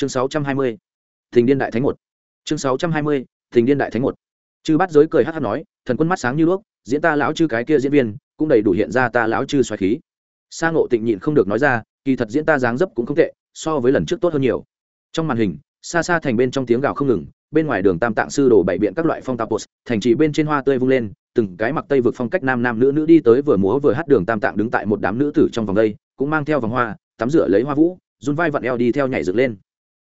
chương sáu trăm hai mươi, thình điên đại thánh một. Chương sáu trăm hai mươi, thình điên đại thánh một. Chư bắt giới cười hát hát nói, thần quân mắt sáng như đuốc, diễn ta lão chư cái kia diễn viên, cũng đầy đủ hiện ra ta lão chư xoáy khí. Sa ngộ tịnh nhịn không được nói ra, kỳ thật diễn ta dáng dấp cũng không tệ, so với lần trước tốt hơn nhiều. Trong màn hình, xa xa thành bên trong tiếng gào không ngừng, bên ngoài đường tam tạng sư đổ bảy biện các loại phong tapos thành trì bên trên hoa tươi vung lên, từng cái mặc tây vực phong cách nam nam nữ nữ đi tới vừa múa vừa hát đường tam tạng đứng tại một đám nữ tử trong vòng đây, cũng mang theo vòng hoa, tắm rửa lấy hoa vũ, run vai vặn eo đi theo nhảy dựng lên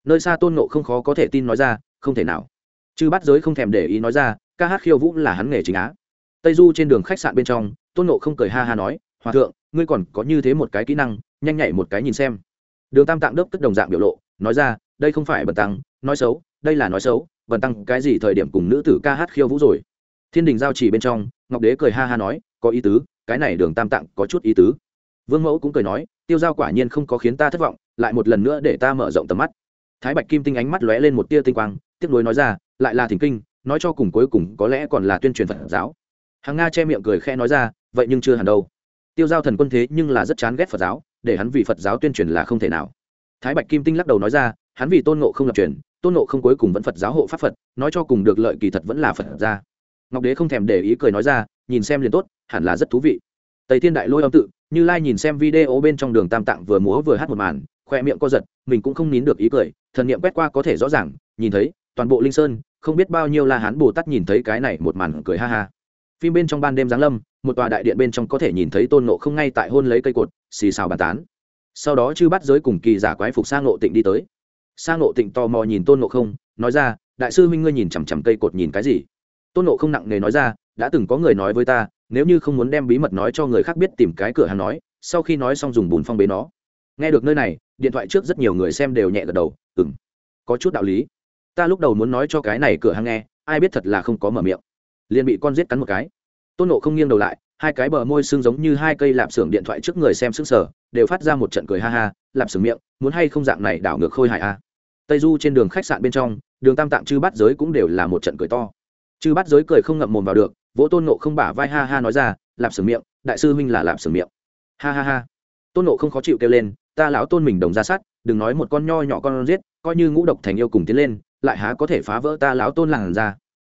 nơi xa tôn nộ không khó có thể tin nói ra, không thể nào. Chư bắt giới không thèm để ý nói ra, ca hát khiêu vũ là hắn nghề chính á. Tây du trên đường khách sạn bên trong, tôn nộ không cười ha ha nói, hòa thượng, ngươi còn có như thế một cái kỹ năng, nhanh nhảy một cái nhìn xem. Đường tam tạng đốc tức đồng dạng biểu lộ, nói ra, đây không phải bần tăng, nói xấu, đây là nói xấu, bần tăng cái gì thời điểm cùng nữ tử ca hát khiêu vũ rồi? Thiên đình giao chỉ bên trong, ngọc đế cười ha ha nói, có ý tứ, cái này đường tam tạng có chút ý tứ. Vương mẫu cũng cười nói, tiêu giao quả nhiên không có khiến ta thất vọng, lại một lần nữa để ta mở rộng tầm mắt thái bạch kim tinh ánh mắt lóe lên một tia tinh quang, tiếp nối nói ra, lại là thỉnh kinh, nói cho cùng cuối cùng có lẽ còn là tuyên truyền phật giáo. Hàng nga che miệng cười khẽ nói ra, vậy nhưng chưa hẳn đâu. Tiêu giao thần quân thế nhưng là rất chán ghét phật giáo, để hắn vì phật giáo tuyên truyền là không thể nào. Thái bạch kim tinh lắc đầu nói ra, hắn vì tôn nộ không lập truyền, tôn nộ không cuối cùng vẫn phật giáo hộ pháp phật, nói cho cùng được lợi kỳ thật vẫn là phật ra ngọc đế không thèm để ý cười nói ra, nhìn xem liền tốt, hẳn là rất thú vị. Tây thiên đại lôi âm tự, như lai nhìn xem video bên trong đường tam tạng vừa múa vừa hát một màn, khoe miệng co giật, mình cũng không nín được ý cười thần niệm quét qua có thể rõ ràng, nhìn thấy, toàn bộ linh sơn, không biết bao nhiêu la hán bồ tát nhìn thấy cái này một màn cười ha ha. Phim bên trong ban đêm giáng lâm, một tòa đại điện bên trong có thể nhìn thấy tôn nộ không ngay tại hôn lấy cây cột, xì xào bàn tán. Sau đó chư bắt giới cùng kỳ giả quái phục sang nộ tịnh đi tới. Sang nộ tịnh tò mò nhìn tôn nộ không, nói ra, đại sư huynh ngươi nhìn chằm chằm cây cột nhìn cái gì? Tôn nộ không nặng nề nói ra, đã từng có người nói với ta, nếu như không muốn đem bí mật nói cho người khác biết tìm cái cửa hàng nói, sau khi nói xong dùng bùn phong bế nó. Nghe được nơi này, điện thoại trước rất nhiều người xem đều nhẹ gật đầu ừ m có chút đạo lý. Ta lúc đầu muốn nói cho cái này cửa hàng nghe, ai biết thật là không có mở miệng. Liền bị con giết cắn một cái. Tôn nộ không nghiêng đầu lại, hai cái bờ môi xương giống như hai cây lạp xưởng điện thoại trước người xem xứng sở đều phát ra một trận cười ha ha, lạp xưởng miệng, muốn hay không dạng này đảo ngược khôi hài a. Tây du trên đường khách sạn bên trong, đường tam tạng chư bắt giới cũng đều là một trận cười to. Chư bắt giới cười không ngậm mồm vào được, vỗ tôn nộ không bả vai ha ha nói ra, lạp xưởng miệng, đại sư huynh là lạp xưởng miệng. Ha ha ha. Tôn nộ không khó chịu kêu lên, ta lão tôn mình đồng ra sát đừng nói một con nho nhỏ con giết, coi như ngũ độc thành yêu cùng tiến lên, lại há có thể phá vỡ ta lão tôn làng ra.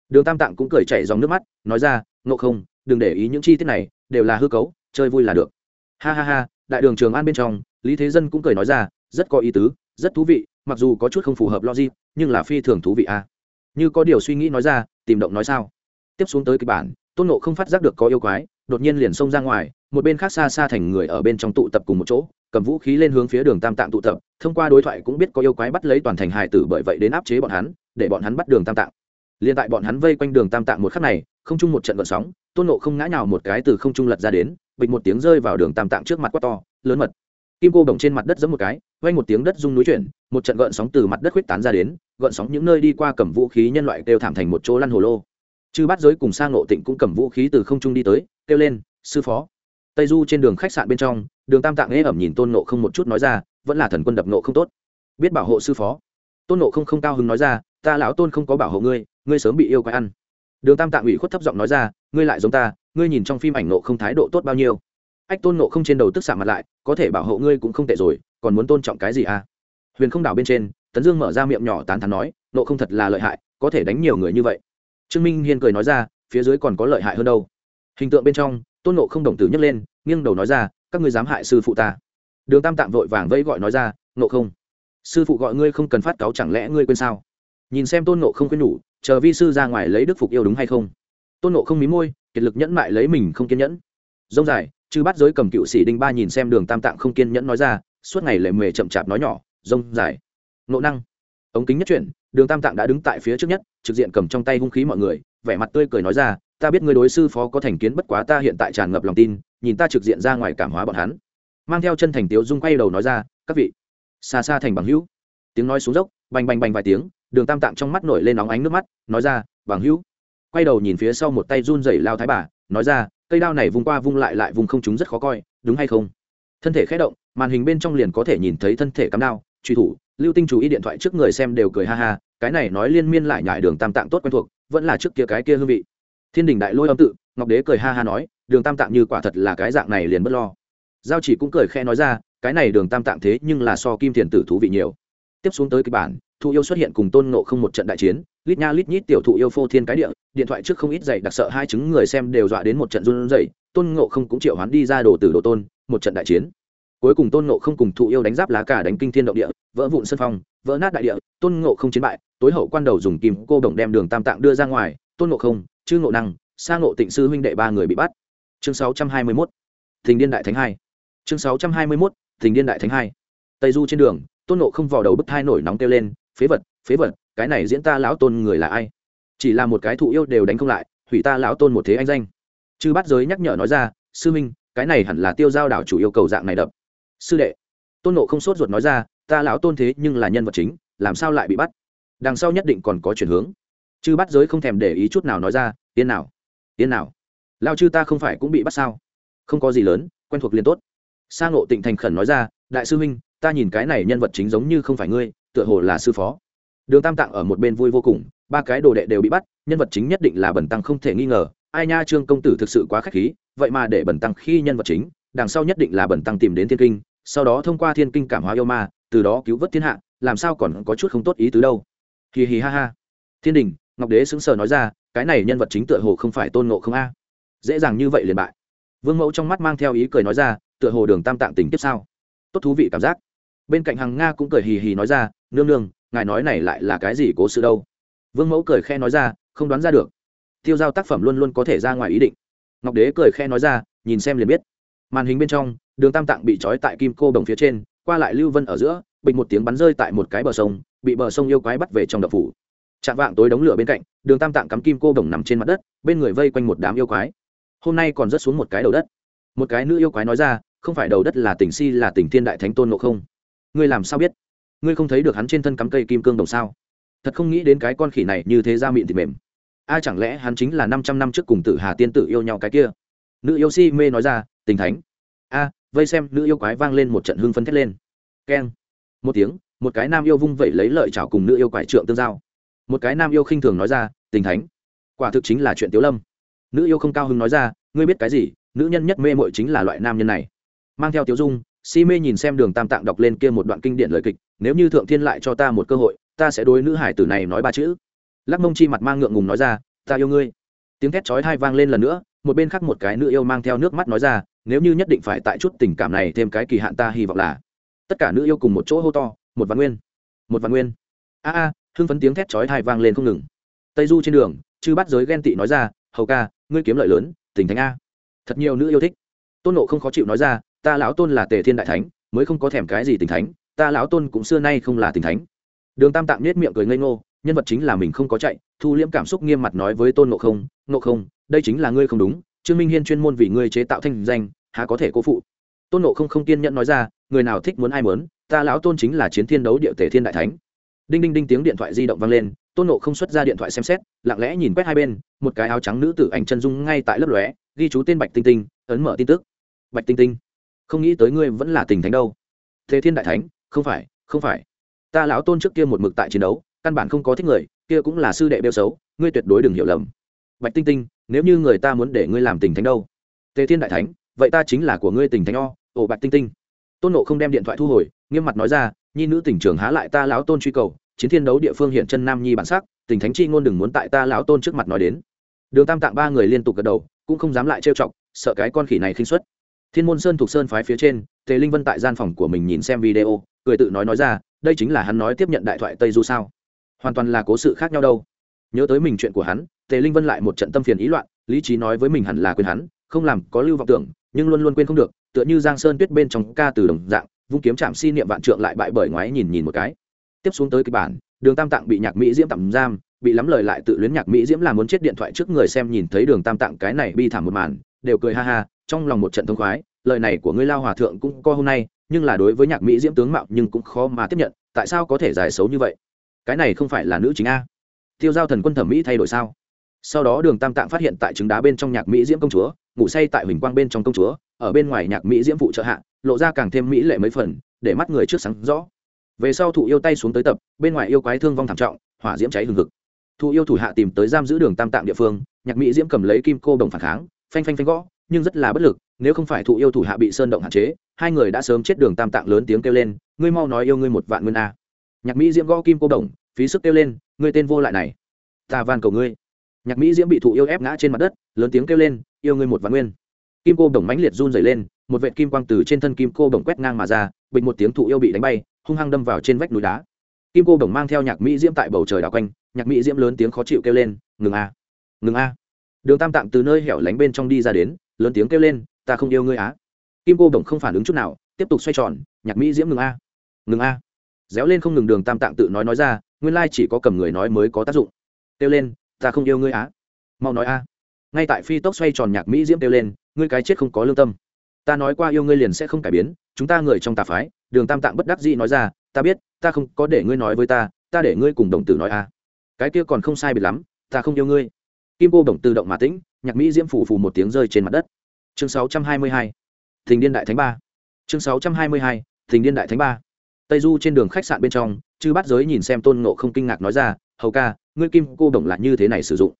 Đường tam tạng cũng cười chạy dòng nước mắt, nói ra nộ không, đừng để ý những chi tiết này, đều là hư cấu, chơi vui là được. Ha ha ha, đại đường trường an bên trong, lý thế dân cũng cười nói ra, rất có ý tứ, rất thú vị, mặc dù có chút không phù hợp logic, nhưng là phi thường thú vị a. À. như có điều suy nghĩ nói ra, tìm động nói sao. Tiếp xuống tới kịch bản, tôn nộ không phát giác được có yêu quái, đột nhiên liền xông ra ngoài, một bên khác xa xa thành người ở bên trong tụ tập cùng một chỗ cầm vũ khí lên hướng phía đường tam tạng tụ tập, thông qua đối thoại cũng biết có yêu quái bắt lấy toàn thành hài tử bởi vậy đến áp chế bọn hắn, để bọn hắn bắt đường tam tạng. Liền tại bọn hắn vây quanh đường tam tạng một khắc này, không chung một trận gợn sóng, tôn nộ không ngã nhào một cái từ không trung lật ra đến, bịch một tiếng rơi vào đường tam tạng trước mặt quát to, lớn mật. Kim cô bồng trên mặt đất giấm một cái, vang một tiếng đất rung núi chuyển, một trận gợn sóng từ mặt đất khuyết tán ra đến, gợn sóng những nơi đi qua cầm vũ khí nhân loại đều thảm thành một chỗ lăn hồ lô. Chư bắt giới cùng sang nộ tịnh cũng cầm vũ khí từ không trung đi tới, kêu lên, sư phó tây du trên đường khách sạn bên trong, đường tam tạng ế ẩm nhìn tôn nộ không một chút nói ra, vẫn là thần quân đập nộ không tốt. Biết bảo hộ sư phó. Tôn nộ không không cao hứng nói ra, ta lão tôn không có bảo hộ ngươi ngươi sớm bị yêu quái ăn. Đường tam tạng ủy khuất thấp giọng nói ra, ngươi lại giống ta, ngươi nhìn trong phim ảnh nộ không thái độ tốt bao nhiêu. Ách tôn nộ không trên đầu tức xạ mặt lại, có thể bảo hộ ngươi cũng không tệ rồi, còn muốn tôn trọng cái gì à? Huyền không đảo bên trên, tấn dương mở ra miệng nhỏ tán thắn nói nộ không thật là lợi hại, có thể đánh nhiều người như vậy. Trương minh hiên cười nói ra, phía dưới còn có lợi hại hơn đâu. Hình tượng bên trong tôn nộ không đồng tử nhấc lên, nghiêng đầu nói ra, các ngươi dám hại sư phụ ta. Đường tam tạng vội vàng vẫy gọi nói ra, nộ không, sư phụ gọi ngươi không cần phát cáo chẳng lẽ ngươi quên sao? Nhìn xem tôn nộ không quên nhủ, chờ vi sư ra ngoài lấy đức phục yêu đúng hay không? Tôn nộ không mí môi, kiệt lực nhẫn mại lấy mình không kiên nhẫn. Dông dài, chư bắt giới cầm cựu sĩ đinh ba nhìn xem đường tam tạng không kiên nhẫn nói ra, suốt ngày lệ mề chậm chạp nói nhỏ dông dài, nộ năng. Ống kính nhất chuyển, đường tam tạng đã đứng tại phía trước nhất, trực diện cầm trong tay hung khí mọi người, vẻ mặt tươi cười nói ra ta biết người đối sư phó có thành kiến bất quá ta hiện tại tràn ngập lòng tin, nhìn ta trực diện ra ngoài cảm hóa bọn hắn. Mang theo chân thành tiếu dung quay đầu nói ra, các vị. Xa xa thành bằng hữu. Tiếng nói xuống dốc, bành bành bành vài tiếng, đường tam tạng trong mắt nổi lên nóng ánh nước mắt, nói ra, bằng hữu. Quay đầu nhìn phía sau một tay run rẩy lao thái bà, nói ra, cây đao này vung qua vung lại lại vùng không chúng rất khó coi, đúng hay không? Thân thể khé động, màn hình bên trong liền có thể nhìn thấy thân thể cắm đao, truy thủ, lưu tinh chú ý điện thoại trước người xem đều cười ha ha, cái này nói liên miên lại nhại đường tam tạng tốt quen thuộc, vẫn là trước kia cái kia hương vị thiên đình đại lôi âm tự, ngọc đế cười ha ha nói, đường tam tạng như quả thật là cái dạng này liền bất lo. Giao chỉ cũng cười khe nói ra, cái này đường tam tạng thế nhưng là so kim thiền tử thú vị nhiều. Tiếp xuống tới kịch bản, thụ yêu xuất hiện cùng tôn nộ không một trận đại chiến, lít nha lít nhít tiểu thụ yêu phô thiên cái địa, điện thoại trước không ít dày đặc sợ hai chứng người xem đều dọa đến một trận run rẩy, tôn ngộ không cũng triệu hoán đi ra đồ tử đồ tôn, một trận đại chiến. Cuối cùng tôn ngộ không cùng thụ yêu đánh giáp lá cả đánh kinh thiên động địa, vỡ vụn sân phong, vỡ nát đại địa, tôn ngộ không chiến bại, tối hậu quan đầu dùng kim cô đồng đem đường tam tạng đưa ra ngoài, tôn ngộ không chư ngộ năng, sa ngộ tịnh sư huynh đệ ba người bị bắt. Chương 621 thình điên đại thánh hai. Chương 621 thình điên đại thánh hai. Tây du trên đường, tôn ngộ không vò đầu bức thai nổi nóng kêu lên, phế vật phế vật, cái này diễn ta lão tôn người là ai? Chỉ là một cái thụ yêu đều đánh không lại, hủy ta lão tôn một thế anh danh. Chư bắt giới nhắc nhở nói ra, sư minh, cái này hẳn là tiêu giao đảo chủ yêu cầu dạng này đập. Sư đệ. Tôn nộ không sốt ruột nói ra, ta lão tôn thế nhưng là nhân vật chính, làm sao lại bị bắt? Đằng sau nhất định còn có chuyển hướng chư bắt giới không thèm để ý chút nào nói ra, yên nào yên nào. Lao chư ta không phải cũng bị bắt sao? Không có gì lớn, quen thuộc liền tốt. Sa ngộ tịnh thành khẩn nói ra, đại sư huynh, ta nhìn cái này nhân vật chính giống như không phải ngươi, tựa hồ là sư phó. Đường tam tạng ở một bên vui vô cùng, ba cái đồ đệ đều bị bắt, nhân vật chính nhất định là bẩn tăng không thể nghi ngờ. Ai nha, trương công tử thực sự quá k h á c h khí, vậy mà để bẩn tăng khi nhân vật chính, đằng sau nhất định là bẩn tăng tìm đến thiên kinh, sau đó thông qua thiên kinh cảm hóa yêu ma, từ đó cứu vớt thiên hạ, làm sao còn có chút không tốt ý tứ đâu. Hì hì ha ha. Thiên đình ngọc đế sững sờ nói ra, cái này nhân vật chính tựa hồ không phải tôn ngộ không a. Dễ dàng như vậy liền bại. Vương mẫu trong mắt mang theo ý cười nói ra, tựa hồ đường tam tạng tình tiếp sao tốt thú vị cảm giác. Bên cạnh hàng nga cũng cười hì hì nói ra, nương nương, ngài nói này lại là cái gì cố sự đâu? Vương mẫu cười khe nói ra, không đoán ra được. Tiêu giao tác phẩm luôn luôn có thể ra ngoài ý định. Ngọc đế cười khe nói ra, nhìn xem liền biết. Màn hình bên trong, đường tam tạng bị trói tại kim cô đồng phía trên, qua lại lưu vân ở giữa bịch một tiếng bắn rơi tại một cái bờ sông, bị bờ sông yêu quái bắt về trong đập phủ chạm vạng tối đống lửa bên cạnh, đường tam tạng cắm kim cô đồng nằm trên mặt đất, bên người vây quanh một đám yêu quái. Hôm nay còn rớt xuống một cái đầu đất. Một cái nữ yêu quái nói ra, không phải đầu đất là tỉnh si, là tỉnh thiên đại thánh tôn ngộ không? Ngươi làm sao biết? Ngươi không thấy được hắn trên thân cắm cây kim cương đồng sao? Thật không nghĩ đến cái con khỉ này như thế ra miệng thì mềm. A, chẳng lẽ hắn chính là năm trăm năm trước cùng tử hà tiên tử yêu nhau cái kia? Nữ yêu si mê nói ra, tình thánh. A, vây xem nữ yêu quái vang lên một trận hưng phấn thét lên. Keng. Một tiếng, một cái nam yêu vung vẩy lấy lợi chảo cùng nữ yêu quái trượng tương giao một cái nam yêu khinh thường nói ra, tình thánh, quả thực chính là chuyện tiếu lâm. Nữ yêu không cao hứng nói ra, ngươi biết cái gì? Nữ nhân nhất mê mội chính là loại nam nhân này. Mang theo tiếu dung, si mê nhìn xem đường tam tạng đọc lên kia một đoạn kinh điển lời kịch, nếu như thượng thiên lại cho ta một cơ hội, ta sẽ đối nữ hải tử này nói ba chữ. Lắc mông chi mặt mang ngượng ngùng nói ra, ta yêu ngươi. Tiếng thét chói thai vang lên lần nữa, một bên khác một cái nữ yêu mang theo nước mắt nói ra, nếu như nhất định phải tại chút tình cảm này thêm cái kỳ hạn ta hy vọng là. Tất cả nữ yêu cùng một chỗ hô to, một văn nguyên, một văn nguyên. A a hưng phấn tiếng thét chói thai vang lên không ngừng. Tây du trên đường, chư bắt giới ghen tị nói ra, hầu ca, ngươi kiếm lợi lớn tình thánh a. Thật nhiều nữ yêu thích. Tôn nộ không khó chịu nói ra, ta lão tôn là tề thiên đại thánh, mới không có thèm cái gì tình thánh, ta lão tôn cũng xưa nay không là tình thánh. Đường tam tạng nết miệng cười ngây ngô, nhân vật chính là mình không có chạy. Thu liễm cảm xúc nghiêm mặt nói với tôn nộ không nộ không, đây chính là ngươi không đúng, trương minh hiên chuyên môn vì ngươi chế tạo thanh danh, há có thể cố phụ? Tôn nộ không không kiên nhẫn nói ra, người nào thích muốn ai muốn, ta lão tôn chính là chiến thiên đấu địa tể thiên đại thánh đinh đinh đinh tiếng điện thoại di động vang lên, tôn nộ không xuất ra điện thoại xem xét, lặng lẽ nhìn quét hai bên, một cái áo trắng nữ tử ảnh chân dung ngay tại lớp lóe, ghi chú tên bạch tinh tinh, ấn mở tin tức. Bạch tinh tinh, không nghĩ tới ngươi vẫn là tình thánh đâu. Thế thiên đại thánh, không phải không phải. Ta lão tôn trước kia một mực tại chiến đấu, căn bản không có thích người, kia cũng là sư đệ bêu xấu, ngươi tuyệt đối đừng hiểu lầm. Bạch tinh tinh, nếu như người ta muốn để ngươi làm tình thánh đâu? Tề thiên đại thánh, vậy ta chính là của ngươi tình thánh o, ồ bạch tinh tinh. Tôn nộ không đem điện thoại thu hồi, nghiêm mặt nói ra nhi nữ tỉnh trường há lại ta lão tôn truy cầu, chiến thiên đấu địa phương hiện chân nam nhi bản sắc, tình thánh chi ngôn đừng muốn tại ta lão tôn trước mặt nói đến. Đường tam tạng ba người liên tục gật đầu, cũng không dám lại trêu chọc, sợ cái con khỉ này khinh xuất thiên môn sơn thuộc sơn phái phía trên, tề linh vân tại gian phòng của mình nhìn xem video, cười tự nói nói ra, đây chính là hắn nói tiếp nhận đại thoại tây du sao? Hoàn toàn là cố sự khác nhau đâu. Nhớ tới mình chuyện của hắn, tề linh vân lại một trận tâm phiền ý loạn, lý trí nói với mình hẳn là quên hắn, không làm có lưu vọng tưởng, nhưng luôn luôn quên không được, tựa như giang sơn tuyết bên trong ca từ đồng dạng vung kiếm chạm si niệm vạn trượng lại bại bởi ngoái nhìn nhìn một cái. Tiếp xuống tới kịch bản, đường tam tạng bị nhạc mỹ diễm tạm giam, bị lắm lời lại tự luyến nhạc mỹ diễm là muốn chết điện thoại trước người xem nhìn thấy đường tam tạng cái này bi thảm một màn, đều cười ha ha, trong lòng một trận thông khoái, lời này của ngươi lao hòa thượng cũng co hôm nay, nhưng là đối với nhạc mỹ diễm tướng mạo nhưng cũng khó mà tiếp nhận, tại sao có thể giải xấu như vậy? Cái này không phải là nữ chính a. Tiêu giao thần quân thẩm mỹ thay đổi sao? Sau đó đường tam tạng phát hiện tại trứng đá bên trong nhạc mỹ diễm công chúa, ngủ say tại huỳnh quang bên trong công chúa, ở bên ngoài nhạc mỹ diễm phụ trợ hạ, lộ ra càng thêm mỹ lệ mấy phần, để mắt người trước sáng rõ. Về sau thụ yêu tay xuống tới tập, bên ngoài yêu quái thương vong thảm trọng, hỏa diễm cháy hừng hực. Thụ yêu thủ hạ tìm tới giam giữ đường tam tạng địa phương, nhạc mỹ diễm cầm lấy kim cô đồng phản kháng, phanh phanh phanh gõ, nhưng rất là bất lực, nếu không phải thụ yêu thủ hạ bị sơn động hạn chế, hai người đã sớm chết đường tam tạng lớn tiếng kêu lên, ngươi mau nói yêu ngươi một vạn nguyên a. Nhạc mỹ diễm gõ kim cô đồng, phí sức kêu lên, ngươi tên vô lại này, ta van cầu ngươi nhạc mỹ diễm bị thụ yêu ép ngã trên mặt đất, lớn tiếng kêu lên, yêu ngươi một vạn nguyên. Kim cô đồng mãnh liệt run dày lên, một vệ kim quang từ trên thân kim cô đồng quét ngang mà ra bịch một tiếng thụ yêu bị đánh bay, hung hăng đâm vào trên vách núi đá. Kim cô đồng mang theo nhạc mỹ diễm tại bầu trời đảo quanh, nhạc mỹ diễm lớn tiếng khó chịu kêu lên, ngừng a ngừng a. Đường tam tạng từ nơi hẻo lánh bên trong đi ra đến, lớn tiếng kêu lên, ta không yêu ngươi á. Kim cô đồng không phản ứng chút nào, tiếp tục xoay tròn, nhạc mỹ diễm ngừng a ngừng a. Réo lên không ngừng, đường tam tạng tự nói nói ra, nguyên lai chỉ có cầm người nói mới có tác dụng. Kêu lên ta không yêu ngươi á. Mau nói a. Ngay tại phi tốc xoay tròn nhạc mỹ diễm kêu lên, ngươi cái chết không có lương tâm. Ta nói qua yêu ngươi liền sẽ không cải biến, chúng ta người trong tà phái, đường tam tạng bất đắc dĩ nói ra, ta biết, ta không có để ngươi nói với ta ta để ngươi cùng đồng tử nói a. Cái kia còn không sai biệt lắm, ta không yêu ngươi. Kim cô đồng tự động mà tĩnh, nhạc mỹ diễm phủ phù một tiếng rơi trên mặt đất. Chương 622. thình điên đại thánh ba. Chương 622. thình điên đại thánh ba. Tây du trên đường khách sạn bên trong, chư bắt giới nhìn xem tôn nộ không kinh ngạc nói ra hầu ca, ngươi kim cô đồng là như thế này sử dụng.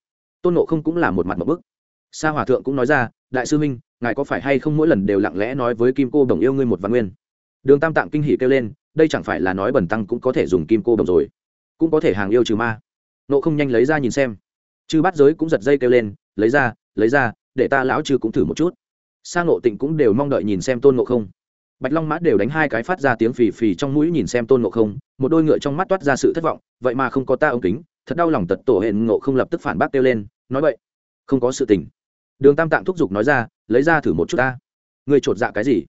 Tôn nộ không cũng là một mặt một bức. Sa hòa thượng cũng nói ra, đại sư minh ngài có phải hay không mỗi lần đều lặng lẽ nói với kim cô đồng yêu ngươi một văn nguyên? Đường tam tạng kinh hỉ kêu lên, đây chẳng phải là nói bẩn tăng cũng có thể dùng kim cô đồng rồi. Cũng có thể hàng yêu trừ ma. Nộ không nhanh lấy ra nhìn xem. Chư bắt giới cũng giật dây kêu lên, lấy ra lấy ra, để ta lão chư cũng thử một chút. Sang ngộ tịnh cũng đều mong đợi nhìn xem tôn nộ không bạch long mã đều đánh hai cái phát ra tiếng phì phì trong mũi nhìn xem tôn ngộ không, một đôi ngựa trong mắt toát ra sự thất vọng, vậy mà không có ta ống kính, thật đau lòng tật tổ hệ ngộ không lập tức phản bác kêu lên, nói vậy, không có sự tình. Đường tam tạng thúc giục nói ra, lấy ra thử một chút ta. Người chột dạ cái gì?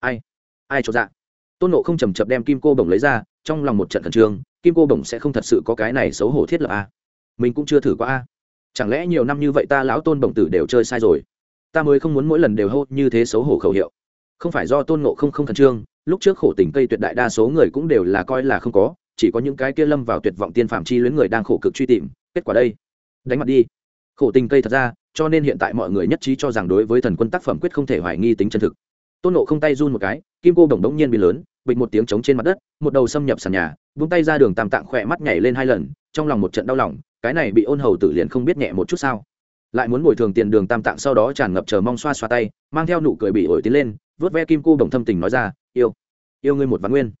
Ai? Ai chột dạ? Tôn nộ không chầm chập đem kim cô bổng lấy ra, trong lòng một trận khẩn trương, kim cô bổng sẽ không thật sự có cái này xấu hổ thiết lập a. Mình cũng chưa thử qua a. Chẳng lẽ nhiều năm như vậy ta lão tôn bổng tử đều chơi sai rồi? Ta mới không muốn mỗi lần đều hô như thế xấu hổ khẩu hiệu không phải do tôn nộ không không khẩn trương, lúc trước khổ tình cây tuyệt đại đa số người cũng đều là coi là không có, chỉ có những cái kia lâm vào tuyệt vọng tiên phạm chi luyến người đang khổ cực truy tìm, kết quả đây. Đánh mặt đi. Khổ tình cây thật ra, cho nên hiện tại mọi người nhất trí cho rằng đối với thần quân tác phẩm quyết không thể hoài nghi tính chân thực. Tôn nộ không tay run một cái, kim cô đồng đống nhiên bị lớn, bịch một tiếng trống trên mặt đất, một đầu xâm nhập sàn nhà, vung tay ra đường tam tạng khỏe mắt nhảy lên hai lần, trong lòng một trận đau lòng, cái này bị ôn hầu tử liền không biết nhẹ một chút sao. Lại muốn bồi thường tiền đường tam tạng sau đó tràn ngập chờ mong xoa xoa tay, mang theo nụ cười bị ổi tiến lên vớt ve kim cô đồng thâm tình nói ra, yêu yêu ngươi một ván nguyên.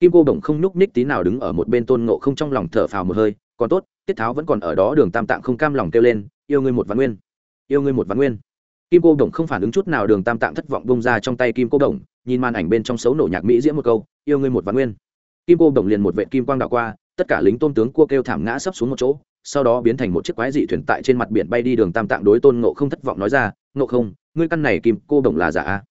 Kim cô đồng không nhúc ních tí nào đứng ở một bên tôn ngộ không trong lòng thở phào một hơi, còn tốt, tiết tháo vẫn còn ở đó đường tam tạng không cam lòng kêu lên, yêu ngươi một ván nguyên, yêu ngươi một ván nguyên. Kim cô đồng không phản ứng chút nào đường tam tạng thất vọng bông ra trong tay kim cô đồng nhìn màn ảnh bên trong xấu nổ nhạc mỹ diễn một câu, yêu ngươi một ván nguyên. Kim cô đồng liền một vệ kim quang đạo qua, tất cả lính tôn tướng cua kêu thảm ngã sấp xuống một chỗ, sau đó biến thành một chiếc quái dị thuyền tại trên mặt biển bay đi đường tam tạng đối tôn ngộ không thất vọng nói ra, ngộ không, ngươi căn này kim cô đồng là giả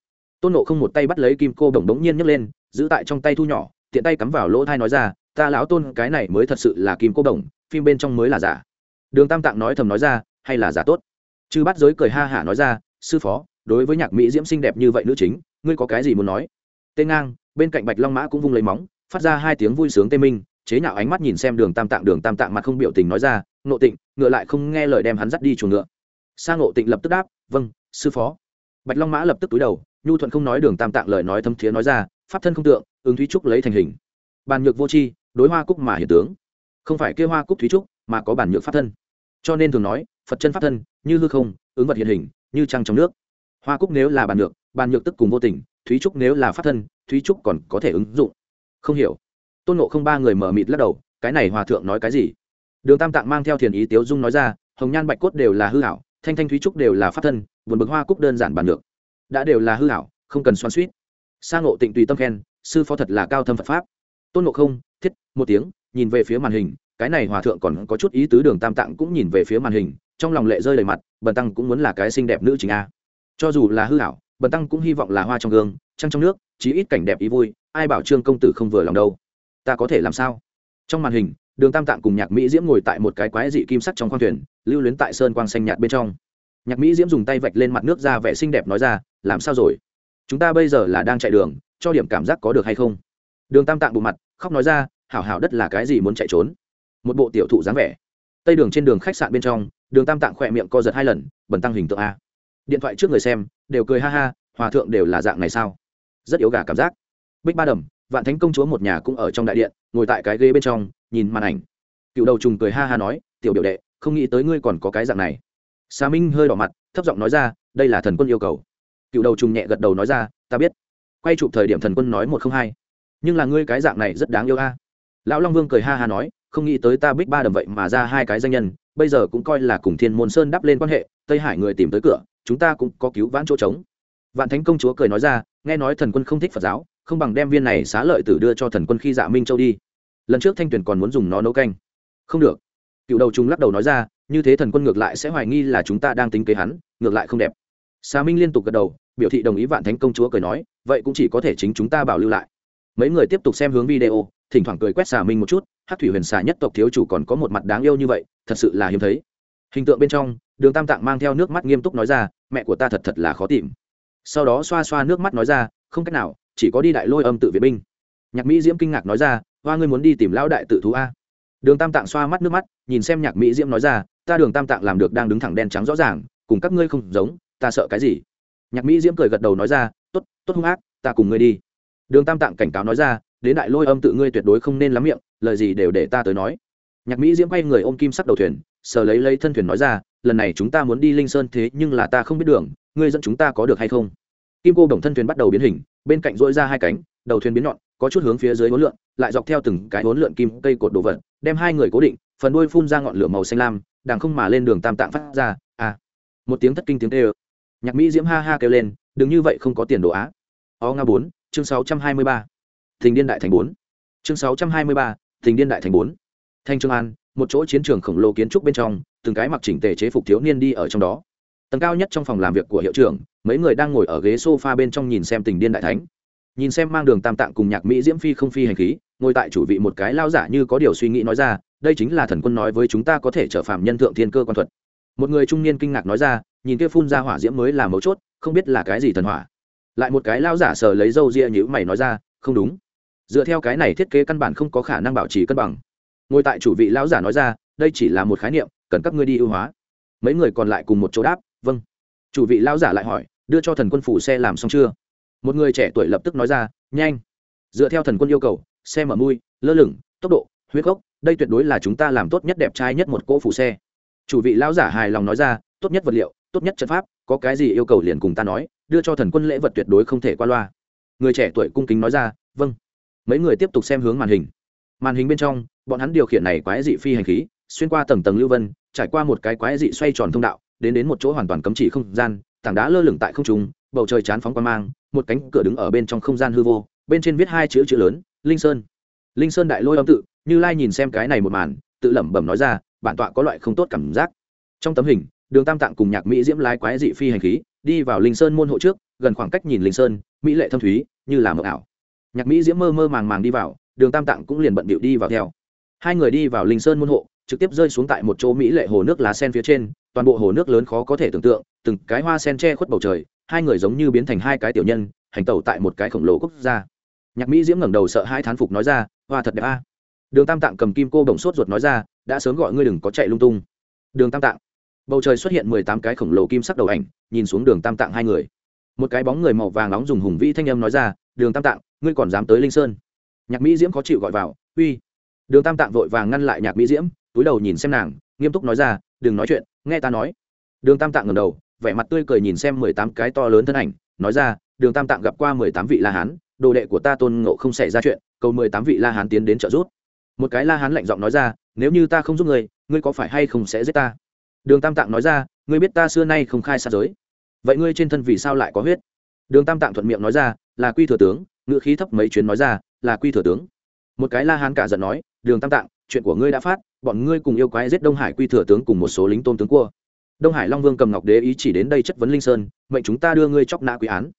tôn Nộ không một tay bắt lấy kim cô đồng đống nhiên nhấc lên, giữ tại trong tay thu nhỏ, tiện tay cắm vào lỗ thai nói ra, ta lão tôn, cái này mới thật sự là kim cô đồng phim bên trong mới là giả. Đường tam tạng nói thầm nói ra, hay là giả tốt? Chư bắt giới cười ha hả nói ra, sư phó, đối với nhạc mỹ diễm xinh đẹp như vậy nữ chính, ngươi có cái gì muốn nói? Tê ngang, bên cạnh bạch long mã cũng vung lấy móng, phát ra hai tiếng vui sướng tê minh, chế nhạo ánh mắt nhìn xem đường tam tạng, đường tam tạng mặt không biểu tình nói ra, ngộ tịnh, ngựa lại không nghe lời đem hắn dắt đi chuồng ngựa. Sang ngộ tịnh lập tức đáp vâng sư phó. Bạch long mã lập tức túi đầu nhu thuận không nói đường tam tạng lời nói thâm thiế nói ra, pháp thân không tượng, ứng thúy trúc lấy thành hình. Bàn nhược vô tri đối hoa cúc mà hiện tướng. Không phải kêu hoa cúc thúy trúc, mà có bản nhược pháp thân. Cho nên thường nói, phật chân pháp thân, như hư không, ứng vật hiện hình, như trăng trong nước. Hoa cúc nếu là bàn nhược bàn nhược tức cùng vô tình, thúy trúc nếu là pháp thân, thúy trúc còn có thể ứng dụng. Không hiểu. Tôn nộ không ba người mở mịt lắc đầu, cái này hòa thượng nói cái gì? Đường tam tạng mang theo thiền ý tiếu dung nói ra, hồng nhan bạch cốt đều là hư hảo thanh thanh thúy trúc đều là pháp thân vườn bực hoa cúc đơn giản bàn nhược đã đều là hư hảo, không cần xoan suýt sang ngộ tịnh tùy tâm khen, sư phó thật là cao thâm phật pháp. Tôn ngộ không, thiết, một tiếng, nhìn về phía màn hình, cái này hòa thượng còn có chút ý tứ đường tam tạng cũng nhìn về phía màn hình, trong lòng lệ rơi đầy mặt, bần tăng cũng muốn là cái xinh đẹp nữ chính a. Cho dù là hư hảo, bần tăng cũng hy vọng là hoa trong gương, trăng trong nước, chí ít cảnh đẹp ý vui, ai bảo trương công tử không vừa lòng đâu. Ta có thể làm sao? Trong màn hình, đường tam tạng cùng nhạc mỹ diễm ngồi tại một cái quái dị kim sắc trong khoang thuyền, lưu luyến tại sơn quang xanh nhạt bên trong nhạc mỹ diễm dùng tay vạch lên mặt nước ra vẻ xinh đẹp nói ra, làm sao rồi? Chúng ta bây giờ là đang chạy đường, cho điểm cảm giác có được hay không? Đường tam tạng bộ mặt, khóc nói ra, hảo hảo đất là cái gì muốn chạy trốn? Một bộ tiểu thụ dáng vẻ. Tây đường trên đường khách sạn bên trong, đường tam tạng khỏe miệng co giật hai lần, bẩn tăng hình tượng a. Điện thoại trước người xem, đều cười ha ha, hòa thượng đều là dạng này sao? Rất yếu gà cảm giác. Bích ba đầm, vạn thánh công chúa một nhà cũng ở trong đại điện, ngồi tại cái ghế bên trong, nhìn màn ảnh. Cựu đầu trùng cười ha ha nói, tiểu biểu đệ, không nghĩ tới ngươi còn có cái dạng này xà minh hơi đỏ mặt, thấp giọng nói ra, đây là thần quân yêu cầu. Cựu đầu trùng nhẹ gật đầu nói ra, ta biết. Quay chụp thời điểm thần quân nói một không hai. Nhưng là ngươi cái dạng này rất đáng yêu a. Lão long vương cười ha ha nói, không nghĩ tới ta bích ba đầm vậy mà ra hai cái danh nhân, bây giờ cũng coi là cùng thiên môn sơn đắp lên quan hệ, tây hải người tìm tới cửa, chúng ta cũng có cứu vãn chỗ trống. Vạn thánh công chúa cười nói ra, nghe nói thần quân không thích phật giáo, không bằng đem viên này xá lợi tử đưa cho thần quân khi dạ minh châu đi. Lần trước thanh tuyền còn muốn dùng nó nấu canh. Không được. Cựu đầu chúng lắc đầu nói ra như thế thần quân ngược lại sẽ hoài nghi là chúng ta đang tính kế hắn, ngược lại không đẹp. Xà minh liên tục gật đầu, biểu thị đồng ý vạn thánh công chúa cười nói, vậy cũng chỉ có thể chính chúng ta bảo lưu lại. Mấy người tiếp tục xem hướng video, thỉnh thoảng cười quét xà minh một chút hát thủy huyền xà nhất tộc thiếu chủ còn có một mặt đáng yêu như vậy, thật sự là hiếm thấy. Hình tượng bên trong, đường tam tạng mang theo nước mắt nghiêm túc nói ra, mẹ của ta thật thật là khó tìm. Sau đó xoa xoa nước mắt nói ra, không cách nào, chỉ có đi đại lôi âm tự vệ binh. Nhạc mỹ diễm kinh ngạc nói ra, hoa ngươi muốn đi tìm lão đại tự thú a. Đường tam tạng xoa mắt nước mắt, nhìn xem nhạc mỹ diễm nói ra ta đường tam tạng làm được đang đứng thẳng đen trắng rõ ràng, cùng các ngươi không giống, ta sợ cái gì? Nhạc mỹ diễm cười gật đầu nói ra t ố t t ố t hung ác, ta cùng ngươi đi. Đường tam tạng cảnh cáo nói ra, đến đại lôi âm tự ngươi tuyệt đối không nên lắm miệng, lời gì đều để ta tới nói. Nhạc mỹ diễm quay người ôm kim sắc đầu thuyền, sờ lấy lấy thân thuyền nói ra, lần này chúng ta muốn đi linh sơn thế nhưng là ta không biết đường, ngươi dẫn chúng ta có được hay không? Kim cô đồng thân thuyền bắt đầu biến hình, bên cạnh dỗi ra hai cánh, đầu thuyền biến nhọn, có chút hướng phía dưới hỗn lượn, lại dọc theo từng cái hỗn lượn kim cây cột đồ vật, đem hai người cố định, phần đuôi phun ra ngọn lửa màu xanh lam đàng không mà lên đường tam tạng phát ra à. Một tiếng thất kinh tiếng tê ơ nhạc mỹ diễm ha ha kêu lên, đừng như vậy không có tiền đồ á. O nga bốn, chương sáu trăm hai mươi ba. Thình điên đại thành bốn. Chương sáu trăm hai mươi ba, thình điên đại thành bốn. Thanh trương an, một chỗ chiến trường khổng lồ kiến trúc bên trong, từng cái mặc chỉnh tề chế phục thiếu niên đi ở trong đó. Tầng cao nhất trong phòng làm việc của hiệu trưởng, mấy người đang ngồi ở ghế s o f a bên trong nhìn xem tình điên đại thánh. Nhìn xem mang đường tam tạng cùng nhạc mỹ diễm phi không phi hành khí, ngồi tại chủ vị một cái lao giả như có điều suy nghĩ nói ra đây chính là thần quân nói với chúng ta có thể trở phạm nhân thượng thiên cơ quan thuật. Một người trung niên kinh ngạc nói ra, nhìn kia phun ra hỏa diễm mới là mấu chốt, không biết là cái gì thần hỏa. Lại một cái lao giả sờ lấy râu ria nhữ mày nói ra, không đúng. Dựa theo cái này thiết kế căn bản không có khả năng bảo trì cân bằng. Ngồi tại chủ vị lão giả nói ra, đây chỉ là một khái niệm, cần các ngươi đi ưu hóa. Mấy người còn lại cùng một chỗ đáp vâng. Chủ vị lão giả lại hỏi, đưa cho thần quân phủ xe làm xong chưa? Một người trẻ tuổi lập tức nói ra, nhanh. Dựa theo thần quân yêu cầu, xe mở mui, lơ lửng, tốc độ, huyết gốc đây tuyệt đối là chúng ta làm tốt nhất đẹp trai nhất một cỗ phủ xe. Chủ vị lão giả hài lòng nói ra, tốt nhất vật liệu, tốt nhất trận pháp, có cái gì yêu cầu liền cùng ta nói, đưa cho thần quân lễ vật tuyệt đối không thể qua loa. Người trẻ tuổi cung kính nói ra vâng. Mấy người tiếp tục xem hướng màn hình. Màn hình bên trong, bọn hắn điều khiển này quái dị phi hành khí, xuyên qua tầng tầng lưu vân, trải qua một cái quái dị xoay tròn thông đạo, đến đến một chỗ hoàn toàn cấm chỉ không gian, tảng đá lơ lửng tại không trung, bầu trời chán phóng qua mang, một cánh cửa đứng ở bên trong không gian hư vô, bên trên viết hai chữ chữ lớn, linh sơn linh sơn đại lôi âm tự, như lai nhìn xem cái này một màn, tự lẩm bẩm nói ra, bản tọa có loại không tốt cảm giác. Trong tấm hình, đường tam tạng cùng nhạc mỹ diễm lái quái dị phi hành khí, đi vào linh sơn môn hộ trước, gần khoảng cách nhìn linh sơn, mỹ lệ thâm thúy, như là mờ ảo. Nhạc mỹ diễm mơ mơ màng màng đi vào, đường tam tạng cũng liền bận bịu đi vào theo. Hai người đi vào linh sơn môn hộ, trực tiếp rơi xuống tại một chỗ mỹ lệ hồ nước lá sen phía trên, toàn bộ hồ nước lớn khó có thể tưởng tượng, từng cái hoa sen che khuất bầu trời, hai người giống như biến thành hai cái tiểu nhân, hành tẩu tại một cái khổng lồ quốc gia nhạc mỹ diễm ngẩng đầu sợ hai thán phục nói ra, hoa thật đẹp a. Đường tam tạng cầm kim cô bồng sốt ruột nói ra, đã sớm gọi ngươi đừng có chạy lung tung. Đường tam tạng. Bầu trời xuất hiện mười tám cái khổng lồ kim sắc đầu ảnh, nhìn xuống đường tam tạng hai người. Một cái bóng người màu vàng nóng dùng hùng vĩ thanh âm nói ra, đường tam tạng, ngươi còn dám tới linh sơn? Nhạc mỹ diễm khó chịu gọi vào, uy. Đường tam tạng vội vàng ngăn lại nhạc mỹ diễm, túi đầu nhìn xem nàng, nghiêm túc nói ra, đừng nói chuyện, nghe ta nói. Đường tam tạng ngầm đầu, vẻ mặt tươi cười nhìn xem mười tám cái to lớn thân ảnh, nói ra, đường tam tạng gặp qua mười tám vị la hán đồ đệ của ta tôn ngộ không xảy ra chuyện cầu mười tám vị la hán tiến đến trợ giúp. Một cái la hán lạnh giọng nói ra nếu như ta không giúp người, ngươi có phải hay không sẽ giết ta? Đường tam tạng nói ra ngươi biết ta xưa nay không khai sát giới. Vậy ngươi trên thân vì sao lại có huyết? Đường tam tạng thuận miệng nói ra là quy thừa tướng ngựa khí thấp mấy chuyến nói ra là quy thừa tướng. Một cái la hán cả giận nói đường tam tạng chuyện của ngươi đã phát bọn ngươi cùng yêu quái giết đông hải quy thừa tướng cùng một số lính tôn tướng cua. Đông hải long vương cầm ngọc đế ý chỉ đến đây chất vấn linh sơn mệnh chúng ta đưa ngươi chóc nã quy án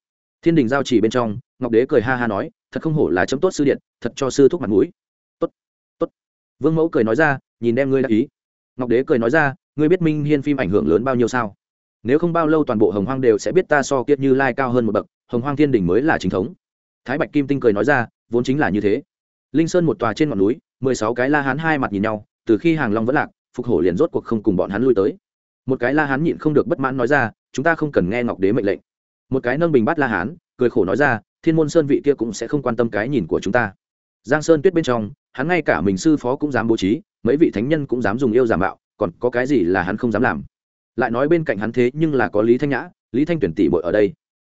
thiên đình giao chỉ bên trong, ngọc đế cười ha ha nói, thật không hổ là chấm tốt sư điện, thật cho sư thúc mặt mũi. Tốt tốt. Vương mẫu cười nói ra, nhìn đem ngươi đã ý. Ngọc đế cười nói ra, ngươi biết minh hiên phim ảnh hưởng lớn bao nhiêu sao? Nếu không bao lâu toàn bộ hồng hoang đều sẽ biết ta so kiệt như lai cao hơn một bậc, hồng hoang thiên đình mới là chính thống. Thái bạch kim tinh cười nói ra, vốn chính là như thế. Linh sơn một tòa trên ngọn núi, mười sáu cái la hán hai mặt nhìn nhau, từ khi hàng long vẫn lạc, phục hổ liền rốt cuộc không cùng bọn hắn lui tới. Một cái la hán nhịn không được bất mãn nói ra, chúng ta không cần nghe ngọc đế mệnh lệnh một cái nâng bình bát la hán, cười khổ nói ra, thiên môn sơn vị kia cũng sẽ không quan tâm cái nhìn của chúng ta. Giang sơn tuyết bên trong, hắn ngay cả mình sư phó cũng dám bố trí, mấy vị thánh nhân cũng dám dùng yêu giả mạo, còn có cái gì là hắn không dám làm? Lại nói bên cạnh hắn thế nhưng là có lý thanh nhã, lý thanh tuyển tỷ bội ở đây.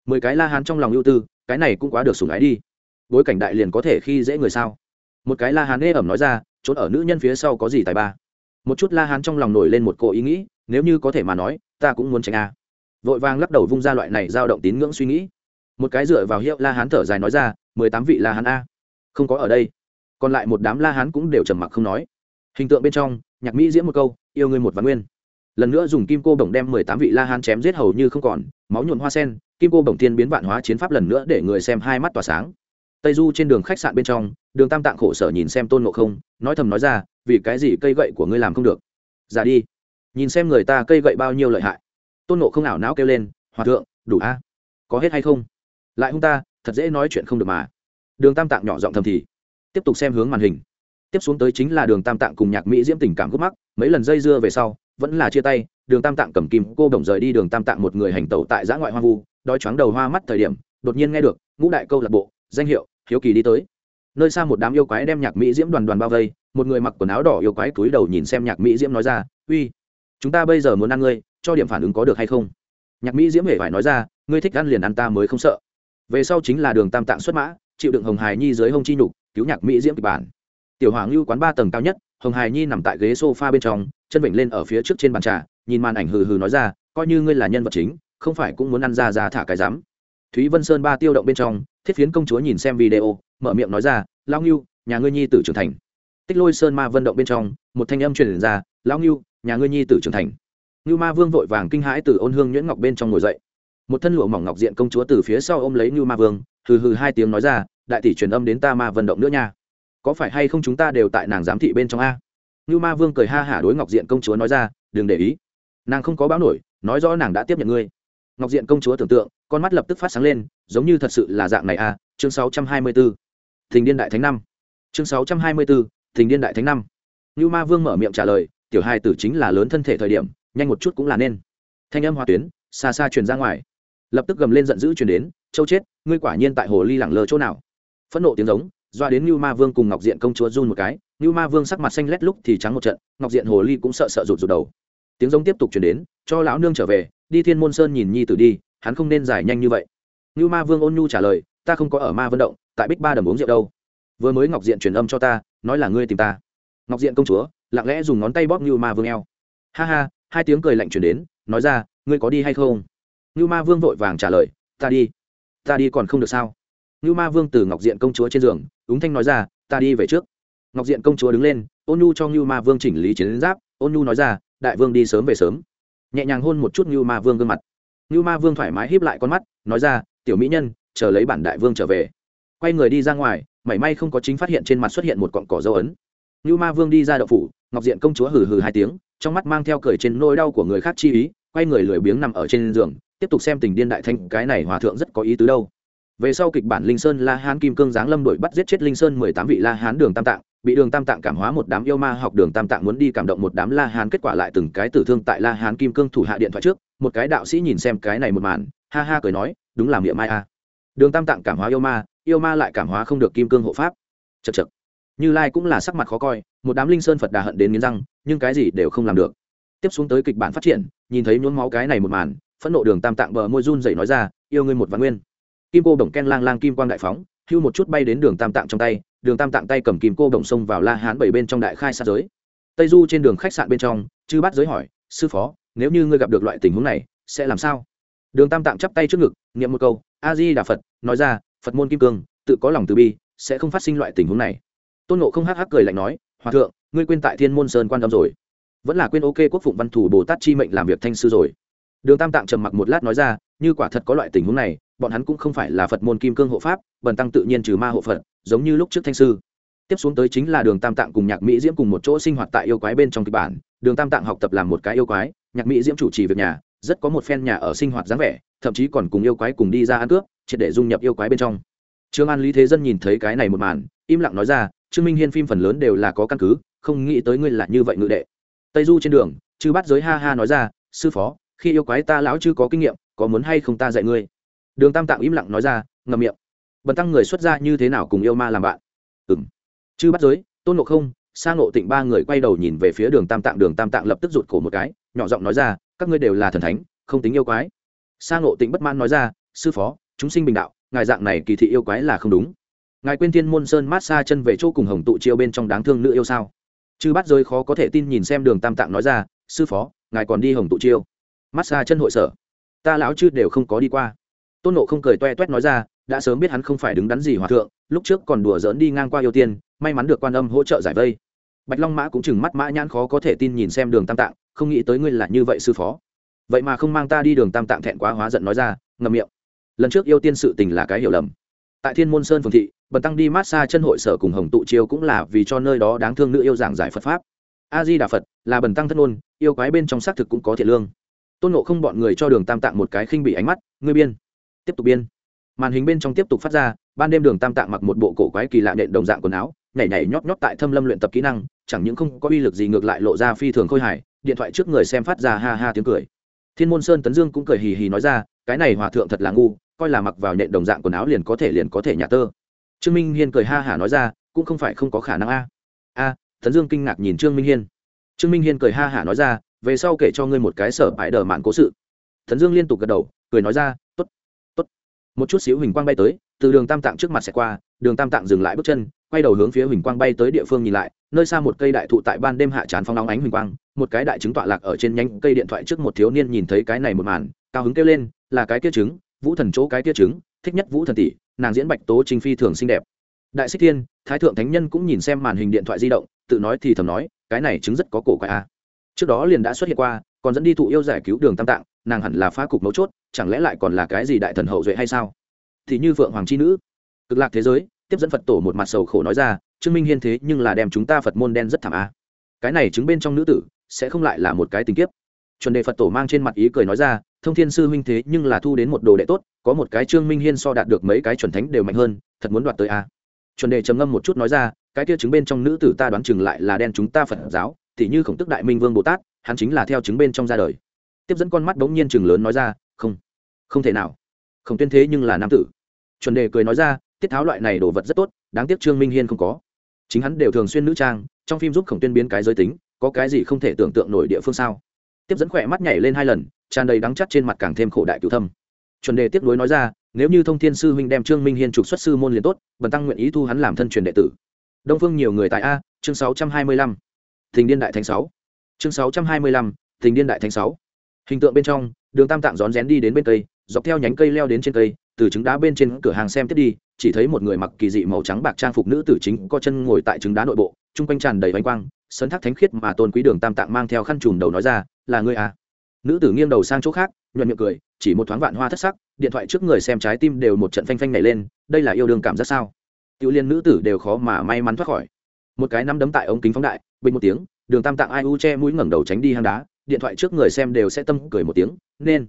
Mười cái la hán trong lòng ưu tư, cái này cũng quá được sủng ái đi. Bối cảnh đại liền có thể khi dễ người sao? Một cái la hán ê ẩm nói ra trốn ở nữ nhân phía sau có gì tài ba? Một chút la hán trong lòng nổi lên một cỗ ý nghĩ, nếu như có thể mà nói, ta cũng muốn tránh a vội vàng lắc đầu vung ra loại này dao động tín ngưỡng suy nghĩ. Một cái dựa vào hiệu la hán thở dài nói ra, mười tám vị la hán a. Không có ở đây. Còn lại một đám la hán cũng đều trầm mặc không nói. Hình tượng bên trong, nhạc mỹ diễn một câu, yêu ngươi một văn nguyên. Lần nữa dùng kim cô bổng đem mười tám vị la hán chém giết hầu như không còn, máu nhuộn hoa sen, kim cô bổng thiên biến vạn hóa chiến pháp lần nữa để người xem hai mắt tỏa sáng. Tây du trên đường khách sạn bên trong, đường tam tạng khổ sở nhìn xem tôn ngộ không, nói thầm nói ra, vì cái gì cây gậy của ngươi làm không được? Ra đi, nhìn xem người ta cây gậy bao nhiêu lợi hại tôn ngộ không ảo não kêu lên, hòa thượng, đủ a. Có hết hay không? Lại hung ta, thật dễ nói chuyện không được mà. Đường tam tạng nhỏ giọng thầm thì, tiếp tục xem hướng màn hình. Tiếp xuống tới chính là đường tam tạng cùng nhạc mỹ diễm tình cảm gốc mắc, mấy lần dây dưa về sau, vẫn là chia tay, đường tam tạng cầm kim cô đồng rời đi, đường tam tạng một người hành tẩu tại giã ngoại hoang vu, đói choáng đầu hoa mắt thời điểm, đột nhiên nghe được, ngũ đại câu lạc bộ, danh hiệu, hiếu kỳ đi tới. Nơi xa một đám yêu quái đem nhạc mỹ diễm đoàn đoàn bao vây, một người mặc quần áo đỏ yêu quái cúi đầu nhìn xem nhạc mỹ diễm nói ra, uy chúng ta bây giờ muốn ăn ngươi, cho điểm phản ứng có được hay không? Nhạc mỹ diễm hề phải nói ra, ngươi thích ăn liền ăn ta mới không sợ. Về sau chính là đường tam tạng xuất mã, chịu đựng hồng hài nhi dưới hông chi nhục, cứu nhạc mỹ diễm kịch bản. Tiểu hoàng lưu quán ba tầng cao nhất, hồng hài nhi nằm tại ghế s o f a bên trong, chân vịnh lên ở phía trước trên bàn trà, nhìn màn ảnh hừ hừ nói ra, coi như ngươi là nhân vật chính, không phải cũng muốn ăn ra ra thả cái dám thúy vân sơn ba tiêu động bên trong, thiết phiến công chúa nhìn xem video, mở miệng nói ra lao ngưu, nhà ngươi nhi tử trưởng thành. Tích lôi sơn ma vận động bên trong, một thanh âm truyền ra lao ngưu nhà ngươi nhi tử trưởng thành. Ngưu ma vương vội vàng kinh hãi từ ôn hương nhuyễn ngọc bên trong ngồi dậy. Một thân lụa mỏng ngọc diện công chúa từ phía sau ôm lấy ngưu ma vương, hừ hừ hai tiếng nói ra, đại tỷ truyền âm đến ta ma vận động nữa nha. Có phải hay không chúng ta đều tại nàng giám thị bên trong a? Ngưu ma vương cười ha hả đối ngọc diện công chúa nói ra, đừng để ý. Nàng không có báo nổi, nói rõ nàng đã tiếp nhận ngươi. Ngọc diện công chúa tưởng tượng, con mắt lập tức phát sáng lên, giống như thật sự là dạng này a, chương 624. thình điên đại thánh năm. Chương 624. thình điên đại thánh năm. Như ma vương mở miệng trả lời tiểu hai tử chính là lớn thân thể thời điểm nhanh một chút cũng là nên thanh âm hoa tuyến xa xa truyền ra ngoài lập tức gầm lên giận dữ truyền đến châu chết ngươi quả nhiên tại hồ ly lẳng lơ chỗ nào phẫn nộ tiếng giống doa đến như Ma Vương cùng Ngọc Diện công chúa run một cái, như Ma Vương sắc mặt xanh lét lúc thì trắng một trận, Ngọc Diện hồ ly cũng sợ sợ rụt rụt đầu. Tiếng giống tiếp tục truyền đến, cho lão nương trở về, đi Thiên Môn Sơn nhìn nhi tử đi, hắn không nên giải nhanh như vậy. như Ma Vương ôn nhu trả lời, ta không có ở Ma Vân động, tại Bích Ba đầm uống rượu đâu. Vừa mới Ngọc Diện truyền âm cho ta, nói là ngươi tìm ta. Ngọc Diện công chúa, lặng lẽ dùng ngón tay bóp như Ma Vương eo. Ha ha, hai tiếng cười lạnh truyền đến, nói ra, ngươi có đi hay không? như Ma Vương vội vàng trả lời, ta đi. Ta đi còn không được sao? như Ma Vương từ Ngọc Diện công chúa trên giường, úng thanh nói ra, ta đi về trước. Ngọc Diện công chúa đứng lên, Ôn Nhu cho như Ma Vương chỉnh lý chiến giáp, Ôn Nhu nói ra, đại vương đi sớm về sớm. Nhẹ nhàng hôn một chút như Ma Vương gương mặt. như Ma Vương thoải mái híp lại con mắt, nói ra, tiểu mỹ nhân, chờ lấy bản đại vương trở về. Quay người đi ra ngoài, may may không có chính phát hiện trên mặt xuất hiện một cọng cỏ dấu ấn. Nưu Ma Vương đi ra đậu phủ, Ngọc Diện công chúa hừ hừ hai tiếng, trong mắt mang theo cười trên nỗi đau của người khác chi ý, quay người lười biếng nằm ở trên giường, tiếp tục xem tình điên đại thanh, cái này hòa thượng rất có ý tứ đâu. Về sau kịch bản linh sơn la hán kim cương giáng lâm đổi bắt giết chết linh sơn mười tám vị la hán đường tam tạng bị đường tam tạng cảm hóa một đám yêu ma học đường tam tạng muốn đi cảm động một đám la hán kết quả lại từng cái tử thương tại la hán kim cương thủ hạ điện thoại trước một cái đạo sĩ nhìn xem cái này một màn ha ha cười nói đúng là miệng mai a. Đường tam tạng cảm hóa yêu ma yêu ma lại cảm hóa không được kim cương hộ pháp. Chật chật như lai cũng là sắc mặt khó coi, một đám linh sơn phật đà hận đến nghiến răng, nhưng cái gì đều không làm được. Tiếp xuống tới kịch bản phát triển, nhìn thấy nhuốm máu cái này một màn, phẫn nộ đường tam tạng bờ môi run dậy nói ra, yêu ngươi một văn nguyên. Kim cô đồng ken lang lang kim quang đại phóng, hưu một chút bay đến đường tam tạng trong tay, đường tam tạng tay cầm kim cô đồng xông vào la hán bảy bên trong đại khai sát giới. Tây du trên đường khách sạn bên trong, chư bắt giới hỏi, sư phó, nếu như ngươi gặp được loại tình huống này, sẽ làm sao? Đường tam tạng chắp tay trước ngực, niệm một câu, a di đà phật, nói ra, phật môn kim cương, tự có lòng từ bi, sẽ không phát sinh loại tình huống này tôn nộ không hắc hắc cười lạnh nói, hòa thượng, ngươi quên tại thiên môn sơn quan tâm rồi. Vẫn là quên ok quốc phụng văn thủ bồ tát chi mệnh làm việc thanh sư rồi. Đường tam tạng trầm mặc một lát nói ra, như quả thật có loại tình huống này, bọn hắn cũng không phải là phật môn kim cương hộ pháp, bần tăng tự nhiên trừ ma hộ phật, giống như lúc trước thanh sư. Tiếp xuống tới chính là đường tam tạng cùng nhạc mỹ diễm cùng một chỗ sinh hoạt tại yêu quái bên trong kịch bản. Đường tam tạng học tập làm một cái yêu quái, nhạc mỹ diễm chủ trì việc nhà, rất có một phen nhà ở sinh hoạt dáng vẻ, thậm chí còn cùng yêu quái cùng đi ra ăn cướp, triệt để dung nhập yêu quái bên trong trương an lý thế dân nhìn thấy cái này một màn, im lặng nói ra, trương minh hiên phim phần lớn đều là có căn cứ, không nghĩ tới ngươi là như vậy ngự đệ. Tây du trên đường, chư bắt giới ha ha nói ra, sư phó, khi yêu quái ta lão chưa có kinh nghiệm, có muốn hay không ta dạy ngươi? Đường tam tạng im lặng nói ra ngầm miệng. Bần tăng người xuất ra như thế nào cùng yêu ma làm bạn? Ừng chư bắt giới, tôn ngộ không sang ngộ tịnh ba người quay đầu nhìn về phía đường tam tạng, đường tam tạng lập tức rụt cổ một cái, nhỏ giọng nói ra, các ngươi đều là thần thánh, không tính yêu quái. Sang ngộ tịnh bất mãn nói ra, sư phó, chúng sinh bình đạo ngài dạng này kỳ thị yêu quái là không đúng. Ngài quên thiên môn sơn mát xa chân về chỗ cùng hồng tụ chiêu bên trong đáng thương nữ yêu sao? Chư bắt rơi khó có thể tin nhìn xem đường tam tạng nói ra, sư phó, ngài còn đi hồng tụ chiêu? Mát xa chân hội sở. Ta lão chư đều không có đi qua. Tôn nộ không cười toe toét nói ra, đã sớm biết hắn không phải đứng đắn gì hòa thượng, lúc trước còn đùa dỡn đi ngang qua yêu tiên, may mắn được quan âm hỗ trợ giải vây. Bạch long mã cũng chừng mắt mã nhãn khó có thể tin nhìn xem đường tam tạng, không nghĩ tới ngươi là như vậy sư phó. Vậy mà không mang ta đi đường tam tạng thẹn quá hóa giận nói ra ngầm miệng lần trước yêu tiên sự tình là cái hiểu lầm. Tại thiên môn sơn phường thị, bần tăng đi mát xa chân hội sở cùng hồng tụ chiêu cũng là vì cho nơi đó đáng thương nữ yêu giảng giải phật pháp. A di đà phật là bần tăng thất ngôn yêu quái bên trong xác thực cũng có thiện lương. Tôn nộ không bọn người cho đường tam tạng một cái khinh bị ánh mắt, ngươi biên, tiếp tục biên. Màn hình bên trong tiếp tục phát ra, ban đêm đường tam tạng mặc một bộ cổ quái kỳ lạ nện đồng dạng quần áo, nhảy nhảy nhót nhót tại thâm lâm luyện tập kỹ năng, chẳng những không có uy lực gì ngược lại lộ ra phi thường khôi hài, điện thoại trước người xem phát ra ha ha tiếng cười thiên môn sơn tấn dương cũng cười hì hì nói ra, cái này hòa thượng thật là ngu, coi là mặc vào nhện đồng dạng quần áo liền có thể liền có thể nhà tơ. Trương minh hiên cười ha hả nói ra, cũng không phải không có khả năng a. A, tấn dương kinh ngạc nhìn trương minh hiên. Trương minh hiên cười ha hả nói ra, về sau kể cho ngươi một cái sở bãi đờ mạn cố sự. Tấn dương liên tục gật đầu, cười nói ra t ố t t ố t một chút xíu huỳnh quang bay tới, từ đường tam tạng trước mặt xẻ qua, đường tam tạng dừng lại bước chân, quay đầu hướng phía huỳnh quang bay tới địa phương nhìn lại, nơi xa một cây đại thụ tại ban đêm hạ tràn phong nóng ánh huỳnh quang một cái đại trứng tọa lạc ở trên nhánh cây điện thoại trước một thiếu niên nhìn thấy cái này một màn, cao hứng kêu lên, là cái kia trứng, vũ thần chỗ cái kia trứng, thích nhất vũ thần tỷ, nàng diễn bạch tố trinh phi thường xinh đẹp. Đại xích thiên, thái thượng thánh nhân cũng nhìn xem màn hình điện thoại di động, tự nói thì thầm nói, cái này trứng rất có cổ quái a trước đó liền đã xuất hiện qua, còn dẫn đi thụ yêu giải cứu đường tam tạng, nàng hẳn là phá cục mấu chốt, chẳng lẽ lại còn là cái gì đại thần hậu duệ hay sao? Thì như phượng hoàng c h i nữ, cực lạc thế giới, tiếp dẫn phật tổ một mặt sầu khổ nói ra chứng minh hiên thế nhưng là đem chúng ta phật môn đen rất thảm a cái này chứng bên trong nữ tử sẽ không lại là một cái tình kiếp. Chuẩn đề phật tổ mang trên mặt ý cười nói ra, thông thiên sư huynh thế nhưng là thu đến một đồ đệ tốt, có một cái trương minh hiên so đạt được mấy cái chuẩn thánh đều mạnh hơn, thật muốn đoạt tới a. Chuẩn đề trầm ngâm một chút nói ra, cái kia chứng bên trong nữ tử ta đoán chừng lại là đen chúng ta phật giáo thì như khổng tức đại minh vương bồ tát, hắn chính là theo chứng bên trong ra đời. Tiếp dẫn con mắt bỗng nhiên chừng lớn nói ra, không không thể nào. Không tuyên thế nhưng là nam tử. Chuẩn đề cười nói ra, tiết tháo loại này đồ vật rất tốt, đáng tiếc trương minh hiên không có. Chính hắn đều thường xuyên nữ trang, trong phim giúp khổng tuyên biến cái giới tính có cái gì không thể tưởng tượng nổi địa phương sao? Tiếp dẫn khỏe mắt nhảy lên hai lần, tràn đầy đắng chắt trên mặt càng thêm khổ đại cựu thâm. Chuẩn đề tiếp nối nói ra, nếu như thông thiên sư huynh đem trương minh hiên trục xuất sư môn liền tốt, bần tăng nguyện ý thu hắn làm thân truyền đệ tử. Đông phương nhiều người tại a, chương sáu trăm hai mươi lăm. Thình điên đại thánh sáu. Chương sáu trăm hai mươi lăm, thình điên đại thánh sáu. Hình tượng bên trong, đường tam tạng rón rén đi đến bên cây, dọc theo nhánh cây leo đến trên cây từ trứng đá bên trên cửa hàng xem tiếp đi, chỉ thấy một người mặc kỳ dị màu trắng bạc trang phục nữ tử chính có chân ngồi tại trứng đá nội bộ, chung quanh tràn đầy vánh quang, sấn thác thánh khiết mà tôn quý đường tam tạng mang theo khăn chùm đầu nói ra, là ngươi à? Nữ tử nghiêng đầu sang chỗ khác nhuận miệng cười, chỉ một thoáng vạn hoa thất sắc, điện thoại trước người xem trái tim đều một trận phanh phanh nảy lên, đây là yêu đương cảm giác sao? Tiểu liên nữ tử đều khó mà may mắn thoát khỏi. Một cái nắm đấm tại ống kính phóng đại, bình một tiếng, đường tam tạng ai u che mũi ngẩng đầu tránh đi hang đá, điện thoại trước người xem đều sẽ tâm cười một tiếng, nên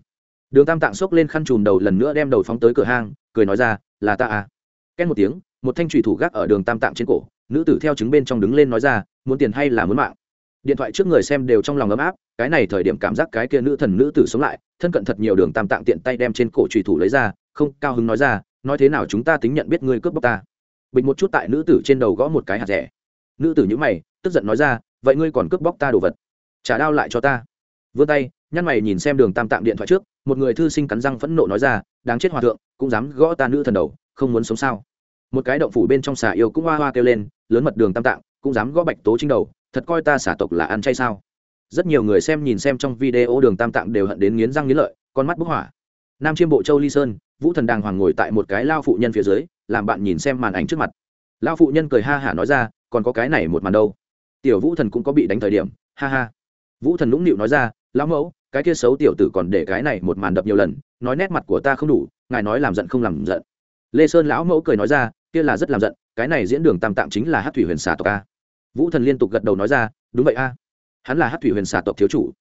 đường tam tạng xốc lên khăn chùm đầu lần nữa đem đầu phóng tới cửa hang, cười nói ra, là ta à? Két một tiếng, một thanh trùy thủ gác ở đường tam tạng trên cổ, nữ tử theo chứng bên trong đứng lên nói ra, muốn tiền hay là muốn mạng? Điện thoại trước người xem đều trong lòng ấm áp, cái này thời điểm cảm giác cái kia nữ thần nữ tử sống lại, thân cận thật nhiều đường tam tạng tiện tay đem trên cổ trùy thủ lấy ra, không, cao hứng nói ra, nói thế nào chúng ta tính nhận biết ngươi cướp bóc ta? Bình một chút tại nữ tử trên đầu gõ một cái hạt rẻ. Nữ tử nhữ mày, tức giận nói ra, vậy ngươi còn cướp bóc ta đồ vật? Trả đao lại cho ta. Vươn tay nhăn mày nhìn xem đường tam tạm điện thoại trước, một người thư sinh cắn răng phẫn nộ nói ra, đáng chết hòa thượng, cũng dám gõ ta nữ thần đầu, không muốn sống sao? Một cái động phủ bên trong xà yêu cũng hoa hoa kêu lên, lớn mật đường tam tạng, cũng dám gõ bạch tố chính đầu, thật coi ta xả tộc là ăn chay sao? Rất nhiều người xem nhìn xem trong video đường tam tạng đều hận đến nghiến răng nghiến lợi, con mắt bức hỏa. Nam chiêm bộ châu ly sơn, vũ thần đàng hoàng ngồi tại một cái lao phụ nhân phía dưới, làm bạn nhìn xem màn ảnh trước mặt. Lao phụ nhân cười ha hả nói ra, còn có cái này một màn đâu. Tiểu vũ thần cũng có bị đánh thời điểm, ha ha. Vũ thần lũng nịu nói ra, lão mẫu cái kia xấu tiểu tử còn để cái này một màn đập nhiều lần, nói nét mặt của ta không đủ, ngài nói làm giận không làm giận. Lê sơn lão mẫu cười nói ra, kia là rất làm giận, cái này diễn đường tam tạm chính là hát thủy huyền xà tộc a. Vũ thần liên tục gật đầu nói ra, đúng vậy a. Hắn là hát thủy huyền xà tộc thiếu chủ.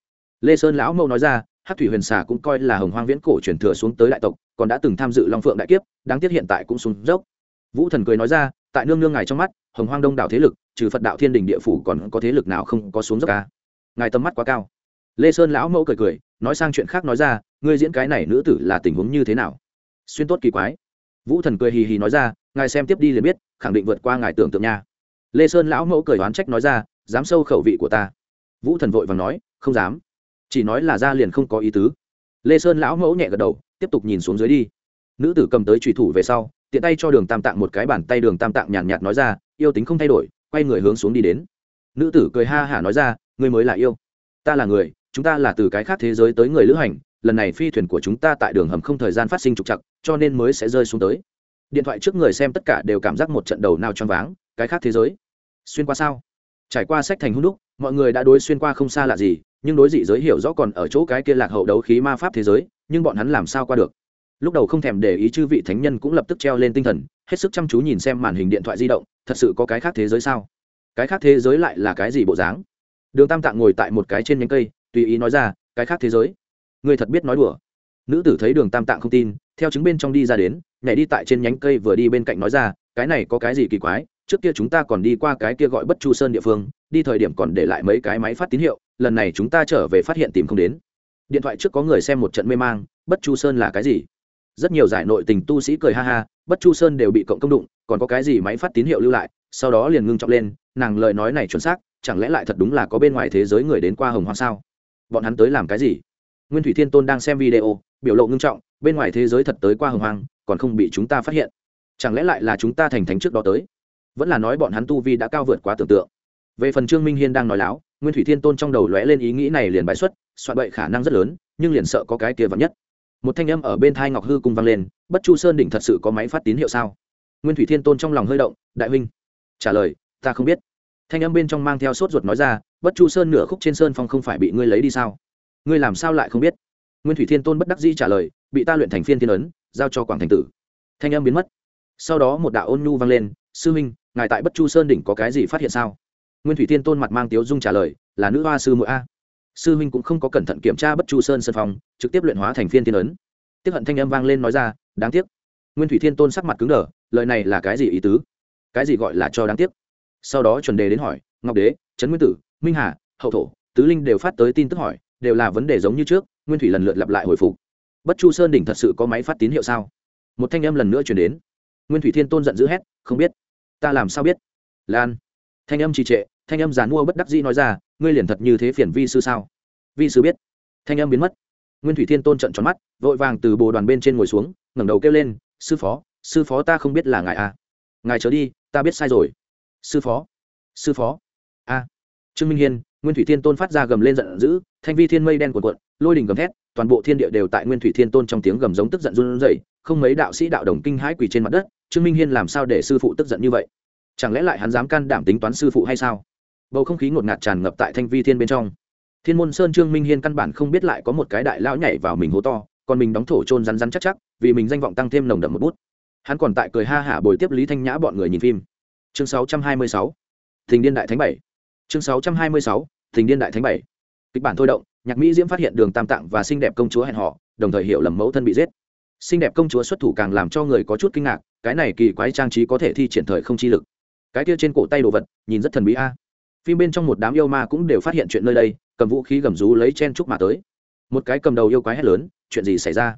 Lê sơn lão mẫu nói ra, hát thủy huyền xà cũng coi là hồng hoang viễn cổ truyền thừa xuống tới đại tộc, còn đã từng tham dự long phượng đại kiếp, đáng tiếc hiện tại cũng xuống dốc. Vũ thần cười nói ra, tại nương nương ngài trong mắt, hồng hoang đông đảo thế lực, trừ phật đạo thiên đình địa phủ còn có thế lực nào không có xuống dốc a? ngài tầm mắt quá cao lê sơn lão mẫu cười cười, nói sang chuyện khác nói ra, ngươi diễn cái này nữ tử là tình huống như thế nào? Xuyên tốt kỳ quái. Vũ thần cười hì hì nói ra, ngài xem tiếp đi liền biết, khẳng định vượt qua ngài tưởng tượng nha. Lê sơn lão mẫu cười oán trách nói ra, dám sâu khẩu vị của ta. Vũ thần vội và nói, không dám. Chỉ nói là ra liền không có ý tứ. Lê sơn lão mẫu nhẹ gật đầu, tiếp tục nhìn xuống dưới đi. Nữ tử cầm tới trùy thủ về sau, tiện tay cho đường tam tạng một cái bàn tay đường tam tạng nhàn nhạt nói ra, yêu tính không thay đổi, quay người hướng xuống đi đến. Nữ tử cười ha hả nói ra, ngươi mới là yêu. Ta là người chúng ta là từ cái khác thế giới tới người lữ hành, lần này phi thuyền của chúng ta tại đường hầm không thời gian phát sinh trục chặt cho nên mới sẽ rơi xuống tới. Điện thoại trước người xem tất cả đều cảm giác một trận đầu nào choáng váng, cái khác thế giới. Xuyên qua sao? Trải qua sách thành hung đúc, mọi người đã đối xuyên qua không xa lạ gì, nhưng đối dị giới hiểu rõ còn ở chỗ cái kia lạc hậu đấu khí ma pháp thế giới, nhưng bọn hắn làm sao qua được? Lúc đầu không thèm để ý chư vị thánh nhân cũng lập tức treo lên tinh thần, hết sức chăm chú nhìn xem màn hình điện thoại di động, thật sự có cái khác thế giới sao? Cái khác thế giới lại là cái gì bộ dáng? Đường tam tạng ngồi tại một cái trên nhánh cây tùy ý nói ra, cái khác thế giới. Người thật biết nói đùa. Nữ tử thấy đường tam tạng không tin, theo chứng bên trong đi ra đến, nhảy đi tại trên nhánh cây vừa đi bên cạnh nói ra, cái này có cái gì kỳ quái, trước kia chúng ta còn đi qua cái kia gọi bất chu sơn địa phương, đi thời điểm còn để lại mấy cái máy phát tín hiệu, lần này chúng ta trở về phát hiện tìm không đến. Điện thoại trước có người xem một trận mê mang, bất chu sơn là cái gì? Rất nhiều giải nội tình tu sĩ cười ha ha, bất chu sơn đều bị cộng công đụng, còn có cái gì máy phát tín hiệu lưu lại? Sau đó liền ngưng trọng lên, nàng lời nói này chuẩn xác, chẳng lẽ lại thật đúng là có bên ngoài thế giới người đến qua hồng hoa sao? Bọn hắn tới làm cái gì? Nguyên thủy thiên tôn đang xem video, biểu lộ ngưng trọng, bên ngoài thế giới thật tới qua hồng hoang, còn không bị chúng ta phát hiện. Chẳng lẽ lại là chúng ta thành thánh trước đó tới? Vẫn là nói bọn hắn tu vi đã cao vượt quá tưởng tượng. Về phần trương minh hiên đang nói láo, nguyên thủy thiên tôn trong đầu lóe lên ý nghĩ này liền bãi xuất, soạn bậy khả năng rất lớn, nhưng liền sợ có cái kia vắn nhất. Một thanh âm ở bên thai ngọc hư cùng vang lên, bất chu sơn đỉnh thật sự có máy phát tín hiệu sao? Nguyên thủy thiên tôn trong lòng hơi động, đại huynh, trả lời, ta không biết thanh âm bên trong mang theo sốt ruột nói ra, bất chu sơn nửa khúc trên sơn phong không phải bị ngươi lấy đi sao? Ngươi làm sao lại không biết? Nguyên thủy thiên tôn bất đắc dĩ trả lời, bị ta luyện thành phiên thiên ấn, giao cho quảng thành tử. Thanh âm biến mất. Sau đó một đạo ôn nhu vang lên, sư huynh ngài tại bất chu sơn đỉnh có cái gì phát hiện sao? Nguyên thủy thiên tôn mặt mang tiếu dung trả lời, là nữ hoa sư mỗi a. Sư huynh cũng không có cẩn thận kiểm tra bất chu sơn sân phong, trực tiếp luyện hóa thành phiên thiên ấn. Tiếp hận thanh âm vang lên nói ra, đáng tiếc. Nguyên thủy thiên tôn sắc mặt cứng đờ, lời này là cái gì ý tứ? Cái gì gọi là cho đáng tiếc? Sau đó chuẩn đề đến hỏi, ngọc đế, trấn nguyên tử, minh hà, hậu thổ, tứ linh đều phát tới tin tức hỏi, đều là vấn đề giống như trước, nguyên thủy lần lượt lặp lại hồi phục. Bất chu sơn đỉnh thật sự có máy phát tín hiệu sao? Một thanh âm lần nữa chuyển đến. Nguyên thủy thiên tôn giận dữ hét, không biết, ta làm sao biết? Lan. Thanh âm trì trệ, thanh âm giàn mua bất đắc dĩ nói ra, ngươi liền thật như thế phiền vi sư sao? Vi sư biết. Thanh âm biến mất. Nguyên thủy thiên tôn trận tròn mắt, vội vàng từ bồ đoàn bên trên ngồi xuống, ngẩng đầu kêu lên, sư phó sư phó ta không biết là ngài à. Ngài trở đi, ta biết sai rồi sư phó sư phó. A. Trương minh hiên, nguyên thủy thiên tôn phát ra gầm lên giận dữ, thanh vi thiên mây đen cuộn cuộn, lôi đình gầm thét, toàn bộ thiên địa đều tại nguyên thủy thiên tôn trong tiếng gầm giống tức giận run rẩy, không mấy đạo sĩ đạo đồng kinh hãi quỳ trên mặt đất, trương minh hiên làm sao để sư phụ tức giận như vậy? Chẳng lẽ lại hắn dám can đảm tính toán sư phụ hay sao? Bầu không khí ngột ngạt tràn ngập tại thanh vi thiên bên trong. Thiên môn sơn trương minh hiên căn bản không biết lại có một cái đại lão nhảy vào mình hố to, còn mình đóng thổ trôn rắn rắn chắc chắc, vì mình danh vọng tăng thêm nồng đậm một bút. Hắn còn tại cười ha hả bồi tiếp lý thanh nhã bọn người nhìn phim chương 626. thình điên đại thánh bảy. Chương 626. thình điên đại thánh bảy. Kịch bản thôi động, nhạc mỹ diễm phát hiện đường tam tạng và xinh đẹp công chúa hẹn họ đồng thời hiểu lầm mẫu thân bị giết. Xinh đẹp công chúa xuất thủ càng làm cho người có chút kinh ngạc, cái này kỳ quái trang trí có thể thi triển thời không chi lực. Cái kia trên cổ tay đồ vật, nhìn rất thần bí a. Phim bên trong một đám yêu ma cũng đều phát hiện chuyện nơi đây, cầm vũ khí gầm rú lấy chen trúc mà tới. Một cái cầm đầu yêu quái hét lớn, chuyện gì xảy ra?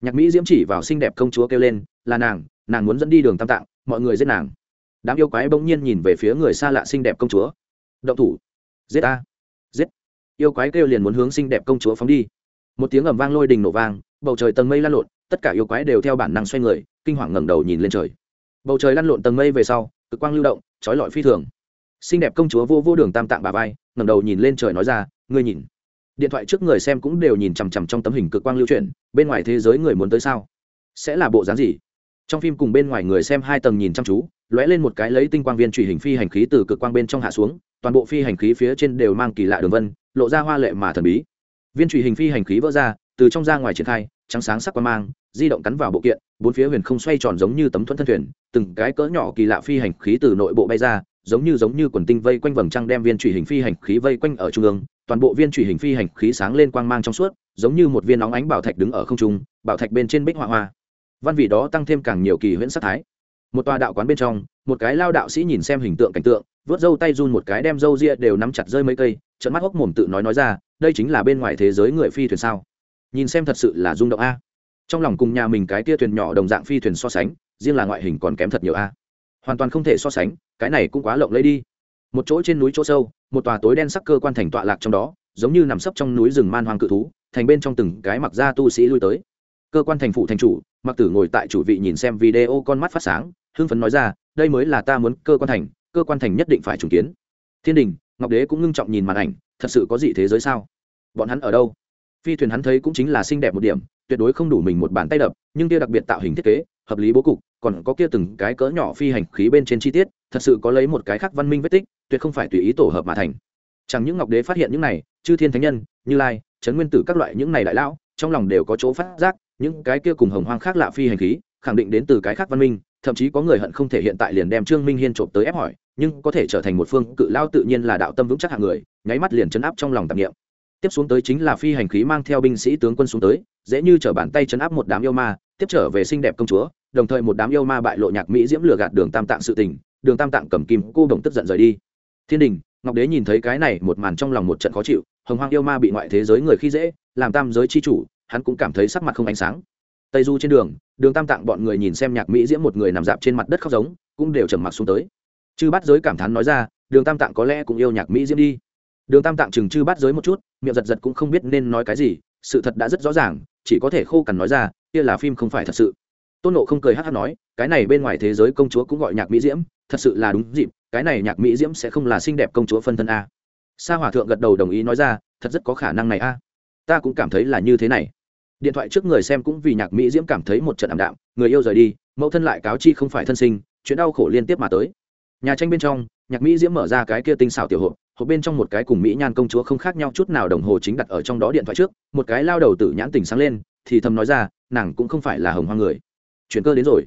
Nhạc mỹ diễm chỉ vào xinh đẹp công chúa kêu lên, là nàng nàng muốn dẫn đi đường tam tạng, mọi người giết nàng đám yêu quái bỗng nhiên nhìn về phía người xa lạ xinh đẹp công chúa. Động thủ. Giết a giết. Yêu quái kêu liền muốn hướng xinh đẹp công chúa phóng đi. Một tiếng ầm vang lôi đình nổ vang, bầu trời tầng mây lăn lộn, tất cả yêu quái đều theo bản năng xoay người, kinh hoàng ngẩng đầu nhìn lên trời. Bầu trời lăn lộn tầng mây về sau, cực quang lưu động, trói lọi phi thường. Xinh đẹp công chúa vô vô đường tam tạng bà vai, ngẩng đầu nhìn lên trời nói ra, ngươi nhìn. Điện thoại trước người xem cũng đều nhìn chằm chằm trong tấm hình cực quang lưu chuyển, bên ngoài thế giới người muốn tới sao? Sẽ là bộ dáng gì? Trong phim cùng bên ngoài người xem hai tầng nhìn chăm chú lóe lên một cái lấy tinh quang viên truy hình phi hành khí từ cực quang bên trong hạ xuống, toàn bộ phi hành khí phía trên đều mang kỳ lạ đường vân, lộ ra hoa lệ mà thần bí. Viên truy hình phi hành khí vỡ ra, từ trong ra ngoài triển khai, trắng sáng sắc quang mang, di động cắn vào bộ kiện, bốn phía huyền không xoay tròn giống như tấm thuẫn thân thuyền, từng cái cỡ nhỏ kỳ lạ phi hành khí từ nội bộ bay ra, giống như giống như quần tinh vây quanh vầng trăng đem viên truy hình phi hành khí vây quanh ở trung ương, toàn bộ viên truy hình phi hành khí sáng lên quang mang trong suốt, giống như một viên nóng ánh bảo thạch đứng ở không trung, bảo thạch bên trên bích họa hoa. Văn vị đó tăng thêm càng nhiều kỳ huyễn sắc thái một tòa đạo quán bên trong, một cái lao đạo sĩ nhìn xem hình tượng cảnh tượng, vớt râu tay run một cái đem râu ria đều nắm chặt rơi mấy cây trận mắt hốc mồm tự nói nói ra, đây chính là bên ngoài thế giới người phi thuyền sao? Nhìn xem thật sự là rung động a. Trong lòng cùng nhà mình cái tia thuyền nhỏ đồng dạng phi thuyền so sánh, riêng là ngoại hình còn kém thật nhiều a. Hoàn toàn không thể so sánh, cái này cũng quá lộng lấy đi. Một chỗ trên núi chỗ sâu, một tòa tối đen sắc cơ quan thành tọa lạc trong đó, giống như nằm sấp trong núi rừng man hoang cự thú, thành bên trong từng cái mặc ra tu sĩ lui tới. Cơ quan thành phụ thành chủ, mặc tử ngồi tại chủ vị nhìn xem video con mắt phát sáng hưng phấn nói ra, đây mới là ta muốn, cơ quan thành, cơ quan thành nhất định phải trùng kiến. Thiên đình, ngọc đế cũng ngưng trọng nhìn màn ảnh, thật sự có gì thế giới sao? Bọn hắn ở đâu? Phi thuyền hắn thấy cũng chính là xinh đẹp một điểm, tuyệt đối không đủ mình một bàn tay đập, nhưng kia đặc biệt tạo hình thiết kế, hợp lý bố cục, còn có kia từng cái cỡ nhỏ phi hành khí bên trên chi tiết, thật sự có lấy một cái khác văn minh vết tích, tuyệt không phải tùy ý tổ hợp mà thành. Chẳng những ngọc đế phát hiện những này, chư thiên thánh nhân, như lai, trấn nguyên tử các loại những này đại lão, trong lòng đều có chỗ phát giác, những cái kia cùng hồng hoang khác lạ phi hành khí, khẳng định đến từ cái khác văn minh thậm chí có người hận không thể hiện tại liền đem trương minh hiên trộm tới ép hỏi, nhưng có thể trở thành một phương cự lao tự nhiên là đạo tâm vững chắc hạng người, nháy mắt liền chấn áp trong lòng tạp nghiệm tiếp xuống tới chính là phi hành khí mang theo binh sĩ tướng quân xuống tới, dễ như t bàn tay chấn áp một đám yêu ma, tiếp trở về xinh đẹp công chúa, đồng thời một đám yêu ma bại lộ nhạc mỹ diễm lừa gạt đường tam tạng sự tình, đường tam tạng cầm kim, cô đồng tức giận rời đi. Thiên đình, ngọc đế nhìn thấy cái này một màn trong lòng một trận khó chịu, hồng hoang yêu ma bị ngoại thế giới người khi dễ, làm tam giới chi chủ, hắn cũng cảm thấy sắc mặt không ánh sáng tây du trên đường đường tam tạng bọn người nhìn xem nhạc mỹ diễm một người nằm dạp trên mặt đất khóc giống, cũng đều trầm mặc xuống tới. Chư bát giới cảm thán nói ra, đường tam tạng có lẽ cũng yêu nhạc mỹ diễm đi. Đường tam tạng chừng chư bát giới một chút, miệng giật giật cũng không biết nên nói cái gì, sự thật đã rất rõ ràng, chỉ có thể khô cằn nói ra, kia là phim không phải thật sự. Tôn nộ không cười hát hát nói, cái này bên ngoài thế giới công chúa cũng gọi nhạc mỹ diễm, thật sự là đúng dịp, cái này nhạc mỹ diễm sẽ không là xinh đẹp công chúa phân thân a. Sa hòa thượng gật đầu đồng ý nói ra, thật rất có khả năng này a. Ta cũng cảm thấy là như thế này điện thoại trước người xem cũng vì nhạc mỹ diễm cảm thấy một trận ảm đạm, người yêu rời đi, mẫu thân lại cáo chi không phải thân sinh, chuyện đau khổ liên tiếp mà tới. Nhà tranh bên trong, nhạc mỹ diễm mở ra cái kia tinh xảo tiểu hộp hộp bên trong một cái cùng mỹ nhan công chúa không khác nhau chút nào đồng hồ chính đặt ở trong đó điện thoại trước, một cái lao đầu tử nhãn tình sáng lên, thì thầm nói ra, nàng cũng không phải là hồng hoa người. Chuyện cơ đến rồi.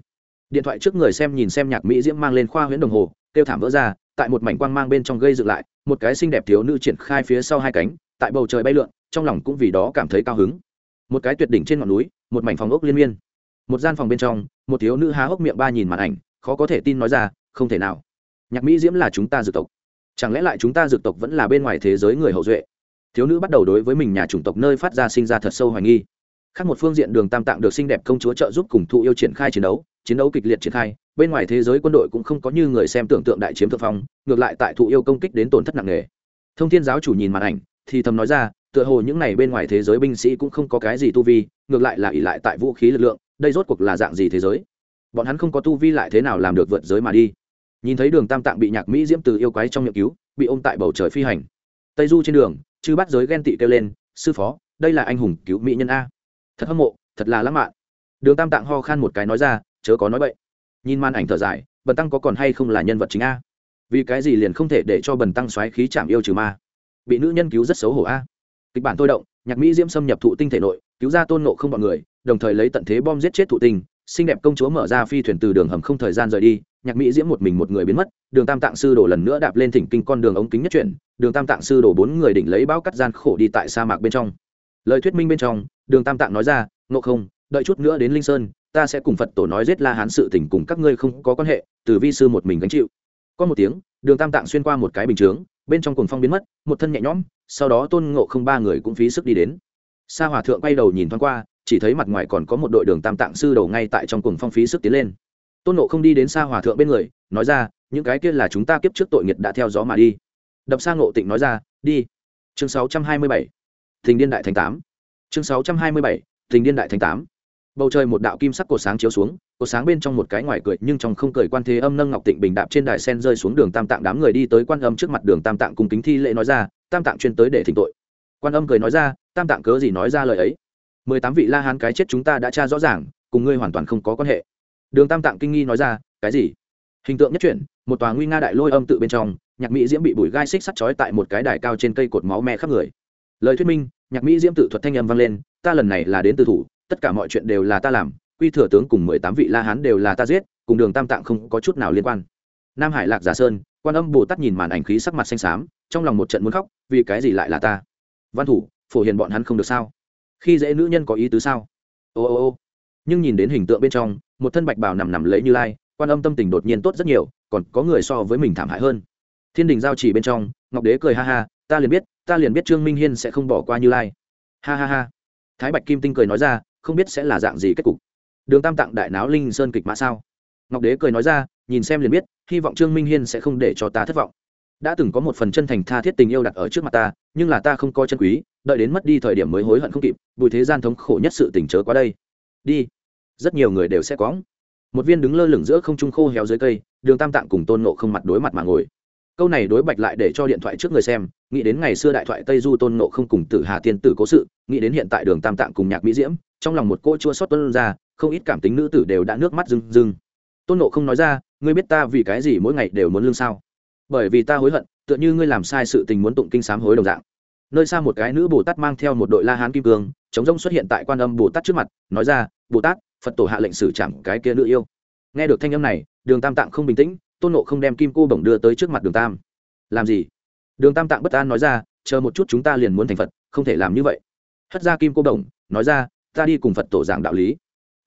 Điện thoại trước người xem nhìn xem nhạc mỹ diễm mang lên khoa huyễn đồng hồ, kêu thảm vỡ ra, tại một mảnh quang mang bên trong gây dựng lại, một cái xinh đẹp thiếu nữ triển khai phía sau hai cánh, tại bầu trời bay lượn, trong lòng cũng vì đó cảm thấy cao hứng một cái tuyệt đỉnh trên ngọn núi, một mảnh phòng ốc liên miên. Một gian phòng bên trong, một thiếu nữ há hốc miệng ba nhìn màn ảnh, khó có thể tin nói ra, không thể nào. Nhạc mỹ diễm là chúng ta dược tộc. Chẳng lẽ lại chúng ta dược tộc vẫn là bên ngoài thế giới người hậu duệ? Thiếu nữ bắt đầu đối với mình nhà chủng tộc nơi phát ra sinh ra thật sâu hoài nghi. Khác một phương diện đường tam tạng được xinh đẹp công chúa trợ giúp cùng thụ yêu triển khai chiến đấu chiến đấu kịch liệt triển khai, bên ngoài thế giới quân đội cũng không có như người xem tưởng tượng đại chiếm thượng phong, ngược lại tại thụ yêu công kích đến tổn thất nặng nề. Thông thiên giáo chủ nhìn màn ảnh, thì thầm nói ra tựa hồ những này bên ngoài thế giới binh sĩ cũng không có cái gì tu vi, ngược lại là ỉ lại tại vũ khí lực lượng, đây rốt cuộc là dạng gì thế giới? Bọn hắn không có tu vi lại thế nào làm được vượt giới mà đi. Nhìn thấy đường tam tạng bị nhạc mỹ diễm từ yêu quái trong miệng cứu, bị ôm tại bầu trời phi hành. Tây du trên đường, chư bắt giới ghen tị kêu lên, sư phó, đây là anh hùng cứu mỹ nhân a. Thật hâm mộ, thật là lãng mạn. Đường tam tạng ho khan một cái nói ra, chớ có nói bậy. nhìn màn ảnh thở dài, bần tăng có còn hay không là nhân vật chính a? Vì cái gì liền không thể để cho bần tăng xoáy khí chạm yêu trừ ma? Bị nữ nhân cứu rất xấu hổ a kịch bản tôi động, nhạc mỹ diễm xâm nhập thụ tinh thể nội, cứu ra tôn nộ không bọn người, đồng thời lấy tận thế bom giết chết thụ tinh. Xinh đẹp công chúa mở ra phi thuyền từ đường hầm không thời gian rời đi, nhạc mỹ diễm một mình một người biến mất, đường tam tạng sư đổ lần nữa đạp lên thỉnh kinh con đường ống kính nhất chuyển, đường tam tạng sư đổ bốn người đỉnh lấy bao cắt gian khổ đi tại sa mạc bên trong. Lời thuyết minh bên trong, đường tam tạng nói ra nộ không, đợi chút nữa đến linh sơn, ta sẽ cùng phật tổ nói giết la hán sự tình cùng các ngươi không có quan hệ, từ vi sư một mình gánh chịu. Có một tiếng, đường tam tạng xuyên qua một cái bình chướng, bên trong cuồng phong biến mất, một thân nhẹ nhõm sau đó tôn ngộ không ba người cũng phí sức đi đến. Sa hòa thượng quay đầu nhìn thoáng qua, chỉ thấy mặt ngoài còn có một đội đường tam tạng sư đầu ngay tại trong cuồng phong phí sức tiến lên. Tôn ngộ không đi đến sa hòa thượng bên người, nói ra, những cái kia là chúng ta kiếp trước tội nghiệt đã theo gió mà đi. Đập sa ngộ tịnh nói ra, đi. Chương 627. tình điên đại thành tám. Chương 627. tình điên đại thành tám. Bầu trời một đạo kim sắc cột sáng chiếu xuống cột sáng bên trong một cái ngoài cười, nhưng trong không cười quan thế âm nâng ngọc tịnh bình đạp trên đài sen rơi xuống đường tam tạng đám người đi tới quan âm trước mặt đường tam tạng cùng kính thi lễ nói ra, tam tạng chuyên tới để thỉnh tội. Quan âm cười nói ra, tam tạng cớ gì nói ra lời ấy? Mười tám vị la hán cái chết chúng ta đã tra rõ ràng, cùng ngươi hoàn toàn không có quan hệ. Đường tam tạng kinh nghi nói ra, cái gì? Hình tượng nhất chuyển, một tòa nguy nga đại lôi âm tự bên trong, nhạc mỹ diễm bị bùi gai xích sắt chói tại một cái đài cao trên cây cột máu me khắp người. Lời thuyết minh, nhạc mỹ diễm tự thuật thanh âm vang lên, ta lần này là đến từ thủ, tất cả mọi chuyện đều là ta làm quy thừa tướng cùng mười tám vị la hán đều là ta giết, cùng đường tam tạng không có chút nào liên quan. Nam hải lạc giả sơn, quan âm bồ tát nhìn màn ảnh khí sắc mặt xanh xám, trong lòng một trận muốn khóc, vì cái gì lại là ta? Văn thủ, phổ hiền bọn hắn không được sao? Khi dễ nữ nhân có ý tứ sao? Ô ô ô. Nhưng nhìn đến hình tượng bên trong, một thân bạch bào nằm nằm lấy như lai, quan âm tâm tình đột nhiên tốt rất nhiều, còn có người so với mình thảm hại hơn. Thiên đình giao chỉ bên trong, ngọc đế cười ha ha, ta liền biết, ta liền biết trương minh hiên sẽ không bỏ qua như lai. Ha ha ha. Thái bạch kim tinh cười nói ra, không biết sẽ là dạng gì kết cục đường tam tạng đại náo linh sơn kịch mã sao? Ngọc đế cười nói ra, nhìn xem liền biết, hy vọng trương minh hiên sẽ không để cho ta thất vọng. Đã từng có một phần chân thành tha thiết tình yêu đặt ở trước mặt ta, nhưng là ta không coi chân quý, đợi đến mất đi thời điểm mới hối hận không kịp, bùi thế gian thống khổ nhất sự tình chớ qua đây. Đi. Rất nhiều người đều sẽ quõng. Một viên đứng lơ lửng giữa không trung khô héo dưới cây, đường tam tạng cùng tôn nộ không mặt đối mặt mà ngồi. Câu này đối bạch lại để cho điện thoại trước người xem, nghĩ đến ngày xưa đại thoại tây du tôn nộ không cùng tử hà tiên tử cố sự, nghĩ đến hiện tại đường tam tạng cùng nhạc mỹ diễm, trong lòng một cô chua xót tuân ra không ít cảm tính nữ tử đều đã nước mắt rưng rưng. Tôn nộ không nói ra, ngươi biết ta vì cái gì mỗi ngày đều muốn lương sao? Bởi vì ta hối hận, tựa như ngươi làm sai sự tình muốn tụng kinh sám hối đồng dạng. Nơi xa một cái nữ bồ tát mang theo một đội la hán kim cương, chống rông xuất hiện tại quan âm bồ tát trước mặt, nói ra, bồ tát, phật tổ hạ lệnh xử trảm cái kia nữ yêu. Nghe được thanh âm này, đường tam tạng không bình tĩnh, tôn nộ không đem kim cô bổng đưa tới trước mặt đường tam. Làm gì? Đường tam tạng bất an nói ra, chờ một chút chúng ta liền muốn thành phật, không thể làm như vậy. Hất ra kim cô bổng, nói ra, ta đi cùng phật tổ giảng đạo lý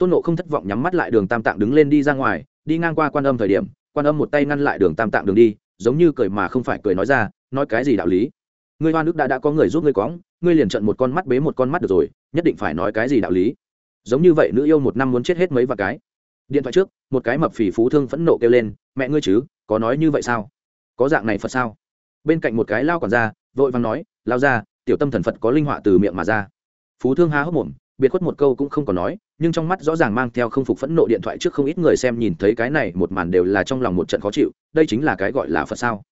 tôn nộ không thất vọng nhắm mắt lại đường tam tạng đứng lên đi ra ngoài, đi ngang qua quan âm thời điểm, quan âm một tay ngăn lại đường tam tạng đường đi, giống như cười mà không phải cười nói ra, nói cái gì đạo lý? Ngươi hoa nước đã đã có người giúp ngươi cóng ngươi liền trận một con mắt bế một con mắt được rồi, nhất định phải nói cái gì đạo lý? Giống như vậy nữ yêu một năm muốn chết hết mấy và cái. Điện thoại trước, một cái mập phì phú thương phẫn nộ kêu lên, mẹ ngươi chứ, có nói như vậy sao? Có dạng này phật sao? Bên cạnh một cái lao còn ra vội vàng nói, lao ra tiểu tâm thần phật có linh họa từ miệng mà ra. Phú thương há hốc mồm biệt khuất một câu cũng không còn nói, nhưng trong mắt rõ ràng mang theo không phục phẫn nộ điện thoại trước không ít người xem nhìn thấy cái này một màn đều là trong lòng một trận khó chịu, đây chính là cái gọi là phật sao?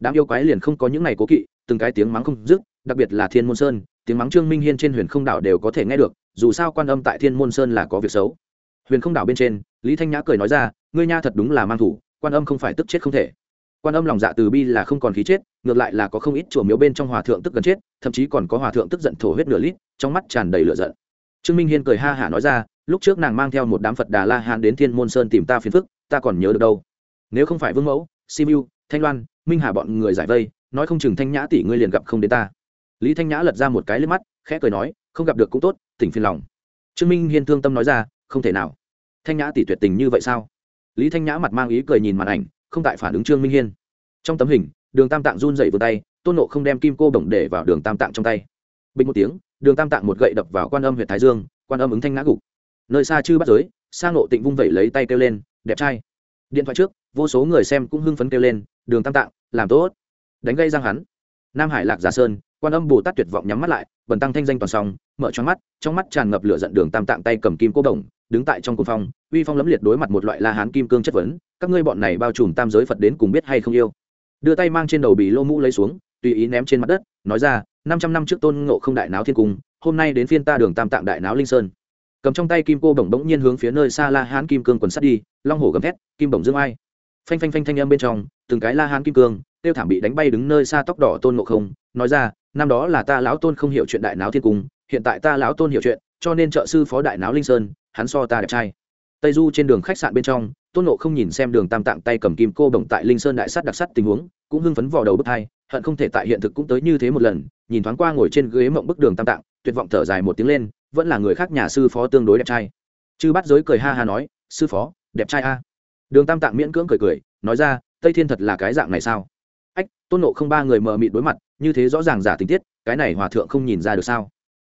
Đám yêu quái liền không có những ngày cố kỵ, từng cái tiếng mắng không dứt, đặc biệt là thiên môn sơn, tiếng mắng trương minh hiên trên huyền không đảo đều có thể nghe được, dù sao quan âm tại thiên môn sơn là có việc xấu. Huyền không đảo bên trên, lý thanh nhã cười nói ra, ngươi nha thật đúng là mang thủ, quan âm không phải tức chết không thể. Quan âm lòng dạ từ bi là không còn khí chết, ngược lại là có không ít chùa miếu bên trong hòa thượng tức gần chết, thậm chí còn có hòa thượng tức giận thổ huyết nửa lít, trong mắt tràn đầy lửa giận trương minh hiên cười ha hả nói ra, lúc trước nàng mang theo một đám phật đà la hán đến thiên môn sơn tìm ta phiền phức, ta còn nhớ được đâu. Nếu không phải vương mẫu simu thanh loan, minh hà bọn người giải vây, nói không chừng thanh nhã tỷ ngươi liền gặp không đến ta. Lý thanh nhã lật ra một cái lên mắt, khẽ cười nói, không gặp được cũng tốt, tỉnh phiền lòng. Trương minh hiên thương tâm nói ra, không thể nào. Thanh nhã tỷ tuyệt tình như vậy sao? Lý thanh nhã mặt mang ý cười nhìn màn ảnh, không tại phản ứng trương minh hiên. Trong tấm hình, đường tam tạng run dậy vươn tay, tôn nộ không đem kim cô bổng để vào đường tam tạng trong tay. Bình một tiếng đường tam tạng một gậy đập vào quan âm huyện thái dương, quan âm ứng thanh ngã gục. Nơi xa chư bắt giới sang nộ tịnh vung vẩy lấy tay kêu lên, đẹp trai. Điện thoại trước, vô số người xem cũng hưng phấn kêu lên, đường tam tạng, làm tốt. Đánh gây răng hắn. Nam hải lạc giả sơn, quan âm bồ tát tuyệt vọng nhắm mắt lại, bần tăng thanh danh toàn xong, mở choáng mắt, trong mắt tràn ngập lửa giận đường tam tạng tay cầm kim cô đồng, đứng tại trong cung phong, uy phong lấm liệt đối mặt một loại la hán kim cương chất vấn, các ngươi bọn này bao trùm tam giới phật đến cùng biết hay không yêu? Đưa tay mang trên đầu bị lô mũ lấy xuống, tùy ý ném trên mặt đất, nói ra năm trăm năm trước tôn ngộ không đại náo thiên cung, hôm nay đến phiên ta đường tam tạng đại náo linh sơn. Cầm trong tay kim cô bổng bỗng nhiên hướng phía nơi xa la hán kim cương quần sắt đi, long hổ gầm thét, kim bổng dương ai phanh phanh phanh thanh âm bên trong, từng cái la hán kim cương, tiêu thảm bị đánh bay đứng nơi xa tóc đỏ tôn ngộ không, nói ra, năm đó là ta lão tôn không hiểu chuyện đại náo thiên cung, hiện tại ta lão tôn hiểu chuyện, cho nên trợ sư phó đại náo linh sơn, hắn so ta đẹp trai. Tây du trên đường khách sạn bên trong, tôn ngộ không nhìn xem đường tam tạng tay cầm kim cô bổng tại linh sơn đại sắt đặc sắt tình huống cũng hưng phấn vào đầu bức thai, hận không thể tại hiện thực cũng tới như thế một lần, nhìn thoáng qua ngồi trên ghế mộng bức đường tam tạng, tuyệt vọng thở dài một tiếng lên, vẫn là người khác nhà sư phó tương đối đẹp trai. Chư bắt giới cười ha ha nói, sư phó, đẹp trai a. Đường tam tạng miễn cưỡng cười cười, nói ra, tây thiên thật là cái dạng này sao? Ách, tôn nộ không ba người mờ mịt đối mặt, như thế rõ ràng giả tình tiết, cái này hòa thượng không nhìn ra được sao?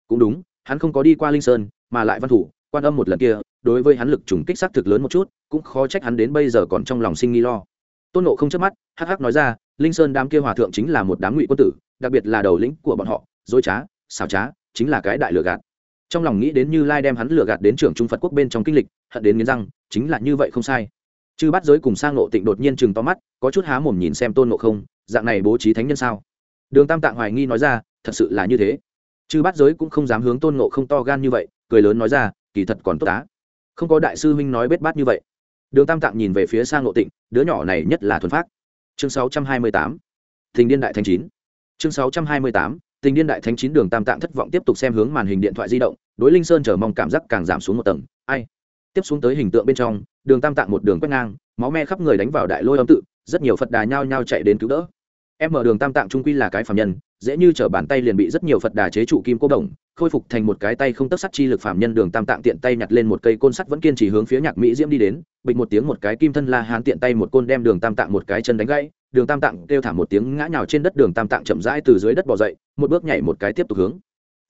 Cũng đúng, hắn không có đi qua linh sơn, mà lại văn thủ, quan âm một lần kia, đối với hắn lực trùng kích xác thực lớn một chút, cũng khó trách hắn đến bây giờ còn trong lòng sinh nghi lo. Tôn nộ không chớp mắt, hắc hắc nói ra linh sơn đám kia hòa thượng chính là một đám ngụy quân tử, đặc biệt là đầu lĩnh của bọn họ, dối trá xảo trá, chính là cái đại lừa gạt. Trong lòng nghĩ đến như lai đem hắn lừa gạt đến trưởng trung phật quốc bên trong kinh lịch, hận đến nghiến răng, chính là như vậy không sai. Chư bắt giới cùng sang nộ tịnh đột nhiên chừng to mắt, có chút há mồm nhìn xem tôn nộ không, dạng này bố trí thánh nhân sao? Đường tam tạng hoài nghi nói ra, thật sự là như thế. Chư bắt giới cũng không dám hướng tôn nộ không to gan như vậy, cười lớn nói ra, kỳ thật còn tốt tá không có đại sư huynh nói bết bát như vậy. Đường tam tạng nhìn về phía sang Nộ tịnh, đứa nhỏ này nhất là thuần phát chương sáu trăm hai mươi tám, tình điên đại thánh chín. Chương sáu trăm hai mươi tám, tình điên đại thánh chín đường tam tạng thất vọng tiếp tục xem hướng màn hình điện thoại di động, đối linh sơn chờ mong cảm giác càng giảm xuống một tầng. Ai? Tiếp xuống tới hình tượng bên trong, đường tam tạng một đường quét ngang, máu me khắp người đánh vào đại lôi âm tự, rất nhiều phật đà nhao nhao chạy đến cứu đỡ. Em mở đường tam tạng trung quy là cái phạm nhân dễ như t bàn tay liền bị rất nhiều phật đà chế trụ kim cô đồng, khôi phục thành một cái tay không tất sắt chi lực phạm nhân đường tam tạng tiện tay nhặt lên một cây côn sắt vẫn kiên trì hướng phía nhạc mỹ diễm đi đến, bịch một tiếng một cái kim thân la hán tiện tay một côn đem đường tam tạng một cái chân đánh gãy, đường tam tạng kêu thả một tiếng ngã nhào trên đất đường tam tạng chậm rãi từ dưới đất bỏ dậy, một bước nhảy một cái tiếp tục hướng.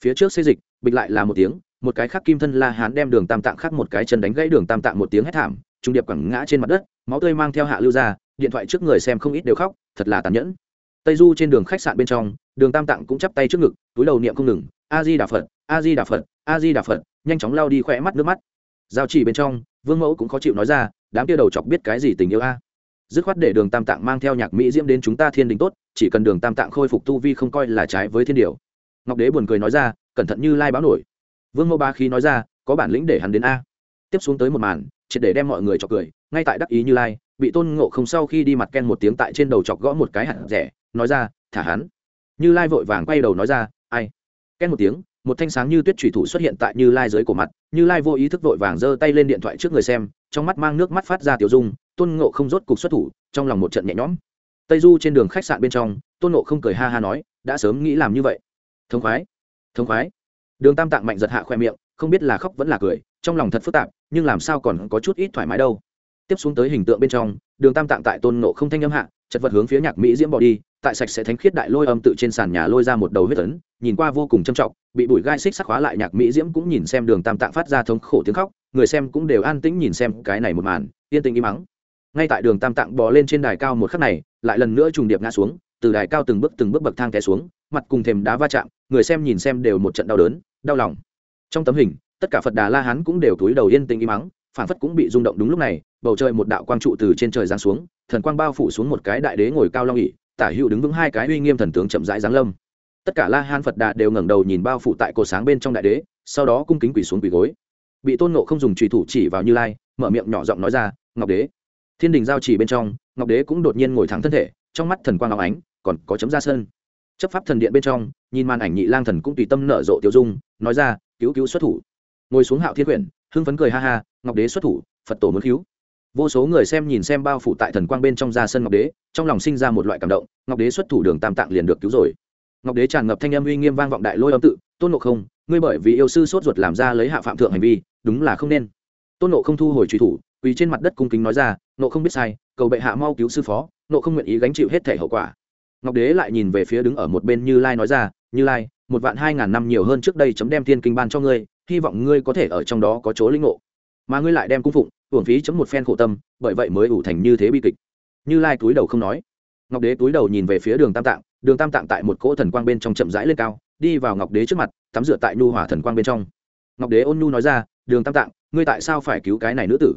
Phía trước xây dịch, bịch lại là một tiếng, một cái khác kim thân la hán đem đường tam tạng khác một cái chân đánh gãy đường tam tạng một tiếng hét thảm, trung điệp quẳng ngã trên mặt đất, máu tươi mang theo hạ lưu ra, điện thoại trước người xem không ít đều khóc, thật là tàn nhẫn tây du trên đường khách sạn bên trong, đường tam tạng cũng chắp tay trước ngực, túi đầu niệm không ngừng a di đà phật a di đà phật a di đà phật, nhanh chóng lao đi khỏe mắt nước mắt. Giao chỉ bên trong, vương mẫu cũng khó chịu nói ra, đám kia đầu chọc biết cái gì tình yêu a? Dứt khoát để đường tam tạng mang theo nhạc mỹ diễm đến chúng ta thiên đình tốt, chỉ cần đường tam tạng khôi phục tu vi không coi là trái với thiên điều. Ngọc đế buồn cười nói ra, cẩn thận như lai báo nổi. Vương mẫu ba khí nói ra, có bản lĩnh để hắn đến a. Tiếp xuống tới một màn, triệt để đem mọi người cho cười, ngay tại đắc ý như lai bị tôn ngộ không sau khi đi mặt ken một tiếng tại trên đầu chọc gõ một cái hạt rẻ, nói ra, thả hắn. Như lai vội vàng quay đầu nói ra, ai? Ken một tiếng, một thanh sáng như tuyết thủy thủ xuất hiện tại như lai dưới cổ mặt. Như lai vô ý thức vội vàng giơ tay lên điện thoại trước người xem, trong mắt mang nước mắt phát ra tiểu dung, tôn ngộ không rốt cục xuất thủ, trong lòng một trận nhẹ nhõm. Tây du trên đường khách sạn bên trong, tôn ngộ không cười ha ha nói, đã sớm nghĩ làm như vậy. Thống khoái thống khoái. Đường tam tạng mạnh giật hạ khoe miệng, không biết là khóc vẫn là cười, trong lòng thật phức tạp, nhưng làm sao còn có chút ít thoải mái đâu tiếp xuống tới hình tượng bên trong, đường tam tạng tại tôn nộ không thanh âm hạ, chật vật hướng phía nhạc mỹ diễm bỏ đi, tại sạch sẽ thánh khiết đại lôi âm tự trên sàn nhà lôi ra một đầu huyết tấn nhìn qua vô cùng trầm trọng, bị bụi gai xích sắc khóa lại nhạc mỹ diễm cũng nhìn xem đường tam tạng phát ra thống khổ tiếng khóc, người xem cũng đều an tĩnh nhìn xem cái này một màn, yên tĩnh im mắng ngay tại đường tam tạng bò lên trên đài cao một khắc này, lại lần nữa trùng điệp ngã xuống, từ đài cao từng bước từng bước bậc thang té xuống, mặt cùng thềm đá va chạm, người xem nhìn xem đều một trận đau đớn, đau lòng. Trong tấm hình, tất cả phật đà la hán cũng đều túi đầu yên tĩnh im mắng phản phất cũng bị rung động đúng lúc này, bầu trời một đạo quang trụ từ trên trời giáng xuống, thần quang bao phủ xuống một cái đại đế ngồi cao long ỉ tả hữu đứng vững hai cái uy nghiêm thần tướng chậm rãi giáng lâm. Tất cả la hán phật đà đều ngẩng đầu nhìn bao phủ tại cột sáng bên trong đại đế, sau đó cung kính quỳ xuống quỳ gối. Bị tôn nộ không dùng trùy thủ chỉ vào như lai, mở miệng nhỏ giọng nói ra, ngọc đế. Thiên đình giao chỉ bên trong, ngọc đế cũng đột nhiên ngồi thẳng thân thể, trong mắt thần quang ngọc ánh, còn có chấm ra sơn. chấp pháp thần điện bên trong, nhìn màn ảnh nhị lang thần cũng tùy tâm nở rộ tiêu dung, nói ra, cứu cứu xuất thủ. Ngồi xuống hạo thiên quyển, hưng phấn cười ha ha ngọc đế xuất thủ, phật tổ muốn cứu. Vô số người xem nhìn xem bao phủ tại thần quang bên trong ra sân ngọc đế, trong lòng sinh ra một loại cảm động, ngọc đế xuất thủ đường tam tạng liền được cứu rồi. Ngọc đế tràn ngập thanh âm uy nghiêm vang vọng đại lôi âm tự, tôn nộ không, ngươi bởi vì yêu sư sốt ruột làm ra lấy hạ phạm thượng hành vi, đúng là không nên. Tôn nộ không thu hồi truy thủ, quỳ trên mặt đất cung kính nói ra nộ không biết sai, cầu bệ hạ mau cứu sư phó nộ không nguyện ý gánh chịu hết thể hậu quả. Ngọc đế lại nhìn về phía đứng ở một bên như lai nói ra, như lai, một vạn hai ngàn năm nhiều hơn trước đây chấm đem thiên kinh ban cho ngươi, hy vọng ngươi có thể ở trong đó có chỗ linh ngộ mà ngươi lại đem cung phụng, hưởng phí chấm một phen khổ tâm, bởi vậy mới ủ thành như thế bi kịch. Như lai túi đầu không nói. Ngọc đế túi đầu nhìn về phía đường tam tạng, đường tam tạng tại một cỗ thần quang bên trong chậm rãi lên cao, đi vào ngọc đế trước mặt, tắm rửa tại nhu hỏa thần quang bên trong. Ngọc đế ôn nhu nói ra, đường tam tạng, ngươi tại sao phải cứu cái này nữ tử?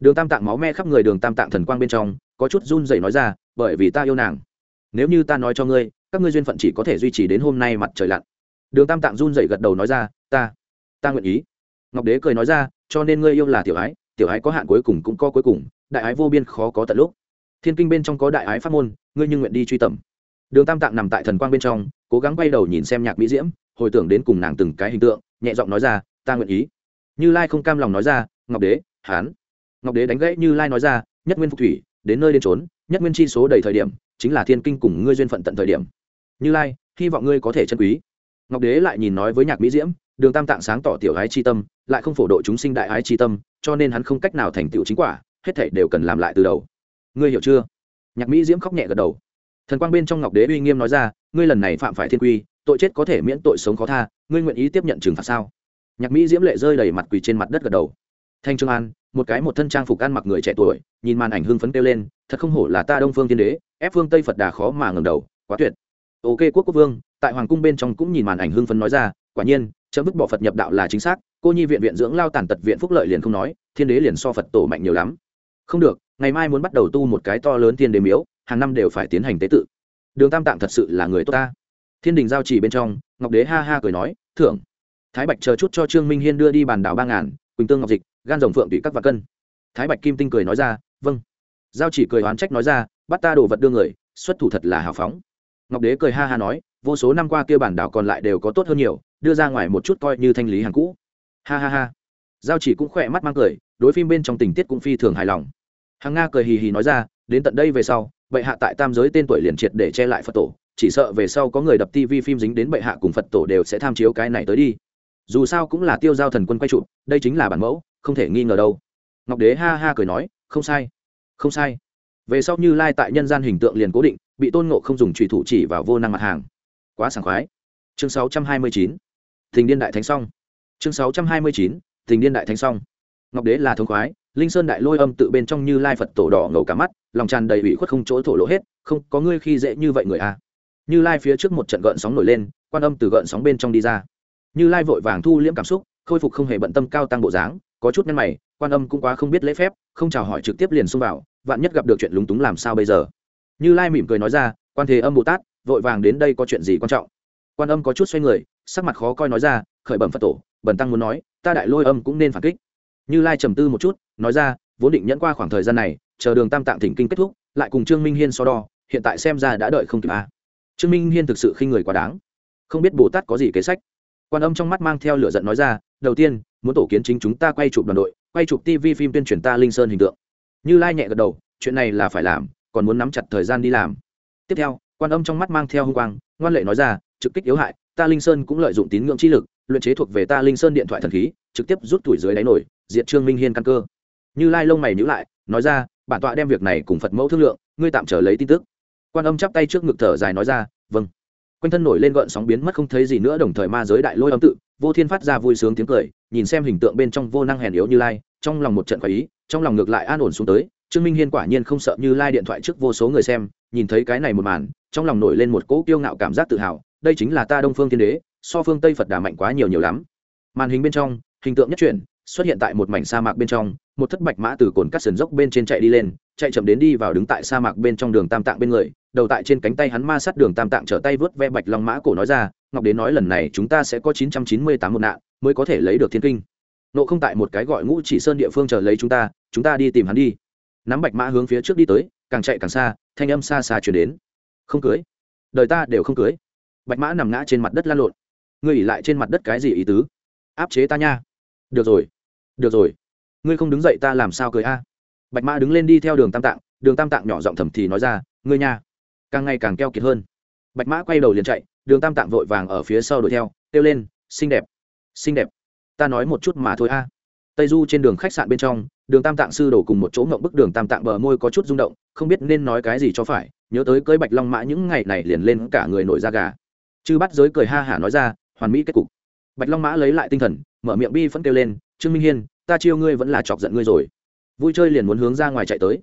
Đường tam tạng máu me khắp người đường tam tạng thần quang bên trong, có chút run rẩy nói ra, bởi vì ta yêu nàng. Nếu như ta nói cho ngươi, các ngươi duyên phận chỉ có thể duy trì đến hôm nay mặt trời lặn. Đường tam tạng run rẩy gật đầu nói ra, ta ta nguyện ý ngọc đế cười nói ra, cho nên ngươi yêu là tiểu ái tiểu ái có hạn cuối cùng cũng có cuối cùng, đại ái vô biên khó có tận lúc. Thiên kinh bên trong có đại ái pháp môn, ngươi nhưng nguyện đi truy tầm. Đường tam tạng nằm tại thần quang bên trong, cố gắng quay đầu nhìn xem nhạc mỹ diễm, hồi tưởng đến cùng nàng từng cái hình tượng, nhẹ giọng nói ra, ta nguyện ý. Như lai không cam lòng nói ra, ngọc đế, hán. Ngọc đế đánh gãy như lai nói ra, nhất nguyên phục thủy, đến nơi đến trốn nhất nguyên chi số đầy thời điểm, chính là thiên kinh cùng ngươi duyên phận tận thời điểm. Như lai, hy vọng ngươi có thể chân quý. Ngọc đế lại nhìn nói với nhạc mỹ diễm đường tam tạng sáng tỏ tiểu ái chi tâm, lại không phổ độ chúng sinh đại ái chi tâm, cho nên hắn không cách nào thành tựu chính quả, hết thảy đều cần làm lại từ đầu. Ngươi hiểu chưa? Nhạc mỹ diễm khóc nhẹ gật đầu. Thần quang bên trong ngọc đế uy nghiêm nói ra, ngươi lần này phạm phải thiên quy, tội chết có thể miễn tội sống khó tha, ngươi nguyện ý tiếp nhận trừng phạt sao? Nhạc mỹ diễm lệ rơi đầy mặt quỳ trên mặt đất gật đầu. Thanh trương an, một cái một thân trang phục ăn mặc người trẻ tuổi, nhìn màn ảnh hưng phấn kêu lên, thật không hổ là ta đông phương tiên đế, ép phương tây phật đà khó mà ngầm đầu, quá tuyệt. Ok, quốc quốc vương, tại hoàng cung bên trong cũng nhìn màn ảnh hưng phấn nói ra, quả nhiên chấm vứt bỏ phật nhập đạo là chính xác, cô nhi viện viện dưỡng lao tàn tật viện phúc lợi liền không nói, thiên đế liền so phật tổ mạnh nhiều lắm. Không được, ngày mai muốn bắt đầu tu một cái to lớn thiên đế miếu, hàng năm đều phải tiến hành tế tự. Đường tam tạng thật sự là người tốt ta. Thiên đình giao chỉ bên trong, ngọc đế ha ha cười nói, thưởng. Thái bạch chờ chút cho trương minh hiên đưa đi bàn đảo ba ngàn, quỳnh tương ngọc dịch, gan rồng phượng tùy các và cân. Thái bạch kim tinh cười nói ra vâng. Giao chỉ cười oán trách nói ra, bắt ta đồ vật đưa người, xuất thủ thật là hào phóng. Ngọc đế cười ha ha nói, vô số năm qua kia bản đảo còn lại đều có tốt hơn nhiều đưa ra ngoài một chút coi như thanh lý hàng cũ. Ha ha ha. Giao chỉ cũng khỏe mắt mang cười, đối phim bên trong tình tiết cũng phi thường hài lòng. Hàng nga cười hì hì nói ra, đến tận đây về sau, bệ hạ tại tam giới tên tuổi liền triệt để che lại phật tổ, chỉ sợ về sau có người đập tv phim dính đến bệ hạ cùng phật tổ đều sẽ tham chiếu cái này tới đi. Dù sao cũng là tiêu giao thần quân quay trụ đây chính là bản mẫu, không thể nghi ngờ đâu. Ngọc đế ha ha cười nói, không sai không sai. Về sau như lai tại nhân gian hình tượng liền cố định, bị tôn ngộ không dùng trùy thủ chỉ vào vô năng mặt hàng. Quá sảng khoái. Chương 629 thình điên đại thánh song, chương 629. thình điên đại thánh song, ngọc đế là thống khoái linh sơn đại lôi âm tự bên trong như lai phật tổ đỏ ngầu cả mắt lòng tràn đầy ủy khuất không chỗ thổ lộ hết không có ngươi khi dễ như vậy người à. Như lai phía trước một trận gợn sóng nổi lên quan âm từ gợn sóng bên trong đi ra. Như lai vội vàng thu liễm cảm xúc khôi phục không hề bận tâm cao tăng bộ dáng có chút nhăn mày quan âm cũng quá không biết lễ phép không chào hỏi trực tiếp liền xông vào vạn nhất gặp được chuyện lúng túng làm sao bây giờ. Như lai mỉm cười nói ra quan thế âm bồ tát vội vàng đến đây có chuyện gì quan trọng? Quan âm có chút xoay người sắc mặt khó coi nói ra, khởi bẩm phật tổ, bần tăng muốn nói, ta đại lôi âm cũng nên phản kích. Như lai trầm tư một chút, nói ra, vốn định nhẫn qua khoảng thời gian này, chờ đường tam tạng thỉnh kinh kết thúc, lại cùng trương minh hiên so đo, hiện tại xem ra đã đợi không kịp à. trương minh hiên thực sự khi người quá đáng. Không biết bồ tát có gì kế sách. Quan âm trong mắt mang theo lửa giận nói ra, đầu tiên, muốn tổ kiến chính chúng ta quay chụp đoàn đội, quay chụp tv phim tuyên truyền ta linh sơn hình tượng. Như lai nhẹ gật đầu, chuyện này là phải làm, còn muốn nắm chặt thời gian đi làm. Tiếp theo, quan âm trong mắt mang theo h ư n g quang, ngoan lệ nói ra, trực kích yếu hại ta linh sơn cũng lợi dụng tín ngưỡng chi lực, luyện chế thuộc về ta linh sơn điện thoại thần khí, trực tiếp rút tuổi dưới đáy nổi, diệt trương minh hiên căn cơ. Như lai lông mày nhữ lại, nói ra, bản tọa đem việc này cùng phật mẫu thương lượng, ngươi tạm trở lấy tin tức. Quan âm chắp tay trước ngực thở dài nói ra vâng. Quanh thân nổi lên gợn sóng biến mất không thấy gì nữa, đồng thời ma giới đại lôi âm tự, vô thiên phát ra vui sướng tiếng cười, nhìn xem hình tượng bên trong vô năng hèn yếu như lai, trong lòng một trận khoái ý, trong lòng ngược lại an ổn xuống tới. Trương minh hiên quả nhiên không sợ như lai điện thoại trước vô số người xem, nhìn thấy cái này một màn, trong lòng nổi lên một cỗ kiêu ngạo cảm giác tự hào đây chính là ta đông phương thiên đế, so phương tây phật đà mạnh quá nhiều nhiều lắm. Màn hình bên trong, hình tượng nhất chuyển, xuất hiện tại một mảnh sa mạc bên trong, một thất bạch mã từ cồn cắt sườn dốc bên trên chạy đi lên, chạy chậm đến đi vào đứng tại sa mạc bên trong đường tam tạng bên người, đầu tại trên cánh tay hắn ma sát đường tam tạng trở tay vớt ve bạch long mã cổ nói ra, ngọc đến nói lần này chúng ta sẽ có chín trăm chín mươi tám một nạn, mới có thể lấy được thiên kinh. Nộ không tại một cái gọi ngũ chỉ sơn địa phương chờ lấy chúng ta chúng ta đi tìm hắn đi. Nắm bạch mã hướng phía trước đi tới, càng chạy càng xa, thanh âm xa xa chuyển đến. Không cưới. Đời ta đều không cưới bạch mã nằm ngã trên mặt đất lan lộn. Ngươi ỉ lại trên mặt đất cái gì ý tứ? Áp chế ta nha. Được rồi. Được rồi. Ngươi không đứng dậy ta làm sao cưới a? Bạch mã đứng lên đi theo đường tam tạng. Đường tam tạng nhỏ giọng thầm thì nói ra, ngươi nha. Càng ngày càng keo kiệt hơn. Bạch mã quay đầu liền chạy, đường tam tạng vội vàng ở phía sau đuổi theo, kêu lên, xinh đẹp. Xinh đẹp. Ta nói một chút mà thôi a. Tây du trên đường khách sạn bên trong, đường tam tạng sư đổ cùng một chỗ ngậm bức đường tam tạng bờ môi có chút rung động, không biết nên nói cái gì cho phải, nhớ tới cưới bạch long mã những ngày này liền lên cả người nổi da gà chư bắt giới cười ha hả nói ra, hoàn mỹ kết cục. Bạch long mã lấy lại tinh thần, mở miệng bi vẫn kêu lên, trương minh hiên, ta chiêu ngươi vẫn là chọc giận ngươi rồi. Vui chơi liền muốn hướng ra ngoài chạy tới.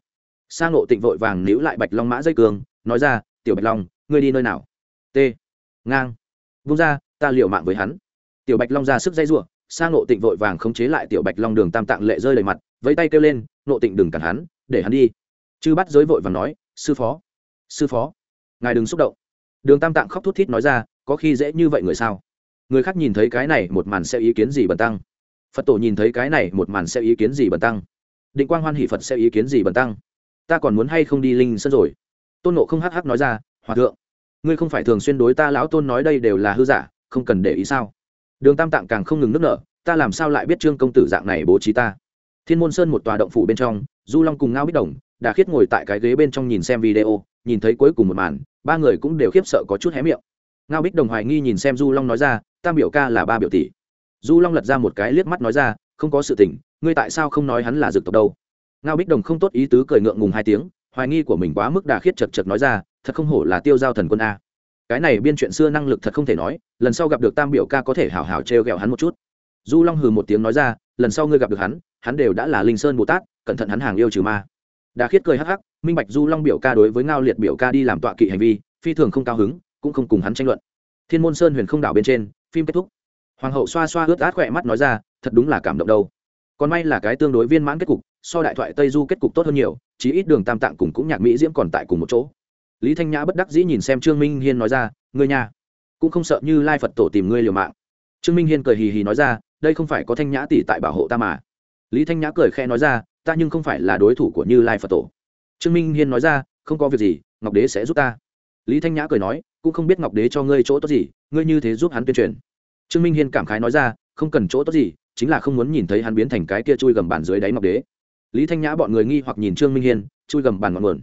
Sang nộ tịnh vội vàng níu lại bạch long mã dây cường, nói ra, tiểu bạch long, ngươi đi nơi nào? T. Ngang. Vung ra, ta liệu mạng với hắn. Tiểu bạch long ra sức dây giụa sang nộ tịnh vội vàng khống chế lại tiểu bạch long đường tam tạng lệ rơi đầy mặt, vẫy tay kêu lên nộ tịnh đừng cản hắn, để hắn đi. Chư bắt giới vội vàng nói, sư phó sư phó, ngài đừng xúc động đường tam tạng khóc thút thít nói ra, có khi dễ như vậy người sao? Người khác nhìn thấy cái này một màn sẽ ý kiến gì bần tăng? Phật tổ nhìn thấy cái này một màn sẽ ý kiến gì bần tăng? Định quang hoan hỷ phật sẽ ý kiến gì bần tăng? Ta còn muốn hay không đi linh sân rồi? Tôn nộ không hắc hắc nói ra, hòa thượng, ngươi không phải thường xuyên đối ta lão tôn nói đây đều là hư giả, không cần để ý sao? Đường tam tạng càng không ngừng nước nở, ta làm sao lại biết trương công tử dạng này bố trí ta? Thiên môn sơn một tòa động phủ bên trong, du long cùng ngao bích đồng đã khiết ngồi tại cái ghế bên trong nhìn xem video, nhìn thấy cuối cùng một màn ba người cũng đều khiếp sợ có chút hé miệng. Ngao bích đồng hoài nghi nhìn xem du long nói ra, tam biểu ca là ba biểu tỷ. Du long lật ra một cái liếc mắt nói ra, không có sự tình, ngươi tại sao không nói hắn là dược tộc đâu? Ngao bích đồng không tốt ý tứ cười ngượng ngùng hai tiếng, hoài nghi của mình quá mức đà khiết chật chật nói ra, thật không hổ là tiêu giao thần quân a. Cái này biên chuyện xưa năng lực thật không thể nói, lần sau gặp được tam biểu ca có thể hào hào trêu ghẹo hắn một chút. Du long hừ một tiếng nói ra, lần sau ngươi gặp được hắn hắn đều đã là linh sơn bồ tát, cẩn thận hắn hàng yêu trừ ma đà khiết cười hắc hắc, minh bạch du long biểu ca đối với ngao liệt biểu ca đi làm tọa kỵ hành vi, phi thường không cao hứng, cũng không cùng hắn tranh luận. Thiên môn sơn huyền không đảo bên trên, phim kết thúc. Hoàng hậu xoa xoa ướt át khỏe mắt nói ra, thật đúng là cảm động đâu. Còn may là cái tương đối viên mãn kết cục, so đại thoại tây du kết cục tốt hơn nhiều, chí ít đường tam tạng cùng cũng nhạc mỹ diễm còn tại cùng một chỗ. Lý thanh nhã bất đắc dĩ nhìn xem trương minh hiên nói ra, ngươi nhà cũng không sợ như lai phật tổ tìm ngươi liều mạng. Trương minh hiên cười hì hì nói ra, đây không phải có thanh nhã tỷ tại bảo hộ ta mà. Lý thanh nhã cười khe nói ra ta nhưng không phải là đối thủ của như lai phật tổ. Trương minh hiên nói ra, không có việc gì, ngọc đế sẽ giúp ta. Lý thanh nhã cười nói, cũng không biết ngọc đế cho ngươi chỗ tốt gì, ngươi như thế giúp hắn tuyên truyền. Trương minh hiên cảm khái nói ra, không cần chỗ tốt gì, chính là không muốn nhìn thấy hắn biến thành cái kia chui gầm bàn dưới đáy ngọc đế. Lý thanh nhã bọn người nghi hoặc nhìn trương minh hiên, chui gầm bàn ngọn nguồn.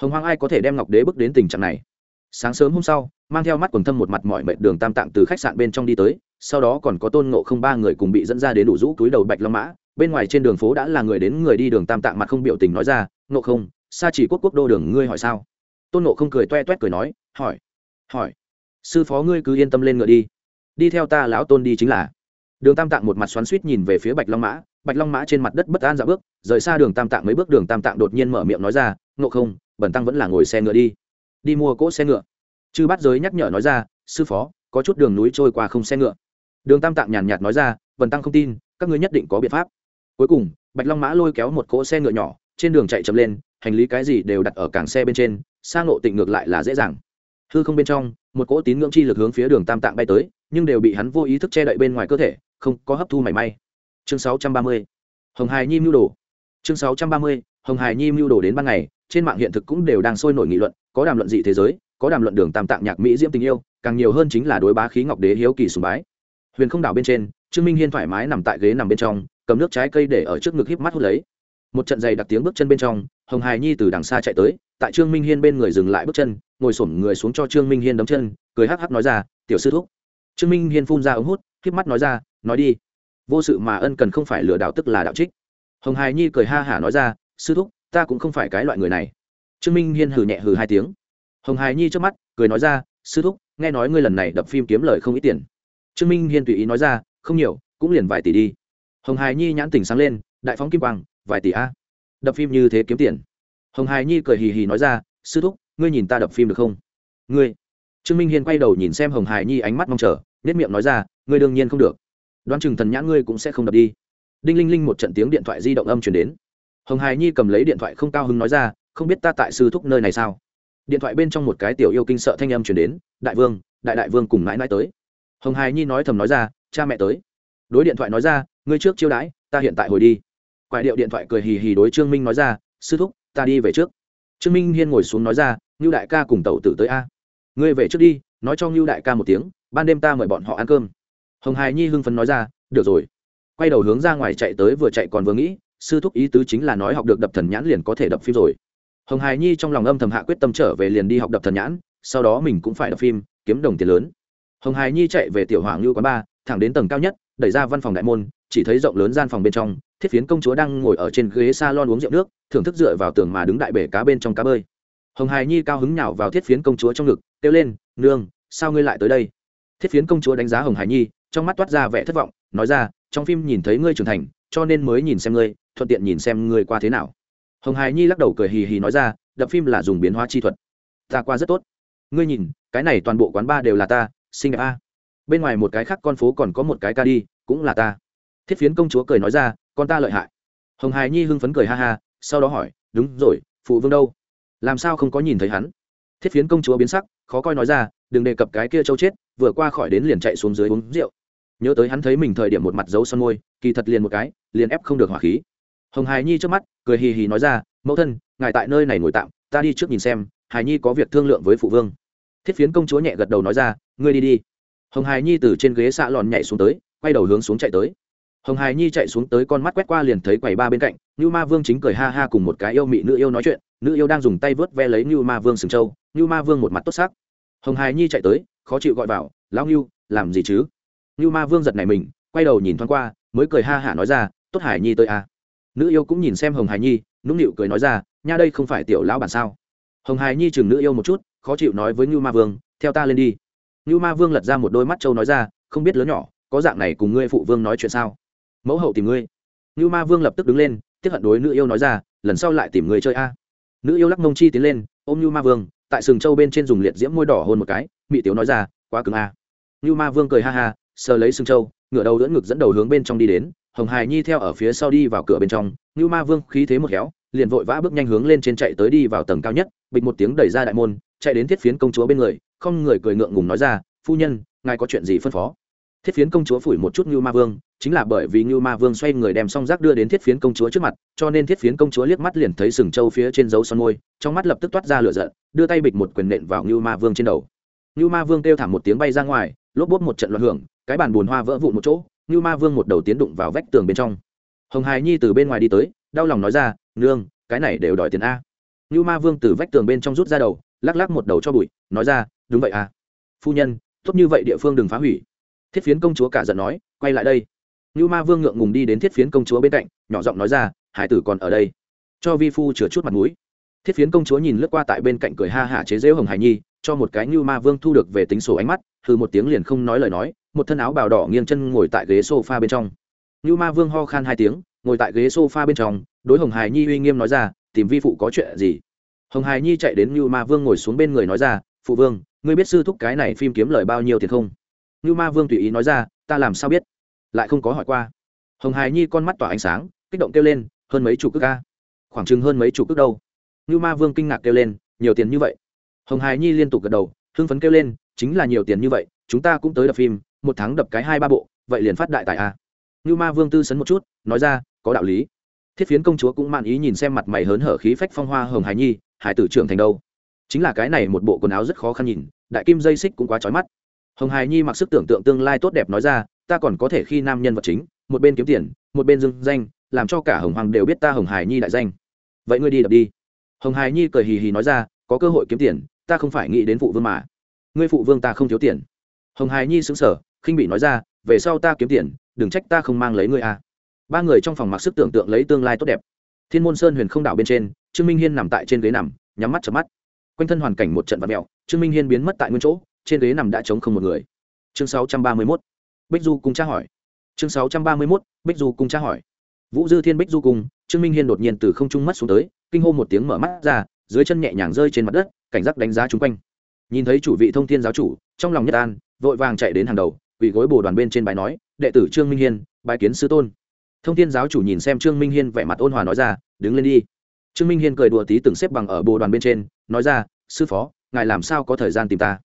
Hồng hoang ai có thể đem ngọc đế bước đến tình trạng này? Sáng sớm hôm sau, mang theo mắt quần thâm một mặt mọi mệnh đường tam tạng từ khách sạn bên trong đi tới, sau đó còn có tôn ngộ không ba người cùng bị dẫn ra đến đủ rũ túi đầu bạch long mã bên ngoài trên đường phố đã là người đến người đi đường tam tạng mặt không biểu tình nói ra nộ không xa chỉ quốc quốc đô đường ngươi hỏi sao? Tôn nộ không cười toe toét cười nói, hỏi hỏi, sư phó ngươi cứ yên tâm lên ngựa đi đi theo ta lão tôn đi chính là. Đường tam tạng một mặt xoắn suýt nhìn về phía bạch long mã, bạch long mã trên mặt đất bất an dạ bước, rời xa đường tam tạng mấy bước, đường tam tạng đột nhiên mở miệng nói ra, ngộ không bẩn tăng vẫn là ngồi xe ngựa đi đi mua cỗ xe ngựa. Chư bát giới nhắc nhở nói ra, sư phó, có chút đường núi trôi qua không xe ngựa. Đường tam tạng nhàn nhạt nói ra, bần tăng không tin, các ngươi nhất định có biện pháp cuối cùng, bạch long mã lôi kéo một cỗ xe ngựa nhỏ, trên đường chạy chậm lên, hành lý cái gì đều đặt ở cảng xe bên trên sang ngộ tịnh ngược lại là dễ dàng hư không bên trong, một cỗ tín ngưỡng chi lực hướng phía đường tam tạng bay tới, nhưng đều bị hắn vô ý thức che đậy bên ngoài cơ thể, không có hấp thu mảy may chương 630. hồng hài nhi mưu đồ chương 630. hồng hài nhi mưu đồ đến ban ngày, trên mạng hiện thực cũng đều đang sôi nổi nghị luận, có đàm luận dị thế giới, có đàm luận đường tam tạng nhạc mỹ diễm tình yêu, càng nhiều hơn chính là đối bá khí ngọc đế hiếu kỳ sùng bái huyền không đảo bên trên, trương minh hiên thoải mái nằm tại ghế nằm bên trong cầm nước trái cây để ở trước ngực híp mắt hút lấy. Một trận giày đặc tiếng bước chân bên trong, hồng hài nhi từ đằng xa chạy tới, tại trương minh hiên bên người dừng lại bước chân, ngồi xổm người xuống cho trương minh hiên đấm chân, cười hắc hắc nói ra, tiểu sư thúc. Trương minh hiên phun ra ống hút, híp mắt nói ra, nói đi. Vô sự mà ân cần không phải lừa đạo tức là đạo trích. Hồng hài nhi cười ha hả nói ra, sư thúc, ta cũng không phải cái loại người này. Trương minh hiên hừ nhẹ hừ hai tiếng. Hồng hài nhi trước mắt, cười nói ra, sư thúc, nghe nói ngươi lần này đập phim kiếm lời không ít tiền. Trương minh hiên tùy ý nói ra, không nhiều, cũng liền vài tỷ đi hồng hài nhi nhãn tỉnh sáng lên, đại phóng kim quang, vài tỷ a. Đập phim như thế kiếm tiền. Hồng hài nhi cười hì hì nói ra, sư thúc, ngươi nhìn ta đập phim được không? Ngươi? Trương minh hiên quay đầu nhìn xem hồng hài nhi ánh mắt mong chờ nết miệng nói ra, ngươi đương nhiên không được. Đoán chừng thần nhãn ngươi cũng sẽ không đập đi. Đinh linh linh một trận tiếng điện thoại di động âm chuyển đến. Hồng hài nhi cầm lấy điện thoại không cao hứng nói ra, không biết ta tại sư thúc nơi này sao? Điện thoại bên trong một cái tiểu yêu kinh sợ thanh âm chuyển đến, đại vương, đại đại vương cùng mãi mãi tới. Hồng hài nhi nói thầm nói ra, cha mẹ tới đối điện thoại nói ra, ngươi trước chiêu đãi, ta hiện tại hồi đi. Quại điệu điện thoại cười hì hì đối trương minh nói ra, sư thúc, ta đi về trước. Trương minh hiên ngồi xuống nói ra, ngưu đại ca cùng tàu tử tới a. Ngươi về trước đi, nói cho ngưu đại ca một tiếng, ban đêm ta mời bọn họ ăn cơm. Hồng hài nhi hưng phấn nói ra, được rồi. Quay đầu hướng ra ngoài chạy tới vừa chạy còn vừa nghĩ, sư thúc ý tứ chính là nói học được đập thần nhãn liền có thể đập phim rồi. Hồng hài nhi trong lòng âm thầm hạ quyết tâm trở về liền đi học đập thần nhãn, sau đó mình cũng phải đập phim, kiếm đồng tiền lớn. Hồng hài nhi chạy về tiểu hoàng lưu quán ba thẳng đến tầng cao nhất đẩy ra văn phòng đại môn, chỉ thấy rộng lớn gian phòng bên trong, thiết phiến công chúa đang ngồi ở trên ghế s a lon uống rượu nước, thưởng thức dựa vào tường mà đứng đại bể cá bên trong cá bơi. Hồng hài nhi cao hứng nhào vào thiết phiến công chúa trong ngực, kêu lên, nương, sao ngươi lại tới đây? Thiết phiến công chúa đánh giá hồng hài nhi, trong mắt toát ra vẻ thất vọng, nói ra, trong phim nhìn thấy ngươi trưởng thành, cho nên mới nhìn xem ngươi, thuận tiện nhìn xem ngươi qua thế nào. Hồng hài nhi lắc đầu cười hì hì nói ra, đập phim là dùng biến hóa chi thuật. Ta qua rất tốt. Ngươi nhìn, cái này toàn bộ quán ba đều là ta, xinh đẹp a bên ngoài một cái khác con phố còn có một cái ca đi, cũng là ta. Thiết phiến công chúa cười nói ra, con ta lợi hại. Hồng hài nhi hưng phấn cười ha ha, sau đó hỏi, đúng rồi, phụ vương đâu? Làm sao không có nhìn thấy hắn? Thiết phiến công chúa biến sắc, khó coi nói ra, đừng đề cập cái kia châu chết, vừa qua khỏi đến liền chạy xuống dưới uống rượu. Nhớ tới hắn thấy mình thời điểm một mặt dấu son môi, kỳ thật liền một cái, liền ép không được hỏa khí. Hồng hài nhi trước mắt, cười hì hì nói ra, mẫu thân, ngài tại nơi này ngồi tạm, ta đi trước nhìn xem hài nhi có việc thương lượng với phụ vương. Thiết phiến công chúa nhẹ gật đầu nói ra, ngươi đi đi hồng hài nhi từ trên ghế xạ lòn nhảy xuống tới, quay đầu hướng xuống chạy tới. Hồng hài nhi chạy xuống tới con mắt quét qua liền thấy quầy ba bên cạnh như ma vương chính cười ha ha cùng một cái yêu mị nữ yêu nói chuyện, nữ yêu đang dùng tay vớt ve lấy như ma vương sừng trâu như ma vương một mặt tốt sắc. Hồng hài nhi chạy tới, khó chịu gọi vào, lão như làm gì chứ? Như ma vương giật này mình, quay đầu nhìn thoáng qua, mới cười ha hả nói ra, tốt hải nhi tới à. nữ yêu cũng nhìn xem hồng hài nhi, nũng nịu cười nói ra, nha đây không phải tiểu lão bản sao? Hồng hài nhi chừng nữ yêu một chút, khó chịu nói với như ma vương, theo ta lên đi như ma vương lật ra một đôi mắt trâu nói ra, không biết lớn nhỏ, có dạng này cùng ngươi phụ vương nói chuyện sao? Mẫu hậu tìm ngươi. Như ma vương lập tức đứng lên tiếc hận đối nữ yêu nói ra, lần sau lại tìm người chơi a. Nữ yêu lắc mông chi tiến lên, ôm như ma vương, tại sừng châu bên trên dùng liệt diễm môi đỏ hôn một cái, mị tiểu nói ra, quá cứng a. Như ma vương cười ha ha, sờ lấy sừng châu ngửa đầu đỡ ngực dẫn đầu hướng bên trong đi đến, hồng hài nhi theo ở phía sau đi vào cửa bên trong. Như ma vương khí thế một khéo, liền vội vã bước nhanh hướng lên trên chạy tới đi vào tầng cao nhất bịch một tiếng đẩy ra đại môn, chạy đến thiết phiến công chúa bên người, không người cười ngượng ngùng nói ra, phu nhân, ngài có chuyện gì phân phó? Thiết phiến công chúa phủi một chút như ma vương, chính là bởi vì như ma vương xoay người đem song rác đưa đến thiết phiến công chúa trước mặt, cho nên thiết phiến công chúa liếc mắt liền thấy sừng trâu phía trên dấu son môi, trong mắt lập tức toát ra lửa giận, đưa tay bịch một quyền nện vào như ma vương trên đầu. Như ma vương kêu thảm một tiếng bay ra ngoài, lốp bốt một trận loạn hưởng, cái bàn bùn hoa vỡ vụn một chỗ như ma vương một đầu tiến đụng vào vách tường bên trong. Hồng hài nhi từ bên ngoài đi tới, đau lòng nói ra, nương, cái này đều đòi tiền a như ma vương từ vách tường bên trong rút ra đầu, lắc lắc một đầu cho bụi, nói ra, đúng vậy à. Phu nhân, tốt như vậy địa phương đừng phá hủy. Thiết phiến công chúa cả giận nói, quay lại đây. Như ma vương ngượng ngùng đi đến thiết phiến công chúa bên cạnh, nhỏ giọng nói ra, hải tử còn ở đây. Cho vi phu chừa chút mặt mũi. Thiết phiến công chúa nhìn lướt qua tại bên cạnh cười ha hả chế giễu hồng hải nhi, cho một cái như ma vương thu được về tính sổ ánh mắt, hừ một tiếng liền không nói lời nói, một thân áo bào đỏ nghiêng chân ngồi tại ghế sofa bên trong. Như ma vương ho khan hai tiếng, ngồi tại ghế sofa bên trong, đối hồng hải nhi uy nghiêm nói ra tìm vi phụ có chuyện gì? Hồng hải nhi chạy đến như ma vương ngồi xuống bên người nói ra, phụ vương, ngươi biết sư thúc cái này phim kiếm lời bao nhiêu tiền không? Như ma vương tùy ý nói ra, ta làm sao biết? Lại không có hỏi qua. Hồng hải nhi con mắt tỏa ánh sáng, kích động kêu lên, hơn mấy chục cước ca khoảng chừng hơn mấy chục cước đâu? Như ma vương kinh ngạc kêu lên, nhiều tiền như vậy? Hồng hài nhi liên tục gật đầu, hưng phấn kêu lên, chính là nhiều tiền như vậy, chúng ta cũng tới đập phim, một tháng đập cái hai ba bộ, vậy liền phát đại tài a. À. như ma vương tư sấn một chút, nói ra, có đạo lý thiết phiến công chúa cũng mạn ý nhìn xem mặt mày hớn hở khí phách phong hoa hồng hải nhi, hải tử trưởng thành đâu? Chính là cái này một bộ quần áo rất khó khăn nhìn, đại kim dây xích cũng quá trói mắt. Hồng hải nhi mặc sức tưởng tượng tương lai tốt đẹp nói ra, ta còn có thể khi nam nhân vật chính, một bên kiếm tiền, một bên dưng danh, làm cho cả hồng hoàng đều biết ta hồng hải nhi đại danh. Vậy ngươi đi đập đi. Hồng hải nhi cười hì hì nói ra, có cơ hội kiếm tiền, ta không phải nghĩ đến phụ vương mà. Ngươi phụ vương ta không thiếu tiền. Hồng hải nhi xứng sở khinh bị nói ra, về sau ta kiếm tiền, đừng trách ta không mang lấy ngươi à ba người trong phòng mặc sức tưởng tượng lấy tương lai tốt đẹp. Thiên môn sơn huyền không đảo bên trên, trương minh hiên nằm tại trên ghế nằm, nhắm mắt chợp mắt. Quanh thân hoàn cảnh một trận vật mẹo trương minh hiên biến mất tại nguyên chỗ, trên ghế nằm đã trống không một người. Chương 631. bích du cùng tra hỏi. Chương 631. bích du cùng tra hỏi. Vũ dư thiên bích du cùng, trương minh hiên đột nhiên từ không trung mất xuống tới, kinh hô một tiếng mở mắt ra, dưới chân nhẹ nhàng rơi trên mặt đất, cảnh giác đánh giá chung quanh. Nhìn thấy chủ vị thông thiên giáo chủ, trong lòng nhất an, vội vàng chạy đến hàng đầu, quỳ gối bồ đoàn bên trên bài nói, đệ tử trương minh hiên bài kiến sư tôn thông thiên giáo chủ nhìn xem trương minh hiên vẻ mặt ôn hòa nói ra, đứng lên đi. Trương minh hiên cười đùa tí từng xếp bằng ở bồ đoàn bên trên, nói ra, sư phó, ngài làm sao có thời gian tìm ta?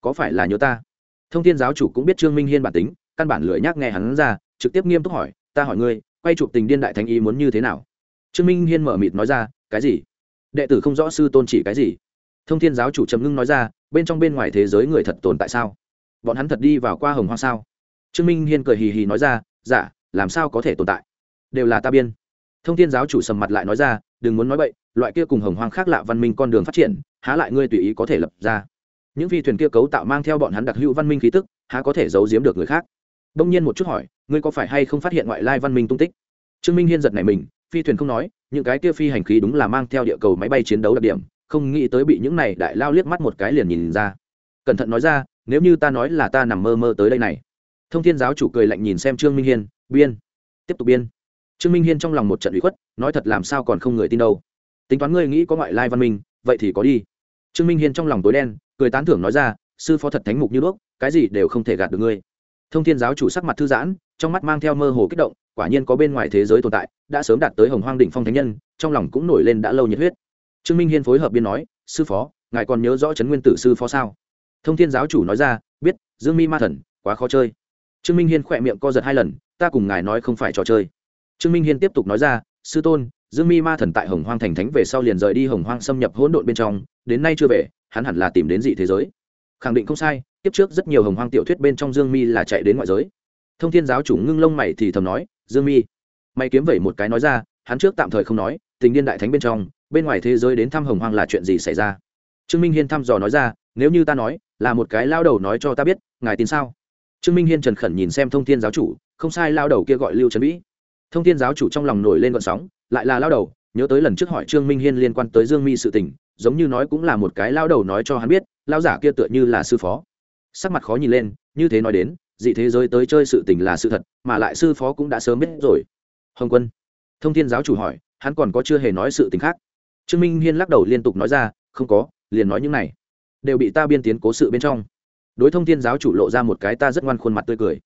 Có phải là nhớ ta? Thông thiên giáo chủ cũng biết trương minh hiên bản tính, căn bản lười nhác nghe hắn ra, trực tiếp nghiêm túc hỏi, ta hỏi ngươi, quay chụp tình điên đại thánh ý muốn như thế nào? Trương minh hiên mở mịt nói ra, cái gì? Đệ tử không rõ sư tôn chỉ cái gì? Thông thiên giáo chủ trầm ngưng nói ra, bên trong bên ngoài thế giới người thật tồn tại sao? Bọn hắn thật đi vào qua hồng hoa sao? Trương minh hiên cười hì hì nói ra dạ làm sao có thể tồn tại? Đều là ta biên. Thông thiên giáo chủ sầm mặt lại nói ra, đừng muốn nói bậy, loại kia cùng hồng hoang khác lạ văn minh con đường phát triển, há lại ngươi tùy ý có thể lập ra. Những phi thuyền kia cấu tạo mang theo bọn hắn đặc hữu văn minh khí tức, há có thể giấu giếm được người khác? Đông nhiên một chút hỏi, ngươi có phải hay không phát hiện ngoại lai văn minh tung tích? Trương minh hiên giật này mình, phi thuyền không nói, những cái kia phi hành khí đúng là mang theo địa cầu máy bay chiến đấu đặc điểm, không nghĩ tới bị những này đại lao liếc mắt một cái liền nhìn ra. Cẩn thận nói ra, nếu như ta nói là ta nằm mơ mơ tới đây này. Thông thiên giáo chủ cười lạnh nhìn xem trương minh hiên biên. Tiếp tục biên. Trương minh hiên trong lòng một trận bị khuất, nói thật làm sao còn không người tin đâu. Tính toán ngươi nghĩ có ngoại lai văn minh, vậy thì có đi. Trương minh hiên trong lòng tối đen, cười tán thưởng nói ra, sư phó thật thánh mục như đuốc, cái gì đều không thể gạt được ngươi. Thông thiên giáo chủ sắc mặt thư giãn, trong mắt mang theo mơ hồ kích động, quả nhiên có bên ngoài thế giới tồn tại, đã sớm đạt tới hồng hoang đỉnh phong thánh nhân, trong lòng cũng nổi lên đã lâu nhiệt huyết. Trương minh hiên phối hợp biên nói, sư phó, ngài còn nhớ rõ trấn nguyên tử sư phó sao? Thông thiên giáo chủ nói ra, biết, dương mi ma thần, quá khó chơi. Trương minh hiên khỏe miệng co giật hai lần ta cùng ngài nói không phải trò chơi. Trương minh hiên tiếp tục nói ra, sư tôn, dương mi ma thần tại hồng hoang thành thánh về sau liền rời đi hồng hoang xâm nhập hỗn độn bên trong, đến nay chưa về, hắn hẳn là tìm đến dị thế giới. Khẳng định không sai, tiếp trước rất nhiều hồng hoang tiểu thuyết bên trong dương mi là chạy đến ngoại giới. Thông thiên giáo chủ ngưng lông mày thì thầm nói, dương mi. Mày kiếm vẩy một cái nói ra, hắn trước tạm thời không nói, tình điên đại thánh bên trong, bên ngoài thế giới đến thăm hồng hoang là chuyện gì xảy ra? Trương minh hiên thăm dò nói ra, nếu như ta nói, là một cái lao đầu nói cho ta biết, ngài tin sao? Trương minh hiên trần khẩn nhìn xem thông thiên giáo chủ không sai lao đầu kia gọi lưu Trấn vĩ thông thiên giáo chủ trong lòng nổi lên gọn sóng lại là lao đầu nhớ tới lần trước hỏi trương minh hiên liên quan tới dương mi sự tình giống như nói cũng là một cái lao đầu nói cho hắn biết lao giả kia tựa như là sư phó sắc mặt khó nhìn lên như thế nói đến dị thế giới tới chơi sự tình là sự thật mà lại sư phó cũng đã sớm biết rồi hồng quân thông thiên giáo chủ hỏi hắn còn có chưa hề nói sự tình khác trương minh hiên lắc đầu liên tục nói ra không có liền nói những này đều bị ta biên tiến cố sự bên trong đối thông thiên giáo chủ lộ ra một cái ta rất ngoan khuôn mặt tươi cười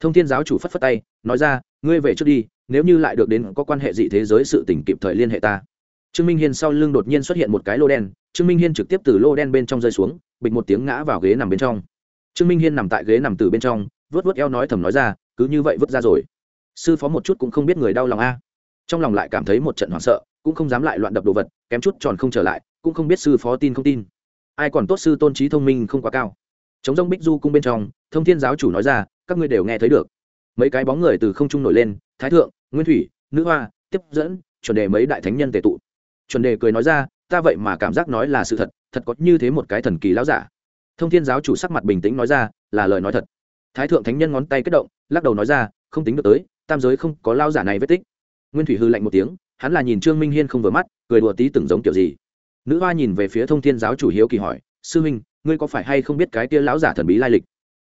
thông thiên giáo chủ phất phất tay, nói ra, ngươi về trước đi, nếu như lại được đến có quan hệ dị thế giới sự tình kịp thời liên hệ ta. Trương minh hiên sau lưng đột nhiên xuất hiện một cái lô đen, trương minh hiên trực tiếp từ lô đen bên trong rơi xuống, bịch một tiếng ngã vào ghế nằm bên trong. Trương minh hiên nằm tại ghế nằm từ bên trong, vớt vớt eo nói thầm nói ra, cứ như vậy vứt ra rồi. Sư phó một chút cũng không biết người đau lòng a. Trong lòng lại cảm thấy một trận hoảng sợ, cũng không dám lại loạn đập đồ vật, kém chút tròn không trở lại, cũng không biết sư phó tin không tin. Ai còn tốt sư tôn trí thông minh không quá cao. Chống rông bích du cung bên trong, thông thiên giáo chủ nói ra các ngươi đều nghe thấy được. Mấy cái bóng người từ không trung nổi lên, thái thượng, nguyên thủy, nữ hoa, tiếp dẫn, chuẩn đề mấy đại thánh nhân tề tụ. Chuẩn đề cười nói ra, ta vậy mà cảm giác nói là sự thật thật có như thế một cái thần kỳ lão giả. Thông thiên giáo chủ sắc mặt bình tĩnh nói ra, là lời nói thật. Thái thượng thánh nhân ngón tay kết động, lắc đầu nói ra, không tính được tới, tam giới không có lao giả này vết tích. Nguyên thủy hư lạnh một tiếng, hắn là nhìn trương minh hiên không vừa mắt, cười đùa tí từng giống kiểu gì. Nữ hoa nhìn về phía thông thiên giáo chủ hiếu kỳ hỏi, sư huynh ngươi có phải hay không biết cái kia lão giả thần bí lai lịch?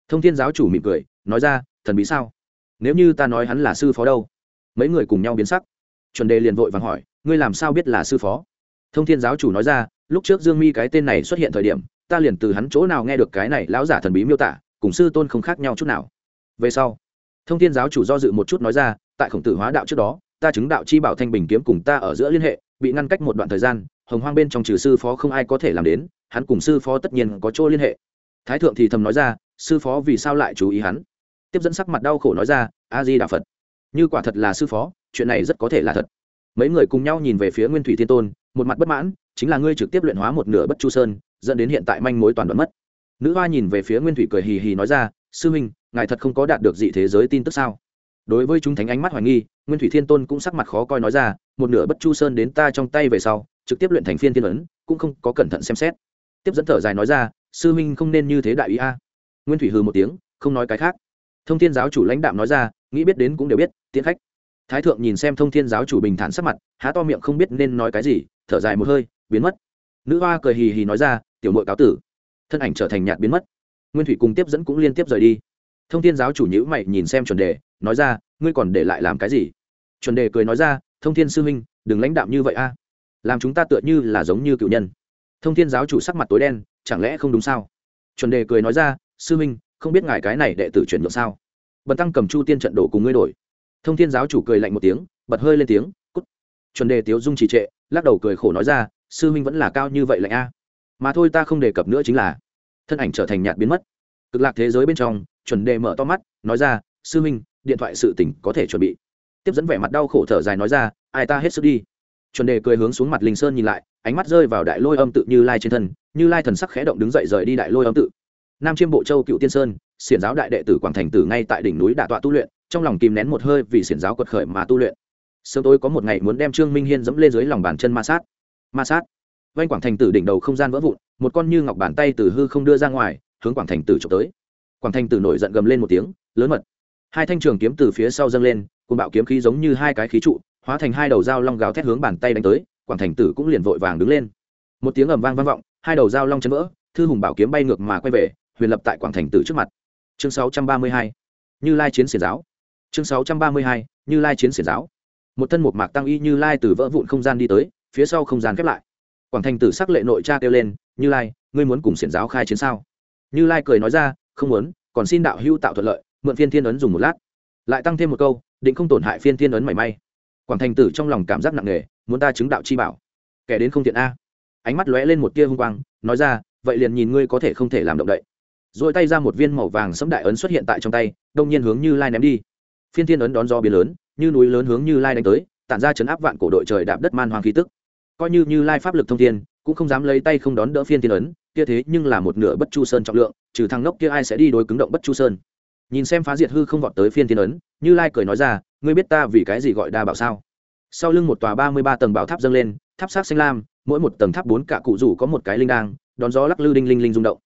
Thông thiên giáo chủ mỉm cười nói ra, thần bí sao? Nếu như ta nói hắn là sư phó đâu? Mấy người cùng nhau biến sắc. Chuẩn đề liền vội vàng hỏi, ngươi làm sao biết là sư phó? Thông thiên giáo chủ nói ra, lúc trước dương mi cái tên này xuất hiện thời điểm, ta liền từ hắn chỗ nào nghe được cái này lão giả thần bí miêu tả, cùng sư tôn không khác nhau chút nào. Về sau, thông thiên giáo chủ do dự một chút nói ra, tại khổng tử hóa đạo trước đó, ta chứng đạo chi bảo thanh bình kiếm cùng ta ở giữa liên hệ, bị ngăn cách một đoạn thời gian, hồng hoang bên trong trừ sư phó không ai có thể làm đến, hắn cùng sư phó tất nhiên có chỗ liên hệ. Thái thượng thì thầm nói ra, sư phó vì sao lại chú ý hắn? Tiếp dẫn sắc mặt đau khổ nói ra, a di đà phật, như quả thật là sư phó, chuyện này rất có thể là thật. Mấy người cùng nhau nhìn về phía nguyên thủy thiên tôn, một mặt bất mãn, chính là ngươi trực tiếp luyện hóa một nửa bất chu sơn, dẫn đến hiện tại manh mối toàn đoạn mất. Nữ hoa nhìn về phía nguyên thủy cười hì hì nói ra, sư huynh, ngài thật không có đạt được dị thế giới tin tức sao? Đối với chúng thánh ánh mắt hoài nghi, nguyên thủy thiên tôn cũng sắc mặt khó coi nói ra, một nửa bất chu sơn đến ta trong tay về sau, trực tiếp luyện thành phiên thiên ấn, cũng không có cẩn thận xem xét. Tiếp dẫn thở dài nói ra, sư huynh không nên như thế đại ý a. Nguyên thủy hừ một tiếng, không nói cái khác thông thiên giáo chủ lãnh đạm nói ra, nghĩ biết đến cũng đều biết tiến khách. Thái thượng nhìn xem thông thiên giáo chủ bình thản sắc mặt, há to miệng không biết nên nói cái gì, thở dài một hơi, biến mất. Nữ hoa cười hì hì nói ra, tiểu mội cáo tử. Thân ảnh trở thành nhạt biến mất. Nguyên thủy cùng tiếp dẫn cũng liên tiếp rời đi. Thông thiên giáo chủ nhữ mày nhìn xem chuẩn đề, nói ra, ngươi còn để lại làm cái gì? Chuẩn đề cười nói ra, thông thiên sư huynh, đừng lãnh đạm như vậy a. Làm chúng ta tựa như là giống như cựu nhân. Thông thiên giáo chủ sắc mặt tối đen, chẳng lẽ không đúng sao? Chuẩn đề cười nói ra, sư huynh không biết ngài cái này đệ tử chuyển nhượng sao? Bần tăng cầm chu tiên trận đổ cùng ngươi đổi. Thông thiên giáo chủ cười lạnh một tiếng, bật hơi lên tiếng, cút. Chuẩn đề tiếu dung trì trệ, lắc đầu cười khổ nói ra, sư huynh vẫn là cao như vậy lạnh a. Mà thôi ta không đề cập nữa chính là, thân ảnh trở thành nhạt biến mất. Cực lạc thế giới bên trong, chuẩn đề mở to mắt, nói ra, sư huynh, điện thoại sự tỉnh có thể chuẩn bị. Tiếp dẫn vẻ mặt đau khổ thở dài nói ra, ai ta hết sức đi. Chuẩn đề cười hướng xuống mặt linh sơn nhìn lại, ánh mắt rơi vào đại lôi âm tự như lai trên thân, như lai thần sắc khẽ động đứng dậy rời đi đại lôi âm tự nam chiêm bộ châu cựu tiên sơn, xiển giáo đại đệ tử quảng thành tử ngay tại đỉnh núi đạ tọa tu luyện, trong lòng kìm nén một hơi vì xiển giáo quật khởi mà tu luyện. Sớm tối có một ngày muốn đem trương minh hiên dẫm lên dưới lòng bàn chân ma sát. Ma sát. Vanh quảng thành tử đỉnh đầu không gian vỡ vụn, một con như ngọc bàn tay từ hư không đưa ra ngoài, hướng quảng thành tử trộm tới. Quảng thành tử nổi giận gầm lên một tiếng, lớn mật. Hai thanh trường kiếm từ phía sau dâng lên, cùng bạo kiếm khí giống như hai cái khí trụ, hóa thành hai đầu dao long gào thét hướng bàn tay đánh tới, quảng thành tử cũng liền vội vàng đứng lên. Một tiếng ầm vang vang vọng, hai đầu dao long chấn vỡ, thư hùng bảo kiếm bay ngược mà quay về huyền lập tại quảng thành tử trước mặt. Chương 632. như lai chiến xiển giáo. Chương 632. như lai chiến xiển giáo. Một thân một mạc tăng y như lai từ vỡ vụn không gian đi tới, phía sau không gian khép lại. Quảng thành tử sắc lệ nội cha kêu lên, như lai, ngươi muốn cùng xiển giáo khai chiến sao? Như lai cười nói ra, không muốn, còn xin đạo hưu tạo thuận lợi, mượn phiên thiên ấn dùng một lát. Lại tăng thêm một câu, định không tổn hại phiên thiên ấn mảy may. Quảng thành tử trong lòng cảm giác nặng nề, muốn ta chứng đạo chi bảo? Kẻ đến không thiện a. Ánh mắt lóe lên một tia hung quang, nói ra, vậy liền nhìn ngươi có thể không thể làm động đậy rồi tay ra một viên màu vàng sẫm đại ấn xuất hiện tại trong tay, đông nhiên hướng như lai ném đi. Phiên thiên ấn đón do biến lớn, như núi lớn hướng như lai đánh tới, tản ra chấn áp vạn cổ đội trời đạp đất man hoàng khí tức. Coi như như lai pháp lực thông thiên, cũng không dám lấy tay không đón đỡ phiên thiên ấn, kia thế nhưng là một nửa bất chu sơn trọng lượng, trừ thằng ngốc kia ai sẽ đi đối cứng động bất chu sơn. Nhìn xem phá diệt hư không vọt tới phiên thiên ấn, như lai cười nói ra, ngươi biết ta vì cái gì gọi đa bảo sao? Sau lưng một tòa ba mươi ba tầng bảo tháp dâng lên, tháp sát xanh lam, mỗi một tầng tháp bốn cả cụ rủ có một cái linh đang đón gió lắc lư đinh linh linh rung động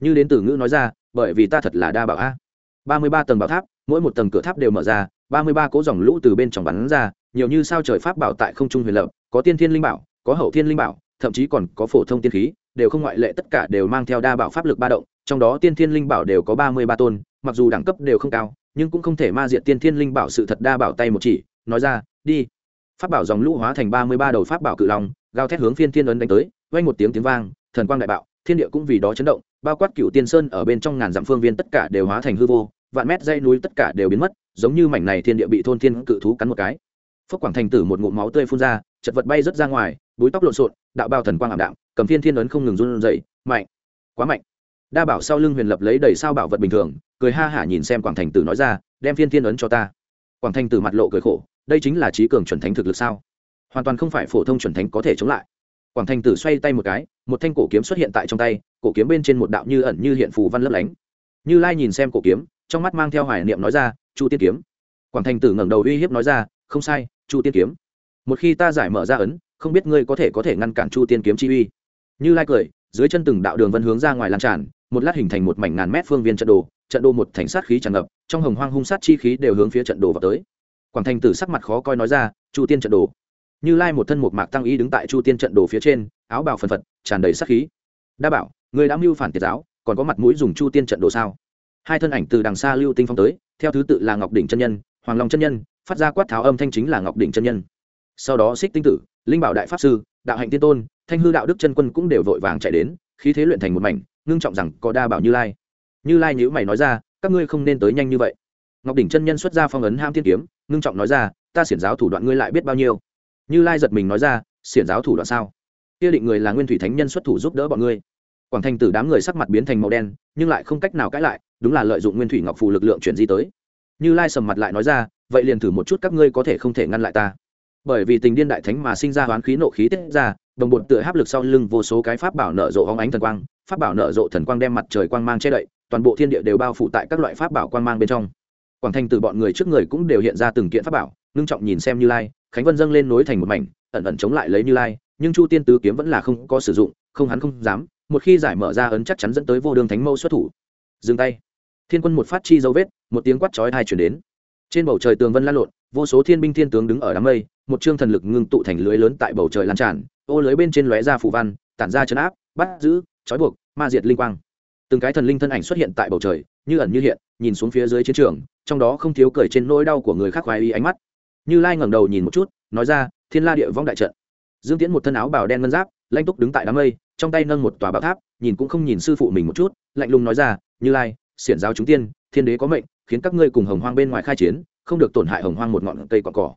như đến từ ngữ nói ra, bởi vì ta thật là đa bảo a. Ba mươi ba tầng bảo tháp, mỗi một tầng cửa tháp đều mở ra, ba mươi ba cỗ dòng lũ từ bên trong bắn ra, nhiều như sao trời pháp bảo tại không trung huyền lập, có tiên thiên linh bảo, có hậu thiên linh bảo, thậm chí còn có phổ thông tiên khí, đều không ngoại lệ, tất cả đều mang theo đa bảo pháp lực ba động, trong đó tiên thiên linh bảo đều có ba mươi ba tôn, mặc dù đẳng cấp đều không cao, nhưng cũng không thể ma diện tiên thiên linh bảo sự thật đa bảo tay một chỉ. Nói ra, đi. Pháp bảo dòng lũ hóa thành ba mươi ba đầu pháp bảo cự long, gào thét hướng phiên thiên ấn đánh tới, vang một tiếng tiếng vang, thần quang đại bạo, thiên địa cũng vì đó chấn động bao quát cựu tiên sơn ở bên trong ngàn dặm phương viên tất cả đều hóa thành hư vô, vạn mét dây núi tất cả đều biến mất, giống như mảnh này thiên địa bị thôn thiên cự thú cắn một cái. Phước quảng thành tử một ngụm máu tươi phun ra, chật vật bay rớt ra ngoài, búi tóc lộn xộn, đạo bao thần quang ảm đạm, cầm thiên thiên ấn không ngừng run dậy mạnh, quá mạnh. Đa bảo sau lưng huyền lập lấy đầy sao bảo vật bình thường, cười ha hả nhìn xem quảng thành tử nói ra, đem thiên thiên ấn cho ta. Quảng thành tử mặt lộ cười khổ, đây chính là trí cường chuẩn thánh thực lực sao? Hoàn toàn không phải phổ thông chuẩn thánh có thể chống lại quảng thành tử xoay tay một cái, một thanh cổ kiếm xuất hiện tại trong tay, cổ kiếm bên trên một đạo như ẩn như hiện phù văn lấp lánh. Như lai nhìn xem cổ kiếm, trong mắt mang theo hoài niệm nói ra, chu tiên kiếm. Quảng thành tử ngẩng đầu uy hiếp nói ra, không sai, chu tiên kiếm. Một khi ta giải mở ra ấn, không biết ngươi có thể có thể ngăn cản chu tiên kiếm chi uy. Như lai cười, dưới chân từng đạo đường vân hướng ra ngoài lan tràn, một lát hình thành một mảnh ngàn mét phương viên trận đồ trận đồ một thành sát khí tràn ngập, trong hồng hoang hung sát chi khí đều hướng phía trận đồ vào tới. Quảng thành tử sắc mặt khó coi nói ra, chu tiên trận đồ như lai một thân một mạc tăng ý đứng tại chu tiên trận đồ phía trên, áo bào phần phật, tràn đầy sát khí. Đa bảo, người đã mưu phản tiệt giáo, còn có mặt mũi dùng chu tiên trận đồ sao? Hai thân ảnh từ đằng xa lưu tinh phong tới, theo thứ tự là ngọc đỉnh chân nhân, hoàng long chân nhân, phát ra quát tháo âm thanh chính là ngọc đỉnh chân nhân. Sau đó xích tinh tử, linh bảo đại pháp sư, đạo hạnh tiên tôn, thanh hư đạo đức chân quân cũng đều vội vàng chạy đến, khí thế luyện thành một mảnh, ngưng trọng rằng có đa bảo như lai. Như lai nhữ mày nói ra, các ngươi không nên tới nhanh như vậy. Ngọc đỉnh chân nhân xuất ra phong ấn ham thiên kiếm, ngưng trọng nói ra, ta xiển giáo thủ đoạn ngươi lại biết bao nhiêu? Như lai giật mình nói ra, xiển giáo thủ đoạn sao? Kia định người là nguyên thủy thánh nhân xuất thủ giúp đỡ bọn ngươi. Quảng thành tử đám người sắc mặt biến thành màu đen, nhưng lại không cách nào cãi lại, đúng là lợi dụng nguyên thủy ngọc phù lực lượng chuyển di tới. Như lai sầm mặt lại nói ra, vậy liền thử một chút các ngươi có thể không thể ngăn lại ta. Bởi vì tình điên đại thánh mà sinh ra hoán khí nộ khí tiết ra, đồng bột tựa áp lực sau lưng vô số cái pháp bảo nở rộ hóng ánh thần quang, pháp bảo nở rộ thần quang đem mặt trời quang mang che đậy, toàn bộ thiên địa đều bao phủ tại các loại pháp bảo quang mang bên trong. Quảng thành từ bọn người trước người cũng đều hiện ra từng kiện pháp bảo, ngưng trọng nhìn xem như lai khánh vân dâng lên nối thành một mảnh, ẩn ẩn chống lại lấy như lai, nhưng chu tiên tứ kiếm vẫn là không có sử dụng, không hắn không dám, một khi giải mở ra ấn chắc chắn dẫn tới vô đường thánh mâu xuất thủ. Dừng tay. Thiên quân một phát chi dấu vết, một tiếng quát chói hai chuyển đến. Trên bầu trời tường vân lan lộn, vô số thiên binh thiên tướng đứng ở đám mây, một chương thần lực ngưng tụ thành lưới lớn tại bầu trời lan tràn, ô lưới bên trên lóe ra phù văn, tản ra chấn áp, bắt giữ, trói buộc, ma diệt linh quang. Từng cái thần linh thân ảnh xuất hiện tại bầu trời, như ẩn như hiện, nhìn xuống phía dưới chiến trường, trong đó không thiếu cười trên nỗi đau của người khác khoái y ánh mắt như lai ngẩng đầu nhìn một chút nói ra thiên la địa vong đại trận. Dương tiễn một thân áo bào đen ngân giáp lanh túc đứng tại đám mây trong tay nâng một tòa bạo tháp nhìn cũng không nhìn sư phụ mình một chút lạnh lùng nói ra như lai xiển giáo chúng tiên thiên đế có mệnh khiến các ngươi cùng hồng hoang bên ngoài khai chiến không được tổn hại hồng hoang một ngọn cây cỏ cỏ.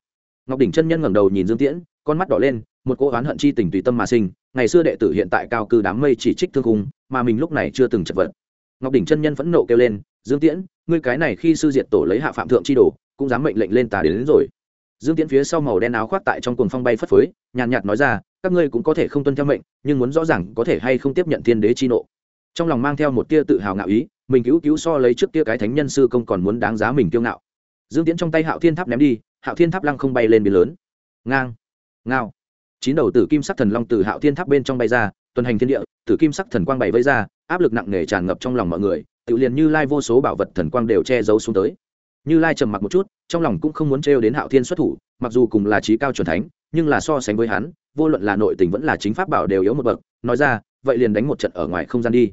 Ngọc đỉnh chân nhân ngẩng đầu nhìn dương tiễn con mắt đỏ lên một cỗ oán hận chi tình tùy tâm mà sinh ngày xưa đệ tử hiện tại cao cư đám mây chỉ trích thương cung mà mình lúc này chưa từng chật vật. Ngọc đỉnh chân nhân phẫn nộ kêu lên dương tiễn ngươi cái này khi sư diệt tổ lấy hạ phạm thượng chi đồ cũng dám mệnh lệnh lên tà đến, đến rồi dương tiễn phía sau màu đen áo khoác tại trong cuồng phong bay phất phới, nhàn nhạt nói ra, các ngươi cũng có thể không tuân theo mệnh, nhưng muốn rõ ràng có thể hay không tiếp nhận thiên đế chi nộ. Trong lòng mang theo một tia tự hào ngạo ý, mình cứu cứu so lấy trước tia cái thánh nhân sư công còn muốn đáng giá mình kiêu ngạo. Dương tiễn trong tay hạo thiên tháp ném đi, hạo thiên tháp lăng không bay lên biển lớn. Ngang, ngao. Chín đầu tử kim sắc thần long từ hạo thiên tháp bên trong bay ra, tuần hành thiên địa, tử kim sắc thần quang bảy vây ra, áp lực nặng nề tràn ngập trong lòng mọi người, tự liền như lai vô số bảo vật thần quang đều che giấu xuống tới như lai trầm mặc một chút, trong lòng cũng không muốn trêu đến hạo thiên xuất thủ, mặc dù cùng là trí cao c thánh, nhưng là so sánh với hắn, vô luận là nội tình vẫn là chính pháp bảo đều yếu một bậc. Nói ra, vậy liền đánh một trận ở ngoài không gian đi.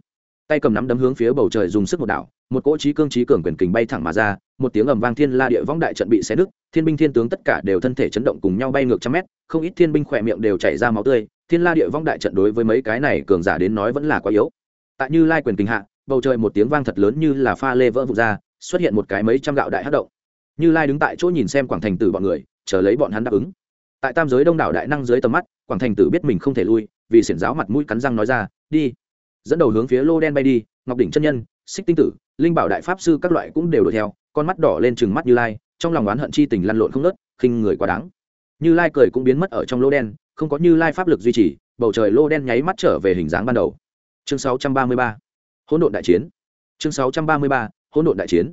Tay cầm nắm đấm hướng phía bầu trời dùng sức một đảo, một cỗ trí cương trí cường quyền kình bay thẳng mà ra, một tiếng ầm vang thiên la địa võng đại trận bị xé nứt, thiên binh thiên tướng tất cả đều thân thể chấn động cùng nhau bay ngược trăm mét, không ít thiên binh khỏe miệng đều chảy ra máu tươi, thiên la địa võng đại trận đối với mấy cái này cường giả đến nói vẫn là quá yếu. Tại như lai quyền kình hạ, bầu trời một tiếng vang thật lớn như là pha lê vỡ vụt ra xuất hiện một cái mấy trăm gạo đại hát động. Như lai đứng tại chỗ nhìn xem quảng thành tử bọn người, chờ lấy bọn hắn đáp ứng. Tại tam giới đông đảo đại năng dưới tầm mắt, quảng thành tử biết mình không thể lui, vì xiển giáo mặt mũi cắn răng nói ra, đi. Dẫn đầu hướng phía lô đen bay đi, ngọc đỉnh chân nhân, xích tinh tử, linh bảo đại pháp sư các loại cũng đều đuổi theo, con mắt đỏ lên chừng mắt như lai, trong lòng oán hận chi tình lăn lộn không nớt khinh người quá đáng. Như lai cười cũng biến mất ở trong lô đen, không có như lai pháp lực duy trì, bầu trời lô đen nháy mắt trở về hình dáng ban đầu. Chương 633 hỗn độn đại chiến. Chương 633 hỗn độn đại chiến.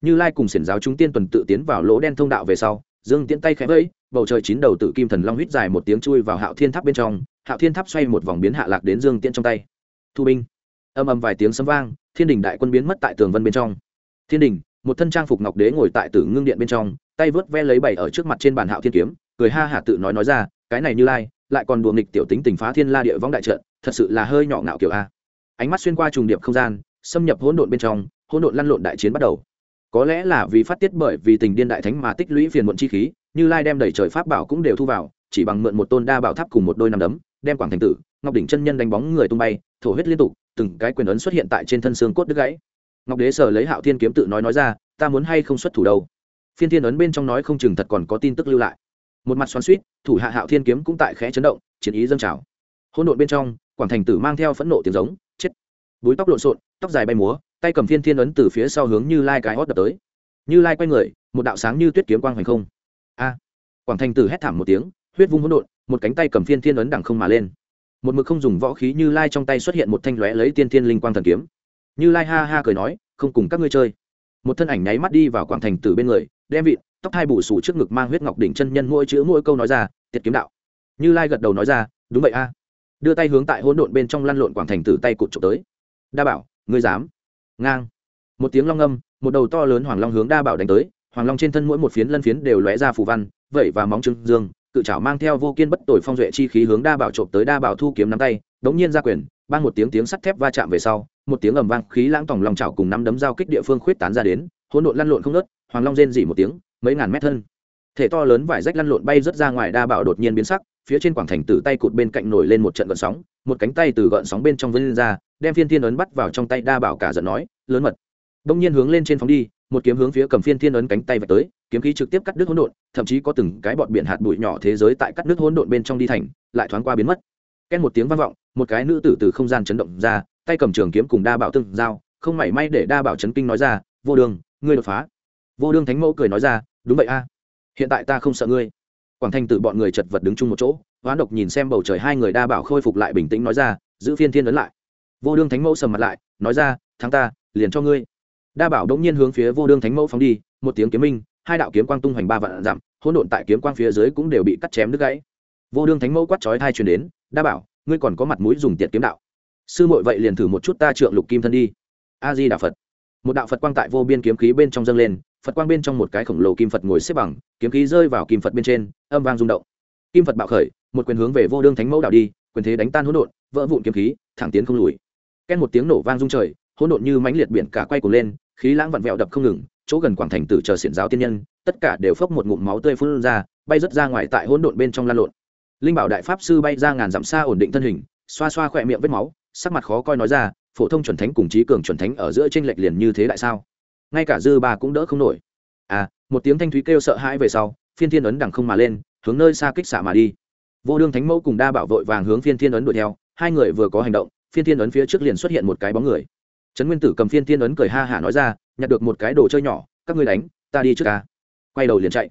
Như lai cùng xiển giáo chúng tiên tuần tự tiến vào lỗ đen thông đạo về sau, dương tiễn tay khẽ vẫy, bầu trời chín đầu tự kim thần long huýt dài một tiếng chui vào hạo thiên tháp bên trong, hạo thiên tháp xoay một vòng biến hạ lạc đến dương tiễn trong tay. Thu binh. Âm âm vài tiếng sấm vang, thiên đình đại quân biến mất tại tường vân bên trong. Thiên đình, một thân trang phục ngọc đế ngồi tại tử ngưng điện bên trong, tay vớt ve lấy bảy ở trước mặt trên bàn hạo thiên kiếm, cười ha hả tự nói nói ra, cái này như lai, lại còn đùa nghịch tiểu tính tình phá thiên la địa võng đại trận, thật sự là hơi nhỏ ngạo kiểu a. Ánh mắt xuyên qua trùng điệp không gian, xâm nhập hỗn độn bên trong hỗn độn lăn lộn đại chiến bắt đầu. Có lẽ là vì phát tiết bởi vì tình điên đại thánh mà tích lũy phiền muộn chi khí, như lai đem đẩy trời pháp bảo cũng đều thu vào, chỉ bằng mượn một tôn đa bảo tháp cùng một đôi nằm đấm, đem quảng thành tử, ngọc đỉnh chân nhân đánh bóng người tung bay, thổ huyết liên tục, từng cái quyền ấn xuất hiện tại trên thân xương cốt đứt gãy. Ngọc đế sở lấy hạo thiên kiếm tự nói nói ra, ta muốn hay không xuất thủ đâu? Phiên thiên ấn bên trong nói không chừng thật còn có tin tức lưu lại. Một mặt xoắn suýt thủ hạ hạo thiên kiếm cũng tại khẽ chấn động, chiến ý dâng trào. Hỗn độn bên trong, quảng thành tử mang theo phẫn nộ tiếng giống, chết. Búi tóc lộn xộn, tóc dài bay múa tay cầm phiên thiên ấn từ phía sau hướng như lai cái hót đập tới. Như lai quay người, một đạo sáng như tuyết kiếm quang hoành không. A! Quảng thành tử hét thảm một tiếng, huyết vung hỗn độn, một cánh tay cầm phiên thiên ấn đằng không mà lên. Một mực không dùng võ khí như lai trong tay xuất hiện một thanh lóe lấy tiên thiên linh quang thần kiếm. Như lai ha ha cười nói, không cùng các ngươi chơi. Một thân ảnh nháy mắt đi vào quảng thành tử bên người, đem vịt, tóc hai bù sủ trước ngực mang huyết ngọc đỉnh chân nhân mỗi chữ mỗi câu nói ra, tiệt kiếm đạo. Như lai gật đầu nói ra, đúng vậy a. Đưa tay hướng tại hỗn độn bên trong lăn lộn quảng thành tử tay cụt trộm tới. Đa bảo, ngươi dám ngang. Một tiếng long âm một đầu to lớn hoàng long hướng đa bảo đánh tới, hoàng long trên thân mỗi một phiến lân phiến đều lóe ra phù văn, vẩy và móng trưng dương, cự trảo mang theo vô kiên bất tội phong duệ chi khí hướng đa bảo trộm tới đa bảo thu kiếm nắm tay, đống nhiên ra quyền ban một tiếng tiếng sắt thép va chạm về sau, một tiếng ầm vang khí lãng tỏng lòng chảo cùng nắm đấm giao kích địa phương khuyết tán ra đến, hỗn độn lăn lộn không nớt hoàng long rên dỉ một tiếng, mấy ngàn mét thân. Thể to lớn vải rách lăn lộn bay rớt ra ngoài đa bảo đột nhiên biến sắc, phía trên quảng thành tử tay cụt bên cạnh nổi lên một trận gợn sóng, một cánh tay từ gợn sóng bên trong vươn ra đem phiên thiên ấn bắt vào trong tay đa bảo cả giận nói, lớn mật. Đông nhiên hướng lên trên phóng đi, một kiếm hướng phía cầm phiên thiên ấn cánh tay vạch tới, kiếm khí trực tiếp cắt đứt hỗn độn, thậm chí có từng cái bọt biển hạt bụi nhỏ thế giới tại cắt đứt hỗn độn bên trong đi thành, lại thoáng qua biến mất. Két một tiếng vang vọng, một cái nữ tử từ không gian chấn động ra, tay cầm trường kiếm cùng đa bảo tương giao, không mảy may để đa bảo chấn kinh nói ra, vô đường, ngươi đột phá. Vô đương thánh mẫu cười nói ra, đúng vậy a, hiện tại ta không sợ ngươi. Quảng thanh tử bọn người chật vật đứng chung một chỗ, hoán độc nhìn xem bầu trời hai người đa bảo khôi phục lại bình tĩnh nói ra, giữ phiên thiên ấn lại vô đương thánh mẫu sầm mặt lại, nói ra, thắng ta, liền cho ngươi. Đa bảo đống nhiên hướng phía vô đương thánh mẫu phóng đi, một tiếng kiếm minh, hai đạo kiếm quang tung hoành ba vạn dặm, hỗn độn tại kiếm quang phía dưới cũng đều bị cắt chém đứt gãy. Vô đương thánh mẫu quát chói thai truyền đến, đa bảo, ngươi còn có mặt mũi dùng tiệt kiếm đạo. Sư muội vậy liền thử một chút ta trượng lục kim thân đi. A di đà phật. Một đạo phật quang tại vô biên kiếm khí bên trong dâng lên, phật quang bên trong một cái khổng lồ kim phật ngồi xếp bằng, kiếm khí rơi vào kim phật bên trên, âm vang rung động. Kim phật bạo khởi, một quyền hướng về vô đương thánh mẫu đảo đi, quyền thế đánh tan hỗn độn, vỡ vụn kiếm khí, thẳng tiến không lùi ken một tiếng nổ vang rung trời, hỗn độn như mãnh liệt biển cả quay cuồng lên, khí lãng vặn vẹo đập không ngừng, chỗ gần quảng thành tử chờ xiển giáo tiên nhân, tất cả đều phốc một ngụm máu tươi phun ra, bay rớt ra ngoài tại hỗn độn bên trong lan lộn. Linh bảo đại pháp sư bay ra ngàn dặm xa ổn định thân hình, xoa xoa khỏe miệng vết máu, sắc mặt khó coi nói ra, phổ thông chuẩn thánh cùng trí cường chuẩn thánh ở giữa tranh lệch liền như thế tại sao? Ngay cả dư ba cũng đỡ không nổi. À một tiếng thanh thúy kêu sợ hãi về sau, phiên thiên ấn đằng không mà lên, hướng nơi xa kích xạ mà đi. Vô đương thánh mẫu cùng đa bảo vội vàng hướng phiên thiên ấn đuổi theo, hai người vừa có hành động phiên thiên ấn phía trước liền xuất hiện một cái bóng người. Trấn nguyên tử cầm phiên thiên ấn cười ha hả nói ra, nhặt được một cái đồ chơi nhỏ, các ngươi đánh, ta đi trước ca. Quay đầu liền chạy.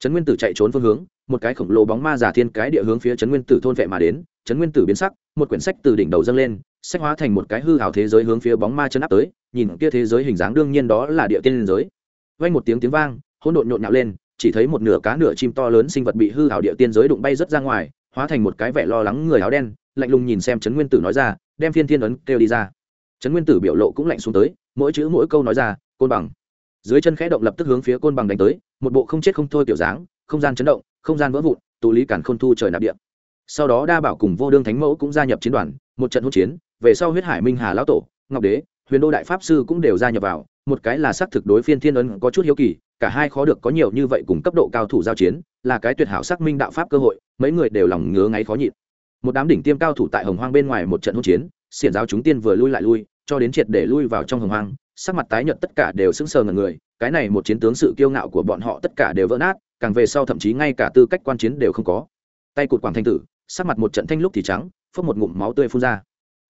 Trấn nguyên tử chạy trốn phương hướng, một cái khổng lồ bóng ma giả thiên cái địa hướng phía trấn nguyên tử thôn vệ mà đến. Trấn nguyên tử biến sắc, một quyển sách từ đỉnh đầu dâng lên, sách hóa thành một cái hư hào thế giới hướng phía bóng ma chân áp tới, nhìn kia thế giới hình dáng đương nhiên đó là địa tiên liên giới. Vang một tiếng tiếng vang, hỗn độn nhộn nhạo lên, chỉ thấy một nửa cá nửa chim to lớn sinh vật bị hư hào địa tiên giới đụng bay rất ra ngoài hóa thành một cái vẻ lo lắng người áo đen, lạnh lùng nhìn xem trấn nguyên tử nói ra, đem phiên thiên ấn kêu đi ra. Trấn nguyên tử biểu lộ cũng lạnh xuống tới, mỗi chữ mỗi câu nói ra, côn bằng. Dưới chân khẽ động lập tức hướng phía côn bằng đánh tới, một bộ không chết không thôi kiểu dáng, không gian chấn động, không gian vỡ vụn, tụ lý cản khôn thu trời nạp địa. Sau đó đa bảo cùng vô đương thánh mẫu cũng gia nhập chiến đoàn, một trận hỗn chiến, về sau huyết hải minh hà lão tổ, ngọc đế, huyền đô đại pháp sư cũng đều gia nhập vào, một cái là xác thực đối phiên thiên ấn có chút hiếu kỳ, cả hai khó được có nhiều như vậy cùng cấp độ cao thủ giao chiến là cái tuyệt hảo xác minh đạo pháp cơ hội, mấy người đều lòng ngứa ngáy khó nhịn. Một đám đỉnh tiêm cao thủ tại hồng hoang bên ngoài một trận hỗn chiến, xiển giáo chúng tiên vừa lui lại lui, cho đến triệt để lui vào trong hồng hoang, sắc mặt tái nhợt tất cả đều sững sờ ngần người, cái này một chiến tướng sự kiêu ngạo của bọn họ tất cả đều vỡ nát, càng về sau thậm chí ngay cả tư cách quan chiến đều không có. Tay cụt quảng thanh tử, sắc mặt một trận thanh lúc thì trắng, phốc một ngụm máu tươi phun ra.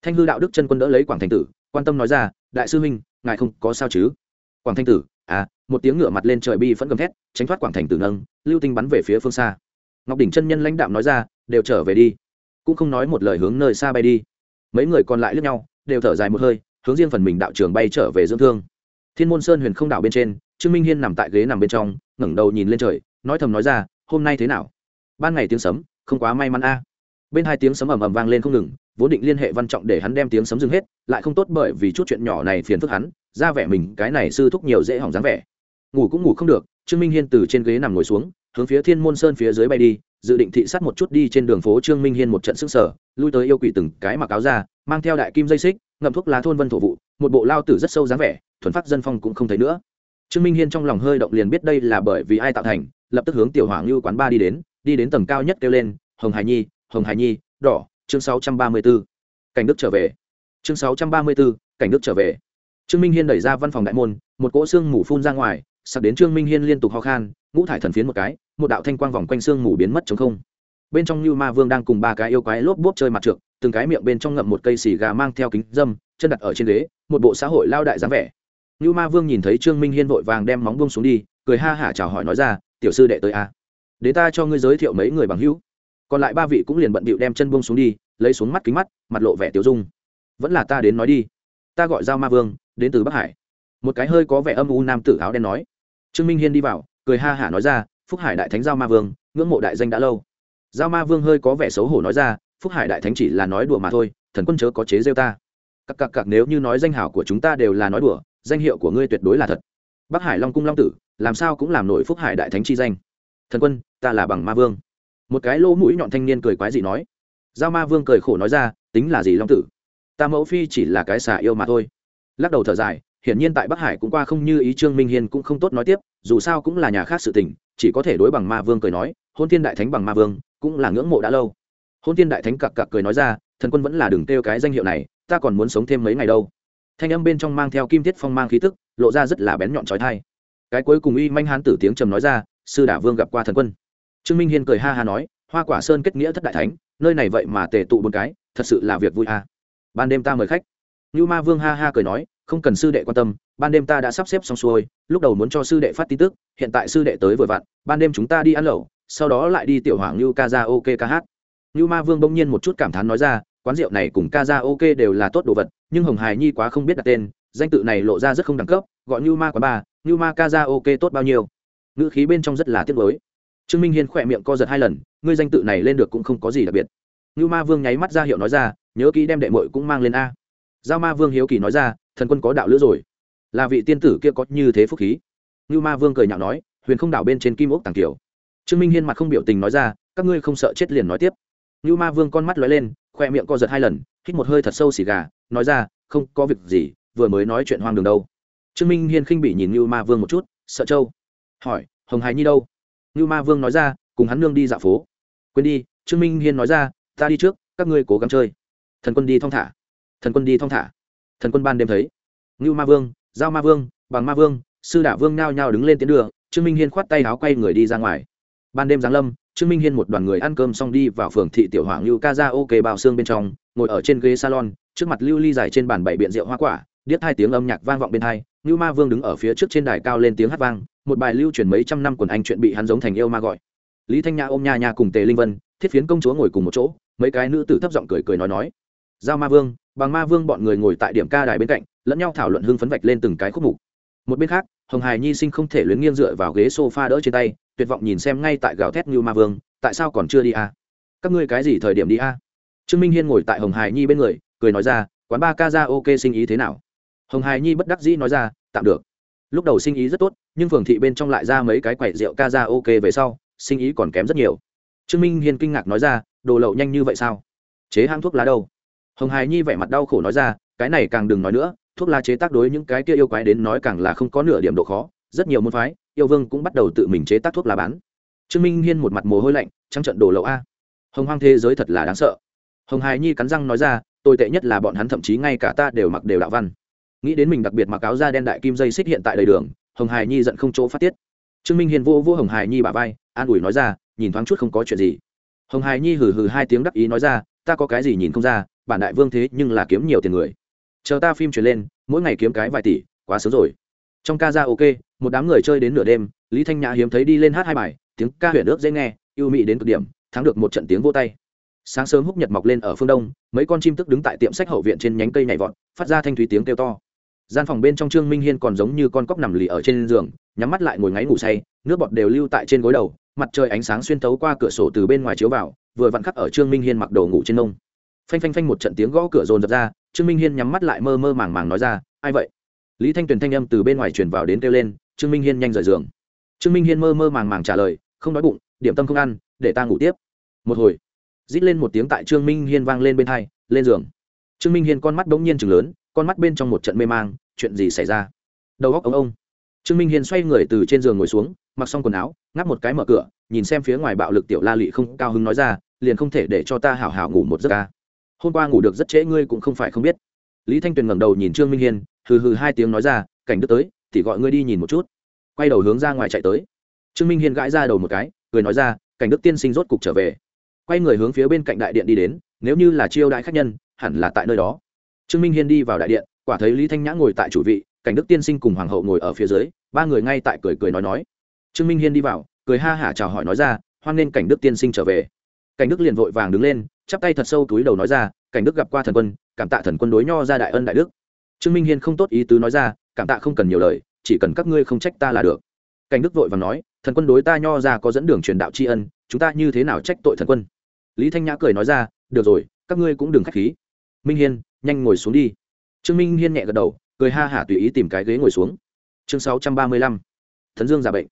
Thanh hư đạo đức chân quân đỡ lấy quảng thanh tử, quan tâm nói ra, đại sư huynh, ngài không có sao chứ? Quảng thanh tử à một tiếng ngựa mặt lên trời bi vẫn gầm thét, tránh thoát quảng thành tử nâng lưu tinh bắn về phía phương xa. Ngọc đỉnh chân nhân lãnh đạm nói ra, đều trở về đi. Cũng không nói một lời hướng nơi xa bay đi. Mấy người còn lại lướt nhau, đều thở dài một hơi, hướng riêng phần mình đạo trường bay trở về dưỡng thương. Thiên môn sơn huyền không đảo bên trên, trương minh hiên nằm tại ghế nằm bên trong, ngẩng đầu nhìn lên trời, nói thầm nói ra, hôm nay thế nào? Ban ngày tiếng sấm, không quá may mắn a. Bên hai tiếng sấm ầm ầm vang lên không ngừng, vốn định liên hệ văn trọng để hắn đem tiếng sấm dừng hết, lại không tốt bởi vì chút chuyện nhỏ này phiền phức hắn, ra vẻ mình, cái này sư thúc nhiều dễ hỏng dáng vẻ. Ngủ cũng ngủ không được trương minh hiên từ trên ghế nằm ngồi xuống hướng phía thiên môn sơn phía dưới bay đi dự định thị sát một chút đi trên đường phố trương minh hiên một trận sức sở lui tới yêu quỷ từng cái mặc áo ra mang theo đại kim dây xích ngậm thuốc lá thôn vân thổ vụ một bộ lao tử rất sâu dáng vẻ thuần phát dân phong cũng không thấy nữa trương minh hiên trong lòng hơi động liền biết đây là bởi vì ai tạo thành lập tức hướng tiểu hoàng như quán ba đi đến đi đến tầng cao nhất kêu lên hồng hải nhi hồng hải nhi đỏ chương sáu trăm ba mươi 634. cảnh đức trở về chương sáu trăm ba mươi 634, cảnh đức trở về trương minh hiên đẩy ra văn phòng đại môn một cỗ xương mù phun ra ngoài sắp đến trương minh hiên liên tục ho khan, ngũ thải thần phiến một cái, một đạo thanh quang vòng quanh xương mù biến mất chống không. Bên trong như ma vương đang cùng ba cái yêu quái lốp bốp chơi mặt trượt từng cái miệng bên trong ngậm một cây xì gà mang theo kính dâm, chân đặt ở trên ghế, một bộ xã hội lao đại dáng vẻ. Như ma vương nhìn thấy trương minh hiên vội vàng đem móng buông xuống đi, cười ha hả chào hỏi nói ra, tiểu sư đệ tới a à. để ta cho ngươi giới thiệu mấy người bằng hữu. Còn lại ba vị cũng liền bận bịu đem chân buông xuống đi, lấy xuống mắt kính mắt, mặt lộ vẻ tiểu dung. Vẫn là ta đến nói đi. Ta gọi giao ma vương, đến từ bắc hải. Một cái hơi có vẻ âm u nam tử áo đen nói trương minh hiên đi vào, cười ha hả nói ra, phúc hải đại thánh giao ma vương, ngưỡng mộ đại danh đã lâu. Giao ma vương hơi có vẻ xấu hổ nói ra, phúc hải đại thánh chỉ là nói đùa mà thôi, thần quân chớ có chế rêu ta. Cặc cặc cặc, nếu như nói danh hảo của chúng ta đều là nói đùa, danh hiệu của ngươi tuyệt đối là thật. Bắc hải long cung long tử, làm sao cũng làm nổi phúc hải đại thánh chi danh. Thần quân, ta là bằng ma vương. Một cái lỗ mũi nhọn thanh niên cười quái gì nói. Giao ma vương cười khổ nói ra, tính là gì long tử? Ta mẫu phi chỉ là cái xà yêu mà thôi. Lắc đầu thở dài hiển nhiên tại bắc hải cũng qua không như ý trương minh hiên cũng không tốt nói tiếp, dù sao cũng là nhà khác sự tình, chỉ có thể đối bằng ma vương cười nói, hôn thiên đại thánh bằng ma vương, cũng là ngưỡng mộ đã lâu. Hôn thiên đại thánh cặc cặc cười nói ra, thần quân vẫn là đừng kêu cái danh hiệu này, ta còn muốn sống thêm mấy ngày đâu. Thanh âm bên trong mang theo kim thiết phong mang khí tức, lộ ra rất là bén nhọn trói thai cái cuối cùng uy manh hán tử tiếng trầm nói ra, sư đả vương gặp qua thần quân. Trương minh hiên cười ha ha nói, hoa quả sơn kết nghĩa thất đại thánh, nơi này vậy mà tề tụ bốn cái, thật sự là việc vui à. ban đêm ta mời khách. Như ma vương ha ha cười nói không cần sư đệ quan tâm, ban đêm ta đã sắp xếp xong xuôi, lúc đầu muốn cho sư đệ phát tin tức, hiện tại sư đệ tới vừa vặn, ban đêm chúng ta đi ăn lẩu, sau đó lại đi tiểu hoàng như ca ra ok ca hát. Như ma vương bỗng nhiên một chút cảm thán nói ra, quán rượu này cùng ca ra ok đều là tốt đồ vật, nhưng hồng hải nhi quá không biết đặt tên, danh tự này lộ ra rất không đẳng cấp, gọi như ma quá ba như ma ca ra ok tốt bao nhiêu. Ngữ khí bên trong rất là tiếc mới trương minh hiên khỏe miệng co giật hai lần, ngươi danh tự này lên được cũng không có gì đặc biệt. Như ma vương nháy mắt ra hiệu nói ra, nhớ kỹ đem đệ mội cũng mang lên a giao ma vương hiếu kỳ nói ra, thần quân có đạo lữ rồi. Là vị tiên tử kia có như thế phúc khí. Như ma vương cười nhạo nói, huyền không đảo bên trên kim ốc tàng kiều trương minh hiên mặt không biểu tình nói ra, các ngươi không sợ chết liền nói tiếp. Như ma vương con mắt lóe lên, khoe miệng co giật hai lần, hít một hơi thật sâu xì gà, nói ra, không có việc gì, vừa mới nói chuyện hoang đường đâu. Trương minh hiên khinh bị nhìn như ma vương một chút, sợ châu hỏi, hồng hải nhi đâu? Như ma vương nói ra, cùng hắn nương đi dạo phố. Quên đi, trương minh hiên nói ra, ta đi trước, các ngươi cố gắng chơi. Thần quân đi thong thả thần quân đi thong thả. Thần quân ban đêm thấy. Ngưu ma vương, giao ma vương, bằng ma vương, sư đả vương nao nhao đứng lên tiến đường trương minh hiên khoát tay áo quay người đi ra ngoài. Ban đêm giáng lâm, trương minh hiên một đoàn người ăn cơm xong đi vào phường thị tiểu hoàng lưu ca ra ok bao xương bên trong, ngồi ở trên ghế salon, trước mặt lưu ly dài trên bàn bảy biện rượu hoa quả, điếc hai tiếng âm nhạc vang vọng bên hai, ngưu ma vương đứng ở phía trước trên đài cao lên tiếng hát vang, một bài lưu truyền mấy trăm năm quần anh chuyện bị hắn giống thành yêu ma gọi. Lý thanh nhã ôm nha nha cùng tề linh vân, thiết phiến công chúa ngồi cùng một chỗ, mấy cái nữ tử thấp giọng cười cười nói nói. Giao ma vương bằng ma vương bọn người ngồi tại điểm ca đài bên cạnh, lẫn nhau thảo luận hưng phấn vạch lên từng cái khúc mục. Một bên khác, hồng hải nhi sinh không thể luyến nghiêng dựa vào ghế s o f a đỡ trên tay, tuyệt vọng nhìn xem ngay tại gào thét như ma vương, tại sao còn chưa đi a các ngươi cái gì thời điểm đi a trương minh hiên ngồi tại hồng hải nhi bên người, cười nói ra, quán ba ca ra ok, sinh ý thế nào? Hồng hải nhi bất đắc dĩ nói ra, tạm được. Lúc đầu sinh ý rất tốt, nhưng phường thị bên trong lại ra mấy cái quậy rượu ca ra ok về sau, sinh ý còn kém rất nhiều. Trương minh hiên kinh ngạc nói ra, đồ lậu nhanh như vậy sao? Chế hang thuốc lá đâu? Hồng hài nhi vẻ mặt đau khổ nói ra, cái này càng đừng nói nữa, thuốc lá chế tác đối những cái kia yêu quái đến nói càng là không có nửa điểm độ khó, rất nhiều môn phái, yêu vương cũng bắt đầu tự mình chế tác thuốc lá bán. Trương minh hiên một mặt mồ hôi lạnh, trắng trận đổ lậu a. Hồng hoang thế giới thật là đáng sợ. Hồng hài nhi cắn răng nói ra, tồi tệ nhất là bọn hắn thậm chí ngay cả ta đều mặc đều đạo văn. Nghĩ đến mình đặc biệt mặc áo da đen đại kim dây xích hiện tại đầy đường, hồng hài nhi giận không chỗ phát tiết. Trương minh hiền vô vô hồng hài nhi bà vai, an ủi nói ra, nhìn thoáng chút không có chuyện gì. Hồng hài nhi hừ hừ hai tiếng đắc ý nói ra, ta có cái gì nhìn không ra bản đại vương thế nhưng là kiếm nhiều tiền người. Chờ ta phim truyền lên, mỗi ngày kiếm cái vài tỷ, quá sớm rồi. Trong ca ra ok, một đám người chơi đến nửa đêm, lý thanh nhã hiếm thấy đi lên hát hai bài, tiếng ca huyền ước dễ nghe, yêu mị đến cực điểm, thắng được một trận tiếng vô tay. Sáng sớm húc nhật mọc lên ở phương đông, mấy con chim tức đứng tại tiệm sách hậu viện trên nhánh cây nhảy vọt, phát ra thanh thúy tiếng kêu to. Gian phòng bên trong trương minh hiên còn giống như con cóc nằm lì ở trên giường, nhắm mắt lại ngồi ngáy ngủ say, nước bọt đều lưu tại trên gối đầu, mặt trời ánh sáng xuyên tấu qua cửa sổ từ bên ngoài chiếu vào, vừa vặn khắc ở trương minh hiên mặc đồ ngủ trên nông phanh phanh phanh một trận tiếng gõ cửa rồn rập ra, trương minh hiên nhắm mắt lại mơ mơ màng màng nói ra, ai vậy? Lý thanh tuyền thanh âm từ bên ngoài truyền vào đến kêu lên, trương minh hiên nhanh rời giường. Trương minh hiên mơ mơ màng màng trả lời, không đói bụng, điểm tâm không ăn, để ta ngủ tiếp. Một hồi, rít lên một tiếng tại trương minh hiên vang lên bên hai, lên giường. Trương minh hiên con mắt bỗng nhiên chừng lớn, con mắt bên trong một trận mê mang, chuyện gì xảy ra? Đầu góc ông ông. Trương minh hiên xoay người từ trên giường ngồi xuống, mặc xong quần áo, ngáp một cái mở cửa, nhìn xem phía ngoài bạo lực tiểu la lị không cao hứng nói ra, liền không thể để cho ta hảo hảo ngủ một giấc ca hôm qua ngủ được rất trễ, ngươi cũng không phải không biết. Lý thanh tuyền ngẩng đầu nhìn trương minh hiên, hừ hừ hai tiếng nói ra, cảnh đức tới, thì gọi ngươi đi nhìn một chút. Quay đầu hướng ra ngoài chạy tới. Trương minh hiên gãi ra đầu một cái, cười nói ra, cảnh đức tiên sinh rốt cục trở về. Quay người hướng phía bên cạnh đại điện đi đến, nếu như là chiêu đại khách nhân, hẳn là tại nơi đó. Trương minh hiên đi vào đại điện, quả thấy lý thanh nhã ngồi tại chủ vị, cảnh đức tiên sinh cùng hoàng hậu ngồi ở phía dưới, ba người ngay tại cười cười nói nói. Trương minh hiên đi vào, cười ha hả chào hỏi nói ra, hoan nên cảnh đức tiên sinh trở về. Cảnh đức liền vội vàng đứng lên chắp tay thật sâu túi đầu nói ra, cảnh đức gặp qua thần quân, cảm tạ thần quân đối nho ra đại ân đại đức. Trương minh hiên không tốt ý tứ nói ra, cảm tạ không cần nhiều lời, chỉ cần các ngươi không trách ta là được. Cảnh đức vội vàng nói, thần quân đối ta nho ra có dẫn đường truyền đạo tri ân, chúng ta như thế nào trách tội thần quân? Lý thanh nhã cười nói ra, được rồi, các ngươi cũng đừng k h á c h khí. Minh hiên, nhanh ngồi xuống đi. Trương minh hiên nhẹ gật đầu, cười ha hả tùy ý tìm cái ghế ngồi xuống. Chương sáu trăm ba mươi lăm thần dương giả bệnh.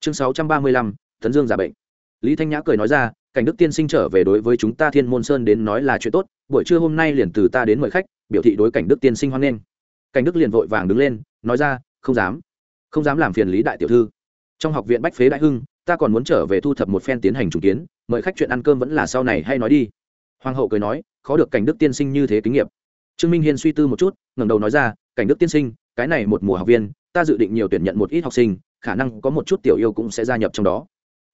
Chương sáu trăm ba mươi lăm thần dương giả bệnh. Lý thanh nhã cười nói ra cảnh đức tiên sinh trở về đối với chúng ta thiên môn sơn đến nói là chuyện tốt, buổi trưa hôm nay liền từ ta đến mời khách, biểu thị đối cảnh đức tiên sinh hoan nghênh. Cảnh đức liền vội vàng đứng lên, nói ra, không dám không dám làm phiền lý đại tiểu thư. Trong học viện bách phế đại hưng, ta còn muốn trở về thu thập một phen tiến hành trùng kiến, mời khách chuyện ăn cơm vẫn là sau này hay nói đi. Hoàng hậu cười nói, khó được cảnh đức tiên sinh như thế kinh nghiệm trương minh hiên suy tư một chút, ngẩng đầu nói ra, cảnh đức tiên sinh, cái này một mùa học viên, ta dự định nhiều tuyển nhận một ít học sinh, khả năng có một chút tiểu yêu cũng sẽ gia nhập trong đó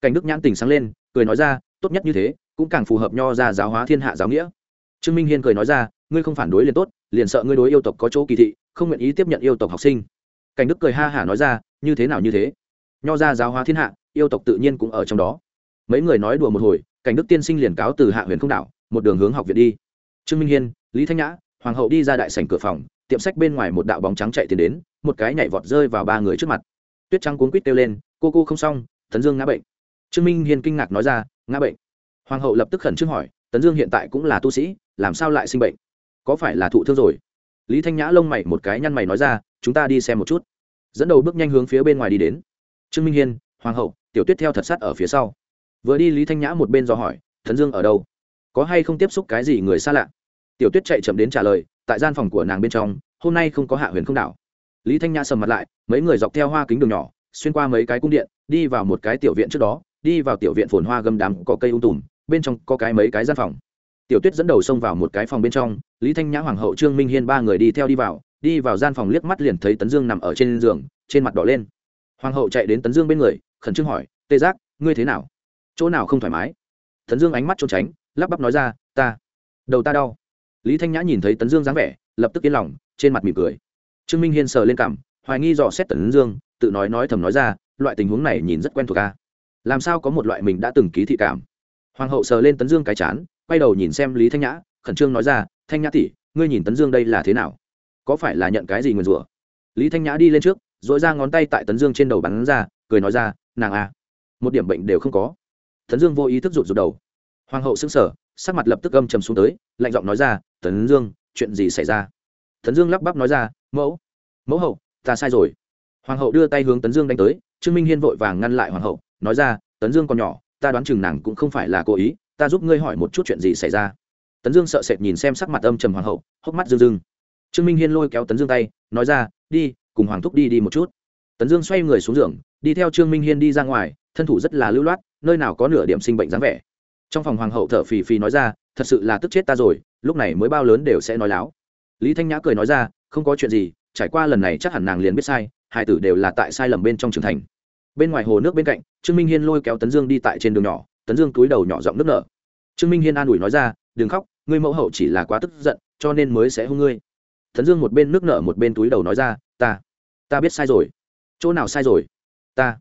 cảnh đức nhãn tình sáng lên, cười nói ra, tốt nhất như thế, cũng càng phù hợp nho ra giáo hóa thiên hạ giáo nghĩa. Trương minh hiên cười nói ra, ngươi không phản đối liền tốt, liền sợ ngươi đối yêu tộc có chỗ kỳ thị, không nguyện ý tiếp nhận yêu tộc học sinh. Cảnh đức cười ha hả nói ra, như thế nào như thế? Nho ra giáo hóa thiên hạ, yêu tộc tự nhiên cũng ở trong đó. Mấy người nói đùa một hồi, cảnh đức tiên sinh liền cáo từ hạ huyền không đảo một đường hướng học viện đi. Trương minh hiên, lý thanh nhã, hoàng hậu đi ra đại sảnh cửa phòng, tiệm sách bên ngoài một đạo bóng trắng chạy tiến đến, một cái nhảy vọt rơi vào ba người trước mặt. Tuyết trắng cuốn quýt kêu lên, cô cô không xong, tấn dương ngã bệnh trương minh hiên kinh ngạc nói ra, ngã bệnh. Hoàng hậu lập tức khẩn trương hỏi, tấn dương hiện tại cũng là tu sĩ, làm sao lại sinh bệnh? Có phải là thụ thương rồi? Lý thanh nhã lông mày một cái nhăn mày nói ra, chúng ta đi xem một chút. Dẫn đầu bước nhanh hướng phía bên ngoài đi đến. Trương minh hiên, hoàng hậu, tiểu tuyết theo thật sát ở phía sau. Vừa đi lý thanh nhã một bên do hỏi, tấn dương ở đâu? Có hay không tiếp xúc cái gì người xa lạ? Tiểu tuyết chạy chậm đến trả lời, tại gian phòng của nàng bên trong, hôm nay không có hạ huyền không đảo. Lý thanh nhã sầm mặt lại, mấy người dọc theo hoa kính đường nhỏ, xuyên qua mấy cái cung điện, đi vào một cái tiểu viện trước đó đi vào tiểu viện phồn hoa gâm đám có cây ung tùm, bên trong có cái mấy cái gian phòng. Tiểu tuyết dẫn đầu xông vào một cái phòng bên trong, lý thanh nhã hoàng hậu trương minh hiên ba người đi theo đi vào đi vào gian phòng liếc mắt liền thấy tấn dương nằm ở trên giường, trên mặt đỏ lên. Hoàng hậu chạy đến tấn dương bên người, khẩn trương hỏi, tê giác, ngươi thế nào? Chỗ nào không thoải mái? Tấn dương ánh mắt trốn tránh, lắp bắp nói ra, ta, đầu ta đau. Lý thanh nhã nhìn thấy tấn dương dáng vẻ, lập tức yên lòng, trên mặt mỉm cười. Trương minh hiên sờ lên cảm hoài nghi dò xét tấn dương, tự nói nói thầm nói ra, loại tình huống này nhìn rất quen thuộc ca làm sao có một loại mình đã từng ký thị cảm? Hoàng hậu sờ lên tấn dương cái chán, quay đầu nhìn xem lý thanh nhã, khẩn trương nói ra, thanh nhã tỷ, ngươi nhìn tấn dương đây là thế nào? Có phải là nhận cái gì nguyền rủa? Lý thanh nhã đi lên trước dội ra ngón tay tại tấn dương trên đầu bắn ra, cười nói ra, nàng à một điểm bệnh đều không có. Tấn dương vô ý thức rụt rụt đầu. Hoàng hậu sững sở sắc mặt lập tức gâm trầm xuống tới, lạnh giọng nói ra, tấn dương, chuyện gì xảy ra? Tấn dương lắp bắp nói ra, mẫu mẫu hậu, ta sai rồi. Hoàng hậu đưa tay hướng tấn dương đánh tới, trương minh hiên vội vàng ngăn lại hoàng hậu nói ra, tấn dương còn nhỏ, ta đoán chừng nàng cũng không phải là cố ý, ta giúp ngươi hỏi một chút chuyện gì xảy ra. Tấn dương sợ sệt nhìn xem sắc mặt âm trầm hoàng hậu, hốc mắt dương dưng trương minh hiên lôi kéo tấn dương tay, nói ra, đi, cùng hoàng thúc đi đi một chút. Tấn dương xoay người xuống giường, đi theo trương minh hiên đi ra ngoài, thân thủ rất là lưu loát, nơi nào có nửa điểm sinh bệnh dáng vẻ. Trong phòng hoàng hậu thở phì phì nói ra, thật sự là tức chết ta rồi, lúc này mới bao lớn đều sẽ nói láo. Lý thanh nhã cười nói ra, không có chuyện gì, trải qua lần này chắc hẳn nàng liền biết sai, hai tử đều là tại sai lầm bên trong trưởng thành bên ngoài hồ nước bên cạnh, trương minh hiên lôi kéo tấn dương đi tại trên đường nhỏ, tấn dương túi đầu nhỏ giọng nước nở. Trương minh hiên an ủi nói ra, đừng khóc, ngươi mẫu hậu chỉ là quá tức giận, cho nên mới sẽ hung ngươi. Tấn dương một bên nước nở một bên túi đầu nói ra, ta ta biết sai rồi. Chỗ nào sai rồi? Ta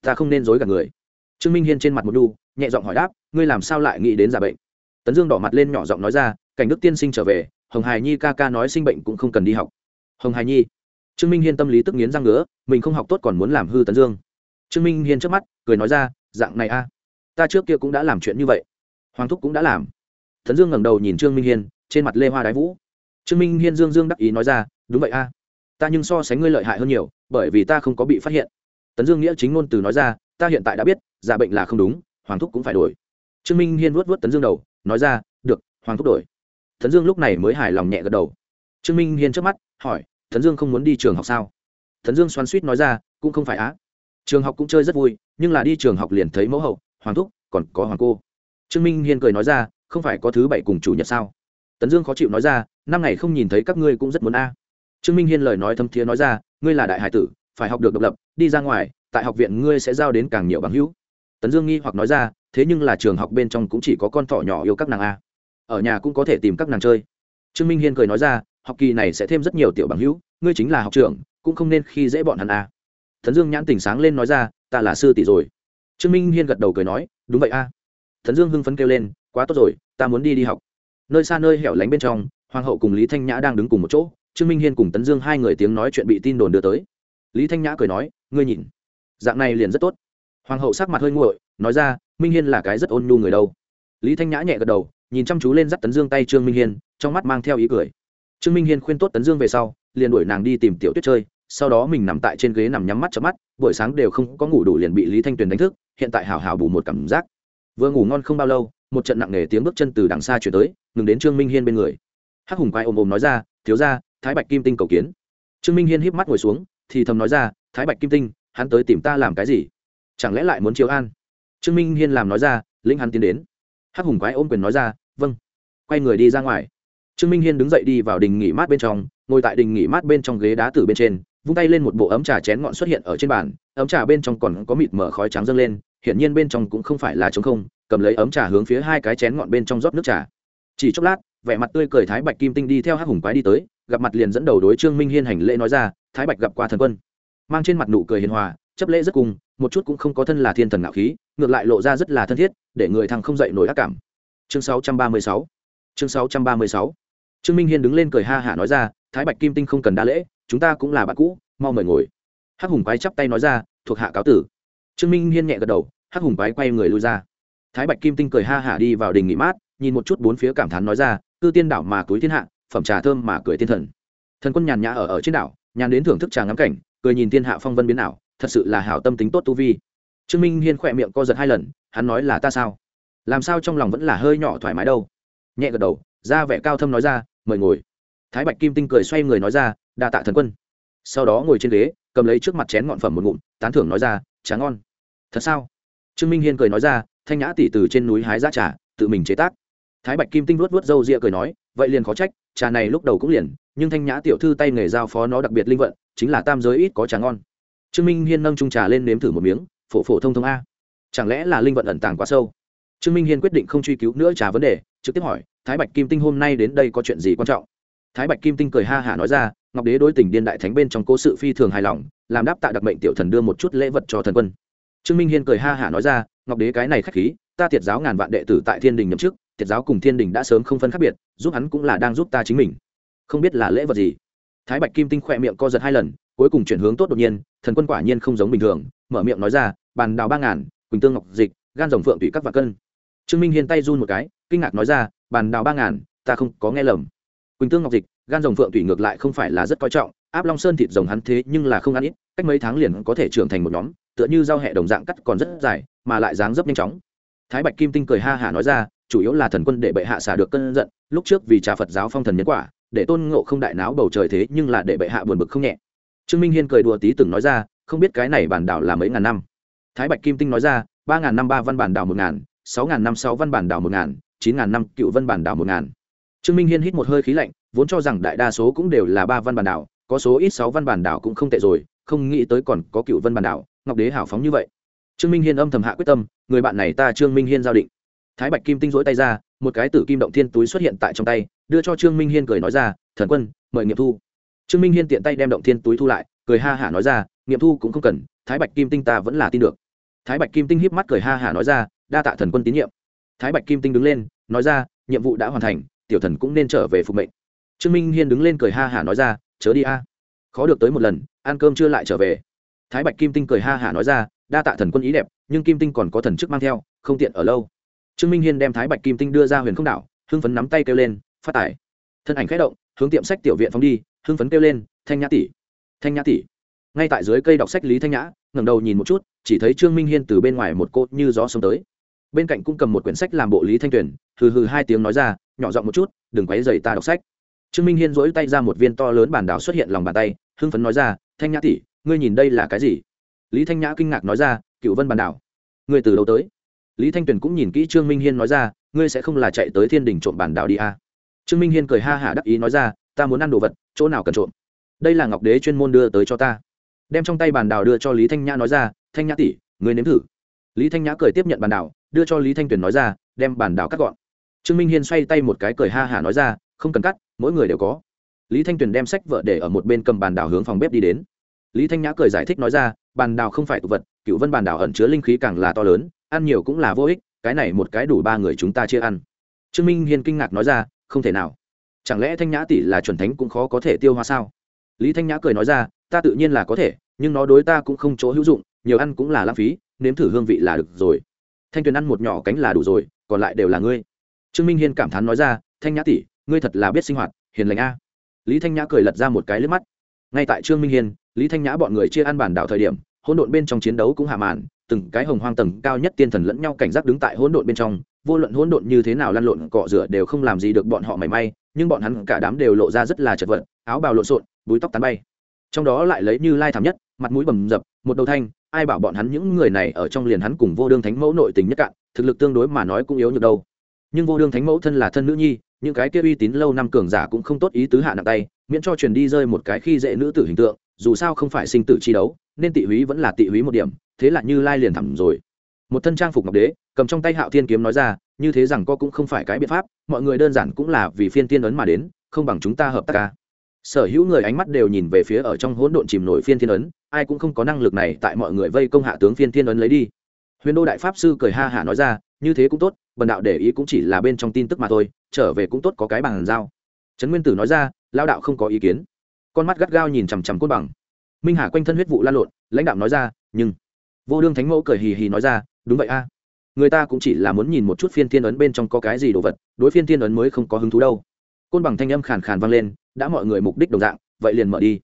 ta không nên dối cả người. Trương minh hiên trên mặt một đu, nhẹ giọng hỏi đáp, ngươi làm sao lại nghĩ đến giả bệnh? Tấn dương đỏ mặt lên nhỏ giọng nói ra, cảnh đức tiên sinh trở về, hồng hài nhi ca ca nói sinh bệnh cũng không cần đi học. Hồng hài nhi? Trương minh hiên tâm lý tức nghiến răng ngứa, mình không học tốt còn muốn làm hư tấn dương trương minh hiên trước mắt, cười nói ra, dạng này a, ta trước kia cũng đã làm chuyện như vậy. Hoàng thúc cũng đã làm. Thần dương ngẩng đầu nhìn trương minh hiên, trên mặt lê hoa đái vũ. Trương minh hiên dương dương đắc ý nói ra, đúng vậy a, ta nhưng so sánh ngươi lợi hại hơn nhiều, bởi vì ta không có bị phát hiện. Tấn dương nghĩa chính ngôn từ nói ra, ta hiện tại đã biết, giả bệnh là không đúng, hoàng thúc cũng phải đổi. Trương minh hiên vuốt vuốt tấn dương đầu, nói ra, được, hoàng thúc đổi. Tấn dương lúc này mới hài lòng nhẹ gật đầu. Trương minh hiên trước mắt, hỏi, tấn dương không muốn đi trường học sao? Tấn dương xoắn suýt nói ra, cũng không phải á trường học cũng chơi rất vui, nhưng là đi trường học liền thấy mẫu hậu, hoàng thúc, còn có hoàng cô. Trương minh hiên cười nói ra, không phải có thứ bảy cùng chủ nhật sao? Tấn dương khó chịu nói ra, năm ngày không nhìn thấy các ngươi cũng rất muốn a. Trương minh hiên lời nói thâm thiế nói ra, ngươi là đại hải tử, phải học được độc lập, đi ra ngoài, tại học viện ngươi sẽ giao đến càng nhiều bằng hữu. Tấn dương nghi hoặc nói ra, thế nhưng là trường học bên trong cũng chỉ có con thỏ nhỏ yêu các nàng a. Ở nhà cũng có thể tìm các nàng chơi. Trương minh hiên cười nói ra, học kỳ này sẽ thêm rất nhiều tiểu bằng hữu, ngươi chính là học trưởng, cũng không nên khi dễ bọn hắn a. Thần dương nhãn tỉnh sáng lên nói ra, ta là sư tỷ rồi. Trương minh hiên gật đầu cười nói, đúng vậy a. Thần dương hưng phấn kêu lên, quá tốt rồi, ta muốn đi đi học. Nơi xa nơi hẻo lánh bên trong, hoàng hậu cùng lý thanh nhã đang đứng cùng một chỗ, trương minh hiên cùng tấn dương hai người tiếng nói chuyện bị tin đồn đưa tới. Lý thanh nhã cười nói, ngươi nhìn, dạng này liền rất tốt. Hoàng hậu sắc mặt hơi nguội, nói ra, minh hiên là cái rất ôn nhu người đâu. Lý thanh nhã nhẹ gật đầu, nhìn chăm chú lên dắt tấn dương tay trương minh hiên, trong mắt mang theo ý cười. Trương minh hiên khuyên tốt tấn dương về sau, liền đuổi nàng đi tìm tiểu tuyết chơi sau đó mình nằm tại trên ghế nằm nhắm mắt chớp mắt, buổi sáng đều không có ngủ đủ liền bị lý thanh tuyền đánh thức, hiện tại hào hào bù một cảm giác. Vừa ngủ ngon không bao lâu, một trận nặng nề tiếng bước chân từ đằng xa chuyển tới, ngừng đến trương minh hiên bên người. Hắc hùng quay ôm ôm nói ra, thiếu ra thái bạch kim tinh cầu kiến. Trương minh hiên híp mắt ngồi xuống, thì thầm nói ra, thái bạch kim tinh, hắn tới tìm ta làm cái gì? Chẳng lẽ lại muốn chiếu an? Trương minh hiên làm nói ra linh hắn tiến đến. Hắc hùng quái ôm quyền nói ra vâng. Quay người đi ra ngoài. Trương minh hiên đứng dậy đi vào đình nghỉ mát bên trong, ngồi tại đình nghỉ mát bên trong ghế đá tử bên trên vung tay lên một bộ ấm trà chén ngọn xuất hiện ở trên bàn, ấm trà bên trong còn có mịt mở khói trắng dâng lên, hiển nhiên bên trong cũng không phải là trống không, cầm lấy ấm trà hướng phía hai cái chén ngọn bên trong rót nước trà. Chỉ chốc lát, vẻ mặt tươi cười thái bạch kim tinh đi theo hắc hùng quái đi tới, gặp mặt liền dẫn đầu đối trương minh hiên hành lễ nói ra, thái bạch gặp qua thần quân. Mang trên mặt nụ cười hiền hòa, chấp lễ rất cùng, một chút cũng không có thân là thiên thần ngạo khí, ngược lại lộ ra rất là thân thiết, để người thằng không dậy nổi ác cảm. Chương 636 chương 636 trương minh hiên đứng lên cười ha hả nói ra, thái bạch kim tinh không cần đa lễ chúng ta cũng là bạn cũ, mau mời ngồi. Hắc hùng quái chắp tay nói ra, thuộc hạ cáo tử. Trương minh hiên nhẹ gật đầu, hắc hùng quái quay người lui ra. Thái bạch kim tinh cười ha hả đi vào đình nghỉ mát, nhìn một chút bốn phía cảm thán nói ra, cư tiên đảo mà túi thiên hạ, phẩm trà thơm mà cười tiên thần. Thần quân nhàn nhã ở ở trên đảo, nhàn đến thưởng thức trà ngắm cảnh, cười nhìn thiên hạ phong vân biến ảo, thật sự là hảo tâm tính tốt tu vi. Trương minh hiên khỏe miệng co giật hai lần, hắn nói là ta sao? Làm sao trong lòng vẫn là hơi nhỏ thoải mái đâu? Nhẹ gật đầu, ra vẻ cao thâm nói ra, mời ngồi. Thái bạch kim tinh cười xoay người nói ra đa tạ thần quân. Sau đó ngồi trên ghế, cầm lấy trước mặt chén ngọn phẩm một ngụm, tán thưởng nói ra tráng ngon. Thật sao? Trương minh hiên cười nói ra, thanh nhã tỷ từ trên núi hái ra trà, tự mình chế tác. Thái bạch kim tinh vuốt vuốt râu ria cười nói, vậy liền khó trách, trà này lúc đầu cũng liền, nhưng thanh nhã tiểu thư tay nghề giao phó nó đặc biệt linh vận, chính là tam giới ít có trà ngon. Trương minh hiên nâng trung trà lên nếm thử một miếng, phổ phổ thông thông a. Chẳng lẽ là linh vận ẩn tàng quá sâu? Trương minh hiên quyết định không truy cứu nữa trà vấn đề, trực tiếp hỏi, thái bạch kim tinh hôm nay đến đây có chuyện gì quan trọng? Thái bạch kim tinh cười ha hả nói ra ngọc đế đối tình điên đại thánh bên trong cố sự phi thường hài lòng, làm đáp tạ đặc mệnh tiểu thần đưa một chút lễ vật cho thần quân. Trương minh hiên cười ha hả nói ra, ngọc đế cái này k h á c h khí, ta thiệt giáo ngàn vạn đệ tử tại thiên đình nhậm chức, thiệt giáo cùng thiên đình đã sớm không phân khác biệt, giúp hắn cũng là đang giúp ta chính mình. Không biết là lễ vật gì. Thái bạch kim tinh khỏe miệng co giật hai lần, cuối cùng chuyển hướng tốt đột nhiên, thần quân quả nhiên không giống bình thường, mở miệng nói ra, bàn đào ba ngàn, quỳnh tương ngọc dịch, gan rồng phượng tùy các vạn cân. Trương minh hiên tay run một cái, kinh ngạc nói ra, bàn đào ba ngàn, ta không có nghe lầm. Quỳnh tương ngọc dịch gan rồng phượng tùy ngược lại không phải là rất coi trọng, áp long sơn thịt rồng hắn thế nhưng là không ăn ít, cách mấy tháng liền có thể trưởng thành một nhóm, tựa như giao hẹ đồng dạng cắt còn rất dài, mà lại dáng dấp nhanh chóng. Thái bạch kim tinh cười ha hả nói ra, chủ yếu là thần quân để bệ hạ xả được cơn giận, lúc trước vì trà phật giáo phong thần nhân quả, để tôn ngộ không đại náo bầu trời thế nhưng là để bệ hạ buồn bực không nhẹ. Trương minh hiên cười đùa tí từng nói ra, không biết cái này bản đảo là mấy ngàn năm. Thái bạch kim tinh nói ra, ba ngàn năm ba văn bản đảo một ngàn, sáu ngàn năm sáu văn bản đảo một ngàn, chín ngàn năm cựu văn bản đảo một ngàn. Trương minh hiên hít một hơi khí lạnh vốn cho rằng đại đa số cũng đều là ba văn bản đảo, có số ít sáu văn bản đảo cũng không tệ rồi, không nghĩ tới còn có cựu văn bản đảo, ngọc đế hảo phóng như vậy. Trương minh hiên âm thầm hạ quyết tâm, người bạn này ta trương minh hiên giao định. Thái bạch kim tinh rỗi tay ra, một cái tử kim động thiên túi xuất hiện tại trong tay, đưa cho trương minh hiên cười nói ra, thần quân, mời nghiệm thu. Trương minh hiên tiện tay đem động thiên túi thu lại, cười ha hả nói ra, nghiệm thu cũng không cần, thái bạch kim tinh ta vẫn là tin được. Thái bạch kim tinh hiếp mắt cười ha hả nói ra, đa tạ thần quân tín nhiệm. Thái bạch kim tinh đứng lên, nói ra, nhiệm vụ đã hoàn thành, tiểu thần cũng nên trở về phục mệnh trương minh hiên đứng lên cười ha hả nói ra, chớ đi a. Khó được tới một lần, ăn cơm chưa lại trở về. Thái bạch kim tinh cười ha hả nói ra, đa tạ thần quân ý đẹp, nhưng kim tinh còn có thần chức mang theo, không tiện ở lâu. Trương minh hiên đem thái bạch kim tinh đưa ra huyền không đảo, hưng phấn nắm tay kêu lên, phát tải thân ảnh k h ẽ động, hướng tiệm sách tiểu viện phóng đi, hưng phấn kêu lên, thanh nhã tỷ, thanh nhã tỷ. Ngay tại dưới cây đọc sách lý thanh nhã, ngẩng đầu nhìn một chút, chỉ thấy trương minh hiên từ bên ngoài một cốt như gió sông tới. Bên cạnh cũng cầm một quyển sách làm bộ lý thanh tuyền, hừ hừ hai tiếng nói ra, nhỏ giọng một chút, đừng quấy dày ta đọc sách trương minh hiên dỗi tay ra một viên to lớn bản đảo xuất hiện lòng bàn tay, hưng phấn nói ra, thanh nhã tỷ, ngươi nhìn đây là cái gì? Lý thanh nhã kinh ngạc nói ra, cựu vân bản đảo. Ngươi từ đâu tới? Lý thanh tuyền cũng nhìn kỹ trương minh hiên nói ra, ngươi sẽ không là chạy tới thiên đình trộm bản đảo đi à. trương minh hiên cười ha hả đắc ý nói ra, ta muốn ăn đồ vật, chỗ nào cần trộm? Đây là ngọc đế chuyên môn đưa tới cho ta. Đem trong tay bản đảo đưa cho lý thanh nhã nói ra, thanh nhã tỷ, ngươi nếm thử. Lý thanh nhã cười tiếp nhận bản đảo, đưa cho lý thanh tuyền nói ra, đem bản đảo cắt gọn. Trương minh hiên xoay tay một cái cười ha hả nói ra không cần cắt, mỗi người đều có. Lý thanh tuyền đem sách vợ để ở một bên cầm bàn đào hướng phòng bếp đi đến. Lý thanh nhã cười giải thích nói ra, bàn đào không phải tục vật, cựu vân bàn đào ẩn chứa linh khí càng là to lớn, ăn nhiều cũng là vô ích, cái này một cái đủ ba người chúng ta chia ăn. Trương minh hiên kinh ngạc nói ra, không thể nào. Chẳng lẽ thanh nhã tỷ là chuẩn thánh cũng khó có thể tiêu hóa sao? Lý thanh nhã cười nói ra, ta tự nhiên là có thể, nhưng nó đối ta cũng không chỗ hữu dụng, nhiều ăn cũng là lãng phí, nếm thử hương vị là được rồi. Thanh tuyền ăn một nhỏ cánh là đủ rồi, còn lại đều là ngươi. Trương minh hiên cảm thán nói ra, thanh nhã tỷ ngươi thật là biết sinh hoạt, hiền lành a. Lý thanh nhã cười lật ra một cái lướt mắt. Ngay tại trương minh hiên, lý thanh nhã bọn người chia ăn bản đảo thời điểm, hỗn độn bên trong chiến đấu cũng hạ màn, từng cái hồng hoang tầng cao nhất tiên thần lẫn nhau cảnh giác đứng tại hỗn độn bên trong, vô luận hỗn độn như thế nào lăn lộn, cọ rửa đều không làm gì được bọn họ mảy may, nhưng bọn hắn cả đám đều lộ ra rất là chật vật, áo bào lộn xộn, búi tóc tán bay. Trong đó lại lấy như lai thảm nhất, mặt mũi bầm dập, một đầu thanh, ai bảo bọn hắn những người này ở trong liền hắn cùng vô đương thánh mẫu nội tình nhất cạn, thực lực tương đối mà nói cũng yếu nhược đâu nhưng vô đương thánh mẫu thân là thân nữ nhi, những cái kia uy tín lâu năm cường giả cũng không tốt ý tứ hạ nặng tay, miễn cho truyền đi rơi một cái khi dễ nữ tử hình tượng, dù sao không phải sinh tử chi đấu, nên tị húy vẫn là tị húy một điểm, thế là như lai liền thẳng rồi. Một thân trang phục ngọc đế, cầm trong tay hạo thiên kiếm nói ra, như thế rằng co cũng không phải cái biện pháp, mọi người đơn giản cũng là vì phiên tiên ấn mà đến, không bằng chúng ta hợp tác ca. Sở hữu người ánh mắt đều nhìn về phía ở trong hỗn độn chìm nổi phiên thiên ấn, ai cũng không có năng lực này tại mọi người vây công hạ tướng phiên thiên ấn lấy đi. Huyền đô đại pháp sư cười ha hả nói ra như thế cũng tốt, bần đạo để ý cũng chỉ là bên trong tin tức mà thôi, trở về cũng tốt có cái bằng giao. Trấn nguyên tử nói ra lao đạo không có ý kiến. Con mắt gắt gao nhìn chằm chằm Côn bằng. Minh hà quanh thân huyết vụ lan lộn, lãnh đạo nói ra, nhưng vô đương thánh mẫu cười hì hì nói ra, đúng vậy a. Người ta cũng chỉ là muốn nhìn một chút phiên thiên ấn bên trong có cái gì đồ vật, đối phiên thiên ấn mới không có hứng thú đâu. Côn bằng thanh âm khàn khàn vang lên, đã mọi người mục đích đồng dạng, vậy liền mở đi.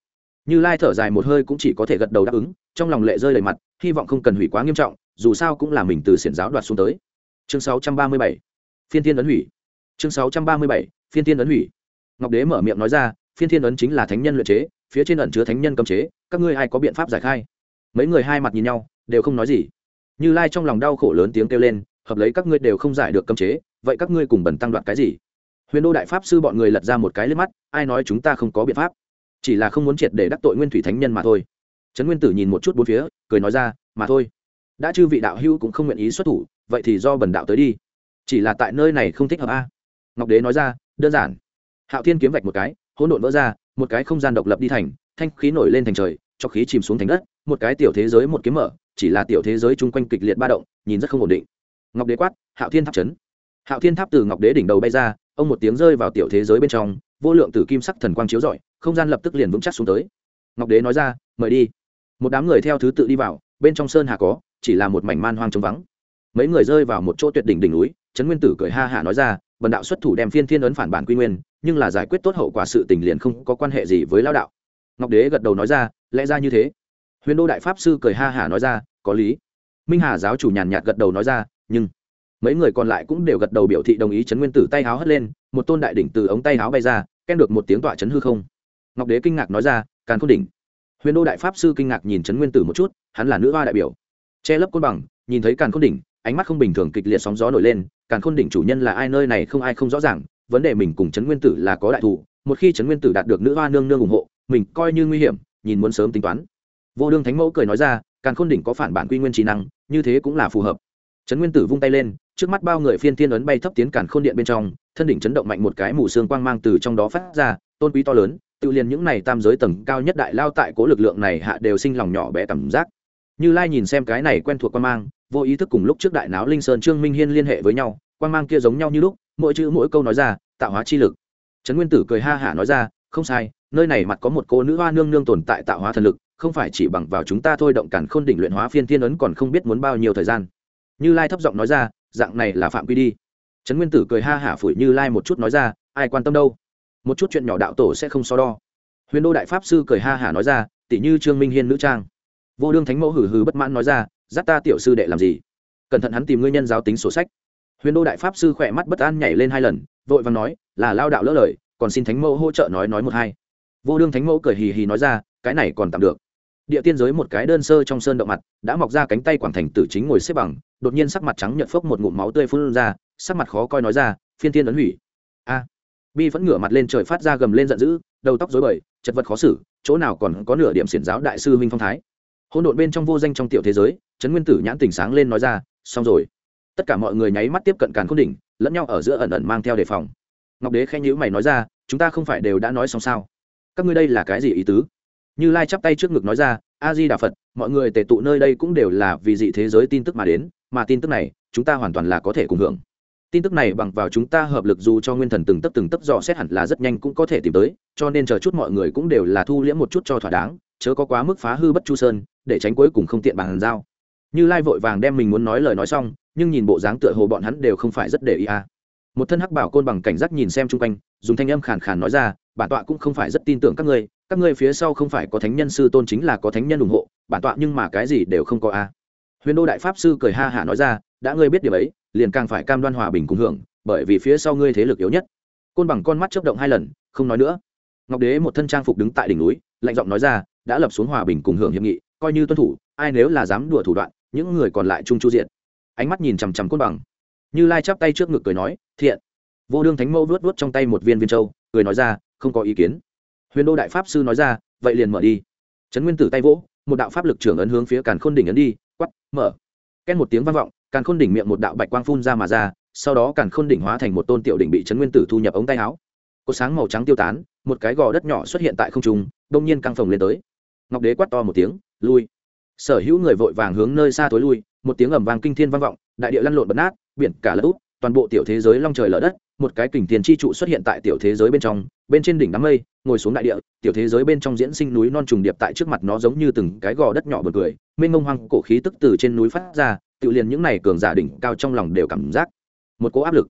Như lai thở dài một hơi cũng chỉ có thể gật đầu đáp ứng, trong lòng lệ rơi đầy mặt, hy vọng không cần hủy quá nghiêm trọng, dù sao cũng là mình từ xiển giáo đoạt xuống tới chương 637, phiên thiên ấn hủy. Chương 637, phiên thiên ấn hủy. Ngọc đế mở miệng nói ra phiên thiên ấn chính là thánh nhân luyện chế phía trên ẩn chứa thánh nhân cấm chế các ngươi ai có biện pháp giải khai? Mấy người hai mặt nhìn nhau đều không nói gì. Như lai trong lòng đau khổ lớn tiếng kêu lên hợp lấy các ngươi đều không giải được cấm chế vậy các ngươi cùng bẩn tăng đoạt cái gì? Huyền đô đại pháp sư bọn người lật ra một cái lên mắt ai nói chúng ta không có biện pháp? Chỉ là không muốn triệt để đắc tội nguyên thủy thánh nhân mà thôi. Trấn nguyên tử nhìn một chút bốn phía cười nói ra mà thôi. Đã chư vị đạo hữu cũng không nguyện ý xuất thủ vậy thì do bần đạo tới đi. Chỉ là tại nơi này không thích hợp a. Ngọc đế nói ra, đơn giản. Hạo thiên kiếm vạch một cái, hỗn độn vỡ ra, một cái không gian độc lập đi thành, thanh khí nổi lên thành trời, cho khí chìm xuống thành đất, một cái tiểu thế giới một kiếm mở, chỉ là tiểu thế giới chung quanh kịch liệt ba động, nhìn rất không ổn định. Ngọc đế quát, hạo thiên tháp chấn. Hạo thiên tháp từ ngọc đế đỉnh đầu bay ra, ông một tiếng rơi vào tiểu thế giới bên trong, vô lượng tử kim sắc thần quang chiếu rọi, không gian lập tức liền vững chắc xuống tới. Ngọc đế nói ra, mời đi. Một đám người theo thứ tự đi vào, bên trong sơn hà có, chỉ là một mảnh man hoang trống vắng mấy người rơi vào một chỗ tuyệt đỉnh đỉnh núi, trấn nguyên tử cười ha hả nói ra, bần đạo xuất thủ đem phiên thiên ấn phản bản quy nguyên, nhưng là giải quyết tốt hậu quả sự tình liền không có quan hệ gì với lao đạo. Ngọc đế gật đầu nói ra, lẽ ra như thế. Huyền đô đại pháp sư cười ha hả nói ra, có lý. Minh hà giáo chủ nhàn nhạt gật đầu nói ra, nhưng mấy người còn lại cũng đều gật đầu biểu thị đồng ý trấn nguyên tử tay háo hất lên, một tôn đại đỉnh từ ống tay háo bay ra, ken được một tiếng tọa chấn hư không. Ngọc đế kinh ngạc nói ra, càn khôn đỉnh. Huyền đô đại pháp sư kinh ngạc nhìn trấn nguyên tử một chút, hắn là nữ hoa đại biểu, che lấp côn bằng, nhìn thấy càn khôn đỉnh ánh mắt không bình thường kịch liệt sóng gió nổi lên càn khôn đỉnh chủ nhân là ai nơi này không ai không rõ ràng vấn đề mình cùng trấn nguyên tử là có đại thụ, một khi trấn nguyên tử đạt được nữ hoa nương nương ủng hộ mình coi như nguy hiểm nhìn muốn sớm tính toán. Vô đương thánh mẫu cười nói ra càn khôn đỉnh có phản bản quy nguyên trí năng như thế cũng là phù hợp. Trấn nguyên tử vung tay lên trước mắt bao người phiên thiên ấn bay thấp tiến càn khôn điện bên trong thân đỉnh chấn động mạnh một cái mù xương quang mang từ trong đó phát ra tôn quý to lớn tự liền những này tam giới tầng cao nhất đại lao tại cố lực lượng này hạ đều sinh lòng nhỏ bé cảm giác. Như lai nhìn xem cái này quen thuộc quang mang vô ý thức cùng lúc trước đại náo linh sơn trương minh hiên liên hệ với nhau, quang mang kia giống nhau như lúc, mỗi chữ mỗi câu nói ra, tạo hóa chi lực. Trấn nguyên tử cười ha hả nói ra, không sai, nơi này mặt có một cô nữ hoa nương nương tồn tại tạo hóa thần lực, không phải chỉ bằng vào chúng ta thôi động cản khôn đỉnh luyện hóa phiên thiên ấn còn không biết muốn bao nhiêu thời gian. Như lai thấp giọng nói ra, dạng này là phạm quy đi. Trấn nguyên tử cười ha hả phủi như lai một chút nói ra, ai quan tâm đâu? Một chút chuyện nhỏ đạo tổ sẽ không so đo. Huyền đô đại pháp sư cười ha hả nói ra, tỷ như trương minh hiên nữ trang. Vô đương thánh mẫu hử hử bất mãn nói ra dắt ta tiểu sư đệ làm gì? Cẩn thận hắn tìm ngươi nhân giáo tính sổ sách. Huyền đô đại pháp sư khỏe mắt bất an nhảy lên hai lần, vội vàng nói, là lao đạo lỡ lời, còn xin thánh mẫu hỗ trợ nói nói một hai. Vô đương thánh mẫu cười hì hì nói ra, cái này còn tạm được. Địa tiên giới một cái đơn sơ trong sơn động mặt, đã mọc ra cánh tay quảng thành tử chính ngồi xếp bằng, đột nhiên sắc mặt trắng nhợt phốc một ngụm máu tươi phun ra, sắc mặt khó coi nói ra, phiên tiên ấn hủy. A. Bi vẫn ngửa mặt lên trời phát ra gầm lên giận dữ, đầu tóc rối bời, chật vật khó xử, chỗ nào còn có nửa điểm xiển giáo đại sư minh phong thái. Hỗn độn bên trong vô danh trong tiểu thế giới trấn nguyên tử nhãn tỉnh sáng lên nói ra, xong rồi. Tất cả mọi người nháy mắt tiếp cận càn khôn đỉnh, lẫn nhau ở giữa ẩn ẩn mang theo đề phòng. Ngọc đế khen nhữ mày nói ra, chúng ta không phải đều đã nói xong sao? Các ngươi đây là cái gì ý tứ? Như lai chắp tay trước ngực nói ra, a di đà phật, mọi người tề tụ nơi đây cũng đều là vì dị thế giới tin tức mà đến, mà tin tức này, chúng ta hoàn toàn là có thể cùng hưởng. Tin tức này bằng vào chúng ta hợp lực dù cho nguyên thần từng tấp từng tấp dò xét hẳn là rất nhanh cũng có thể tìm tới, cho nên chờ chút mọi người cũng đều là thu liễm một chút cho thỏa đáng, chớ có quá mức phá hư bất chu sơn, để tránh cuối cùng không tiện bàn giao như lai vội vàng đem mình muốn nói lời nói xong, nhưng nhìn bộ dáng tựa hồ bọn hắn đều không phải rất để ý à. một thân hắc bảo côn bằng cảnh giác nhìn xem chung quanh, dùng thanh âm khàn khàn nói ra, bản tọa cũng không phải rất tin tưởng các ngươi các ngươi phía sau không phải có thánh nhân sư tôn chính là có thánh nhân ủng hộ, bản tọa nhưng mà cái gì đều không có a à. huyền đô đại pháp sư cười ha hả nói ra, đã ngươi biết điều ấy, liền càng phải cam đoan hòa bình cùng hưởng, bởi vì phía sau ngươi thế lực yếu nhất côn bằng con mắt chấp động hai lần, không nói nữa ngọc đế một thân trang phục đứng tại đỉnh núi, lạnh giọng nói ra, đã lập xuống hòa bình cùng hưởng hiệp nghị, coi như tuân thủ, ai nếu là dám đùa thủ đoạn những người còn lại chung chu diện ánh mắt nhìn chằm chằm côn bằng. Như lai chắp tay trước ngực cười nói, thiện. Vô đương thánh mẫu vuốt vuốt trong tay một viên viên châu, cười nói ra, không có ý kiến. Huyền đô đại pháp sư nói ra, vậy liền mở đi. Trấn nguyên tử tay vỗ, một đạo pháp lực trưởng ấn hướng phía càn khôn đỉnh ấn đi quắp mở. Két một tiếng vang vọng, càn khôn đỉnh miệng một đạo bạch quang phun ra mà ra, sau đó càn khôn đỉnh hóa thành một tôn tiểu đỉnh bị trấn nguyên tử thu nhập ống tay áo. Cột sáng màu trắng tiêu tán, một cái gò đất nhỏ xuất hiện tại không trung, đông nhiên căng phồng lên tới. Ngọc đế quát to một tiếng, lui sở hữu người vội vàng hướng nơi xa tối lui, một tiếng ầm vang kinh thiên vang vọng, đại địa lăn lộn bật nát, biển cả lỡ úp, toàn bộ tiểu thế giới long trời lở đất, một cái kình tiền chi trụ xuất hiện tại tiểu thế giới bên trong, bên trên đỉnh đám mây, ngồi xuống đại địa, tiểu thế giới bên trong diễn sinh núi non trùng điệp tại trước mặt nó giống như từng cái gò đất nhỏ bật cười, mênh mông hoang cổ khí tức từ trên núi phát ra, tự liền những này cường giả đỉnh cao trong lòng đều cảm giác một cỗ áp lực.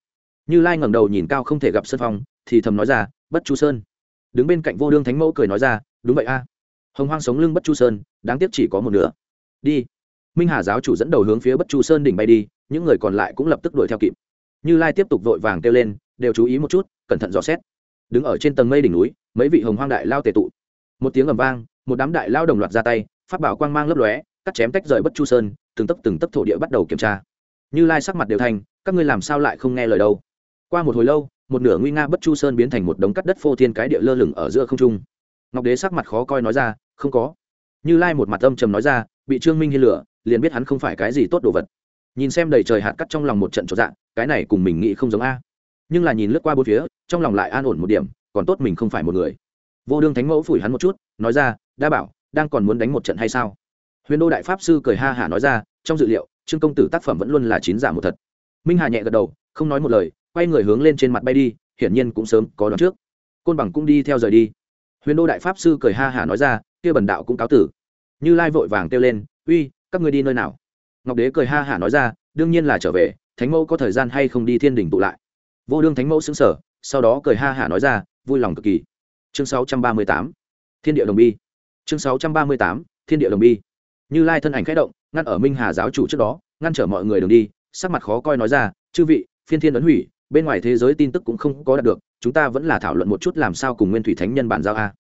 Như lai ngẩng đầu nhìn cao không thể gặp sơn phong, thì thầm nói ra, bất chu sơn. Đứng bên cạnh vô đương thánh mẫu cười nói ra, đúng vậy a. Hồng hoang sống lưng bất chu sơn, đáng tiếc chỉ có một nửa đi. Minh hà giáo chủ dẫn đầu hướng phía bất chu sơn đỉnh bay đi, những người còn lại cũng lập tức đuổi theo kịp. Như lai tiếp tục vội vàng kêu lên, đều chú ý một chút, cẩn thận dò xét. Đứng ở trên tầng mây đỉnh núi, mấy vị hồng hoang đại lao tề tụ. Một tiếng ầm vang, một đám đại lao đồng loạt ra tay phát bảo quang mang lấp lóe, cắt chém tách rời bất chu sơn, từng tấc từng tấc thổ địa bắt đầu kiểm tra. Như lai sắc mặt đều thành, các ngươi làm sao lại không nghe lời đâu? Qua một hồi lâu, một nửa nguy nga bất chu sơn biến thành một đống cắt đất phô thiên cái địa lơ lửng ở giữa không trung. Ngọc đế sắc mặt khó coi nói ra, không có. Như lai một mặt âm trầm nói ra bị trương minh hiên lửa liền biết hắn không phải cái gì tốt đồ vật. Nhìn xem đầy trời hạt cắt trong lòng một trận trọn dạng cái này cùng mình nghĩ không giống a. Nhưng là nhìn lướt qua bốn phía, trong lòng lại an ổn một điểm, còn tốt mình không phải một người. Vô đương thánh mẫu phủi hắn một chút, nói ra, đa bảo, đang còn muốn đánh một trận hay sao? Huyền đô đại pháp sư cười ha hả nói ra, trong dự liệu, trương công tử tác phẩm vẫn luôn là chín giả một thật. Minh hà nhẹ gật đầu, không nói một lời, quay người hướng lên trên mặt bay đi, hiển nhiên cũng sớm có đón trước. Côn bằng cũng đi theo rời đi. Huyền đô đại pháp sư cười ha hả nói ra, kia bần đạo cũng cáo tử như lai vội vàng kêu lên uy các người đi nơi nào? Ngọc đế cười ha hả nói ra đương nhiên là trở về thánh mẫu có thời gian hay không đi thiên đình tụ lại? Vô đương thánh mẫu xứng sở sau đó cười ha hả nói ra vui lòng cực kỳ. Chương 638, thiên địa đồng bi. Chương 638, thiên địa đồng bi. Như lai thân ảnh khẽ động ngăn ở minh hà giáo chủ trước đó ngăn trở mọi người đường đi sắc mặt khó coi nói ra chư vị phiên thiên ấn hủy bên ngoài thế giới tin tức cũng không có đạt được chúng ta vẫn là thảo luận một chút làm sao cùng nguyên thủy thánh nhân bản giao a.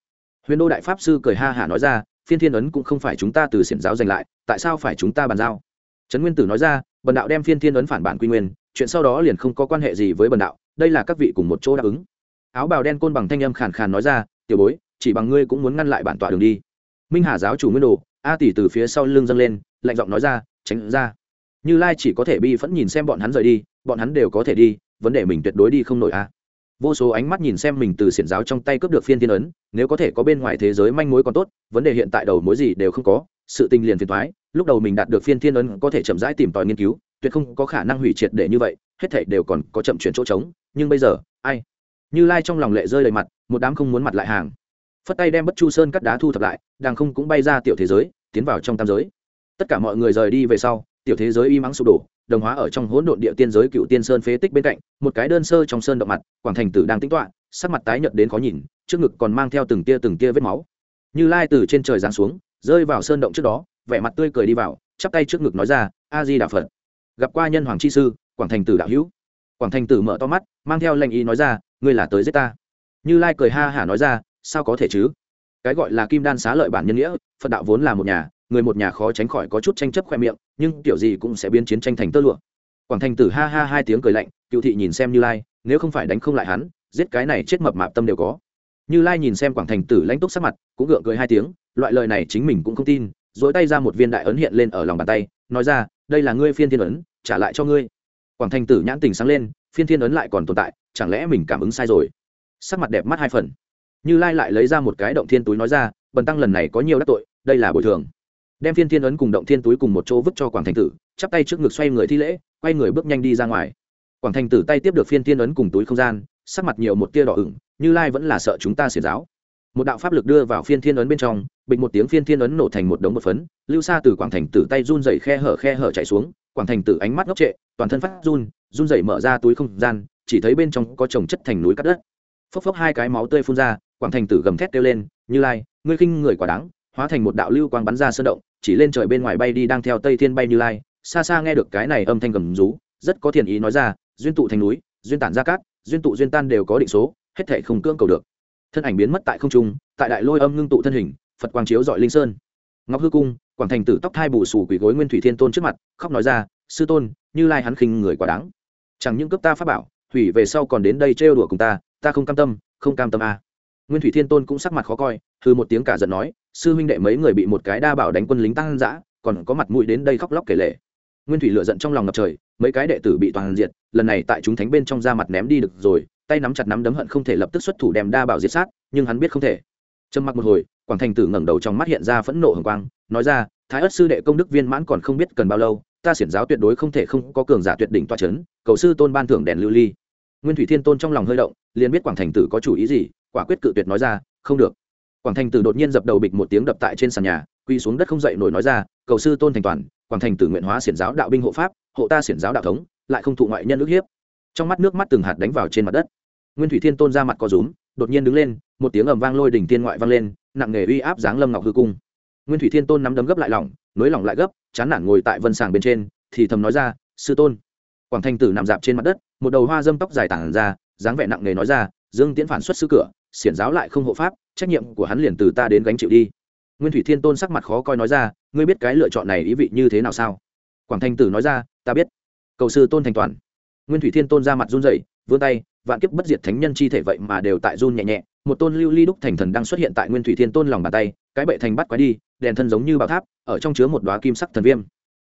Huyền đô đại pháp sư cười ha hả nói ra phiên thiên ấn cũng không phải chúng ta từ xiển giáo giành lại, tại sao phải chúng ta bàn giao? Trấn nguyên tử nói ra, bần đạo đem phiên thiên ấn phản bản quy nguyên, chuyện sau đó liền không có quan hệ gì với bần đạo, đây là các vị cùng một chỗ đáp ứng. Áo bào đen côn bằng thanh âm khàn khàn nói ra, tiểu bối, chỉ bằng ngươi cũng muốn ngăn lại bản tọa đường đi. Minh hà giáo chủ nguyên đồ, a tỷ từ phía sau lưng dâng lên, lạnh giọng nói ra, tránh ra. Như lai chỉ có thể bi phẫn nhìn xem bọn hắn rời đi, bọn hắn đều có thể đi, vấn đề mình tuyệt đối đi không nổi a vô số ánh mắt nhìn xem mình từ xiển giáo trong tay cướp được phiên thiên ấn, nếu có thể có bên ngoài thế giới manh mối còn tốt, vấn đề hiện tại đầu mối gì đều không có, sự tình liền phiền thoái lúc đầu mình đạt được phiên thiên ấn có thể chậm rãi tìm tòi nghiên cứu, tuyệt không có khả năng hủy triệt để như vậy, hết thảy đều còn có chậm chuyển chỗ trống, nhưng bây giờ, ai? Như lai trong lòng lệ rơi đầy mặt, một đám không muốn mặt lại hàng. Phất tay đem bất chu sơn cắt đá thu thập lại đàng không cũng bay ra tiểu thế giới, tiến vào trong tam giới. Tất cả mọi người rời đi về sau, tiểu thế giới y mắng sụp đổ đồng hóa ở trong hỗn độn địa tiên giới cựu tiên sơn phế tích bên cạnh, một cái đơn sơ trong sơn động mặt, quảng thành tử đang tính toạ sắc mặt tái nhợt đến khó nhìn, trước ngực còn mang theo từng tia từng tia vết máu. Như lai từ trên trời giáng xuống, rơi vào sơn động trước đó, vẻ mặt tươi cười đi vào, chắp tay trước ngực nói ra a di đà phật. Gặp qua nhân hoàng chi sư, quảng thành tử đạo hữu. Quảng thành tử mở to mắt, mang theo lệnh ý nói ra, ngươi là tới giết ta. Như lai cười ha hả nói ra, sao có thể chứ? Cái gọi là kim đan xá lợi bản nhân nghĩa, phật đạo vốn là một nhà người một nhà khó tránh khỏi có chút tranh chấp khoe miệng, nhưng kiểu gì cũng sẽ biến chiến tranh thành tơ lụa. Quảng thành tử ha ha hai tiếng cười lạnh, cựu thị nhìn xem như lai, nếu không phải đánh không lại hắn, giết cái này chết mập mạp tâm đều có. Như lai nhìn xem quảng thành tử lãnh túc sắc mặt, cũng gượng cười hai tiếng, loại lời này chính mình cũng không tin dỗi tay ra một viên đại ấn hiện lên ở lòng bàn tay, nói ra, đây là ngươi phiên thiên ấn, trả lại cho ngươi. Quảng thành tử nhãn tình sáng lên, phiên thiên ấn lại còn tồn tại, chẳng lẽ mình cảm ứng sai rồi? Sắc mặt đẹp mắt hai phần. Như lai lại lấy ra một cái động thiên túi nói ra, bần tăng lần này có nhiều đắc tội, đây là bồi thường đem phiên thiên ấn cùng động thiên túi cùng một chỗ vứt cho quảng thành tử, chắp tay trước ngực xoay người thi lễ, quay người bước nhanh đi ra ngoài. Quảng thành tử tay tiếp được phiên thiên ấn cùng túi không gian, sắc mặt nhiều một tia đỏ ửng, như lai vẫn là sợ chúng ta xiển giáo. Một đạo pháp lực đưa vào phiên thiên ấn bên trong bịch một tiếng phiên thiên ấn nổ thành một đống một phấn, lưu xa từ quảng thành tử tay run dày khe hở khe hở chạy xuống, quảng thành tử ánh mắt ngốc trệ, toàn thân phát run run dày mở ra túi không gian, chỉ thấy bên trong có trồng chất thành núi cắt đất. Phốc phốc hai cái máu tươi phun ra, quảng thành tử gầm thét kêu lên, như lai, ngươi khinh người quả đáng hóa thành một đạo lưu quang bắn ra sơn động, chỉ lên trời bên ngoài bay đi đang theo tây thiên bay như lai. Xa xa nghe được cái này âm thanh gầm rú, rất có thiền ý nói ra, duyên tụ thành núi, duyên tản ra cát, duyên tụ duyên tan đều có định số, hết thể không cưỡng cầu được. Thân ảnh biến mất tại không trung, tại đại lôi âm ngưng tụ thân hình, phật quang chiếu dọi linh sơn. Ngọc hư cung, quảng thành tử tóc thai bù sù quỷ gối nguyên thủy thiên tôn trước mặt, khóc nói ra, sư tôn, như lai hắn khinh người quá đáng. Chẳng những cấp ta pháp bảo, hủy về sau còn đến đây trêu đùa cùng ta ta không cam tâm, không cam tâm à. nguyên thủy thiên tôn cũng sắc mặt khó coi thư một tiếng cả giận nói sư huynh đệ mấy người bị một cái đa bảo đánh quân lính tăng dã còn có mặt mũi đến đây khóc lóc kể lể. Nguyên thủy lựa giận trong lòng ngập trời, mấy cái đệ tử bị toàn diệt, lần này tại chúng thánh bên trong ra mặt ném đi được rồi, tay nắm chặt nắm đấm hận không thể lập tức xuất thủ đem đa bảo diệt sát, nhưng hắn biết không thể. Trầm mặc một hồi, quảng thành tử ngẩng đầu trong mắt hiện ra phẫn nộ hồng quang, nói ra, thái ất sư đệ công đức viên mãn còn không biết cần bao lâu, ta xiển giáo tuyệt đối không thể không có cường giả tuyệt đỉnh toa c h ấ n cầu sư tôn ban thưởng đèn lưu ly. Nguyên thủy thiên tôn trong lòng hơi động, liền biết quảng thành tử có chủ ý gì, quả quyết cự tuyệt nói ra, không được quảng thành tử đột nhiên dập đầu bịch một tiếng đập tại trên sàn nhà quy xuống đất không dậy nổi nói ra, cầu sư tôn thành toàn, quảng thành tử nguyện hóa xiển giáo đạo binh hộ pháp, hộ ta xiển giáo đạo thống, lại không thụ ngoại nhân ức hiếp. Trong mắt nước mắt từng hạt đánh vào trên mặt đất. Nguyên thủy thiên tôn ra mặt có rúm, đột nhiên đứng lên, một tiếng ầm vang lôi đỉnh tiên ngoại vang lên, nặng nghề uy áp dáng lâm ngọc hư cung. Nguyên thủy thiên tôn nắm đấm gấp lại lỏng nối lỏng lại gấp, chán nản ngồi tại vân sàng bên trên, thì thầm nói ra, sư tôn. Quảng thanh tử nằm dạp trên mặt đất, một đầu hoa dâm tóc dài tản ra, dáng vẻ nặng nề nói ra, dương tiễn phản xuất sư cửa, xiển giáo lại không hộ pháp trách nhiệm của hắn liền từ ta đến gánh chịu đi. Nguyên thủy thiên tôn sắc mặt khó coi nói ra, ngươi biết cái lựa chọn này ý vị như thế nào sao? Quảng thanh tử nói ra, ta biết. Cầu sư tôn thành toàn. Nguyên thủy thiên tôn ra mặt run rẩy, vươn tay, vạn kiếp bất diệt thánh nhân chi thể vậy mà đều tại run nhẹ nhẹ. Một tôn lưu ly đúc thành thần đang xuất hiện tại nguyên thủy thiên tôn lòng bàn tay, cái bệ thành bắt quái đi, đèn thân giống như bảo tháp, ở trong chứa một đoá kim sắc thần viêm.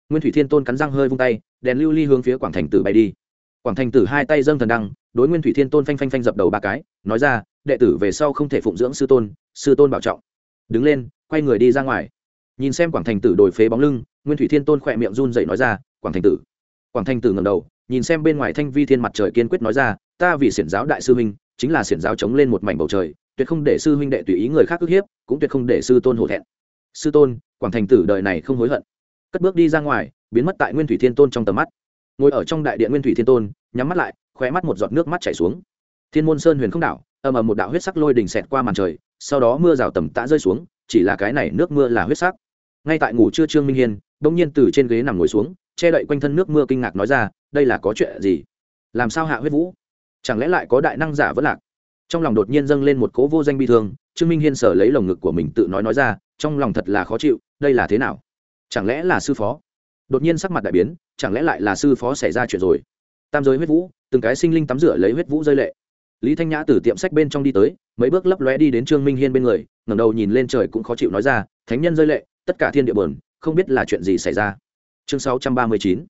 Nguyên thủy thiên tôn cắn răng hơi vung tay, đèn lưu ly hướng phía quảng thành tử bay đi. Quảng thành tử hai tay dâng thần đăng, đối nguyên thủy thiên tôn phanh phanh phanh dập đầu ba cái, nói ra đệ tử về sau không thể phụng dưỡng sư tôn sư tôn bảo trọng. Đứng lên, quay người đi ra ngoài. Nhìn xem quảng thành tử đổi phế bóng lưng, nguyên thủy thiên tôn khỏe miệng run dậy nói ra, quảng thành tử. Quảng thành tử ngầm đầu, nhìn xem bên ngoài thanh vi thiên mặt trời kiên quyết nói ra, ta vì xiển giáo đại sư huynh, chính là xiển giáo chống lên một mảnh bầu trời, tuyệt không để sư huynh đệ tùy ý người khác ức hiếp, cũng tuyệt không để sư tôn hổ thẹn. Sư tôn? Quảng thành tử đời này không hối hận. Cất bước đi ra ngoài, biến mất tại nguyên thủy thiên tôn trong tầm mắt. Ngồi ở trong đại điện nguyên thủy thiên tôn, nhắm mắt lại, khóe mắt một giọt nước mắt chảy xuống. Thiên môn sơn huyền không đảo ầm ầm một đạo huyết sắc lôi đình xẹt qua màn trời, sau đó mưa rào tầm tã rơi xuống, chỉ là cái này nước mưa là huyết sắc. Ngay tại ngủ trưa trương minh hiên, bỗng nhiên từ trên ghế nằm ngồi xuống, che đậy quanh thân nước mưa kinh ngạc nói ra, đây là có chuyện gì? Làm sao hạ huyết vũ? Chẳng lẽ lại có đại năng giả vẫn lạc? Trong lòng đột nhiên dâng lên một cố vô danh bi thương, trương minh hiên sở lấy lồng ngực của mình tự nói nói ra, trong lòng thật là khó chịu, đây là thế nào? Chẳng lẽ là sư phó? Đột nhiên sắc mặt đại biến, chẳng lẽ lại là sư phó xảy ra chuyện rồi? Tam giới huyết vũ, từng cái sinh linh tắm rửa lấy huyết vũ rơi lệ lý thanh nhã từ tiệm sách bên trong đi tới, mấy bước lấp lóe đi đến trương minh hiên bên người, ngẩng đầu nhìn lên trời cũng khó chịu nói ra, thánh nhân rơi lệ, tất cả thiên địa bờn không biết là chuyện gì xảy ra chương 639.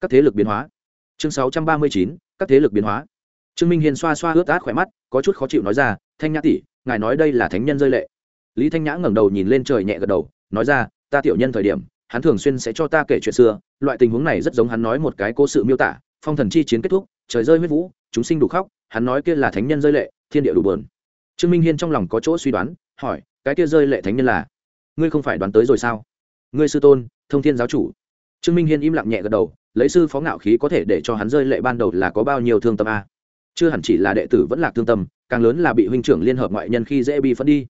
các thế lực biến hóa chương 639. các thế lực biến hóa trương minh hiên xoa xoa ướt át khỏe mắt, có chút khó chịu nói ra, thanh nhã tỷ, ngài nói đây là thánh nhân rơi lệ lý thanh nhã ngẩng đầu nhìn lên trời nhẹ gật đầu, nói ra, ta tiểu nhân thời điểm, hắn thường xuyên sẽ cho ta kể chuyện xưa, loại tình huống này rất giống hắn nói một cái cố sự miêu tả, phong thần chi chiến kết thúc, trời rơi huyết vũ chúng sinh đủ khóc, hắn nói kia là thánh nhân rơi lệ, thiên địa đủ bờn trương minh hiên trong lòng có chỗ suy đoán, hỏi, cái kia rơi lệ thánh nhân là? Ngươi không phải đoán tới rồi sao? Ngươi sư tôn, thông thiên giáo chủ. Trương minh hiên im lặng nhẹ gật đầu, lấy sư phó ngạo khí có thể để cho hắn rơi lệ ban đầu là có bao nhiêu thương tâm a? Chưa hẳn chỉ là đệ tử vẫn là thương tâm, càng lớn là bị huynh trưởng liên hợp ngoại nhân khi dễ bị phẫn đi.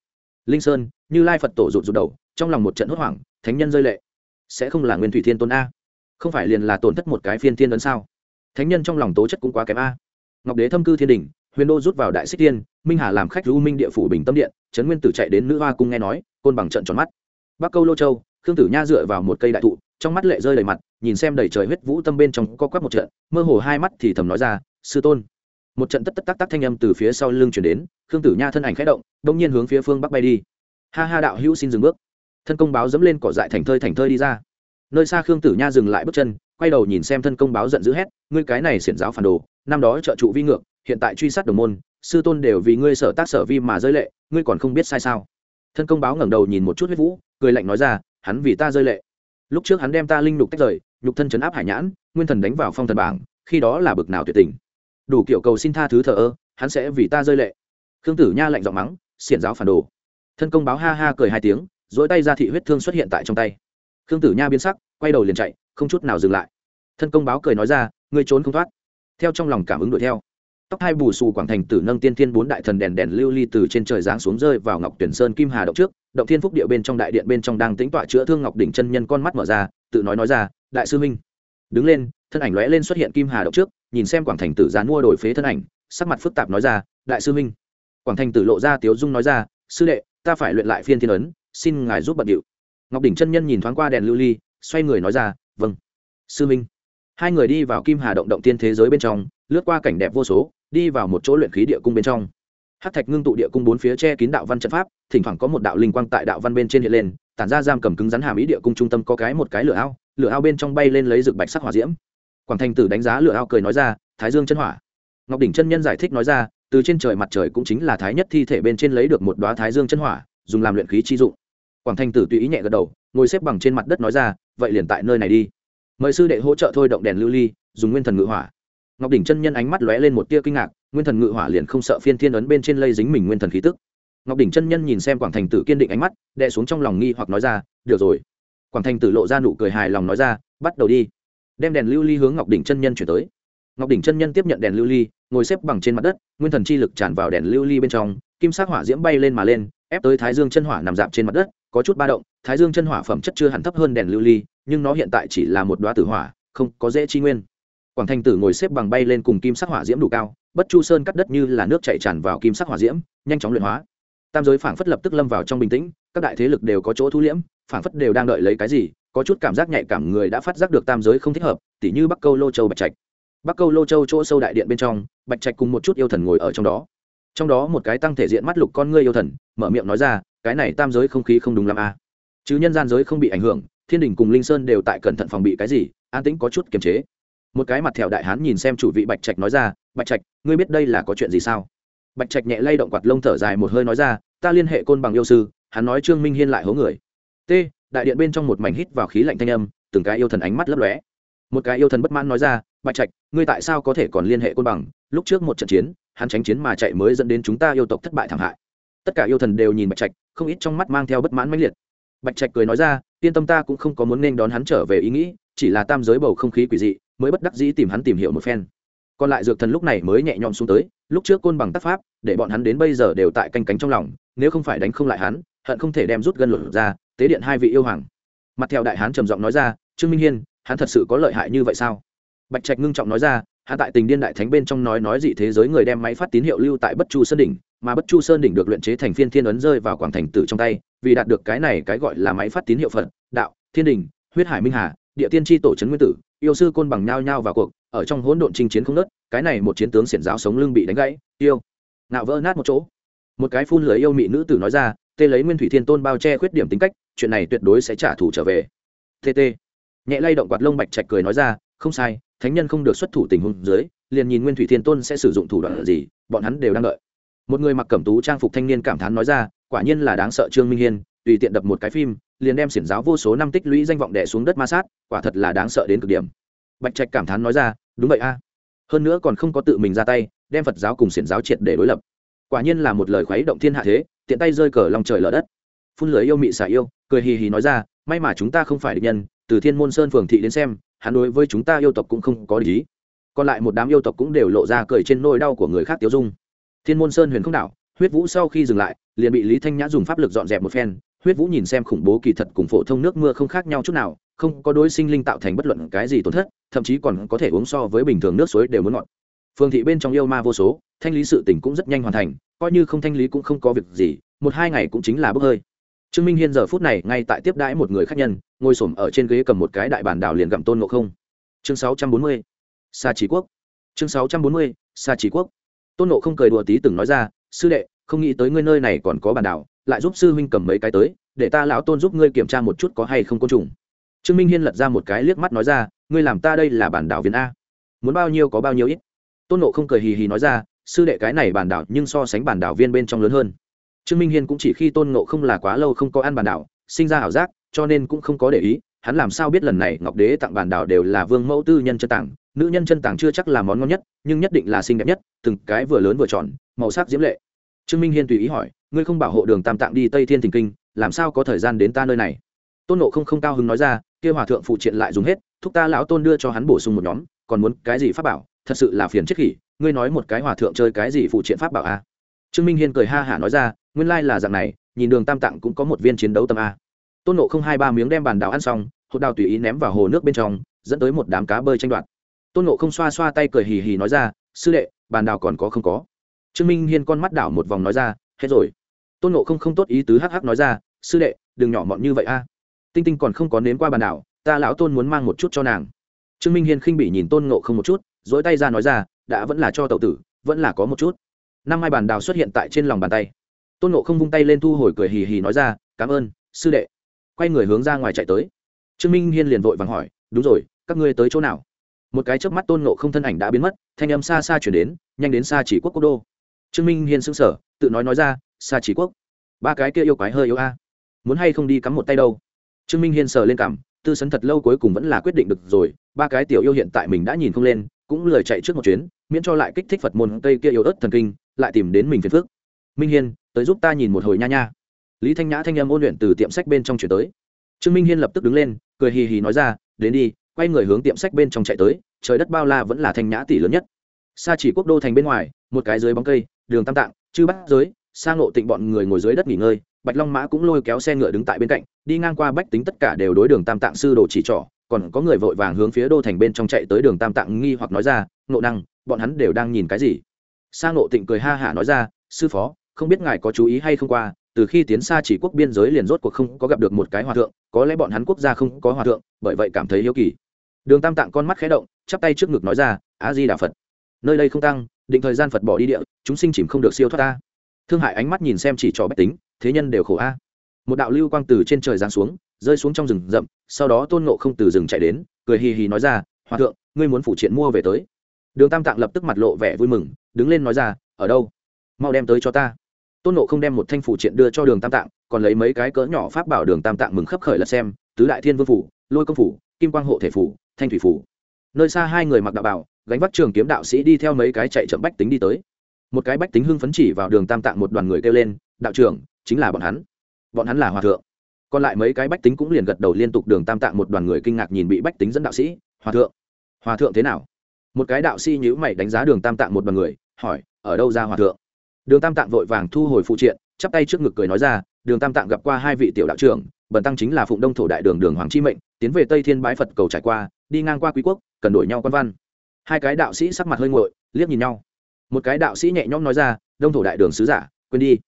Linh sơn, như lai phật tổ rụt rụt đầu, trong lòng một trận hốt hoảng, thánh nhân rơi lệ, sẽ không là nguyên thủy thiên tôn a? Không phải liền là tổn thất một cái phiên thiên ấn sao? Thánh nhân trong lòng tố chất cũng quá kém a ngọc đế thâm cư thiên đình, huyền đô rút vào đại xích tiên minh hà làm khách lưu minh địa phủ bình tâm điện, trấn nguyên tử chạy đến nữ hoa cung nghe nói, côn bằng trận tròn mắt. Bắc câu lô châu, khương tử nha dựa vào một cây đại thụ, trong mắt lệ rơi đầy mặt, nhìn xem đầy trời huyết vũ tâm bên trong co quắp một trận, mơ hồ hai mắt thì thầm nói ra, sư tôn. Một trận tất tất tắc tắc thanh âm từ phía sau lưng chuyển đến, khương tử nha thân ảnh khẽ động đ ỗ n g nhiên hướng phía phương bắc bay đi. Ha ha đạo hữu, xin dừng bước. Thân công báo dẫm lên cỏ dại thành thơi thành thơi đi ra. Nơi xa khương tử nha dừng lại bước chân, quay đầu nhìn xem thân công báo giận dữ hét, ngươi cái này xiển giáo phản đồ năm đó trợ trụ vi ngược, hiện tại truy sát đồng môn, sư tôn đều vì ngươi sở tác sở vi mà rơi lệ, ngươi còn không biết sai sao? Thân công báo ngẩng đầu nhìn một chút huyết vũ, cười lạnh nói ra, hắn vì ta rơi lệ. Lúc trước hắn đem ta linh lục tách rời, nhục thân chấn áp hải nhãn, nguyên thần đánh vào phong thần bảng, khi đó là bực nào tuyệt tình. Đủ kiểu cầu xin tha thứ thờ ơ, hắn sẽ vì ta rơi lệ. Khương tử nha lạnh giọng mắng, xiển giáo phản đồ. Thân công báo ha ha cười hai tiếng dỗi tay ra thị huyết thương xuất hiện tại trong tay. Khương tử nha biến sắc, quay đầu liền chạy, không chút nào dừng lại. Thân công báo cười nói ra, ngươi trốn không thoát theo trong lòng cảm ứng đuổi theo. Tóc hai bù xù quảng thành tử nâng tiên thiên bốn đại thần đèn đèn lưu ly từ trên trời giáng xuống rơi vào ngọc tuyển sơn kim hà động trước, động thiên phúc địa bên trong đại điện bên trong đang tính tọa chữa thương ngọc đỉnh chân nhân con mắt mở ra, tự nói nói ra, đại sư minh đứng lên, thân ảnh lóe lên xuất hiện kim hà động trước, nhìn xem quảng thành tử dán mua đổi phế thân ảnh, sắc mặt phức tạp nói ra, đại sư minh quảng thành tử lộ ra tiếu dung nói ra, sư đệ, ta phải luyện lại phiên thiên ấn, xin ngài giúp bận điệu. Ngọc đỉnh chân nhân nhìn thoáng qua đèn lưu ly, xoay người nói ra vâng. Sư minh hai người đi vào kim hà động động tiên thế giới bên trong, lướt qua cảnh đẹp vô số, đi vào một chỗ luyện khí địa cung bên trong. Hát thạch ngưng tụ địa cung bốn phía che kín đạo văn trận pháp, thỉnh thoảng có một đạo linh quang tại đạo văn bên trên hiện lên, tản ra giam cầm cứng rắn hàm ý địa cung trung tâm có cái một cái lửa ao lửa ao bên trong bay lên lấy rực bạch sắc hỏa diễm. Quảng thành tử đánh giá lửa ao cười nói ra, thái dương chân hỏa. Ngọc đỉnh chân nhân giải thích nói ra, từ trên trời mặt trời cũng chính là thái nhất thi thể bên trên lấy được một đoá thái dương chân hỏa, dùng làm luyện khí chi dụng. Quảng thành tử tùy ý nhẹ gật đầu, ngồi xếp bằng trên mặt đất nói ra, vậy liền tại nơi này đi mời sư đệ hỗ trợ thôi động đèn lưu ly, dùng nguyên thần ngự hỏa. Ngọc đỉnh chân nhân ánh mắt lóe lên một tia kinh ngạc, nguyên thần ngự hỏa liền không sợ phiên thiên ấn bên trên lây dính mình nguyên thần khí tức. Ngọc đỉnh chân nhân nhìn xem quảng thành tử kiên định ánh mắt, đè xuống trong lòng nghi hoặc nói ra, được rồi. Quảng thành tử lộ ra nụ cười hài lòng nói ra, bắt đầu đi. Đem đèn lưu ly hướng ngọc đỉnh chân nhân chuyển tới. Ngọc đỉnh chân nhân tiếp nhận đèn lưu ly, ngồi xếp bằng trên mặt đất, nguyên thần chi lực tràn vào đèn lưu ly bên trong, kim sắc hỏa diễm bay lên mà lên, ép tới thái dương chân hỏa nằm dạp trên mặt đất, có chút ba động, thái dương chân hỏa phẩm chất chưa hẳn thấp hơn đèn lưu ly nhưng nó hiện tại chỉ là một đoá tử hỏa, không có dễ chi nguyên. Quảng thành tử ngồi xếp bằng bay lên cùng kim sắc hỏa diễm đủ cao, bất chu sơn cắt đất như là nước chạy tràn vào kim sắc hỏa diễm, nhanh chóng luyện hóa. Tam giới phảng phất lập tức lâm vào trong bình tĩnh, các đại thế lực đều có chỗ thu liễm, phảng phất đều đang đợi lấy cái gì, có chút cảm giác nhạy cảm người đã phát giác được tam giới không thích hợp, tỉ như bắc câu lô châu bạch trạch. Bắc câu lô châu chỗ sâu đại điện bên trong, bạch trạch cùng một chút yêu thần ngồi ở trong đó. Trong đó một cái tăng thể diện mắt lục con ngươi yêu thần, mở miệng nói ra, cái này tam giới không khí không đúng lắm a. À. chứ nhân gian giới không bị ảnh hưởng thiên đình cùng linh sơn đều tại cẩn thận phòng bị cái gì, an tĩnh có chút kiềm chế. Một cái mặt thẹo đại hán nhìn xem chủ vị bạch trạch nói ra, bạch trạch, ngươi biết đây là có chuyện gì sao? Bạch trạch nhẹ lay động quạt lông thở dài một hơi nói ra, ta liên hệ côn bằng yêu sư, hắn nói trương minh hiên lại hố người. T, đại điện bên trong một mảnh hít vào khí lạnh thanh âm, từng cái yêu thần ánh mắt lấp lóe. Một cái yêu thần bất mãn nói ra, bạch trạch, ngươi tại sao có thể còn liên hệ côn bằng? Lúc trước một trận chiến, hắn tránh chiến mà chạy mới dẫn đến chúng ta yêu tộc thất bại thảm hại. Tất cả yêu thần đều nhìn bạch trạch, không ít trong mắt mang theo bất mãn mãnh liệt bạch trạch cười nói ra, yên tâm ta cũng không có muốn nên đón hắn trở về ý nghĩ, chỉ là tam giới bầu không khí quỷ dị, mới bất đắc dĩ tìm hắn tìm hiểu một phen. Còn lại dược thần lúc này mới nhẹ nhõm xuống tới, lúc trước côn bằng tác pháp, để bọn hắn đến bây giờ đều tại canh cánh trong lòng, nếu không phải đánh không lại hắn, hận không thể đem rút gân luận ra, tế điện hai vị yêu hoàng. Mặt theo đại hán trầm giọng nói ra, trương minh hiên, hắn thật sự có lợi hại như vậy sao? Bạch trạch ngưng trọng nói ra, hắn tại tình điên đại thánh bên trong nói nói dị thế giới người đem máy phát tín hiệu lưu tại bất chu sân đỉnh mà bất chu sơn đỉnh được luyện chế thành phiên thiên ấn rơi vào quảng thành tử trong tay, vì đạt được cái này cái gọi là máy phát tín hiệu phật, đạo, thiên đình, huyết hải minh hà, địa tiên tri tổ trấn nguyên tử, yêu sư côn bằng nhao nhao vào cuộc, ở trong hỗn độn chinh chiến không nớt cái này một chiến tướng xiển giáo sống lưng bị đánh gãy, yêu nạo vỡ nát một chỗ. Một cái phun lưới yêu mị nữ tử nói ra, tê lấy nguyên thủy thiên tôn bao che khuyết điểm tính cách, chuyện này tuyệt đối sẽ trả thù trở về. Tt nhẹ lay động quạt lông bạch trạch cười nói ra, không sai, thánh nhân không được xuất thủ tình huống dưới, liền nhìn nguyên thủy thiên tôn sẽ sử dụng thủ đoạn gì, bọn hắn đều đang đợi một người mặc cẩm tú trang phục thanh niên cảm thán nói ra, quả nhiên là đáng sợ trương minh hiên, tùy tiện đập một cái phim, liền đem xiển giáo vô số năm tích lũy danh vọng đẻ xuống đất ma sát, quả thật là đáng sợ đến cực điểm. Bạch trạch cảm thán nói ra, đúng vậy a. Hơn nữa còn không có tự mình ra tay, đem phật giáo cùng xiển giáo triệt để đối lập. Quả nhiên là một lời khuấy động thiên hạ thế, tiện tay rơi cờ lòng trời lở đất. Phun lưới yêu mị xả yêu, cười hì hì nói ra, may mà chúng ta không phải địch nhân, từ thiên môn sơn phường thị đến xem, hắn đối với chúng ta yêu tộc cũng không có lý còn lại một đám yêu tộc cũng đều lộ ra cười trên nôi đau của người khác tiêu dung thiên môn sơn huyền không đảo, huyết vũ sau khi dừng lại, liền bị lý thanh nhã dùng pháp lực dọn dẹp một phen. Huyết vũ nhìn xem khủng bố kỳ thật cùng phổ thông nước mưa không khác nhau chút nào, không có đối sinh linh tạo thành bất luận cái gì tổn thất, thậm chí còn có thể uống so với bình thường nước suối đều muốn ngọt. Phương thị bên trong yêu ma vô số, thanh lý sự tỉnh cũng rất nhanh hoàn thành, coi như không thanh lý cũng không có việc gì, một hai ngày cũng chính là bốc hơi. Trương minh hiên giờ phút này ngay tại tiếp đãi một người khách nhân, ngồi s ở trên ghế cầm một cái đại bản đảo liền gặm tôn ngộ không. Chương sáu trăm bốn mươi, sa trí quốc. Chương sáu trăm bốn mươi, sa trí quốc tôn Nộ không cười đùa tí từng nói ra, sư đệ, không nghĩ tới ngươi nơi này còn có bản đảo lại giúp sư huynh cầm mấy cái tới, để ta lão tôn giúp ngươi kiểm tra một chút có hay không côn trùng. Trương minh hiên lật ra một cái liếc mắt nói ra, ngươi làm ta đây là bản đảo viên a. Muốn bao nhiêu có bao nhiêu ít. Tôn nộ không cười hì hì nói ra, sư đệ cái này bản đảo nhưng so sánh bản đảo viên bên trong lớn hơn. Trương minh hiên cũng chỉ khi tôn nộ không là quá lâu không có ăn bản đảo sinh ra ảo giác, cho nên cũng không có để ý, hắn làm sao biết lần này ngọc đế tặng bản đảo đều là vương mẫu tư nhân chân tặng nữ nhân chân tảng chưa chắc là món ngon nhất, nhưng nhất định là xinh đẹp nhất, từng cái vừa lớn vừa tròn, màu sắc diễm lệ. Trương minh hiên tùy ý hỏi, ngươi không bảo hộ đường tam tạng đi tây thiên thình kinh, làm sao có thời gian đến ta nơi này? Tôn nộ không không cao hứng nói ra, kia hòa thượng phụ triện lại dùng hết, thúc ta lão tôn đưa cho hắn bổ sung một nhóm, còn muốn cái gì pháp bảo? Thật sự là phiền chết khỉ, ngươi nói một cái hòa thượng chơi cái gì phụ triện pháp bảo a? Trương minh hiên cười ha hả nói ra, nguyên lai là dạng này, nhìn đường tam tạng cũng có một viên chiến đấu tâm a. Tôn nộ không hai ba miếng đem bàn đào ăn xong, hột đào tùy ý ném vào hồ nước bên trong, dẫn tới một đám cá bơi tranh đoạt tôn nộ không xoa xoa tay cười hì hì nói ra, sư đệ, bàn đào còn có không có? Trương minh hiên con mắt đảo một vòng nói ra, hết rồi. Tôn nộ không không tốt ý tứ hắc hắc nói ra, sư đệ, đừng nhỏ mọn như vậy a. Tinh tinh còn không có nếm qua bàn đảo, ta lão tôn muốn mang một chút cho nàng. Trương minh hiên khinh bị nhìn tôn nộ không một chút, dỗi tay ra nói ra, đã vẫn là cho tậu tử, vẫn là có một chút. Năm hai bàn đào xuất hiện tại trên lòng bàn tay. Tôn nộ không vung tay lên thu hồi cười hì hì nói ra, cảm ơn, sư đệ. Quay người hướng ra ngoài chạy tới. Trương minh hiên liền vội vàng hỏi, đúng rồi, các ngươi tới chỗ nào? Một cái chớp mắt tôn nộ không thân ảnh đã biến mất, thanh âm xa xa chuyển đến, nhanh đến xa chỉ quốc quốc đô. Trương minh hiên sững sờ, tự nói nói ra xa chỉ quốc, ba cái kia yêu quái hơi yêu a, muốn hay không đi cắm một tay đâu? Trương minh hiên sờ lên cảm, tư sấn thật lâu cuối cùng vẫn là quyết định được rồi, ba cái tiểu yêu hiện tại mình đã nhìn không lên, cũng lười chạy trước một chuyến, miễn cho lại kích thích phật môn cây kia yêu ớt thần kinh, lại tìm đến mình phiền phước minh hiên, tới giúp ta nhìn một hồi nha nha. Lý thanh nhã thanh âm ôn luyện từ tiệm sách bên trong chuyển tới. Trương minh hiên lập tức đứng lên, cười hì hì nói ra, đến đi quay người hướng tiệm sách bên trong chạy tới, trời đất bao la vẫn là thanh nhã tỷ lớn nhất. Xa chỉ quốc đô thành bên ngoài, một cái dưới bóng cây, đường tam tạng, chư bắt giới sang ngộ tịnh bọn người ngồi dưới đất nghỉ ngơi, bạch long mã cũng lôi kéo xe ngựa đứng tại bên cạnh, đi ngang qua bách tính tất cả đều đối đường tam tạng sư đồ chỉ trỏ, còn có người vội vàng hướng phía đô thành bên trong chạy tới đường tam tạng nghi hoặc nói ra, ngộ năng, bọn hắn đều đang nhìn cái gì? Sa ngộ tịnh cười ha hả nói ra, sư phó, không biết ngài có chú ý hay không qua, từ khi tiến xa chỉ quốc biên giới liền rốt cuộc không có gặp được một cái hòa thượng, có lẽ bọn hắn quốc gia không có hòa thượng, bởi vậy cảm thấy hiếu kỳ đường tam tạng con mắt khé động, chắp tay trước ngực nói ra, a di đà phật, nơi đây không tăng, định thời gian phật bỏ đi địa, chúng sinh chìm không được siêu thoát ta. Thương hại ánh mắt nhìn xem chỉ trò bách tính, thế nhân đều khổ a. Một đạo lưu quang từ trên trời giáng xuống, rơi xuống trong rừng rậm, sau đó tôn nộ không từ rừng chạy đến, cười hì hì nói ra, hòa thượng, ngươi muốn phụ triện mua về tới. Đường tam tạng lập tức mặt lộ vẻ vui mừng, đứng lên nói ra, ở đâu? Mau đem tới cho ta. Tôn nộ không đem một thanh phụ triện đưa cho đường tam tạng, còn lấy mấy cái cỡ nhỏ pháp bảo đường tam tạng mừng khấp khởi là xem, tứ đại thiên vương phủ, lôi công phủ, kim quang hộ thể phủ thanh thủy phủ. Nơi xa hai người mặc đạo bảo, gánh vác trường kiếm đạo sĩ đi theo mấy cái chạy chậm bách tính đi tới. Một cái bách tính hưng phấn chỉ vào đường tam tạng một đoàn người kêu lên, đạo trưởng, chính là bọn hắn. Bọn hắn là hòa thượng. Còn lại mấy cái bách tính cũng liền gật đầu liên tục đường tam tạng một đoàn người kinh ngạc nhìn bị bách tính dẫn đạo sĩ, hòa thượng hòa thượng thế nào? Một cái đạo sĩ nhữ mày đánh giá đường tam tạng một đoàn người, hỏi, ở đâu ra hòa thượng? Đường tam tạng vội vàng thu hồi phụ triện, chắp tay trước ngực cười nói ra, đường tam tạng gặp qua hai vị tiểu đạo trưởng, bần tăng chính là phụng đông thổ đại đường đường hoàng chi mệnh, tiến về tây thiên bái phật cầu trải qua đi ngang qua quý quốc, cần đổi nhau quan văn. Hai cái đạo sĩ sắc mặt hơi ngội liếc nhìn nhau. Một cái đạo sĩ nhẹ nhõm nói ra, đông thổ đại đường sứ giả, quên đi.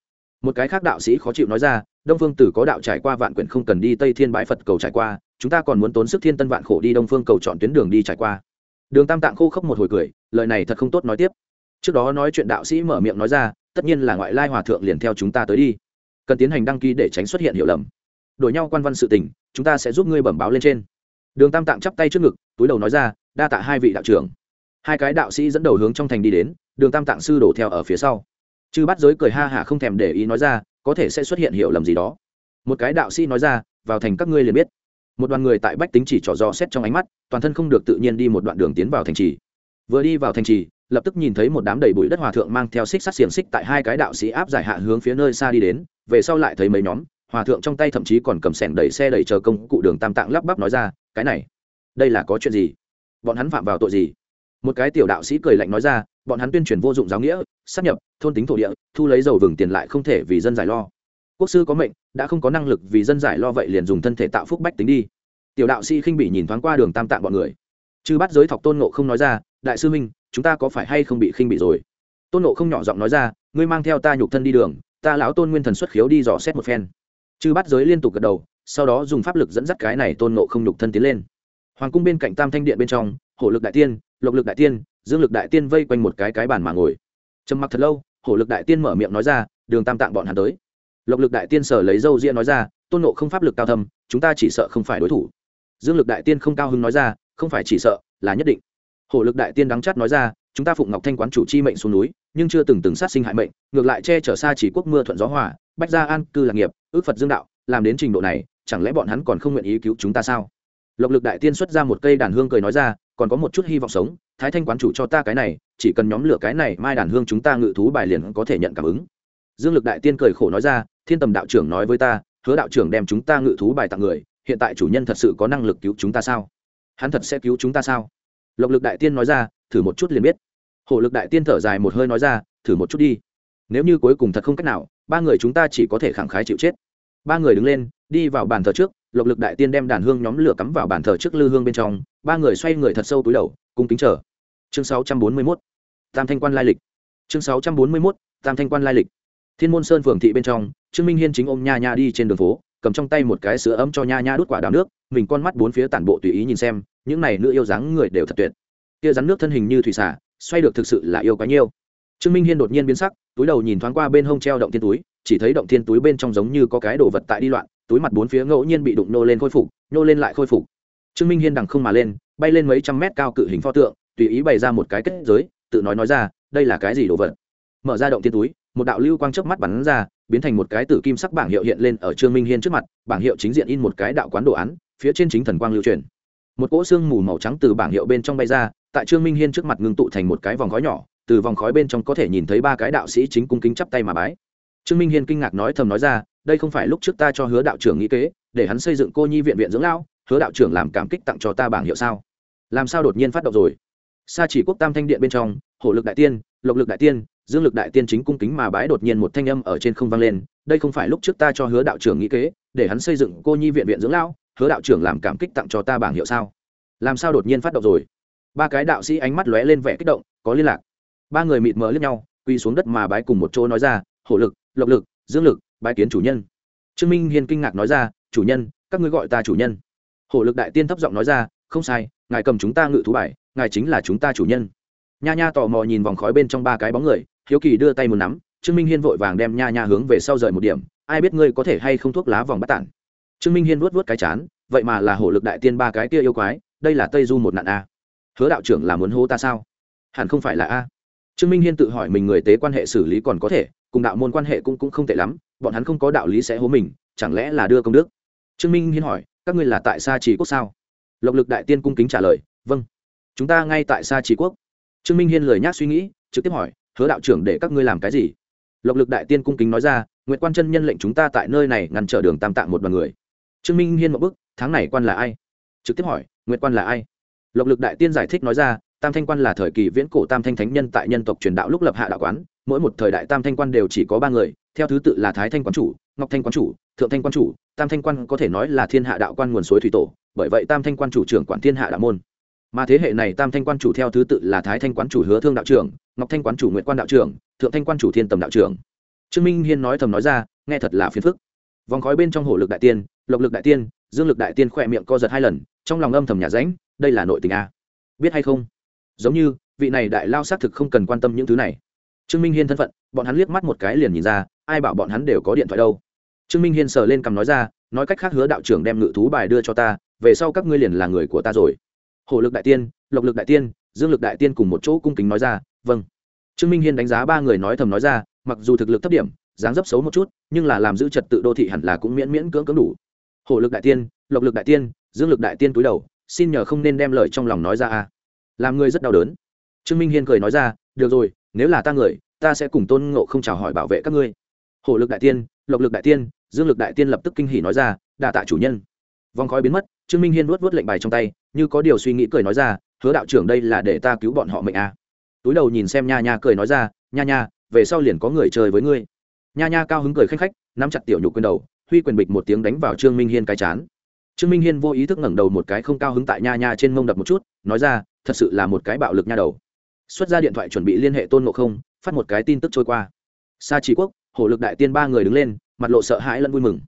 Một cái khác đạo sĩ khó chịu nói ra, đông phương tử có đạo trải qua vạn quyển không cần đi tây thiên bãi phật cầu trải qua, chúng ta còn muốn tốn sức thiên tân vạn khổ đi đông phương cầu chọn tuyến đường đi trải qua. Đường tam tạng khô khốc một hồi cười, lời này thật không tốt nói tiếp. Trước đó nói chuyện đạo sĩ mở miệng nói ra, tất nhiên là ngoại lai hòa thượng liền theo chúng ta tới đi. Cần tiến hành đăng ký để tránh xuất hiện hiểu lầm. Đổi nhau quan văn sự tình, chúng ta sẽ giúp ngươi bẩm báo lên trên đường tam tạng chắp tay trước ngực, túi đầu nói ra, đa tạ hai vị đạo trưởng. Hai cái đạo sĩ dẫn đầu hướng trong thành đi đến, đường tam tạng sư đổ theo ở phía sau. Chư bắt giới cười ha hả không thèm để ý nói ra, có thể sẽ xuất hiện hiểu lầm gì đó. Một cái đạo sĩ nói ra, vào thành các ngươi liền biết. Một đoàn người tại bách tính chỉ trỏ do xét trong ánh mắt, toàn thân không được tự nhiên đi một đoạn đường tiến vào thành trì. Vừa đi vào thành trì, lập tức nhìn thấy một đám đầy bụi đất hòa thượng mang theo xích sắt xiềng xích tại hai cái đạo sĩ áp giải hạ hướng phía nơi xa đi đến, về sau lại thấy mấy nhóm, hòa thượng trong tay thậm chí còn cầm sẻng đẩy xe đẩy chờ công cụ đường tam tạng lắp bắp nói ra cái này, đây là có chuyện gì? Bọn hắn phạm vào tội gì? Một cái tiểu đạo sĩ cười lạnh nói ra, bọn hắn tuyên truyền vô dụng giáo nghĩa sắp nhập, thôn tính thổ địa, thu lấy dầu vừng tiền lại không thể vì dân giải lo. Quốc sư có mệnh, đã không có năng lực vì dân giải lo vậy liền dùng thân thể tạo phúc bách tính đi. Tiểu đạo sĩ khinh bị nhìn thoáng qua đường tam tạng bọn người. Chư bắt giới thọc tôn nộ không nói ra, đại sư minh chúng ta có phải hay không bị khinh bị rồi? Tôn nộ không nhỏ giọng nói ra, ngươi mang theo ta nhục thân đi đường, ta lão tôn nguyên thần xuất khiếu đi dò xét một phen. Chư bắt giới liên tục gật đầu sau đó dùng pháp lực dẫn dắt cái này tôn nộ không nhục thân tiến lên. Hoàng cung bên cạnh tam thanh điện bên trong, hổ lực đại tiên, lộc lực đại tiên, dương lực đại tiên vây quanh một cái cái bàn mà ngồi. Trầm mặc thật lâu, hổ lực đại tiên mở miệng nói ra, đường tam tạng bọn hắn tới. Lộc lực đại tiên sở lấy dâu ria nói ra, tôn nộ không pháp lực cao thâm, chúng ta chỉ sợ không phải đối thủ. Dương lực đại tiên không cao hứng nói ra, không phải chỉ sợ, là nhất định. Hổ lực đại tiên đắng chắt nói ra, chúng ta phụng ngọc thanh quán chủ chi mệnh xuống núi, nhưng chưa từng từng sát sinh hại mệnh, ngược lại che chở xa chỉ quốc mưa thuận gió hòa, bách gia an cư lạc nghiệp, ước phật dương đạo, làm đến trình độ này chẳng lẽ bọn hắn còn không nguyện ý cứu chúng ta sao? Lộc lực đại tiên xuất ra một cây đàn hương cười nói ra, còn có một chút hy vọng sống, thái thanh quán chủ cho ta cái này, chỉ cần nhóm lửa cái này, mai đàn hương chúng ta ngự thú bài liền có thể nhận cảm ứng. Dương lực đại tiên cười khổ nói ra, thiên tầm đạo trưởng nói với ta, hứa đạo trưởng đem chúng ta ngự thú bài tặng người, hiện tại chủ nhân thật sự có năng lực cứu chúng ta sao? Hắn thật sẽ cứu chúng ta sao? Lộc lực đại tiên nói ra, thử một chút liền biết. Hổ lực đại tiên thở dài một hơi nói ra, thử một chút đi. Nếu như cuối cùng thật không cách nào, ba người chúng ta chỉ có thể khẳng khái chịu chết ba người đứng lên đi vào bàn thờ trước lộc lực đại tiên đem đàn hương nhóm lửa cắm vào bàn thờ trước lư hương bên trong ba người xoay người thật sâu túi đầu cung kính chờ. Chương 641, tam thanh quan lai lịch. Chương 641, tam thanh quan lai lịch. Thiên môn sơn phường thị bên trong trương minh hiên chính ôm nha nha đi trên đường phố cầm trong tay một cái sữa ấm cho nha nha đút quả đào nước mình con mắt bốn phía tản bộ tùy ý nhìn xem những này nữ yêu dáng người đều thật tuyệt. Kia rắn nước thân hình như thủy xả xoay được thực sự là yêu quá nhiều. trương minh hiên đột nhiên biến sắc túi đầu nhìn thoáng qua bên hông treo động tiên túi chỉ thấy động thiên túi bên trong giống như có cái đồ vật tại đi loạn, túi mặt bốn phía ngẫu nhiên bị đụng nô lên khôi phục, nô lên lại khôi phục. Trương minh hiên đằng không mà lên, bay lên mấy trăm mét cao cự hình pho tượng, tùy ý bày ra một cái kết giới, tự nói nói ra, đây là cái gì đồ vật? Mở ra động thiên túi, một đạo lưu quang chớp mắt bắn ra, biến thành một cái tử kim sắc bảng hiệu hiện lên ở trương minh hiên trước mặt, bảng hiệu chính diện in một cái đạo quán đồ án, phía trên chính thần quang lưu truyền. Một cỗ xương mù màu trắng từ bảng hiệu bên trong bay ra, tại trương minh hiên trước mặt ngưng tụ thành một cái vòng khói nhỏ, từ vòng khói bên trong có thể nhìn thấy ba cái đạo sĩ chính cung kính chắp tay mà bái trương minh hiên kinh ngạc nói thầm nói ra, đây không phải lúc trước ta cho hứa đạo trưởng nghĩ kế, để hắn xây dựng cô nhi viện viện dưỡng lão, hứa đạo trưởng làm cảm kích tặng cho ta bảng hiệu sao? Làm sao đột nhiên phát động rồi? Sa chỉ quốc tam thanh điện bên trong, hổ lực đại tiên, lộc lực đại tiên, dương lực đại tiên chính cung kính mà bái đột nhiên một thanh âm ở trên không vang lên, đây không phải lúc trước ta cho hứa đạo trưởng nghĩ kế, để hắn xây dựng cô nhi viện viện dưỡng lão, hứa đạo trưởng làm cảm kích tặng cho ta bảng hiệu sao? Làm sao đột nhiên phát động rồi? Ba cái đạo sĩ ánh mắt lóe lên vẻ kích động, có liên lạc. Ba người mịt mờ lướt nhau quy xuống đất mà bái cùng một chỗ nói ra, hổ lực lộc lực dương lực, bái kiến chủ nhân. Trương minh hiên kinh ngạc nói ra, chủ nhân, các ngươi gọi ta chủ nhân. Hổ lực đại tiên thấp giọng nói ra, không sai, ngài cầm chúng ta ngự thú bài, ngài chính là chúng ta chủ nhân. Nha nha tò mò nhìn vòng khói bên trong ba cái bóng người, hiếu kỳ đưa tay một nắm, trương minh hiên vội vàng đem nha nha hướng về sau rời một điểm, ai biết ngươi có thể hay không thuốc lá vòng bắt tản? Trương minh hiên vuốt vuốt cái chán, vậy mà là hổ lực đại tiên ba cái kia yêu quái, đây là tây du một nạn a. Hứa đạo trưởng là muốn hô ta sao? Hẳn không phải là a. Trương minh hiên tự hỏi mình người tế quan hệ xử lý còn có thể cùng đạo môn quan hệ cũng cũng không tệ lắm, bọn hắn không có đạo lý sẽ hố mình, chẳng lẽ là đưa công đức? Trương minh hiên hỏi, các ngươi là tại sa trì quốc sao? Lộc lực đại tiên cung kính trả lời vâng. Chúng ta ngay tại sa trì quốc. Trương minh hiên lời nhác suy nghĩ, trực tiếp hỏi, hứa đạo trưởng để các ngươi làm cái gì? Lộc lực đại tiên cung kính nói ra, nguyệt quan chân nhân lệnh chúng ta tại nơi này ngăn trở đường tam tạng một đoàn người. Trương minh hiên một bức tháng này quan là ai? Trực tiếp hỏi, nguyệt quan là ai? Lộc lực đại tiên giải thích nói ra, tam thanh quan là thời kỳ viễn cổ tam thanh thánh nhân tại nhân tộc truyền đạo lúc lập hạ đạo quán mỗi một thời đại tam thanh quan đều chỉ có ba người, theo thứ tự là thái thanh quán chủ, ngọc thanh quán chủ, thượng thanh quán chủ. Tam thanh quan có thể nói là thiên hạ đạo quan nguồn suối thủy tổ, bởi vậy tam thanh quan chủ trưởng quản thiên hạ đạo môn. Mà thế hệ này tam thanh quan chủ theo thứ tự là thái thanh quán chủ hứa thương đạo trưởng, ngọc thanh quán chủ nguyễn quan đạo trưởng, thượng thanh quan chủ thiên tầm đạo trưởng. Trương minh hiên nói thầm nói ra, nghe thật là phiền phức. Vòng khói bên trong hổ lực đại tiên, lộc lực đại tiên, dương lực đại tiên khỏe miệng co giật hai lần, trong lòng âm thầm nhà ránh, đây là nội tình a. Biết hay không? Giống như, vị này đại lao xác thực không cần quan tâm những thứ này trương minh hiên thân phận, bọn hắn liếc mắt một cái liền nhìn ra, ai bảo bọn hắn đều có điện thoại đâu. Trương minh hiên sờ lên cầm nói ra, nói cách khác hứa đạo trưởng đem ngự thú bài đưa cho ta, về sau các ngươi liền là người của ta rồi. Hổ lực đại tiên, lộc lực đại tiên, dương lực đại tiên cùng một chỗ cung kính nói ra vâng. Trương minh hiên đánh giá ba người nói thầm nói ra, mặc dù thực lực thấp điểm, dáng dấp xấu một chút, nhưng là làm giữ trật tự đô thị hẳn là cũng miễn miễn cưỡng cưỡng đủ. Hổ lực đại tiên, lộc lực đại tiên, dương lực đại tiên túi đầu, xin nhờ không nên đem lời trong lòng nói ra a. Làm người rất đau đớn. Trương minh hiên cười nói ra, được rồi nếu là ta người, ta sẽ cùng tôn ngộ không chào hỏi bảo vệ các ngươi. Hổ lực đại tiên, lộc lực đại tiên, dương lực đại tiên lập tức kinh hỉ nói ra, đa tạ chủ nhân. Vòng khói biến mất, trương minh hiên vuốt vuốt lệnh bài trong tay, như có điều suy nghĩ cười nói ra, hứa đạo trưởng đây là để ta cứu bọn họ mệnh à? túi đầu nhìn xem nha nha cười nói ra, nha nha, về sau liền có người chơi với ngươi. Nha nha cao hứng cười khanh khách, nắm chặt tiểu nhục quyền đầu, huy quyền bịch một tiếng đánh vào trương minh hiên cái chán. Trương minh hiên vô ý thức ngẩng đầu một cái không cao hứng tại nha nha trên mông đập một chút, nói ra, thật sự là một cái bạo lực nha đầu xuất ra điện thoại chuẩn bị liên hệ tôn ngộ không, phát một cái tin tức trôi qua. Sa trí quốc, hổ lực đại tiên ba người đứng lên, mặt lộ sợ hãi lẫn vui mừng.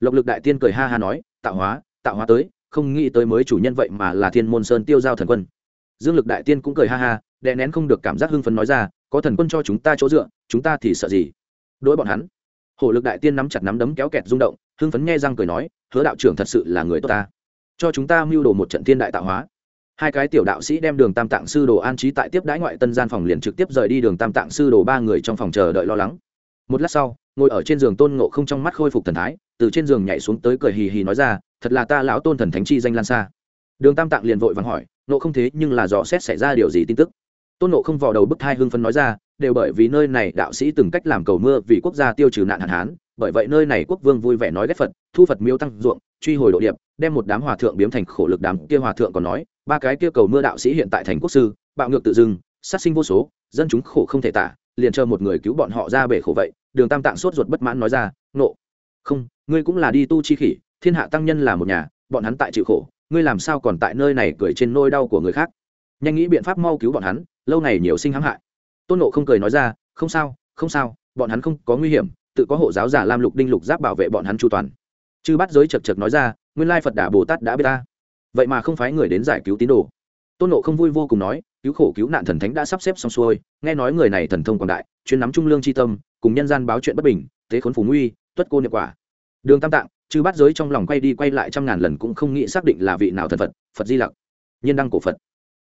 Lộc lực đại tiên cười ha ha nói, tạo hóa tạo hóa tới, không nghĩ tới mới chủ nhân vậy mà là thiên môn sơn tiêu giao thần quân. Dương lực đại tiên cũng cười ha ha, đè nén không được cảm giác hưng phấn nói ra, có thần quân cho chúng ta chỗ dựa, chúng ta thì sợ gì? Đối bọn hắn, hổ lực đại tiên nắm chặt nắm đấm kéo kẹt rung động, hưng phấn nghe răng cười nói, hứa đạo trưởng thật sự là người tốt ta. Cho chúng ta mưu đồ một trận thiên đại tạo hóa hai cái tiểu đạo sĩ đem đường tam tạng sư đồ an trí tại tiếp đãi ngoại tân gian phòng liền trực tiếp rời đi đường tam tạng sư đồ ba người trong phòng chờ đợi lo lắng. Một lát sau, ngồi ở trên giường tôn ngộ không trong mắt khôi phục thần thái, từ trên giường nhảy xuống tới cười hì hì nói ra, thật là ta lão tôn thần thánh chi danh lan xa đường tam tạng liền vội vàng hỏi nộ không thế, nhưng là dò xét xảy ra điều gì tin tức? Tôn nộ không vò đầu bức thai hưng phấn nói ra, đều bởi vì nơi này đạo sĩ từng cách làm cầu mưa vì quốc gia tiêu trừ nạn hạn hán, bởi vậy nơi này quốc vương vui vẻ nói ghét phật, thu phật miêu tăng ruộng, truy hồi độ điệp, đem một đám hòa thượng biếm thành khổ lực đám kia hòa thượng còn nói ba cái kia cầu mưa đạo sĩ hiện tại thành quốc sư, bạo ngược tự dưng, sát sinh vô số, dân chúng khổ không thể tả, liền chờ một người cứu bọn họ ra bể khổ vậy, đường tam tạng sốt ruột bất mãn nói ra, nộ, không, ngươi cũng là đi tu chi khỉ, thiên hạ tăng nhân là một nhà, bọn hắn tại chịu khổ, ngươi làm sao còn tại nơi này cười trên nôi đau của người khác? Nhanh nghĩ biện pháp mau cứu bọn hắn, lâu này nhiều sinh hãm hại. Tôn nộ không cười nói ra, không sao không sao, bọn hắn không có nguy hiểm, tự có hộ giáo giả lam lục đinh lục giáp bảo vệ bọn hắn chu toàn. Chư bắt giới chật chật nói ra, nguyên lai phật đà bồ tát đã biết ta vậy mà không phái người đến giải cứu tín đồ. Tôn nộ không vui vô cùng nói, cứu khổ cứu nạn thần thánh đã sắp xếp xong xuôi, nghe nói người này thần thông quảng đại, chuyên nắm trung lương c tâm, cùng nhân gian báo chuyện bất bình tế khốn phủ nguy, tuất cô niệm quả. Đường tam tạng, chư bát giới trong lòng quay đi quay lại trăm ngàn lần cũng không nghĩ xác định là vị nào thần phật phật di lặc, nhiên đăng cổ phật,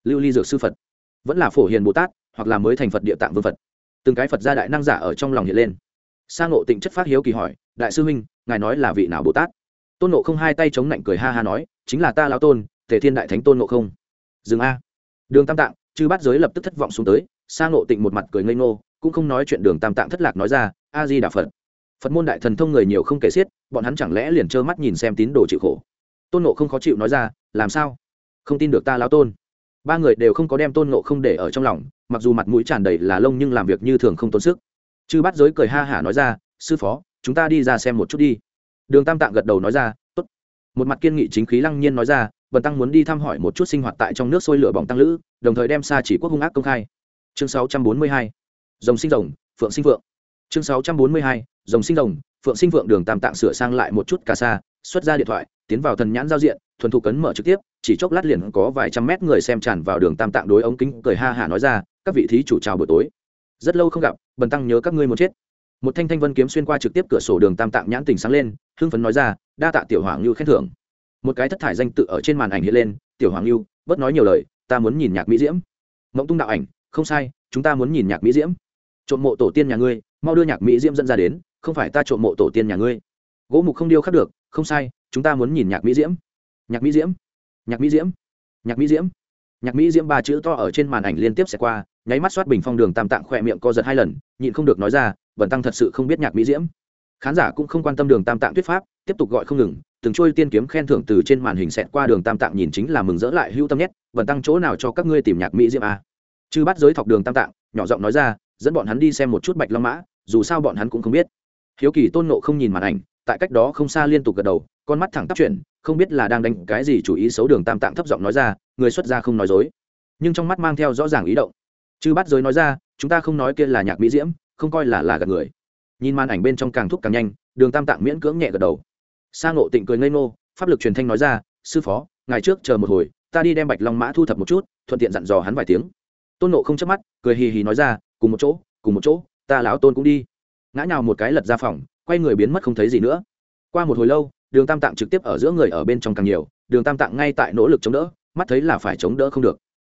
lưu ly dược sư phật, vẫn là phổ hiền bồ tát, hoặc là mới thành phật địa tạng vương phật. Từng cái phật gia đại năng giả ở trong lòng hiện lên. Sang ngộ tịnh chất phát hiếu kỳ hỏi, đại sư huynh, ngài nói là vị nào bồ tát? Tôn nộ không hai tay chống lạnh cười ha ha nói, chính là ta lao tôn thể thiên đại thánh tôn nộ không. Dừng a. Đường tam tạng, chư bát giới lập tức thất vọng xuống tới sang nộ tịnh một mặt cười ngây ngô, cũng không nói chuyện đường tam tạng thất lạc nói ra, a di đà phật. Phật môn đại thần thông người nhiều không kể xiết, bọn hắn chẳng lẽ liền trơ mắt nhìn xem tín đồ chịu khổ? Tôn nộ không khó chịu nói ra, làm sao? Không tin được ta lao tôn. Ba người đều không có đem tôn nộ không để ở trong lòng, mặc dù mặt mũi tràn đầy là lông nhưng làm việc như thường không tốn sức. Chư bát giới cười ha hả nói ra, sư phó, chúng ta đi ra xem một chút đi đường tam tạng gật đầu nói ra, tốt. Một mặt kiên nghị chính khí lăng nhiên nói ra, bần tăng muốn đi thăm hỏi một chút sinh hoạt tại trong nước sôi lửa bỏng tăng lữ, đồng thời đem xa chỉ quốc hung ác công khai. Chương 642. rồng sinh rồng, phượng sinh phượng. Chương 642. rồng sinh rồng, phượng sinh phượng đường tam tạng sửa sang lại một chút cả xa xuất ra điện thoại, tiến vào thần nhãn giao diện, thuần thục cấn mở trực tiếp, chỉ chốc lát liền có vài trăm mét người xem tràn vào đường tam tạng đối ống kính cười ha hả nói ra, các vị thí chủ chào buổi tối. Rất lâu không gặp, bần tăng nhớ các ngươi một chết một thanh thanh vân kiếm xuyên qua trực tiếp cửa sổ đường tam tạng nhãn tình sáng lên, hưng phấn nói ra, đa tạ tiểu hoàng lưu khen thưởng. Một cái thất thải danh tự ở trên màn ảnh hiện lên, tiểu hoàng lưu bớt nói nhiều lời, ta muốn nhìn nhạc mỹ diễm. Mộng tung đạo ảnh, không sai, chúng ta muốn nhìn nhạc mỹ diễm. Trộm mộ tổ tiên nhà ngươi, mau đưa nhạc mỹ diễm dẫn ra đến, không phải ta trộm mộ tổ tiên nhà ngươi. Gỗ mục không điêu khắc được, không sai, chúng ta muốn nhìn nhạc mỹ diễm. Nhạc mỹ diễm? Nhạc mỹ diễm? Nhạc mỹ diễm? Nhạc mỹ diễm ba chữ to ở trên màn ảnh liên tiếp sẽ qua, nháy mắt soát bình phong đường tam tạng khỏe miệng co giật hai lần, nhịn không được nói ra vần tăng thật sự không biết nhạc mỹ diễm. Khán giả cũng không quan tâm đường tam tạng thuyết pháp, tiếp tục gọi không ngừng, từng trôi tiên kiếm khen thưởng từ trên màn hình xẹt qua đường tam tạng nhìn chính là mừng rỡ lại hưu tâm nhất vần tăng chỗ nào cho các ngươi tìm nhạc mỹ diễm a chư bắt giới thọc đường tam tạng, nhỏ giọng nói ra, dẫn bọn hắn đi xem một chút bạch long mã, dù sao bọn hắn cũng không biết. Hiếu kỳ tôn nộ không nhìn màn ảnh, tại cách đó không xa liên tục gật đầu, con mắt thẳng tắp chuyển, không biết là đang đánh cái gì chủ ý xấu đường tam tạng thấp giọng nói ra, người xuất gia không nói dối. Nhưng trong mắt mang theo rõ ràng ý động. Chư bắt giới nói ra, chúng ta không nói kia là nhạc mỹ diễm không coi là là gạt người. Nhìn màn ảnh bên trong càng thúc càng nhanh, đường tam tạng miễn cưỡng nhẹ gật đầu. Sa ngộ tịnh cười ngây ngô, pháp lực truyền thanh nói ra, sư phó ngày trước chờ một hồi, ta đi đem bạch long mã thu thập một chút, thuận tiện dặn dò hắn vài tiếng. Tôn nộ không chớp mắt, cười hì hì nói ra, cùng một chỗ, cùng một chỗ, ta lão tôn cũng đi. Ngã nhào một cái lật ra phòng, quay người biến mất không thấy gì nữa. Qua một hồi lâu, đường tam tạng trực tiếp ở giữa người ở bên trong càng nhiều, đường tam tạng ngay tại nỗ lực chống đỡ, mắt thấy là phải chống đỡ không được.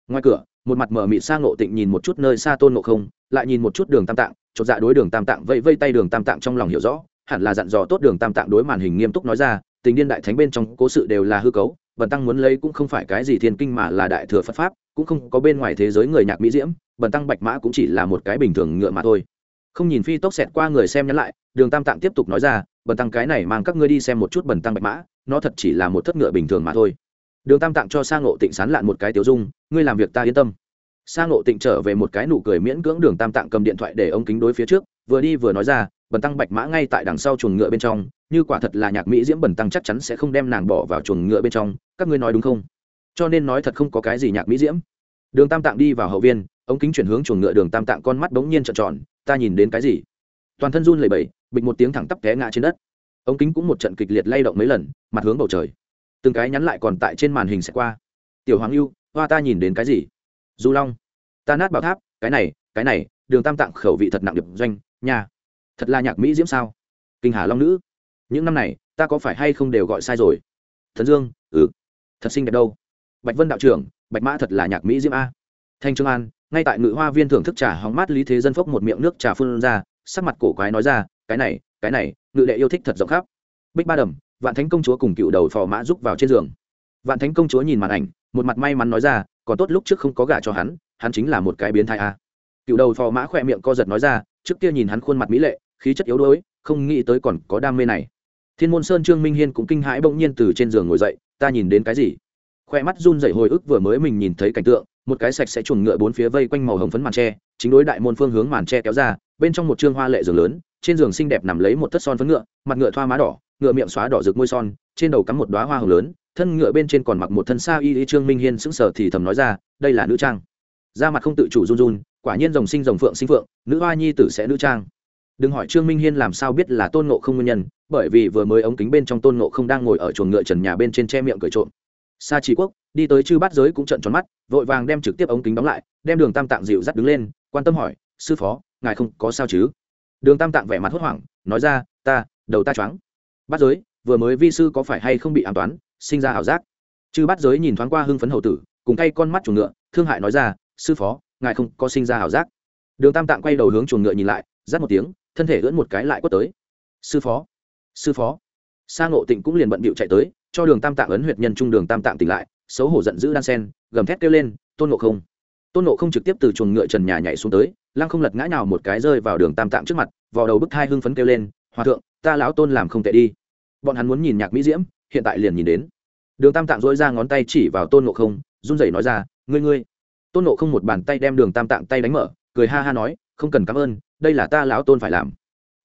Ngoài cửa, một mặt mở mịt sang ngộ tịnh nhìn một chút nơi xa tôn ngộ không, lại nhìn một chút đường tam tạng chột dạ đối đường tam tạng vây vây tay đường tam tạng trong lòng hiểu rõ, hẳn là dặn dò tốt đường tam tạng đối màn hình nghiêm túc nói ra, tình điên đại thánh bên trong cố sự đều là hư cấu, bần tăng muốn lấy cũng không phải cái gì thiên kinh mà là đại thừa phật pháp, cũng không có bên ngoài thế giới người nhạc mỹ diễm, bần tăng bạch mã cũng chỉ là một cái bình thường ngựa mà thôi. Không nhìn phi tốc xẹt qua người xem nhắn lại, đường tam tạng tiếp tục nói ra, bần tăng cái này mang các ngươi đi xem một chút bần tăng bạch mã, nó thật chỉ là một thất ngựa bình thường mà thôi. Đường tam tạng cho sang ngộ tịnh sán lạn một cái tiểu dung, ngươi làm việc ta yên tâm sang ngộ tịnh trở về một cái nụ cười miễn cưỡng đường tam tạng cầm điện thoại để ống kính đối phía trước, vừa đi vừa nói ra, bần tăng bạch mã ngay tại đằng sau chuồng ngựa bên trong, như quả thật là nhạc mỹ diễm bần tăng chắc chắn sẽ không đem nàng bỏ vào chuồng ngựa bên trong, các ngươi nói đúng không? Cho nên nói thật không có cái gì nhạc mỹ diễm. Đường tam tạng đi vào hậu viên ống kính chuyển hướng chuồng ngựa, đường tam tạng con mắt bỗng nhiên trợn tròn, ta nhìn đến cái gì? Toàn thân run lẩy bẩy, bịch một tiếng thẳng tắp té ngã trên đất. Ống kính cũng một trận kịch liệt lay động mấy lần, mặt hướng bầu trời. Từng cái nhắn lại còn tại trên màn hình sẽ qua. Tiểu hoàng ưu, hoa ta nhìn đến cái gì? Du long ta nát bảo tháp cái này cái này đường tam tạng khẩu vị thật nặng điệp doanh nhà thật là nhạc mỹ diễm sao kinh hà long nữ những năm này ta có phải hay không đều gọi sai rồi thần dương ừ thật xinh đẹp đâu bạch vân đạo trưởng bạch mã thật là nhạc mỹ diễm a thanh trương an ngay tại ngự hoa viên thưởng thức trà hóng mát lý thế dân phốc một miệng nước trà phun ra sắc mặt cổ quái nói ra cái này cái này ngự đệ yêu thích thật rộng khắp bích ba đầm vạn thánh công chúa cùng cựu đầu phò mã giúp vào trên giường vạn thánh công chúa nhìn màn ảnh một mặt may mắn nói ra còn tốt lúc trước không có gả cho hắn hắn chính là một cái biến thai a. Cựu đầu phò mã khỏe miệng co giật nói ra, trước kia nhìn hắn khuôn mặt mỹ lệ, khí chất yếu đuối, không nghĩ tới còn có đam mê này. Thiên môn sơn trương minh hiên cũng kinh hãi bỗng nhiên từ trên giường ngồi dậy, ta nhìn đến cái gì? Khoe mắt run dậy hồi ức vừa mới mình nhìn thấy cảnh tượng, một cái sạch sẽ chuồng ngựa bốn phía vây quanh màu hồng phấn màn tre, chính đối đại môn phương hướng màn tre kéo ra, bên trong một trương hoa lệ giường lớn, trên giường xinh đẹp nằm lấy một thất son phấn ngựa, mặt ngựa thoa má đỏ, ngựa miệng xóa đỏ rực môi son, trên đầu cắm một đoá hoa hồng lớn thân ngựa bên trên còn mặc một thân sa y y trương minh hiên sững sờ thì thầm nói ra, đây là nữ trang. Da mặt không tự chủ run run, quả nhiên rồng sinh rồng phượng sinh phượng, nữ hoa nhi tử sẽ nữ trang. Đừng hỏi trương minh hiên làm sao biết là tôn nộ không nguyên nhân, bởi vì vừa mới ống kính bên trong tôn nộ không đang ngồi ở chuồng ngựa trần nhà bên trên che miệng cười trộm. Sa chỉ quốc, đi tới chư bát giới cũng trận tròn mắt, vội vàng đem trực tiếp ống kính đóng lại, đem đường tam tạng dịu dắt đứng lên, quan tâm hỏi, sư phó, ngài không có sao chứ? Đường tam tạng vẻ mặt hốt hoảng, nói ra, ta, đầu ta choáng. Bát giới, vừa mới vi sư có phải hay không bị an toán sinh ra ảo giác. Chư bát giới nhìn thoáng qua hưng phấn hầu tử, cùng tay con mắt chuồng ngựa, thương hại nói ra, sư phó, ngài không có sinh ra ảo giác. Đường tam tạng quay đầu hướng chuồng ngựa nhìn lại, rát một tiếng, thân thể ưỡn một cái lại quất tới. Sư phó sư phó. Sa ngộ tịnh cũng liền bận bịu chạy tới, cho đường tam tạng ấn huyệt nhân trung đường tam tạng tỉnh lại, xấu hổ giận dữ đan sen, gầm thét kêu lên, tôn ngộ không. Tôn ngộ không trực tiếp từ chuồng ngựa trần nhà nhảy xuống tới, lăng không lật ngã nào một cái rơi vào đường tam tạng trước mặt vào đầu bức thai hưng phấn kêu lên, hòa thượng, ta lão tôn làm không tệ đi. Bọn hắn muốn nhìn nhạc mỹ diễm, hiện tại liền nhìn đến đường tam tạng dỗi ra ngón tay chỉ vào tôn ngộ không, run rẩy nói ra, ngươi ngươi. Tôn ngộ không một bàn tay đem đường tam tạng tay đánh mở, cười ha ha nói, không cần cảm ơn, đây là ta lão tôn phải làm.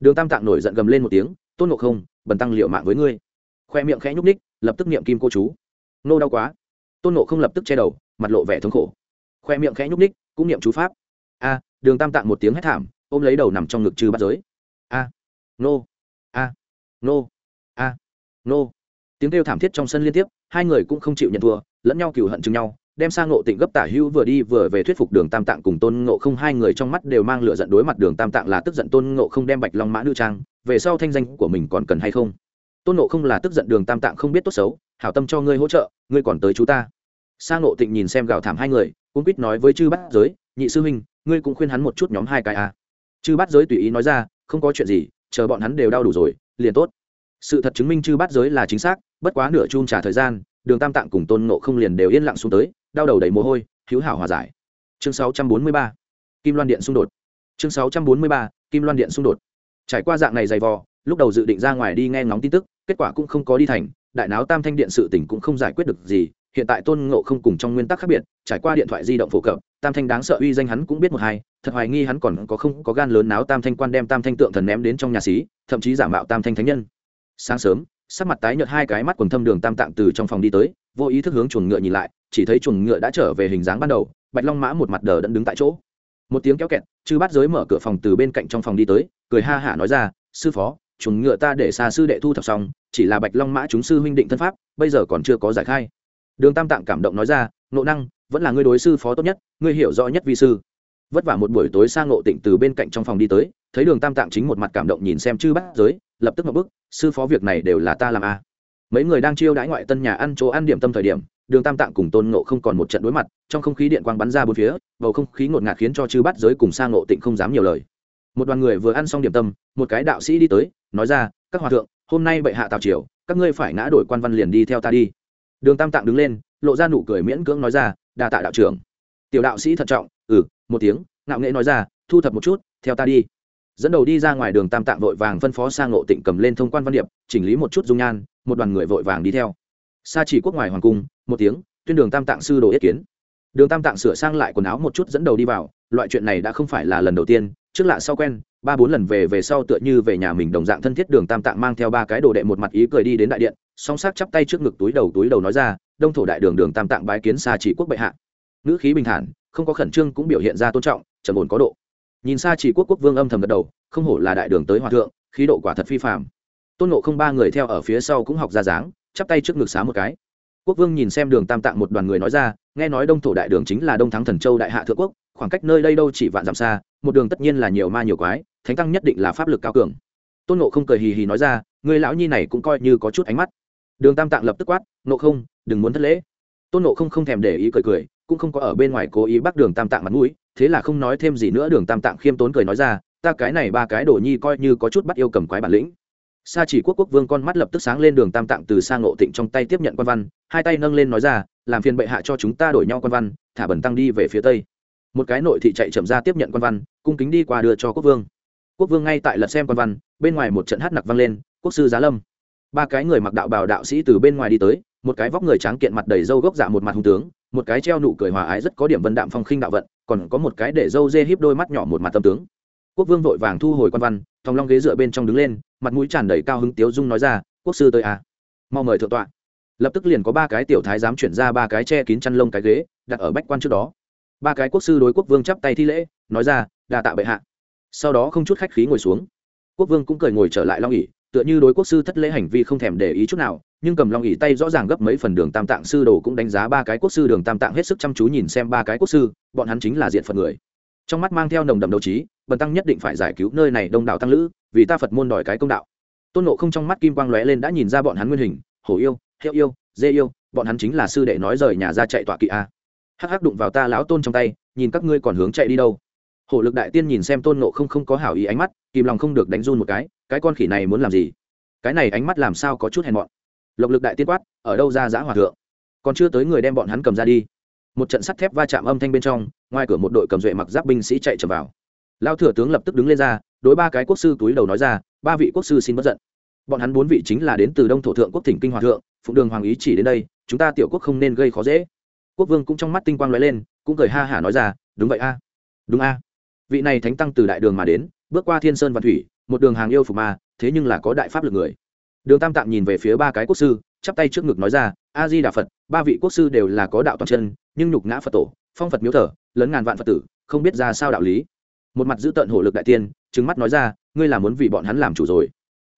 Đường tam tạng nổi giận gầm lên một tiếng, tôn ngộ không, bần tăng liệu mạng với ngươi. Khoe miệng khẽ nhúc ních lập tức niệm kim cô chú. Nô đau quá. Tôn nộ không lập tức che đầu, mặt lộ vẻ thống khổ. Khoe miệng khẽ nhúc ních cũng niệm chú pháp. A, đường tam tạng một tiếng hét thảm, ôm lấy đầu nằm trong ngực trừ bắt giới. A, nô. A nô. A, nô. Tiếng kêu thảm thiết trong sân liên tiếp hai người cũng không chịu nhận thua, lẫn nhau cừu hận chừng nhau, đem sang ngộ tịnh gấp tả hữu vừa đi vừa về thuyết phục đường tam tạng cùng tôn ngộ không. Hai người trong mắt đều mang lửa giận đối mặt đường tam tạng là tức giận tôn ngộ không đem bạch long mã nữ trang, về sau thanh danh của mình còn cần hay không? Tôn ngộ không là tức giận đường tam tạng không biết tốt xấu, hảo tâm cho ngươi hỗ trợ, ngươi còn tới chú ta. Sang ngộ tịnh nhìn xem gào thảm hai người cũng quýt nói với chư bát giới, nhị sư huynh, ngươi cũng khuyên hắn một chút nhóm hai cái à. chư bát giới tùy ý nói ra, không có chuyện gì, chờ bọn hắn đều đau đủ rồi, liền tốt sự thật chứng minh chư bát giới là chính xác, bất quá nửa chung trả thời gian, đường tam tạng cùng tôn ngộ không liền đều yên lặng xuống tới, đau đầu đầy mồ hôi hữu hảo hòa giải chương 643. kim loan điện xung đột chương 643. kim loan điện xung đột trải qua dạng này dày vò, lúc đầu dự định ra ngoài đi nghe ngóng tin tức, kết quả cũng không có đi thành, đại náo tam thanh điện sự tỉnh cũng không giải quyết được gì, hiện tại tôn ngộ không cùng trong nguyên tắc khác biệt, trải qua điện thoại di động phổ cập, tam thanh đáng sợ uy danh hắn cũng biết một hai, thật hoài nghi hắn còn có không có gan lớn náo tam thanh quan đem tam thanh tượng thần ném đến trong nhà xí, thậm chí giả mạo tam thanh thánh nhân sáng sớm, sắc mặt tái nhợt hai cái mắt quần thâm đường tam tạng từ trong phòng đi tới, vô ý thức hướng chuồng ngựa nhìn lại, chỉ thấy chuồng ngựa đã trở về hình dáng ban đầu, bạch long mã một mặt đờ đẫn đứng tại chỗ. Một tiếng kéo kẹt, chư bát giới mở cửa phòng từ bên cạnh trong phòng đi tới, cười ha hả nói ra, sư phó, chuồng ngựa ta để xa sư đệ thu thập xong, chỉ là bạch long mã chúng sư huynh định thân pháp, bây giờ còn chưa có giải khai. Đường tam tạng cảm động nói ra nộ năng, vẫn là ngươi đối sư phó tốt nhất, ngươi hiểu rõ nhất vi sư. Vất vả một buổi tối sang ngộ tịnh từ bên cạnh trong phòng đi tới thấy đường tam tạng chính một mặt cảm động nhìn xem chư bát giới, lập tức một bức, sư phó việc này đều là ta làm a à. mấy người đang chiêu đãi ngoại tân nhà ăn chỗ ăn điểm tâm thời điểm, đường tam tạng cùng tôn ngộ không còn một trận đối mặt, trong không khí điện quang bắn ra bốn phía, bầu không khí ngột ngạt khiến cho chư bát giới cùng sang ngộ tịnh không dám nhiều lời. Một đoàn người vừa ăn xong điểm tâm, một cái đạo sĩ đi tới, nói ra, các hòa thượng, hôm nay bệ hạ tào triều, các ngươi phải ngã đổi quan văn liền đi theo ta đi. Đường tam tạng đứng lên, lộ ra nụ cười miễn cưỡng nói ra, đa tạ đạo trưởng. Tiểu đạo sĩ thận trọng ừ một tiếng, ngạo nghệ nói ra, thu thập một chút, theo ta đi dẫn đầu đi ra ngoài đường tam tạng vội vàng phân phó sang ngộ tịnh cầm lên thông quan văn điệp, chỉnh lý một chút dung nhan, một đoàn người vội vàng đi theo. Xa chỉ quốc ngoài hoàng cung, một tiếng, tuyên đường tam tạng sư đồ yết kiến. Đường tam tạng sửa sang lại quần áo một chút dẫn đầu đi vào, loại chuyện này đã không phải là lần đầu tiên, trước lạ sau quen, ba bốn lần về về sau tựa như về nhà mình đồng dạng thân thiết đường tam tạng mang theo ba cái đồ đệ một mặt ý cười đi đến đại điện, song sắc chắp tay trước ngực túi đầu túi đầu nói ra, đông thổ đại đường đường tam tạng bái kiến xa chỉ quốc bệ hạ. Ngữ khí bình thản, không có khẩn trương cũng biểu hiện ra tôn trọng, trầm ổn có độ nhìn xa chỉ quốc quốc vương âm thầm gật đầu, không hổ là đại đường tới hòa thượng, khí độ quả thật phi phạm tôn nộ không ba người theo ở phía sau cũng học ra dáng, chắp tay trước ngực xá một cái. Quốc vương nhìn xem đường tam tạng một đoàn người nói ra, nghe nói đông thổ đại đường chính là đông thắng thần châu đại hạ thượng quốc, khoảng cách nơi đây đâu chỉ vạn dặm xa, một đường tất nhiên là nhiều ma nhiều quái, thánh tăng nhất định là pháp lực cao cường. Tôn nộ không cười hì hì nói ra, người lão nhi này cũng coi như có chút ánh mắt. Đường tam tạng lập tức quát nộ không, đừng muốn thất lễ. Tôn nộ không không thèm để ý cười cười, cũng không có ở bên ngoài cố ý bắt đường tam tạng mặt mũi thế là không nói thêm gì nữa, đường tam tạng khiêm tốn cười nói ra, ta cái này ba cái đồ nhi coi như có chút bắt yêu cầm quái bản lĩnh. Sa chỉ quốc quốc vương con mắt lập tức sáng lên, đường tam tạng từ sang ngộ tịnh trong tay tiếp nhận quan văn, hai tay nâng lên nói ra, làm phiền bệ hạ cho chúng ta đổi nhau quan văn, thả bẩn tăng đi về phía tây. Một cái nội thị chạy chậm ra tiếp nhận quan văn, cung kính đi qua đưa cho quốc vương. Quốc vương ngay tại lật xem quan văn, bên ngoài một trận hát nặc vang lên, quốc sư giá lâm. Ba cái người mặc đạo bào đạo sĩ từ bên ngoài đi tới, một cái vóc người tráng kiện mặt đầy râu gốc dạ một mặt hung tướng, một cái treo nụ cười hòa ái rất có điểm vân đạm phong khinh đạo vận còn có một cái để dâu dê híp đôi mắt nhỏ một mặt tâm tướng. Quốc vương vội vàng thu hồi quan văn, thòng long ghế dựa bên trong đứng lên, mặt mũi tràn đầy cao hứng tiếu dung nói ra, quốc sư tới à? Mau mời thượng tọa. Lập tức liền có ba cái tiểu thái dám chuyển ra ba cái che kín chăn lông cái ghế, đặt ở bách quan trước đó. Ba cái quốc sư đối quốc vương chắp tay thi lễ, nói ra đà tạ bệ hạ. Sau đó không chút khách khí ngồi xuống. Quốc vương cũng cười ngồi trở lại long ỉ tựa như đối quốc sư thất lễ hành vi không thèm để ý chút nào nhưng cầm long ỉ tay rõ ràng gấp mấy phần đường tam tạng sư đồ cũng đánh giá ba cái quốc sư đường tam tạng hết sức chăm chú nhìn xem ba cái quốc sư, bọn hắn chính là diện phật người. Trong mắt mang theo nồng đậm đấu trí, bần tăng nhất định phải giải cứu nơi này đông đảo tăng lữ, vì ta phật môn đòi cái công đạo. Tôn nộ không trong mắt kim quang lóe lên đã nhìn ra bọn hắn nguyên hình, hổ yêu hiệu yêu, dê yêu, bọn hắn chính là sư đệ nói rời nhà ra chạy tọa kỵ a. Hắc hắc đụng vào ta lão tôn trong tay, nhìn các ngươi còn hướng chạy đi đâu. Hổ lực đại tiên nhìn xem tôn nộ không không có hảo ý ánh mắt, kìm lòng không được đánh run một cái cái con khỉ này muốn làm gì? Cái này ánh mắt làm sao có chút hèn mọn? Lộc lực đại tiên quát, ở đâu ra giã hòa thượng? Còn chưa tới người đem bọn hắn cầm ra đi. Một trận sắt thép va chạm âm thanh bên trong, ngoài cửa một đội cầm duệ mặc giáp binh sĩ chạy trở vào. Lao thừa tướng lập tức đứng lên ra, đối ba cái quốc sư túi đầu nói ra, ba vị quốc sư xin bất giận. Bọn hắn bốn vị chính là đến từ đông thổ thượng quốc thỉnh kinh hòa thượng, phụng đường hoàng ý chỉ đến đây, chúng ta tiểu quốc không nên gây khó dễ. Quốc vương cũng trong mắt tinh quang lóe lên, cũng cười ha hả nói ra, đúng vậy a, đúng a. Vị này thánh tăng từ đại đường mà đến, bước qua thiên sơn và thủy, một đường hàng yêu phục ma thế nhưng là có đại pháp lực người đường tam tạng nhìn về phía ba cái quốc sư, chắp tay trước ngực nói ra a di đà phật ba vị quốc sư đều là có đạo toàn chân, nhưng nhục ngã phật tổ, phong phật miếu thờ lớn ngàn vạn phật tử, không biết ra sao đạo lý. Một mặt giữ tận hổ lực đại tiên trứng mắt nói ra, ngươi là muốn vì bọn hắn làm chủ rồi.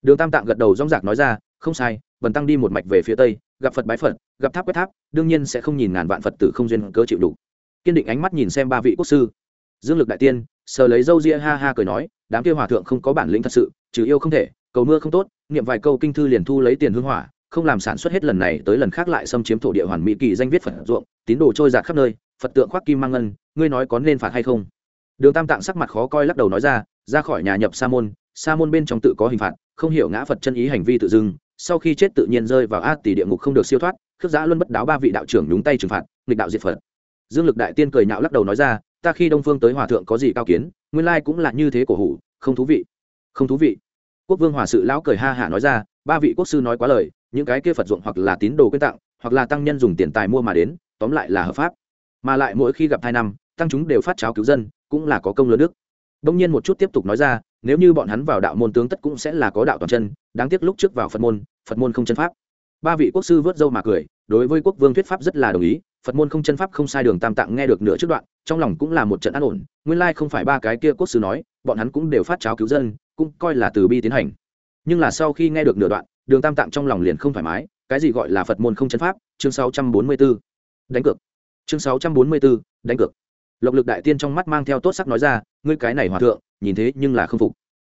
Đường tam tạng gật đầu rong rạc nói ra, không sai, bần tăng đi một mạch về phía tây, gặp phật bái phật, gặp tháp quét tháp, đương nhiên sẽ không nhìn ngàn vạn phật tử không duyên cơ chịu đủ kiên định ánh mắt nhìn xem ba vị quốc sư. Dương lực đại tiên, sờ lấy râu ria ha ha cười nói, đám kia hòa thượng không có bản lĩnh thật sự, trừ yêu không thể, cầu mưa không tốt niệm vài câu kinh thư liền thu lấy tiền hương hỏa, không làm sản xuất hết lần này tới lần khác lại xâm chiếm thổ địa hoàn mỹ kỳ danh viết phật ruộng, tín đồ trôi giạt khắp nơi, phật tượng khoác kim mang ngân, ngươi nói có nên phạt hay không? Đường tam tạng sắc mặt khó coi lắc đầu nói ra ra khỏi nhà nhập sa môn sa môn bên trong tự có hình phạt, không hiểu ngã phật chân ý hành vi tự dưng, sau khi chết tự nhiên rơi vào a tỷ địa ngục không được siêu thoát, khước giã luôn bất đáo ba vị đạo trưởng nhúng tay trừng phạt, nghịch đạo diệt phật. Dương lực đại tiên cười nhạo lắc đầu nói ra, ta khi đông phương tới hòa thượng có gì cao kiến, nguyên lai cũng là như thế cổ hủ, không thú vị. Không thú vị quốc vương hòa sự lão cười ha hả nói ra, ba vị quốc sư nói quá lời, những cái kia phật ruộng hoặc là tín đồ quyên tặng, hoặc là tăng nhân dùng tiền tài mua mà đến, tóm lại là hợp pháp. Mà lại mỗi khi gặp hai năm, tăng chúng đều phát cháo cứu dân, cũng là có công lớn đức. Đông nhiên một chút tiếp tục nói ra, nếu như bọn hắn vào đạo môn tướng tất cũng sẽ là có đạo toàn chân, đáng tiếc lúc trước vào phật môn phật môn không chân pháp. Ba vị quốc sư vớt dâu mà cười, đối với quốc vương thuyết pháp rất là đồng ý, phật môn không chân pháp không sai đường tam tạng nghe được nửa trước đoạn, trong lòng cũng là một trận an ổn, nguyên lai không phải ba cái kia quốc sư nói, bọn hắn cũng đều phát cháo cứu dân cũng coi là từ bi tiến hành. Nhưng là sau khi nghe được nửa đoạn đường tam tạng trong lòng liền không thoải mái cái gì gọi là phật môn không chân pháp chương 644. đánh cược. Chương 644, đánh cược. Lộc lực đại tiên trong mắt mang theo tốt sắc nói ra ngươi cái này hòa thượng nhìn thế nhưng là không phục.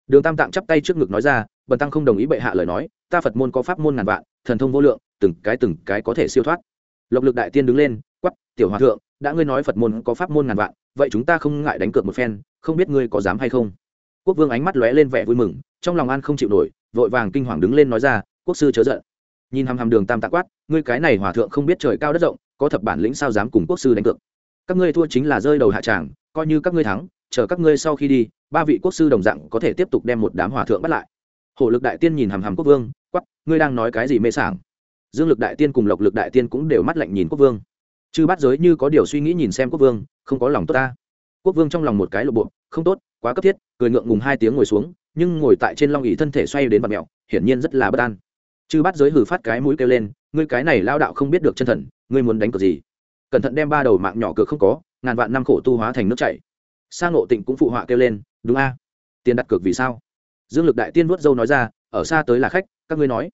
Đường tam tạng chắp tay trước ngực nói ra bần tăng không đồng ý bệ hạ lời nói ta phật môn có pháp môn ngàn vạn thần thông vô lượng từng cái từng cái có thể siêu thoát. Lộc lực đại tiên đứng lên quắp tiểu hòa thượng đã ngươi nói phật môn có pháp môn ngàn vạn vậy chúng ta không ngại đánh cược một phen không biết ngươi có dám hay không? Quốc vương ánh mắt lóe lên vẻ vui mừng, trong lòng an không chịu nổi, vội vàng kinh hoàng đứng lên nói ra, quốc sư chớ giận. Nhìn hằm hằm đường tam tạ quát, ngươi cái này hòa thượng không biết trời cao đất rộng, có thập bản lĩnh sao dám cùng quốc sư đánh cược? Các ngươi thua chính là rơi đầu hạ tràng, coi như các ngươi thắng, chờ các ngươi sau khi đi, ba vị quốc sư đồng dạng có thể tiếp tục đem một đám hòa thượng bắt lại. Hổ lực đại tiên nhìn hằm hằm quốc vương quắp ngươi đang nói cái gì mê sảng? Dương lực đại tiên cùng lộc lực đại tiên cũng đều mắt lạnh nhìn quốc vương. Chư bắt giới như có điều suy nghĩ nhìn xem quốc vương, không có lòng tốt ta. Quốc vương trong lòng một cái lộ bộ, không tốt quá cấp thiết, cười ngượng ngùng hai tiếng ngồi xuống, nhưng ngồi tại trên long ỉ thân thể xoay đến mặt mẹo hiển nhiên rất là bất an. Chư bắt giới hử phát cái mũi kêu lên, ngươi cái này lao đạo không biết được chân thần, ngươi muốn đánh cược gì? Cẩn thận đem ba đầu mạng nhỏ cược không có, ngàn vạn năm khổ tu hóa thành nước chảy. Sang ngộ tịnh cũng phụ họa kêu lên, đúng a? Tiền đặt cược vì sao? Dương lực đại tiên vuốt dâu nói ra, ở xa tới là khách, các ngươi nói.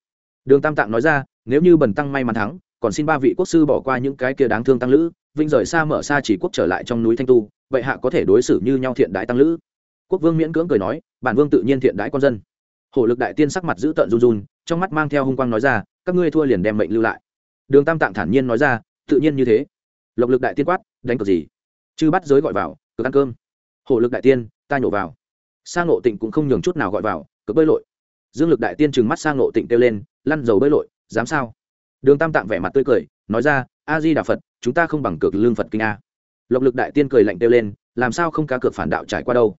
Đường tam tạng nói ra, nếu như bần tăng may mắn thắng, còn xin ba vị quốc sư bỏ qua những cái kia đáng thương tăng lữ, vinh rời xa mở xa chỉ quốc trở lại trong núi thanh tu, vậy hạ có thể đối xử như nhau thiện đại tăng lữ quốc vương miễn cưỡng cười nói, bản vương tự nhiên thiện đãi con dân. Hổ lực đại tiên sắc mặt giữ tợn run run, trong mắt mang theo hung quang nói ra, các ngươi thua liền đem mệnh lưu lại. Đường tam tạng thản nhiên nói ra, tự nhiên như thế. Lộc lực đại tiên quát, đánh cược gì? Chư bắt giới gọi vào cực ăn cơm. Hổ lực đại tiên, ta nhổ vào. Sang ngộ tịnh cũng không nhường chút nào gọi vào cực bơi lội. Dương lực đại tiên trừng mắt sang ngộ tịnh kêu lên, lăn dầu bơi lội, dám sao? Đường tam tạng vẻ mặt tươi cười, nói ra, a di đà phật, chúng ta không bằng cược lương phật kinh a. Lộc lực đại tiên cười lạnh kêu lên, làm sao không cá cược phản đạo trải qua đâu?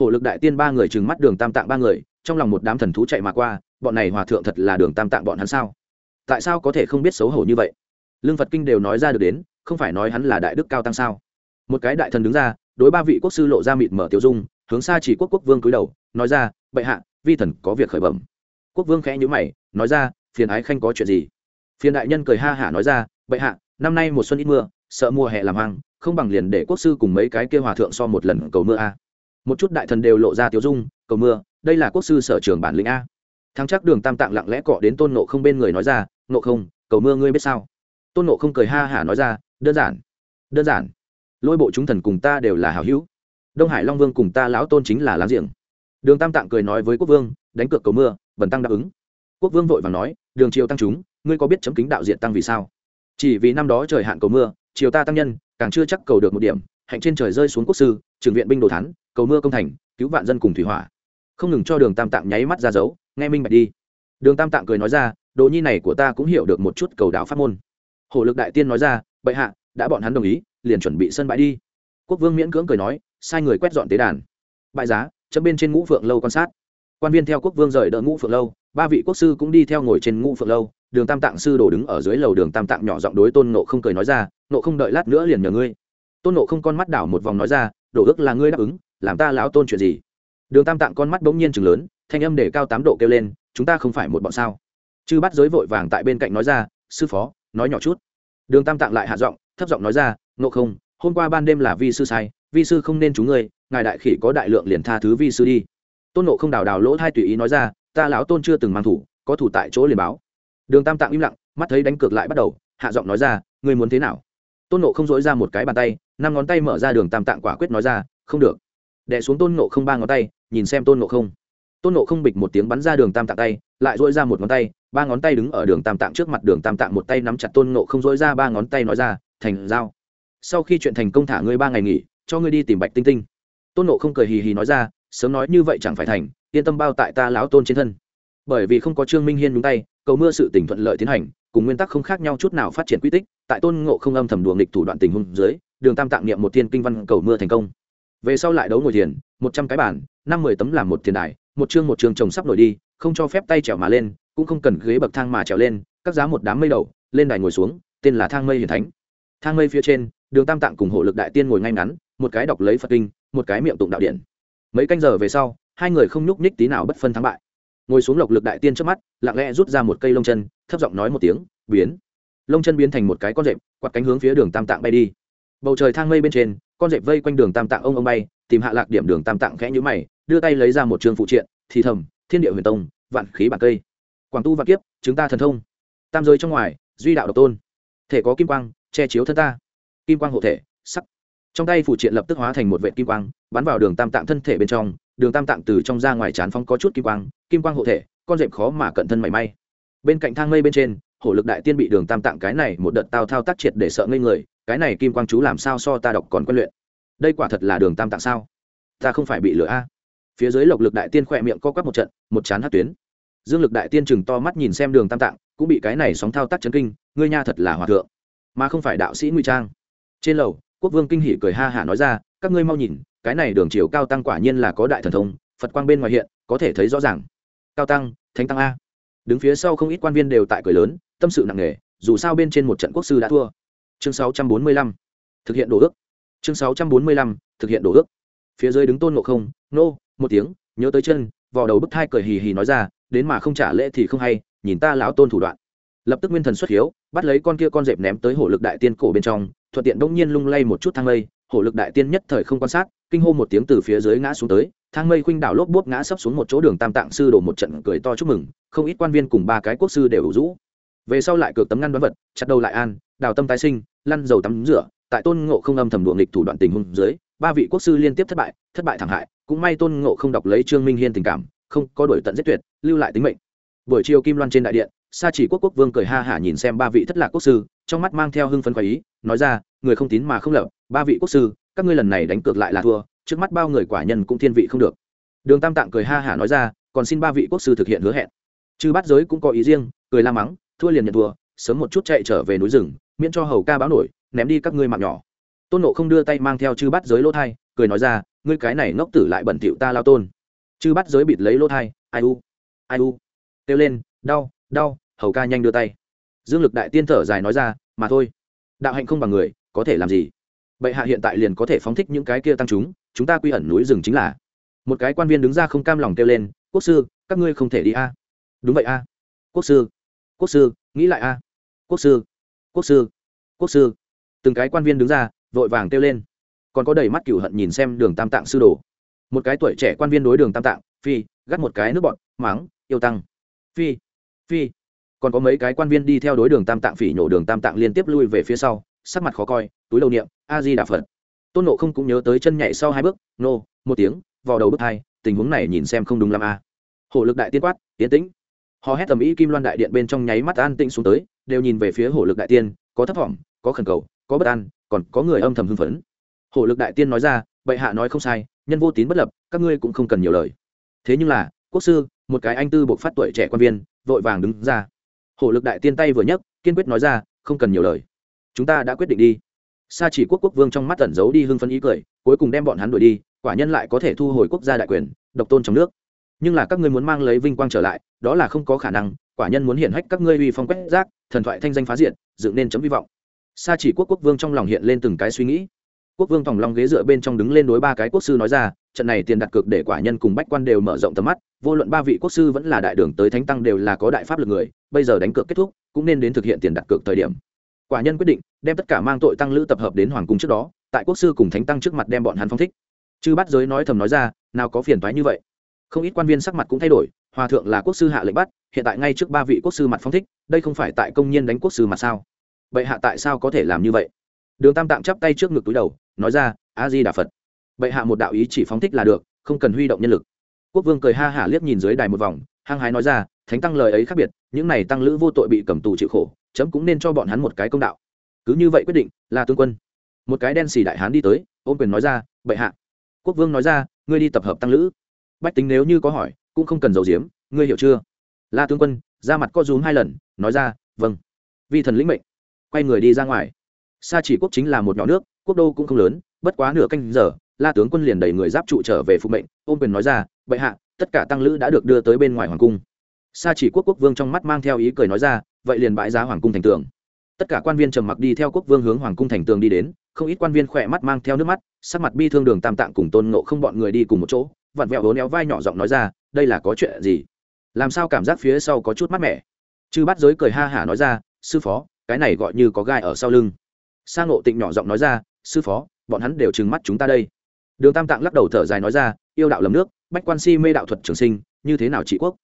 Hổ lực đại tiên ba người trừng mắt đường tam tạng ba người, trong lòng một đám thần thú chạy mà qua, bọn này hòa thượng thật là đường tam tạng bọn hắn sao? Tại sao có thể không biết xấu hổ như vậy? Lương phật kinh đều nói ra được đến, không phải nói hắn là đại đức cao tăng sao? Một cái đại thần đứng ra, đối ba vị quốc sư lộ ra mịt mở tiểu dung, hướng xa chỉ quốc quốc vương cúi đầu, nói ra, bệ hạ, vi thần có việc khởi bẩm. Quốc vương khẽ nhữ mày, nói ra, phiền ái khanh có chuyện gì? Phiền đại nhân cười ha hả nói ra, bệ hạ, năm nay một xuân ít mưa, sợ mùa hè làm hoang, không bằng liền để quốc sư cùng mấy cái kêu hòa thượng so một lần cầu mưa a một chút đại thần đều lộ ra tiểu dung, cầu mưa, đây là quốc sư sở trường bản lĩnh a. Thắng chắc đường tam tạng lặng lẽ cọ đến tôn nộ không bên người nói ra nộ không, cầu mưa ngươi biết sao? Tôn nộ không cười ha hả nói ra, đơn giản đơn giản. Lôi bộ chúng thần cùng ta đều là hảo hữu. Đông hải long vương cùng ta lão tôn chính là láng giềng. Đường tam tạng cười nói với quốc vương, đánh cược cầu mưa vần tăng đáp ứng. Quốc vương vội và nói, đường triều tăng chúng, ngươi có biết chấm kính đạo diện tăng vì sao? Chỉ vì năm đó trời hạn cầu mưa, triều ta tăng nhân, càng chưa chắc cầu được một điểm hạnh trên trời rơi xuống quốc sư trường viện binh đồ thắn, cầu mưa công thành, cứu vạn dân cùng thủy hỏa. Không ngừng cho đường tam tạng nháy mắt ra dấu, nghe minh bạch đi. Đường tam tạng cười nói ra, đồ nhi này của ta cũng hiểu được một chút cầu đạo pháp môn. Hổ lực đại tiên nói ra, bệ hạ, đã bọn hắn đồng ý, liền chuẩn bị sân bãi đi. Quốc vương miễn cưỡng cười nói, sai người quét dọn tế đàn. Bại giá, chấm bên trên ngũ phượng lâu quan sát. Quan viên theo quốc vương rời đỡ ngũ phượng lâu, ba vị quốc sư cũng đi theo ngồi trên ngũ phượng lâu. Đường tam tạng sư đổ đứng ở dưới lầu, đường tam tạng nhỏ giọng đối tôn nộ không cười nói ra nộ không đợi lát nữa liền nhờ ngươi tôn nộ không con mắt đảo một vòng nói ra, đổ ước là ngươi đáp ứng, làm ta lão tôn chuyện gì? Đường tam tạng con mắt bỗng nhiên chừng lớn, thanh âm để cao tám độ kêu lên, chúng ta không phải một bọn sao? Chư bắt giới vội vàng tại bên cạnh nói ra, sư phó, nói nhỏ chút. Đường tam tạng lại hạ giọng, thấp giọng nói ra, nộ không, hôm qua ban đêm là vi sư sai, vi sư không nên chúng ngươi, ngài đại khỉ có đại lượng liền tha thứ vi sư đi. Tôn nộ không đào đào lỗ thai tùy ý nói ra, ta lão tôn chưa từng mang thủ, có thủ tại chỗ liền báo. Đường tam tạng im lặng, mắt thấy đánh cược lại bắt đầu, hạ giọng nói ra, ngươi muốn thế nào? Tôn nộ không dỗi ra một cái bàn tay, năm ngón tay mở ra đường tam tạng quả quyết nói ra, không được. Đẻ xuống tôn nộ không ba ngón tay, nhìn xem tôn nộ không. Tôn nộ không bịch một tiếng bắn ra đường tam tạng tay, lại dỗi ra một ngón tay, ba ngón tay đứng ở đường tam tạng trước mặt đường tam tạng một tay nắm chặt tôn nộ không dỗi ra ba ngón tay nói ra, thành dao sau khi chuyện thành công thả ngươi ba ngày nghỉ, cho ngươi đi tìm bạch tinh tinh. Tôn nộ không cười hì hì nói ra, sớm nói như vậy chẳng phải thành, yên tâm bao tại ta lão tôn trên thân. Bởi vì không có trương minh hiên nhúng tay, cầu mưa sự tỉnh thuận lợi tiến hành cùng nguyên tắc không khác nhau chút nào phát triển quy tích, tại tôn ngộ không âm thầm đùa nghịch thủ đoạn tình huống dưới, đường tam tạng niệm một thiên kinh văn cầu mưa thành công. Về sau lại đấu ngồi thiền, một trăm cái bản, năm mười tấm làm một thiền đài, một chương một chương trồng sắp nổi đi, không cho phép tay trèo mà lên, cũng không cần ghế bậc thang mà trèo lên, các giá một đám mây đầu, lên đài ngồi xuống, tên là thang mây hiền thánh. Thang mây phía trên, đường tam tạng cùng hộ lực đại tiên ngồi ngay ngắn, một cái đọc lấy phật kinh, một cái miệng tụng đạo điện. Mấy canh giờ về sau, hai người không nhúc nhích tí nào bất phân thắng bại. Ngồi xuống lộc lực đại tiên trước mắt, lặng lẽ rút ra một cây lông chân thấp giọng nói một tiếng, biến. Lông chân biến thành một cái con rệp, quạt cánh hướng phía đường tam tạng bay đi. Bầu trời thang mây bên trên, con rệp vây quanh đường tam tạng ông ông bay, tìm hạ lạc điểm đường tam tạng khẽ nhữ mày, đưa tay lấy ra một trường phụ triện, thì thầm, thiên địa huyền tông, vạn khí bản cây. Quảng tu vạn kiếp, chúng ta thần thông. Tam giới trong ngoài, duy đạo độc tôn. Thể có kim quang, che chiếu thân ta. Kim quang hộ thể, sắc. Trong tay phụ triện lập tức hóa thành một vệ kim quang, bắn vào đường tam tạng thân thể bên trong, đường tam tạng từ trong ra ngoài chán phong có chút kim quang kim quang hộ thể, con rệp khó mà cận thân mảy may bên cạnh thang mây bên trên, hổ lực đại tiên bị đường tam tạng cái này một đợt tao thao tác triệt để sợ ngây người, cái này kim quang chú làm sao so ta đọc còn quen luyện? Đây quả thật là đường tam tạng sao? Ta không phải bị lừa a. Phía dưới lộc lực đại tiên khỏe miệng co quắp một trận, một chán hát tuyến. Dương lực đại tiên chừng to mắt nhìn xem đường tam tạng, cũng bị cái này sóng thao tác chấn kinh, ngươi nha thật là hòa thượng. Mà không phải đạo sĩ nguy trang. Trên lầu, quốc vương kinh hỉ cười ha hả nói ra, các ngươi mau nhìn, cái này đường chiều cao tăng quả nhiên là có đại thần thông, phật quang bên ngoài hiện, có thể thấy rõ ràng. Cao tăng, thánh tăng a đứng phía sau không ít quan viên đều tại cười lớn, tâm sự nặng nề, dù sao bên trên một trận quốc sư đã thua. Chương 645 thực hiện đồ ước. Chương 645 thực hiện đồ ước. Phía dưới đứng tôn ngộ không, nô, một tiếng, nhớ tới chân, vò đầu bức thai cười hì hì nói ra, đến mà không trả lễ thì không hay, nhìn ta lão tôn thủ đoạn. Lập tức nguyên thần xuất hiếu, bắt lấy con kia con dẹp ném tới hổ lực đại tiên cổ bên trong, thuận tiện bỗng nhiên lung lay một chút thang lây, hổ lực đại tiên nhất thời không quan sát, kinh hô một tiếng từ phía dưới ngã xuống tới thang mây khuynh đảo lốp bốp ngã sấp xuống một chỗ đường tam tạng sư đổ một trận cười to chúc mừng, không ít quan viên cùng ba cái quốc sư đều ủ rũ. Về sau lại cược tấm ngăn đoán vật, chặt đầu lại an, đào tâm tái sinh, lăn dầu tắm rửa, tại tôn ngộ không âm thầm đuộng nghịch thủ đoạn tình huống dưới, ba vị quốc sư liên tiếp thất bại thất bại thảm hại, cũng may tôn ngộ không đọc lấy trương minh hiên tình cảm, không có đổi tận giết tuyệt, lưu lại tính mệnh. Buổi chiều kim loan trên đại điện, sa chỉ quốc quốc vương cười ha hả nhìn xem ba vị thất lạc quốc sư, trong mắt mang theo hưng phấn khoái ý, nói ra, người không tín mà không lập, ba vị quốc sư, các ngươi lần này đánh cược lại là thua trước mắt bao người quả nhân cũng thiên vị không được. Đường tam tạng cười ha hả nói ra, còn xin ba vị quốc sư thực hiện hứa hẹn. Chư bát giới cũng có ý riêng, cười la mắng, thua liền nhận thua, sớm một chút chạy trở về núi rừng, miễn cho hầu ca báo nổi, ném đi các ngươi mạng nhỏ. Tôn nộ không đưa tay mang theo chư bát giới lỗ thai, cười nói ra, ngươi cái này ngốc tử lại bẩn thỉu ta lao tôn. Chư bát giới bịt lấy lỗ thai, ai u ai u. Kêu lên, đau đau, hầu ca nhanh đưa tay. Dương lực đại tiên thở dài nói ra, mà thôi. Đạo hạnh không bằng người, có thể làm gì? Bệ hạ hiện tại liền có thể phóng thích những cái kia tăng chúng chúng ta quy ẩn núi rừng chính là. Một cái quan viên đứng ra không cam lòng kêu lên, quốc sư, các ngươi không thể đi a. Đúng vậy a. Quốc sư quốc sư, nghĩ lại a. Quốc sư quốc sư quốc sư. Từng cái quan viên đứng ra, vội vàng kêu lên. Còn có đầy mắt cửu hận nhìn xem đường tam tạng sư đồ. Một cái tuổi trẻ quan viên đối đường tam tạng, phi, gắt một cái nước bọn mắng yêu tăng. Phi phi. Còn có mấy cái quan viên đi theo đối đường tam tạng phỉ nhổ đường tam tạng liên tiếp lui về phía sau sắc mặt khó coi, túi lâu niệm, a di đà phật. Tôn nộ không cũng nhớ tới chân nhảy sau hai bước, nô, một tiếng vào đầu bước hai, tình huống này nhìn xem không đúng l a à. hổ lực đại tiên quát tiến tĩnh. Họ hét tầm ý kim loan đại điện bên trong nháy mắt an tĩnh xuống tới, đều nhìn về phía hổ lực đại tiên, có thấp thỏm có khẩn cầu, có bất an, còn có người âm thầm hưng phấn. Hổ lực đại tiên nói ra, bệ hạ nói không sai, nhân vô tín bất lập, các ngươi cũng không cần nhiều lời. Thế nhưng là, quốc sư, một cái anh tư buộc phát tuổi trẻ quan viên, vội vàng đứng ra. Hổ lực đại tiên tay vừa nhấc, kiên quyết nói ra, không cần nhiều lời chúng ta đã quyết định đi. Sa chỉ quốc quốc vương trong mắt tẩn giấu đi hưng phân ý cười, cuối cùng đem bọn hắn đuổi đi, quả nhân lại có thể thu hồi quốc gia đại quyền, độc tôn trong nước. Nhưng là các ngươi muốn mang lấy vinh quang trở lại, đó là không có khả năng, quả nhân muốn hiển hách các ngươi uy phong quét rác, thần thoại thanh danh phá diện dựng nên chấm hy vọng. Sa chỉ quốc quốc vương trong lòng hiện lên từng cái suy nghĩ. Quốc vương tòng long ghế dựa bên trong đứng lên đối ba cái quốc sư nói ra, trận này tiền đặt cược để quả nhân cùng bách quan đều mở rộng tầm mắt, vô luận ba vị quốc sư vẫn là đại đường tới thánh tăng đều là có đại pháp lực người, bây giờ đánh cược kết thúc, cũng nên đến thực hiện tiền đặt cược thời điểm quả nhân quyết định, đem tất cả mang tội tăng lữ tập hợp đến hoàng cung trước đó, tại quốc sư cùng thánh tăng trước mặt đem bọn hắn phong thích. Chư bắt giới nói thầm nói ra, nào có phiền toái như vậy. Không ít quan viên sắc mặt cũng thay đổi, hòa thượng là quốc sư hạ lệnh bắt, hiện tại ngay trước ba vị quốc sư mặt phong thích, đây không phải tại công nhân đánh quốc sư mà sao? Vậy hạ tại sao có thể làm như vậy? Đường tam tạng chắp tay trước ngực túi đầu, nói ra a di đà phật bệ hạ một đạo ý chỉ phóng thích là được, không cần huy động nhân lực. Quốc vương cười ha hả liếc nhìn dưới đài một vòng, hăng hái nói ra, thánh tăng lời ấy khác biệt, những này tăng lữ vô tội bị cầm tù chịu khổ chấm cũng nên cho bọn hắn một cái công đạo. Cứ như vậy quyết định, là tướng quân. Một cái đen xì đại hán đi tới, ôm quyền nói ra, bệ hạ. Quốc vương nói ra, ngươi đi tập hợp tăng lữ. Bách tính nếu như có hỏi, cũng không cần giấu giếm, ngươi hiểu chưa? La tướng quân, ra mặt co rúm hai lần, nói ra vâng. Vi thần lĩnh mệnh. Quay người đi ra ngoài. Sa chỉ quốc chính là một nhỏ nước, quốc đô cũng không lớn, bất quá nửa canh giờ, la tướng quân liền đẩy người giáp trụ trở về phụ mệnh, ôm quyền nói ra, bệ hạ, tất cả tăng lữ đã được đưa tới bên ngoài hoàng cung sa chỉ quốc quốc vương trong mắt mang theo ý cười nói ra, vậy liền bãi giá hoàng cung thành tường. Tất cả quan viên trầm mặc đi theo quốc vương hướng hoàng cung thành tường đi đến, không ít quan viên khỏe mắt mang theo nước mắt, sắc mặt bi thương đường tam tạng cùng tôn ngộ không bọn người đi cùng một chỗ, vặn vẹo hố néo vai nhỏ giọng nói ra, đây là có chuyện gì? Làm sao cảm giác phía sau có chút mát mẻ? Chư bắt giới cười ha hả nói ra, sư phó, cái này gọi như có gai ở sau lưng. Sa ngộ tịnh nhỏ giọng nói ra, sư phó, bọn hắn đều trừng mắt chúng ta đây. Đường tam tạng lắc đầu thở dài nói ra, yêu đạo lầm nước, bách quan si mê đạo thuật trường sinh, như thế nào trị quốc?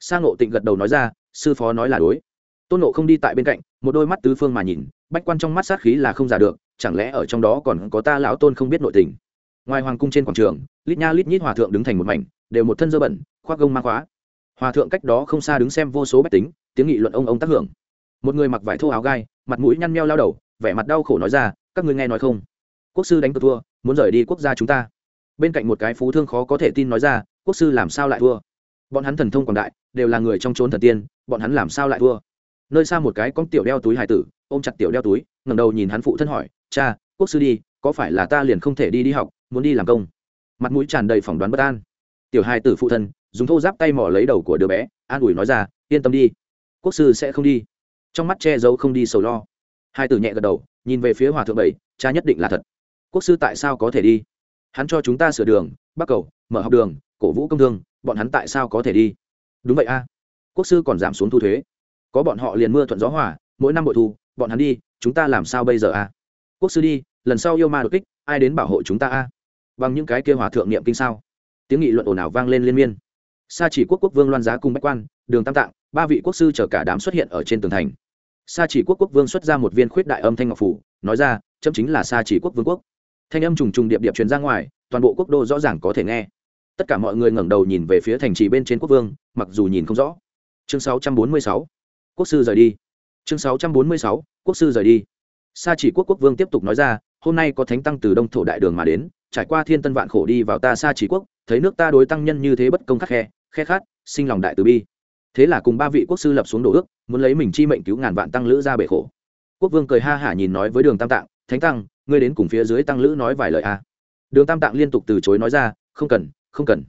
Sa ngộ tịnh gật đầu nói ra, sư phó nói là đối. Tôn nộ không đi tại bên cạnh, một đôi mắt tứ phương mà nhìn, bách quan trong mắt sát khí là không giả được, chẳng lẽ ở trong đó còn có ta lão tôn không biết nội tình? Ngoài hoàng cung trên quảng trường, lít nha lít nhít hòa thượng đứng thành một mảnh, đều một thân dơ bẩn, khoác gông mang khóa. Hòa thượng cách đó không xa đứng xem vô số bách tính, tiếng nghị luận ông ông tác hưởng. Một người mặc vải thô áo gai, mặt mũi nhăn meo lao đầu, vẻ mặt đau khổ nói ra, các ngươi nghe nói không? Quốc sư đánh cờ thua, muốn rời đi quốc gia chúng ta. Bên cạnh một cái phú thương khó có thể tin nói ra, quốc sư làm sao lại thua? Bọn hắn thần thông quảng đại đều là người trong trốn thần tiên, bọn hắn làm sao lại thua? Nơi xa một cái con tiểu đeo túi hải tử, ôm chặt tiểu đeo túi, ngẩng đầu nhìn hắn phụ thân hỏi, cha, quốc sư đi, có phải là ta liền không thể đi đi học, muốn đi làm công? Mặt mũi tràn đầy phỏng đoán bất an. Tiểu hài tử phụ thân, dùng thô giáp tay mỏ lấy đầu của đứa bé, an ủi nói ra, yên tâm đi, quốc sư sẽ không đi. Trong mắt che giấu không đi sầu lo. Hai tử nhẹ gật đầu, nhìn về phía hòa thượng bảy, cha nhất định là thật. Quốc sư tại sao có thể đi? Hắn cho chúng ta sửa đường, bắc cầu, mở học đường, cổ vũ công thương, bọn hắn tại sao có thể đi? Đúng vậy a. Quốc sư còn giảm xuống thu thuế. Có bọn họ liền mưa thuận gió hỏa mỗi năm bội thu, bọn hắn đi, chúng ta làm sao bây giờ a? Quốc sư đi, lần sau yêu ma đột kích, ai đến bảo hộ chúng ta a? Bằng những cái kia hòa thượng niệm kinh sao? Tiếng nghị luận ồn ào vang lên liên miên. Sa chỉ quốc quốc vương loan giá cùng bách quan, đường tam tạng, ba vị quốc sư chở cả đám xuất hiện ở trên tường thành. Sa chỉ quốc quốc vương xuất ra một viên khuyết đại âm thanh ngọc phủ, nói ra, chấm chính là sa chỉ quốc vương quốc. Thanh âm trùng trùng điệp điệp truyền ra ngoài, toàn bộ quốc đô rõ ràng có thể nghe tất cả mọi người ngẩng đầu nhìn về phía thành trì bên trên quốc vương, mặc dù nhìn không rõ. Chương 646 quốc sư rời đi. Chương 646 quốc sư rời đi. Sa chỉ quốc quốc vương tiếp tục nói ra, hôm nay có thánh tăng từ đông thổ đại đường mà đến, trải qua thiên tân vạn khổ đi vào ta sa chỉ quốc, thấy nước ta đối tăng nhân như thế bất công khắc khe khe khát, sinh lòng đại từ bi. Thế là cùng ba vị quốc sư lập xuống đồ ước, muốn lấy mình chi mệnh cứu ngàn vạn tăng lữ ra bể khổ. Quốc vương cười ha hả nhìn nói với đường tam tạng, thánh tăng, ngươi đến cùng phía dưới tăng lữ nói vài lời a à. đường tam tạng liên tục từ chối nói ra, không cần không cần.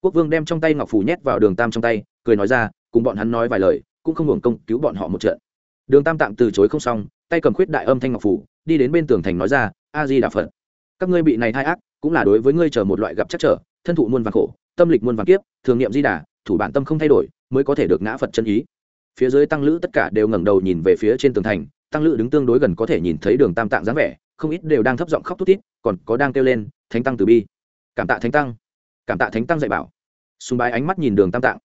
Quốc vương đem trong tay ngọc phủ nhét vào đường tam trong tay, cười nói ra, cùng bọn hắn nói vài lời, cũng không hưởng công cứu bọn họ một trận. Đường tam tạm từ chối không xong, tay cầm khuyết đại âm thanh ngọc phủ đi đến bên tường thành nói ra a di đà phật, các ngươi bị này thai ác, cũng là đối với ngươi chờ một loại gặp chắc trở, thân thụ muôn vàng khổ, tâm lịch muôn vàng kiếp, thường niệm di đà, thủ bản tâm không thay đổi, mới có thể được ngã phật chân ý. Phía dưới tăng lữ tất cả đều ngẩng đầu nhìn về phía trên tường thành, tăng lữ đứng tương đối gần có thể nhìn thấy đường tam tạng dáng vẻ, không ít đều đang thấp giọng khóc thút thít, còn có đang kêu lên, thánh tăng từ bi. Cảm tạ thánh tăng cảm tạ thánh tăng dạy bảo. Sùng bái ánh mắt nhìn đường tam tạng.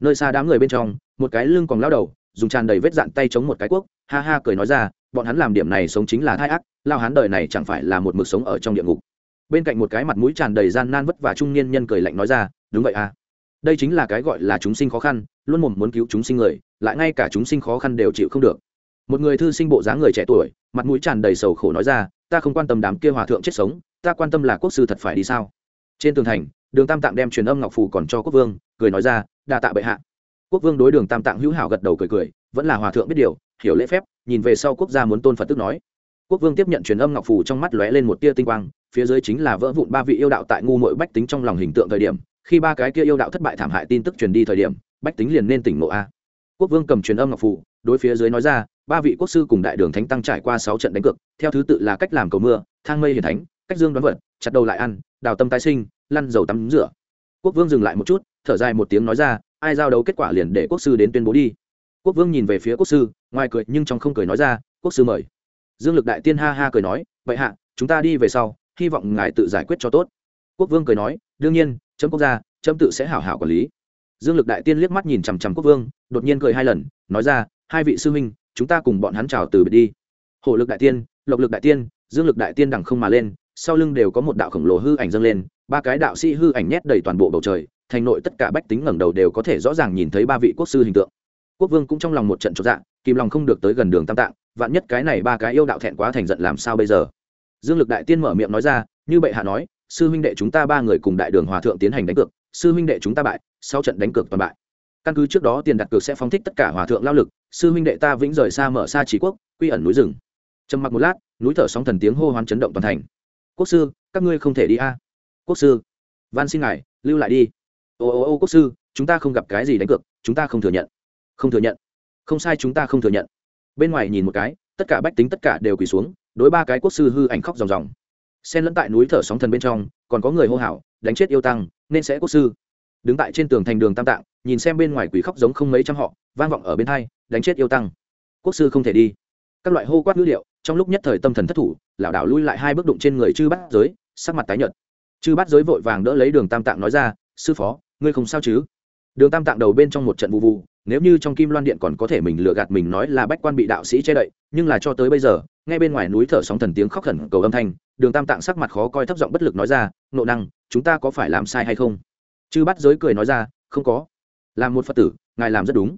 Nơi xa đám người bên trong, một cái lưng còn lao đầu, dùng tràn đầy vết dạn tay chống một cái cuốc, ha ha cười nói ra, bọn hắn làm điểm này sống chính là thai ác, lao hắn đời này chẳng phải là một mực sống ở trong địa ngục. Bên cạnh một cái mặt mũi tràn đầy gian nan vất vả trung niên nhân cười lạnh nói ra, đúng vậy à. Đây chính là cái gọi là chúng sinh khó khăn, luôn mồm muốn cứu chúng sinh người, lại ngay cả chúng sinh khó khăn đều chịu không được. Một người thư sinh bộ dáng người trẻ tuổi, mặt mũi tràn đầy sầu khổ nói ra, ta không quan tâm đám kia hòa thượng chết sống, ta quan tâm là quốc sư thật phải đi sao? Trên tường thành đường tam tạng đem truyền âm ngọc phù còn cho quốc vương, cười nói ra, đa tạ bệ hạ. Quốc vương đối đường tam tạng hữu hảo gật đầu cười cười, vẫn là hòa thượng biết điều, hiểu lễ phép, nhìn về sau quốc gia muốn tôn phật tức nói. Quốc vương tiếp nhận truyền âm ngọc phù trong mắt lóe lên một tia tinh quang, phía dưới chính là vỡ vụn ba vị yêu đạo tại ngu mội bách tính trong lòng hình tượng thời điểm, khi ba cái kia yêu đạo thất bại thảm hại tin tức truyền đi thời điểm, bách tính liền nên tỉnh ngộ a. Quốc vương cầm truyền âm ngọc phù, đối phía dưới nói ra, ba vị quốc sư cùng đại đường thánh tăng trải qua sáu trận đánh cược, theo thứ tự là cách làm cầu mưa, thang mây hiền thánh, cách dương đoán vật, chặt đầu lại ăn, đào tâm tái sinh lăn dầu tắm rửa. Quốc vương dừng lại một chút, thở dài một tiếng nói ra, ai giao đấu kết quả liền để quốc sư đến tuyên bố đi. Quốc vương nhìn về phía quốc sư, ngoài cười nhưng trong không cười nói ra, quốc sư mời. Dương lực đại tiên ha ha cười nói, vậy hạ, chúng ta đi về sau, hy vọng ngài tự giải quyết cho tốt. Quốc vương cười nói, đương nhiên, chấm quốc gia, chấm tự sẽ hảo hảo quản lý. Dương lực đại tiên liếc mắt nhìn chằm chằm quốc vương, đột nhiên cười hai lần, nói ra, hai vị sư huynh, chúng ta cùng bọn hắn chào từ biệt đi. Hổ lực đại tiên, lộc lực đại tiên, dương lực đại tiên đằng không mà lên, sau lưng đều có một đạo khổng lồ hư ảnh dâng lên ba cái đạo sĩ hư ảnh nhét đầy toàn bộ bầu trời, thành nội tất cả bách tính ngẩng đầu đều có thể rõ ràng nhìn thấy ba vị quốc sư hình tượng. Quốc vương cũng trong lòng một trận chột dạ kìm lòng không được tới gần đường tam tạng, vạn nhất cái này ba cái yêu đạo thẹn quá thành giận làm sao bây giờ? Dương lực đại tiên mở miệng nói ra, như bệ hạ nói, sư huynh đệ chúng ta ba người cùng đại đường hòa thượng tiến hành đánh cược, sư huynh đệ chúng ta bại, sau trận đánh cược toàn bại. Căn cứ trước đó tiền đặt cược sẽ phóng thích tất cả hòa thượng lao lực, sư huynh đệ ta vĩnh rời xa mở xa trí quốc, quy ẩn núi rừng. Trầm mặc một lát, núi thở sóng thần tiếng hô hoán chấn động toàn thành. Quốc sư, các ngươi không thể đi a quốc sư van xin ngài, lưu lại đi. Ô ô ô, quốc sư, chúng ta không gặp cái gì đánh cược, chúng ta không thừa nhận. Không thừa nhận. Không sai, chúng ta không thừa nhận. Bên ngoài nhìn một cái, tất cả bách tính tất cả đều quỳ xuống, đối ba cái quốc sư hư ảnh khóc ròng ròng. Xen lẫn tại núi thở sóng thần bên trong, còn có người hô hào, đánh chết yêu tăng, nên sẽ quốc sư. Đứng tại trên tường thành đường tam tạng, nhìn xem bên ngoài quỷ khóc giống không mấy trăm họ, vang vọng ở bên hai, đánh chết yêu tăng. Quốc sư không thể đi. Các loại hô quát ngữ liệu, trong lúc nhất thời tâm thần thất thủ, lảo đảo lui lại hai bước đụng trên người chư bát giới, sắc mặt tái nhợt chư bát giới vội vàng đỡ lấy đường tam tạng nói ra, sư phó, ngươi không sao chứ? Đường tam tạng đầu bên trong một trận vụ vụ nếu như trong kim loan điện còn có thể mình lừa gạt mình nói là bách quan bị đạo sĩ che đậy, nhưng là cho tới bây giờ ngay bên ngoài núi thở sóng thần tiếng khóc khẩn cầu âm thanh, đường tam tạng sắc mặt khó coi thấp giọng bất lực nói ra nộ năng, chúng ta có phải làm sai hay không? Chư bắt giới cười nói ra, không có. Làm một phật tử, ngài làm rất đúng.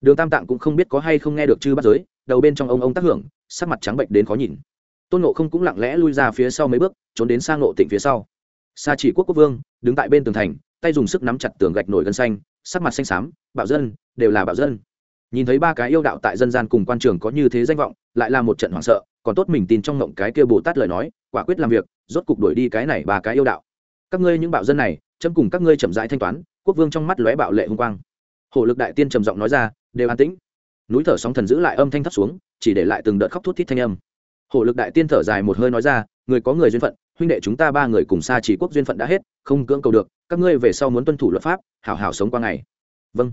Đường tam tạng cũng không biết có hay không nghe được chư bắt giới, đầu bên trong ông ông tác hưởng, sắc mặt trắng bệnh đến khó nhìn. Tôn nộ không cũng lặng lẽ lui ra phía sau mấy bước, trốn đến sang nộ tịnh phía sau xa chỉ quốc quốc vương, đứng tại bên tường thành, tay dùng sức nắm chặt tường gạch nổi gân xanh, sắc mặt xanh xám, bạo dân, đều là bạo dân. Nhìn thấy ba cái yêu đạo tại dân gian cùng quan trường có như thế danh vọng, lại là một trận hoảng sợ, còn tốt mình tin trong ngộng cái kia bồ tát lời nói, quả quyết làm việc, rốt cục đuổi đi cái này ba cái yêu đạo. Các ngươi những bạo dân này, chấm cùng các ngươi chậm rãi thanh toán, quốc vương trong mắt lóe bạo lệ hung quang. Hổ lực đại tiên trầm giọng nói ra, đều an tĩnh. Núi thở sóng thần giữ lại âm thanh thấp xuống, chỉ để lại từng đợt khóc thút thít thanh âm hổ lực đại tiên thở dài một hơi nói ra, người có người duyên phận, huynh đệ chúng ta ba người cùng xa chỉ quốc duyên phận đã hết, không cưỡng cầu được, các ngươi về sau muốn tuân thủ luật pháp, hảo hảo sống qua ngày. Vâng.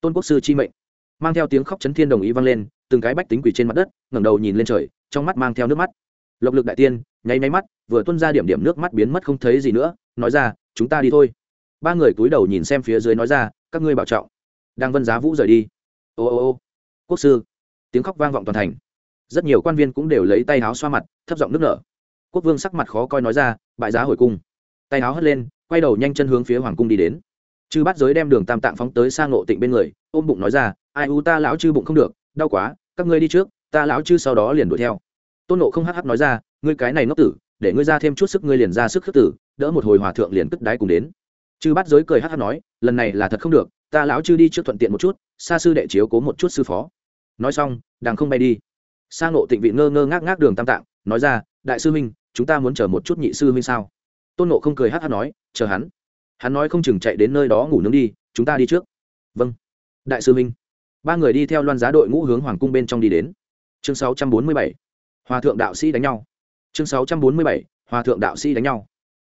Tôn quốc sư chi mệnh. Mang theo tiếng khóc chấn thiên đồng ý vang lên, từng cái bách tính quỷ trên mặt đất, ngẩng đầu nhìn lên trời, trong mắt mang theo nước mắt. Lộc lực đại tiên, nháy nháy mắt, vừa tuân ra điểm điểm nước mắt biến mất không thấy gì nữa, nói ra, chúng ta đi thôi. Ba người cúi đầu nhìn xem phía dưới nói ra, các ngươi bảo trọng. Đang vân giá vũ rời đi. Ô ô ô. Quốc sư. Tiếng khóc vang vọng toàn thành rất nhiều quan viên cũng đều lấy tay áo xoa mặt, thấp giọng nước nở. Quốc vương sắc mặt khó coi nói ra, bại giá hồi cung. Tay áo hất lên, quay đầu nhanh chân hướng phía hoàng cung đi đến. Chư bắt giới đem đường tam tạng phóng tới sang ngộ tịnh bên người, ôm bụng nói ra, ai u ta lão chư bụng không được, đau quá, các ngươi đi trước, ta lão chư sau đó liền đuổi theo. Tôn nộ không hắc hắc nói ra, ngươi cái này ngốc tử, để ngươi ra thêm chút sức ngươi liền ra sức khước tử, đỡ một hồi hòa thượng liền cất đái cùng đến. Chư bắt giới cười hắc hắc nói, lần này là thật không được, ta lão chư đi trước thuận tiện một chút, xa sư đệ chiếu cố một chút sư phó. Nói xong đàng không bay đi sang ngộ tịnh vị ngơ ngơ ngác ngác đường tam tạng, nói ra, đại sư huynh, chúng ta muốn chờ một chút nhị sư huynh sao? Tôn nộ không cười hắc hắc nói, chờ hắn. Hắn nói không chừng chạy đến nơi đó ngủ nướng đi, chúng ta đi trước. Vâng. Đại sư minh ba người đi theo loan giá đội ngũ hướng hoàng cung bên trong đi đến. Chương 647. hòa thượng đạo sĩ đánh nhau. Chương 647. hòa thượng đạo sĩ đánh nhau.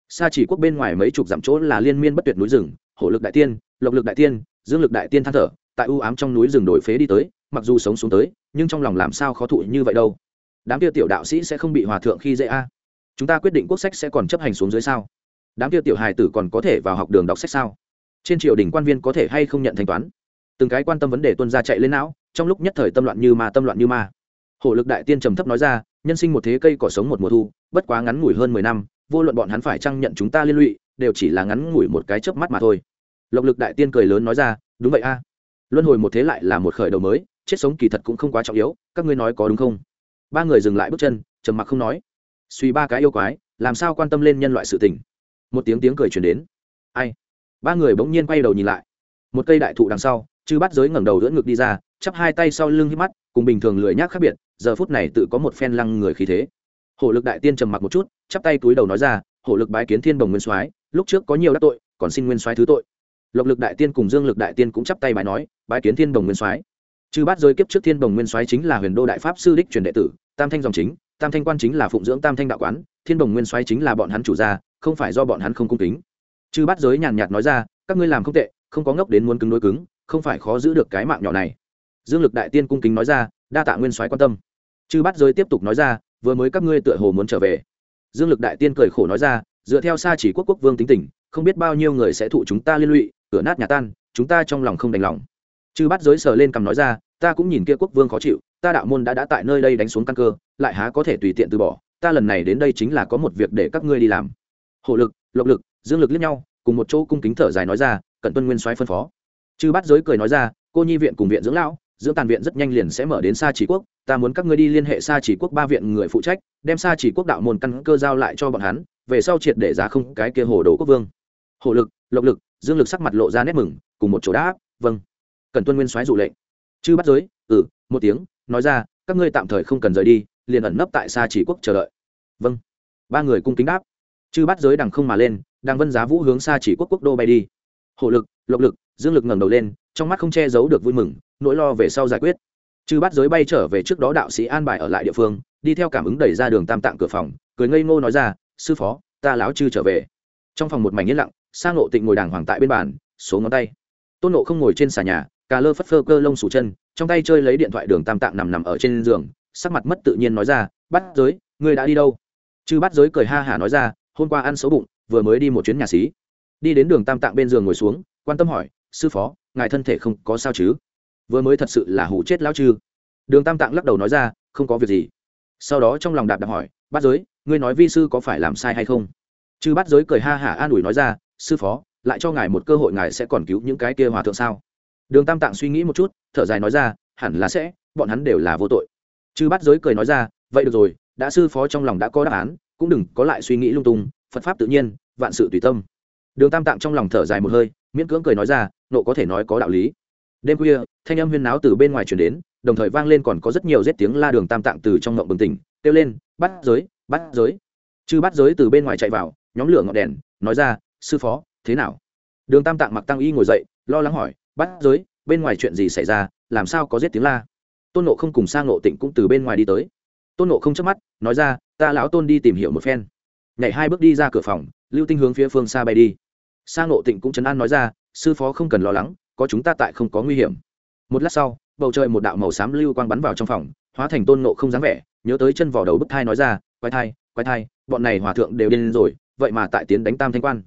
Xa chỉ quốc bên ngoài mấy chục dặm chỗ là liên miên bất tuyệt núi rừng, hổ lực đại tiên, lộc lực đại tiên, dương lực đại tiên than thở, tại u ám trong núi rừng đổi phế đi tới, mặc dù sống xuống tới nhưng trong lòng làm sao khó thụ như vậy đâu. Đám kia tiểu đạo sĩ sẽ không bị hòa thượng khi dễ a. Chúng ta quyết định quốc sách sẽ còn chấp hành xuống dưới sao? Đám kia tiểu hài tử còn có thể vào học đường đọc sách sao? Trên triều đình quan viên có thể hay không nhận thanh toán? Từng cái quan tâm vấn đề tuân ra chạy lên não, trong lúc nhất thời tâm loạn như ma, tâm loạn như ma. Hổ lực đại tiên trầm thấp nói ra, nhân sinh một thế cây cỏ sống một mùa thu, bất quá ngắn ngủi hơn mười năm, vô luận bọn hắn phải chăng nhận chúng ta liên lụy, đều chỉ là ngắn ngủi một cái chớp mắt mà thôi. Lộc lực đại tiên cười lớn nói ra, đúng vậy a. Luân hồi một thế lại là một khởi đầu mới chết sống kỳ thật cũng không quá trọng yếu, các ngươi nói có đúng không? Ba người dừng lại bước chân, trầm mặc không nói. Suy ba cái yêu quái, làm sao quan tâm lên nhân loại sự tình? Một tiếng tiếng cười truyền đến. Ai? Ba người bỗng nhiên quay đầu nhìn lại. Một cây đại thụ đằng sau, chư bắt giới ngẩng đầu dưỡng ngực đi ra, chắp hai tay sau lưng hít mắt, cùng bình thường lười nhác khác biệt, giờ phút này tự có một phen lăng người khí thế. Hổ lực đại tiên trầm mặc một chút, chắp tay túi đầu nói ra, hổ lực bái kiến thiên bồng nguyên soái, lúc trước có nhiều đắc tội, còn xin nguyên soái thứ tội. Lộc lực đại tiên cùng dương lực đại tiên cũng chắp tay bài nói, bái kiến thiên bồng nguyên soái chư bát giới kiếp trước thiên bồng nguyên soái chính là huyền đô đại pháp sư đích truyền đệ tử, tam thanh dòng chính, tam thanh quan chính là phụng dưỡng tam thanh đạo quán, thiên bồng nguyên soái chính là bọn hắn chủ gia, không phải do bọn hắn không cung kính. Chư bát giới nhàn nhạt nói ra, các ngươi làm không tệ, không có ngốc đến muốn cứng đối cứng, không phải khó giữ được cái mạng nhỏ này. Dương lực đại tiên cung kính nói ra, đa tạ nguyên soái quan tâm. Chư bát giới tiếp tục nói ra, vừa mới các ngươi tựa hồ muốn trở về. Dương lực đại tiên cười khổ nói ra, dựa theo xa chỉ quốc quốc vương tính tình, không biết bao nhiêu người sẽ thụ chúng ta liên lụy, cửa nát nhà tan, chúng ta trong lòng không đành lòng chư bắt giới sờ lên cầm nói ra, ta cũng nhìn kia quốc vương khó chịu, ta đạo môn đã đã tại nơi đây đánh xuống căn cơ, lại há có thể tùy tiện từ bỏ, ta lần này đến đây chính là có một việc để các ngươi đi làm. Hộ lực, lộc lực, dương lực liếc nhau, cùng một chỗ cung kính thở dài nói ra, cận tuân nguyên soái phân phó. Chư bắt giới cười nói ra, cô nhi viện cùng viện dưỡng lão, dưỡng tàn viện rất nhanh liền sẽ mở đến xa chỉ quốc, ta muốn các ngươi đi liên hệ xa chỉ quốc ba viện người phụ trách, đem xa chỉ quốc đạo môn căn cơ giao lại cho bọn hắn, về sau triệt để giá không cái kia hồ đồ quốc vương. Hộ lực, lộc lực, dương lực sắc mặt lộ ra nét mừng, cùng một chỗ đáp vâng cần tuân nguyên soái dụ lệnh. Chư bắt giới ừ một tiếng, nói ra, các ngươi tạm thời không cần rời đi, liền ẩn nấp tại xa chỉ quốc chờ đợi. Vâng. Ba người cung kính đáp. Chư bắt giới đằng không mà lên đang vân giá vũ hướng xa chỉ quốc quốc đô bay đi. Hộ lực, lộc lực, dương lực ngẩng đầu lên, trong mắt không che giấu được vui mừng, nỗi lo về sau giải quyết. Chư bắt giới bay trở về trước đó đạo sĩ an bài ở lại địa phương, đi theo cảm ứng đẩy ra đường tam tạng cửa phòng, cười ngây ngô nói ra, sư phó, ta láo chư trở về. Trong phòng một mảnh yên lặng sang nộ tịnh ngồi đàng hoàng tại bên bàn, số ngón tay. Tôn nộ không ngồi trên xà nhà cà lơ phất phơ cơ lông sủ chân, trong tay chơi lấy điện thoại đường tam tạng nằm nằm ở trên giường, sắc mặt mất tự nhiên nói ra bắt giới, ngươi đã đi đâu? Chư bắt giới cười ha hả nói ra, hôm qua ăn xấu bụng, vừa mới đi một chuyến nhà xí. Đi đến đường tam tạng bên giường ngồi xuống, quan tâm hỏi, sư phó, ngài thân thể không có sao chứ? Vừa mới thật sự là hủ chết lão chư. Đường tam tạng lắc đầu nói ra, không có việc gì. Sau đó trong lòng đạp đạp hỏi bắt giới, ngươi nói vi sư có phải làm sai hay không? Chư bắt giới cười ha hả an ủi nói ra, sư phó, lại cho ngài một cơ hội ngài sẽ còn cứu những cái kia hòa thượng sao? Đường tam tạng suy nghĩ một chút, thở dài nói ra, hẳn là sẽ, bọn hắn đều là vô tội. Chư bát giới cười nói ra, vậy được rồi, đã sư phó trong lòng đã có đáp án, cũng đừng có lại suy nghĩ lung tung, phật pháp tự nhiên, vạn sự tùy tâm. Đường tam tạng trong lòng thở dài một hơi, miễn cưỡng cười nói ra, nộ có thể nói có đạo lý. Đêm khuya, thanh âm huyên náo từ bên ngoài chuyển đến, đồng thời vang lên còn có rất nhiều rét tiếng la đường tam tạng từ trong ngộng bừng tỉnh, kêu lên bắt giới bắt giới. Chư bắt giới từ bên ngoài chạy vào, nhóm lửa ngọn đèn, nói ra, sư phó, thế nào? Đường tam tạng mặc tăng y ngồi dậy, lo lắng hỏi bắt giới, bên ngoài chuyện gì xảy ra, làm sao có giết tiếng la? Tôn nộ không cùng sang nộ tịnh cũng từ bên ngoài đi tới. Tôn nộ không chớp mắt, nói ra, ta lão tôn đi tìm hiểu một phen. Nhảy hai bước đi ra cửa phòng, lưu tinh hướng phía phương xa bay đi. Sang nộ tịnh cũng chấn an nói ra, sư phó không cần lo lắng, có chúng ta tại không có nguy hiểm. Một lát sau, bầu trời một đạo màu xám lưu quang bắn vào trong phòng, hóa thành tôn nộ không dáng vẻ, nhớ tới chân vỏ đầu bức thai nói ra, quái thai quái thai, bọn này hòa thượng đều điên rồi, vậy mà tại tiến đánh tam thanh quan.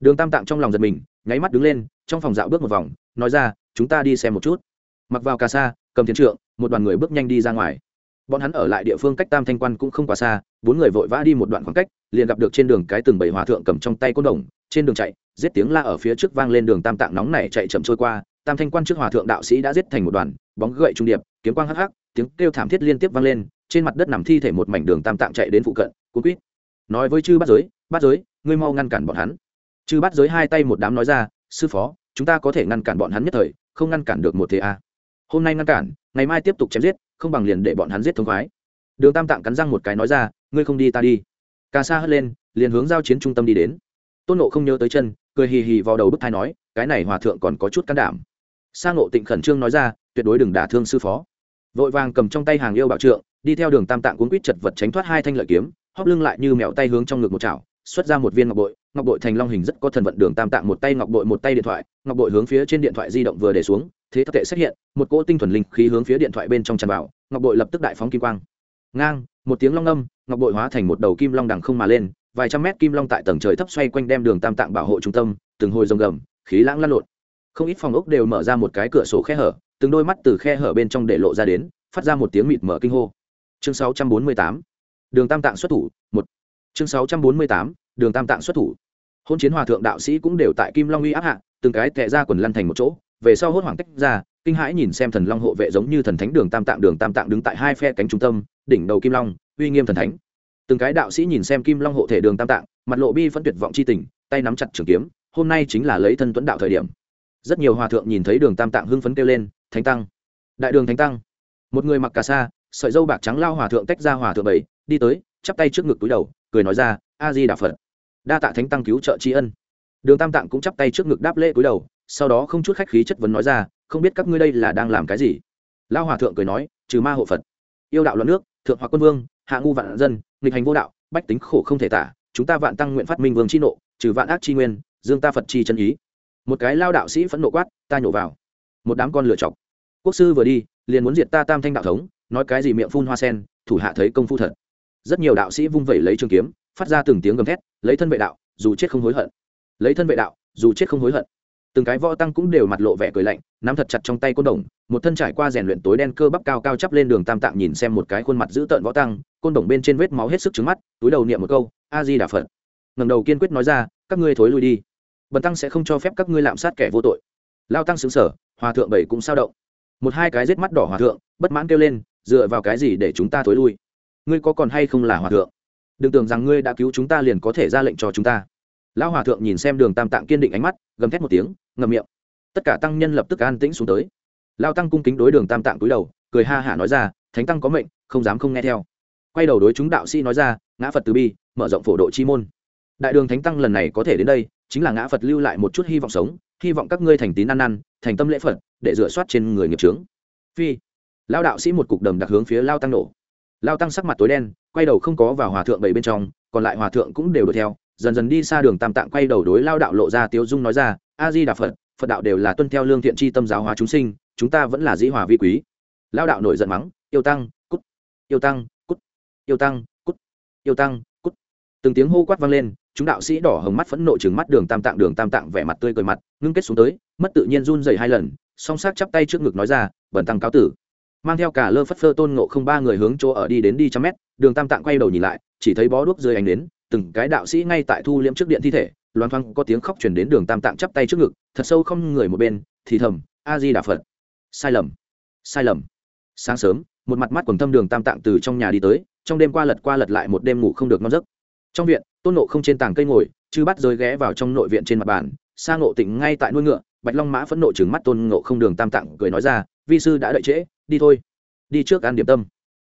Đường tam tạng trong lòng giật mình, nháy mắt đứng lên, trong phòng dạo bước một vòng nói ra, chúng ta đi xem một chút. Mặc vào cà sa, cầm thiền trượng, một đoàn người bước nhanh đi ra ngoài. Bọn hắn ở lại địa phương cách tam thanh quan cũng không quá xa, bốn người vội vã đi một đoạn khoảng cách, liền gặp được trên đường cái từng bảy hòa thượng cầm trong tay côn đồng, trên đường chạy, giết tiếng la ở phía trước vang lên đường tam tạng nóng này chạy chậm trôi qua, tam thanh quan trước hòa thượng đạo sĩ đã giết thành một đoàn, bóng gậy trung điệp, kiếm quang hắc hắc, tiếng kêu thảm thiết liên tiếp vang lên, trên mặt đất nằm thi thể một mảnh đường tam tạng chạy đến phụ cận cú quýt. Nói với chư bát giới bát giới, ngươi mau ngăn cản bọn hắn. Chư bát giới hai tay một đám nói ra, sư phó chúng ta có thể ngăn cản bọn hắn nhất thời, không ngăn cản được một thế a. À. hôm nay ngăn cản, ngày mai tiếp tục chém giết, không bằng liền để bọn hắn giết thông khoái. Đường tam tạng cắn răng một cái nói ra, ngươi không đi ta đi. Ca sa hất lên, liền hướng giao chiến trung tâm đi đến. Tôn nộ không nhớ tới chân, cười hì hì vào đầu bức thai nói, cái này hòa thượng còn có chút can đảm. Sa ngộ tịnh khẩn trương nói ra, tuyệt đối đừng đả thương sư phó. Vội vàng cầm trong tay hàng yêu bảo trượng, đi theo đường tam tạng cuốn quýt chật vật tránh thoát hai thanh lợi kiếm, hóp lưng lại như mèo tay hướng trong ngực một chảo, xuất ra một viên ngọc bội ngọc bội thành long hình rất có thần vận đường tam tạng một tay ngọc bội một tay điện thoại, ngọc bội hướng phía trên điện thoại di động vừa để xuống, thế thất tệ xuất hiện, một cỗ tinh thuần linh khí hướng phía điện thoại bên trong tràn vào, ngọc bội lập tức đại phóng kim quang. Ngang, một tiếng long âm, ngọc bội hóa thành một đầu kim long đằng không mà lên, vài trăm mét kim long tại tầng trời thấp xoay quanh đem đường tam tạng bảo hộ trung tâm, từng hồi rồng gầm, khí lãng lăn lộn. Không ít phòng ốc đều mở ra một cái cửa sổ khe hở, từng đôi mắt từ khe hở bên trong để lộ ra đến, phát ra một tiếng mịt mở kinh hô. Chương 648 đường tam tạng xuất thủ, một. Chương 648 đường tam tạng xuất thủ hôn chiến hòa thượng đạo sĩ cũng đều tại kim long uy áp hạ, từng cái tệ ra quần lăn thành một chỗ, về sau hốt hoảng tách ra, kinh hãi nhìn xem thần long hộ vệ giống như thần thánh đường tam tạng đường tam tạng đứng tại hai phe cánh trung tâm, đỉnh đầu kim long, uy nghiêm thần thánh. Từng cái đạo sĩ nhìn xem kim long hộ thể đường tam tạng, mặt lộ bi phân tuyệt vọng c h i tình, tay nắm chặt trường kiếm, hôm nay chính là lấy thân tuấn đạo thời điểm. Rất nhiều hòa thượng nhìn thấy đường tam tạng hưng phấn kêu lên, thánh tăng, đại đường thánh tăng. Một người mặc cà sa, sợi dâu bạc trắng lao hòa thượng tách ra hòa thượng bảy, đi tới, chắp tay trước ngực túi đầu, cười nói ra, a di đà phật đa tạ thánh tăng cứu trợ tri ân. Đường tam tạng cũng chắp tay trước ngực đáp lễ cúi đầu, sau đó không chút khách khí chất vấn nói ra, không biết các ngươi đây là đang làm cái gì? Lao hòa thượng cười nói, trừ ma hộ phật, yêu đạo loạn nước, thượng hoặc quân vương, hạ ngu vạn dân, nghịch hành vô đạo, bách tính khổ không thể tả, chúng ta vạn tăng nguyện phát minh vương chi nộ, trừ vạn ác chi nguyên, dương ta phật chi chân ý. Một cái lao đạo sĩ phẫn nộ quát, ta nhổ vào. Một đám con lửa chọc. Quốc sư vừa đi, liền muốn diệt ta tam thanh đạo thống, nói cái gì miệng phun hoa sen, thủ hạ thấy công phu thật. Rất nhiều đạo sĩ vung vẩy lấy trường kiếm phát ra từng tiếng gầm thét, lấy thân vệ đạo, dù chết không hối hận. Lấy thân vệ đạo, dù chết không hối hận. Từng cái võ tăng cũng đều mặt lộ vẻ cười lạnh, nắm thật chặt trong tay côn đồng, một thân trải qua rèn luyện tối đen cơ bắp cao cao chắp lên đường tam tạng nhìn xem một cái khuôn mặt dữ tợn võ tăng, côn đồng bên trên vết máu hết sức trứng mắt, túi đầu niệm một câu, a di đà phật. Ngầm đầu kiên quyết nói ra, các ngươi thối lui đi. Bần tăng sẽ không cho phép các ngươi lạm sát kẻ vô tội. Lao tăng xứng sở hòa thượng bảy cũng sao động. Một hai cái rết mắt đỏ hòa thượng, bất mãn kêu lên, dựa vào cái gì để chúng ta thối lui? Ngươi có còn hay không là hòa thượng? Đừng tưởng rằng ngươi đã cứu chúng ta liền có thể ra lệnh cho chúng ta. Lão hòa thượng nhìn xem đường tam tạng kiên định ánh mắt, gầm thét một tiếng ngầm miệng. Tất cả tăng nhân lập tức an tĩnh xuống tới. Lao tăng cung kính đối đường tam tạng cúi đầu, cười ha hả nói ra, thánh tăng có mệnh, không dám không nghe theo. Quay đầu đối chúng đạo sĩ nói ra, ngã phật từ bi, mở rộng phổ độ chi môn. Đại đường thánh tăng lần này có thể đến đây, chính là ngã phật lưu lại một chút hy vọng sống, hy vọng các ngươi thành tín ăn năn, thành tâm lễ phật, để rửa soát trên người nghiệp trướng phi. Lao đạo sĩ một cục đầm đặc hướng phía lao tăng nổ lao tăng sắc mặt tối đen, quay đầu không có vào hòa thượng bảy bên trong, còn lại hòa thượng cũng đều đuổi theo, dần dần đi xa đường tam tạng quay đầu đối lao đạo lộ ra tiếu dung nói ra, a di đà phật phật đạo đều là tuân theo lương thiện tri tâm giáo hóa chúng sinh, chúng ta vẫn là dĩ hòa vi quý. Lao đạo nổi giận mắng, yêu tăng, cút, yêu tăng, cút, yêu tăng, cút, yêu tăng, cút. Từng tiếng hô quát vang lên, chúng đạo sĩ đỏ hồng mắt phẫn nộ chừng mắt đường tam tạng, đường tam tạng vẻ mặt tươi cười mặt, ngưng kết xuống tới, mất tự nhiên run dày hai lần, song sát chắp tay trước ngực nói ra bẩn tăng cáo tử mang theo cả lơ phất phơ tôn ngộ không ba người hướng chỗ ở đi đến đi trăm mét, đường tam tạng quay đầu nhìn lại, chỉ thấy bó đuốc rơi ánh đến từng cái đạo sĩ ngay tại thu liễm trước điện thi thể loan thoang có tiếng khóc chuyển đến đường tam tạng chắp tay trước ngực, thật sâu không người một bên, thì thầm, a di đà phật, sai lầm sai lầm. Sáng sớm, một mặt mắt quần thâm đường tam tạng từ trong nhà đi tới, trong đêm qua lật qua lật lại một đêm ngủ không được ngon giấc. Trong viện, tôn nộ không trên tảng cây ngồi chứ bắt rơi ghé vào trong nội viện trên mặt bàn sang ngộ tịnh ngay tại nuôi ngựa, bạch long mã phẫn nộ trừng mắt tôn ngộ không đường tam tạng, cười nói ra vi sư đã đợi trễ, đi thôi. Đi trước ăn điểm tâm.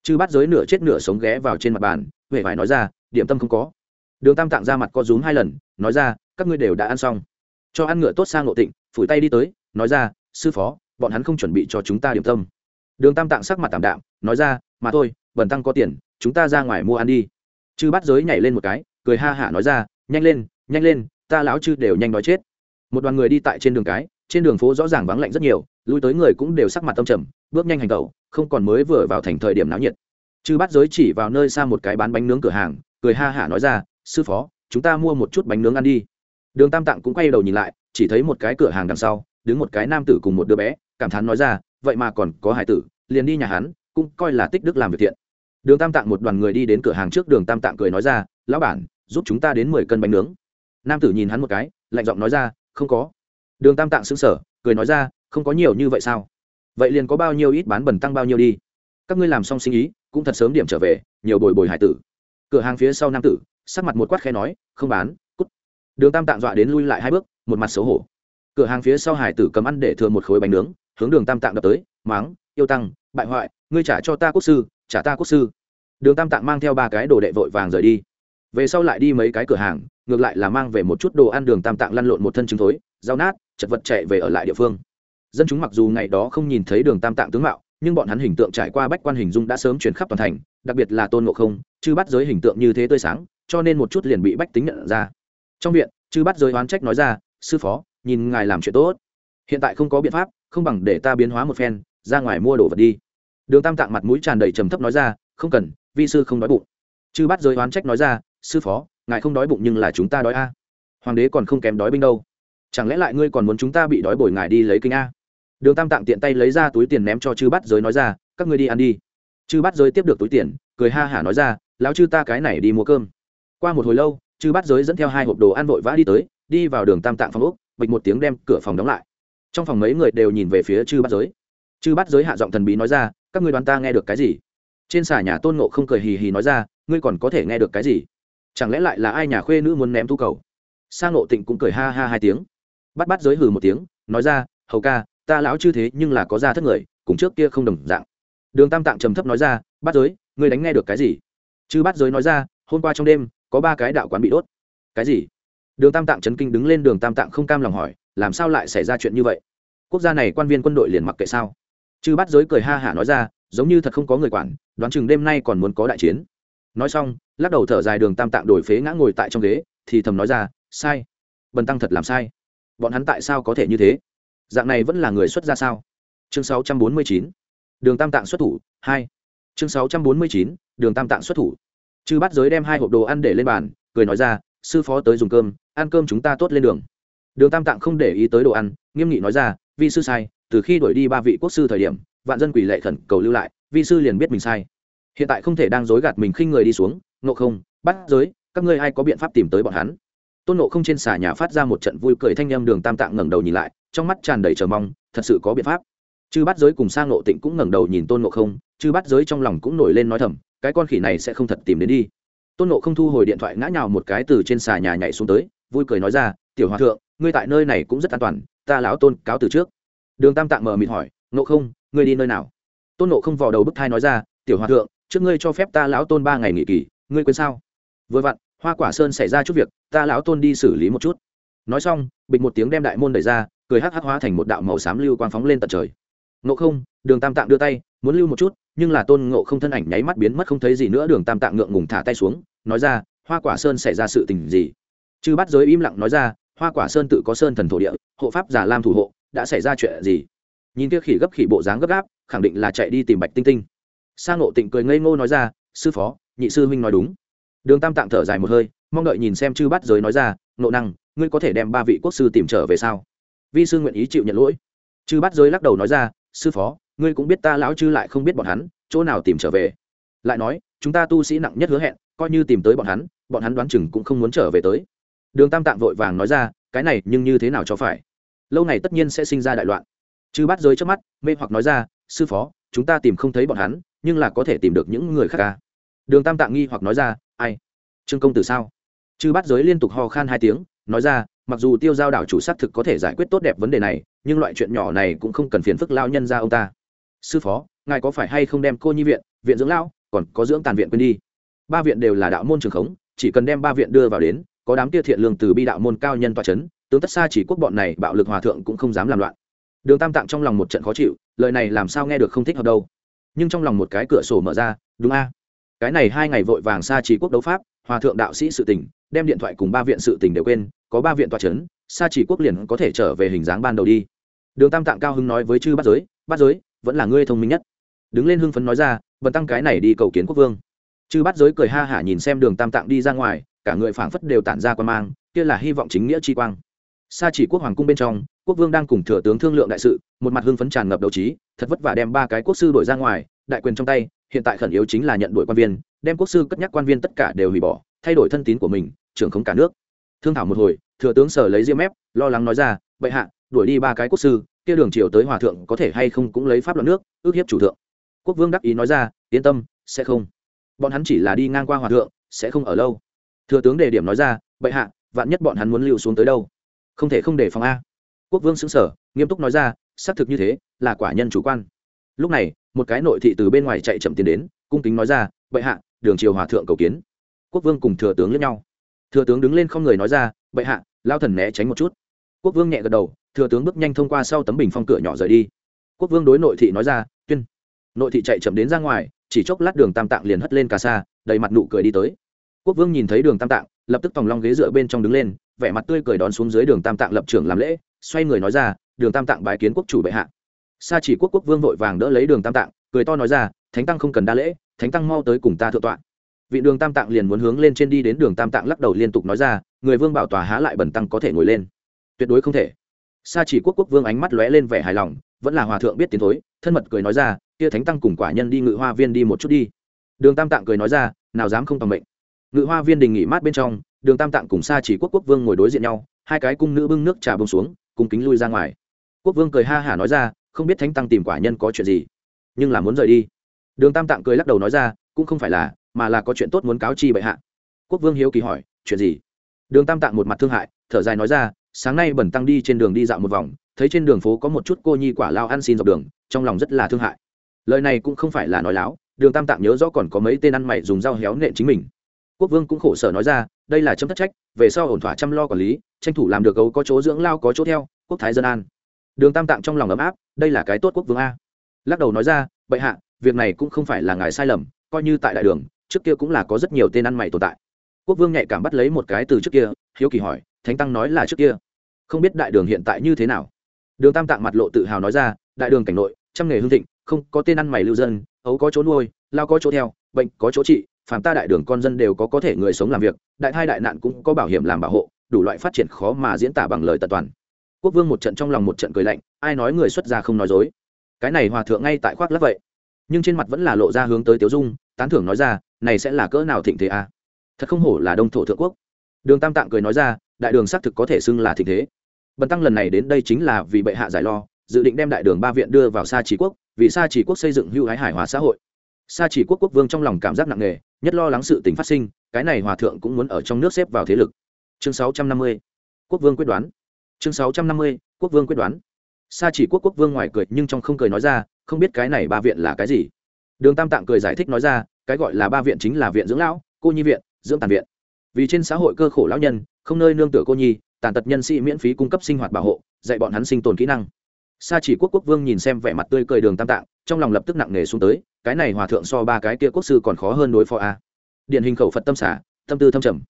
Chư bắt giới nửa chết nửa sống ghé vào trên mặt bàn, huệ phải nói ra, điểm tâm không có. Đường tam tạng ra mặt co rúm hai lần, nói ra, các ngươi đều đã ăn xong. Cho ăn ngựa tốt sang ngộ tịnh, phủi tay đi tới, nói ra, sư phó, bọn hắn không chuẩn bị cho chúng ta điểm tâm. Đường tam tạng sắc mặt tảm đạm, nói ra, mà thôi, bần tăng có tiền, chúng ta ra ngoài mua ăn đi. Chư bắt giới nhảy lên một cái, cười ha hả nói ra, nhanh lên nhanh lên, ta lão chư đều nhanh nói chết. Một đoàn người đi tại trên đường cái trên đường phố rõ ràng vắng lạnh rất nhiều, lui tới người cũng đều sắc mặt tâm trầm, bước nhanh hành tẩu, không còn mới vừa vào thành thời điểm náo nhiệt. Chư bắt giới chỉ vào nơi xa một cái bán bánh nướng cửa hàng, cười ha hả nói ra, sư phó, chúng ta mua một chút bánh nướng ăn đi. Đường tam tạng cũng quay đầu nhìn lại, chỉ thấy một cái cửa hàng đằng sau, đứng một cái nam tử cùng một đứa bé, cảm thán nói ra, vậy mà còn có hải tử, liền đi nhà hắn, cũng coi là tích đức làm việc thiện. Đường tam tạng một đoàn người đi đến cửa hàng trước, đường tam tạng cười nói ra, lão bản, giúp chúng ta đến mười cân bánh nướng. Nam tử nhìn hắn một cái, lạnh giọng nói ra, không có đường tam tạng xứng sở cười nói ra, không có nhiều như vậy sao? Vậy liền có bao nhiêu ít bán bẩn tăng bao nhiêu đi. Các ngươi làm xong sinh ý, cũng thật sớm điểm trở về, nhiều bồi bồi hải tử. Cửa hàng phía sau nam tử, sắc mặt một quát khe nói, không bán, cút. Đường tam tạng dọa đến lui lại hai bước, một mặt xấu hổ. Cửa hàng phía sau hải tử cầm ăn để thừa một khối bánh nướng, hướng đường tam tạng đập tới, máng, yêu tăng, bại hoại, ngươi trả cho ta quốc sư, trả ta quốc sư. Đường tam tạng mang theo ba cái đồ đệ vội vàng rời đi. Về sau lại đi mấy cái cửa hàng, ngược lại là mang về một chút đồ ăn đường tam tạng lăn lộn một thân trứng thối, rau nát chật vật chạy về ở lại địa phương. Dân chúng mặc dù ngày đó không nhìn thấy đường tam tạng tướng mạo, nhưng bọn hắn hình tượng trải qua bách quan hình dung đã sớm chuyển khắp toàn thành, đặc biệt là tôn ngộ không chứ bắt giới hình tượng như thế tươi sáng, cho nên một chút liền bị bách tính nhận ra. Trong viện chứ bắt giới oán trách nói ra, sư phó, nhìn ngài làm chuyện tốt. Hiện tại không có biện pháp, không bằng để ta biến hóa một phen, ra ngoài mua đồ vật đi. Đường tam tạng mặt mũi tràn đầy trầm thấp nói ra, không cần, vi sư không đói bụng. Chư bắt giới oán trách nói ra, sư phó, ngài không đói bụng nhưng là chúng ta đói a. Hoàng đế còn không kém đói binh đâu chẳng lẽ lại ngươi còn muốn chúng ta bị đói bồi ngài đi lấy kinh a? Đường tam tạng tiện tay lấy ra túi tiền ném cho chư bắt giới nói ra, các ngươi đi ăn đi. Chư bắt giới tiếp được túi tiền, cười ha hả nói ra, lão chư ta cái này đi mua cơm. Qua một hồi lâu, chư bát giới dẫn theo hai hộp đồ ăn vội vã đi tới, đi vào đường tam tạng phòng úc bịch một tiếng đem cửa phòng đóng lại. Trong phòng mấy người đều nhìn về phía chư bát giới. Chư bát giới hạ giọng thần bí nói ra, các ngươi đoán ta nghe được cái gì? Trên xà nhà tôn nộ không cười hì hì nói ra, ngươi còn có thể nghe được cái gì? Chẳng lẽ lại là ai nhà khuê nữ muốn ném thu cầu? Sang nộ tịnh cũng cười ha ha hai tiếng bắt bắt giới hừ một tiếng, nói ra, hầu ca, ta lão chư thế nhưng là có ra thất người, cùng trước kia không đồng dạng. Đường tam tạng trầm thấp nói ra, bắt giới, ngươi đánh nghe được cái gì? Chư bắt giới nói ra, hôm qua trong đêm, có ba cái đạo quán bị đốt. Cái gì? Đường tam tạng chấn kinh đứng lên, đường tam tạng không cam lòng hỏi, làm sao lại xảy ra chuyện như vậy? Quốc gia này quan viên quân đội liền mặc kệ sao? Chư bắt giới cười ha hả nói ra, giống như thật không có người quản, đoán chừng đêm nay còn muốn có đại chiến. Nói xong, lắc đầu thở dài, đường tam tạng đổi phế ngã ngồi tại trong ghế, thì thầm nói ra, sai. Bần tăng thật làm sai bọn hắn tại sao có thể như thế? Dạng này vẫn là người xuất ra sao? Chương 649. đường tam tạng xuất thủ, hai. Chương 649. đường tam tạng xuất thủ. Chư bắt giới đem hai hộp đồ ăn để lên bàn, cười nói ra, sư phó tới dùng cơm, ăn cơm chúng ta tốt lên đường. Đường tam tạng không để ý tới đồ ăn, nghiêm nghị nói ra, vi sư sai, từ khi đuổi đi ba vị quốc sư thời điểm, vạn dân quỷ lệ khẩn cầu lưu lại, vi sư liền biết mình sai. Hiện tại không thể đang dối gạt mình khinh người đi xuống nộ không bắt giới, các ngươi ai có biện pháp tìm tới bọn hắn? Tôn nộ không trên xà nhà phát ra một trận vui cười thanh em đường tam tạng ngẩng đầu nhìn lại, trong mắt tràn đầy chờ mong, thật sự có biện pháp. Chư bắt giới cùng sang nộ tịnh cũng ngẩng đầu nhìn tôn nộ không, chư bắt giới trong lòng cũng nổi lên nói thầm, cái con khỉ này sẽ không thật tìm đến đi. Tôn nộ không thu hồi điện thoại ngã nhào một cái từ trên xà nhà nhảy xuống tới, vui cười nói ra, tiểu hòa thượng, ngươi tại nơi này cũng rất an toàn, ta lão tôn cáo từ trước. Đường tam tạng mờ mịt hỏi nộ không, ngươi đi nơi nào? Tôn nộ không vò đầu bức thai nói ra, tiểu hòa thượng, trước ngươi cho phép ta lão tôn ba ngày nghỉ kỳ, ngươi quên sao? Vừa vặn hoa quả sơn xảy ra chút việc, ta lão tôn đi xử lý một chút. Nói xong, bịch một tiếng đem đại môn đẩy ra, cười hắc hắc hóa thành một đạo màu xám lưu quang phóng lên tận trời. Ngộ không, đường tam tạng đưa tay, muốn lưu một chút, nhưng là tôn ngộ không thân ảnh nháy mắt biến mất không thấy gì nữa, đường tam tạng ngượng ngùng thả tay xuống, nói ra, hoa quả sơn xảy ra sự tình gì? Chư bắt giới im lặng nói ra, hoa quả sơn tự có sơn thần thổ địa, hộ pháp giả lam thủ hộ, đã xảy ra chuyện gì? Nhìn kia khỉ gấp khỉ bộ dáng gấp gáp, khẳng định là chạy đi tìm bạch tinh tinh. Sang ngộ tịnh cười ngây ngô nói ra, sư phó, nhị sư huynh nói đúng đường tam tạng thở dài một hơi, mong đợi nhìn xem chư bắt giới nói ra nộ năng, ngươi có thể đem ba vị quốc sư tìm trở về sao? Vi sư nguyện ý chịu nhận lỗi. Chư bắt giới lắc đầu nói ra, sư phó, ngươi cũng biết ta lão chư lại không biết bọn hắn, chỗ nào tìm trở về? Lại nói, chúng ta tu sĩ nặng nhất hứa hẹn, coi như tìm tới bọn hắn bọn hắn đoán chừng cũng không muốn trở về tới. Đường tam tạng vội vàng nói ra, cái này nhưng như thế nào cho phải? Lâu này tất nhiên sẽ sinh ra đại loạn. Chư bắt giới trước mắt, mê hoặc nói ra, sư phó, chúng ta tìm không thấy bọn hắn, nhưng là có thể tìm được những người khác ca đường tam tạng nghi hoặc nói ra ai? Trương công tử sao? Chư bắt giới liên tục ho khan hai tiếng, nói ra, mặc dù tiêu giao đảo chủ xác thực có thể giải quyết tốt đẹp vấn đề này, nhưng loại chuyện nhỏ này cũng không cần phiền phức lao nhân ra ông ta. Sư phó, ngài có phải hay không đem cô nhi viện viện dưỡng lão, còn có dưỡng tàn viện quên đi? Ba viện đều là đạo môn trường khống, chỉ cần đem ba viện đưa vào đến, có đám tia thiện lương từ bi đạo môn cao nhân toa c h ấ n tướng tất xa chỉ quốc bọn này bạo lực hòa thượng cũng không dám làm loạn. Đường tam tạng trong lòng một trận khó chịu, lời này làm sao nghe được không thích hợp đâu. Nhưng trong lòng một cái cửa sổ mở ra, đúng a? Cái này hai ngày vội vàng xa chỉ quốc đấu pháp, hòa thượng đạo sĩ sự tình, đem điện thoại cùng ba viện sự tình đều quên, có ba viện toa c h ấ n xa chỉ quốc liền có thể trở về hình dáng ban đầu đi. Đường tam tạng cao hưng nói với chư bát giới bát giới, vẫn là ngươi thông minh nhất. Đứng lên hưng phấn nói ra, bần tăng cái này đi cầu kiến quốc vương. Chư bát giới cười ha hả nhìn xem đường tam tạng đi ra ngoài, cả người phảng phất đều tản ra quan mang, kia là hy vọng chính nghĩa chi quang. Xa chỉ quốc hoàng cung bên trong, quốc vương đang cùng thừa tướng thương lượng đại sự, một mặt hưng phấn tràn ngập đầu trí, thật vất vả đem ba cái quốc sư đổi ra ngoài, đại quyền trong tay hiện tại khẩn yếu chính là nhận đuổi quan viên, đem quốc sư cất nhắc quan viên tất cả đều hủy bỏ, thay đổi thân tín của mình, trưởng không cả nước. Thương thảo một hồi, thừa tướng sở lấy diêm ép lo lắng nói ra, bệ hạ, đuổi đi ba cái quốc sư, kia đường triều tới hòa thượng có thể hay không cũng lấy pháp luật nước, ước hiếp chủ thượng. Quốc vương đắc ý nói ra, yên tâm, sẽ không. Bọn hắn chỉ là đi ngang qua hòa thượng, sẽ không ở lâu. Thừa tướng đề điểm nói ra, bệ hạ, vạn nhất bọn hắn muốn lưu xuống tới đâu? Không thể không để phòng a. Quốc vương xứng sở nghiêm túc nói ra, xác thực như thế, là quả nhân chủ quan. Lúc này một cái nội thị từ bên ngoài chạy chậm tiến đến, cung kính nói ra, bệ hạ, đường triều hòa thượng cầu kiến. Quốc vương cùng thừa tướng lẫn nhau. Thừa tướng đứng lên không người nói ra, bệ hạ, lao thần né tránh một chút. Quốc vương nhẹ gật đầu, thừa tướng bước nhanh thông qua sau tấm bình phong cửa nhỏ rời đi. Quốc vương đối nội thị nói ra, tuyên. Nội thị chạy chậm đến ra ngoài, chỉ chốc lát đường tam tạng liền hất lên cà sa, đầy mặt nụ cười đi tới. Quốc vương nhìn thấy đường tam tạng, lập tức tòng long ghế dựa bên trong đứng lên, vẻ mặt tươi cười đón xuống dưới đường tam tạng lập trưởng làm lễ, xoay người nói ra, đường tam tạng bái kiến quốc chủ bệ hạ sa chỉ quốc quốc vương vội vàng đỡ lấy đường tam tạng, cười to nói ra, thánh tăng không cần đa lễ, thánh tăng mau tới cùng ta thượng tọa. Vị đường tam tạng liền muốn hướng lên trên đi đến đường tam tạng lắc đầu liên tục nói ra, người vương bảo tòa há lại bẩn tăng có thể ngồi lên. Tuyệt đối không thể. Sa chỉ quốc quốc vương ánh mắt lóe lên vẻ hài lòng, vẫn là hòa thượng biết tiến thối, thân mật cười nói ra, kia thánh tăng cùng quả nhân đi ngự hoa viên đi một chút đi. Đường tam tạng cười nói ra, nào dám không tòng mệnh. Ngự hoa viên đình nghỉ mát bên trong, đường tam tạng cùng Sa chỉ quốc quốc vương ngồi đối diện nhau, hai cái cung nữ bưng nước trà bông xuống, cùng kính lui ra ngoài. Quốc vương cười ha hả nói ra không biết thánh tăng tìm quả nhân có chuyện gì, nhưng là muốn rời đi. Đường tam tạng cười lắc đầu nói ra, cũng không phải là, mà là có chuyện tốt muốn cáo chi bệ hạ. Quốc vương hiếu kỳ hỏi, chuyện gì? Đường tam tạng một mặt thương hại, thở dài nói ra, sáng nay bẩn tăng đi trên đường đi dạo một vòng, thấy trên đường phố có một chút cô nhi quả lao ăn xin dọc đường, trong lòng rất là thương hại. Lời này cũng không phải là nói láo, đường tam tạng nhớ rõ còn có mấy tên ăn mày dùng dao héo nện chính mình. Quốc vương cũng khổ sở nói ra, đây là chấm thất trách, về sau ổn thỏa chăm lo quản lý, tranh thủ làm được gấu có chỗ dưỡng lao có chỗ theo, quốc thái dân an đường tam tạng trong lòng ấm áp, đây là cái tốt quốc vương a. Lắc đầu nói ra, bệ hạ, việc này cũng không phải là ngài sai lầm, coi như tại đại đường, trước kia cũng là có rất nhiều tên ăn mày tồn tại. Quốc vương nhạy cảm bắt lấy một cái từ trước kia, hiếu kỳ hỏi, thánh tăng nói là trước kia? Không biết đại đường hiện tại như thế nào? Đường tam tạng mặt lộ tự hào nói ra, đại đường cảnh nội, trăm nghề hương thịnh, không có tên ăn mày lưu dân, ấu có chỗ nuôi, lao có chỗ theo, bệnh có chỗ trị, phàm ta đại đường con dân đều có có thể người sống làm việc, đại thai đại nạn cũng có bảo hiểm làm bảo hộ, đủ loại phát triển khó mà diễn tả bằng lời tật toàn quốc vương một trận trong lòng một trận cười lạnh, ai nói người xuất gia không nói dối? Cái này hòa thượng ngay tại khoác lắc vậy. Nhưng trên mặt vẫn là lộ ra hướng tới tiểu dung, tán thưởng nói ra, này sẽ là cỡ nào thịnh thế à? thật không hổ là đông thổ thượng quốc. Đường tam tạng cười nói ra, đại đường xác thực có thể xưng là thịnh thế. Bần tăng lần này đến đây chính là vì bệ hạ giải lo, dự định đem đại đường ba viện đưa vào xa chỉ quốc, vì xa chỉ quốc xây dựng hưu hái hải hòa xã hội. Xa chỉ quốc quốc vương trong lòng cảm giác nặng nề, nhất lo lắng sự tình phát sinh, cái này hòa thượng cũng muốn ở trong nước xếp vào thế lực. Chương 650. quốc vương quyết đoán chương 650. quốc vương quyết đoán. Sa chỉ quốc quốc vương ngoài cười nhưng trong không cười nói ra, không biết cái này ba viện là cái gì. Đường tam tạng cười giải thích nói ra, cái gọi là ba viện chính là viện dưỡng lão, cô nhi viện, dưỡng tàn viện. Vì trên xã hội cơ khổ lão nhân, không nơi nương tựa cô nhi, tàn tật nhân sĩ miễn phí cung cấp sinh hoạt bảo hộ, dạy bọn hắn sinh tồn kỹ năng. Sa chỉ quốc quốc vương nhìn xem vẻ mặt tươi cười đường tam tạng, trong lòng lập tức nặng nề xuống tới, cái này hòa thượng so ba cái kia quốc sư còn khó hơn đối phó a. Điển hình khẩu phật tâm xả, tâm tư thâm trầm.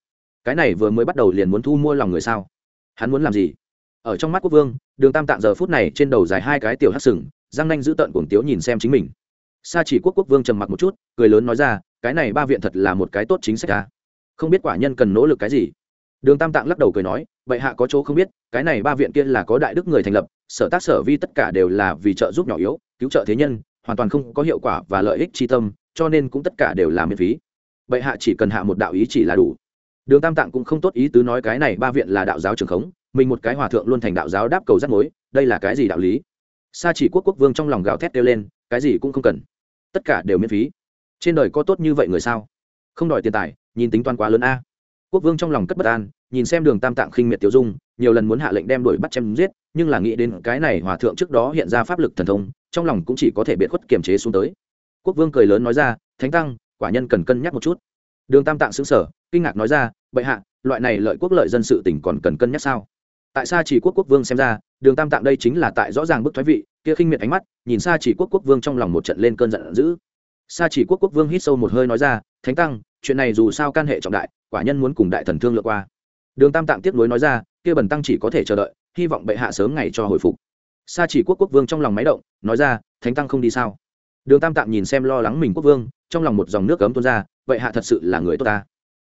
Cái này vừa mới bắt đầu liền muốn thu mua lòng người sao? Hắn muốn làm gì? Ở trong mắt quốc vương, đường tam tạng giờ phút này trên đầu dài hai cái tiểu hát sừng, răng nanh giữ tợn cuồng tiếu nhìn xem chính mình. Sa chỉ quốc quốc vương trầm mặc một chút, cười lớn nói ra, cái này ba viện thật là một cái tốt chính sách ta không biết quả nhân cần nỗ lực cái gì. Đường tam tạng lắc đầu cười nói, vậy hạ có chỗ không biết, cái này ba viện kia là có đại đức người thành lập, sở tác sở vi tất cả đều là vì trợ giúp nhỏ yếu, cứu trợ thế nhân, hoàn toàn không có hiệu quả và lợi ích tri tâm, cho nên cũng tất cả đều là miễn phí. Vậy hạ chỉ cần hạ một đạo ý chỉ là đủ. Đường tam tạng cũng không tốt ý tứ nói cái này ba viện là đạo giáo trường khống mình một cái hòa thượng luôn thành đạo giáo đáp cầu rắc mối, đây là cái gì đạo lý? Sa chỉ quốc quốc vương trong lòng gào thét kêu lên, cái gì cũng không cần. Tất cả đều miễn phí. Trên đời có tốt như vậy người sao? Không đòi tiền tài, nhìn tính toán quá lớn a. Quốc vương trong lòng cất bất an, nhìn xem đường tam tạng khinh miệt tiêu dung, nhiều lần muốn hạ lệnh đem đuổi bắt chém giết, nhưng là nghĩ đến cái này hòa thượng trước đó hiện ra pháp lực thần thông, trong lòng cũng chỉ có thể biện khuất kiềm chế xuống tới. Quốc vương cười lớn nói ra, thánh tăng, quả nhân cần cân nhắc một chút. Đường tam tạng xứng sở kinh ngạc nói ra, bệ hạ, loại này lợi quốc lợi dân sự tỉnh còn cần cân nhắc sao? Tại sao chỉ quốc quốc vương xem ra, đường tam tạng đây chính là tại rõ ràng bức thoái vị, kia khinh miệt ánh mắt, nhìn xa chỉ quốc quốc vương trong lòng một trận lên cơn giận dữ. Xa chỉ quốc quốc vương hít sâu một hơi nói ra, thánh tăng, chuyện này dù sao can hệ trọng đại, quả nhân muốn cùng đại thần thương lượt qua. Đường tam tạng tiếp nối nói ra, kia bần tăng chỉ có thể chờ đợi, hy vọng bệ hạ sớm ngày cho hồi phục. Sa chỉ quốc quốc vương trong lòng máy động, nói ra, thánh tăng không đi sao? Đường tam tạng nhìn xem lo lắng mình quốc vương, trong lòng một dòng nước cấm tuôn ra vậy hạ thật sự là người tốt ta.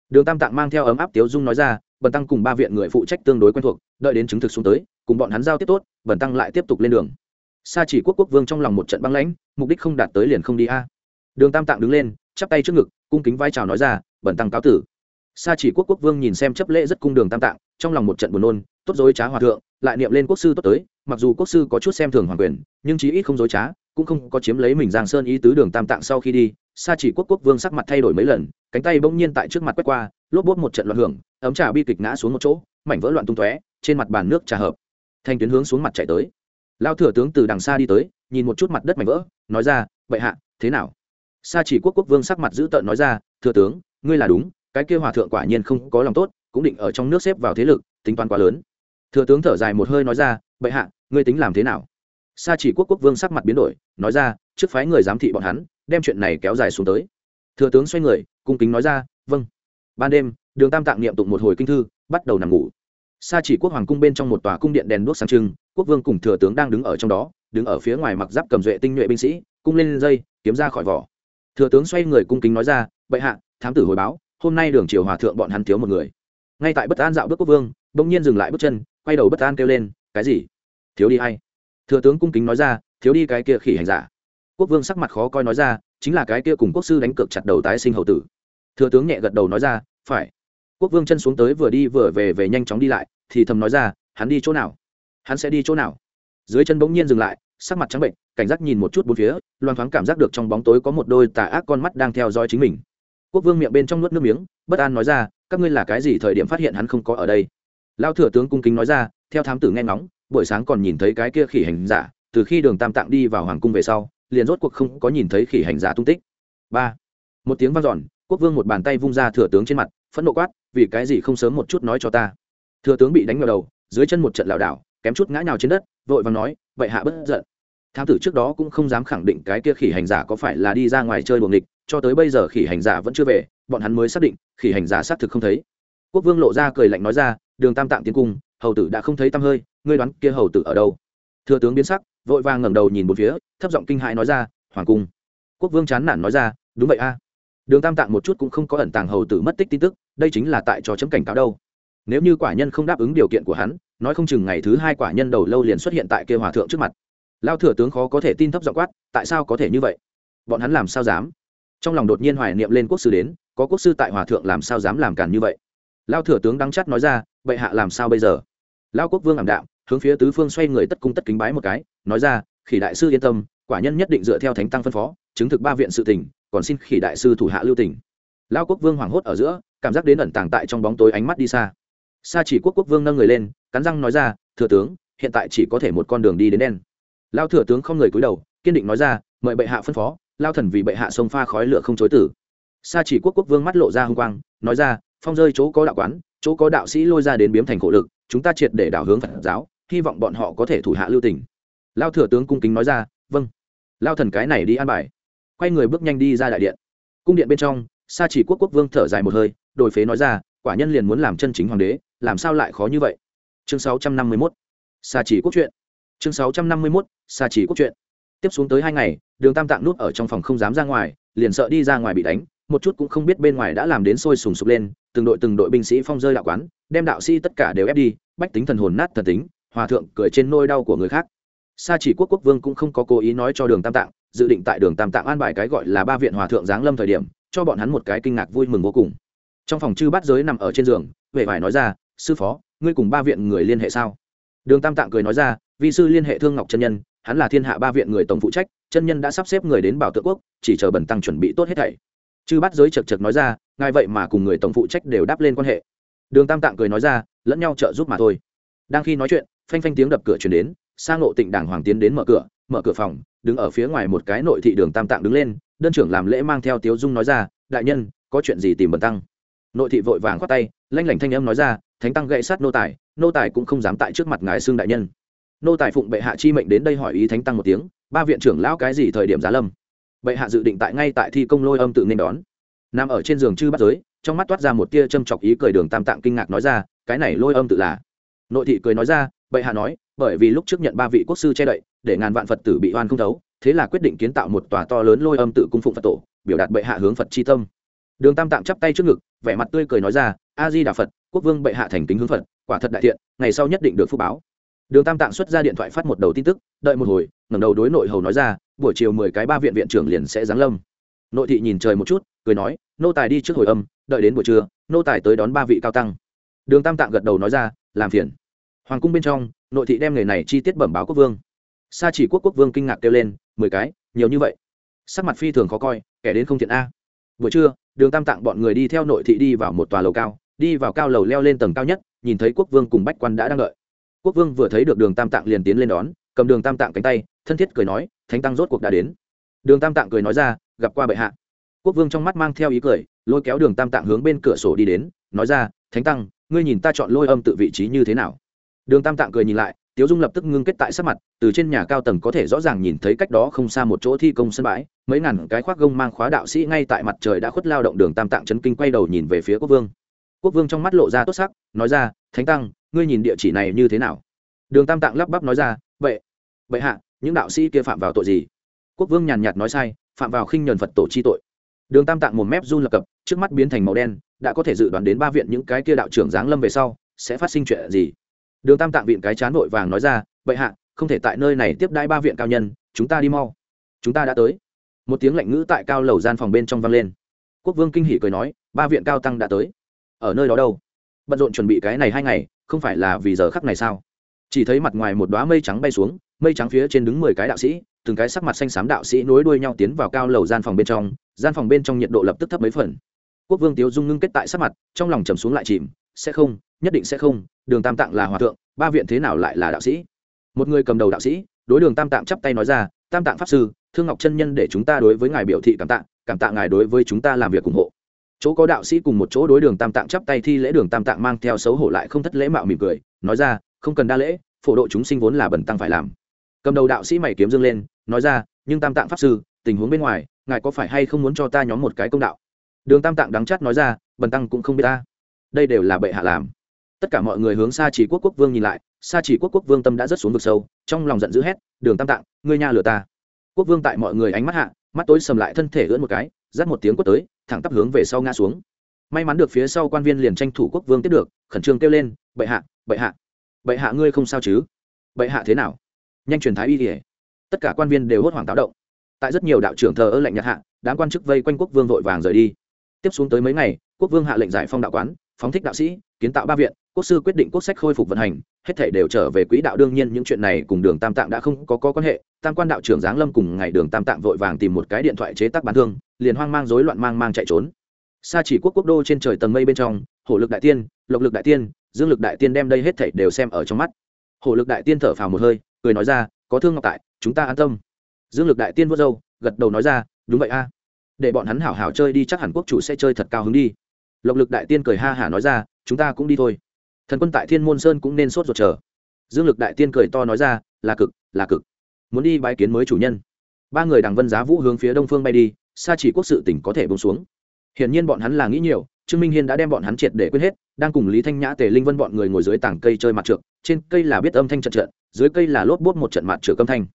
Đường tam tạng mang theo ấm áp tiếu dung nói ra bần tăng cùng ba viện người phụ trách tương đối quen thuộc, đợi đến chứng thực xuống tới, cùng bọn hắn giao tiếp tốt, bần tăng lại tiếp tục lên đường. Sa chỉ quốc quốc vương trong lòng một trận băng lãnh, mục đích không đạt tới liền không đi a. Đường tam tạng đứng lên, chắp tay trước ngực, cung kính vai chào nói ra, bần tăng cáo tử. Sa chỉ quốc quốc vương nhìn xem chấp lễ rất cung đường tam tạng, trong lòng một trận buồn nôn, tốt dối trá hòa thượng, lại niệm lên quốc sư tốt tới, mặc dù quốc sư có chút xem thường hoàng quyền, nhưng chí ít không dối trá, cũng không có chiếm lấy mình giang sơn ý tứ đường tam tạng sau khi đi, sa chỉ quốc quốc vương sắc mặt thay đổi mấy lần, cánh tay bỗng nhiên tại trước mặt quét qua lốp bốt một trận loạn hưởng, ấm trà bi kịch ngã xuống một chỗ, mảnh vỡ loạn tung tóe, trên mặt bàn nước trà hợp. Thanh tuyến hướng xuống mặt chạy tới. Lao thừa tướng từ đằng xa đi tới, nhìn một chút mặt đất mảnh vỡ, nói ra, bệ hạ, thế nào? Sa chỉ quốc quốc vương sắc mặt dữ tợn nói ra, thừa tướng, ngươi là đúng, cái kia hòa thượng quả nhiên không có lòng tốt, cũng định ở trong nước xếp vào thế lực, tính toán quá lớn. Thừa tướng thở dài một hơi nói ra, bệ hạ, ngươi tính làm thế nào? Sa chỉ quốc quốc vương sắc mặt biến đổi, nói ra, trước phái người giám thị bọn hắn, đem chuyện này kéo dài xuống tới. Thừa tướng xoay người, cung kính nói ra vâng ban đêm, đường tam tạng niệm tụng một hồi kinh thư, bắt đầu nằm ngủ. Sa chỉ quốc hoàng cung bên trong một tòa cung điện đèn đuốc sáng trưng, quốc vương cùng thừa tướng đang đứng ở trong đó, đứng ở phía ngoài mặc giáp cầm duệ tinh nhuệ binh sĩ, cung lên dây, kiếm ra khỏi vỏ. Thừa tướng xoay người cung kính nói ra, bệ hạ, thám tử hồi báo, hôm nay đường triều hòa thượng bọn hắn thiếu một người. Ngay tại bất an dạo bước quốc vương, bỗng nhiên dừng lại bước chân, quay đầu bất an kêu lên, cái gì? Thiếu đi hay thừa tướng cung kính nói ra, thiếu đi cái kia khỉ hành giả. Quốc vương sắc mặt khó coi nói ra, chính là cái kia cùng quốc sư đánh cược chặt đầu tái sinh hậu tử thừa tướng nhẹ gật đầu nói ra, phải. Quốc vương chân xuống tới vừa đi vừa về về nhanh chóng đi lại, thì thầm nói ra, hắn đi chỗ nào? Hắn sẽ đi chỗ nào? Dưới chân bỗng nhiên dừng lại, sắc mặt trắng bệnh, cảnh giác nhìn một chút bốn phía loan thoáng cảm giác được trong bóng tối có một đôi tà ác con mắt đang theo dõi chính mình. Quốc vương miệng bên trong nuốt nước miếng, bất an nói ra, các ngươi là cái gì thời điểm phát hiện hắn không có ở đây? Lao thừa tướng cung kính nói ra, theo thám tử nghe ngóng, buổi sáng còn nhìn thấy cái kia khỉ hành giả, từ khi đường tam tạng đi vào hoàng cung về sau, liền rốt cuộc không có nhìn thấy khỉ hành giả tung tích. Ba. Một tiếng vang dọn quốc vương một bàn tay vung ra thừa tướng trên mặt, phẫn nộ quát, vì cái gì không sớm một chút nói cho ta? Thừa tướng bị đánh vào đầu, dưới chân một trận lảo đảo, kém chút ngã nhào trên đất, vội vàng nói, vậy hạ bất giận. Thám tử trước đó cũng không dám khẳng định cái kia khỉ hành giả có phải là đi ra ngoài chơi buồng địch cho tới bây giờ khỉ hành giả vẫn chưa về, bọn hắn mới xác định, khỉ hành giả xác thực không thấy. Quốc vương lộ ra cười lạnh nói ra, đường tam tạng tiến cung, hầu tử đã không thấy tăm hơi, ngươi đoán kia hầu tử ở đâu? Thừa tướng biến sắc, vội vàng ngẩng đầu nhìn một phía, thấp giọng kinh hãi nói ra, hoàng cung. Quốc vương chán nản nói ra, đúng vậy a đường tam tạng một chút cũng không có ẩn tàng hầu tử mất tích tin tức, đây chính là tại trò chấm cảnh cáo đâu. Nếu như quả nhân không đáp ứng điều kiện của hắn, nói không chừng ngày thứ hai quả nhân đầu lâu liền xuất hiện tại kia hòa thượng trước mặt. Lao thừa tướng khó có thể tin thấp dọ quát, tại sao có thể như vậy? Bọn hắn làm sao dám? Trong lòng đột nhiên hoài niệm lên quốc sư đến, có quốc sư tại hòa thượng làm sao dám làm cản như vậy? Lao thừa tướng đắng chắt nói ra, bệ hạ làm sao bây giờ? Lao quốc vương ảm đạm, hướng phía tứ phương xoay người tất cung tất kính bái một cái, nói ra, khỉ đại sư yên tâm, quả nhân nhất định dựa theo thánh tăng phân phó, chứng thực ba viện sự tỉnh còn xin khỉ đại sư thủ hạ lưu tỉnh lao quốc vương hoảng hốt ở giữa, cảm giác đến ẩn tàng tại trong bóng tối ánh mắt đi xa. Xa chỉ quốc quốc vương nâng người lên, cắn răng nói ra, thừa tướng, hiện tại chỉ có thể một con đường đi đến đen. Lao thừa tướng không người cúi đầu, kiên định nói ra, mời bệ hạ phân phó, lao thần vì bệ hạ sông pha khói lửa không chối tử. Xa chỉ quốc quốc vương mắt lộ ra h ư n g quang, nói ra, phong rơi chỗ có đạo quán, chỗ có đạo sĩ lôi ra đến biếm thành khổ lực, chúng ta triệt để đảo hướng phật giáo, hy vọng bọn họ có thể thủ hạ lưu tỉnh lao thừa tướng cung kính nói ra vâng. Lao thần cái này đi an bài quay người bước nhanh đi ra đại điện. Cung điện bên trong, sa chỉ quốc quốc vương thở dài một hơi, đổi phế nói ra, quả nhân liền muốn làm chân chính hoàng đế, làm sao lại khó như vậy? Chương sáu trăm năm mươi mốt, sa chỉ quốc chuyện. Chương sáu trăm năm mươi mốt, sa chỉ quốc chuyện. Tiếp xuống tới hai ngày, đường tam tạng nút ở trong phòng không dám ra ngoài, liền sợ đi ra ngoài bị đánh, một chút cũng không biết bên ngoài đã làm đến sôi sùng sục lên, từng đội từng đội binh sĩ phong rơi đạo quán, đem đạo sĩ tất cả đều ép đi, bách tính thần hồn nát thần tính, hòa thượng cười trên nôi đau của người khác sa chỉ quốc quốc vương cũng không có cố ý nói cho đường tam tạng, dự định tại đường tam tạng an bài cái gọi là ba viện hòa thượng giáng lâm thời điểm, cho bọn hắn một cái kinh ngạc vui mừng vô cùng. Trong phòng chư bát giới nằm ở trên giường, huệ vải nói ra, sư phó, ngươi cùng ba viện người liên hệ sao? Đường tam tạng cười nói ra, vi sư liên hệ thương ngọc chân nhân, hắn là thiên hạ ba viện người tổng phụ trách, chân nhân đã sắp xếp người đến bảo tự quốc, chỉ chờ bẩn tăng chuẩn bị tốt hết thảy. Chư Bát giới chật chật nói ra, ngài vậy mà cùng người tổng phụ trách đều đáp lên quan hệ. Đường tam tạng cười nói ra, lẫn nhau trợ giúp mà thôi. Đang khi nói chuyện, phanh phanh tiếng đập cửa chuyển đến sang ngộ tịnh đảng hoàng tiến đến mở cửa mở cửa phòng, đứng ở phía ngoài một cái nội thị đường tam tạng đứng lên, đơn trưởng làm lễ mang theo tiếu dung nói ra, đại nhân, có chuyện gì tìm bần tăng? Nội thị vội vàng khoát tay, lanh lảnh thanh âm nói ra, thánh tăng gậy sát nô tài nô tài cũng không dám tại trước mặt ngài xương đại nhân. Nô tài phụng bệ hạ chi mệnh đến đây hỏi ý thánh tăng một tiếng, ba viện trưởng lão cái gì thời điểm giá lâm? Bệ hạ dự định tại ngay tại thi công lôi âm tự nên đón. Nằm ở trên giường chư bắt giới, trong mắt toát ra một tia châm chọc ý cười đường tam tạng kinh ngạc nói ra, cái này lôi âm tự là? Nội thị cười nói ra, bệ hạ nói bởi vì lúc trước nhận ba vị quốc sư che đậy, để ngàn vạn phật tử bị oan không thấu, thế là quyết định kiến tạo một tòa to lớn lôi âm tự cung phụng phật tổ, biểu đạt bệ hạ hướng phật chi tâm. Đường tam tạng chắp tay trước ngực, vẻ mặt tươi cười nói ra, a di đà phật, quốc vương bệ hạ thành kính hướng phật, quả thật đại thiện, ngày sau nhất định được phúc báo. Đường tam tạng xuất ra điện thoại phát một đầu tin tức, đợi một hồi, ngẩng đầu đối nội hầu nói ra, buổi chiều mười cái ba viện viện trưởng liền sẽ giáng lâm. Nội thị nhìn trời một chút, cười nói, nô tài đi trước hồi âm, đợi đến buổi trưa, nô tài tới đón ba vị cao tăng. Đường tam tạng gật đầu nói ra, làm phiền. Hoàng cung bên trong nội thị đem nghề này chi tiết bẩm báo quốc vương. Sa chỉ quốc quốc vương kinh ngạc kêu lên, mười cái, nhiều như vậy. Sắc mặt phi thường khó coi, kẻ đến không thiện a. Buổi trưa, đường tam tạng bọn người đi theo nội thị đi vào một tòa lầu cao, đi vào cao lầu leo lên tầng cao nhất, nhìn thấy quốc vương cùng bách quan đã đang đợi. Quốc vương vừa thấy được đường tam tạng liền tiến lên đón, cầm đường tam tạng cánh tay, thân thiết cười nói, thánh tăng rốt cuộc đã đến. Đường tam tạng cười nói ra, gặp qua bệ hạ. Quốc vương trong mắt mang theo ý cười, lôi kéo đường tam tạng hướng bên cửa sổ đi đến, nói ra, thánh tăng, ngươi nhìn ta chọn lôi âm tự vị trí như thế nào? Đường tam tạng cười nhìn lại, tiếu dung lập tức ngưng kết tại sắc mặt, từ trên nhà cao tầng có thể rõ ràng nhìn thấy cách đó không xa một chỗ thi công sân bãi, mấy ngàn cái khoác gông mang khóa đạo sĩ ngay tại mặt trời đã khuất lao động đường tam tạng chấn kinh quay đầu nhìn về phía quốc vương. Quốc vương trong mắt lộ ra tốt sắc, nói ra, thánh tăng, ngươi nhìn địa chỉ này như thế nào? Đường tam tạng lắp bắp nói ra vậy vậy hạ, những đạo sĩ kia phạm vào tội gì? Quốc vương nhàn nhạt nói sai, phạm vào khinh nhuần phật tổ chi tội. Đường tam tạng một mép run lập cập, trước mắt biến thành màu đen, đã có thể dự đoán đến ba viện những cái kia đạo trưởng giáng lâm về sau, sẽ phát sinh chuyện gì? Đường tam tạng viện cái chán vội vàng nói ra vậy hạ, không thể tại nơi này tiếp đai ba viện cao nhân, chúng ta đi mau. Chúng ta đã tới. Một tiếng lạnh ngữ tại cao lầu gian phòng bên trong vang lên. Quốc vương kinh hỉ cười nói, ba viện cao tăng đã tới. Ở nơi đó đâu? Bận rộn chuẩn bị cái này hai ngày, không phải là vì giờ khắc này sao? Chỉ thấy mặt ngoài một đoá mây trắng bay xuống, mây trắng phía trên đứng mười cái đạo sĩ, từng cái sắc mặt xanh xám đạo sĩ nối đuôi nhau tiến vào cao lầu gian phòng bên trong, gian phòng bên trong nhiệt độ lập tức thấp mấy phần. Quốc vương tiếu dung ngưng kết tại sắc mặt, trong lòng trầm xuống lại chìm sẽ không, nhất định sẽ không, đường tam tạng là hòa thượng, ba viện thế nào lại là đạo sĩ? Một người cầm đầu đạo sĩ, đối đường tam tạng chắp tay nói ra, tam tạng pháp sư, thương ngọc chân nhân để chúng ta đối với ngài biểu thị cảm tạ cảm tạ ngài đối với chúng ta làm việc ủng hộ. Chỗ có đạo sĩ cùng một chỗ đối đường tam tạng chắp tay thi lễ, đường tam tạng mang theo xấu hổ lại không thất lễ mạo mỉm cười, nói ra, không cần đa lễ, phổ độ chúng sinh vốn là bẩn tăng phải làm. Cầm đầu đạo sĩ mày kiếm dương lên, nói ra, nhưng tam tạng pháp sư, tình huống bên ngoài, ngài có phải hay không muốn cho ta nhóm một cái công đạo? Đường tam tạng đắng chắt nói ra, bần tăng cũng không biết ta đây đều là bệ hạ làm. Tất cả mọi người hướng xa chỉ quốc quốc vương nhìn lại xa chỉ quốc quốc vương tâm đã rất xuống vực sâu, trong lòng giận dữ hét, đường tam tạng, ngươi nha lừa ta. Quốc vương tại mọi người ánh mắt hạ, mắt tối sầm lại thân thể ưỡn một cái dắt một tiếng quất tới, thẳng tắp hướng về sau ngã xuống. May mắn được phía sau quan viên liền tranh thủ quốc vương tiếp được, khẩn trương kêu lên, bệ hạ bệ hạ bệ hạ ngươi không sao chứ? Bệ hạ thế nào? Nhanh truyền thái y kể tất cả quan viên đều hốt hoảng táo động. Tại rất nhiều đạo trưởng thờ ơ lệnh nhạt hạ, đám quan chức vây quanh quốc vương vội vàng rời đi. Tiếp xuống tới mấy ngày, quốc vương hạ lệnh giải phong đạo quán phóng thích đạo sĩ kiến tạo ba viện quốc sư quyết định quốc sách khôi phục vận hành hết thể đều trở về quỹ đạo. Đương nhiên những chuyện này cùng đường tam tạng đã không có, có quan hệ. Tam quan đạo trưởng giáng lâm cùng ngày đường tam tạng vội vàng tìm một cái điện thoại chế tác bán thương liền hoang mang rối loạn mang mang chạy trốn. Xa chỉ quốc quốc đô trên trời tầng mây bên trong hổ lực đại tiên lộc lực đại tiên dương lực đại tiên đem đây hết thảy đều xem ở trong mắt. Hổ lực đại tiên thở phào một hơi cười nói ra có thương ngọc tại chúng ta an tâm. Dương lực đại tiên vớt râu gật đầu nói ra đúng vậy a. Để bọn hắn hảo hảo chơi đi chắc hẳn quốc chủ sẽ chơi thật cao hứng đi lộc lực đại tiên cười ha hả nói ra, chúng ta cũng đi thôi. Thần quân tại thiên môn sơn cũng nên sốt ruột chờ. Dương lực đại tiên cười to nói ra, là cực là cực. Muốn đi bái kiến mới chủ nhân. Ba người đằng vân giá vũ hướng phía đông phương bay đi xa chỉ quốc sự tỉnh có thể bông xuống. Hiển nhiên bọn hắn là nghĩ nhiều, trương minh hiên đã đem bọn hắn triệt để quên hết, đang cùng lý thanh nhã, tề linh vân bọn người ngồi dưới tảng cây chơi mặt trượt trên cây là biết âm thanh trận trận, dưới cây là lốp bốt một trận mặt trượt âm thanh.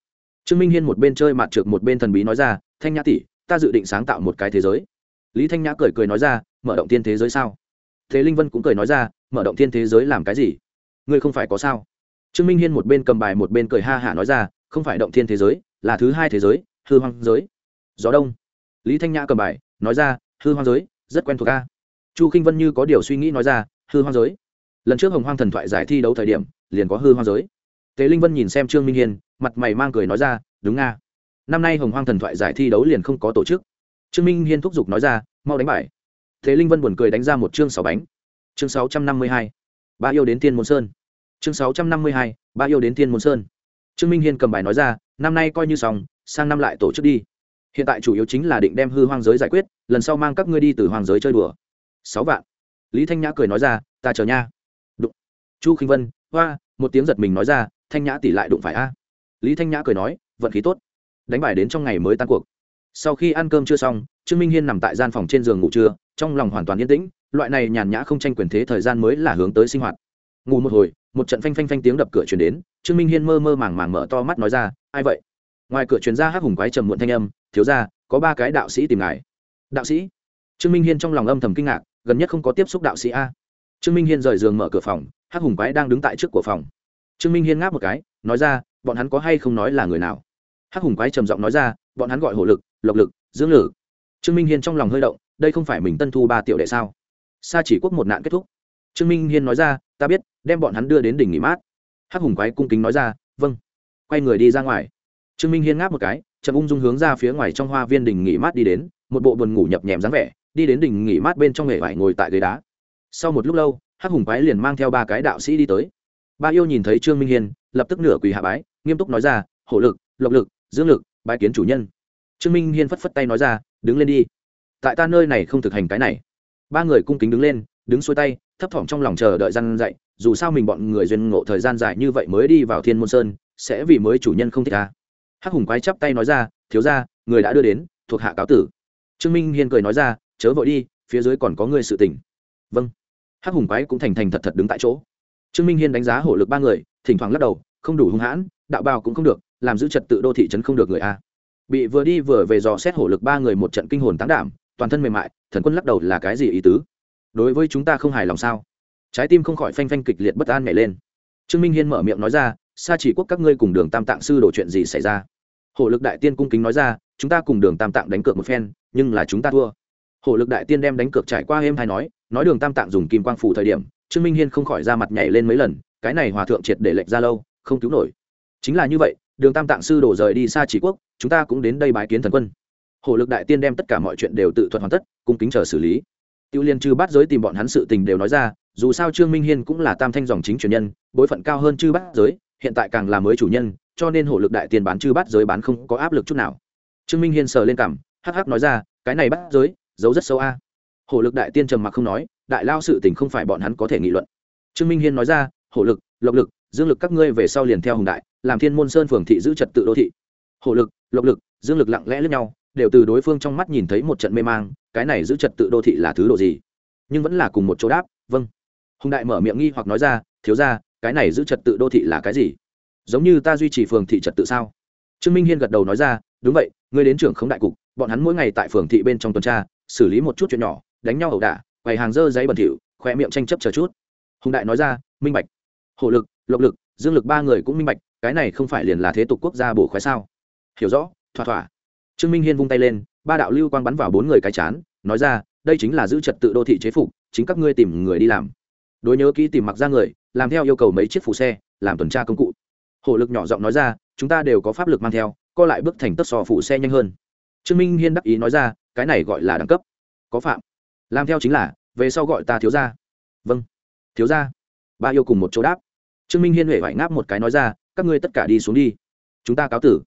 Trương minh hiên một bên chơi mặt trượt một bên thần bí nói ra, thanh nhã tỷ, ta dự định sáng tạo một cái thế giới. Lý thanh nhã cười cười nói ra mở động thiên thế giới sao? Thế linh vân cũng cười nói ra, mở động thiên thế giới làm cái gì? Ngươi không phải có sao? Trương minh hiên một bên cầm bài một bên cười ha hả nói ra, không phải động thiên thế giới, là thứ hai thế giới, hư hoang giới. Gió đông. Lý thanh nhã cầm bài, nói ra, hư hoang giới, rất quen thuộc ca chu k i n h vân như có điều suy nghĩ nói ra, hư hoang giới. Lần trước hồng hoang thần thoại giải thi đấu thời điểm, liền có hư hoang giới. Tế linh vân nhìn xem trương minh hiên, mặt mày mang cười nói ra, đúng nga năm nay hồng hoang thần thoại giải thi đấu liền không có tổ chức. Trương minh hiên thúc giục nói ra, mau đánh bài thế linh vân buồn cười đánh ra một chương sáu bánh. Chương sáu trăm năm mươi hai. Ba yêu đến thiên môn sơn. Chương sáu trăm năm mươi hai. Ba yêu đến thiên môn sơn. Trương minh hiên cầm bài nói ra, năm nay coi như xong, sang năm lại tổ chức đi. Hiện tại chủ yếu chính là định đem hư hoang giới giải quyết, lần sau mang các ngươi đi từ hoàng giới chơi đùa. Sáu vạn. Lý thanh nhã cười nói ra, ta chờ nha. Đụng. Chu khinh vân, hoa, một tiếng giật mình nói ra, thanh nhã tỷ lại đụng phải a. Lý thanh nhã cười nói, vận khí tốt. Đánh bài đến trong ngày mới tan cuộc. Sau khi ăn cơm chưa xong trương minh hiên nằm tại gian phòng trên giường ngủ trưa, trong lòng hoàn toàn yên tĩnh, loại này nhàn nhã không tranh quyền thế thời gian mới là hướng tới sinh hoạt. Ngủ một hồi, một trận phanh phanh phanh tiếng đập cửa chuyển đến, trương minh hiên mơ mơ màng màng mở to mắt nói ra, ai vậy? Ngoài cửa chuyển ra hắc hùng quái trầm muộn thanh âm, thiếu ra có ba cái đạo sĩ tìm ngài. Đạo sĩ? Trương minh hiên trong lòng âm thầm kinh ngạc, gần nhất không có tiếp xúc đạo sĩ a. Trương minh hiên rời giường mở cửa phòng, hắc hùng quái đang đứng tại trước của phòng. Trương minh hiên ngáp một cái, nói ra, bọn hắn có hay không nói là người nào? Hắc hùng quái trầm giọng nói ra, bọn hắn gọi hổ lực, lộc lực, dưỡng lử trương minh hiên trong lòng hơi động, đây không phải mình tân thu ba tiểu đệ sao? Sa chỉ quốc một nạn kết thúc. Trương minh hiên nói ra, ta biết, đem bọn hắn đưa đến đỉnh nghỉ mát. Hắc hùng quái cung kính nói ra vâng. Quay người đi ra ngoài. Trương minh hiên ngáp một cái, chậm ung dung hướng ra phía ngoài trong hoa viên đỉnh nghỉ mát đi đến, một bộ buồn ngủ nhập nhèm dáng vẻ, đi đến đỉnh nghỉ mát bên trong nghề vải ngồi tại ghế đá. Sau một lúc lâu, hắc hùng quái liền mang theo ba cái đạo sĩ đi tới. Ba yêu nhìn thấy trương minh hiên, lập tức nửa quỳ hạ bái, nghiêm túc nói ra, hổ lực, lộc lực dưỡng lực, bái kiến chủ nhân. Trương minh hiên phất phất tay nói ra đứng lên đi. Tại ta nơi này không thực hành cái này. Ba người cung kính đứng lên, đứng xuôi tay, thấp thỏm trong lòng chờ đợi răn dạy, dù sao mình bọn người duyên ngộ thời gian dài như vậy mới đi vào thiên môn sơn, sẽ vì mới chủ nhân không thích ta hắc hùng quái chắp tay nói ra, thiếu ra người đã đưa đến, thuộc hạ cáo tử. Trương minh hiên cười nói ra, chớ vội đi, phía dưới còn có người sự tỉnh vâng. Hắc hùng quái cũng thành thành thật thật đứng tại chỗ. Trương minh hiên đánh giá hổ lực ba người, thỉnh thoảng lắc đầu, không đủ hung hãn, đạo bào cũng không được, làm giữ trật tự đô thị trấn không được người a bị vừa đi vừa về dò xét hổ lực ba người một trận kinh hồn tán đảm, toàn thân mềm mại, thần quân lắc đầu là cái gì ý tứ? Đối với chúng ta không hài lòng sao? Trái tim không khỏi phanh phanh kịch liệt bất an nhảy lên. Trương minh hiên mở miệng nói ra xa chỉ quốc các ngươi cùng đường tam tạng sư đổ chuyện gì xảy ra? Hổ lực đại tiên cung kính nói ra, chúng ta cùng đường tam tạng đánh cược một phen, nhưng là chúng ta thua. Hổ lực đại tiên đem đánh cược trải qua êm hay nói nói đường tam tạng dùng kim quang phủ thời điểm, trương minh hiên không khỏi ra mặt nhảy lên mấy lần, cái này hòa thượng triệt để lệnh ra lâu, không cứu nổi. Chính là như vậy đường tam tạng sư đổ rời đi xa chỉ quốc, chúng ta cũng đến đây bái kiến thần quân. Hổ lực đại tiên đem tất cả mọi chuyện đều tự thuật hoàn tất, cung kính chờ xử lý. Tiêu liên chư bát giới tìm bọn hắn sự tình đều nói ra, dù sao trương minh hiên cũng là tam thanh dòng chính truyền nhân, bối phận cao hơn chư bát giới, hiện tại càng là mới chủ nhân, cho nên hổ lực đại tiên bán chư bát giới bán không có áp lực chút nào. Trương minh hiên sờ lên cảm hắc hắc nói ra, cái này bát giới giấu rất sâu a. Hổ lực đại tiên trầm mặc không nói, đại lao sự tình không phải bọn hắn có thể nghị luận. Trương minh hiên nói ra, hổ lực, lộc lực, dương lực các ngươi về sau liền theo hùng đại làm thiên môn sơn phường thị giữ trật tự đô thị. Hộ lực, lộc lực, dương lực lặng lẽ lẫn nhau, đều từ đối phương trong mắt nhìn thấy một trận mê mang, cái này giữ trật tự đô thị là thứ độ gì? Nhưng vẫn là cùng một chỗ đáp vâng. Hùng đại mở miệng nghi hoặc nói ra, thiếu ra cái này giữ trật tự đô thị là cái gì? Giống như ta duy trì phường thị trật tự sao? Trương minh hiên gật đầu nói ra, đúng vậy, ngươi đến trưởng không đại cục, bọn hắn mỗi ngày tại phường thị bên trong tuần tra, xử lý một chút chuyện nhỏ, đánh nhau ẩu đả, quầy hàng dơ giấy bẩn thỉu, khoe miệng tranh chấp chờ chút. Hùng đại nói ra, minh bạch. Hộ lực, lộc lực, dương lực ba người cũng minh bạch cái này không phải liền là thế tục quốc gia bổ khoái sao? Hiểu rõ, thỏa thỏa. Trương minh hiên vung tay lên, ba đạo lưu quang bắn vào bốn người cái chán, nói ra, đây chính là giữ trật tự đô thị chế phục, chính các ngươi tìm người đi làm. Đối nhớ kỹ tìm mặc ra người, làm theo yêu cầu mấy chiếc phụ xe, làm tuần tra công cụ. Hổ lực nhỏ giọng nói ra, chúng ta đều có pháp lực mang theo, co lại bước thành tất sò phụ xe nhanh hơn. Trương minh hiên đắc ý nói ra, cái này gọi là đẳng cấp. Có phạm. Làm theo chính là, về sau gọi ta thiếu ra vâng. Thiếu ra ba yêu cùng một chỗ đáp. Trương minh hiên huệ vải ngáp một cái nói ra các ngươi tất cả đi xuống đi. Chúng ta cáo tử.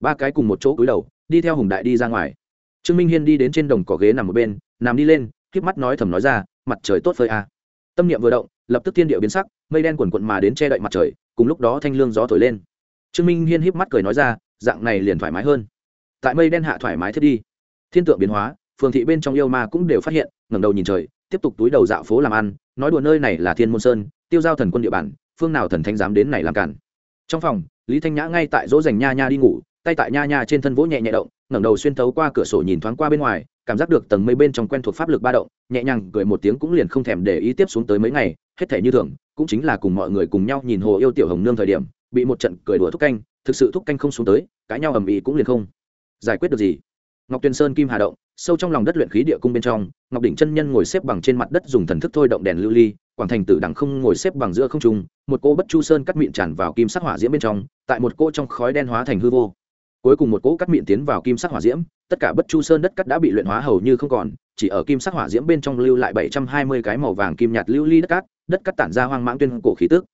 Ba cái cùng một chỗ cúi đầu, đi theo hùng đại đi ra ngoài. Trương minh hiên đi đến trên đồng cỏ ghế nằm một bên, nằm đi lên k mắt nói thầm nói ra, mặt trời tốt phơi a à. tâm niệm vừa động, lập tức thiên địa biến sắc, mây đen quần quận mà đến che đậy mặt trời, cùng lúc đó thanh lương gió thổi lên. Trương minh hiên híp mắt cười nói ra, dạng này liền thoải mái hơn. Tại mây đen hạ thoải mái thiết đi. Thiên tượng biến hóa, phường thị bên trong yêu ma cũng đều phát hiện, ngẩng đầu nhìn trời, tiếp tục túi đầu dạo phố làm ăn, nói đùa nơi này là thiên môn sơn, tiêu giao thần quân địa bàn, phương nào thần thánh dám đến này làm cản? Trong phòng, lý thanh nhã ngay tại dỗ dành nha nha đi ngủ, tay tại nha nha trên thân vỗ nhẹ nhẹ động, ngẩng đầu xuyên thấu qua cửa sổ nhìn thoáng qua bên ngoài, cảm giác được tầng mây bên trong quen thuộc pháp lực ba động, nhẹ nhàng cười một tiếng cũng liền không thèm để ý tiếp xuống tới mấy ngày, hết thể như thường, cũng chính là cùng mọi người cùng nhau nhìn hồ yêu tiểu hồng nương thời điểm, bị một trận cười đùa thúc canh, thực sự thúc canh không xuống tới, cãi nhau ầm ĩ cũng liền không giải quyết được gì. Ngọc tuyền sơn kim hà động, sâu trong lòng đất luyện khí địa cung bên trong, ngọc đỉnh chân nhân ngồi xếp bằng trên mặt đất dùng thần thức thôi động đèn lưu ly quảng thành tử đẳng không ngồi xếp bằng giữa không trung, một cô bất chu sơn cắt miệng tràn vào kim sắc hỏa diễm bên trong, tại một cô trong khói đen hóa thành hư vô. Cuối cùng một cỗ cắt miệng tiến vào kim sắc hỏa diễm, tất cả bất chu sơn đất cắt đã bị luyện hóa hầu như không còn, chỉ ở kim sắc hỏa diễm bên trong lưu lại bảy trăm hai mươi cái màu vàng kim nhạt lưu ly đất cát, đất cắt tản ra hoang mãng tuyên cổ khí tức.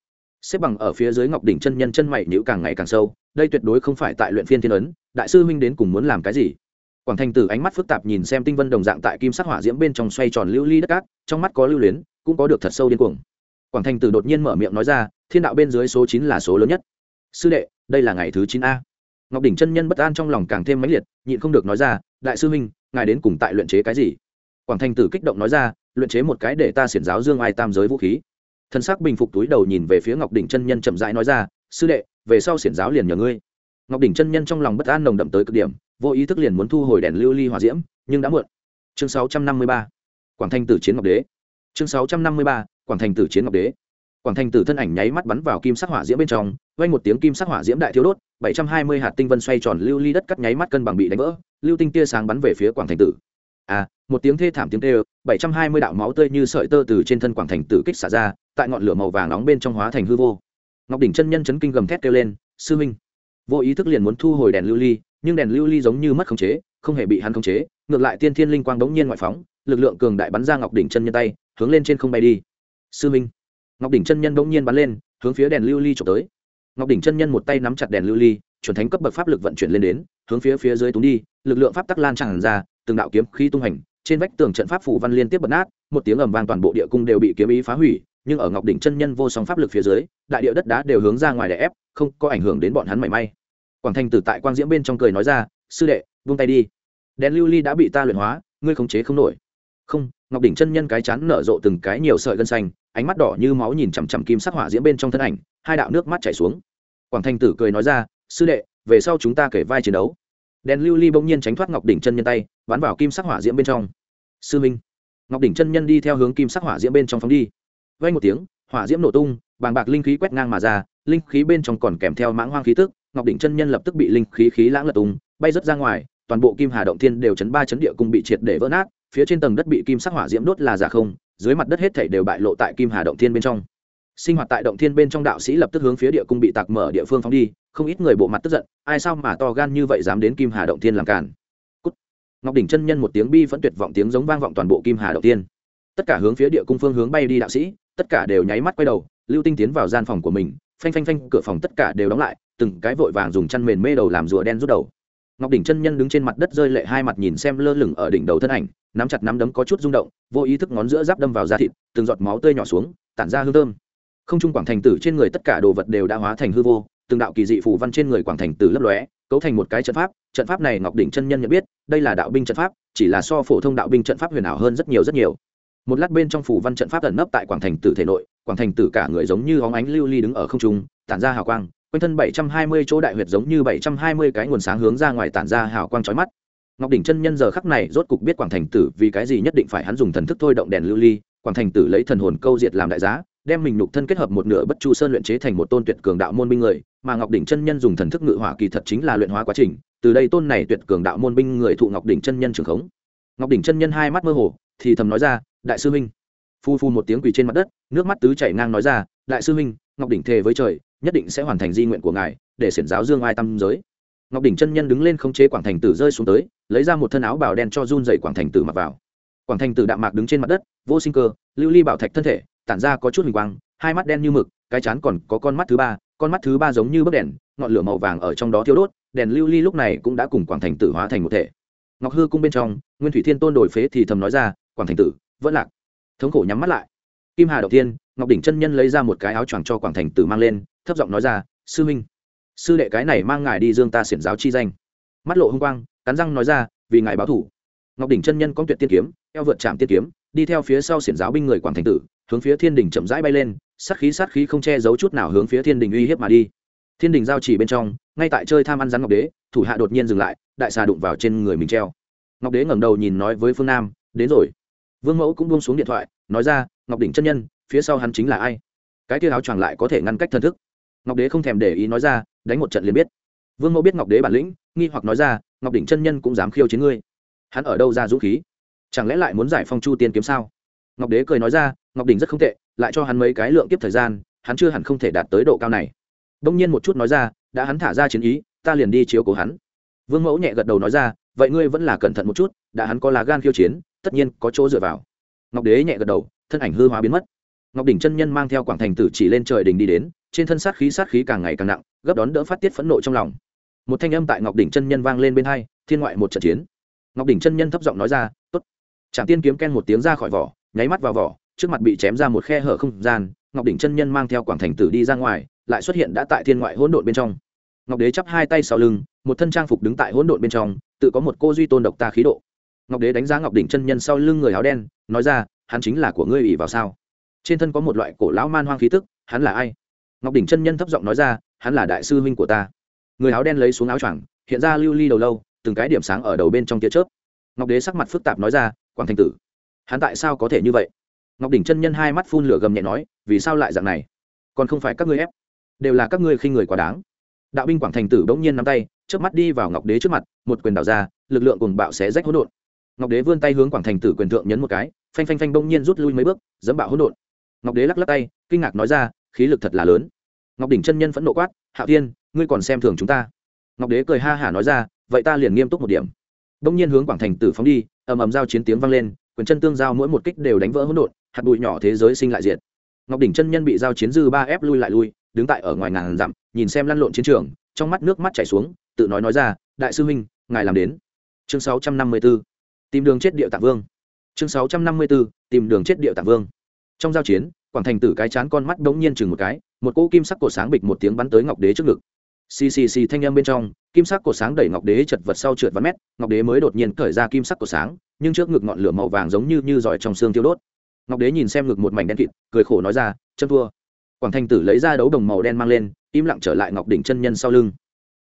Xếp bằng ở phía dưới ngọc đỉnh chân nhân chân mày nhữ càng ngày càng sâu, đây tuyệt đối không phải tại luyện phiên thiên ấn, đại sư huynh đến cùng muốn làm cái gì? Quảng thành tử ánh mắt phức tạp nhìn xem tinh vân đồng dạng tại kim sắc hỏa diễm bên trong xoay tròn lưu ly đất cát, trong mắt có lưu luyến cũng có được thật sâu điên cuồng. Quảng thành tử đột nhiên mở miệng nói ra, thiên đạo bên dưới số chín là số lớn nhất. Sư đệ, đây là ngày thứ chín a. Ngọc đỉnh chân nhân bất an trong lòng càng thêm mãnh liệt, nhịn không được nói ra, đại sư huynh, ngài đến cùng tại luyện chế cái gì? Quảng thành tử kích động nói ra, luyện chế một cái để ta xiển giáo dương ai tam giới vũ khí. Thân xác bình phục túi đầu nhìn về phía ngọc đỉnh chân nhân chậm rãi nói ra, sư đệ, về sau xiển giáo liền nhờ ngươi. Ngọc đỉnh chân nhân trong lòng bất an nồng đậm tới cực điểm, vô ý thức liền muốn thu hồi đèn lưu ly hòa diễm, nhưng đã muộn. Chương 653. quảng thanh tử chiến ngọc đế chương 653. quảng Thành tử chiến ngọc đế. Quảng Thành tử thân ảnh nháy mắt bắn vào kim sắc hỏa diễm bên trong, vang một tiếng kim sắc hỏa diễm đại thiếu đốt, bảy trăm hai mươi hạt tinh vân xoay tròn lưu ly đất cắt nháy mắt cân bằng bị đánh vỡ, lưu tinh tia sáng bắn về phía quảng Thành tử. À một tiếng thê thảm tiếng tê bảy trăm hai mươi đạo máu tươi như sợi tơ từ trên thân quảng thành tử kích xả ra, tại ngọn lửa màu vàng nóng bên trong hóa thành hư vô. Ngọc đỉnh chân nhân chấn kinh gầm thét kêu lên, sư minh! Vô ý thức liền muốn thu hồi đèn lưu ly, nhưng đèn lưu ly giống như mất khống chế, không hề bị hắn khống chế, ngược lại tiên thiên linh quang đống nhiên ngoại phóng lực lượng cường đại bắn ra ngọc đỉnh chân nhân tay, hướng lên trên không bay đi. Sư minh. Ngọc đỉnh chân nhân bỗng nhiên bắn lên, hướng phía đèn lưu ly trộm tới. Ngọc đỉnh chân nhân một tay nắm chặt đèn lưu ly, chuẩn thánh cấp bậc pháp lực vận chuyển lên đến, hướng phía phía dưới túng đi, lực lượng pháp tắc lan tràn ra, từng đạo kiếm khí tung hành, trên vách tường trận pháp phủ văn liên tiếp bật nát, một tiếng ầm vang toàn bộ địa cung đều bị kiếm ý phá hủy, nhưng ở ngọc đỉnh chân nhân vô song pháp lực phía dưới, đại địa đất đá đều hướng ra ngoài để ép, không có ảnh hưởng đến bọn hắn mảy may. Quảng thành tử tại quang diễm bên trong cười nói ra, sư đệ, vung tay đi. Đèn lưu ly đã bị ta luyện hóa, ngươi khống chế không nổi không, ngọc đỉnh chân nhân cái chán nở rộ từng cái nhiều sợi gân xanh, ánh mắt đỏ như máu nhìn chằm chằm kim sắc hỏa diễm bên trong thân ảnh, hai đạo nước mắt chảy xuống. Quảng Thanh tử cười nói ra, sư đệ, về sau chúng ta kể vai chiến đấu. Đèn lưu ly bỗng nhiên tránh thoát ngọc đỉnh chân nhân tay, bắn vào kim sắc hỏa diễm bên trong. Sư minh. Ngọc đỉnh chân nhân đi theo hướng kim sắc hỏa diễm bên trong phóng đi. Vây một tiếng, hỏa diễm nổ tung, bàng bạc linh khí quét ngang mà ra, linh khí bên trong còn kèm theo mãng hoang khí tức, ngọc đỉnh chân nhân lập tức bị linh khí khí lãng lật tung, bay rớt ra ngoài, toàn bộ kim hà động thiên đều chấn ba chấn địa cung bị triệt để vỡ nát phía trên tầng đất bị kim sắc hỏa diễm đốt là giả không, dưới mặt đất hết thảy đều bại lộ tại kim hà động thiên bên trong. Sinh hoạt tại động thiên bên trong đạo sĩ lập tức hướng phía địa cung bị tạc mở địa phương phóng đi, không ít người bộ mặt tức giận, ai sao mà to gan như vậy dám đến kim hà động thiên làm cản Cút. ngọc đỉnh chân nhân một tiếng bi vẫn tuyệt vọng tiếng giống vang vọng toàn bộ kim hà động thiên. Tất cả hướng phía địa cung phương hướng bay đi đạo sĩ, tất cả đều nháy mắt quay đầu, lưu tinh tiến vào gian phòng của mình, phanh phanh phanh, cửa phòng tất cả đều đóng lại, từng cái vội vàng dùng chăn mền mê đầu làm rùa đen rút đầu. Ngọc đỉnh chân nhân đứng trên mặt đất rơi lệ hai mặt nhìn xem lơ lửng ở đỉnh đầu thân ảnh nắm chặt nắm đấm có chút rung động, vô ý thức ngón giữa giáp đâm vào da thịt, từng giọt máu tươi nhỏ xuống, tản ra hương thơm. Không trung quảng thành tử trên người tất cả đồ vật đều đã hóa thành hư vô, từng đạo kỳ dị phù văn trên người quảng thành tử lấp lóe, cấu thành một cái trận pháp trận pháp này ngọc đỉnh chân nhân nhận biết, đây là đạo binh trận pháp, chỉ là so phổ thông đạo binh trận pháp huyền ảo hơn rất nhiều rất nhiều. Một lát bên trong phủ văn trận pháp ẩn nấp tại quảng thành tử thể nội, quảng thành tử cả người giống như hóng ánh lưu ly đứng ở không trung, tản ra hào quang, quanh thân bảy trăm hai mươi chỗ đại huyệt giống như bảy trăm hai mươi cái nguồn sáng hướng ra ngoài tản ra hào quang chói mắt ngọc đỉnh chân nhân giờ khắc này rốt cục biết quảng thành tử vì cái gì nhất định phải hắn dùng thần thức thôi động đèn lưu ly. Quảng thành tử lấy thần hồn câu diệt làm đại giá, đem mình nhục thân kết hợp một nửa bất chu sơn luyện chế thành một tôn tuyệt cường đạo môn binh người, mà ngọc đỉnh chân nhân dùng thần thức ngự hỏa kỳ thật chính là luyện hóa quá trình, từ đây tôn này tuyệt cường đạo môn binh người thụ ngọc đỉnh chân nhân trường khống. Ngọc đỉnh chân nhân hai mắt mơ hồ, thì thầm nói ra, đại sư huynh. Phu phu một tiếng quỳ trên mặt đất, nước mắt tứ chảy ngang nói ra, đại sư huynh, ngọc đỉnh thề với trời, nhất định sẽ hoàn thành di nguyện của ngài, để xiển giáo dương ai tâm giới. Ngọc đỉnh chân nhân đứng lên không chế quảng thành tử rơi xuống tới lấy ra một thân áo bào đen cho run dậy quảng thành tử mặc vào. Quảng thành tử đạm mạc đứng trên mặt đất, vô sinh cơ, lưu ly bảo thạch thân thể, tản ra có chút hình quang, hai mắt đen như mực, cái chán còn có con mắt thứ ba, con mắt thứ ba giống như bấc đèn, ngọn lửa màu vàng ở trong đó thiêu đốt, đèn lưu ly lúc này cũng đã cùng quảng thành tử hóa thành một thể. Ngọc hư cung bên trong, nguyên thủy thiên tôn đổi phế thì thầm nói ra, quảng thành tử, vẫn lạc. Thống khổ nhắm mắt lại. Kim hà đầu tiên ngọc đỉnh chân nhân lấy ra một cái áo choàng cho quảng thành tử mang lên, thấp giọng nói ra, sư minh, sư đệ cái này mang ngài đi dương ta xiển giáo chi danh. Mắt lộ h ư n g quang cắn răng nói ra, vì ngài báo thủ. Ngọc đỉnh chân nhân có tuyệt tiên kiếm, eo vượt trạm tiên kiếm, đi theo phía sau xiển giáo binh người quảng thành tử, hướng phía thiên đình chậm rãi bay lên, sát khí sát khí không che giấu chút nào hướng phía thiên đình uy hiếp mà đi. Thiên đình giao chỉ bên trong, ngay tại chơi tham ăn rắn ngọc đế, thủ hạ đột nhiên dừng lại, đại xà đụng vào trên người mình treo. Ngọc đế ngẩng đầu nhìn nói với phương nam, đến rồi. Vương mẫu cũng buông xuống điện thoại, nói ra, ngọc đỉnh chân nhân, phía sau hắn chính là ai? Cái tia áo choàng lại có thể ngăn cách thân thức. Ngọc đế không thèm để ý nói ra, đánh một trận liền biết. Vương mẫu biết ngọc đế bản lĩnh, nghi hoặc nói ra ngọc đỉnh chân nhân cũng dám khiêu chiến ngươi. Hắn ở đâu ra dũng khí? Chẳng lẽ lại muốn giải phong chu tiên kiếm sao? Ngọc đế cười nói ra, ngọc đỉnh rất không tệ, lại cho hắn mấy cái lượng kiếp thời gian, hắn chưa hẳn không thể đạt tới độ cao này. Đông nhiên một chút nói ra, đã hắn thả ra chiến ý, ta liền đi chiếu cố hắn. Vương mẫu nhẹ gật đầu nói ra, vậy ngươi vẫn là cẩn thận một chút, đã hắn có lá gan khiêu chiến, tất nhiên có chỗ dựa vào. Ngọc đế nhẹ gật đầu, thân ảnh hư hóa biến mất. Ngọc đỉnh chân nhân mang theo quảng thành tử chỉ lên trời đình đi đến, trên thân sát khí sát khí càng ngày càng nặng, gấp đón đỡ phát tiết phẫn nộ trong lòng một thanh âm tại ngọc đỉnh chân nhân vang lên bên hai, thiên ngoại một trận chiến. Ngọc đỉnh chân nhân thấp giọng nói ra t ố t trạm tiên kiếm ken một tiếng ra khỏi vỏ, nháy mắt vào vỏ, trước mặt bị chém ra một khe hở không gian, ngọc đỉnh chân nhân mang theo quảng thành tử đi ra ngoài, lại xuất hiện đã tại thiên ngoại hỗn độn bên trong. Ngọc đế chắp hai tay sau lưng, một thân trang phục đứng tại hỗn độn bên trong, tự có một cô duy tôn độc ta khí độ. Ngọc đế đánh giá ngọc đỉnh chân nhân sau lưng người áo đen, nói ra, hắn chính là của ngươi ỉ vào sao? Trên thân có một loại cổ lão man hoang khí tức, hắn là ai? Ngọc đỉnh chân nhân thấp giọng nói ra, hắn là đại sư huynh của ta người áo đen lấy xuống áo choàng, hiện ra lưu ly đầu lâu, từng cái điểm sáng ở đầu bên trong tia chớp. Ngọc đế sắc mặt phức tạp nói ra, quảng thanh tử, hắn tại sao có thể như vậy? Ngọc đỉnh chân nhân hai mắt phun lửa gầm nhẹ nói, vì sao lại dạng này? Còn không phải các ngươi ép, đều là các ngươi khi người quá đáng. Đạo binh quảng thành tử bỗng nhiên nắm tay trước mắt đi vào ngọc đế trước mặt, một quyền đảo ra, lực lượng cùng bạo xé rách hỗn độn. Ngọc đế vươn tay hướng quảng thành tử quyền thượng nhấn một cái, phanh phanh phanh bỗng nhiên rút lui mấy bước, dẫm bạo hỗn độn. Ngọc đế lắc lắc tay, kinh ngạc nói ra, khí lực thật là lớn. Ngọc đỉnh chân nhân phẫn nộ quát, hạo thiên ngươi còn xem thường chúng ta. Ngọc đế cười ha hả nói ra, vậy ta liền nghiêm túc một điểm. Bỗng nhiên hướng quảng thành tử phóng đi, ầm ầm giao chiến tiếng vang lên, quyền chân tương giao mỗi một kích đều đánh vỡ hỗn độn, hạt bụi nhỏ thế giới sinh lại diệt. Ngọc đỉnh chân nhân bị giao chiến dư ba ép lui lại lui, đứng tại ở ngoài ngàn dặm, nhìn xem lăn lộn chiến trường, trong mắt nước mắt chảy xuống, tự nói nói ra, đại sư huynh, ngài làm đến. Chương 654 tìm đường chết địa tạng vương. Chương 654 tìm đường chết địa tạng vương. Trong giao chiến, quảng thành tử cái chán con mắt đống nhiên chừng một cái, một cỗ kim sắc cổ sáng bịch một tiếng bắn tới ngọc đế trước ngực xì xì xì thanh âm bên trong, kim sắc của sáng đẩy ngọc đế chật vật sau trượt vài mét, ngọc đế mới đột nhiên cởi ra kim sắc của sáng, nhưng trước ngực ngọn lửa màu vàng giống như như giỏi trong xương tiêu đốt. Ngọc đế nhìn xem ngực một mảnh đen kịt, cười khổ nói ra, chân thua. Quảng thành tử lấy ra đấu đồng màu đen mang lên, im lặng trở lại ngọc đỉnh chân nhân sau lưng.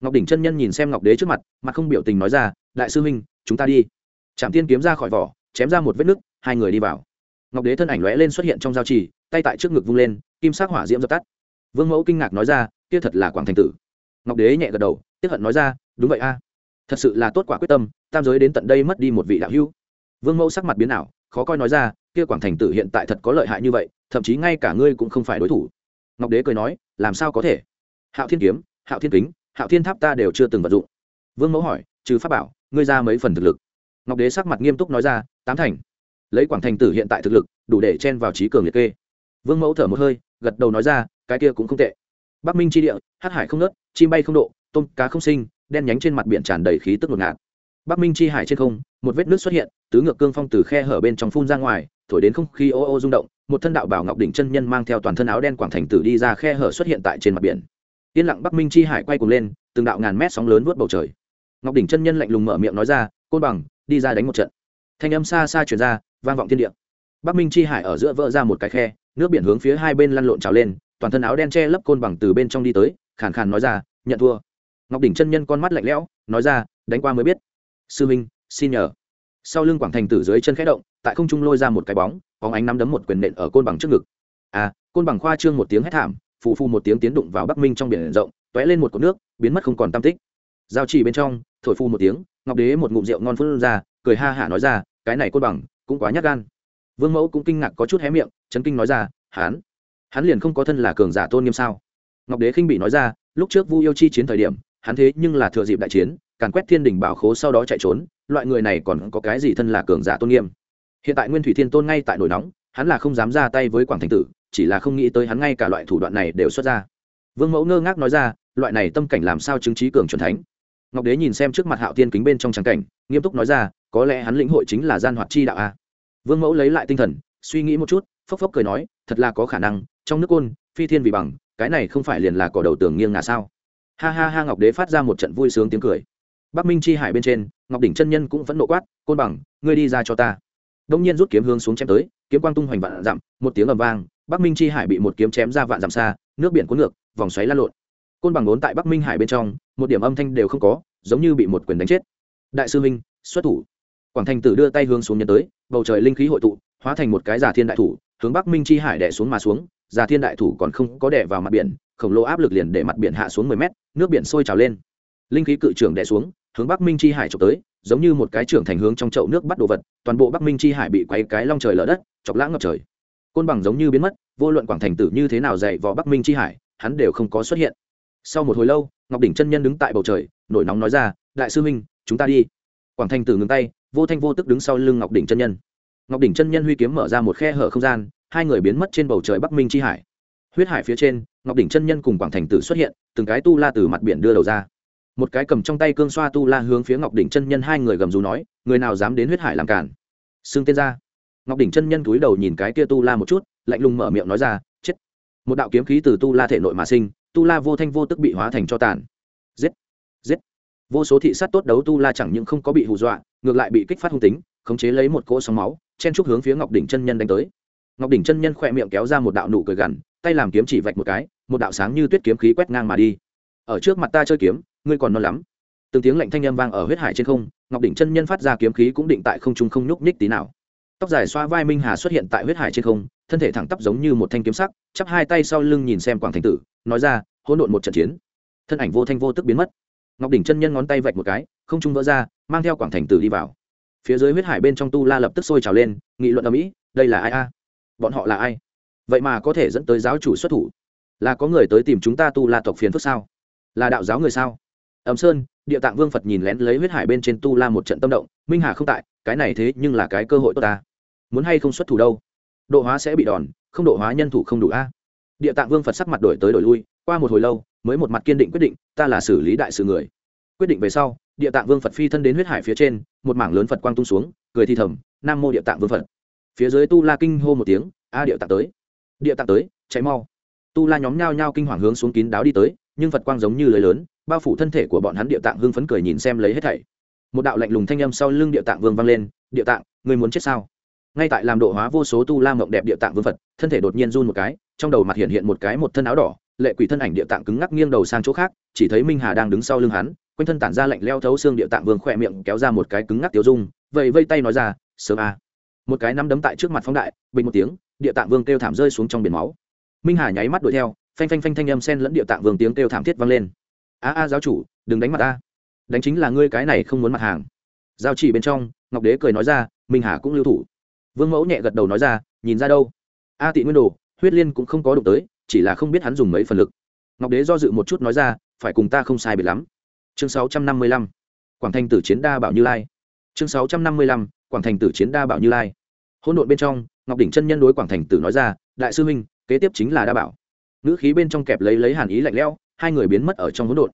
Ngọc đỉnh chân nhân nhìn xem ngọc đế trước mặt mặt không biểu tình nói ra, đại sư huynh, chúng ta đi. Trạm tiên kiếm ra khỏi vỏ, chém ra một vết nứt, hai người đi vào. Ngọc đế thân ảnh lóe lên xuất hiện trong giao trì, tay tại trước ngực vung lên, kim sắc hỏa diễm dập tắt. Vương mẫu kinh ngạc nói ra, kia thật là quảng thành tử ngọc đế nhẹ gật đầu, tiếp hận nói ra, đúng vậy a. Thật sự là tốt quả quyết tâm, tam giới đến tận đây mất đi một vị đạo hữu. Vương mẫu sắc mặt biến ảo, khó coi nói ra, kia quảng thành tử hiện tại thật có lợi hại như vậy, thậm chí ngay cả ngươi cũng không phải đối thủ. Ngọc đế cười nói, làm sao có thể? Hạo thiên kiếm, hạo thiên kính, hạo thiên tháp ta đều chưa từng vận dụng. Vương mẫu hỏi, trừ pháp bảo, ngươi ra mấy phần thực lực? Ngọc đế sắc mặt nghiêm túc nói ra, tám thành. Lấy quảng thành tử hiện tại thực lực, đủ để chen vào trí cường liệt kê. Vương mẫu thở một hơi, gật đầu nói ra, cái kia cũng không tệ bắc minh tri địa hát hải không nớt chim bay không độ, tôm cá không sinh, đen nhánh trên mặt biển tràn đầy khí tức ngột ngạt. Bắc minh chi hải trên không, một vết nước xuất hiện, tứ ngược cương phong từ khe hở bên trong phun ra ngoài, thổi đến không khí ô ô rung động, một thân đạo bảo ngọc đỉnh chân nhân mang theo toàn thân áo đen quảng thành tử đi ra khe hở xuất hiện tại trên mặt biển. Yên lặng bắc minh chi hải quay cuồng lên, từng đạo ngàn mét sóng lớn vớt bầu trời. Ngọc đỉnh chân nhân lạnh lùng mở miệng nói ra, côn bằng, đi ra đánh một trận. Thanh âm xa xa chuyển ra, vang vọng thiên địa. Bắc minh chi hải ở giữa vỡ ra một cái khe, nước biển hướng phía hai bên lăn lộn trào lên toàn thân áo đen che lấp côn bằng từ bên trong đi tới, khàn khàn nói ra, nhận thua. Ngọc đỉnh chân nhân con mắt lạnh lẽo, nói ra, đánh qua mới biết. Sư minh, xin nhờ. Sau lưng quảng thành tử dưới chân khẽ động, tại không trung lôi ra một cái bóng bóng ánh nắm đấm một quyền nện ở côn bằng trước ngực. À côn bằng khoa trương một tiếng hét thảm phụ phu một tiếng tiến đụng vào bắc minh trong biển rộng t lên một cột nước, biến mất không còn tam tích. Giao chỉ bên trong, thổi phu một tiếng, ngọc đế một ngụm rượu ngon phun ra, cười ha hả nói ra, cái này côn bằng cũng quá nhát gan. Vương mẫu cũng kinh ngạc có chút hé miệng, chấn kinh nói ra, hán hắn liền không có thân là cường giả tôn nghiêm sao? Ngọc đế khinh bị nói ra, lúc trước vu yêu chi chiến thời điểm, hắn thế nhưng là thừa dịp đại chiến, càn quét thiên đình bảo khố sau đó chạy trốn, loại người này còn có cái gì thân là cường giả tôn nghiêm? Hiện tại nguyên thủy thiên tôn ngay tại nổi nóng, hắn là không dám ra tay với quảng thành tử, chỉ là không nghĩ tới hắn ngay cả loại thủ đoạn này đều xuất ra. Vương mẫu ngơ ngác nói ra, loại này tâm cảnh làm sao chứng trí cường c thánh? Ngọc đế nhìn xem trước mặt hạo tiên kính bên trong trắng cảnh, nghiêm túc nói ra, có lẽ hắn lĩnh hội chính là gian hoạt chi đạo a. Vương mẫu lấy lại tinh thần, suy nghĩ một chút, phốc phốc cười nói, thật là có khả năng trong nước côn, phi thiên vì bằng, cái này không phải liền là cỏ đầu tường nghiêng ngả sao? Ha ha ha, ngọc đế phát ra một trận vui sướng tiếng cười. Bắc minh chi hải bên trên, ngọc đỉnh chân nhân cũng vẫn nộ quát, côn bằng, ngươi đi ra cho ta. Đông nhiên rút kiếm hướng xuống chém tới, kiếm quang tung hoành vạn dặm, một tiếng ầm vang, bắc minh chi hải bị một kiếm chém ra vạn dặm xa, nước biển cuốn ngược, vòng xoáy lan lộn. Côn bằng vốn tại bắc minh hải bên trong, một điểm âm thanh đều không có, giống như bị một quyền đánh chết. Đại sư minh xuất thủ. Quảng thành tử đưa tay hướng xuống nhân tới, bầu trời linh khí hội tụ, hóa thành một cái giả thiên đại thủ, hướng bắc minh chi hải đẻ xuống mà xuống già thiên đại thủ còn không có đè vào mặt biển, khổng lồ áp lực liền để mặt biển hạ xuống mười mét, nước biển sôi trào lên. Linh khí cự trưởng đè xuống, hướng bắc minh chi hải trộm tới, giống như một cái trưởng thành hướng trong chậu nước bắt đồ vật, toàn bộ bắc minh chi hải bị quay cái long trời lở đất, chọc lãng ngập trời. Côn bằng giống như biến mất, vô luận quảng thành tử như thế nào dạy vò bắc minh chi hải, hắn đều không có xuất hiện. Sau một hồi lâu, ngọc đỉnh chân nhân đứng tại bầu trời, nổi nóng nói ra, đại sư minh chúng ta đi. Quảng thành tử ngừng tay, vô thanh vô tức đứng sau lưng ngọc đỉnh chân nhân. Ngọc đỉnh chân nhân huy kiếm mở ra một khe hở không gian hai người biến mất trên bầu trời bắc minh chi hải. Huyết hải phía trên, ngọc đỉnh chân nhân cùng quảng thành tử xuất hiện, từng cái tu la từ mặt biển đưa đầu ra. Một cái cầm trong tay cương xoa tu la hướng phía ngọc đỉnh chân nhân hai người gầm rú nói, người nào dám đến huyết hải làm cản xưng tên ra ngọc đỉnh chân nhân cúi đầu nhìn cái kia tu la một chút, lạnh lùng mở miệng nói ra, chết. Một đạo kiếm khí từ tu la thể nội mà sinh, tu la vô thanh vô tức bị hóa thành cho tàn. Giết! Giết! Vô số thị sát tốt đấu tu la chẳng những không có bị hù dọa, ngược lại bị kích phát hung tính, khống chế lấy một cỗ sóng máu, chen trúc hướng phía ngọc đỉnh chân nhân đánh tới ngọc đỉnh chân nhân khỏe miệng kéo ra một đạo nụ cười gằn, tay làm kiếm chỉ vạch một cái, một đạo sáng như tuyết kiếm khí quét ngang mà đi. Ở trước mặt ta chơi kiếm, ngươi còn non lắm. Từng tiếng lạnh thanh âm vang ở huyết hải trên không, ngọc đỉnh chân nhân phát ra kiếm khí cũng định tại không trung không nhúc nhích tí nào. Tóc dài xoa vai minh hà xuất hiện tại huyết hải trên không, thân thể thẳng tắp giống như một thanh kiếm sắc, chắp hai tay sau lưng nhìn xem quảng thành tử, nói ra, hỗn độn một trận chiến. Thân ảnh vô thanh vô tức biến mất. Ngọc đỉnh chân nhân ngón tay vạch một cái, không trung vỡ ra, mang theo quảng thành tử đi vào. Phía dưới huyết hải bên trong tu la lập tức sôi trào lên, nghị luận ở mỹ, đây là ai a? Bọn họ là ai? Vậy mà có thể dẫn tới giáo chủ xuất thủ. Là có người tới tìm chúng ta tu la tộc phiền phức sao? Là đạo giáo người sao? Ẩm sơn, địa tạng vương phật nhìn lén lấy huyết hải bên trên tu la một trận tâm động, minh hà không tại, cái này thế nhưng là cái cơ hội tốt ta. Muốn hay không xuất thủ đâu? Độ hóa sẽ bị đòn, không độ hóa nhân thủ không đủ a. Địa tạng vương phật sắc mặt đổi tới đổi lui, qua một hồi lâu, mới một mặt kiên định quyết định, ta là xử lý đại sự người. Quyết định về sau, địa tạng vương phật phi thân đến huyết hải phía trên, một mảng lớn phật quang tung xuống, cười thi thầm, nam mô địa tạng vương phật phía dưới tu la kinh hô một tiếng, a địa tạng tới. Địa tạng tới cháy mau. Tu la nhóm nhao nhao kinh hoàng hướng xuống kín đáo đi tới, nhưng phật quang giống như lưới lớn, bao phủ thân thể của bọn hắn địa tạng hưng phấn cười nhìn xem lấy hết thảy. Một đạo lạnh lùng thanh âm sau lưng địa tạng vương vang lên địa tạng, người muốn chết sao? Ngay tại làm độ hóa vô số tu la mộng đẹp địa tạng vương phật, thân thể đột nhiên run một cái, trong đầu mặt hiện hiện một cái một thân áo đỏ, lệ quỷ thân ảnh địa tạng cứng ngắc nghiêng đầu sang chỗ khác, chỉ thấy minh hà đang đứng sau lưng hắn, quanh thân tản ra lạnh leo thấu xương địa tạng vương khỏe miệng kéo ra một cái cứng ngắc tiêu dung vậy vây tay nói ra, sớm a một cái nắm đấm tại trước mặt phóng đại, bình một tiếng, địa tạng vương kêu thảm rơi xuống trong biển máu. Minh hà nháy mắt đuổi theo, phanh phanh phanh thanh âm sen lẫn địa tạng vương tiếng kêu thảm thiết vang lên. A a, giáo chủ, đừng đánh mặt a đánh chính là ngươi cái này không muốn mặt hàng. Giao chỉ bên trong, ngọc đế cười nói ra, minh hà cũng lưu thủ. Vương mẫu nhẹ gật đầu nói ra, nhìn ra đâu. A tị nguyên đồ, huyết liên cũng không có đụng tới, chỉ là không biết hắn dùng mấy phần lực. Ngọc đế do dự một chút nói ra, phải cùng ta không sai biệt lắm. Chương sáu trăm năm mươi lăm, quảng thành tử chiến đa bảo như lai. Chương sáu trăm năm mươi lăm, quảng thành tử chiến đa bảo như lai hỗn độn bên trong ngọc đỉnh chân nhân đối quảng thành tử nói ra đại sư huynh kế tiếp chính là đa bảo. Ngữ khí bên trong kẹp lấy lấy hàn ý lạnh lẽo hai người biến mất ở trong hỗn độn.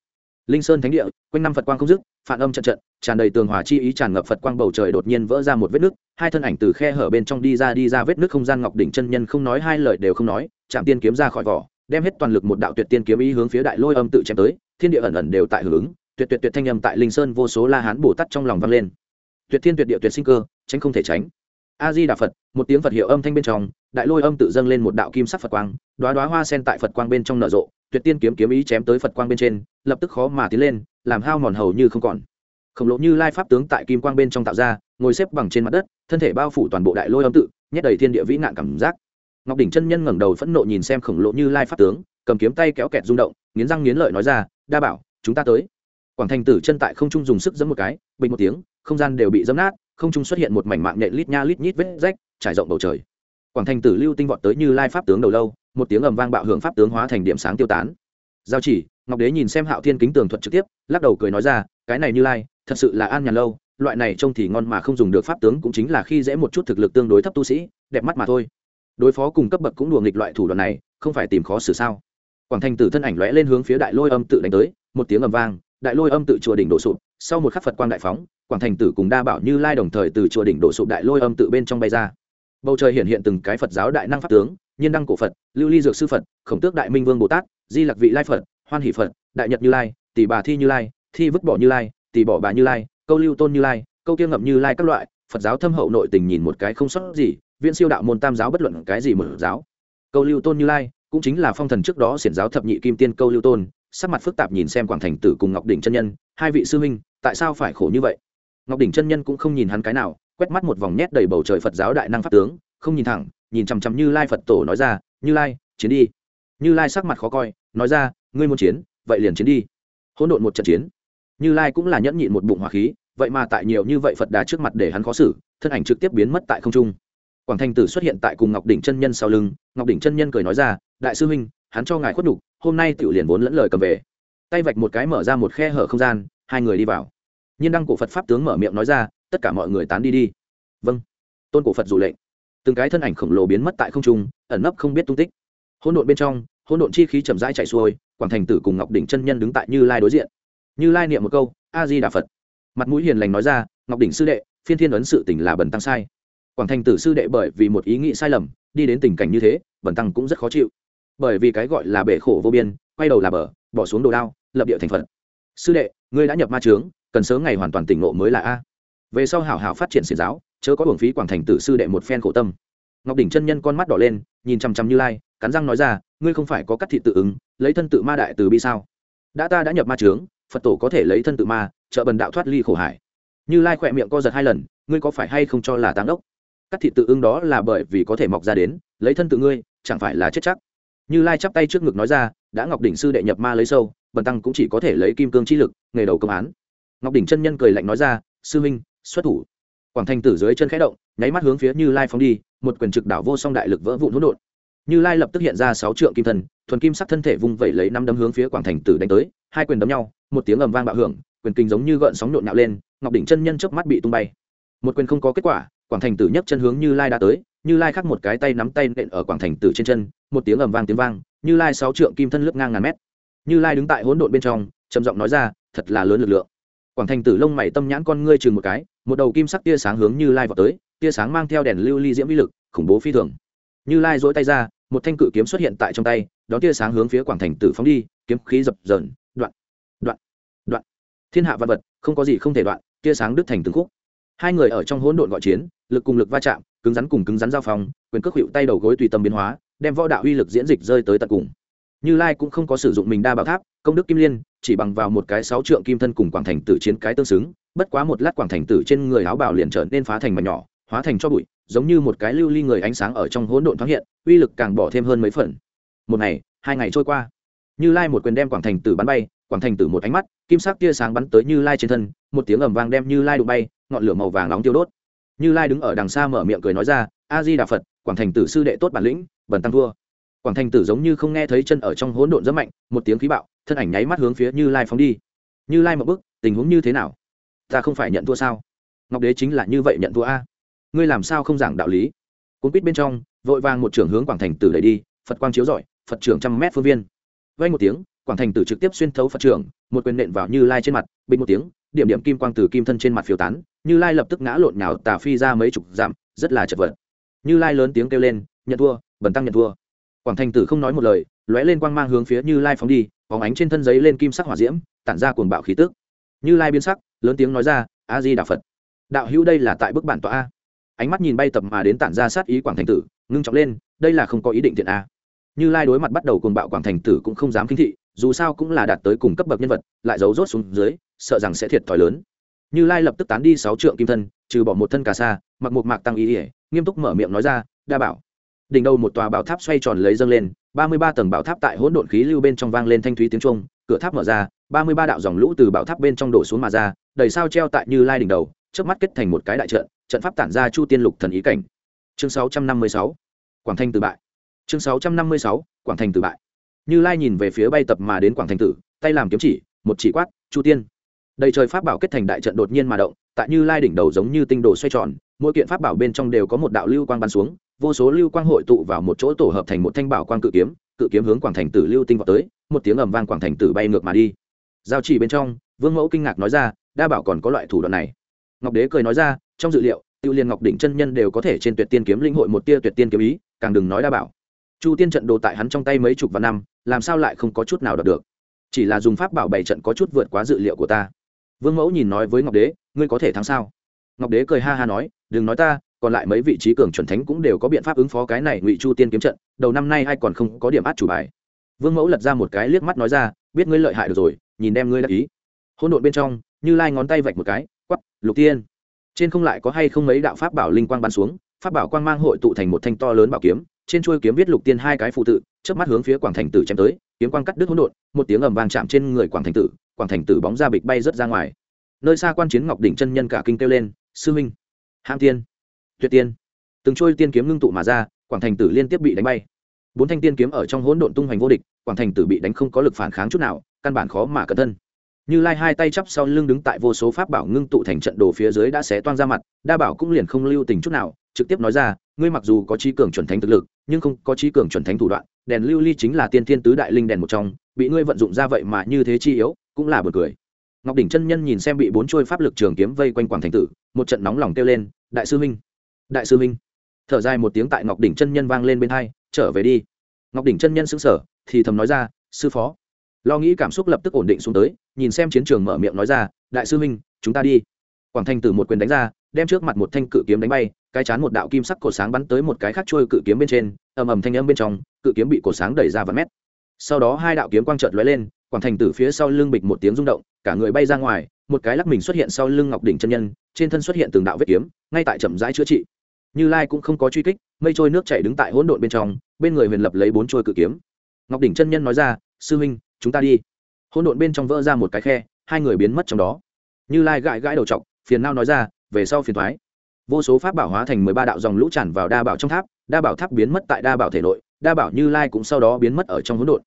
Linh sơn thánh địa quanh năm phật quang không dứt phản âm trận trận tràn đầy tường hòa chi ý tràn ngập phật quang bầu trời đột nhiên vỡ ra một vết nước, hai thân ảnh từ khe hở bên trong đi ra đi ra vết nước không gian ngọc đỉnh chân nhân không nói hai lời đều không nói chạm tiên kiếm ra khỏi vỏ đem hết toàn lực một đạo tuyệt tiên kiếm ý hướng phía đại lôi âm tự chém tới thiên địa ẩn ẩn đều tại hướng tuyệt tuyệt tuyệt thanh âm tại linh sơn vô số la hán bồ tát trong lòng vang lên. Tuyệt thiên tuyệt địa tuyệt sinh cơ tránh không thể tránh a di đà phật một tiếng phật hiệu âm thanh bên trong, đại lôi âm tự dâng lên một đạo kim sắc phật quang đoá đoá hoa sen tại phật quang bên trong nở rộ, tuyệt tiên kiếm kiếm ý chém tới phật quang bên trên, lập tức khó mà tiến lên, làm hao mòn hầu như không còn. Khổng lồ như lai pháp tướng tại kim quang bên trong tạo ra, ngồi xếp bằng trên mặt đất, thân thể bao phủ toàn bộ đại lôi âm tự, nhét đầy thiên địa vĩ nạn cảm giác. Ngọc đỉnh chân nhân ngẩng đầu phẫn nộ nhìn xem khổng lồ như lai pháp tướng, cầm kiếm tay kéo kẹt rung động, nghiến răng nghiến lợi nói ra, đa bảo, chúng ta tới. Quảng thành tử chân tại không trung dùng sức giẫm một cái, bình một tiếng, không gian đều bị dẫm nát không trung xuất hiện một mảnh mạng nhện lít nha lít nhít vết rách, trải rộng bầu trời. Quảng thành tử lưu tinh vọt tới như lai pháp tướng đầu lâu, một tiếng ầm vang bạo hưởng pháp tướng hóa thành điểm sáng tiêu tán. Giao chỉ, ngọc đế nhìn xem hạo thiên kính tường thuật trực tiếp, lắc đầu cười nói ra, cái này như lai, thật sự là an nhàn lâu, loại này trông thì ngon mà không dùng được pháp tướng cũng chính là khi dễ một chút thực lực tương đối thấp tu sĩ, đẹp mắt mà thôi. Đối phó cùng cấp bậc cũng đùa nghịch loại thủ đoạn này, không phải tìm khó xử sao? Quảng thành tử thân ảnh lóe lên hướng phía đại lôi âm tự đánh tới, một tiếng ầm vang, đại lôi âm tự chùa đỉnh đổ sụp sau một khắc phật quang đại phóng, quảng thành tử cùng đa bảo như lai đồng thời từ chùa đỉnh đổ sụp đại lôi âm tự bên trong bay ra. Bầu trời hiện hiện từng cái phật giáo đại năng pháp tướng, nhiên đăng cổ phật, lưu ly dược sư phật, khổng tước đại minh vương bồ tát, di lặc vị lai phật, hoan hỷ phật, đại nhật như lai, tỷ bà thi như lai, thi vứt bỏ như lai, tỷ bỏ bà như lai, câu lưu tôn như lai, câu kiêng ngậm như lai các loại, phật giáo thâm hậu nội tình nhìn một cái không sót gì viên siêu đạo môn tam giáo bất luận cái gì một giáo. Câu lưu tôn như lai cũng chính là phong thần trước đó xiển giáo thập nhị kim tiên câu lưu tôn, sắc mặt phức tạp nhìn xem quảng thành tử cùng ngọc đỉnh chân nhân, hai vị sư huynh tại sao phải khổ như vậy? Ngọc đỉnh chân nhân cũng không nhìn hắn cái nào, quét mắt một vòng nhét đầy bầu trời phật giáo đại năng pháp tướng, không nhìn thẳng, nhìn chằm chằm như lai phật tổ nói ra, như lai, chiến đi. Như lai sắc mặt khó coi, nói ra, ngươi muốn chiến, vậy liền chiến đi. Hỗn độn một trận chiến. Như lai cũng là nhẫn nhịn một bụng hỏa khí, vậy mà tại nhiều như vậy phật đà trước mặt để hắn khó xử, thân ảnh trực tiếp biến mất tại không trung. Quảng thanh tử xuất hiện tại cùng ngọc đỉnh chân nhân sau lưng, ngọc đỉnh chân nhân cười nói ra, đại sư huynh, hắn cho ngài khuất đục hôm nay tiểu liền vốn lẫn lời cầm về. Tay vạch một cái mở ra một khe hở không gian hai người đi vào. Nhiên đăng cổ phật pháp tướng mở miệng nói ra, tất cả mọi người tán đi đi. Vâng. Tôn cổ phật dù lệnh. Từng cái thân ảnh khổng lồ biến mất tại không trung, ẩn nấp không biết tung tích. Hỗn độn bên trong, hỗn độn chi khí chậm rãi chạy xuôi, quảng thành tử cùng ngọc đỉnh chân nhân đứng tại như lai đối diện. Như lai niệm một câu, a di đà phật. Mặt mũi hiền lành nói ra, ngọc đỉnh sư đệ, phiên thiên ấn sự tỉnh là bần tăng sai. Quảng thành tử sư đệ bởi vì một ý nghĩ sai lầm, đi đến tình cảnh như thế, bần tăng cũng rất khó chịu. Bởi vì cái gọi là bể khổ vô biên, quay đầu là bờ, bỏ xuống đồ đao, lập địa thành phật sư đệ, ngươi đã nhập ma trướng, cần sớm ngày hoàn toàn tỉnh ngộ mới là a. Về sau hảo hảo phát triển xiển giáo, chớ có hưởng phí quảng thành tử sư đệ một phen khổ tâm. Ngọc đỉnh chân nhân con mắt đỏ lên, nhìn chằm chằm như lai, cắn răng nói ra, ngươi không phải có cắt thị tự ứng, lấy thân tự ma đại từ bi sao? Đã ta đã nhập ma trướng, phật tổ có thể lấy thân tự ma, trợ bần đạo thoát ly khổ hải. Như lai khỏe miệng co giật hai lần, ngươi có phải hay không cho là táng đốc? Cắt thị tự ứng đó là bởi vì có thể mọc ra đến, lấy thân tự ngươi, chẳng phải là chết chắc. Như lai chắp tay trước ngực nói ra, đã ngọc đỉnh sư đệ nhập ma lấy sâu bần tăng cũng chỉ có thể lấy kim cương chi lực, nghề đầu công án. Ngọc đỉnh chân nhân cười lạnh nói ra, sư huynh, xuất thủ. Quảng thành tử dưới chân khẽ động, nháy mắt hướng phía như lai phóng đi, một quyền trực đảo vô song đại lực vỡ vụn hỗn độn. Như lai lập tức hiện ra sáu trượng kim thân, thuần kim sắc thân thể vung vẩy lấy năm đấm hướng phía quảng thành tử đánh tới, hai quyền đấm nhau, một tiếng ầm vang bạo hưởng, quyền kinh giống như gợn sóng nhộn nhạo lên, ngọc đỉnh chân nhân chớp mắt bị tung bay. Một quyền không có kết quả, quảng thành tử nhấc chân hướng như lai đã tới, như lai khắc một cái tay nắm tay nện ở quảng thành tử trên chân, một tiếng ầm vang tiếng vang, như lai sáu trượng kim thân lướt ngang ngàn mét như lai đứng tại hỗn độn bên trong, trầm giọng nói ra, thật là lớn lực lượng. Quảng thành tử lông mày tâm nhãn con ngươi chừng một cái, một đầu kim sắc tia sáng hướng như lai vào tới, tia sáng mang theo đèn lưu ly diễm vĩ lực, khủng bố phi thường. Như lai dỗi tay ra, một thanh cự kiếm xuất hiện tại trong tay đón tia sáng hướng phía quảng thành tử phóng đi, kiếm khí dập dờn, đoạn đoạn đoạn. Thiên hạ văn vật, không có gì không thể đoạn, tia sáng đứt thành từng khúc. Hai người ở trong hỗn độn gọi chiến, lực cùng lực va chạm, cứng rắn cùng cứng rắn giao phong, quyền cước hiệu tay đầu gối tùy tâm biến hóa, đem võ đạo uy lực diễn dịch rơi tới tận cùng như lai cũng không có sử dụng mình đa bảo tháp, công đức kim liên, chỉ bằng vào một cái sáu trượng kim thân cùng quảng thành tử chiến cái tương xứng, bất quá một lát quảng thành tử trên người áo bảo liền trở nên phá thành mà nhỏ, hóa thành cho bụi, giống như một cái lưu ly người ánh sáng ở trong hỗn độn thoáng hiện, uy lực càng bỏ thêm hơn mấy phần. Một ngày, hai ngày trôi qua. Như lai một quyền đem quảng thành tử bắn bay, quảng thành tử một ánh mắt, kim sắc tia sáng bắn tới như lai trên thân, một tiếng ầm vang đem như lai đụng bay, ngọn lửa màu vàng nóng tiêu đốt. Như lai đứng ở đằng xa mở miệng cười nói ra, a di đà phật, quảng thành tử sư đệ tốt bản lĩnh, bần tăng thua quảng thành tử giống như không nghe thấy chân ở trong hỗn độn rất mạnh, một tiếng khí bạo, thân ảnh nháy mắt hướng phía như lai phóng đi. Như lai một bức tình huống như thế nào? Ta không phải nhận thua sao? Ngọc đế chính là như vậy nhận thua a. Ngươi làm sao không giảng đạo lý? Cuốn quýt bên trong, vội vàng một trưởng hướng quảng thành tử đẩy đi, phật quang chiếu rọi, phật trưởng trăm mét phương viên. Vay một tiếng, quảng thành tử trực tiếp xuyên thấu phật trưởng, một quyền nện vào như lai trên mặt, bình một tiếng, điểm điểm kim quang từ kim thân trên mặt phiêu tán, như lai lập tức ngã lộn nhào tà phi ra mấy chục dặm, rất là chật vật. Như lai lớn tiếng kêu lên, nhận thua, bần tăng nhận thua quảng thành tử không nói một lời, lóe lên quang mang hướng phía như lai phóng đi phóng ánh trên thân giấy lên kim sắc hỏa diễm, tản ra cuồng bạo khí tức. Như lai biến sắc, lớn tiếng nói ra a di đà phật. Đạo hữu đây là tại bức bản tọa a. Ánh mắt nhìn bay tập mà đến tản ra sát ý quảng thành tử, ngưng trọng lên, đây là không có ý định thiện a. Như lai đối mặt bắt đầu cuồng bạo quảng thành tử cũng không dám kinh thị, dù sao cũng là đạt tới cùng cấp bậc nhân vật, lại giấu rốt xuống dưới, sợ rằng sẽ thiệt thòi lớn. Như lai lập tức tán đi sáu trượng kim thân, trừ bỏ một thân cà sa, mặc một mạc tăng ý ỉa nghiêm túc mở miệng nói ra, đa bảo đỉnh đầu một tòa bảo tháp xoay tròn lấy dâng lên, ba mươi ba tầng bảo tháp tại hỗn độn khí lưu bên trong vang lên thanh thúy tiếng trung cửa tháp mở ra, ba mươi ba đạo dòng lũ từ bảo tháp bên trong đổ xuống mà ra, đầy sao treo tại như lai đỉnh đầu trước mắt kết thành một cái đại trận trận pháp tản ra chu tiên lục thần ý cảnh. Chương sáu trăm năm mươi sáu, quảng thanh từ bại. Chương sáu trăm năm mươi sáu, quảng thành từ bại. Như lai nhìn về phía bay tập mà đến quảng thành tử, tay làm kiếm chỉ, một chỉ quát, chu tiên. Đầy trời pháp bảo kết thành đại trận đột nhiên mà động, tại như lai đỉnh đầu giống như tinh đồ xoay tròn, mỗi kiện pháp bảo bên trong đều có một đạo lưu quang bắn xuống vô số lưu quang hội tụ vào một chỗ tổ hợp thành một thanh bảo quang cự kiếm cự kiếm hướng quảng thành tử lưu tinh vào tới, một tiếng ầm vang quảng thành tử bay ngược mà đi. Giao chỉ bên trong, vương mẫu kinh ngạc nói ra, đa bảo còn có loại thủ đoạn này. Ngọc đế cười nói ra, trong dự liệu, tiêu liên ngọc đỉnh chân nhân đều có thể trên tuyệt tiên kiếm linh hội một tia tuyệt tiên kiếm ý, càng đừng nói đa bảo. Chu tiên trận đồ tại hắn trong tay mấy chục và năm, làm sao lại không có chút nào đọc được? Chỉ là dùng pháp bảo bảy trận có chút vượt quá dự liệu của ta. Vương mẫu nhìn nói với ngọc đế, ngươi có thể thắng sao? Ngọc đế cười ha ha nói, đừng nói ta còn lại mấy vị trí cường chuẩn thánh cũng đều có biện pháp ứng phó cái này ngụy chu tiên kiếm trận, đầu năm nay ai còn không có điểm át chủ bài. Vương mẫu lật ra một cái liếc mắt nói ra, biết ngươi lợi hại được rồi, nhìn đem ngươi đắc ý. Hôn độn bên trong, như lai ngón tay vạch một cái quắp lục tiên. Trên không lại có hay không mấy đạo pháp bảo linh quang bắn xuống, pháp bảo quang mang hội tụ thành một thanh to lớn bảo kiếm, trên chuôi kiếm viết lục tiên hai cái phụ tự trước mắt hướng phía quảng thành tử chém tới, kiếm quang cắt đứt hỗn độn, một tiếng ầm vàng chạm trên người quảng thành tử, quảng thành tử bóng ra bịch bay rớt ra ngoài. Nơi xa quan chiến ngọc đỉnh chân nhân cả kinh kêu lên, sư minh hạng tiên tuyệt tiên. Từng trôi tiên kiếm ngưng tụ mà ra, quảng thành tử liên tiếp bị đánh bay. Bốn thanh tiên kiếm ở trong hỗn độn tung hoành vô địch, quảng thành tử bị đánh không có lực phản kháng chút nào, căn bản khó mà cẩn thân. Như lai hai tay chắp sau lưng đứng tại vô số pháp bảo ngưng tụ thành trận đồ phía dưới đã xé toang ra mặt, đa bảo cũng liền không lưu tình chút nào, trực tiếp nói ra, ngươi mặc dù có trí cường chuẩn thánh thực lực, nhưng không có trí cường chuẩn thánh thủ đoạn, đèn lưu ly chính là tiên thiên tứ đại linh đèn một trong, bị ngươi vận dụng ra vậy mà như thế chi yếu, cũng là bật cười. Ngọc đỉnh chân nhân nhìn xem bị bốn trôi pháp lực trường kiếm vây quanh quảng thành tử, một trận nóng lòng kêu lên, đại sư minh đại sư minh thở dài một tiếng tại ngọc đỉnh chân nhân vang lên bên hai, trở về đi. Ngọc đỉnh chân nhân xứng sở thì thầm nói ra, sư phó. Lo nghĩ cảm xúc lập tức ổn định xuống tới, nhìn xem chiến trường mở miệng nói ra, đại sư minh chúng ta đi. Quảng Thanh tử một quyền đánh ra, đem trước mặt một thanh cự kiếm đánh bay, cái chán một đạo kim sắc cổ sáng bắn tới một cái khác trôi cự kiếm bên trên, ầm ầm thanh âm bên trong, cự kiếm bị cổ sáng đẩy ra vài mét. Sau đó hai đạo kiếm quang trợt lóe lên, quảng thành tử phía sau lưng bịch một tiếng rung động, cả người bay ra ngoài, một cái lắc mình xuất hiện sau lưng ngọc đỉnh chân nhân, trên thân xuất hiện từng đạo vết kiếm, ngay tại chậm rãi chữa trị như lai cũng không có truy kích, mây trôi nước chảy đứng tại hỗn độn bên trong, bên người huyền lập lấy bốn trôi cự kiếm. Ngọc đỉnh chân nhân nói ra, sư huynh, chúng ta đi. Hỗn độn bên trong vỡ ra một cái khe, hai người biến mất trong đó. Như lai gãi gãi đầu t phiền nao nói ra, về sau phiền thoái. Vô số pháp bảo hóa thành mười ba đạo dòng lũ tràn vào đa bảo trong tháp, đa bảo tháp biến mất tại đa bảo thể nội, đa bảo như lai cũng sau đó biến mất ở trong hỗn độn.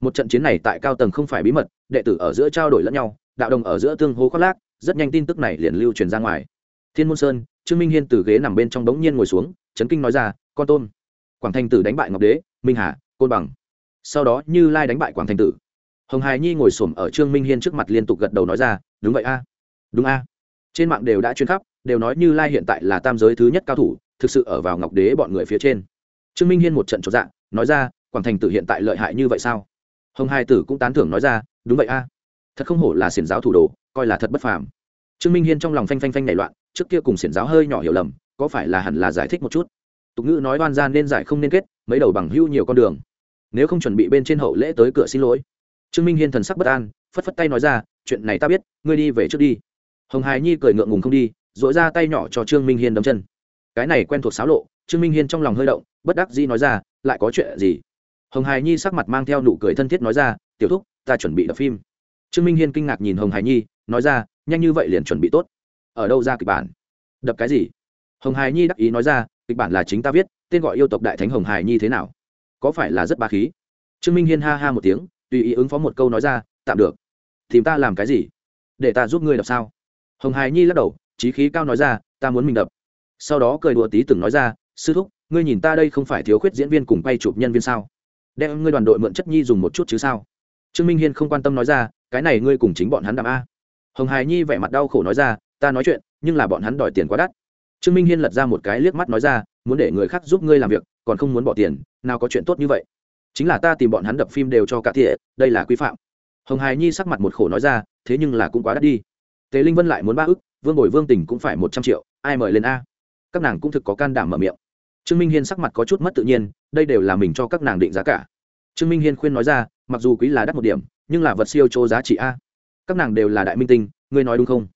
Một trận chiến này tại cao tầng không phải bí mật, đệ tử ở giữa trao đổi lẫn nhau, đạo đồng ở giữa tương hô khoác lác, rất nhanh tin tức này liền lưu truyền ra ngoài. Thiên môn sơn trương minh hiên từ ghế nằm bên trong đống nhiên ngồi xuống trấn kinh nói ra, con tôn, quảng thanh tử đánh bại ngọc đế, minh hà, côn bằng. Sau đó như lai đánh bại quảng thanh tử. Hồng hài nhi ngồi s ở trương minh hiên trước mặt liên tục gật đầu nói ra, đúng vậy a, đúng a. Trên mạng đều đã chuyên khắp, đều nói như lai hiện tại là tam giới thứ nhất cao thủ, thực sự ở vào ngọc đế bọn người phía trên. Trương minh hiên một trận trọn dạng nói ra, quảng thành tử hiện tại lợi hại như vậy sao? Hồng hai tử cũng tán thưởng nói ra, đúng vậy a, thật không hổ là xiển giáo thủ đồ, coi là thật bất phàm. Trương minh hiên trong lòng phanh phanh phanh nảy loạn trước kia cùng xiển giáo hơi nhỏ hiểu lầm, có phải là hẳn là giải thích một chút? Tục ngữ nói đoan ra nên giải không nên kết, mấy đầu bằng hưu nhiều con đường. Nếu không chuẩn bị bên trên hậu lễ tới cửa xin lỗi. Trương minh hiên thần sắc bất an, phất phất tay nói ra, chuyện này ta biết, ngươi đi về trước đi. Hồng hài nhi cười ngượng ngùng không đi dội ra tay nhỏ cho trương minh hiên đấm chân. Cái này quen thuộc xáo lộ, trương minh hiên trong lòng hơi động, bất đắc dĩ nói ra, lại có chuyện gì? Hồng hài nhi sắc mặt mang theo nụ cười thân thiết nói ra, tiểu thúc, ta chuẩn bị đập phim. Trương minh hiên kinh ngạc nhìn hồng hài nhi, nói ra, nhanh như vậy liền chuẩn bị tốt ở đâu ra kịch bản? Đập cái gì? Hồng hải nhi đắc ý nói ra, kịch bản là chính ta viết, tên gọi yêu tộc đại thánh hồng hải nhi thế nào? Có phải là rất ba khí? Trương minh hiên ha ha một tiếng, tùy ý ứng phó một câu nói ra, tạm được. Tìm ta làm cái gì? Để ta giúp ngươi đập sao? Hồng hải nhi lắc đầu trí khí cao nói ra, ta muốn mình đập. Sau đó cười đùa tí từng nói ra, sư thúc, ngươi nhìn ta đây không phải thiếu khuyết diễn viên cùng quay chụp nhân viên sao? Đem ngươi đoàn đội mượn chất nhi dùng một chút chứ sao? Trương minh hiên không quan tâm nói ra, cái này ngươi cùng chính bọn hắn đàm a. Hồng hải nhi vẻ mặt đau khổ nói ra ta nói chuyện, nhưng là bọn hắn đòi tiền quá đắt. Trương minh hiên lật ra một cái liếc mắt nói ra, muốn để người khác giúp ngươi làm việc, còn không muốn bỏ tiền, nào có chuyện tốt như vậy. Chính là ta tìm bọn hắn đập phim đều cho cả thiện đây là quy phạm. Hồng hải nhi sắc mặt một khổ nói ra, thế nhưng là cũng quá đắt đi. Tề linh vân lại muốn ba ức, vương bồi vương tình cũng phải một trăm triệu, ai mời lên a? Các nàng cũng thực có can đảm mở miệng. Trương minh hiên sắc mặt có chút mất tự nhiên, đây đều là mình cho các nàng định giá cả. Trương minh hiên khuyên nói ra, mặc dù quý là đắt một điểm, nhưng là vật siêu chỗ giá trị a. Các nàng đều là đại minh tinh, ngươi nói đúng không?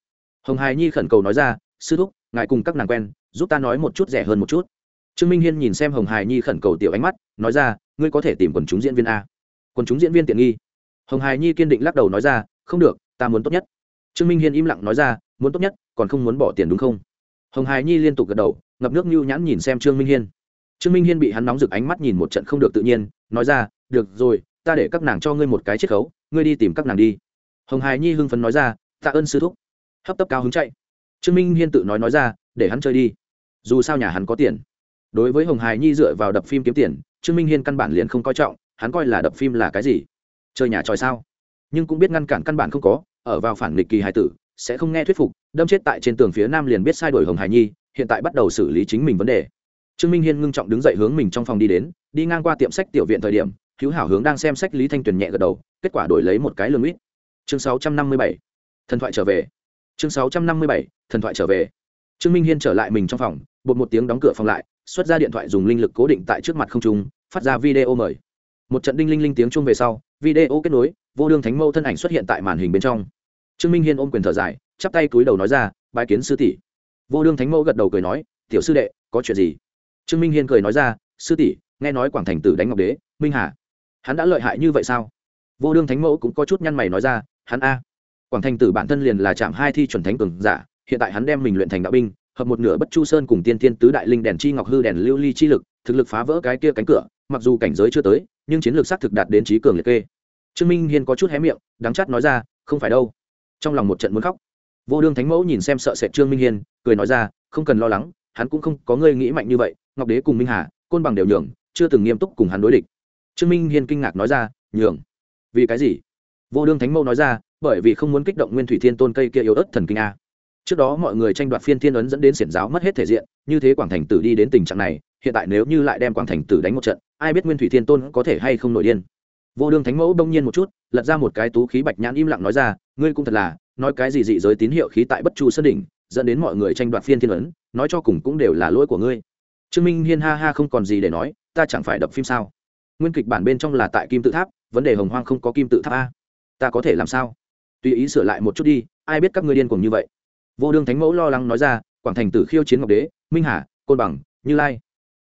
Hồng hài nhi khẩn cầu nói ra, sư thúc, ngài cùng các nàng quen, giúp ta nói một chút rẻ hơn một chút. Trương minh hiên nhìn xem hồng hài nhi khẩn cầu tiểu ánh mắt, nói ra, ngươi có thể tìm quần chúng diễn viên a. Quần chúng diễn viên tiện nghi? Hồng hài nhi kiên định lắc đầu nói ra, không được, ta muốn tốt nhất. Trương minh hiên im lặng nói ra, muốn tốt nhất, còn không muốn bỏ tiền đúng không? Hồng hài nhi liên tục gật đầu, ngập nước nhu nhãn nhìn xem trương minh hiên. Trương minh hiên bị hắn nóng rực ánh mắt nhìn một trận không được tự nhiên, nói ra, được rồi, ta để các nàng cho ngươi một cái chiết khấu, ngươi đi tìm các nàng đi. Hồng hài nhi hưng phấn nói ra, tạ ơn sư thúc hấp tấp cao hứng chạy. Trương minh hiên tự nói nói ra, để hắn chơi đi. Dù sao nhà hắn có tiền. Đối với hồng hài nhi dựa vào đập phim kiếm tiền, trương minh hiên căn bản liền không coi trọng, hắn coi là đập phim là cái gì? Chơi nhà tròi sao? Nhưng cũng biết ngăn cản căn bản không có, ở vào phản nghịch kỳ hài tử, sẽ không nghe thuyết phục, đâm chết tại trên tường phía nam liền biết sai đổi hồng hài nhi, hiện tại bắt đầu xử lý chính mình vấn đề. Trương minh hiên ngưng trọng đứng dậy hướng mình trong phòng đi đến, đi ngang qua tiệm sách tiểu viện thời điểm, hữu hảo hướng đang xem sách lý thanh tuyền nhẹ gật đầu, kết quả đổi lấy một cái lương ít. Chương sáu trăm năm mươi bảy. Thần thoại trở về chương sáu trăm năm mươi bảy, thần thoại trở về. Trương minh hiên trở lại mình trong phòng, bột một tiếng đóng cửa phòng lại, xuất ra điện thoại dùng linh lực cố định tại trước mặt không trung, phát ra video mời. Một trận đinh linh linh tiếng chung về sau, video kết nối, vô đương thánh mẫu thân ảnh xuất hiện tại màn hình bên trong. Trương minh hiên ôm quyền thở dài, chắp tay cúi đầu nói ra bài kiến sư tỷ. Vô đương thánh mẫu gật đầu cười nói, tiểu sư đệ, có chuyện gì? Trương minh hiên cười nói ra, sư tỷ, nghe nói quảng thành tử đánh ngọc đế, minh hà, hắn đã lợi hại như vậy sao? Vô đương thánh mẫu cũng có chút nhăn mày nói ra, hắn a quảng thành tử bản thân liền là chạm hai thi chuẩn thánh cường giả, hiện tại hắn đem mình luyện thành đạo binh, hợp một nửa bất chu sơn cùng tiên tiên tứ đại linh đèn chi ngọc hư đèn lưu ly chi lực, thực lực phá vỡ cái kia cánh cửa, mặc dù cảnh giới chưa tới, nhưng chiến lược xác thực đạt đến trí cường liệt kê. Trương minh hiên có chút hé miệng, đắng chắt nói ra, không phải đâu. Trong lòng một trận muốn khóc. Vô đương thánh mẫu nhìn xem sợ sệt trương minh hiên, cười nói ra, không cần lo lắng, hắn cũng không có ngươi nghĩ mạnh như vậy, ngọc đế cùng minh hà, côn bằng đều nhường, chưa từng nghiêm túc cùng hắn đối địch. Trương minh hiên kinh ngạc nói ra, nhường? Vì cái gì? Vô đương thánh mẫu nói ra bởi vì không muốn kích động nguyên thủy thiên tôn cây kia yếu ớt thần kinh a. Trước đó mọi người tranh đoạt phiên thiên ấn dẫn đến xiển giáo mất hết thể diện, như thế quảng thành tử đi đến tình trạng này, hiện tại nếu như lại đem quảng thành tử đánh một trận, ai biết nguyên thủy thiên tôn có thể hay không nổi điên. Vô đương thánh mẫu đông nhiên một chút, lật ra một cái tú khí bạch nhãn im lặng nói ra, ngươi cũng thật là, nói cái gì dị giới tín hiệu khí tại bất chu sơn đỉnh, dẫn đến mọi người tranh đoạt phiên thiên ấn, nói cho cùng cũng đều là lỗi của ngươi. Trương minh hiên ha ha không còn gì để nói, ta chẳng phải đập phim sao? Nguyên kịch bản bên trong là tại kim tự tháp, vấn đề hồng hoang không có kim tự tháp a. Ta có thể làm sao? Tùy ý sửa lại một chút đi, ai biết các ngươi điên cùng như vậy. Vô đương thánh mẫu lo lắng nói ra, quảng thành tử khiêu chiến ngọc đế, minh hà, côn bằng, như lai.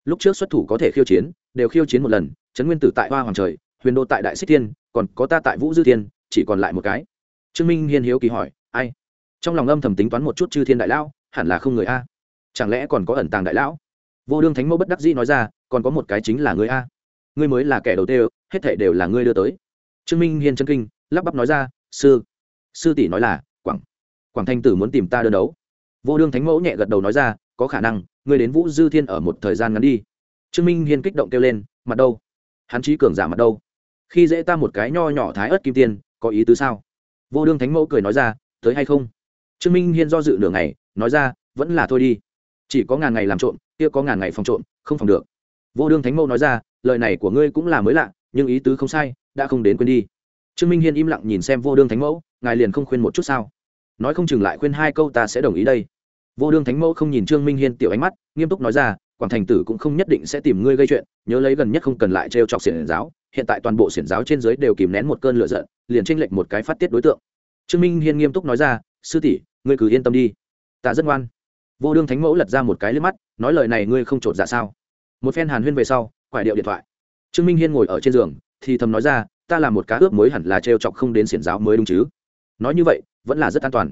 Lúc trước xuất thủ có thể khiêu chiến, đều khiêu chiến một lần, trấn nguyên tử tại hoa hoàng trời, huyền đô tại đại xích thiên, còn có ta tại vũ dư thiên, chỉ còn lại một cái. Trương minh hiên hiếu kỳ hỏi, ai? Trong lòng âm thầm tính toán một chút chư thiên đại lão, hẳn là không người a. Chẳng lẽ còn có ẩn tàng đại lão? Vô đương thánh mẫu bất đắc dĩ nói ra, còn có một cái chính là người a. Ngươi mới là kẻ đầu tiên, hết thảy đều là ngươi đưa tới. Trương minh hiên chân kinh, lắp bắp nói ra, sư sư tỷ nói là, quảng quảng thanh tử muốn tìm ta đơn đấu. Vô đương thánh mẫu nhẹ gật đầu nói ra, có khả năng, ngươi đến vũ dư thiên ở một thời gian ngắn đi. Trương minh hiên kích động kêu lên, mặt đâu? Hắn trí cường giả mặt đâu? Khi dễ ta một cái nho nhỏ thái ớt kim tiên, có ý tứ sao? Vô đương thánh mẫu cười nói ra, tới hay không? Trương minh hiên do dự nửa ngày, nói ra, vẫn là thôi đi. Chỉ có ngàn ngày làm trộm, kia có ngàn ngày phòng trộm, không phòng được. Vô đương thánh mẫu nói ra, lời này của ngươi cũng là mới lạ, nhưng ý tứ không sai, đã không đến quên đi. Trương minh hiên im lặng nhìn xem vô đương thánh mẫu ngài liền không khuyên một chút sao? Nói không chừng lại khuyên hai câu ta sẽ đồng ý đây. Vô đương thánh mẫu không nhìn trương minh hiên tiểu ánh mắt, nghiêm túc nói ra, quảng thành tử cũng không nhất định sẽ tìm ngươi gây chuyện, nhớ lấy gần nhất không cần lại trêu chọc xiển giáo, hiện tại toàn bộ xiển giáo trên giới đều kìm nén một cơn lửa giận, liền tranh lệch một cái phát tiết đối tượng. Trương minh hiên nghiêm túc nói ra, sư tỷ, ngươi cứ yên tâm đi. Ta rất ngoan. Vô đương thánh mẫu lật ra một cái lên mắt, nói lời này ngươi không trột dạ sao? Một phen hàn huyên về sau, quải điệu điện thoại. Trương minh hiên ngồi ở trên giường, thì thầm nói ra, ta là một cá ướp mới hẳn là trêu chọc không đến xiển giáo mới đúng chứ? Nói như vậy, vẫn là rất an toàn.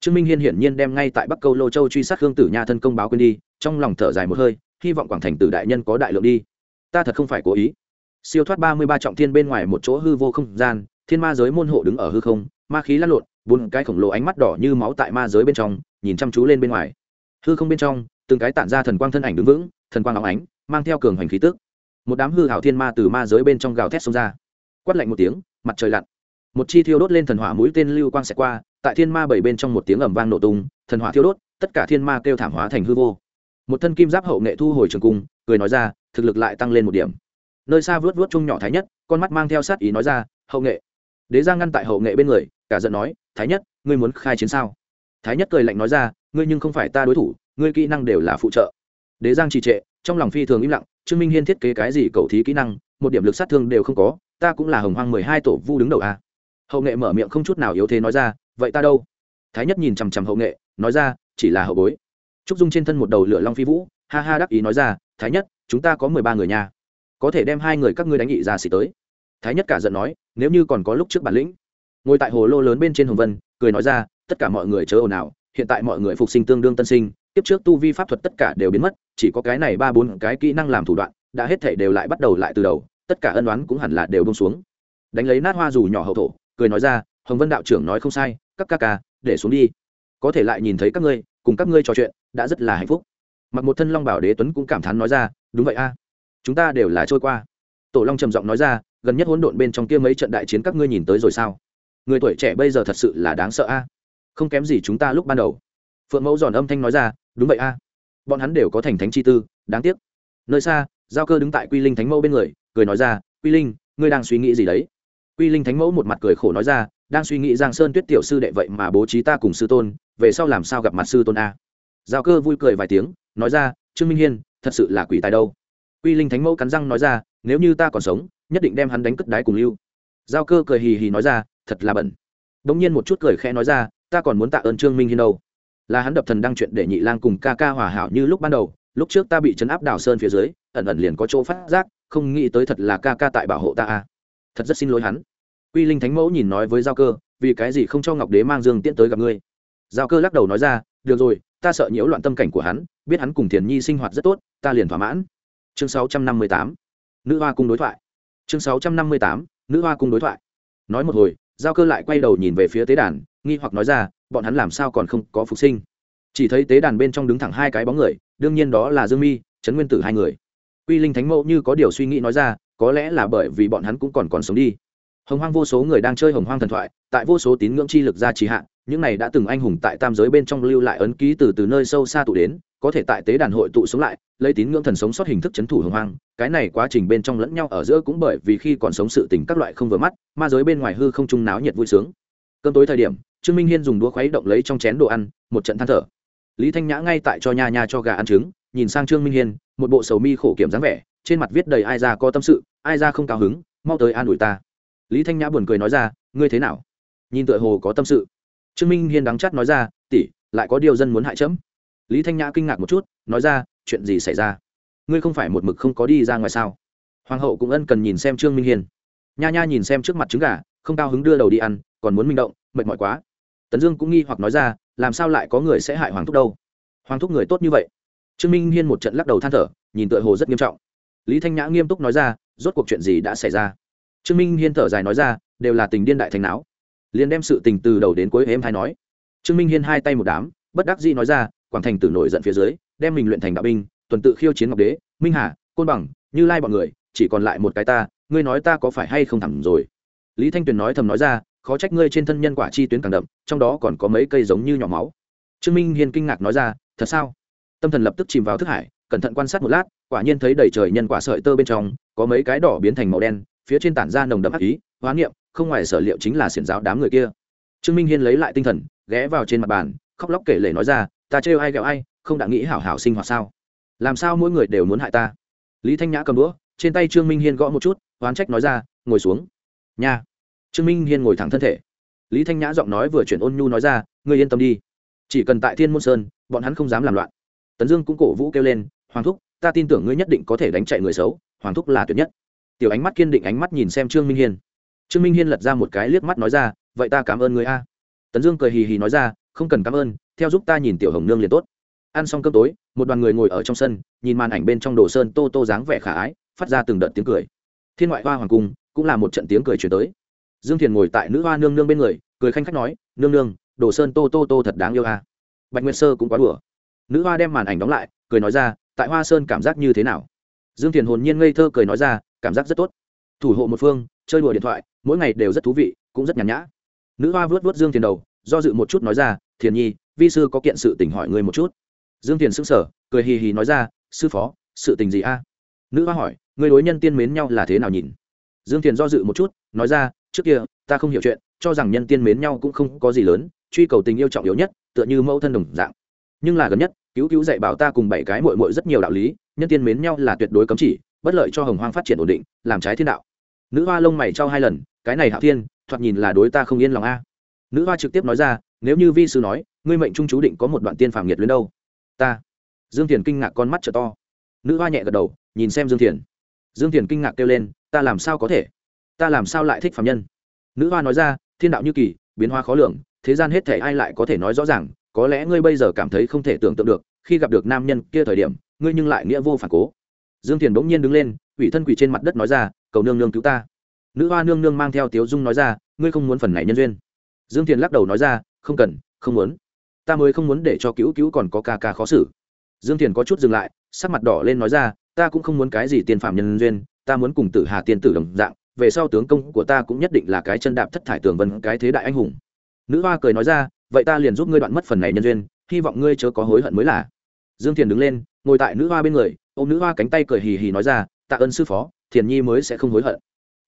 Trương minh hiên hiển nhiên đem ngay tại bắc câu lô châu truy sát khương tử nha thân công báo quên đi, trong lòng thở dài một hơi, hy vọng quảng thành tử đại nhân có đại lượng đi. Ta thật không phải cố ý. Siêu thoát ba mươi ba trọng thiên bên ngoài một chỗ hư vô không gian, thiên ma giới môn hộ đứng ở hư không, ma khí lăn lộn, bốn cái khổng lồ ánh mắt đỏ như máu tại ma giới bên trong, nhìn chăm chú lên bên ngoài. Hư không bên trong, từng cái tản ra thần quang thân ảnh đứng vững, thần quang óng ánh, mang theo cường hoành khí tức. Một đám hư hảo thiên ma từ ma giới bên trong gào thét xông ra. Quát lạnh một tiếng, mặt trời lặn một chi thiêu đốt lên thần hỏa mũi tên lưu quang xẹt qua, tại thiên ma bảy bên trong một tiếng ầm vang nổ tung, thần hỏa thiêu đốt, tất cả thiên ma kêu thảm hóa thành hư vô. Một thân kim giáp hậu nghệ thu hồi trường cung, cười nói ra, thực lực lại tăng lên một điểm. Nơi xa vớt vớt chung nhỏ thái nhất, con mắt mang theo sát ý nói ra, hậu nghệ. Đế giang ngăn tại hậu nghệ bên người, cả giận nói, thái nhất, ngươi muốn khai chiến sao? Thái nhất cười lạnh nói ra, ngươi nhưng không phải ta đối thủ, ngươi kỹ năng đều là phụ trợ. Đế giang trì trệ, trong lòng phi thường im lặng, trương minh hiên thiết kế cái gì cầu thí kỹ năng, một điểm lực sát thương đều không có, ta cũng là hồng hoang mười hai tổ vu đứng đầu a hậu nghệ mở miệng không chút nào yếu thế nói ra vậy ta đâu? Thái nhất nhìn chằm chằm hậu nghệ nói ra chỉ là hậu bối. Trúc dung trên thân một đầu lửa long phi vũ ha ha đắc ý nói ra thái nhất chúng ta có mười ba người nhà, có thể đem hai người các ngươi đánh nghị ra xỉ tới. Thái nhất cả giận nói nếu như còn có lúc trước bản lĩnh. Ngồi tại hồ lô lớn bên trên hồng vân cười nói ra tất cả mọi người chớ ồn ào hiện tại mọi người phục sinh tương đương tân sinh tiếp trước tu vi pháp thuật tất cả đều biến mất chỉ có cái này ba bốn cái kỹ năng làm thủ đoạn đã hết thể đều lại bắt đầu lại từ đầu tất cả ân đoán cũng hẳn là đều bông xuống. Đánh lấy nát hoa dù nhỏ hậu thổ cười nói ra, hồng vân đạo trưởng nói không sai, các ca ca, để xuống đi. Có thể lại nhìn thấy các ngươi, cùng các ngươi trò chuyện, đã rất là hạnh phúc. Mặc một thân long bảo đế tuấn cũng cảm thán nói ra, đúng vậy a, chúng ta đều là trôi qua. Tổ long trầm giọng nói ra, gần nhất hỗn độn bên trong kia mấy trận đại chiến các ngươi nhìn tới rồi sao? Người tuổi trẻ bây giờ thật sự là đáng sợ a. Không kém gì chúng ta lúc ban đầu. Phượng mẫu giòn âm thanh nói ra, đúng vậy a, bọn hắn đều có thành thánh chi tư, đáng tiếc. Nơi xa, giao cơ đứng tại quy linh thánh mẫu bên người, cười nói ra, quy linh, ngươi đang suy nghĩ gì đấy? Quy linh thánh mẫu một mặt cười khổ nói ra, đang suy nghĩ giang sơn tuyết tiểu sư đệ vậy mà bố trí ta cùng sư tôn, về sau làm sao gặp mặt sư tôn a? Giao cơ vui cười vài tiếng, nói ra, trương minh hiên, thật sự là quỷ tài đâu. Quy linh thánh mẫu cắn răng nói ra, nếu như ta còn sống, nhất định đem hắn đánh cất đái cùng lưu. Giao cơ cười hì hì nói ra, thật là bẩn. Đ ỗ n g nhiên một chút cười khẽ nói ra, ta còn muốn tạ ơn trương minh hiên đâu. Là hắn đập thần đăng chuyện để nhị lang cùng ca ca hòa hảo như lúc ban đầu, lúc trước ta bị chấn áp đào sơn phía dưới, ẩn ẩn liền có chỗ phát giác, không nghĩ tới thật là ca ca tại bảo hộ ta a thật rất xin lỗi hắn. Quy linh thánh mẫu nhìn nói với giao cơ vì cái gì không cho ngọc đế mang dương tiễn tới gặp ngươi? Giao cơ lắc đầu nói ra được rồi ta sợ nhiễu loạn tâm cảnh của hắn biết hắn cùng thiền nhi sinh hoạt rất tốt ta liền thỏa mãn. Chương 658, nữ hoa cung đối thoại. Chương 658, nữ hoa cung đối thoại. Nói một hồi giao cơ lại quay đầu nhìn về phía tế đàn nghi hoặc nói ra bọn hắn làm sao còn không có phục sinh? Chỉ thấy tế đàn bên trong đứng thẳng hai cái bóng người đương nhiên đó là dương mi trấn nguyên tử hai người. Quy linh thánh mẫu như có điều suy nghĩ nói ra có lẽ là bởi vì bọn hắn cũng còn còn sống đi. Hồng hoang vô số người đang chơi hồng hoang thần thoại, tại vô số tín ngưỡng chi lực ra trì hạn những này đã từng anh hùng tại tam giới bên trong lưu lại ấn ký từ từ nơi sâu xa tụ đến, có thể tại tế đàn hội tụ sống lại, lấy tín ngưỡng thần sống sót hình thức chấn thủ hồng hoang, cái này quá trình bên trong lẫn nhau ở giữa cũng bởi vì khi còn sống sự tình các loại không vừa mắt, ma giới bên ngoài hư không trung náo nhiệt vui sướng. Cơn tối thời điểm, trương minh hiên dùng đũa khuấy động lấy trong chén đồ ăn, một trận than thở. Lý thanh nhã ngay tại cho nha nha cho gà ăn trứng nhìn sang trương minh hiên, một bộ sầu mi khổ kiểm dáng vẻ, trên mặt viết đầy ai ra có tâm sự, ai ra không cao hứng, mau tới an ủi ta. Lý thanh nhã buồn cười nói ra, ngươi thế nào? Nhìn tựa hồ có tâm sự. Trương minh hiên đắng chắt nói ra, tỷ, lại có điều dân muốn hại chấm. Lý thanh nhã kinh ngạc một chút, nói ra, chuyện gì xảy ra? Ngươi không phải một mực không có đi ra ngoài sao? Hoàng hậu cũng ân cần nhìn xem trương minh hiên. Nha nha nhìn xem trước mặt trứng gà, không cao hứng đưa đầu đi ăn, còn muốn minh động, mệt mỏi quá. Tấn dương cũng nghi hoặc nói ra, làm sao lại có người sẽ hại hoàng thúc đâu? Hoàng thúc người tốt như vậy trương minh hiên một trận lắc đầu than thở, nhìn tựa hồ rất nghiêm trọng. Lý thanh nhã nghiêm túc nói ra, rốt cuộc chuyện gì đã xảy ra? Trương minh hiên thở dài nói ra, đều là tình điên đại thành não. Liền đem sự tình từ đầu đến cuối em hay nói. Trương minh hiên hai tay một đám, bất đắc dĩ nói ra, quảng thành tử nổi giận phía dưới, đem mình luyện thành đạo binh, tuần tự khiêu chiến ngọc đế, minh hà, côn bằng, như lai bọn người, chỉ còn lại một cái ta, ngươi nói ta có phải hay không thẳng rồi? Lý thanh tuyền nói thầm nói ra, khó trách ngươi trên thân nhân quả chi tuyến càng đậm, trong đó còn có mấy cây giống như nhỏ máu. Trương minh hiên kinh ngạc nói ra, thật sao? Tâm thần lập tức chìm vào thức hải cẩn thận quan sát một lát quả nhiên thấy đầy trời nhân quả sợi tơ bên trong có mấy cái đỏ biến thành màu đen phía trên tản ra nồng đậm ác ý hóa niệm không ngoài sở liệu chính là xiển giáo đám người kia. Trương minh hiên lấy lại tinh thần ghé vào trên mặt bàn khóc lóc kể lể nói ra ta trêu ai ghẹo ai không đã nghĩ hảo hảo sinh hoạt sao? Làm sao mỗi người đều muốn hại ta? Lý thanh nhã cầm đũa trên tay trương minh hiên gõ một chút oán trách nói ra ngồi xuống. Nhà, trương minh hiên ngồi thẳng thân thể. Lý thanh nhã giọng nói vừa chuyển ôn nhu nói ra ngươi yên tâm đi. Chỉ cần tại thiên môn sơn bọn hắn không dám làm loạn tấn dương cũng cổ vũ kêu lên, hoàng thúc, ta tin tưởng ngươi nhất định có thể đánh chạy người xấu, hoàng thúc là tuyệt nhất. Tiểu ánh mắt kiên định ánh mắt nhìn xem trương minh hiên. Trương minh hiên lật ra một cái liếc mắt nói ra, vậy ta cảm ơn người a. Tấn dương cười hì hì nói ra, không cần cảm ơn, theo giúp ta nhìn tiểu hồng nương liền tốt. Ăn xong cơm tối, một đoàn người ngồi ở trong sân, nhìn màn ảnh bên trong đồ sơn tô tô dáng vẻ khả ái, phát ra từng đợt tiếng cười. Thiên ngoại hoa hoàng cung, cũng là một trận tiếng cười chuyển tới. Dương thiền ngồi tại nữ hoa nương nương bên người, cười khanh khách nói, nương nương, đồ sơn tô tô tô thật đáng yêu à. bạch nguyệt sơ cũng quá đùa nữ hoa đem màn ảnh đóng lại, cười nói ra, tại hoa sơn cảm giác như thế nào? Dương thiền hồn nhiên ngây thơ cười nói ra, cảm giác rất tốt. Thủ hộ một phương, chơi đùa điện thoại, mỗi ngày đều rất thú vị, cũng rất nhàn nhã. Nữ hoa vớt vớt dương thiền đầu, do dự một chút nói ra, thiền nhi, vi sư có kiện sự tỉnh hỏi ngươi một chút. Dương thiền sững sờ, cười hì hì nói ra, sư phó, sự tình gì a? Nữ hoa hỏi người đối nhân tiên mến nhau là thế nào nhìn? Dương thiền do dự một chút, nói ra, trước kia, ta không hiểu chuyện, cho rằng nhân tiên mến nhau cũng không có gì lớn, truy cầu tình yêu trọng yếu nhất, tựa như mẫu thân đồng dạng nhưng là gần nhất, cứu cứu dạy bảo ta cùng bảy cái mội mội rất nhiều đạo lý, nhân tiên mến nhau là tuyệt đối cấm chỉ, bất lợi cho hồng hoang phát triển ổn định, làm trái thiên đạo. Nữ hoa lông mày trao hai lần, cái này hạo thiên, thoạt nhìn là đối ta không yên lòng a. Nữ hoa trực tiếp nói ra, nếu như vi sư nói, ngươi mệnh trung chú định có một đoạn tiên phàm nhiệt luyến đâu? Ta. Dương thiền kinh ngạc con mắt t to. Nữ hoa nhẹ gật đầu, nhìn xem dương thiền. Dương thiền kinh ngạc kêu lên, ta làm sao có thể? Ta làm sao lại thích phạm nhân? Nữ hoa nói ra, thiên đạo như kỳ, biến hoa khó lường, thế gian hết thể ai lại có thể nói rõ ràng có lẽ ngươi bây giờ cảm thấy không thể tưởng tượng được, khi gặp được nam nhân kia thời điểm, ngươi nhưng lại nghĩa vô phản cố. Dương thiền bỗng nhiên đứng lên, ủy thân quỷ trên mặt đất nói ra, cầu nương nương cứu ta. Nữ hoa nương nương mang theo tiếu dung nói ra, ngươi không muốn phần này nhân duyên. Dương thiền lắc đầu nói ra, không cần, không muốn. Ta mới không muốn để cho cứu cứu còn có ca ca khó xử. Dương thiền có chút dừng lại, sắc mặt đỏ lên nói ra, ta cũng không muốn cái gì tiền phạm nhân duyên, ta muốn cùng tử hà tiên tử đồng dạng, về sau tướng công của ta cũng nhất định là cái chân đạp thất thải tường vân, cái thế đại anh hùng. Nữ hoa cười nói ra vậy ta liền giúp ngươi đoạn mất phần này nhân duyên, hy vọng ngươi chớ có hối hận mới là. Dương thiền đứng lên, ngồi tại nữ hoa bên người ô m nữ hoa cánh tay cười hì hì nói ra, tạ ơn sư phó, thiền nhi mới sẽ không hối hận.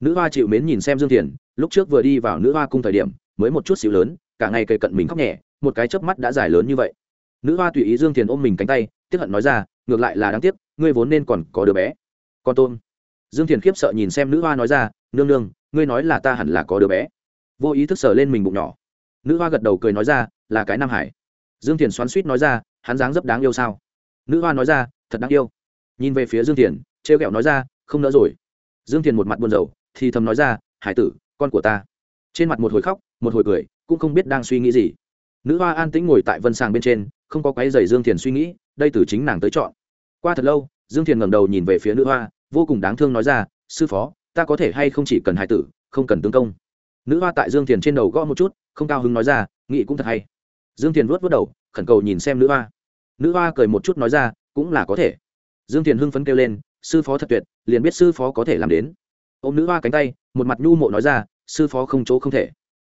Nữ hoa chịu mến nhìn xem dương thiền, lúc trước vừa đi vào nữ hoa cung thời điểm, mới một chút xíu lớn, cả ngày cây cận mình khóc nhẹ, một cái chớp mắt đã dài lớn như vậy. Nữ hoa tùy ý dương thiền ôm mình cánh tay tiếp hận nói ra, ngược lại là đáng tiếc, ngươi vốn nên còn có đứa bé. Con tôm. Dương thiền khiếp sợ nhìn xem nữ hoa nói ra, nương nương, ngươi nói là ta hẳn là có đứa bé. Vô ý thức sờ lên mình bụng nhỏ nữ hoa gật đầu cười nói ra, là cái nam hải. Dương thiền xoắn suýt nói ra, hắn dáng dấp đáng yêu sao? Nữ hoa nói ra, thật đáng yêu. Nhìn về phía dương thiền, trêu ghẹo nói ra, không nỡ rồi. Dương thiền một mặt buồn rầu, thì thầm nói ra, hải tử, con của ta. Trên mặt một hồi khóc, một hồi cười, cũng không biết đang suy nghĩ gì. Nữ hoa an tĩnh ngồi tại vân sàng bên trên, không có quái dày dương thiền suy nghĩ, đây từ chính nàng tới chọn. Qua thật lâu, dương thiền ngẩng đầu nhìn về phía nữ hoa, vô cùng đáng thương nói ra, sư phó, ta có thể hay không chỉ cần hải tử, không cần tương công? Nữ hoa tại dương thiền trên đầu gõ một chút không cao hứng nói ra, nghĩ cũng thật hay. Dương thiền vuốt vớt đầu, khẩn cầu nhìn xem nữ hoa. Nữ hoa cười một chút nói ra, cũng là có thể. Dương thiền hưng phấn kêu lên, sư phó thật tuyệt, liền biết sư phó có thể làm đến. Ô m nữ hoa cánh tay, một mặt nhu mộ nói ra, sư phó không chỗ không thể.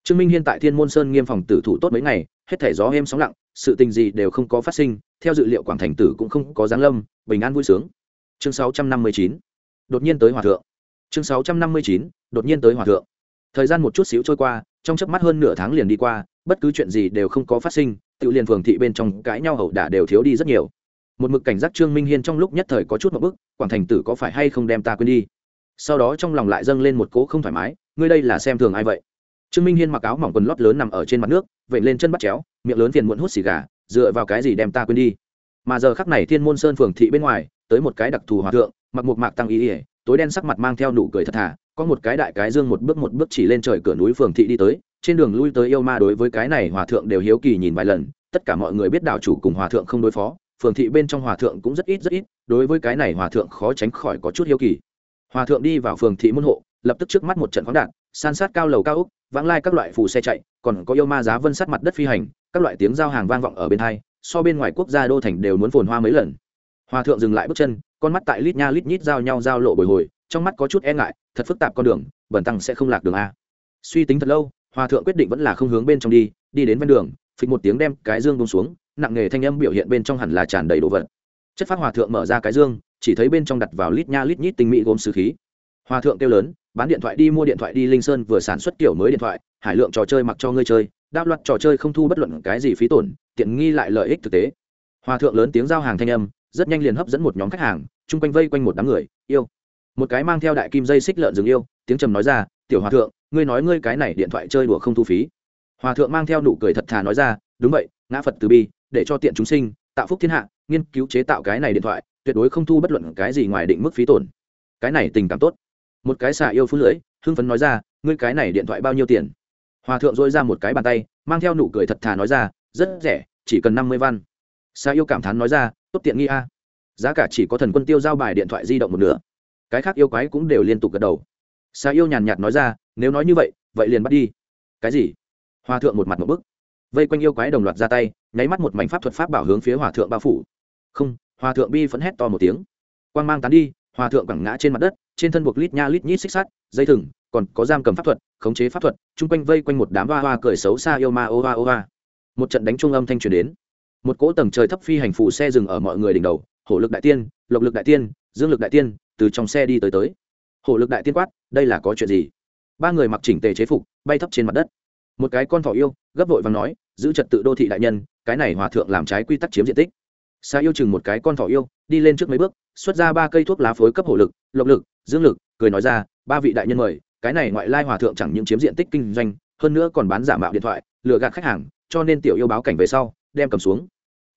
Trương minh hiên tại thiên môn sơn nghiêm phòng tử thủ tốt mấy ngày, hết thể gió êm sóng lặng, sự tình gì đều không có phát sinh, theo dự liệu quảng thành tử cũng không có giáng lâm, bình an vui sướng. Chương 659. đột nhiên tới hòa thượng. Chương 659. đột nhiên tới hòa thượng. Thời gian một chút xíu trôi qua trong chớp mắt hơn nửa tháng liền đi qua, bất cứ chuyện gì đều không có phát sinh, tự liền phường thị bên trong cãi nhau hậu đả đều thiếu đi rất nhiều. Một mực cảnh giác trương minh hiên trong lúc nhất thời có chút một bức, quảng thành tử có phải hay không đem ta quên đi? Sau đó trong lòng lại dâng lên một cố không thoải mái, ngươi đây là xem thường ai vậy? Trương minh hiên mặc áo mỏng quần lót lớn nằm ở trên mặt nước vậy lên chân bắt chéo, miệng lớn phiền muộn hút xì gà, dựa vào cái gì đem ta quên đi? Mà giờ khắc này thiên môn sơn phường thị bên ngoài, tới một cái đặc thù hòa thượng, mặc một mạc tăng ý ỉa tối đen sắc mặt mang theo nụ cười thật thà có một cái đại cái dương một bước một bước chỉ lên trời cửa núi phường thị đi tới, trên đường lui tới yêu ma đối với cái này hòa thượng đều hiếu kỳ nhìn vài lần, tất cả mọi người biết đạo chủ cùng hòa thượng không đối phó, phường thị bên trong hòa thượng cũng rất ít rất ít, đối với cái này hòa thượng khó tránh khỏi có chút hiếu kỳ. Hòa thượng đi vào phường thị môn hộ, lập tức trước mắt một trận khoáng đạn, san sát cao lầu cao úc, vãng lai các loại phù xe chạy, còn có yêu ma giá vân sát mặt đất phi hành, các loại tiếng giao hàng vang vọng ở bên hai, so bên ngoài quốc gia đô thành đều muốn phồn hoa mấy lần. Hòa thượng dừng lại bước chân, con mắt tại lít nha lít nhít giao nhau giao lộ bồi hồi, trong mắt có chút e ngại thật phức tạp con đường bẩn tăng sẽ không lạc đường a. Suy tính thật lâu, hòa thượng quyết định vẫn là không hướng bên trong đi đi đến ven đường, phịch một tiếng đem cái dương bông xuống, nặng nghề thanh âm biểu hiện bên trong hẳn là tràn đầy đồ vật. Chất phát hòa thượng mở ra cái dương, chỉ thấy bên trong đặt vào lít nha lít nhít tinh mỹ gốm sứ khí. Hòa thượng kêu lớn, bán điện thoại đi mua điện thoại đi, linh sơn vừa sản xuất kiểu mới điện thoại, hải lượng trò chơi mặc cho ngươi chơi, đáp loạt trò chơi không thu bất luận cái gì phí tổn, tiện nghi lại lợi ích thực tế. Hòa thượng lớn tiếng giao hàng thanh âm, rất nhanh liền hấp dẫn một nhóm khách hàng, chung quanh vây quanh một đám người, yêu một cái mang theo đại kim dây xích lợn rừng yêu, tiếng trầm nói ra, tiểu hòa thượng, ngươi nói ngươi cái này điện thoại chơi đùa không thu phí. Hòa thượng mang theo nụ cười thật thà nói ra, đúng vậy, ngã phật từ bi, để cho tiện chúng sinh, tạo phúc thiên hạ, nghiên cứu chế tạo cái này điện thoại, tuyệt đối không thu bất luận cái gì ngoài định mức phí tổn. Cái này tình cảm tốt. Một cái xà yêu phú lưỡi, hưng phấn nói ra, ngươi cái này điện thoại bao nhiêu tiền? Hòa thượng dôi ra một cái bàn tay, mang theo nụ cười thật thà nói ra, rất rẻ, chỉ cần năm mươi văn. Sa yêu cảm thán nói ra, tốt tiện nghi a. Giá cả chỉ có thần quân tiêu giao bài điện thoại di động một nửa cái khác yêu quái cũng đều liên tục gật đầu. Sa yêu nhàn nhạt nói ra, nếu nói như vậy vậy liền bắt đi. Cái gì? Hòa thượng một mặt một bức. Vây quanh yêu quái đồng loạt ra tay, nháy mắt một mảnh pháp thuật pháp bảo hướng phía hòa thượng bao phủ. Không. Hòa thượng bi phẫn hét to một tiếng. Quang mang tán đi, hòa thượng quẳng ngã trên mặt đất, trên thân buộc lít nha lít nhít xích sắt, dây thừng, còn có giam cầm pháp thuật, khống chế pháp thuật, chung quanh vây quanh một đám hoa hoa cười xấu xa yêu ma ô hoa ô hoa. Một trận đánh trung âm thanh truyền đến. Một cỗ tầng trời thấp phi hành phụ xe dừng ở mọi người đỉnh đầu, hổ lực đại tiên, lộc lực đại tiên dương lực đại tiên, từ trong xe đi tới tới. Hổ lực đại tiên quát, đây là có chuyện gì? Ba người mặc chỉnh tề chế phục, bay thấp trên mặt đất. Một cái con thỏ yêu, gấp vội và nói, giữ trật tự đô thị đại nhân, cái này hòa thượng làm trái quy tắc chiếm diện tích. Xa yêu chừng một cái con thỏ yêu, đi lên trước mấy bước, xuất ra ba cây thuốc lá phối cấp hổ lực, lộc lực, dương lực, cười nói ra, ba vị đại nhân mời, cái này ngoại lai hòa thượng chẳng những chiếm diện tích kinh doanh, hơn nữa còn bán giả mạo điện thoại, lừa gạt khách hàng, cho nên tiểu yêu báo cảnh về sau, đem cầm xuống.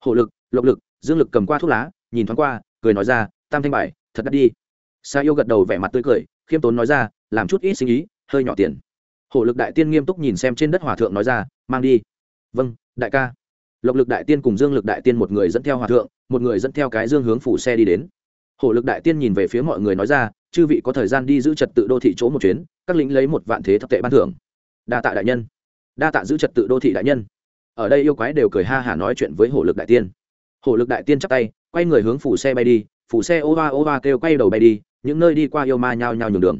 Hổ lực, lộc lực, dương lực cầm qua thuốc lá, nhìn thoáng qua, cười nói ra tam thanh bài, thật đắt đi. Sa yêu gật đầu vẻ mặt tươi cười, khiêm tốn nói ra, làm chút ít sinh ý, hơi nhỏ tiền. Hổ lực đại tiên nghiêm túc nhìn xem trên đất hòa thượng nói ra, mang đi. Vâng đại ca. Lộc lực đại tiên cùng dương lực đại tiên một người dẫn theo hòa thượng, một người dẫn theo cái dương hướng phủ xe đi đến. Hổ lực đại tiên nhìn về phía mọi người nói ra, chư vị có thời gian đi giữ trật tự đô thị chỗ một chuyến, các lính lấy một vạn thế thập tệ ban thưởng. Đa tạ đại nhân. Đa tạ giữ trật tự đô thị đại nhân. Ở đây yêu quái đều cười ha hả nói chuyện với hổ lực đại tiên. Hổ lực đại tiên chắp tay, quay người hướng phủ xe bay đi phủ xe ô va ô va kêu quay đầu bay đi, những nơi đi qua yêu ma nhao nhao nhường đường.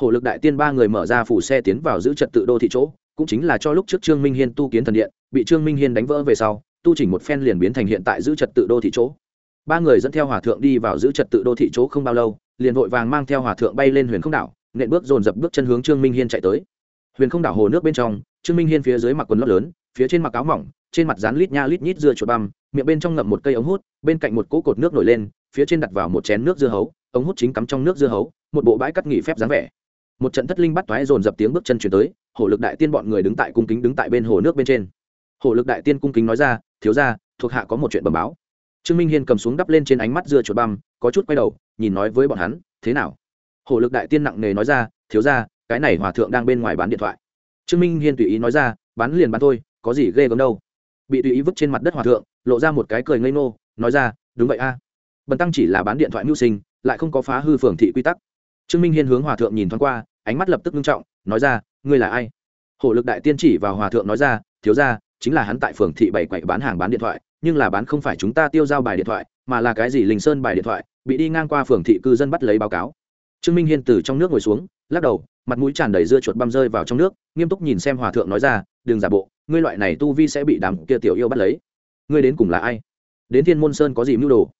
Hổ lực đại tiên ba người mở ra phủ xe tiến vào giữ trật tự đô thị chỗ, cũng chính là cho lúc trước trương minh hiên tu kiến thần điện, bị trương minh hiên đánh vỡ về sau, tu chỉnh một phen liền biến thành hiện tại giữ trật tự đô thị chỗ. Ba người dẫn theo hòa thượng đi vào giữ trật tự đô thị chỗ không bao lâu, liền vội vàng mang theo hòa thượng bay lên huyền không đảo, nện bước dồn dập bước chân hướng trương minh hiên chạy tới. Huyền không đảo hồ nước bên trong, trương minh hiên phía dưới mặc quần lót lớn, phía trên mặc áo mỏng, trên mặt dán lít nha lít nhít dưa chuột băm, miệng bên trong ngậm một cây ống hút, bên cạnh một cỗ cột nước nổi lên phía trên đặt vào một chén nước dưa hấu, ống hút chính cắm trong nước dưa hấu, một bộ bãi cắt nghỉ phép dáng vẻ. Một trận thất linh bắt toái dồn dập tiếng bước chân chuyển tới hổ lực đại tiên bọn người đứng tại cung kính đứng tại bên hồ nước bên trên. Hổ lực đại tiên cung kính nói ra, thiếu ra thuộc hạ có một chuyện bẩm báo. Trương minh hiên cầm xuống đắp lên trên ánh mắt dưa chuột băm, có chút quay đầu, nhìn nói với bọn hắn, thế nào? Hổ lực đại tiên nặng nề nói ra, thiếu ra cái này hòa thượng đang bên ngoài bán điện thoại. Trương minh hiên tùy ý nói ra, bán liền bán thôi, có gì ghê gớm đâu. Bị tùy ý vứt trên mặt đất hòa thượng, lộ ra một cái cười ngây ngô, nói ra, đúng vậy a bần tăng chỉ là bán điện thoại mưu sinh, lại không có phá hư phường thị quy tắc. Trương minh hiên hướng hòa thượng nhìn thoáng qua, ánh mắt lập tức nghiêm trọng, nói ra, ngươi là ai? Hổ lực đại tiên chỉ vào hòa thượng nói ra, thiếu ra chính là hắn tại phường thị bảy quậy bán hàng bán điện thoại, nhưng là bán không phải chúng ta tiêu giao bài điện thoại, mà là cái gì linh sơn bài điện thoại, bị đi ngang qua phường thị cư dân bắt lấy báo cáo. Trương minh hiên từ trong nước ngồi xuống, lắc đầu, mặt mũi tràn đầy dưa chuột băm rơi vào trong nước, nghiêm túc nhìn xem hòa thượng nói ra, đừng giả bộ, ngươi loại này tu vi sẽ bị đám kia tiểu yêu bắt lấy. Ngươi đến cùng là ai? Đến thiên môn sơn có gì mưu đồ?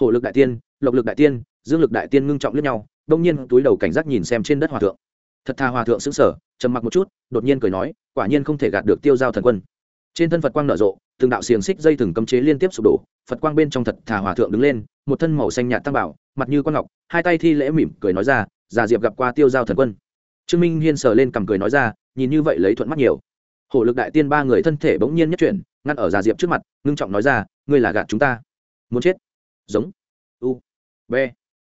Hổ lực đại tiên, lộc lực đại tiên, dương lực đại tiên ngưng trọng lẫn nhau, đông nhiên túi đầu cảnh giác nhìn xem trên đất hòa thượng. Thật thà hòa thượng xứng sở trầm mặc một chút, đột nhiên cười nói, quả nhiên không thể gạt được tiêu giao thần quân. Trên thân phật quang nở rộ, từng đạo xiềng xích dây từng cấm chế liên tiếp sụp đổ, phật quang bên trong thật thà hòa thượng đứng lên, một thân màu xanh nhạt tăng bảo, mặt như con ngọc, hai tay thi lễ mỉm cười nói ra, già diệp gặp qua tiêu giao thần quân. Trương minh hiên sờ lên cầm cười nói ra, nhìn như vậy lấy thuận mắt nhiều. Hổ lực đại tiên ba người thân thể bỗng nhiên nhất chuyển, ngăn ở già diệp trước mặt, ngưng trọng nói ra, ngươi là gạt chúng ta. Muốn chết giống, u, b.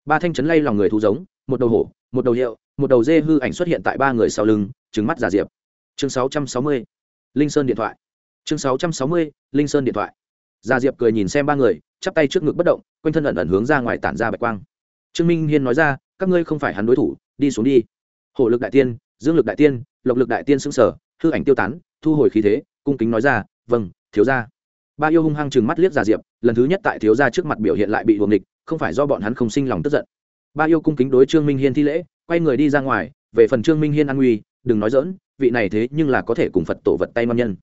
Ba thanh chấn lay lòng người thú giống, một đầu hổ, một đầu hiệu, một đầu dê hư ảnh xuất hiện tại ba người sau lưng trứng mắt giả diệp. Chương sáu trăm sáu mươi, linh sơn điện thoại. Chương sáu trăm sáu mươi, linh sơn điện thoại. Giả diệp cười nhìn xem ba người, chắp tay trước ngực bất động, quanh thân ẩn ẩn hướng ra ngoài tản ra bạch quang. Trương minh hiên nói ra, các ngươi không phải hắn đối thủ, đi xuống đi. Hổ lực đại tiên, dương lực đại tiên, lộc lực đại tiên xưng sở hư ảnh tiêu tán, thu hồi khí thế, cung kính nói ra vâng thiếu ra ba yêu hung hăng chừng mắt liếc già diệp, lần thứ nhất tại thiếu gia trước mặt biểu hiện lại bị huồng địch không phải do bọn hắn không sinh lòng tức giận. Ba yêu cung kính đối trương minh hiên thi lễ, quay người đi ra ngoài, về phần trương minh hiên an nguy, đừng nói dỡn vị này thế nhưng là có thể cùng phật tổ vật tay ngon nhân.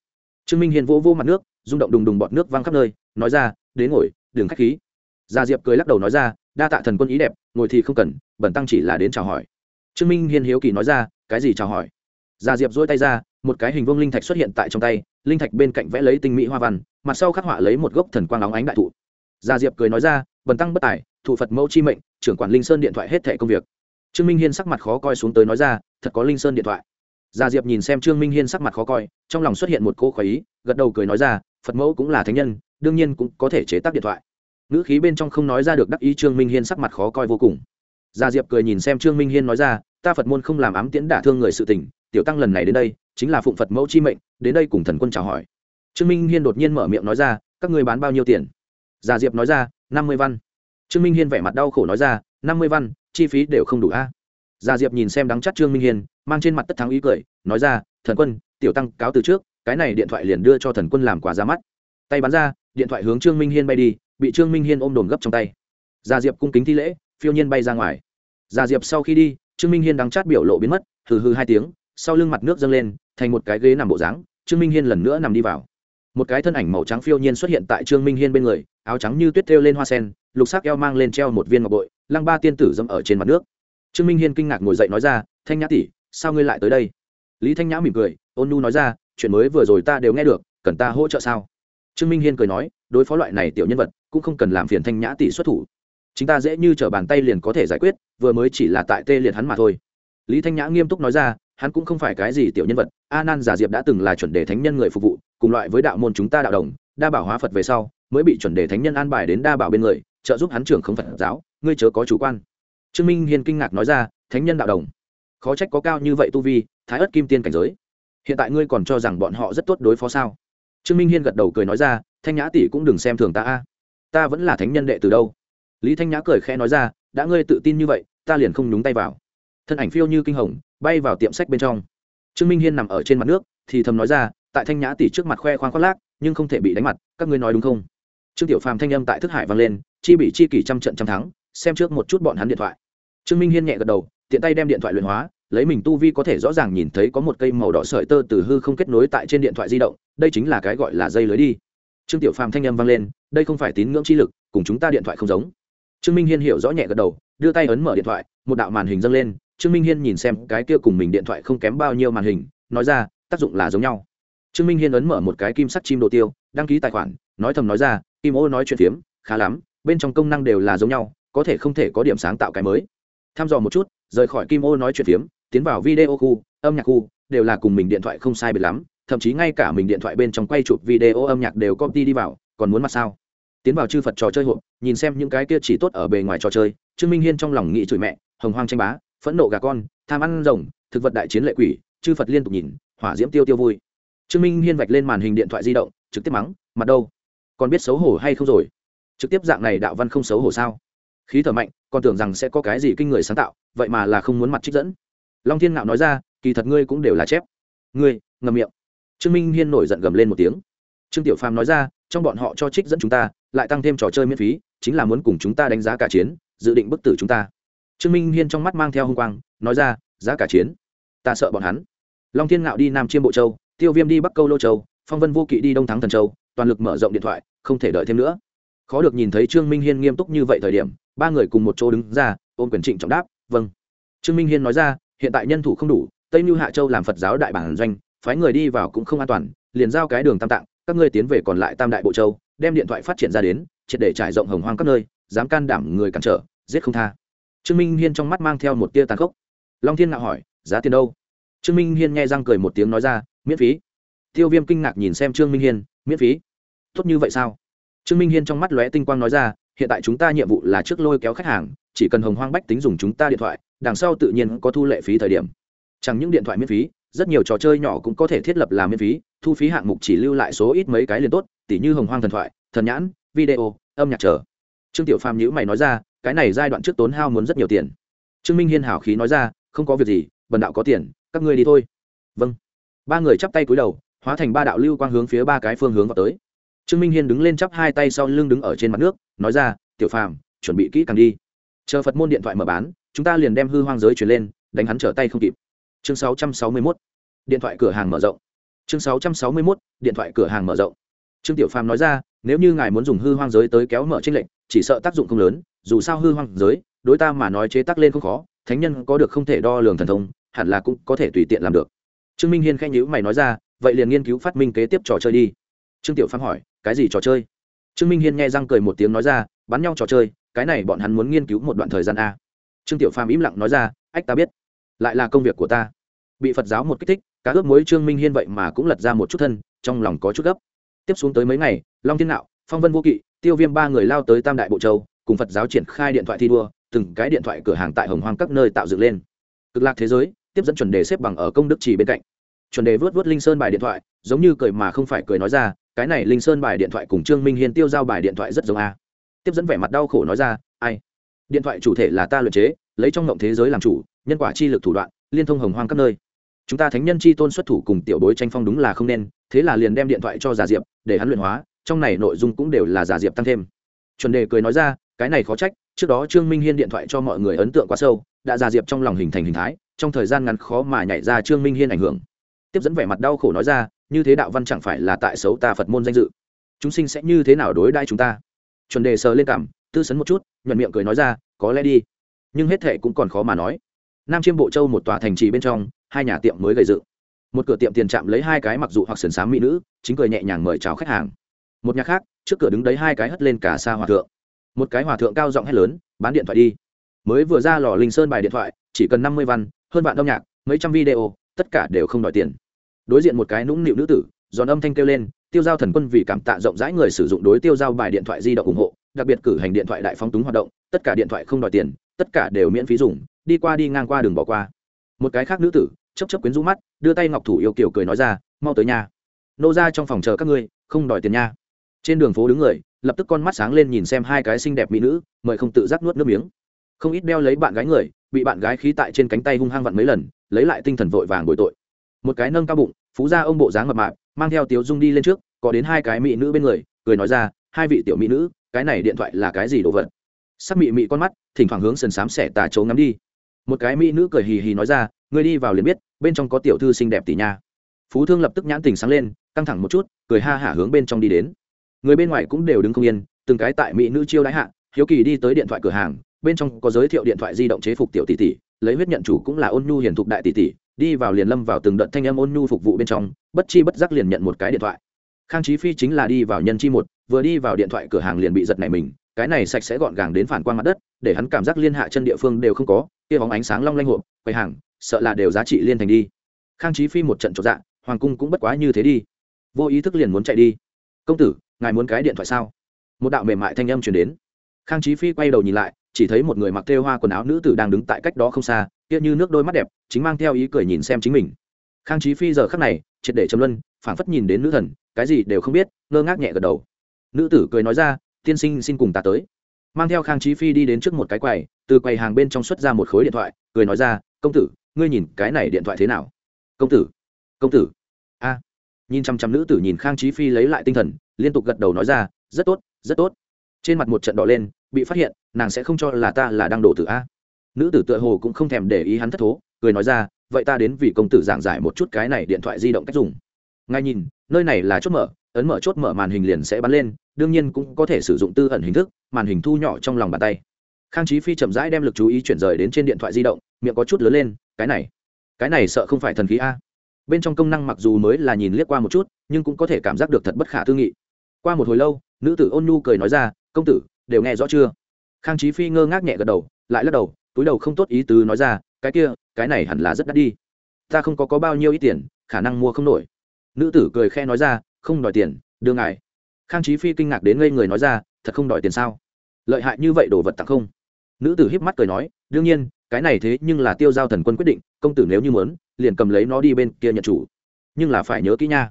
Trương minh hiên vô vô mặt nước, rung động đùng đùng bọt nước văng khắp nơi, nói ra đến ngồi đường khách khí. Gia diệp cười lắc đầu nói ra, đa tạ thần quân ý đẹp, ngồi thì không cần bẩn tăng chỉ là đến chào hỏi. Trương minh hiên hiếu kỳ nói ra, cái gì chào hỏi? Gia diệp dỗi tay ra, một cái hình vuông linh thạch xuất hiện tại trong tay, linh thạch bên cạnh vẽ lấy tinh mỹ hoa văn mặt sau khắc họa lấy một gốc thần quang óng ánh đại thụ. Gia diệp cười nói ra, bần tăng bất tài, thụ phật mẫu chi mệnh, trưởng quản linh sơn điện thoại hết thẻ công việc. Trương minh hiên sắc mặt khó coi xuống tới nói ra, thật có linh sơn điện thoại. Gia diệp nhìn xem trương minh hiên sắc mặt khó coi, trong lòng xuất hiện một cô khỏi ý gật đầu cười nói ra, phật mẫu cũng là thánh nhân, đương nhiên cũng có thể chế tác điện thoại. Ngữ khí bên trong không nói ra được đắc ý trương minh hiên sắc mặt khó coi vô cùng. Gia diệp cười nhìn xem trương minh hiên nói ra, ta phật môn không làm ám tiễn đả thương người sự tình, tiểu tăng lần này đến đây, chính là phụng phật mẫu chi mệnh, đến đây cùng thần quân chào hỏi trương minh hiên đột nhiên mở miệng nói ra, các ngươi bán bao nhiêu tiền? Già diệp nói ra, năm mươi văn. Trương minh hiên vẻ mặt đau khổ nói ra, năm mươi văn, chi phí đều không đủ a. À? già diệp nhìn xem đắng chắc trương minh hiên, mang trên mặt tất thắng ý cười, nói ra, thần quân, tiểu tăng cáo từ trước, cái này điện thoại liền đưa cho thần quân làm quà ra mắt. Tay bắn ra, điện thoại hướng trương minh hiên bay đi, bị trương minh hiên ôm đồn gấp trong tay. Gia diệp cung kính thi lễ, phiêu nhiên bay ra ngoài. Gia diệp sau khi đi, trương minh hiên đắng chát biểu lộ biến mất, hừ hừ hai tiếng, sau lưng mặt nước dâng lên, thành một cái ghế nằm bộ dáng, trương minh hiên lần nữa nằm đi vào một cái thân ảnh màu trắng phiêu nhiên xuất hiện tại trương minh hiên bên người, áo trắng như tuyết thêu lên hoa sen, lục sắc eo mang lên treo một viên ngọc bội, lăng ba tiên tử dâm ở trên mặt nước. Trương minh hiên kinh ngạc ngồi dậy nói ra, thanh nhã tỷ, sao ngươi lại tới đây? Lý thanh nhã mỉm cười, ôn nu nói ra, chuyện mới vừa rồi ta đều nghe được, cần ta hỗ trợ sao? Trương minh hiên cười nói, đối phó loại này tiểu nhân vật, cũng không cần làm phiền thanh nhã tỷ xuất thủ. Chúng ta dễ như t r ở bàn tay liền có thể giải quyết, vừa mới chỉ là tại tê liệt hắn mà thôi. Lý thanh nhã nghiêm túc nói ra hắn cũng không phải cái gì tiểu nhân vật. A nan giả diệp đã từng là chuẩn đề thánh nhân người phục vụ, cùng loại với đạo môn chúng ta đạo đồng, đa bảo hóa phật về sau, mới bị chuẩn đề thánh nhân an bài đến đa bảo bên người, trợ giúp hắn trưởng không phật giáo. Ngươi chớ có chủ quan. Trương minh hiên kinh ngạc nói ra, thánh nhân đạo đồng? Khó trách có cao như vậy tu vi, thái ất kim tiên cảnh giới. Hiện tại ngươi còn cho rằng bọn họ rất tốt đối phó sao? Trương minh hiên gật đầu cười nói ra, thanh nhã tỷ cũng đừng xem thường ta a. Ta vẫn là thánh nhân đệ từ đâu. Lý thanh nhã cười khẽ nói ra, đã ngươi tự tin như vậy, ta liền không nhúng tay vào. Thân ảnh phiêu như kinh hồng bay vào tiệm sách bên trong. Trương minh hiên nằm ở trên mặt nước, thì thầm nói ra, tại thanh nhã tỷ trước mặt khoe khoang khoác lác, nhưng không thể bị đánh mặt, các ngươi nói đúng không? Trương tiểu phàm thanh âm tại thức hải vang lên, chi bị chi kỷ trăm trận trăm thắng, xem trước một chút bọn hắn điện thoại. Trương minh hiên nhẹ gật đầu, tiện tay đem điện thoại luyện hóa, lấy mình tu vi có thể rõ ràng nhìn thấy có một cây màu đỏ sợi tơ từ hư không kết nối tại trên điện thoại di động, đây chính là cái gọi là dây lưới đi. Trương tiểu phàm thanh âm vang lên, đây không phải tín ngưỡng chi lực, cùng chúng ta điện thoại không giống. Trương minh hiên hiểu rõ nhẹ gật đầu, đưa tay ấn mở điện thoại, một đạo màn hình dâng lên trương minh hiên nhìn xem cái kia cùng mình điện thoại không kém bao nhiêu màn hình, nói ra, tác dụng là giống nhau. Trương minh hiên ấn mở một cái kim sắt chim đồ tiêu, đăng ký tài khoản, nói thầm nói ra, kim ô nói chuyện phiếm, khá lắm, bên trong công năng đều là giống nhau, có thể không thể có điểm sáng tạo cái mới. Tham dò một chút, rời khỏi kim ô nói chuyện phiếm, tiến vào video khu, âm nhạc khu, đều là cùng mình điện thoại không sai biệt lắm, thậm chí ngay cả mình điện thoại bên trong quay chụp video âm nhạc đều copy đi vào, còn muốn mặt sao? Tiến vào chư phật trò chơi hộp, nhìn xem những cái kia chỉ tốt ở bề ngoài trò chơi, trương minh hiên trong lòng nghĩ chửi mẹ, hồng hoang tranh bá phẫn nộ gà con, tham ăn rồng, thực vật đại chiến lệ quỷ, chư phật liên tục nhìn, hỏa diễm tiêu tiêu vui. Trương minh hiên vạch lên màn hình điện thoại di động, trực tiếp mắng, mặt đâu? Còn biết xấu hổ hay không rồi? Trực tiếp dạng này đạo văn không xấu hổ sao? Khí thở mạnh, còn tưởng rằng sẽ có cái gì kinh người sáng tạo, vậy mà là không muốn mặt trích dẫn. Long thiên ngạo nói ra, kỳ thật ngươi cũng đều là chép. Ngươi? Ngầm miệng. Trương minh hiên nổi giận gầm lên một tiếng. Trương tiểu phàm nói ra, trong bọn họ cho trích dẫn chúng ta, lại tăng thêm trò chơi miễn phí, chính là muốn cùng chúng ta đánh giá cả chiến, dự định bức tử chúng ta trương minh hiên trong mắt mang theo h ư n g quang, nói ra, giá cả chiến, ta sợ bọn hắn. Long thiên ngạo đi nam chiêm bộ châu, tiêu viêm đi bắc câu lô châu, phong vân vô kỵ đi đông thắng thần châu, toàn lực mở rộng điện thoại, không thể đợi thêm nữa. Khó được nhìn thấy trương minh hiên nghiêm túc như vậy thời điểm, ba người cùng một chỗ đứng ra, ôm quyền trịnh trọng đáp vâng. Trương minh hiên nói ra, hiện tại nhân thủ không đủ, tây mưu hạ châu làm phật giáo đại bản doanh, phái người đi vào cũng không an toàn, liền giao cái đường tam tạng, các ngươi tiến về còn lại tam đại bộ châu, đem điện thoại phát triển ra đến, triệt để trải rộng hồng hoang các nơi, dám can đảm người cản trở, giết không tha trương minh hiên trong mắt mang theo một tia tàn khốc. Long thiên ngạo hỏi, giá tiền đâu? Trương minh hiên nghe răng cười một tiếng nói ra, miễn phí. Tiêu viêm kinh ngạc nhìn xem trương minh hiên, miễn phí? Tốt như vậy sao? Trương minh hiên trong mắt lóe tinh quang nói ra, hiện tại chúng ta nhiệm vụ là trước lôi kéo khách hàng, chỉ cần hồng hoang bách tính dùng chúng ta điện thoại, đằng sau tự nhiên có thu lệ phí thời điểm. Chẳng những điện thoại miễn phí, rất nhiều trò chơi nhỏ cũng có thể thiết lập làm miễn phí, thu phí hạng mục chỉ lưu lại số ít mấy cái liền tốt, tỉ như hồng hoang thần thoại, thần nhãn, video, âm nhạc trở trương tiểu phàm nhữ mày nói ra cái này giai đoạn trước tốn hao muốn rất nhiều tiền. Trương minh hiên hảo khí nói ra, không có việc gì, bần đạo có tiền, các ngươi đi thôi. Vâng. Ba người chắp tay cúi đầu, hóa thành ba đạo lưu quang hướng phía ba cái phương hướng vào tới. Trương minh hiên đứng lên chắp hai tay sau lưng đứng ở trên mặt nước, nói ra, tiểu phàm, chuẩn bị kỹ càng đi. Chờ phật môn điện thoại mở bán, chúng ta liền đem hư hoang giới chuyển lên, đánh hắn trở tay không kịp. Chương 661. điện thoại cửa hàng mở rộng. Chương 661. điện thoại cửa hàng mở rộng. Trương tiểu phàm nói ra, nếu như ngài muốn dùng hư hoang giới tới kéo mở trên lệnh chỉ sợ tác dụng không lớn dù sao hư hoang giới, đối ta mà nói chế tác lên không khó, thánh nhân có được không thể đo lường thần thông, hẳn là cũng có thể tùy tiện làm được. Trương minh hiên khen nhữ mày nói ra, vậy liền nghiên cứu phát minh kế tiếp trò chơi đi. Trương tiểu phàm hỏi, cái gì trò chơi? Trương minh hiên nghe răng cười một tiếng nói ra, bắn nhau trò chơi, cái này bọn hắn muốn nghiên cứu một đoạn thời gian a. Trương tiểu phàm im lặng nói ra, ách ta biết, lại là công việc của ta. Bị phật giáo một kích thích cá ướp mối trương minh hiên vậy mà cũng lật ra một chút thân, trong lòng có chút gấp. Tiếp xuống tới mấy ngày, long thiên nạo, phong vân vô kỵ, tiêu viêm ba người lao tới tam đại bộ châu cùng phật giáo triển khai điện thoại thi đua, từng cái điện thoại cửa hàng tại hồng hoang các nơi tạo dựng lên. Cực lạc thế giới, tiếp dẫn chuẩn đề xếp bằng ở công đức trì bên cạnh. Chuẩn đề vớt vớt linh sơn bài điện thoại, giống như cười mà không phải cười nói ra, cái này linh sơn bài điện thoại cùng trương minh hiên tiêu giao bài điện thoại rất giống a. Tiếp dẫn vẻ mặt đau khổ nói ra, ai? Điện thoại chủ thể là ta luyện chế, lấy trong ngộng thế giới làm chủ, nhân quả chi lực thủ đoạn, liên thông hồng hoang các nơi. Chúng ta thánh nhân chi tôn xuất thủ cùng tiểu bối tranh phong đúng là không nên, thế là liền đem điện thoại cho giả diệp, để hắn luyện hóa, trong này nội dung cũng đều là giả diệp tăng thêm. Chuẩn đề cười nói ra cái này khó trách, trước đó trương minh hiên điện thoại cho mọi người ấn tượng quá sâu, đã ra diệp trong lòng hình thành hình thái, trong thời gian ngắn khó mà nhảy ra trương minh hiên ảnh hưởng. Tiếp dẫn vẻ mặt đau khổ nói ra, như thế đạo văn chẳng phải là tại xấu ta phật môn danh dự. Chúng sinh sẽ như thế nào đối đãi chúng ta? Chuẩn đề sờ lên cảm, tư sấn một chút, nhuận miệng cười nói ra, có lẽ đi. Nhưng hết thệ cũng còn khó mà nói. Nam chiêm bộ châu một tòa thành trì bên trong, hai nhà tiệm mới gầy dựng. Một cửa tiệm tiền chạm lấy hai cái mặc dù hoặc sườn xám mỹ nữ, chính cười nhẹ nhàng mời chào khách hàng. Một nhà khác, trước cửa đứng đấy hai cái hất lên cả xa hòa thượng một cái hòa thượng cao giọng hét lớn, bán điện thoại đi. Mới vừa ra lò linh sơn bài điện thoại, chỉ cần năm mươi văn, hơn vạn âm nhạc, mấy trăm video, tất cả đều không đòi tiền. Đối diện một cái nũng nịu nữ tử, giòn âm thanh kêu lên, tiêu giao thần quân vì cảm tạ rộng rãi người sử dụng đối tiêu giao bài điện thoại di động ủng hộ, đặc biệt cử hành điện thoại đại phóng túng hoạt động, tất cả điện thoại không đòi tiền, tất cả đều miễn phí dùng, đi qua đi ngang qua đường bỏ qua. Một cái khác nữ tử chấp chấp quyến rũ mắt, đưa tay ngọc thủ yêu kiểu cười nói ra, mau tới nhà. Nô ra trong phòng chờ các ngươi, không đòi tiền nha. Trên đường phố đứng người lập tức con mắt sáng lên nhìn xem hai cái xinh đẹp mỹ nữ, mời không tự giác nuốt nước miếng. Không ít đeo lấy bạn gái người, bị bạn gái khí tại trên cánh tay hung hăng vặn mấy lần, lấy lại tinh thần vội vàng bồi tội. Một cái nâng cao bụng, phú ra ông bộ dáng mập mạp, mang theo tiếu dung đi lên trước, có đến hai cái mỹ nữ bên người, cười nói ra, hai vị tiểu mỹ nữ, cái này điện thoại là cái gì đồ vật? Sắc mị mị con mắt, thỉnh thoảng hướng sần xám xẻ tà trấu ngắm đi. Một cái mỹ nữ cười hì hì nói ra người đi vào liền biết, bên trong có tiểu thư xinh đẹp tỷ nha. Phú thương lập tức nhãn tình sáng lên, căng thẳng một chút, cười ha hả hướng bên trong đi đến người bên ngoài cũng đều đứng không yên, từng cái tại mỹ nữ chiêu đãi hạ, hiếu kỳ đi tới điện thoại cửa hàng, bên trong có giới thiệu điện thoại di động chế phục tiểu tỷ tỷ, lấy huyết nhận chủ cũng là ôn nhu hiền thục đại tỷ tỷ, đi vào liền lâm vào từng đợt thanh âm ôn nhu phục vụ bên trong, bất chi bất giác liền nhận một cái điện thoại. Khang chí phi chính là đi vào nhân chi một, vừa đi vào điện thoại cửa hàng liền bị giật này mình, cái này sạch sẽ gọn gàng đến phản quang mặt đất, để hắn cảm giác liên hạ chân địa phương đều không có, kia bóng ánh sáng long lanh hộp, quầy hàng, sợ là đều giá trị liên thành đi. Khang chí phi một trận chột dạ hoàng cung cũng bất quá như thế đi. Vô ý thức liền muốn chạy đi. Công tử ngài muốn cái điện thoại sao? Một đạo mềm mại thanh âm truyền đến. Khang chí phi quay đầu nhìn lại, chỉ thấy một người mặc thêu hoa quần áo nữ tử đang đứng tại cách đó không xa, kia như nước đôi mắt đẹp, chính mang theo ý cười nhìn xem chính mình. Khang chí phi giờ khắc này, triệt để chấm luân, phảng phất nhìn đến nữ thần, cái gì đều không biết, ngơ ngác nhẹ gật đầu. Nữ tử cười nói ra, tiên sinh, xin cùng ta tới. Mang theo khang chí phi đi đến trước một cái quầy, từ quầy hàng bên trong xuất ra một khối điện thoại, cười nói ra, công tử, ngươi nhìn cái này điện thoại thế nào? Công tử công tử. A, nhìn chăm chăm nữ tử nhìn khang chí phi lấy lại tinh thần liên tục gật đầu nói ra, rất tốt rất tốt. Trên mặt một trận đỏ lên, bị phát hiện, nàng sẽ không cho là ta là đang đổ tử a. Nữ tử tựa hồ cũng không thèm để ý hắn thất thố, cười nói ra, vậy ta đến vì công tử giảng giải một chút cái này điện thoại di động cách dùng. Ngay nhìn, nơi này là chốt mở, ấn mở chốt mở màn hình liền sẽ bắn lên, đương nhiên cũng có thể sử dụng tư ẩn hình thức, màn hình thu nhỏ trong lòng bàn tay. Khang trí phi chậm rãi đem lực chú ý chuyển rời đến trên điện thoại di động, miệng có chút lớn lên, cái này cái này sợ không phải thần khí a. Bên trong công năng mặc dù mới là nhìn liếc qua một chút, nhưng cũng có thể cảm giác được thật bất khả tư nghị qua một hồi lâu, nữ tử ôn nhu cười nói ra, công tử, đều nghe rõ chưa? Khang trí phi ngơ ngác nhẹ gật đầu, lại lắc đầu, túi đầu không tốt ý tứ nói ra, cái kia, cái này hẳn là rất đắt đi. Ta không có có bao nhiêu ít tiền, khả năng mua không nổi. Nữ tử cười khe nói ra, không đòi tiền, đưa ngài. Khang trí phi kinh ngạc đến ngây người nói ra, thật không đòi tiền sao? Lợi hại như vậy đồ vật tặng không? Nữ tử híp mắt cười nói, đương nhiên, cái này thế nhưng là tiêu giao thần quân quyết định, công tử nếu như muốn, liền cầm lấy nó đi bên kia nhận chủ. Nhưng là phải nhớ kỹ nha.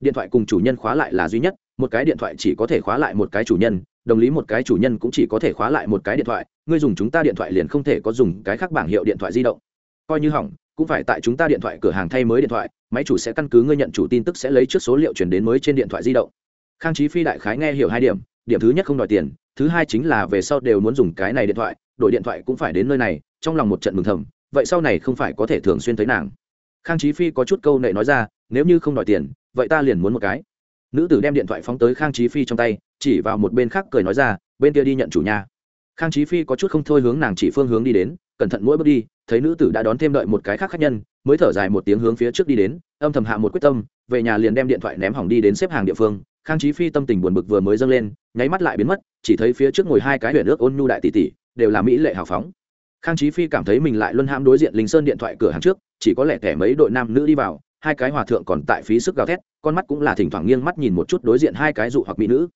Điện thoại cùng chủ nhân khóa lại là duy nhất một cái điện thoại chỉ có thể khóa lại một cái chủ nhân, đồng lý một cái chủ nhân cũng chỉ có thể khóa lại một cái điện thoại, ngươi dùng chúng ta điện thoại liền không thể có dùng cái khác bảng hiệu điện thoại di động. Coi như hỏng, cũng phải tại chúng ta điện thoại cửa hàng thay mới điện thoại, máy chủ sẽ căn cứ ngươi nhận chủ tin tức sẽ lấy trước số liệu chuyển đến mới trên điện thoại di động. Khang trí phi đại khái nghe hiểu hai điểm điểm thứ nhất không đòi tiền, thứ hai chính là về sau đều muốn dùng cái này điện thoại, đổi điện thoại cũng phải đến nơi này, trong lòng một trận mừng thầm, vậy sau này không phải có thể thường xuyên thấy nàng. Khang trí phi có chút câu nệ nói ra, nếu như không đòi tiền, vậy ta liền muốn một cái nữ tử đem điện thoại phóng tới khang trí phi trong tay, chỉ vào một bên khác cười nói ra, bên kia đi nhận chủ nhà. Khang trí phi có chút không thôi hướng nàng chỉ phương hướng đi đến, cẩn thận mỗi bước đi, thấy nữ tử đã đón thêm đợi một cái khác khác nhân, mới thở dài một tiếng hướng phía trước đi đến, âm thầm hạ một quyết tâm, về nhà liền đem điện thoại ném hỏng đi đến xếp hàng địa phương. Khang trí phi tâm tình buồn bực vừa mới dâng lên, nháy mắt lại biến mất, chỉ thấy phía trước ngồi hai cái huyện ước ôn nhu đại tỷ tỷ, đều là mỹ lệ hào phóng. Khang trí phi cảm thấy mình lại luân ham đối diện linh sơn điện thoại cửa hàng trước, chỉ có lẽ kẻ mấy đội nam nữ đi vào hai cái hòa thượng còn tại phí sức gào thét, con mắt cũng là thỉnh thoảng nghiêng mắt nhìn một chút đối diện hai cái dụ hoặc mỹ nữ.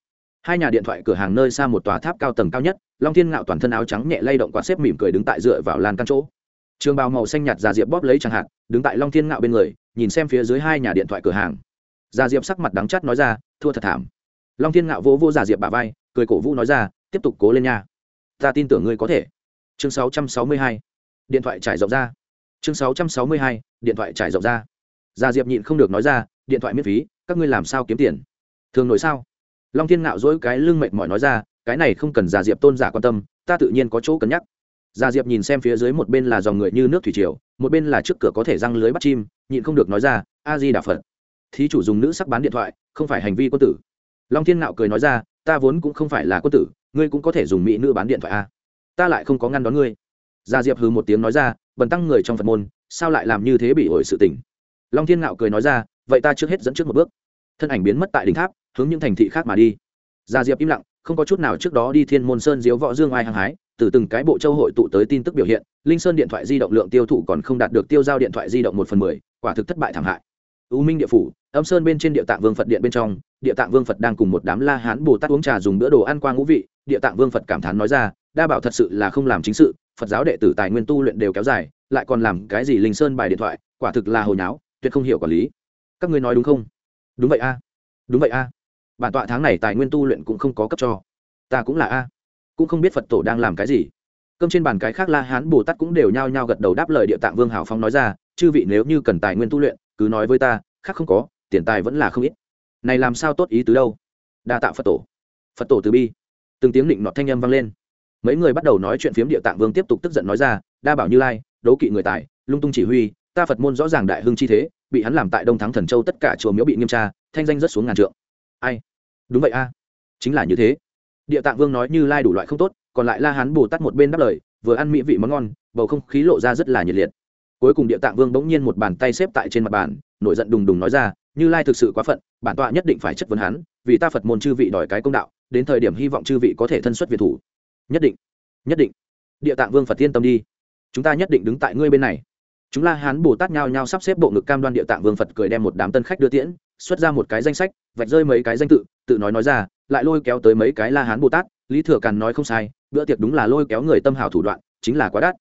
Hai nhà điện thoại cửa hàng nơi xa một tòa tháp cao tầng cao nhất, long thiên ngạo toàn thân áo trắng nhẹ lay động quạt xếp mỉm cười đứng tại dựa vào lan căn chỗ. Trường bào màu xanh nhạt già diệp bóp lấy chẳng hạn, đứng tại long thiên ngạo bên người, nhìn xem phía dưới hai nhà điện thoại cửa hàng. Già diệp sắc mặt đắng chắt nói ra, thua thật thảm. Long thiên ngạo vỗ vô già diệp bà vai, cười cổ vũ nói ra, tiếp tục cố lên nha. Ta tin tưởng ngươi có thể. Chương 662. điện thoại trải rộng ra. Chương 662. điện thoại trải rộng ra gia diệp nhịn không được nói ra, điện thoại miễn phí, các ngươi làm sao kiếm tiền? Thường nổi sao? Long thiên ngạo dỗi cái lưng mệt mỏi nói ra, cái này không cần gia diệp tôn giả quan tâm, ta tự nhiên có chỗ cân nhắc. Gia diệp nhìn xem phía dưới một bên là dòng người như nước thủy triều, một bên là trước cửa có thể răng lưới bắt chim, nhịn không được nói ra, a di đà phật. Thí chủ dùng nữ sắc bán điện thoại, không phải hành vi quân tử. Long thiên ngạo cười nói ra, ta vốn cũng không phải là quân tử, ngươi cũng có thể dùng mỹ nữ bán điện thoại a ta lại không có ngăn đón ngươi. Gia diệp hừ một tiếng nói ra, bần tăng người trong phật môn, sao lại làm như thế bị ổi sự tình? Long thiên ngạo cười nói ra, vậy ta trước hết dẫn trước một bước. Thân ảnh biến mất tại đỉnh tháp, hướng những thành thị khác mà đi. Gia diệp im lặng, không có chút nào trước đó đi thiên môn sơn diếu võ dương ai hăng hái, từ từng cái bộ châu hội tụ tới tin tức biểu hiện, linh sơn điện thoại di động lượng tiêu thụ còn không đạt được tiêu giao điện thoại di động một phần mười, quả thực thất bại thảm hại. U minh địa phủ, âm sơn bên trên địa tạng vương phật điện bên trong, địa tạng vương phật đang cùng một đám la hán, bồ tát uống trà dùng bữa đồ ăn qua ngũ vị, địa tạng vương phật cảm thán nói ra, đa bảo thật sự là không làm chính sự, phật giáo đệ tử tài nguyên tu luyện đều kéo dài, lại còn làm cái gì linh sơn bài điện thoại, quả thực là hồi nháo tuyệt không hiểu quản lý. Các ngươi nói đúng không? Đúng vậy a. Đúng vậy a. Bản tọa tháng này tài nguyên tu luyện cũng không có cấp cho. Ta cũng là a. Cũng không biết phật tổ đang làm cái gì. Cơm trên bàn cái khác la hán, bồ tát cũng đều nhao nhao gật đầu đáp lời địa tạng vương hảo phong nói ra, chư vị nếu như cần tài nguyên tu luyện, cứ nói với ta, khác không có, tiền tài vẫn là không ít. Này làm sao tốt ý tứ đâu? Đa tạ phật tổ. Phật tổ từ bi. Từng tiếng định nọt thanh âm vang lên. Mấy người bắt đầu nói chuyện phiếm địa tạng vương tiếp tục tức giận nói ra, đa bảo như lai, đấu kỵ người tài, lung tung chỉ huy ta phật môn rõ ràng đại hưng chi thế, bị hắn làm tại đông thắng thần châu tất cả chùa miếu bị nghiêm tra, thanh danh rất xuống ngàn trượng. Ai? Đúng vậy a. Chính là như thế. Địa tạng vương nói như lai đủ loại không tốt, còn lại la hán bồ tát một bên đáp lời, vừa ăn mỹ vị món ngon, bầu không khí lộ ra rất là nhiệt liệt. Cuối cùng địa tạng vương bỗng nhiên một bàn tay xếp tại trên mặt bàn, nổi giận đùng đùng nói ra, như lai thực sự quá phận, bản tọa nhất định phải chất vấn hắn, vì ta phật môn chư vị đòi cái công đạo, đến thời điểm hy vọng chư vị có thể thân xuất việt thủ. Nhất định nhất định. Địa tạng vương phật tiên tâm đi. Chúng ta nhất định đứng tại ngươi bên này chúng la hán bồ tát nhao nhao sắp xếp bộ ngực cam đoan địa tạng vương phật cười đem một đám tân khách đưa tiễn, xuất ra một cái danh sách, vạch rơi mấy cái danh tự tự nói nói ra, lại lôi kéo tới mấy cái la hán bồ tát, lý thừa càn nói không sai, bữa tiệc đúng là lôi kéo người tâm hảo thủ đoạn, chính là quá đắt.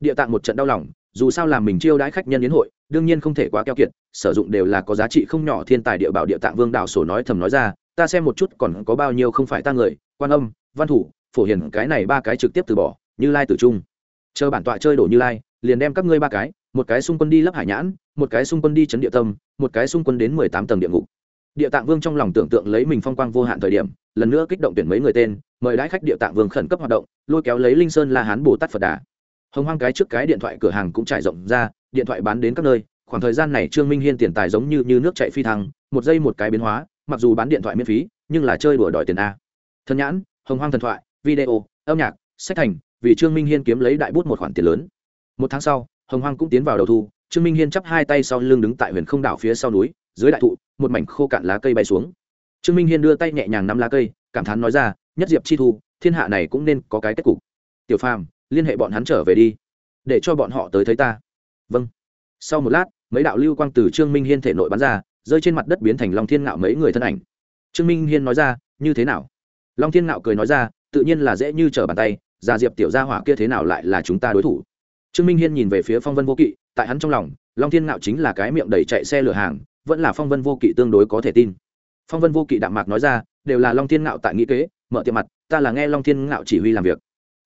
Địa tạng một trận đau lòng, dù sao làm mình chiêu đãi khách nhân đến hội, đương nhiên không thể quá keo kiệt, sử dụng đều là có giá trị không nhỏ thiên tài địa bảo địa tạng vương đạo sổ nói thầm nói ra, ta xem một chút còn có bao nhiêu không phải ta người, quan âm, văn thủ, phổ hiền, cái này ba cái trực tiếp từ bỏ, như lai tử trung. Chờ bản tọa chơi đổ như lai, liền đem các ngươi ba cái một cái xung quân đi lấp hải nhãn một cái xung quân đi chấn địa tâm một cái xung quân đến mười tám tầng địa ngục. Địa tạng vương trong lòng tưởng tượng lấy mình phong quang vô hạn thời điểm lần nữa kích động tuyển mấy người tên mời đãi khách địa tạng vương khẩn cấp hoạt động lôi kéo lấy linh sơn la hán bồ tát phật đà. Hồng hoang cái trước cái điện thoại cửa hàng cũng trải rộng ra điện thoại bán đến các nơi khoảng thời gian này trương minh hiên tiền tài giống như, như nước chạy phi thăng một giây một cái biến hóa mặc dù bán điện thoại miễn phí nhưng là chơi đùa đòi tiền a. Thân nhãn hồng hoang thần thoại video âm nhạc sách thành vì trương minh hiên kiếm lấy đại bút một khoản tiền lớn. Một tháng sau hồng hoang cũng tiến vào đầu thu, trương minh hiên chắp hai tay sau lưng đứng tại huyền không đảo phía sau núi, dưới đại thụ, một mảnh khô cạn lá cây bay xuống. Trương minh hiên đưa tay nhẹ nhàng nắm lá cây, cảm thán nói ra, nhất diệp chi thu, thiên hạ này cũng nên có cái kết cục. Tiểu phàm, liên hệ bọn hắn trở về đi, để cho bọn họ tới thấy ta. Vâng. Sau một lát, mấy đạo lưu quang từ trương minh hiên thể nội bắn ra, rơi trên mặt đất biến thành long thiên ngạo mấy người thân ảnh. Trương minh hiên nói ra, như thế nào? Long thiên ngạo cười nói ra, tự nhiên là dễ như trở bàn tay, già diệp tiểu gia hỏa kia thế nào lại là chúng ta đối thủ? Trương minh hiên nhìn về phía phong vân vô kỵ, tại hắn trong lòng, long thiên ngạo chính là cái miệng đầy chạy xe lửa hàng, vẫn là phong vân vô kỵ tương đối có thể tin. Phong vân vô kỵ đạm mạc nói ra, đều là long thiên ngạo tại nghĩ kế, mở tiệm mặt, ta là nghe long thiên ngạo chỉ huy làm việc.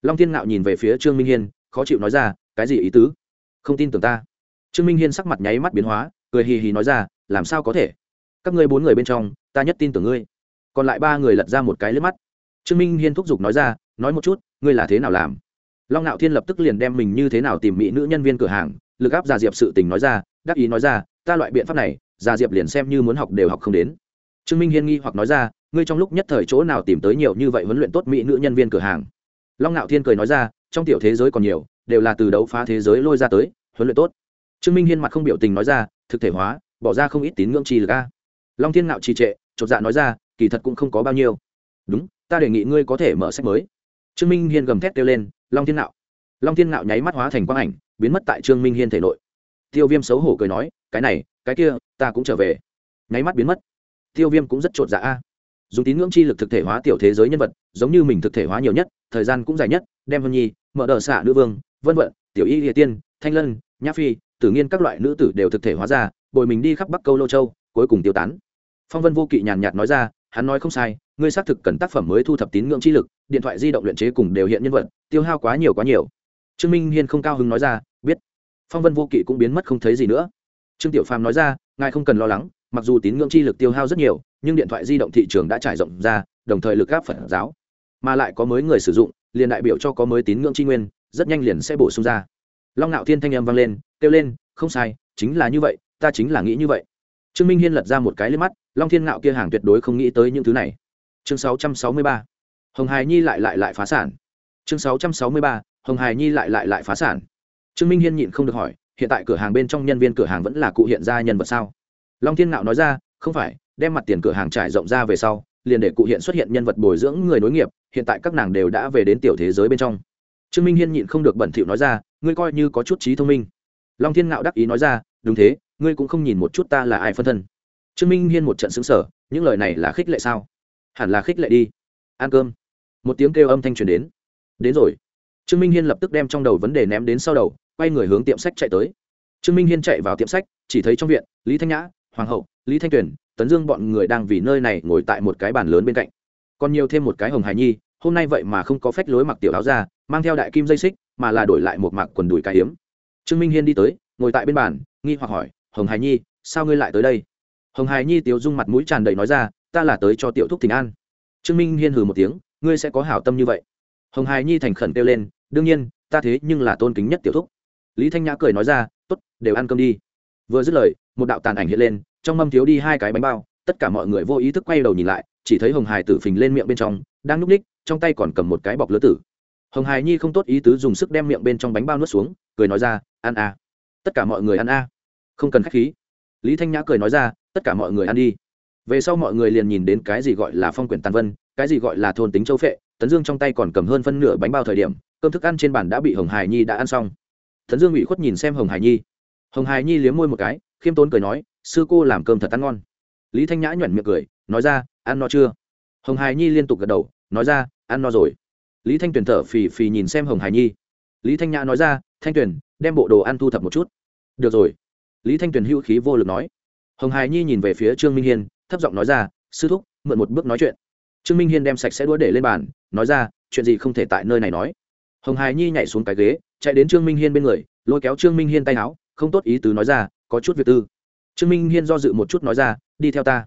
Long thiên ngạo nhìn về phía trương minh hiên, khó chịu nói ra, cái gì ý tứ? Không tin tưởng ta. Trương minh hiên sắc mặt nháy mắt biến hóa, cười hì hì nói ra, làm sao có thể? Các ngươi bốn người bên trong, ta nhất tin tưởng ngươi. Còn lại ba người lật ra một cái lướt mắt. Trương minh hiên thúc giục nói ra, nói một chút, ngươi là thế nào làm? Long ngạo thiên lập tức liền đem mình như thế nào tìm mỹ nữ nhân viên cửa hàng, lực áp gia diệp sự tình nói ra, đắc ý nói ra, ta loại biện pháp này gia diệp liền xem như muốn học đều học không đến. Trương minh hiên nghi hoặc nói ra, ngươi trong lúc nhất thời chỗ nào tìm tới nhiều như vậy huấn luyện tốt mỹ nữ nhân viên cửa hàng? Long ngạo thiên cười nói ra, trong tiểu thế giới còn nhiều, đều là từ đấu phá thế giới lôi ra tới, huấn luyện tốt. Trương minh hiên mặt không biểu tình nói ra, thực thể hóa, bỏ ra không ít tín ngưỡng chi lực a. Long thiên ngạo trì trệ, chột dạ nói ra, kỳ thật cũng không có bao nhiêu. Đúng, ta đề nghị ngươi có thể mở sách mới. Trương minh hiên gầm thét kêu lên long thiên ngạo. Long thiên ngạo nháy mắt hóa thành quang ảnh, biến mất tại trương minh hiên thể nội. Tiêu viêm xấu hổ cười nói, cái này, cái kia, ta cũng trở về. Nháy mắt biến mất. Tiêu viêm cũng rất t dạ a. Dùng tín ngưỡng chi lực thực thể hóa tiểu thế giới nhân vật, giống như mình thực thể hóa nhiều nhất, thời gian cũng dài nhất, đem vân nhi mở đờ xạ nữ vương, vân vận, tiểu y địa tiên, thanh lân, nhã phi, tử nghiên các loại nữ tử đều thực thể hóa ra, bồi mình đi khắp bắc câu lô châu, cuối cùng tiêu tán. Phong vân vô kỵ nhàn nhạt nói ra hắn nói không sai, ngươi xác thực cần tác phẩm mới thu thập tín ngưỡng chi lực, điện thoại di động luyện chế cùng đều hiện nhân vật, tiêu hao quá nhiều quá nhiều. Trương minh hiên không cao hứng nói ra, biết. Phong vân vô kỵ cũng biến mất không thấy gì nữa. Trương tiểu phàm nói ra, ngài không cần lo lắng, mặc dù tín ngưỡng chi lực tiêu hao rất nhiều, nhưng điện thoại di động thị trường đã trải rộng ra, đồng thời lực gáp phật giáo. Mà lại có mới người sử dụng, liền đại biểu cho có mới tín ngưỡng chi nguyên, rất nhanh liền sẽ bổ sung ra. Long ngạo thiên thanh âm vang lên, kêu lên, không sai, chính là như vậy, ta chính là nghĩ như vậy. Trương minh hiên lật ra một cái lên mắt long thiên ngạo kia hàng tuyệt đối không nghĩ tới những thứ này. Chương 663. hồng hải nhi lại lại lại phá sản. Chương 663. hồng hải nhi lại lại lại phá sản. Trương minh hiên nhịn không được hỏi, hiện tại cửa hàng bên trong nhân viên cửa hàng vẫn là cụ hiện ra nhân vật sao? Long thiên ngạo nói ra, không phải, đem mặt tiền cửa hàng trải rộng ra về sau, liền để cụ hiện xuất hiện nhân vật bồi dưỡng người nối nghiệp, hiện tại các nàng đều đã về đến tiểu thế giới bên trong. Trương minh hiên nhịn không được bẩn thỉu nói ra, ngươi coi như có chút trí thông minh. Long thiên ngạo đắc ý nói ra, đúng thế, ngươi cũng không nhìn một chút ta là ai phân thân trương minh hiên một trận xứng sở những lời này là khích lệ sao? Hẳn là khích lệ đi. Ăn cơm. Một tiếng kêu âm thanh truyền đến. Đến rồi. Trương minh hiên lập tức đem trong đầu vấn đề ném đến sau đầu, quay người hướng tiệm sách chạy tới. Trương minh hiên chạy vào tiệm sách, chỉ thấy trong viện, lý thanh nhã, hoàng hậu, lý thanh tuyền, tấn dương bọn người đang vì nơi này ngồi tại một cái bàn lớn bên cạnh. Còn nhiều thêm một cái hồng hải nhi, hôm nay vậy mà không có phách lối mặc tiểu áo ra mang theo đại kim dây xích, mà là đổi lại một mặc quần đùi cái hiếm. Trương minh hiên đi tới, ngồi tại bên bàn, nghi hoặc hỏi, hồng hải nhi, sao ngươi lại tới đây? Hồng hải nhi tiếu dung mặt mũi tràn đầy nói ra, ta là tới cho tiểu thúc thịnh an. Trương minh hiên hừ một tiếng, ngươi sẽ có hảo tâm như vậy. Hồng hải nhi thành khẩn kêu lên, đương nhiên, ta thế nhưng là tôn kính nhất tiểu thúc. Lý thanh nhã cười nói ra t ố t đều ăn cơm đi. Vừa dứt lời, một đạo tàn ảnh hiện lên, trong mâm thiếu đi hai cái bánh bao, tất cả mọi người vô ý thức quay đầu nhìn lại, chỉ thấy hồng hải tử phình lên miệng bên trong, đang núp ních, trong tay còn cầm một cái bọc lứa tử. Hồng hải nhi không tốt ý tứ dùng sức đem miệng bên trong bánh bao nuốt xuống, cười nói ra, ăn a tất cả mọi người ăn a không cần k h á c h khí lý thanh nhã cười nói ra, tất cả mọi người ăn đi. Về sau mọi người liền nhìn đến cái gì gọi là phong quyển tàn vân, cái gì gọi là thôn tính châu phệ, tấn dương trong tay còn cầm hơn phân nửa bánh bao thời điểm, cơm thức ăn trên bàn đã bị hồng hải nhi đã ăn xong. Tấn dương ủy khuất nhìn xem hồng hải nhi. Hồng hải nhi liếm môi một cái, khiêm tốn cười nói, sư cô làm cơm thật ăn ngon. Lý thanh nhã nhuẩn miệng cười, nói ra, ăn no chưa? Hồng hải nhi liên tục gật đầu, nói ra, ăn no rồi. Lý thanh tuyền thở phì phì nhìn xem hồng hải nhi. Lý thanh nhã nói ra, thanh tuyền, đem bộ đồ ăn thu thập một chút. Được rồi lý thanh tuyền hữu khí vô lực nói. Hồng hải nhi nhìn về phía trương minh hiên, thấp giọng nói ra, sư thúc, mượn một bước nói chuyện. Trương minh hiên đem sạch sẽ đũa để lên bàn, nói ra, chuyện gì không thể tại nơi này nói. Hồng hải nhi nhảy xuống cái ghế, chạy đến trương minh hiên bên người, lôi kéo trương minh hiên tay áo, không tốt ý tứ nói ra, có chút việc tư. Trương minh hiên do dự một chút nói ra, đi theo ta.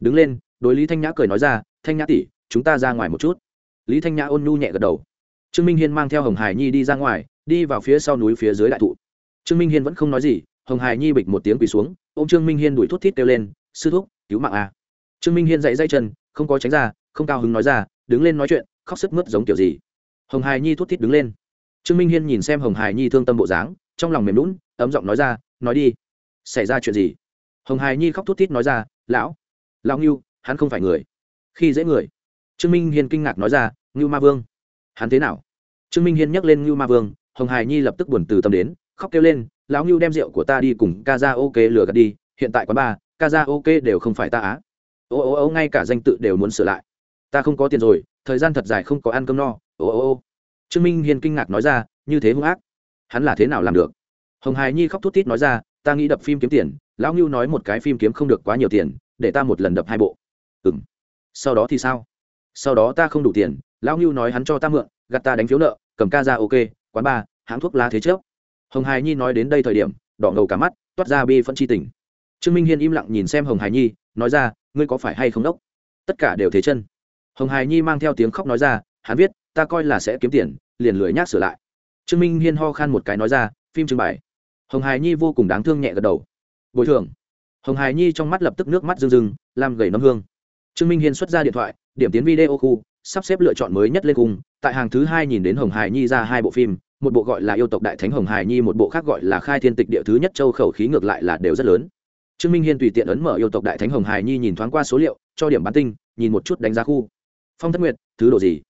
Đứng lên, đối lý thanh nhã cười nói ra, thanh nhã tỷ, chúng ta ra ngoài một chút. Lý thanh nhã ôn nhu nhẹ gật đầu. Trương minh hiên mang theo hồng hải nhi đi ra ngoài, đi vào phía sau núi phía dưới đại thụ. Trương minh hiên vẫn không nói gì hồng hải nhi bịch một tiếng quỳ xuống ô m trương minh hiên đuổi thút thít kêu lên, sư thúc, cứu mạng a. Trương minh hiên dậy dây chân, không có tránh ra, không cao hứng nói ra, đứng lên nói chuyện, khóc sức mướt giống kiểu gì. Hồng hải nhi thút thít đứng lên. Trương minh hiên nhìn xem hồng hải nhi thương tâm bộ dáng, trong lòng mềm lún ấm giọng nói ra, nói đi, xảy ra chuyện gì? Hồng hải nhi khóc thút thít nói ra, lão lão ngưu, hắn không phải người. Khi dễ người. Trương minh hiên kinh ngạc nói ra, ngưu ma vương, hắn thế nào? Trương minh hiên nhắc lên ngưu ma vương hồng hải nhi lập tức buồn từ tâm đến, khóc kêu lên lão ngưu đem rượu của ta đi cùng ca ra ok lừa gạt đi, hiện tại quán ba ca ra ok đều không phải ta á. Ô ô ô, ngay cả danh tự đều muốn sửa lại. Ta không có tiền rồi, thời gian thật dài không có ăn cơm no. Ô ô ô. Trương minh hiên kinh ngạc nói ra, như thế hung ác. Hắn là thế nào làm được? Hồng hải nhi khóc thút thít nói ra, ta nghĩ đập phim kiếm tiền. Lão ngưu nói một cái phim kiếm không được quá nhiều tiền, để ta một lần đập hai bộ. Ừ m sau đó thì sao? Sau đó ta không đủ tiền. Lão ngưu nói hắn cho ta mượn, gạt ta đánh phiếu nợ, cầm ca ra ok quán bar, hãng thuốc lá thế trước hồng hải nhi nói đến đây thời điểm, đỏ ngầu cả mắt, toát ra bi phân chi tình. Trương minh hiên im lặng nhìn xem hồng hải nhi, nói ra, ngươi có phải hay không đốc? Tất cả đều thế chân. Hồng hải nhi mang theo tiếng khóc nói ra, hắn viết, ta coi là sẽ kiếm tiền, liền lười nhác sửa lại. Trương minh hiên ho khan một cái nói ra, phim trưng bày. Hồng hải nhi vô cùng đáng thương nhẹ gật đầu. Bồi thường. Hồng hải nhi trong mắt lập tức nước mắt rưng rưng làm gầy nấm hương. Trương minh hiên xuất ra điện thoại, điểm tiến video khu, sắp xếp lựa chọn mới nhất lên cùng tại hàng thứ hai nhìn đến hồng hải nhi ra hai bộ phim một bộ gọi là yêu tộc đại thánh hồng hải nhi, một bộ khác gọi là khai thiên tịch địa thứ nhất châu khẩu khí ngược lại là đều rất lớn. Trương minh hiên tùy tiện ấn mở yêu tộc đại thánh hồng hải nhi nhìn thoáng qua số liệu, cho điểm bán tinh, nhìn một chút đánh giá khu. Phong thất nguyệt, thứ đồ gì?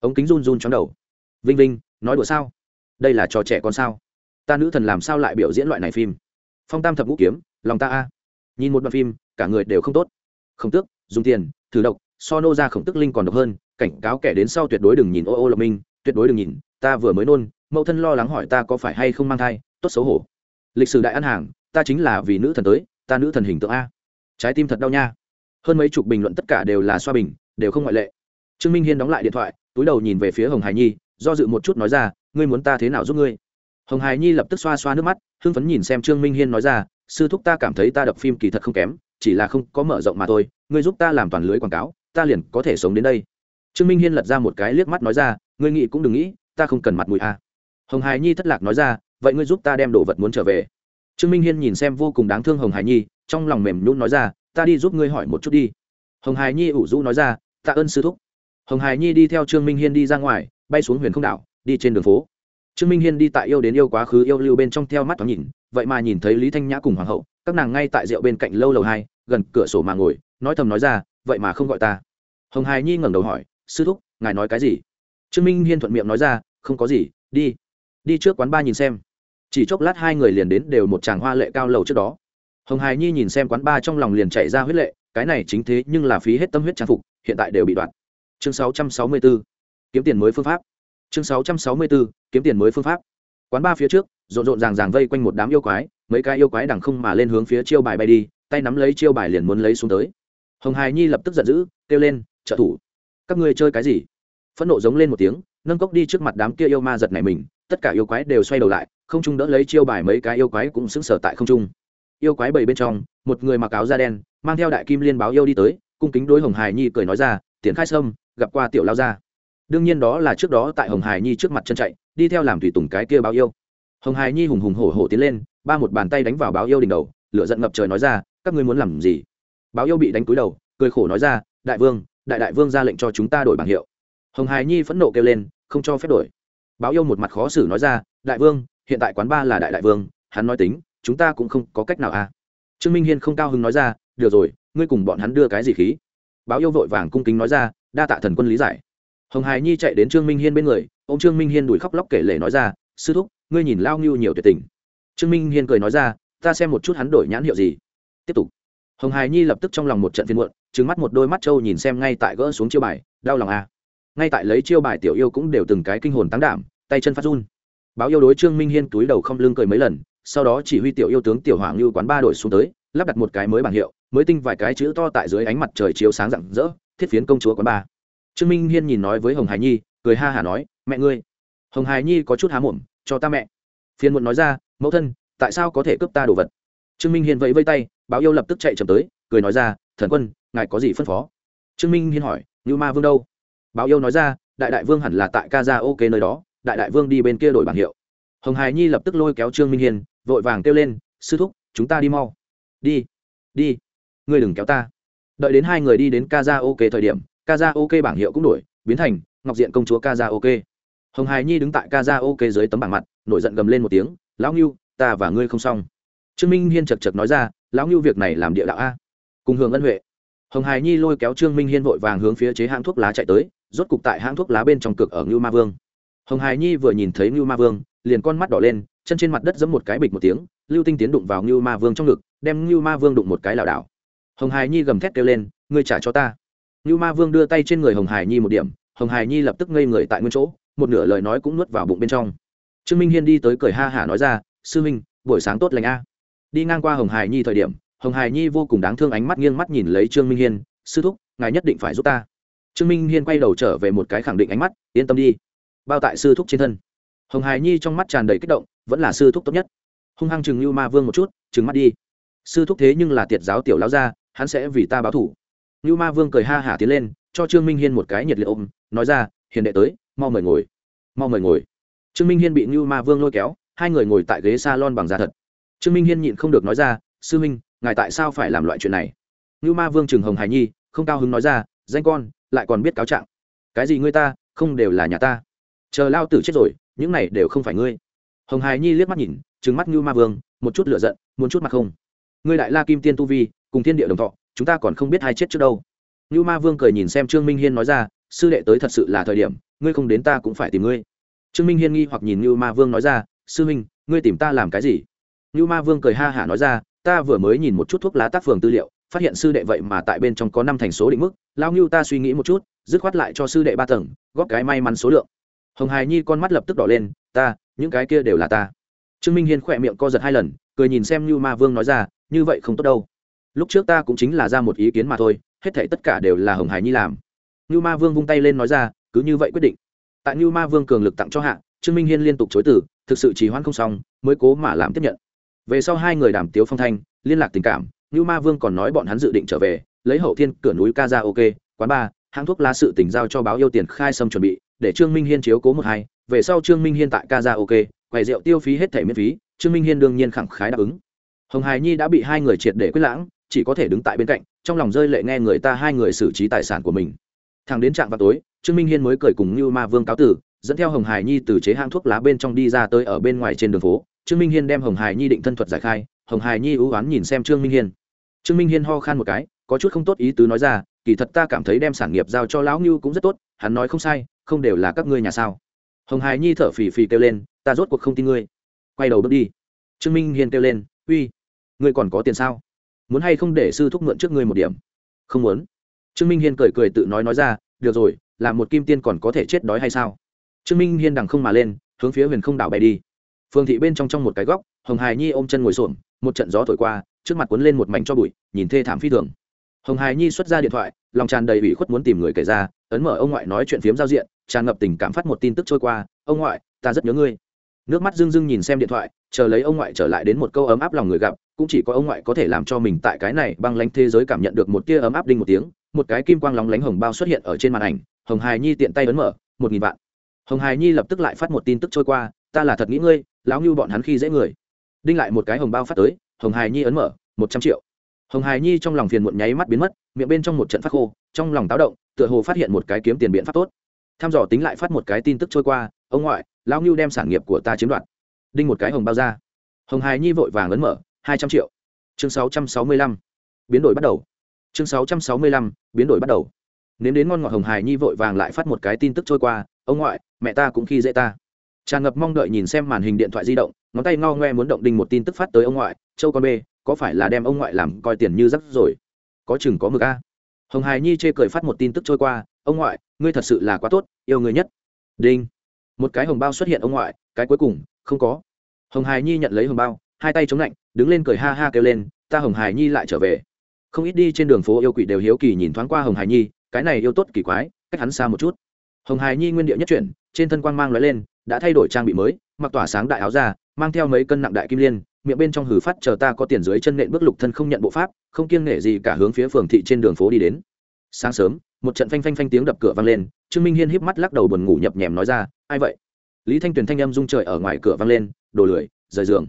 Ống kính run run trong đầu. Vinh vinh, nói đùa sao? Đây là trò trẻ con sao? Ta nữ thần làm sao lại biểu diễn loại này phim? Phong tam thập ngũ kiếm, lòng ta a. Nhìn một đoạn phim, cả người đều không tốt. Không tước, dùng tiền, thử độc, so nô ra khổng tức linh còn độc hơn, cảnh cáo kẻ đến sau tuyệt đối đừng nhìn, ô ô lộc minh, tuyệt đối đừng nhìn, ta vừa mới nôn mẫu thân lo lắng hỏi ta có phải hay không mang thai, tốt xấu hổ. Lịch sử đại ăn hàng, ta chính là vì nữ thần tới, ta nữ thần hình tượng a. Trái tim thật đau nha. Hơn mấy chục bình luận tất cả đều là xoa bình, đều không ngoại lệ. Trương minh hiên đóng lại điện thoại, túi đầu nhìn về phía hồng hải nhi, do dự một chút nói ra, ngươi muốn ta thế nào giúp ngươi? Hồng hải nhi lập tức xoa xoa nước mắt, hưng phấn nhìn xem trương minh hiên nói ra, sư thúc ta cảm thấy ta đập phim kỳ thật không kém, chỉ là không có mở rộng mà thôi, ngươi giúp ta làm toàn lưới quảng cáo, ta liền có thể sống đến đây. Trương minh hiên lật ra một cái liếc mắt nói ra, ngươi nghĩ cũng đừng nghĩ, ta không cần mặt mũi a. à hồng hải nhi thất lạc nói ra, vậy ngươi giúp ta đem đồ vật muốn trở về. Trương minh hiên nhìn xem vô cùng đáng thương hồng hải nhi, trong lòng mềm nhún nói ra, ta đi giúp ngươi hỏi một chút đi. Hồng hải nhi ủ rũ nói ra tạ ơn sư thúc. Hồng hải nhi đi theo trương minh hiên đi ra ngoài, bay xuống huyền không đảo, đi trên đường phố. Trương minh hiên đi tại yêu đến yêu quá khứ yêu lưu bên trong theo mắt thoáng nhìn, vậy mà nhìn thấy lý thanh nhã cùng hoàng hậu, các nàng ngay tại rượu bên cạnh lâu lầu hai, gần cửa sổ mà ngồi, nói thầm nói ra, vậy mà không gọi ta. Hồng hải nhi ngẩng đầu hỏi, sư thúc, ngài nói cái gì? Trương minh hiên thuận miệng nói ra, không có gì, đi đi trước quán ba nhìn xem. Chỉ chốc lát hai người liền đến đều một tràng hoa lệ cao lầu trước đó. Hồng hài nhi nhìn xem quán ba trong lòng liền chạy ra huyết lệ, cái này chính thế nhưng là phí hết tâm huyết trang phục, hiện tại đều bị đoạn chương 664. kiếm tiền mới phương pháp. Chương 664. kiếm tiền mới phương pháp. Quán ba phía trước, rộn rộn ràng ràng vây quanh một đám yêu quái, mấy cái yêu quái đằng không mà lên hướng phía chiêu bài bay đi, tay nắm lấy chiêu bài liền muốn lấy xuống tới. Hồng hài nhi lập tức giận dữ, kêu lên, trợ thủ, các ngươi chơi cái gì? Phẫn nộ giống lên một tiếng, nâng cốc đi trước mặt đám kia yêu ma giật này mình tất cả yêu quái đều xoay đầu lại, không trung đỡ lấy chiêu bài mấy cái yêu quái cũng sững sờ tại không trung. Yêu quái bảy bên trong, một người mặc áo da đen, mang theo đại kim liên báo yêu đi tới, cung kính đối hồng hải nhi cười nói ra tiến khai sâm, gặp qua tiểu lao gia. Đương nhiên đó là trước đó tại hồng hải nhi trước mặt chân chạy, đi theo làm thủy tùng cái kia báo yêu. Hồng hải nhi hùng hùng hổ hổ tiến lên, ba một bàn tay đánh vào báo yêu đỉnh đầu, lửa giận ngập trời nói ra, các ngươi muốn làm gì? Báo yêu bị đánh cúi đầu, cười khổ nói ra, đại vương, đại đại vương ra lệnh cho chúng ta đổi bảng hiệu. Hồng hải nhi phẫn nộ kêu lên, không cho phép đổi báo yêu một mặt khó xử nói ra, đại vương, hiện tại quán ba là đại đại vương, hắn nói tính, chúng ta cũng không có cách nào à. Trương minh hiên không cao hứng nói ra, được rồi, ngươi cùng bọn hắn đưa cái gì khí? Báo yêu vội vàng cung kính nói ra, đa tạ thần quân lý giải. Hồng hải nhi chạy đến trương minh hiên bên người ô m trương minh hiên đùi khóc lóc kể lể nói ra, sư thúc, ngươi nhìn lao ngưu nhiều tuyệt tình. Trương minh hiên cười nói ra, ta xem một chút hắn đổi nhãn hiệu gì. Tiếp tục. Hồng hải nhi lập tức trong lòng một trận phiên muộn trứng mắt một đôi mắt trâu nhìn xem ngay tại gỡ xuống chiêu bài, đau lòng à ngay tại lấy chiêu bài tiểu yêu cũng đều từng cái kinh hồn tăng đảm, tay chân phát run. Báo yêu đối trương minh hiên túi đầu không lưng cười mấy lần, sau đó chỉ huy tiểu yêu tướng tiểu hoàng như quán ba đổi xuống tới, lắp đặt một cái mới bảng hiệu, mới tinh vài cái chữ to tại dưới ánh mặt trời chiếu sáng rạng rỡ, thiết phiến công chúa quán ba. Trương minh hiên nhìn nói với hồng hải nhi, cười ha hả nói, mẹ ngươi. Hồng hải nhi có chút há muộm cho ta mẹ. Phiên muộn nói ra, mẫu thân, tại sao có thể cướp ta đồ vật? Trương minh hiên vẫy vây tay, báo yêu lập tức chạy chậm tới, cười nói ra, thần quân, ngài có gì phân phó? Trương minh hiên hỏi như ma vương đâu? Báo yêu nói ra, đại đại vương hẳn là tại ca ra ok nơi đó, đại đại vương đi bên kia đổi bảng hiệu. Hồng hải nhi lập tức lôi kéo trương minh hiên, vội vàng kêu lên, sư thúc, chúng ta đi mau. Đi đi, ngươi đừng kéo ta. Đợi đến hai người đi đến ca ra ok thời điểm ca ra ok bảng hiệu cũng đổi, biến thành ngọc diện công chúa ca ra ok. Hồng hải nhi đứng tại ca ra ok dưới tấm bảng mặt, nổi giận gầm lên một tiếng, lão ngưu, ta và ngươi không xong. Trương minh hiên chật chật nói ra, lão ngưu việc này làm địa đạo a. Cùng hưởng ân huệ, hồng hải nhi lôi kéo trương minh hiên vội vàng hướng phía chế hãng thuốc lá chạy tới rốt cục tại hãng thuốc lá bên trong cực ở ngưu ma vương. Hồng hải nhi vừa nhìn thấy ngưu ma vương, liền con mắt đỏ lên, chân trên mặt đất giẫm một cái bịch một tiếng, lưu tinh tiến đụng vào ngưu ma vương trong ngực, đem ngưu ma vương đụng một cái lảo đảo. Hồng hải nhi gầm thét kêu lên, ngươi trả cho ta. Ngưu ma vương đưa tay trên người hồng hải nhi một điểm, hồng hải nhi lập tức ngây người tại nguyên chỗ, một nửa lời nói cũng nuốt vào bụng bên trong. Trương minh hiên đi tới cười ha hả nói ra, sư minh, buổi sáng tốt lành a. Đi ngang qua hồng hải nhi thời điểm, hồng hải nhi vô cùng đáng thương ánh mắt nghiêng mắt nhìn lấy trương minh hiên, sư thúc, ngài nhất định phải giúp ta trương minh hiên quay đầu trở về một cái khẳng định ánh mắt, yên tâm đi, bao tại sư thúc trên thân. Hồng hải nhi trong mắt tràn đầy kích động, vẫn là sư thúc tốt nhất. Hung hăng chừng lưu ma vương một chút chừng mắt đi. Sư thúc thế nhưng là tiệt giáo tiểu lão gia, hắn sẽ vì ta báo thủ. Lưu ma vương cười ha hả tiến lên, cho trương minh hiên một cái nhiệt liệt ôm, nói ra, hiền đệ tới, mau mời ngồi, mau mời ngồi. Trương minh hiên bị lưu ma vương lôi kéo, hai người ngồi tại ghế s a lon bằng da thật. Trương minh hiên nhịn không được nói ra, sư minh ngài tại sao phải làm loại chuyện này? Lưu ma vương chừng hồng hải nhi, không cao hứng nói ra, danh con lại còn biết cáo trạng. Cái gì ngươi ta, không đều là nhà ta. Chờ lao tử chết rồi, những này đều không phải ngươi. Hồng hải nhi liếc mắt nhìn, trừng mắt như ma vương, một chút lựa giận, muốn chút mặt không. Ngươi đại la kim tiên tu vi, cùng thiên địa đồng thọ, chúng ta còn không biết hai chết trước đâu. Như ma vương cười nhìn xem trương minh hiên nói ra, sư đệ tới thật sự là thời điểm, ngươi không đến ta cũng phải tìm ngươi. Trương minh hiên nghi hoặc nhìn như ma vương nói ra, sư minh ngươi tìm ta làm cái gì? Như ma vương cười ha hả nói ra, ta vừa mới nhìn một chút thuốc lá tác phường tư liệu phát hiện sư đệ vậy mà tại bên trong có năm thành số định mức lao ngưu ta suy nghĩ một chút, dứt khoát lại cho sư đệ ba tầng, góp cái may mắn số lượng. Hồng hài nhi con mắt lập tức đỏ lên, ta, những cái kia đều là ta. Trương minh hiên khỏe miệng co giật hai lần, cười nhìn xem như ma vương nói ra, như vậy không tốt đâu. Lúc trước ta cũng chính là ra một ý kiến mà thôi, hết thảy tất cả đều là hồng hài nhi làm. Như ma vương vung tay lên nói ra, cứ như vậy quyết định. Tại như ma vương cường lực tặng cho hạ, trương minh hiên liên tục chối từ, thực sự chỉ hoãn không xong, mới cố mà làm tiếp nhận. Về sau hai người đàm tiếu phong thanh, liên lạc tình cảm như ma vương còn nói bọn hắn dự định trở về, lấy hậu thiên cửa núi ca ra ok quán ba hãng thuốc lá sự tỉnh giao cho báo yêu tiền khai sâm chuẩn bị, để trương minh hiên chiếu cố một hai. Về sau trương minh hiên tại ca ra ok quầy rượu tiêu phí hết thẻ miễn phí, trương minh hiên đương nhiên khẳng khái đáp ứng. Hồng hải nhi đã bị hai người triệt để quyết lãng, chỉ có thể đứng tại bên cạnh, trong lòng rơi lệ nghe người ta hai người xử trí tài sản của mình. Thằng đến trạm vào tối, trương minh hiên mới cười cùng như ma vương cáo tử, dẫn theo hồng hải nhi từ chế hang thuốc lá bên trong đi ra tới ở bên ngoài trên đường phố. Trương minh hiên đem hồng hải nhi định thân thuật giải khai, hồng hải nhi ưu oán nhìn xem trương minh hiên trương minh hiên ho khan một cái, có chút không tốt ý tứ nói ra, kỳ thật ta cảm thấy đem sản nghiệp giao cho lão ngưu cũng rất tốt, hắn nói không sai, không đều là các ngươi nhà sao. Hồng hải nhi thở phì phì kêu lên, ta rốt cuộc không tin ngươi. Quay đầu bước đi. Trương minh hiên kêu lên, uy, ngươi còn có tiền sao? Muốn hay không để sư thúc mượn trước ngươi một điểm? Không muốn. Trương minh hiên cười cười tự nói nói ra, được rồi, là một kim tiên còn có thể chết đói hay sao? Trương minh hiên đằng không mà lên, hướng phía huyền không đảo bay đi. Phương thị bên trong trong một cái góc, hồng hài nhi ôm chân ngồi xổm, một trận gió thổi qua trước mặt cuốn lên một mảnh cho bụi, nhìn thê thảm phi thường. Hồng hài nhi xuất ra điện thoại, lòng tràn đầy ủy khuất muốn tìm người kể ra, ấn mở ông ngoại nói chuyện phiếm giao diện, tràn ngập tình cảm phát một tin tức trôi qua, ông ngoại, ta rất nhớ ngươi. Nước mắt rưng rưng nhìn xem điện thoại, chờ lấy ông ngoại trở lại đến một câu ấm áp lòng người gặp, cũng chỉ có ông ngoại có thể làm cho mình tại cái này băng lanh thế giới cảm nhận được một tia ấm áp đinh một tiếng, một cái kim quang lóng lánh hồng bao xuất hiện ở trên màn ảnh, hồng hài nhi tiện tay ấn mở, một nghìn vạn. Hồng hài nhi lập tức lại phát một tin tức trôi qua, ta là thật nghĩ ngươi, lão như bọn hắn khi dễ người. Đinh lại một cái hồng bao phát tới hồng hài nhi ấn mở, một trăm triệu. Hồng hài nhi trong lòng phiền muộn nháy mắt biến mất, miệng bên trong một trận phát khô, trong lòng táo động, tựa hồ phát hiện một cái kiếm tiền biện pháp tốt. Tham dò tính lại phát một cái tin tức trôi qua, ông ngoại, lão ngưu đem sản nghiệp của ta chiếm đoạt. Đinh một cái hồng bao ra. Hồng hài nhi vội vàng ấn mở, hai trăm triệu. Chương sáu trăm sáu mươi lăm. Biến đổi bắt đầu. Chương sáu trăm sáu mươi lăm, biến đổi bắt đầu. Nếm đến ngon ngọt, hồng hài nhi vội vàng lại phát một cái tin tức trôi qua, ông ngoại, mẹ ta cũng khi dễ ta. Tràn ngập mong đợi nhìn xem màn hình điện thoại di động, ngón tay ngao ngoe muốn động đinh một tin tức phát tới ông ngoại châu con bê, có phải là đem ông ngoại làm coi tiền như rắc rồi? Có chừng có mực a. Hồng hài nhi chê cười phát một tin tức trôi qua ông ngoại ngươi thật sự là quá tốt yêu người nhất. Đinh. Một cái hồng bao xuất hiện ông ngoại cái cuối cùng không có. Hồng hài nhi nhận lấy hồng bao hai tay chống lạnh đứng lên cười ha ha kêu lên ta hồng hài nhi lại trở về. Không ít đi trên đường phố yêu quỷ đều hiếu kỳ nhìn thoáng qua hồng hài nhi cái này yêu tốt kỳ quái cách hắn xa một chút. Hồng hài nhi nguyên điệu nhất chuyển trên thân quang mang l lên đã thay đổi trang bị mới mặc tỏa sáng đại áo ra mang theo mấy cân nặng đại kim liên miệng bên trong hử phát chờ ta có tiền dưới chân nện bước lục thân không nhận bộ pháp, không kiêng nể gì cả hướng phía phường thị trên đường phố đi đến. Sáng sớm, một trận phanh phanh phanh tiếng đập cửa vang lên, trương minh hiên híp mắt lắc đầu buồn ngủ nhập nhèm nói ra, ai vậy? Lý thanh tuyền thanh âm rung trời ở ngoài cửa vang lên, đồ lười, rời giường.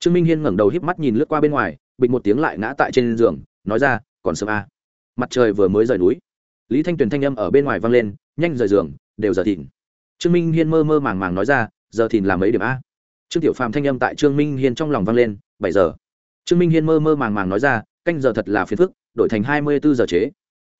Trương minh hiên ngẩng đầu híp mắt nhìn lướt qua bên ngoài bịch một tiếng lại ngã tại trên giường, nói ra, còn sớm à. mặt trời vừa mới rời núi. Lý thanh tuyền thanh âm ở bên ngoài vang lên, nhanh rời giường, đều giờ thìn. Trương minh hiên mơ mơ màng màng nói ra, giờ thìn làm mấy điểm a? Trương tiểu phàm thanh âm tại trương minh hiên trong lòng vang lên, bảy giờ. Trương minh hiên mơ mơ màng màng nói ra, canh giờ thật là phiền phức, đổi thành hai mươi bốn giờ chế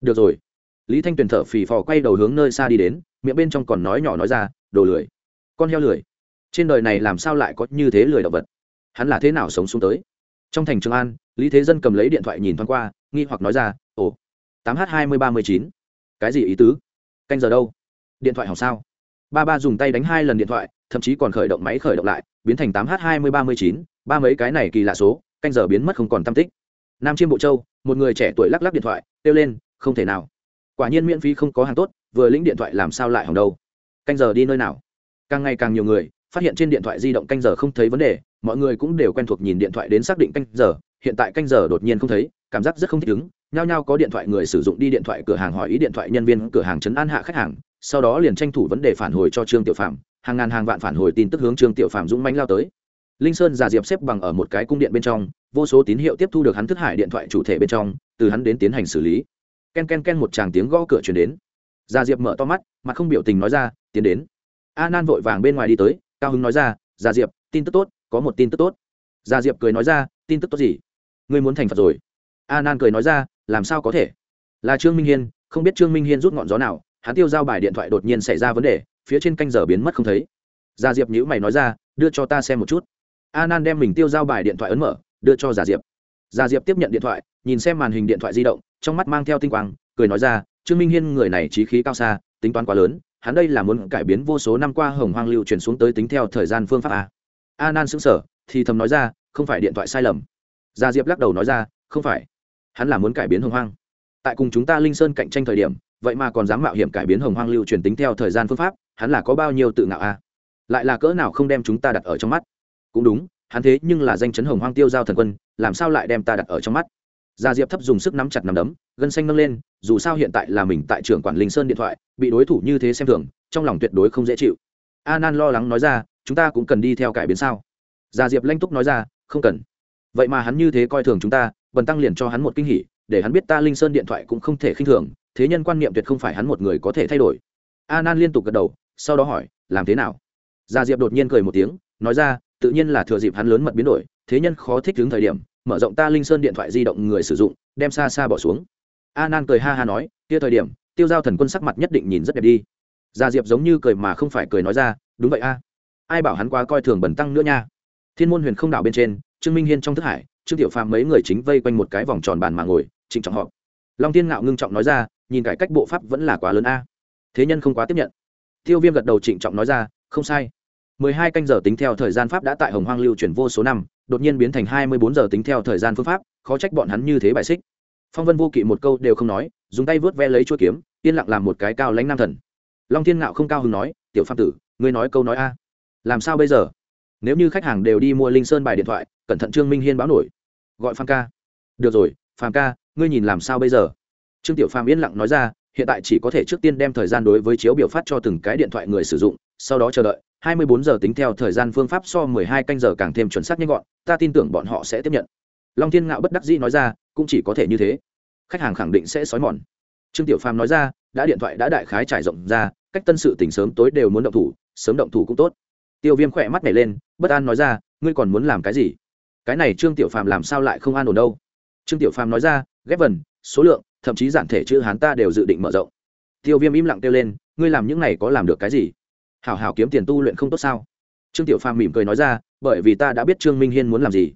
được rồi. Lý thanh tuyền thở phì phò quay đầu hướng nơi xa đi đến, miệng bên trong còn nói nhỏ nói ra, đồ lười. Con heo lười. Trên đời này làm sao lại có như thế lười động vật? Hắn là thế nào sống xuống tới? Trong thành trường an, lý thế dân cầm lấy điện thoại nhìn thoáng qua, nghi hoặc nói ra, ồ, tám h hai mươi ba mươi chín. Cái gì ý tứ? Canh giờ đâu? Điện thoại hỏng sao? Ba ba dùng tay đánh hai lần điện thoại thậm chí còn khởi động máy khởi động lại, biến thành tám h hai mươi ba mươi chín, ba mấy cái này kỳ lạ số, canh giờ biến mất không còn tam tích. Nam chiêm bộ châu, một người trẻ tuổi lắc lắc điện thoại, kêu lên, không thể nào. Quả nhiên miễn phí không có hàng tốt, vừa lĩnh điện thoại làm sao lại hỏng đâu. Canh giờ đi nơi nào? Càng ngày càng nhiều người, phát hiện trên điện thoại di động canh giờ không thấy vấn đề, mọi người cũng đều quen thuộc nhìn điện thoại đến xác định canh giờ, hiện tại canh giờ đột nhiên không thấy, cảm giác rất không thích ứng, nhao nhao có điện thoại người sử dụng đi điện thoại cửa hàng hỏi ý điện thoại nhân viên cửa hàng chấn an hạ khách hàng, sau đó liền tranh thủ vấn đề phản hồi cho trương tiểu phạm hàng ngàn hàng vạn phản hồi tin tức hướng trương tiểu phạm dũng mãnh lao tới. Linh sơn giả diệp xếp bằng ở một cái cung điện bên trong, vô số tín hiệu tiếp thu được hắn thức hải điện thoại chủ thể bên trong, từ hắn đến tiến hành xử lý. Ken ken ken một tràng tiếng gõ cửa chuyển đến. Gia diệp mở to mắt mà không biểu tình nói ra, tiến đến. A nan vội vàng bên ngoài đi tới, cao hứng nói ra gia diệp, tin tức tốt, có một tin tức tốt. Gia diệp cười nói ra, tin tức tốt gì? Ngươi muốn thành phật rồi. A nan cười nói ra, làm sao có thể? Là trương minh hiên, không biết trương minh hiên rút ngọn gió nào, hắn tiêu giao bài điện thoại đột nhiên xảy ra vấn đề phía trên canh giờ biến mất không thấy. Gia diệp nhữ mày nói ra, đưa cho ta xem một chút. A nan đem mình tiêu giao bài điện thoại ấn mở, đưa cho giả diệp. Giả diệp tiếp nhận điện thoại, nhìn xem màn hình điện thoại di động, trong mắt mang theo tinh quang, cười nói ra, trương minh hiên người này trí khí cao xa, tính toán quá lớn, hắn đây là muốn cải biến vô số năm qua hồng hoang lưu truyền xuống tới tính theo thời gian phương pháp a. A nan xứng sở thì thầm nói ra, không phải điện thoại sai lầm. Gia diệp lắc đầu nói ra, không phải, hắn là muốn cải biến hồng hoang. Tại cùng chúng ta linh sơn cạnh tranh thời điểm, vậy mà còn dám mạo hiểm cải biến hồng hoang lưu truyền tính theo thời gian phương pháp hắn là có bao nhiêu tự ngạo a? À? lại là cỡ nào không đem chúng ta đặt ở trong mắt? Cũng đúng, hắn thế nhưng là danh chấn hồng hoang tiêu giao thần quân, làm sao lại đem ta đặt ở trong mắt? Gia diệp thấp dùng sức nắm chặt nắm đấm, gân xanh nâng lên, dù sao hiện tại là mình tại trưởng quản linh sơn điện thoại, bị đối thủ như thế xem thường, trong lòng tuyệt đối không dễ chịu. A nan lo lắng nói ra, chúng ta cũng cần đi theo cải biến sao? Gia diệp lanh túc nói ra, không cần. Vậy mà hắn như thế coi thường chúng ta, bần tăng liền cho hắn một kinh hỉ, để hắn biết ta linh sơn điện thoại cũng không thể khinh thường, thế nhân quan niệm tuyệt không phải hắn một người có thể thay đổi. A nan liên tục gật đầu sau đó hỏi, làm thế nào? Gia diệp đột nhiên cười một tiếng, nói ra, tự nhiên là thừa dịp hắn lớn mật biến đổi, thế nhân khó thích đứng thời điểm, mở rộng ta linh sơn điện thoại di động người sử dụng, đem xa xa bỏ xuống. A nan cười ha ha nói, kia thời điểm, tiêu giao thần quân sắc mặt nhất định nhìn rất đẹp đi. Gia diệp giống như cười mà không phải cười nói ra, đúng vậy a, ai bảo hắn quá coi thường bẩn tăng nữa nha. Thiên môn huyền không đảo bên trên, trương minh hiên trong thức hải, trương tiểu phàm mấy người chính vây quanh một cái vòng tròn bàn mà ngồi, trịnh trọng họp. Long tiên ngạo ngưng trọng nói ra, nhìn cải cách bộ pháp vẫn là quá lớn a, thế nhân không quá tiếp nhận tiêu viêm gật đầu trịnh trọng nói ra, không sai. Mười hai canh giờ tính theo thời gian pháp đã tại hồng hoang lưu chuyển vô số năm, đột nhiên biến thành hai mươi bốn giờ tính theo thời gian phương pháp, khó trách bọn hắn như thế bài xích. Phong vân vô kỵ một câu đều không nói, dùng tay vớt ve lấy chuỗi kiếm, yên lặng làm một cái cao lãnh nam thần. Long thiên ngạo không cao hứng nói, tiểu phạm tử, ngươi nói câu nói a. Làm sao bây giờ? Nếu như khách hàng đều đi mua linh sơn bài điện thoại, cẩn thận trương minh hiên báo nổi. Gọi phàm ca. Được rồi phàm ca, ngươi nhìn làm sao bây giờ? Trương tiểu phàm yên lặng nói ra hiện tại chỉ có thể trước tiên đem thời gian đối với chiếu biểu phát cho từng cái điện thoại người sử dụng, sau đó chờ đợi 24 giờ tính theo thời gian phương pháp so 12 canh giờ càng thêm chuẩn xác nhanh gọn, ta tin tưởng bọn họ sẽ tiếp nhận. Long thiên ngạo bất đắc dĩ nói ra, cũng chỉ có thể như thế. Khách hàng khẳng định sẽ xói mòn. Trương tiểu phàm nói ra, đã điện thoại đã đại khái trải rộng ra, cách tân sự tỉnh sớm tối đều muốn động thủ, sớm động thủ cũng tốt. Tiêu viêm khỏe mắt nhảy lên, bất an nói ra, ngươi còn muốn làm cái gì? Cái này trương tiểu phàm làm sao lại không an ổn đâu? Trương tiểu phàm nói ra, ghép vần, số lượng thậm chí giản thể chữ hán ta đều dự định mở rộng. Tiêu viêm im lặng kêu lên, ngươi làm những này có làm được cái gì? Hảo hảo kiếm tiền tu luyện không tốt sao? Trương tiểu phàm mỉm cười nói ra, bởi vì ta đã biết trương minh hiên muốn làm gì.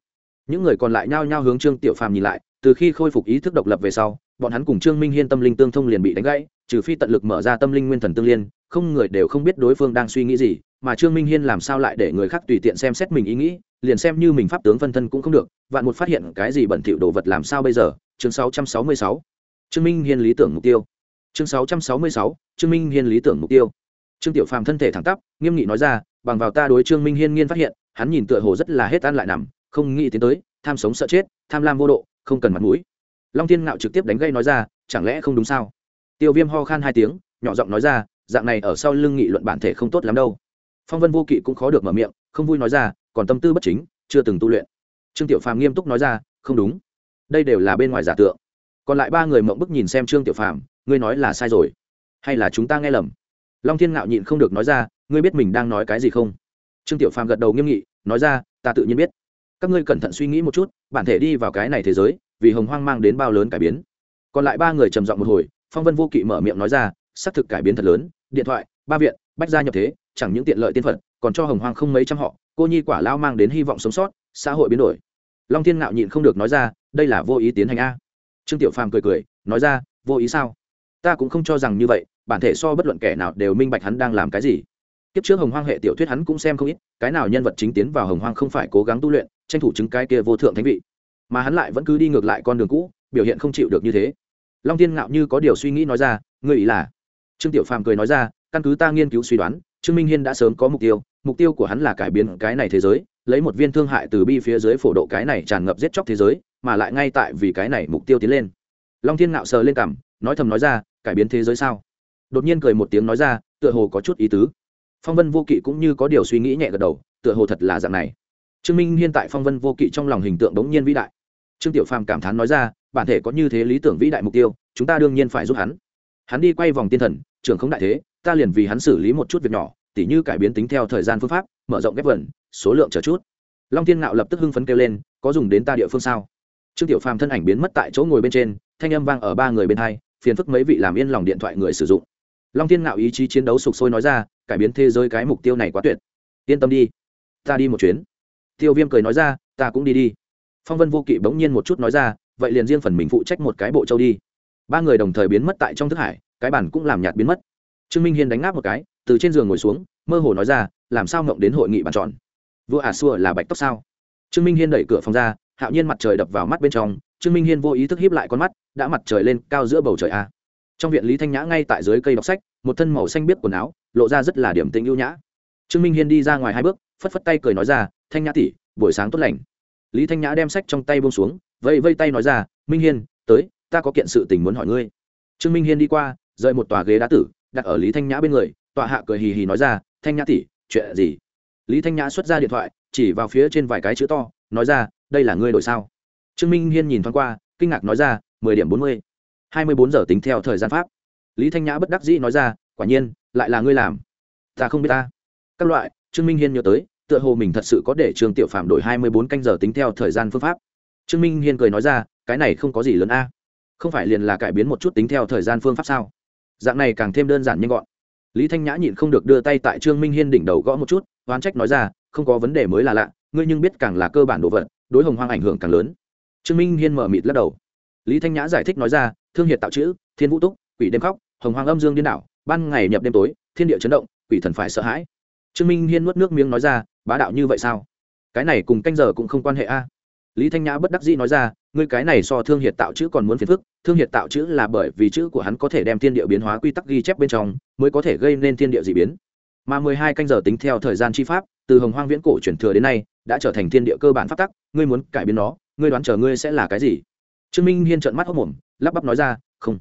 Những người còn lại nhao nhao hướng trương tiểu phàm nhìn lại, từ khi khôi phục ý thức độc lập về sau, bọn hắn cùng trương minh hiên tâm linh tương thông liền bị đánh gãy, trừ phi tận lực mở ra tâm linh nguyên thần tương liên, không người đều không biết đối phương đang suy nghĩ gì, mà trương minh hiên làm sao lại để người khác tùy tiện xem xét mình ý nghĩ, liền xem như mình pháp tướng phân thân cũng không được, vạn một phát hiện cái gì bẩn thỉu đồ vật làm sao bây giờ? Chương 666 trương minh hiên lý tưởng mục tiêu. Chương 666, trương minh hiên lý tưởng mục tiêu. Trương tiểu phàm thân thể thẳng tắp nghiêm nghị nói ra bằng vào ta đối trương minh hiên nghiên phát hiện hắn nhìn tựa hồ rất là hết ăn lại nằm không nghĩ tiến tới tham sống sợ chết tham lam vô độ không cần mặt mũi. Long thiên ngạo trực tiếp đánh gây nói ra chẳng lẽ không đúng sao? Tiêu viêm ho khan hai tiếng nhỏ giọng nói ra dạng này ở sau lưng nghị luận bản thể không tốt lắm đâu. Phong vân vô kỵ cũng khó được mở miệng không vui nói ra còn tâm tư bất chính chưa từng tu luyện. Trương tiểu phàm nghiêm túc nói ra không đúng. Đây đều là bên ngoài giả tượng còn lại ba người mộng bức nhìn xem trương tiểu phàm, ngươi nói là sai rồi, hay là chúng ta nghe lầm? Long thiên ngạo nhịn không được nói ra, ngươi biết mình đang nói cái gì không? Trương tiểu phàm gật đầu nghiêm nghị, nói ra, ta tự nhiên biết. Các ngươi cẩn thận suy nghĩ một chút, bản thể đi vào cái này thế giới, vì hồng hoang mang đến bao lớn cải biến. Còn lại ba người trầm giọng một hồi, phong vân vô kỵ mở miệng nói ra, xác thực cải biến thật lớn, điện thoại, ba viện, bách gia nhập thế, chẳng những tiện lợi tiên phật, còn cho hồng hoang không mấy trăm họ, cô nhi quả lao mang đến hy vọng sống sót, xã hội biến đổi. Long thiên ngạo nhịn không được nói ra, đây là vô ý tiến hành a trương tiểu phàm cười cười, nói ra, vô ý sao? Ta cũng không cho rằng như vậy, bản thể so bất luận kẻ nào đều minh bạch hắn đang làm cái gì. Kiếp trước hồng hoang hệ tiểu thuyết hắn cũng xem không ít, cái nào nhân vật chính tiến vào hồng hoang không phải cố gắng tu luyện, tranh thủ chứng cái kia vô thượng thánh vị. Mà hắn lại vẫn cứ đi ngược lại con đường cũ, biểu hiện không chịu được như thế. Long thiên ngạo như có điều suy nghĩ nói ra, ngươi ý là? Trương tiểu phàm cười nói ra, căn cứ ta nghiên cứu suy đoán, trương minh hiên đã sớm có mục tiêu mục tiêu của hắn là cải biến cái này thế giới, lấy một viên thương hại từ bi phía dưới phổ độ cái này tràn ngập giết chóc thế giới mà lại ngay tại vì cái này mục tiêu tiến lên. Long thiên ngạo sờ lên cảm nói thầm nói ra, cải biến thế giới sao? Đột nhiên cười một tiếng nói ra, tựa hồ có chút ý tứ. Phong vân vô kỵ cũng như có điều suy nghĩ nhẹ gật đầu, tựa hồ thật là dạng này. Trương minh hiên tại phong vân vô kỵ trong lòng hình tượng đống nhiên vĩ đại. Trương tiểu phàm cảm thán nói ra, bản thể có như thế lý tưởng vĩ đại mục tiêu, chúng ta đương nhiên phải giúp hắn. Hắn đi quay vòng tiên thần trường không đại thế, ta liền vì hắn xử lý một chút việc nhỏ, tỉ như cải biến tính theo thời gian phương pháp, mở rộng ghép vẩn số lượng chờ chút. Long thiên ngạo lập tức hưng phấn kêu lên, có dùng đến ta địa phương sao? Trương tiểu phàm thân ảnh biến mất tại chỗ ngồi bên trên, thanh âm vang ở ba người bên hai, phiền phức mấy vị làm yên lòng điện thoại người sử dụng. Long thiên ngạo ý chí chiến đấu sục sôi nói ra, cải biến thế giới cái mục tiêu này quá tuyệt. Yên tâm đi, ta đi một chuyến. Tiêu viêm cười nói ra, ta cũng đi đi. Phong vân vô kỵ bỗng nhiên một chút nói ra, vậy liền riêng phần mình phụ trách một cái bộ châu đi. Ba người đồng thời biến mất tại trong thức hải, cái bản cũng làm nhạt biến mất. Trương minh hiên đánh ngáp một cái, từ trên giường ngồi xuống, mơ hồ nói ra, làm sao ngộng đến hội nghị bàn tròn? Vua à xua là bạch tóc sao? Trương minh hiên đẩy cửa phòng ra hạo nhiên mặt trời đập vào mắt bên trong, trương minh hiên vô ý thức hiếp lại con mắt, đã mặt trời lên cao giữa bầu trời a. Trong viện lý thanh nhã ngay tại dưới cây đọc sách, một thân màu xanh biếc quần áo, lộ ra rất là điểm tình ưu nhã. Trương minh hiên đi ra ngoài hai bước, phất phất tay cười nói ra, thanh nhã tỷ, buổi sáng tốt lành. Lý thanh nhã đem sách trong tay buông xuống vây vây tay nói ra, minh hiên, tới, ta có kiện sự tình muốn hỏi ngươi. Trương minh hiên đi qua, rời một tòa ghế đá tử, đặt ở lý thanh nhã bên người tọa hạ cười hì hì nói ra, thanh nhã tỷ, chuyện gì? Lý thanh nhã xuất ra điện thoại, chỉ vào phía trên vài cái chữ to, nói ra đây là ngươi đổi sao? Trương minh hiên nhìn thoáng qua, kinh ngạc nói ra, mười điểm bốn mươi. Hai mươi bốn giờ tính theo thời gian pháp. Lý thanh nhã bất đắc dĩ nói ra, quả nhiên, lại là ngươi làm. Ta không biết ta. Các loại, trương minh hiên nhớ tới, tựa hồ mình thật sự có để trương tiểu phạm đổi hai mươi bốn canh giờ tính theo thời gian phương pháp. Trương minh hiên cười nói ra, cái này không có gì lớn a. Không phải liền là cải biến một chút tính theo thời gian phương pháp sao? Dạng này càng thêm đơn giản nhanh gọn. Lý thanh nhã nhịn không được đưa tay tại trương minh hiên đỉnh đầu gõ một chút, oán trách nói ra, không có vấn đề mới là lạ, ngươi nhưng biết càng là cơ bản đồ vật đối hồng hoang ảnh hưởng càng lớn. Trương minh hiên mở mịt lắc đầu. Lý thanh nhã giải thích nói ra, thương hiệt tạo chữ, thiên vũ túc, quỷ đêm khóc, hồng hoang âm dương điên đảo, ban ngày nhập đêm tối, thiên địa chấn động, quỷ thần phải sợ hãi. Trương minh hiên nuốt nước miếng nói ra, bá đạo như vậy sao? Cái này cùng canh giờ cũng không quan hệ a. Lý thanh nhã bất đắc dĩ nói ra, ngươi cái này so thương hiệt tạo chữ còn muốn phiền phức, thương hiệt tạo chữ là bởi vì chữ của hắn có thể đem thiên địa biến hóa quy tắc ghi chép bên trong, mới có thể gây nên thiên địa d ị biến. Mà mười hai canh giờ tính theo thời gian chi pháp, từ hồng hoang viễn cổ chuyển thừa đến nay đã trở thành thiên địa cơ bản pháp tắc, ngươi muốn cải biến nó, ngươi đoán chờ ngươi sẽ là cái gì? Trương minh hiên trợn mắt hốc mồm, lắp bắp nói ra, không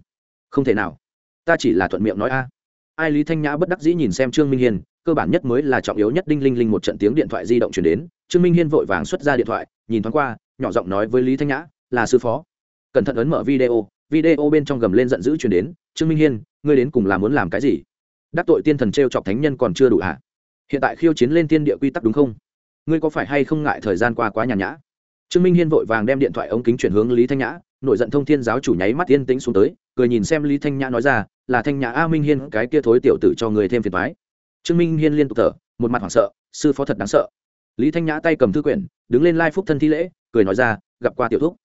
không thể nào. Ta chỉ là thuận miệng nói a. Ai lý thanh nhã bất đắc dĩ nhìn xem trương minh hiên, cơ bản nhất mới là trọng yếu nhất đinh linh linh một trận tiếng điện thoại di động chuyển đến. Trương minh hiên vội vàng xuất ra điện thoại, nhìn thoáng qua, nhỏ giọng nói với lý thanh nhã, là sư phó. Cẩn thận ấn mở video video bên trong gầm lên giận dữ chuyển đến, trương minh hiên, ngươi đến cùng là muốn làm cái gì? Đắc tội tiên thần t r e o chọc thánh nhân còn chưa đủ hả? Hiện tại khiêu chiến lên tiên địa quy tắc đúng không? Ngươi có phải hay không ngại thời gian qua quá nhàn nhã? Trương minh hiên vội vàng đem điện thoại ống kính chuyển hướng lý thanh nhã nội giận thông thiên giáo chủ nháy mắt yên tĩnh xuống tới, cười nhìn xem lý thanh nhã nói ra, là thanh nhã a minh hiên, cái kia thối tiểu tử cho người thêm phiền thoái trương minh hiên liên tục thở, một mặt hoảng sợ, sư phó thật đáng sợ. Lý thanh nhã tay cầm thư quyển, đứng lên lai phúc thân thi lễ, cười nói ra, gặp qua tiểu thúc.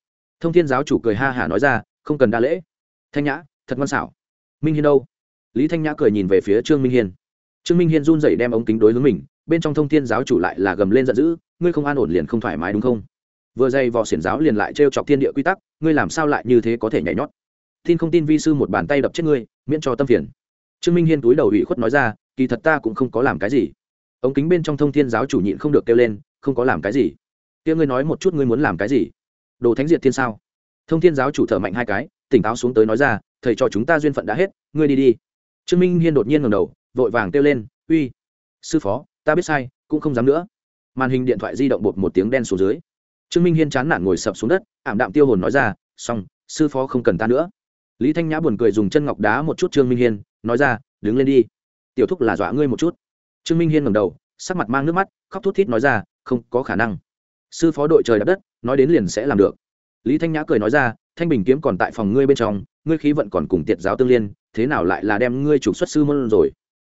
Thông thiên giáo chủ cười ha hả nói ra, không cần đa lễ. Thanh nhã, thật ngon xảo. Minh hiên đâu? Lý thanh nhã cười nhìn về phía trương minh hiên. Trương minh hiên run rẩy đem ống kính đối hướng mình bên trong thông thiên giáo chủ lại là gầm lên giận dữ, ngươi không an ổn liền không thoải mái đúng không? Vừa dây vò xiển giáo liền lại trêu chọc thiên địa quy tắc, ngươi làm sao lại như thế có thể nhảy nhót? Tin không tin vi sư một bàn tay đập chết ngươi, miễn cho tâm phiền. Trương minh hiên túi đầu ủy khuất nói ra, kỳ thật ta cũng không có làm cái gì. Ống kính bên trong thông thiên giáo chủ nhịn không được kêu lên, không có làm cái gì. Kia ngươi nói một chút ngươi muốn làm cái gì? Đồ thánh diệt thiên sao? Thông thiên giáo chủ thở mạnh hai cái, tỉnh táo xuống tới nói ra, thầy cho chúng ta duyên phận đã hết, ngươi đi đi. Trương minh hiên đột nhiên ngầm đầu, vội vàng kêu lên, uy, sư phó ta biết sai, cũng không dám nữa. Màn hình điện thoại di động bột một tiếng đen xuống dưới. Trương minh hiên chán nản ngồi sập xuống đất, ảm đạm tiêu hồn nói ra, xong, sư phó không cần ta nữa. Lý thanh nhã buồn cười dùng chân ngọc đá một chút trương minh hiên, nói ra, đứng lên đi. Tiểu thúc là dọa ngươi một chút. Trương minh hiên ngầm đầu, sắc mặt mang nước mắt, khóc thút thít nói ra, không có khả năng. Sư phó đội trời đạp đất, nói đến liền sẽ làm được. Lý thanh nhã cười nói ra, thanh bình kiếm còn tại phòng ngươi bên trong, ngươi khí vận còn cùng tiệt giáo tương liên, thế nào lại là đem ngươi trục xuất sư môn rồi?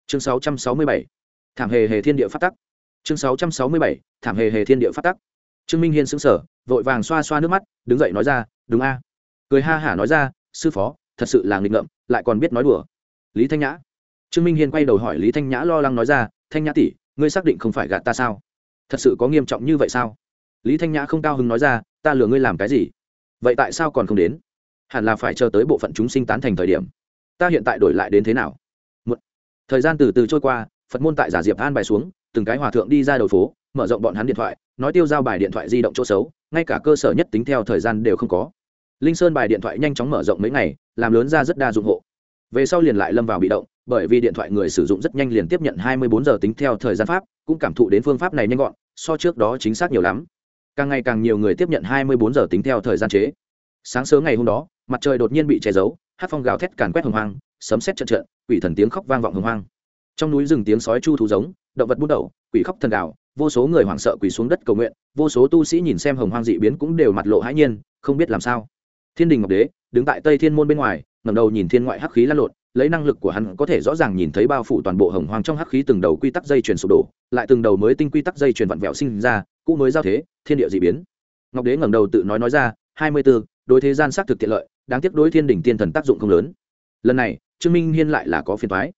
Chương 667 thảm hề hề thiên địa phát tắc. Chương 667. thảm hề hề thiên địa phát tắc. Trương minh hiên sững sờ, vội vàng xoa xoa nước mắt, đứng dậy nói ra, đúng a. Cười ha hả nói ra, sư phó, thật sự là nghịch ngợm, lại còn biết nói đùa. Lý thanh nhã. Trương minh hiên quay đầu hỏi lý thanh nhã lo lắng nói ra, thanh nhã tỷ, ngươi xác định không phải gạt ta sao? Thật sự có nghiêm trọng như vậy sao? Lý thanh nhã không cao hứng nói ra, ta lừa ngươi làm cái gì? Vậy tại sao còn không đến? Hẳn là phải chờ tới bộ phận chúng sinh tán thành thời điểm. Ta hiện tại đổi lại đến thế nào? Một. thời gian từ từ trôi qua phật môn tại giả diệp an bài xuống, từng cái hòa thượng đi ra đầu phố, mở rộng bọn hắn điện thoại, nói tiêu giao bài điện thoại di động chỗ xấu, ngay cả cơ sở nhất tính theo thời gian đều không có. Linh sơn bài điện thoại nhanh chóng mở rộng mấy ngày, làm lớn ra rất đa dụng hộ. Về sau liền lại lâm vào bị động, bởi vì điện thoại người sử dụng rất nhanh liền tiếp nhận 24 giờ tính theo thời gian pháp, cũng cảm thụ đến phương pháp này nhanh gọn, so trước đó chính xác nhiều lắm. Càng ngày càng nhiều người tiếp nhận 24 giờ tính theo thời gian chế. Sáng sớm ngày hôm đó, mặt trời đột nhiên bị che giấu, hát phong gào thét càn quét hồng hoang, sấm sét trận trận quỷ thần tiếng khóc vang vọng hồng hoang trong núi rừng tiếng sói chu thú giống động vật bút đầu quỷ khóc thần đảo vô số người hoảng sợ quỳ xuống đất cầu nguyện vô số tu sĩ nhìn xem hồng hoang dị biến cũng đều mặt lộ hãi nhiên không biết làm sao. Thiên đình ngọc đế đứng tại tây thiên môn bên ngoài ngẩng đầu nhìn thiên ngoại hắc khí lan lộn lấy năng lực của hắn có thể rõ ràng nhìn thấy bao phủ toàn bộ hồng hoang trong hắc khí từng đầu quy tắc dây chuyền sụp đổ lại từng đầu mới tinh quy tắc dây chuyền vặn vẹo sinh ra cũ mới giao thế thiên địa dị biến. Ngọc đế ngẩng đầu tự nói nói ra hai mươi 24, đối thế gian xác thực tiện lợi đáng tiếc đối thiên đỉnh tiên thần tác dụng không lớn. Lần này trương minh hiên lại là có phiền toái.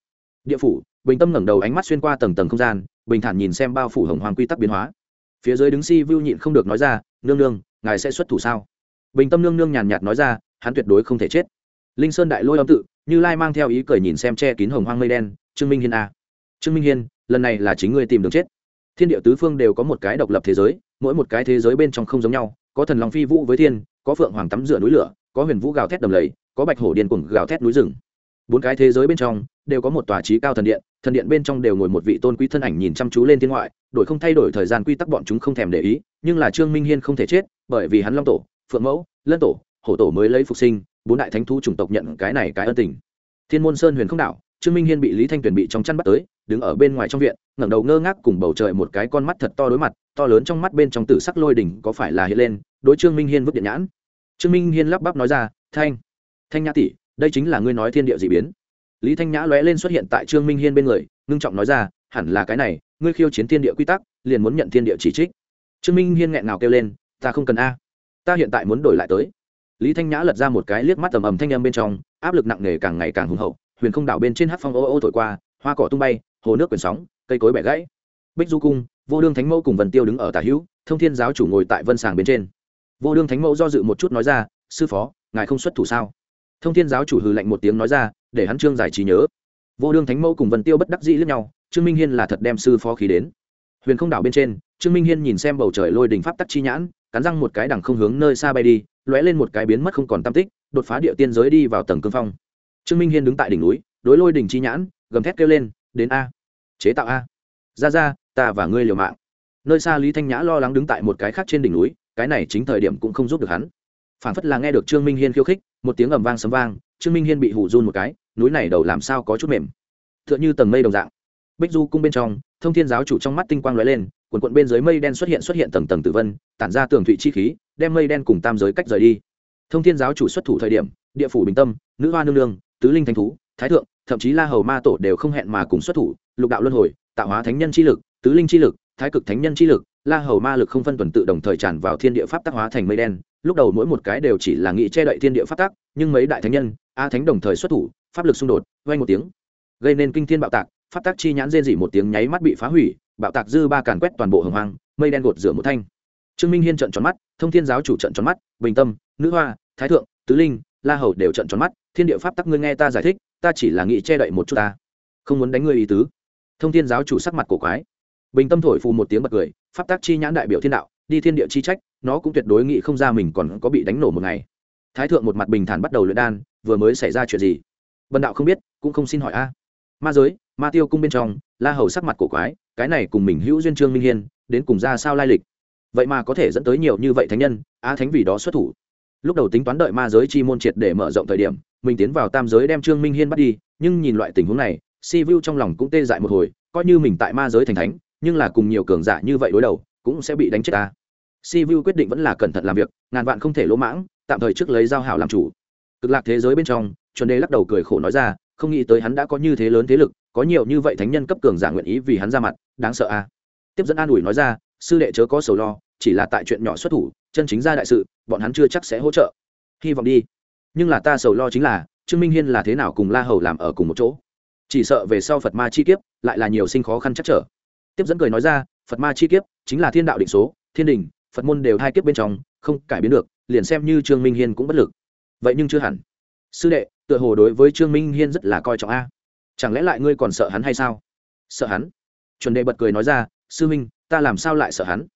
Địa phủ bình tâm ngẩng đầu ánh mắt xuyên qua tầng tầng không gian, bình thản nhìn xem bao phủ hồng hoàng quy tắc biến hóa. Phía dưới đứng si vu nhịn không được nói ra, nương nương, ngài sẽ xuất thủ sao? Bình tâm nương nương nhàn nhạt nói ra, hắn tuyệt đối không thể chết. Linh sơn đại lôi âm tự, như lai mang theo ý cười nhìn xem che kín hồng hoang mây đen, trương minh hiên a trương minh hiên, lần này là chính ngươi tìm đường chết. Thiên địa tứ phương đều có một cái độc lập thế giới, mỗi một cái thế giới bên trong không giống nhau, có thần long phi vũ với thiên, có phượng hoàng tắm rửa núi lửa, có huyền vũ gào thét đầm lầy, có bạch hổ điên cuồng gào thét núi rừng bốn cái thế giới bên trong đều có một tòa trí cao thần điện thần điện bên trong đều ngồi một vị tôn quý thân ảnh nhìn chăm chú lên thiên ngoại, đổi không thay đổi thời gian quy tắc bọn chúng không thèm để ý, nhưng là trương minh hiên không thể chết, bởi vì hắn long tổ, phượng mẫu, lân tổ, hổ tổ mới lấy phục sinh, bốn đại thánh thú chủng tộc nhận cái này cái ân tình. Thiên môn sơn huyền không đảo, trương minh hiên bị lý thanh tuyền bị trong chăn bắt tới, đứng ở bên ngoài trong viện, ngẩng đầu ngơ ngác cùng bầu trời một cái con mắt thật to đối mặt, to lớn trong mắt bên trong tử sắc lôi đỉnh có phải là hiện lên, đối trương minh hiên vứt điện nhãn. Trương minh hiên lắp bắp nói ra, thanh thanh nhã tỷ đây chính là ngươi nói thiên địa d ị biến. Lý thanh nhã lóe lên xuất hiện tại trương minh hiên bên người, ngưng trọng nói ra, hẳn là cái này, ngươi khiêu chiến thiên địa quy tắc, liền muốn nhận thiên địa chỉ trích. Trương minh hiên nghẹn nào kêu lên, ta không cần a. Ta hiện tại muốn đổi lại tới. Lý thanh nhã lật ra một cái liếc mắt tầm ầm thanh â m bên trong, áp lực nặng nề càng ngày càng hùng hậu, huyền không đảo bên trên hát phong ô ô thổi qua, hoa cỏ tung bay, hồ nước quyển sóng, cây cối bẻ gãy. Bích du cung, vô đương thánh mẫu cùng vần tiêu đứng ở tả hữu, thông thiên giáo chủ ngồi tại vân sàng bên trên. Vô đương thánh mẫu do dự một chút nói ra, sư phó, ngài không xuất thủ sao? Thông thiên giáo chủ hừ lạnh một tiếng nói ra, để hắn trương giải trí nhớ. Vô đương thánh mẫu cùng vần tiêu bất đắc dĩ lẫn nhau, trương minh hiên là thật đem sư phó khí đến. Huyền không đảo bên trên, trương minh hiên nhìn xem bầu trời lôi đình pháp tắc chi nhãn, cắn răng một cái đằng không hướng nơi xa bay đi, lóe lên một cái biến mất không còn tam tích, đột phá địa tiên giới đi vào tầng cương phong. Trương minh hiên đứng tại đỉnh núi, đối lôi đỉnh chi nhãn, gầm thét kêu lên, đến a! Chế tạo a! Ra ra, ta và ngươi liều mạng. Nơi xa lý thanh nhã lo lắng đứng tại một cái khác trên đỉnh núi, cái này chính thời điểm cũng không giúp được hắn phản phất là nghe được trương minh hiên khiêu khích, một tiếng ầm vang sấm vang, trương minh hiên bị hủ run một cái, núi này đầu làm sao có chút mềm. T h ư ợ n h ư tầng mây đồng dạng. Bích du cung bên trong, thông thiên giáo chủ trong mắt tinh quang l ó e lên, quần quận bên dưới mây đen xuất hiện xuất hiện tầng tầng tử vân, tản ra tường thụy chi khí, đem mây đen cùng tam giới cách rời đi. Thông thiên giáo chủ xuất thủ thời điểm, địa phủ bình tâm, nữ hoa nương nương, tứ linh thanh thú, thái thượng, thậm chí la hầu ma tổ đều không hẹn mà cùng xuất thủ, lục đạo luân hồi, tạo hóa thánh nhân chi lực, tứ linh chi lực, thái cực thánh nhân chi lực, la hầu ma lực không phân tuần tự đồng thời tràn vào thiên địa pháp tác hóa thành mây đen lúc đầu mỗi một cái đều chỉ là nghĩ che đậy thiên địa pháp tác nhưng mấy đại thánh nhân, a thánh đồng thời xuất thủ, pháp lực xung đột vay một tiếng, gây nên kinh thiên bạo tạc, pháp tác chi nhãn rên dỉ một tiếng nháy mắt bị phá hủy, bạo tạc dư ba càn quét toàn bộ hồng hoang, mây đen gột rửa một thanh. Trương minh hiên trận tròn mắt, thông thiên giáo chủ trận tròn mắt, bình tâm, nữ hoa, thái thượng, tứ linh, la hầu đều trận tròn mắt, thiên địa pháp tắc ngươi nghe ta giải thích, ta chỉ là nghĩ che đậy một chút ta, không muốn đánh ngươi ý tứ. Thông thiên giáo chủ sắc mặt cổ quái. Bình tâm thổi phù một tiếng bật cười, pháp tắc chi nhãn đại biểu thiên đạo, đi thiên địa chi trách nó cũng tuyệt đối nghĩ không ra mình còn có bị đánh nổ một ngày. Thái thượng một mặt bình thản bắt đầu luyện đan, vừa mới xảy ra chuyện gì? Bần đạo không biết, cũng không xin hỏi a. Ma giới, ma tiêu cung bên trong, la hầu sắc mặt cổ quái, cái này cùng mình hữu duyên trương minh hiên, đến cùng ra sao lai lịch? Vậy mà có thể dẫn tới nhiều như vậy thánh nhân a thánh vì đó xuất thủ. Lúc đầu tính toán đợi ma giới chi môn triệt để mở rộng thời điểm, mình tiến vào tam giới đem trương minh hiên bắt đi, nhưng nhìn loại tình huống này, si vu trong lòng cũng tê dại một hồi, coi như mình tại ma giới thành thánh, nhưng là cùng nhiều cường giả như vậy đối đầu, cũng sẽ bị đánh chết ta si vu quyết định vẫn là cẩn thận làm việc, ngàn vạn không thể lỗ mãng, tạm thời trước lấy giao hảo làm chủ. Cực lạc thế giới bên trong, chuẩn đế lắc đầu cười khổ nói ra, không nghĩ tới hắn đã có như thế lớn thế lực, có nhiều như vậy thánh nhân cấp cường giả nguyện ý vì hắn ra mặt, đáng sợ a. À. tiếp dẫn an ủi nói ra, sư đệ chớ có sầu lo, chỉ là tại chuyện nhỏ xuất thủ, chân chính ra đại sự, bọn hắn chưa chắc sẽ hỗ trợ. Hy vọng đi. Nhưng là ta sầu lo chính là, trương minh hiên là thế nào cùng la hầu làm ở cùng một chỗ? Chỉ sợ về sau phật ma chi kiếp, lại là nhiều sinh khó khăn chắc trở. Tiếp dẫn cười nói ra, phật ma chi kiếp chính là thiên đạo định số, thiên đình phật môn đều hai kiếp bên trong, không cải biến được, liền xem như trương minh hiên cũng bất lực. Vậy nhưng chưa hẳn. Sư đệ, tựa hồ đối với trương minh hiên rất là coi trọng a. Chẳng lẽ lại ngươi còn sợ hắn hay sao? Sợ hắn? Chuẩn đệ bật cười nói ra, sư minh, ta làm sao lại sợ hắn?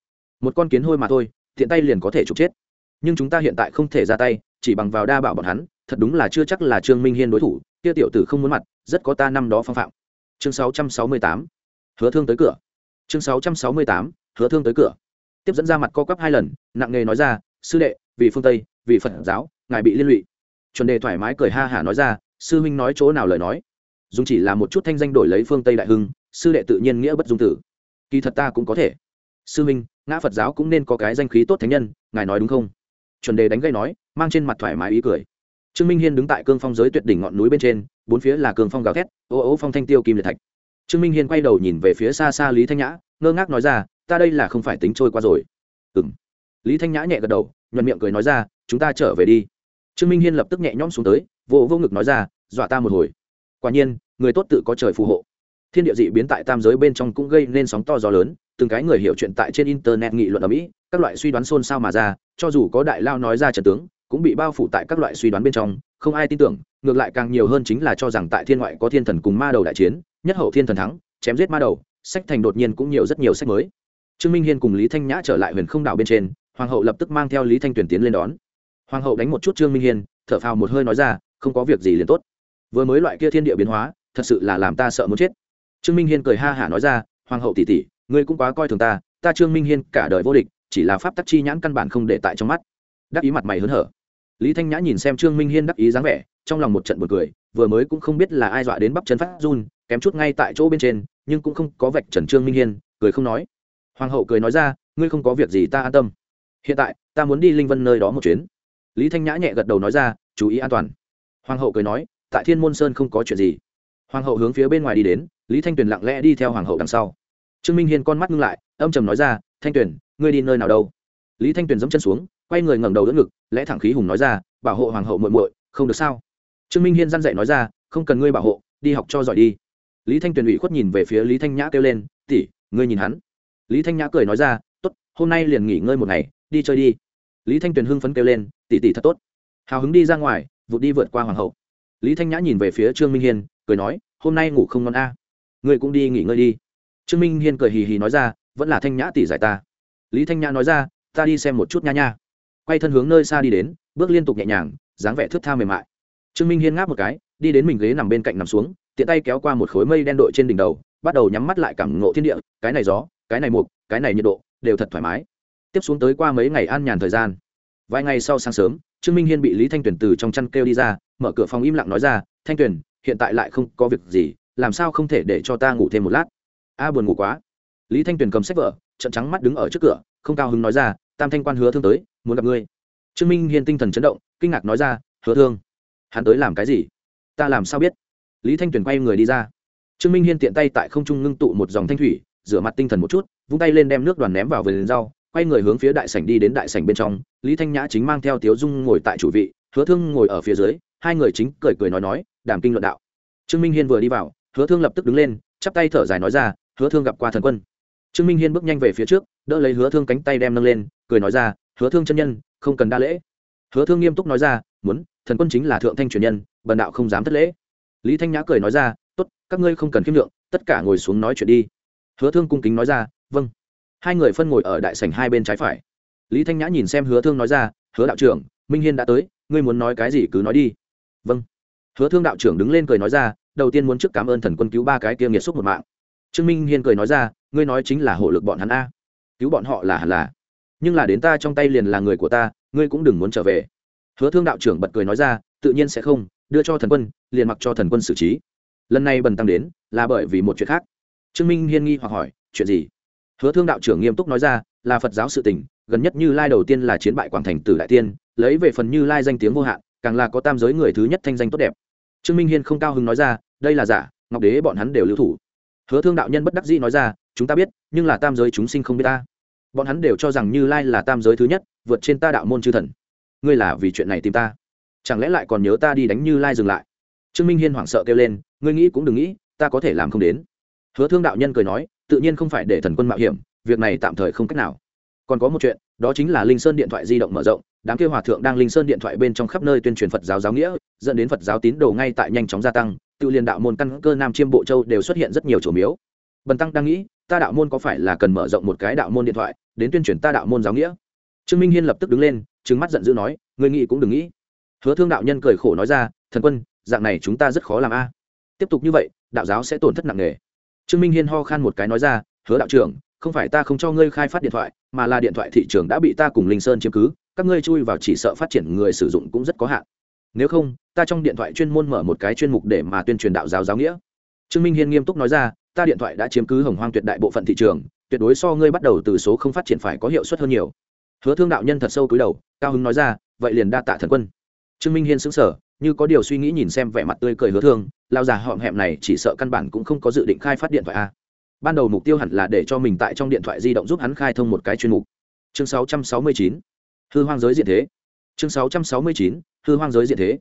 Một con kiến hôi mà thôi thiện tay liền có thể trục chết. Nhưng chúng ta hiện tại không thể ra tay, chỉ bằng vào đa bảo bọn hắn, thật đúng là chưa chắc là trương minh hiên đối thủ, kia tiểu tử không muốn mặt, rất có ta năm đó phong phạm. Chương 668 hứa thương tới cửa. Chương 668 hứa thương tới cửa tiếp dẫn ra mặt co quắp hai lần, nặng nề nói ra, sư đệ, vì phương tây, vì phật giáo, ngài bị liên lụy. Chuẩn đề thoải mái cười ha hả nói ra, sư huynh nói chỗ nào lời nói? Dùng chỉ là một chút thanh danh đổi lấy phương tây đại hưng, sư đệ tự nhiên nghĩa bất dung tử. Kỳ thật ta cũng có thể. Sư huynh, ngã phật giáo cũng nên có cái danh khí tốt thánh nhân, ngài nói đúng không? Chuẩn đề đánh gây nói, mang trên mặt thoải mái ý cười. Trương minh hiên đứng tại cương phong giới tuyệt đỉnh ngọn núi bên trên, bốn phía là cương phong gào thét, ô ô phong thanh tiêu kim liệt thạch. Trương minh hiên quay đầu nhìn về phía xa xa lý thanh nhã, ngơ ngác nói ra ta đây là không phải tính trôi qua rồi. Ừ m lý thanh nhã nhẹ gật đầu, nhuận miệng cười nói ra, chúng ta trở về đi. Trương minh hiên lập tức nhẹ nhõm xuống tới, vô vô ngực nói ra, dọa ta một hồi. Quả nhiên, người tốt tự có trời phù hộ. Thiên địa dị biến tại tam giới bên trong cũng gây nên sóng to gió lớn, từng cái người hiểu chuyện tại trên internet nghị luận ở mỹ, các loại suy đoán xôn xao mà ra, cho dù có đại lao nói ra trận tướng, cũng bị bao phủ tại các loại suy đoán bên trong, không ai tin tưởng, ngược lại càng nhiều hơn chính là cho rằng tại thiên ngoại có thiên thần cùng ma đầu đại chiến, nhất hậu thiên thần thắng, chém giết ma đầu, sách thành đột nhiên cũng nhiều rất nhiều sách mới trương minh hiên cùng lý thanh nhã trở lại huyền không đảo bên trên, hoàng hậu lập tức mang theo lý thanh tuyển tiến lên đón. Hoàng hậu đánh một chút trương minh hiên, thở phào một hơi nói ra, không có việc gì liền tốt. Vừa mới loại kia thiên địa biến hóa, thật sự là làm ta sợ muốn chết. Trương minh hiên cười ha hả nói ra, hoàng hậu tỷ tỷ, ngươi cũng quá coi thường ta ta trương minh hiên cả đời vô địch, chỉ là pháp tắc chi nhãn căn bản không để tại trong mắt. Đắc ý mặt mày hớn hở. Lý thanh nhã nhìn xem trương minh hiên đắc ý dáng vẻ, trong lòng một trận b u ồ n cười, vừa mới cũng không biết là ai dọa đến bắp chân phát run, kém chút ngay tại chỗ bên trên, nhưng cũng không có vạch trần trương minh hiên, cười không nói hoàng hậu cười nói ra, ngươi không có việc gì ta an tâm. Hiện tại, ta muốn đi linh vân nơi đó một chuyến. Lý thanh nhã nhẹ gật đầu nói ra, chú ý an toàn. Hoàng hậu cười nói, tại thiên môn sơn không có chuyện gì. Hoàng hậu hướng phía bên ngoài đi đến, lý thanh tuyền lặng lẽ đi theo hoàng hậu đằng sau. Trương minh hiên con mắt ngưng lại, âm trầm nói ra, thanh tuyền, ngươi đi nơi nào đâu? Lý thanh tuyền dẫm chân xuống, quay người ngẩng đầu đỡ ngực, lẽ thẳng khí hùng nói ra, bảo hộ hoàng hậu muội muội, không được sao? Trương minh hiên răn dậy nói ra, không cần ngươi bảo hộ, đi học cho giỏi đi. Lý thanh tuyền ủy khuất nhìn về phía lý thanh nhã kêu lên, tỷ, ngươi nhìn hắn lý thanh nhã cười nói ra, tốt, hôm nay liền nghỉ ngơi một ngày, đi chơi đi. Lý thanh tuyền hưng phấn kêu lên, tỷ tỷ thật tốt. Hào hứng đi ra ngoài, vụt đi vượt qua hoàng hậu. Lý thanh nhã nhìn về phía trương minh hiên, cười nói, hôm nay ngủ không ngon a. Ngươi cũng đi nghỉ ngơi đi. Trương minh hiên cười hì hì nói ra, vẫn là thanh nhã tỷ giải ta. Lý thanh nhã nói ra, ta đi xem một chút nha nha. Quay thân hướng nơi xa đi đến, bước liên tục nhẹ nhàng, dáng vẻ thước tha mềm mại. Trương minh hiên ngáp một cái, đi đến mình ghế nằm bên cạnh nằm xuống, tiện tay kéo qua một khối mây đen đội trên đỉnh đầu, bắt đầu nhắm mắt lại cảm ngộ thiên địa, cái này gió cái này mục, cái này nhiệt độ, đều thật thoải mái. Tiếp xuống tới qua mấy ngày an nhàn thời gian. Vài ngày sau sáng sớm, trương minh hiên bị lý thanh tuyền từ trong chăn kêu đi ra, mở cửa phòng im lặng nói ra, thanh tuyền, hiện tại lại không có việc gì, làm sao không thể để cho ta ngủ thêm một lát? A, buồn ngủ quá. Lý thanh tuyền cầm sách vở trận trắng mắt đứng ở trước cửa, không cao hứng nói ra, tam thanh quan hứa thương tới, muốn gặp ngươi. Trương minh hiên tinh thần chấn động, kinh ngạc nói ra, hứa thương? Hắn tới làm cái gì? Ta làm sao biết? Lý thanh tuyền quay người đi ra. Trương minh hiên tiện tay tại không trung ngưng tụ một dòng thanh thủy rửa mặt tinh thần một chút, vung tay lên đem nước đoàn ném vào vườn rau, quay người hướng phía đại sảnh đi đến đại sảnh bên trong. Lý thanh nhã chính mang theo tiếu dung ngồi tại chủ vị, hứa thương ngồi ở phía dưới, hai người chính cười cười nói nói, đàm kinh luận đạo. Trương minh hiên vừa đi vào, hứa thương lập tức đứng lên, chắp tay thở dài nói ra, hứa thương gặp qua thần quân. Trương minh hiên bước nhanh về phía trước, đỡ lấy hứa thương cánh tay đem nâng lên, cười nói ra, hứa thương chân nhân, không cần đa lễ. Hứa thương nghiêm túc nói ra, muốn, thần quân chính là thượng thanh truyền nhân, bần đạo không dám thất lễ. Lý thanh nhã cười nói ra, tốt, các ngươi không cần khiêm lượng tất cả ngồi xuống nói chuyện đi hứa thương cung kính nói ra vâng. Hai người phân ngồi ở đại sảnh hai bên trái phải. Lý thanh nhã nhìn xem hứa thương nói ra, hứa đạo trưởng, minh hiên đã tới, ngươi muốn nói cái gì cứ nói đi. Vâng. Hứa thương đạo trưởng đứng lên cười nói ra, đầu tiên muốn trước cảm ơn thần quân cứu ba cái kia nghiệt xúc một mạng. Trương minh hiên cười nói ra, ngươi nói chính là hộ lực bọn hắn a. Cứu bọn họ là hẳn là. Nhưng là đến ta trong tay liền là người của ta, ngươi cũng đừng muốn trở về. Hứa thương đạo trưởng bật cười nói ra, tự nhiên sẽ không, đưa cho thần quân, liền mặc cho thần quân xử trí. Lần này bần tăng đến, là bởi vì một chuyện khác trương minh hiên nghi hoặc hỏi, chuyện gì? Hứa thương đạo trưởng nghiêm túc nói ra, là phật giáo sự tình, gần nhất như lai đầu tiên là chiến bại quảng thành tử đại tiên, lấy về phần như lai danh tiếng vô hạn, càng là có tam giới người thứ nhất thanh danh tốt đẹp. Trương minh hiên không cao hứng nói ra, đây là giả, ngọc đế bọn hắn đều lưu thủ. Hứa thương đạo nhân bất đắc dĩ nói ra, chúng ta biết, nhưng là tam giới chúng sinh không biết ta. Bọn hắn đều cho rằng như lai là tam giới thứ nhất, vượt trên ta đạo môn chư thần. Ngươi là vì chuyện này tìm ta. Chẳng lẽ lại còn nhớ ta đi đánh như lai dừng lại? Trương minh hiên hoảng sợ kêu lên, ngươi nghĩ cũng đừng nghĩ, ta có thể làm không đến hứa thương đạo nhân cười nói, tự nhiên không phải để thần quân mạo hiểm, việc này tạm thời không cách nào. Còn có một chuyện, đó chính là linh sơn điện thoại di động mở rộng, đám kêu hòa thượng đang linh sơn điện thoại bên trong khắp nơi tuyên truyền phật giáo giáo nghĩa, dẫn đến phật giáo tín đồ ngay tại nhanh chóng gia tăng, tự liên đạo môn căn cơ nam chiêm bộ châu đều xuất hiện rất nhiều chỗ miếu. Bần tăng đang nghĩ, ta đạo môn có phải là cần mở rộng một cái đạo môn điện thoại, đến tuyên truyền ta đạo môn giáo nghĩa? Trương minh hiên lập tức đứng lên trứng mắt giận dữ nói, người nghĩ cũng đừng nghĩ. Hứa thương đạo nhân cười khổ nói ra, thần quân, dạng này chúng ta rất khó làm a. Tiếp tục như vậy, đạo giáo sẽ tổn thất nặng nề trương minh hiên ho khan một cái nói ra, hứa đạo trưởng, không phải ta không cho ngươi khai phát điện thoại, mà là điện thoại thị trường đã bị ta cùng linh sơn chiếm cứ, các ngươi chui vào chỉ sợ phát triển người sử dụng cũng rất có hạn. Nếu không, ta trong điện thoại chuyên môn mở một cái chuyên mục để mà tuyên truyền đạo giáo giáo nghĩa. Trương minh hiên nghiêm túc nói ra, ta điện thoại đã chiếm cứ hồng hoang tuyệt đại bộ phận thị trường, tuyệt đối so ngươi bắt đầu từ số không phát triển phải có hiệu suất hơn nhiều. Hứa thương đạo nhân thật sâu cúi đầu, cao hứng nói ra, vậy liền đa tạ thần quân. Trương minh hiên xứng sở như có điều suy nghĩ nhìn xem vẻ mặt tươi cười hứa thương lao già họm hẹm này chỉ sợ căn bản cũng không có dự định khai phát điện thoại a. Ban đầu mục tiêu hẳn là để cho mình tại trong điện thoại di động giúp hắn khai thông một cái chuyên mục. Chương 669 hư hoang giới diện thế. Chương 669 hư hoang giới diện thế.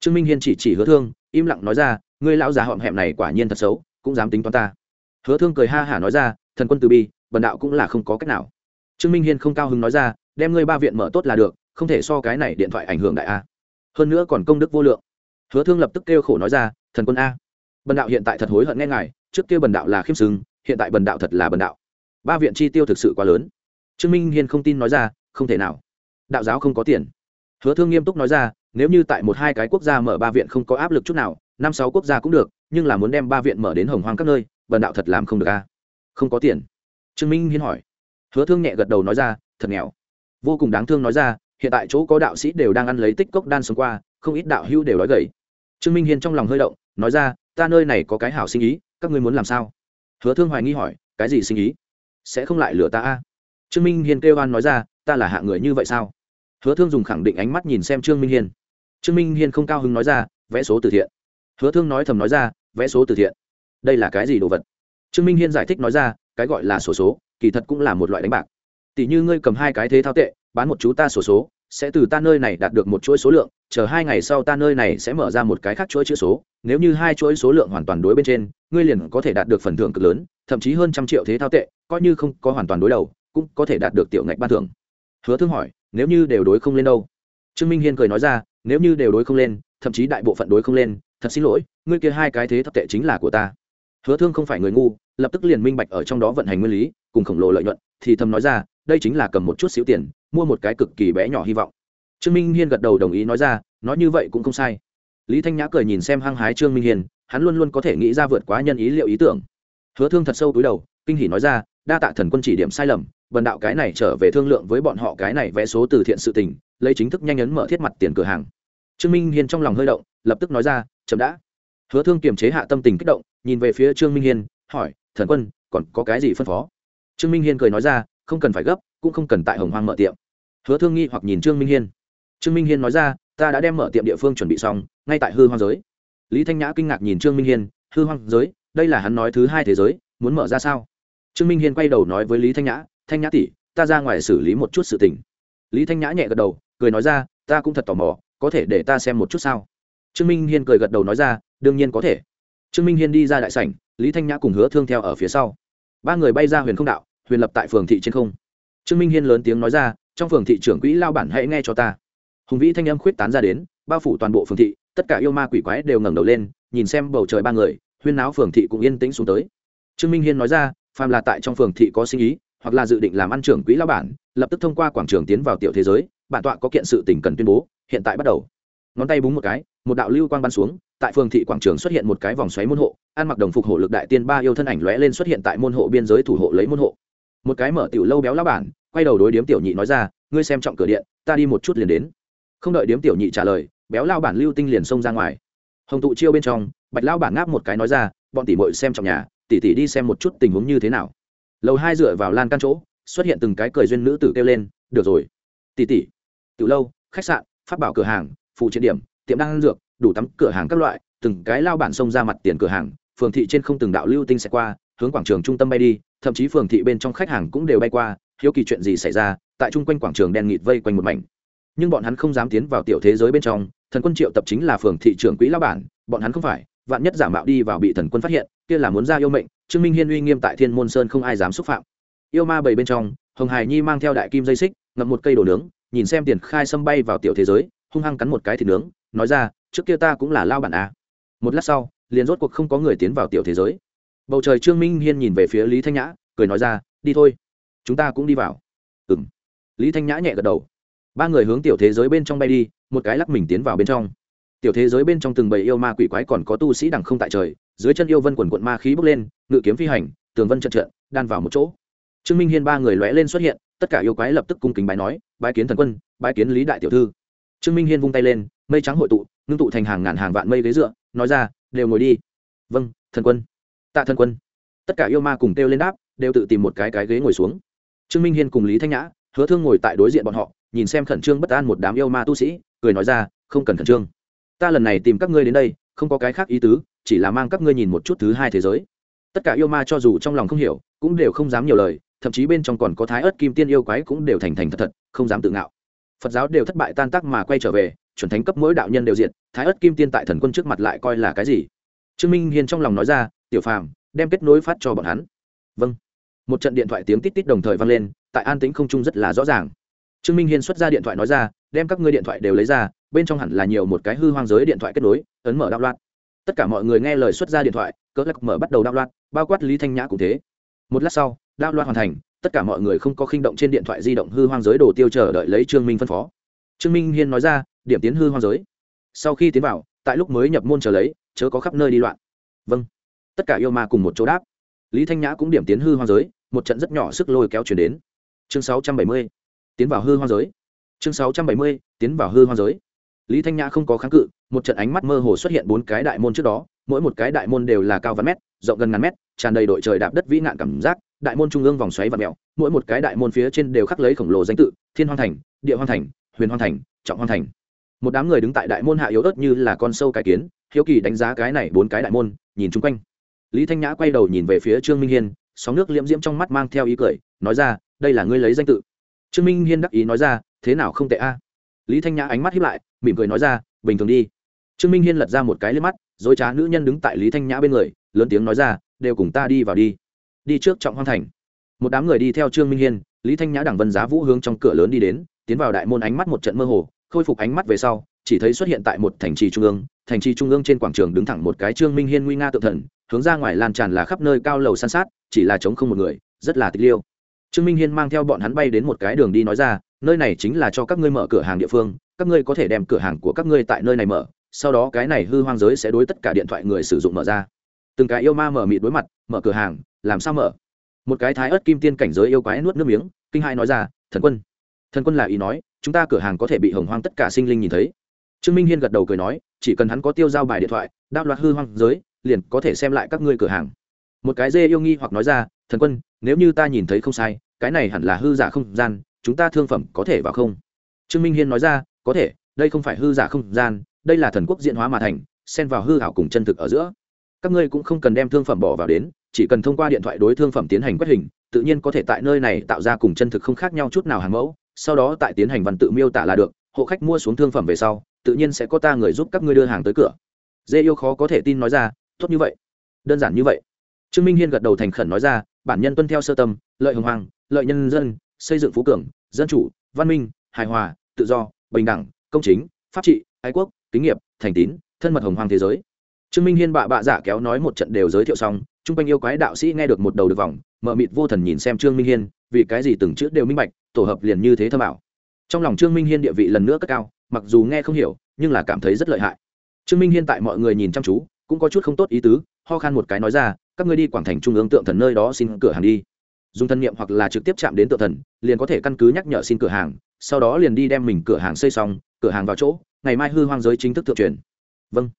Trương minh hiên chỉ chỉ hứa thương, im lặng nói ra, ngươi lão già họm hẹm này quả nhiên thật xấu, cũng dám tính toán ta. Hứa thương cười ha hả nói ra, thần quân từ bi, bần đạo cũng là không có cách nào. Trương minh hiên không cao hứng nói ra, đem ngươi ba viện mở tốt là được, không thể so cái này điện thoại ảnh hưởng đại a. Hơn nữa còn công đức vô lượng hứa thương lập tức kêu khổ nói ra, thần quân a, bần đạo hiện tại thật hối hận nghe ngài, trước kia bần đạo là khiêm sừng, hiện tại bần đạo thật là bần đạo. Ba viện chi tiêu thực sự quá lớn. Trương minh hiên không tin nói ra, không thể nào. Đạo giáo không có tiền. Hứa thương nghiêm túc nói ra, nếu như tại một hai cái quốc gia mở ba viện không có áp lực chút nào, năm sáu quốc gia cũng được, nhưng là muốn đem ba viện mở đến hồng hoang các nơi, bần đạo thật làm không được a. Không có tiền. Trương minh hiên hỏi. Hứa thương nhẹ gật đầu nói ra, thật nghèo. Vô cùng đáng thương nói ra, hiện tại chỗ có đạo sĩ đều đang ăn lấy tích cốc đan sống qua, không ít đạo hữu đều nói gầy trương minh hiên trong lòng hơi động nói ra ta nơi này có cái hảo sinh ý các ngươi muốn làm sao? Hứa thương hoài nghi hỏi cái gì sinh ý? Sẽ không lại lừa ta a? Trương minh hiên kêu oan nói ra ta là hạ người như vậy sao? Hứa thương dùng khẳng định ánh mắt nhìn xem trương minh hiên. Trương minh hiên không cao hứng nói ra vẽ số từ thiện. Hứa thương nói thầm nói ra vẽ số từ thiện? Đây là cái gì đồ vật? Trương minh hiên giải thích nói ra cái gọi là sổ số, số kỳ thật cũng là một loại đánh bạc. Tỷ như ngươi cầm hai cái thế thao tệ bán một chú ta sổ số sẽ từ ta nơi này đạt được một chuỗi số lượng, chờ hai ngày sau ta nơi này sẽ mở ra một cái khác chuỗi chữ số, nếu như hai chuỗi số lượng hoàn toàn đối bên trên, ngươi liền có thể đạt được phần thưởng cực lớn, thậm chí hơn trăm triệu thế thao tệ, coi như không có hoàn toàn đối đầu, cũng có thể đạt được tiểu ngạch ban thưởng. Hứa thương hỏi, nếu như đều đối không lên đâu? Trương minh hiên cười nói ra, nếu như đều đối không lên, thậm chí đại bộ phận đối không lên, thật xin lỗi, ngươi kia hai cái thế thao tệ chính là của ta. Hứa thương không phải người ngu, lập tức liền minh bạch ở trong đó vận hành nguyên lý, cùng khổng lồ lợi nhuận, thì thầm nói ra đây chính là cầm một chút xíu tiền, mua một cái cực kỳ bé nhỏ hy vọng. Trương minh hiên gật đầu đồng ý nói ra, nói như vậy cũng không sai. Lý thanh nhã cười nhìn xem hăng hái trương minh hiên, hắn luôn luôn có thể nghĩ ra vượt quá nhân ý liệu ý tưởng. Hứa thương thật sâu túi đầu, kinh hỉ nói ra, đa tạ thần quân chỉ điểm sai lầm bần đạo cái này trở về thương lượng với bọn họ cái này vẽ số từ thiện sự tình, lấy chính thức nhanh nhấn mở thiết mặt tiền cửa hàng. Trương minh hiên trong lòng hơi động, lập tức nói ra, chậm đã. Hứa thương kiềm chế hạ tâm tình kích động, nhìn về phía trương minh hiên, hỏi, thần quân, còn có cái gì phân phó? Trương minh hiên cười nói ra không cần phải gấp, cũng không cần tại hồng hoang mở tiệm. Hứa thương nghi hoặc nhìn trương minh hiên. Trương minh hiên nói ra, ta đã đem mở tiệm địa phương chuẩn bị xong, ngay tại hư hoang giới. Lý thanh nhã kinh ngạc nhìn trương minh hiên, hư hoang giới, đây là hắn nói thứ hai thế giới, muốn mở ra sao? Trương minh hiên quay đầu nói với lý thanh nhã thanh nhã tỷ, ta ra ngoài xử lý một chút sự tình. Lý thanh nhã nhẹ gật đầu, cười nói ra, ta cũng thật tò mò, có thể để ta xem một chút sao? Trương minh hiên cười gật đầu nói ra, đương nhiên có thể. Trương minh hiên đi ra đại sảnh, lý thanh nhã cùng hứa thương theo ở phía sau. Ba người bay ra huyền không đạo huyền lập tại phường thị trên không. Trương minh hiên lớn tiếng nói ra, trong phường thị trưởng quỹ lao bản hãy nghe cho ta. Hùng vĩ thanh âm khuyết tán ra đến, bao phủ toàn bộ phường thị, tất cả yêu ma quỷ quái đều ngẩng đầu lên, nhìn xem bầu trời ba người, huyên náo phường thị cũng yên tĩnh xuống tới. Trương minh hiên nói ra, phàm là tại trong phường thị có sinh ý, hoặc là dự định làm ăn trưởng quỹ lao bản, lập tức thông qua quảng trường tiến vào tiểu thế giới, bản tọa có kiện sự tình cần tuyên bố, hiện tại bắt đầu. Ngón tay búng một cái, một đạo lưu quang bắn xuống, tại phường thị quảng trường xuất hiện một cái vòng xoáy môn hộ, ăn mặc đồng phục hộ lực đại tiên ba yêu thân ảnh lóe lên xuất hiện tại môn hộ biên giới thủ hộ lấy môn hộ một cái mở tiểu lâu béo lao bản, quay đầu đối điếm tiểu nhị nói ra, ngươi xem trọng cửa điện, ta đi một chút liền đến. Không đợi điếm tiểu nhị trả lời, béo lao bản lưu tinh liền xông ra ngoài. Hồng tụ chiêu bên trong, bạch lao bản ngáp một cái nói ra, bọn tỷ mội xem trong nhà, tỷ tỷ đi xem một chút tình huống như thế nào. Lầu hai dựa vào lan căn chỗ, xuất hiện từng cái cười duyên nữ tử kêu lên, được rồi. Tỷ tỷ. Từ lâu, khách sạn, phát bảo cửa hàng, phụ triển điểm, tiệm đang ăn dược, đủ tắm cửa hàng các loại, từng cái lao bản xông ra mặt tiền cửa hàng, phường thị trên không từng đạo lưu tinh sẽ qua, hướng quảng trường trung tâm bay đi thậm chí phường thị bên trong khách hàng cũng đều bay qua, hiếu kỳ chuyện gì xảy ra, tại chung quanh quảng trường đen nghịt vây quanh một mảnh. Nhưng bọn hắn không dám tiến vào tiểu thế giới bên trong, thần quân triệu tập chính là phường thị trưởng quỹ lao bản, bọn hắn không phải, vạn nhất giả mạo đi vào bị thần quân phát hiện, kia là muốn ra yêu mệnh, trương minh hiên uy nghiêm tại thiên môn sơn không ai dám xúc phạm. Yêu ma bầy bên trong, hồng hải nhi mang theo đại kim dây xích, ngậm một cây đồ nướng, nhìn xem tiền khai sâm bay vào tiểu thế giới, hung hăng cắn một cái thịt nướng, nói ra, trước kia ta cũng là lao bản a một lát sau, liền rốt cuộc không có người tiến vào tiểu thế giới bầu trời trương minh hiên nhìn về phía lý thanh nhã, cười nói ra, đi thôi, chúng ta cũng đi vào. Ừ m lý thanh nhã nhẹ gật đầu. Ba người hướng tiểu thế giới bên trong bay đi, một cái lắc mình tiến vào bên trong. Tiểu thế giới bên trong từng bầy yêu ma quỷ quái còn có tu sĩ đằng không tại trời, dưới chân yêu vân quần quận ma khí bốc lên, ngự kiếm phi hành, tường vân trận trận, đan vào một chỗ. Trương minh hiên ba người lóe lên xuất hiện, tất cả yêu quái lập tức cung kính bái nói, bái kiến thần quân, bái kiến lý đại tiểu thư. Trương minh hiên vung tay lên, mây trắng hội tụ, ngưng tụ thành hàng ngàn hàng vạn mây ghế dựa, nói ra, đều ngồi đi. Vâng thần quân tạ thần quân. Tất cả yêu ma cùng kêu lên đáp, đều tự tìm một cái cái ghế ngồi xuống. Trương minh hiên cùng lý thanh nhã, hứa thương ngồi tại đối diện bọn họ, nhìn xem khẩn trương bất an một đám yêu ma tu sĩ, cười nói ra, không cần khẩn trương. Ta lần này tìm các ngươi đến đây, không có cái khác ý tứ, chỉ là mang các ngươi nhìn một chút thứ hai thế giới. Tất cả yêu ma cho dù trong lòng không hiểu, cũng đều không dám nhiều lời, thậm chí bên trong còn có thái ớt kim tiên yêu quái cũng đều thành thành thật thật, không dám tự ngạo. Phật giáo đều thất bại tan tác mà quay trở về, chuẩn thánh cấp mỗi đạo nhân đều diện thái ớt kim tiên tại thần quân trước mặt lại coi là cái gì? Trương minh hiên trong lòng nói ra tiểu phàm, đem kết nối phát cho bọn hắn. Vâng. Một trận điện thoại tiếng tít tít đồng thời vang lên, tại an tĩnh không trung rất là rõ ràng. Trương minh hiên xuất ra điện thoại nói ra, đem các ngươi điện thoại đều lấy ra, bên trong hẳn là nhiều một cái hư hoang giới điện thoại kết nối, ấn mở đạo loạn. Tất cả mọi người nghe lời xuất ra điện thoại, cỡ lắc mở bắt đầu đạo loạn, bao quát lý thanh nhã cũng thế. Một lát sau đạo loạn hoàn thành, tất cả mọi người không có khinh động trên điện thoại di động hư hoang giới đồ tiêu chờ đợi lấy trương minh phân phó. Trương minh hiên nói ra, điểm tiến hư hoang giới. Sau khi tiến vào, tại lúc mới nhập môn chờ lấy, chớ có khắp nơi đi loạn. Vâng tất cả yêu ma cùng một chỗ đáp lý thanh nhã cũng điểm tiến hư hoang giới, một trận rất nhỏ sức lôi kéo chuyển đến chương 670. tiến vào hư hoang giới chương 670. tiến vào hư hoang giới lý thanh nhã không có kháng cự, một trận ánh mắt mơ hồ xuất hiện bốn cái đại môn trước đó, mỗi một cái đại môn đều là cao vạn mét, rộng gần ngàn mét, tràn đầy đội trời đạp đất vĩ nạn cảm giác, đại môn trung ương vòng xoáy và mèo, mỗi một cái đại môn phía trên đều khắc lấy khổng lồ danh tự, thiên hoang thành, địa hoang thành, huyền hoang thành, trọng hoang thành một đám người đứng tại đại môn hạ yếu ớt như là con sâu cái kiến, hiếu kỳ đánh giá cái này bốn cái đại môn, nhìn chung quanh lý thanh nhã quay đầu nhìn về phía trương minh hiên, sóng nước liễm diễm trong mắt mang theo ý cười, nói ra, đây là ngươi lấy danh tự. Trương minh hiên đắc ý nói ra, thế nào không tệ a? Lý thanh nhã ánh mắt hiếp lại, mỉm cười nói ra, bình thường đi. Trương minh hiên lật ra một cái lên mắt, dối trá nữ nhân đứng tại lý thanh nhã bên người, lớn tiếng nói ra, đều cùng ta đi vào đi. Đi trước trọng hoang thành. Một đám người đi theo trương minh hiên, lý thanh nhã đẳng vân giá vũ hướng trong cửa lớn đi đến, tiến vào đại môn ánh mắt một trận mơ hồ, khôi phục ánh mắt về sau chỉ thấy xuất hiện tại một thành trì trung ương, thành trì trung ương trên quảng trường đứng thẳng một cái trương minh hiên nguy nga tự thần, hướng ra ngoài lan tràn là khắp nơi cao lầu san sát, chỉ là chống không một người, rất là tịch liêu. Trương minh hiên mang theo bọn hắn bay đến một cái đường đi nói ra, nơi này chính là cho các ngươi mở cửa hàng địa phương, các ngươi có thể đem cửa hàng của các ngươi tại nơi này mở, sau đó cái này hư hoang giới sẽ đối tất cả điện thoại người sử dụng mở ra. Từng cái yêu ma mở mịt đối mặt, mở cửa hàng, làm sao mở? Một cái thái ớt kim tiên cảnh giới yêu quái nuốt nước miếng, kinh hai nói ra, thần quân. Thần quân là ý nói, chúng ta cửa hàng có thể bị hồng hoang tất cả sinh linh nhìn thấy trương minh hiên gật đầu cười nói, chỉ cần hắn có tiêu giao bài điện thoại, đáp loạt hư hoang giới, liền có thể xem lại các ngươi cửa hàng. Một cái dê yêu nghi hoặc nói ra, thần quân, nếu như ta nhìn thấy không sai, cái này hẳn là hư giả không gian, chúng ta thương phẩm có thể vào không? Trương minh hiên nói ra, có thể, đây không phải hư giả không gian, đây là thần quốc diễn hóa mà thành, xen vào hư hảo cùng chân thực ở giữa. Các ngươi cũng không cần đem thương phẩm bỏ vào đến, chỉ cần thông qua điện thoại đối thương phẩm tiến hành quét hình, tự nhiên có thể tại nơi này tạo ra cùng chân thực không khác nhau chút nào hàng mẫu, sau đó tại tiến hành văn tự miêu tả là được, hộ khách mua xuống thương phẩm về sau tự nhiên sẽ có ta người giúp các ngươi đưa hàng tới cửa. Dê yêu khó có thể tin nói ra, tốt như vậy. Đơn giản như vậy. Trương minh hiên gật đầu thành khẩn nói ra, bản nhân tuân theo sơ tâm, lợi hồng hoàng, lợi nhân dân, xây dựng phú cường, dân chủ, văn minh, hài hòa, tự do, bình đẳng, công chính, pháp trị, ái quốc, kính nghiệp, thành tín, thân mật hồng hoàng thế giới. Trương minh hiên bạ bạ giả kéo nói một trận đều giới thiệu xong, chung quanh yêu quái đạo sĩ nghe được một đầu được vòng mờ mịt vô thần nhìn xem trương minh hiên, vì cái gì từng chữ đều minh bạch, tổ hợp liền như thế thơ bảo trong lòng trương minh hiên địa vị lần nữa cất cao mặc dù nghe không hiểu, nhưng là cảm thấy rất lợi hại. Trương minh hiên tại mọi người nhìn chăm chú, cũng có chút không tốt ý tứ, ho khan một cái nói ra, các ngươi đi quảng thành trung ương tượng thần nơi đó xin cửa hàng đi. Dùng thân nhiệm hoặc là trực tiếp chạm đến tượng thần, liền có thể căn cứ nhắc nhở xin cửa hàng, sau đó liền đi đem mình cửa hàng xây xong, cửa hàng vào chỗ, ngày mai hư hoang giới chính thức thượng truyền. Vâng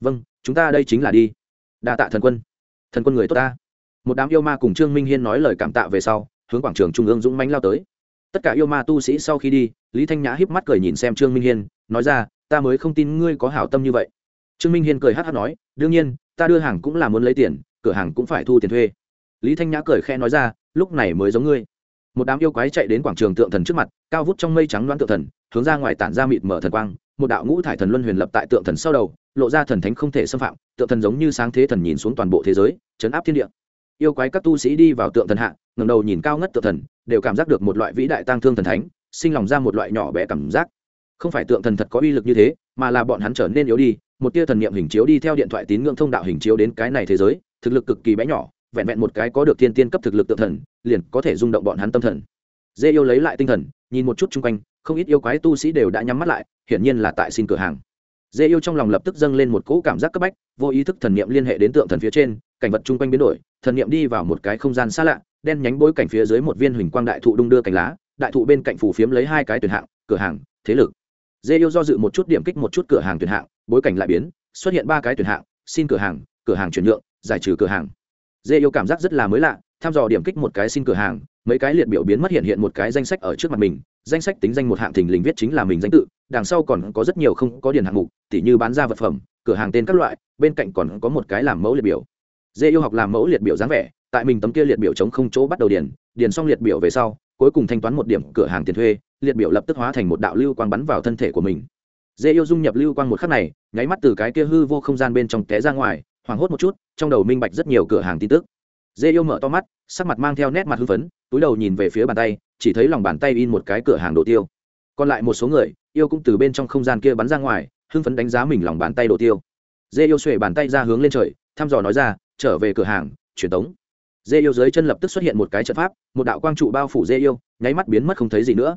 vâng chúng ta đây chính là đi. Đa tạ thần quân. Thần quân người tốt ta. Một đám yêu ma cùng trương minh hiên nói lời cảm tạ về sau, hướng quảng trường trung ương dũng mánh lao tới tất cả yêu ma tu sĩ sau khi đi, lý thanh nhã híp mắt cười nhìn xem trương minh hiên, nói ra, ta mới không tin ngươi có hảo tâm như vậy. Trương minh hiên cười hát hát nói, đương nhiên, ta đưa hàng cũng là muốn lấy tiền, cửa hàng cũng phải thu tiền thuê. Lý thanh nhã cười khe nói ra, lúc này mới giống ngươi. Một đám yêu quái chạy đến quảng trường tượng thần trước mặt, cao vút trong mây trắng đoán tượng thần, hướng ra ngoài tản ra mịt mở thần quang, một đạo ngũ thải thần luân huyền lập tại tượng thần sau đầu, lộ ra thần thánh không thể xâm phạm, tượng thần giống như sáng thế thần nhìn xuống toàn bộ thế giới, chấn áp thiên địa. Yêu quái các tu sĩ đi vào tượng thần hạ ngầm đầu nhìn cao ngất tượng thần đều cảm giác được một loại vĩ đại tang thương thần thánh, sinh lòng ra một loại nhỏ bé cảm giác. Không phải tượng thần thật có uy lực như thế, mà là bọn hắn trở nên yếu đi, một tia thần niệm hình chiếu đi theo điện thoại tín ngưỡng thông đạo hình chiếu đến cái này thế giới, thực lực cực kỳ bé nhỏ, vẹn vẹn một cái có được thiên tiên cấp thực lực tượng thần, liền có thể rung động bọn hắn tâm thần. Dê yêu lấy lại tinh thần, nhìn một chút chung quanh, không ít yêu quái tu sĩ đều đã nhắm mắt lại, hiển nhiên là tại xin cửa hàng. Dê yêu trong lòng lập tức dâng lên một cỗ cảm giác cấp bách, vô ý thức thần niệm liên hệ đến tượng thần phía trên, cảnh vật chung quanh biến đổi, thần niệm đi vào một cái không gian xa lạ đen nhánh bối cảnh phía dưới một viên huỳnh quang đại thụ đung đưa cành lá, đại thụ bên cạnh phủ phiếm lấy hai cái tuyển hạng, cửa hàng, thế lực. Dê yêu do dự một chút điểm kích một chút cửa hàng tuyển hạng, bối cảnh lại biến, xuất hiện ba cái tuyển hạng, xin cửa hàng cửa hàng chuyển nhượng, giải trừ cửa hàng. Dê yêu cảm giác rất là mới lạ thăm dò điểm kích một cái xin cửa hàng, mấy cái liệt biểu biến mất hiện hiện một cái danh sách ở trước mặt mình, danh sách tính danh một hạng thình lình viết chính là mình danh tự, đằng sau còn có rất nhiều không có điền hạng mục, tỉ như bán ra vật phẩm, cửa hàng tên các loại, bên cạnh còn có một cái làm mẫu liệt biểu. Dê yêu học làm mẫu liệt biểu dáng vẻ tại mình tấm kia liệt biểu chống không chỗ bắt đầu điền điền xong liệt biểu về sau, cuối cùng thanh toán một điểm cửa hàng tiền thuê, liệt biểu lập tức hóa thành một đạo lưu quang bắn vào thân thể của mình. Dê yêu dung nhập lưu quang một khắc này, nháy mắt từ cái kia hư vô không gian bên trong té ra ngoài, hoảng hốt một chút, trong đầu minh bạch rất nhiều cửa hàng tin tức. Dê yêu mở to mắt, sắc mặt mang theo nét mặt hưng phấn, túi đầu nhìn về phía bàn tay, chỉ thấy lòng bàn tay in một cái cửa hàng đồ tiêu. Còn lại một số người, yêu cũng từ bên trong không gian kia bắn ra ngoài, hưng phấn đánh giá mình lòng bàn tay đồ tiêu. Dê yêu xuể bàn tay ra hướng lên trời, thăm dò nói ra, trở về cửa hàng, truyền tống dê yêu dưới chân lập tức xuất hiện một cái trận pháp, một đạo quang trụ bao phủ dê yêu, nháy mắt biến mất không thấy gì nữa.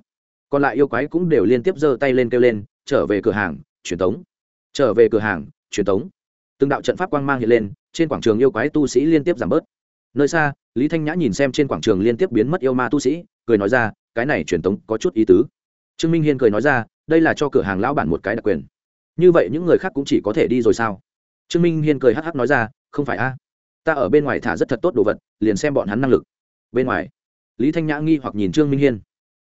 Còn lại yêu quái cũng đều liên tiếp giơ tay lên kêu lên, trở về cửa hàng, truyền tống. Trở về cửa hàng, truyền tống. Từng đạo trận pháp quang mang hiện lên, trên quảng trường yêu quái tu sĩ liên tiếp giảm bớt. Nơi xa, lý thanh nhã nhìn xem trên quảng trường liên tiếp biến mất yêu ma tu sĩ, cười nói ra, cái này truyền tống có chút ý tứ. Trương minh hiên cười nói ra, đây là cho cửa hàng lão bản một cái đặc quyền. Như vậy những người khác cũng chỉ có thể đi rồi sao? Trương minh hiên cười hắc hắc nói ra, không phải a ta ở bên ngoài thả rất thật tốt đồ vật, liền xem bọn hắn năng lực. Bên ngoài, lý thanh nhã nghi hoặc nhìn trương minh hiên.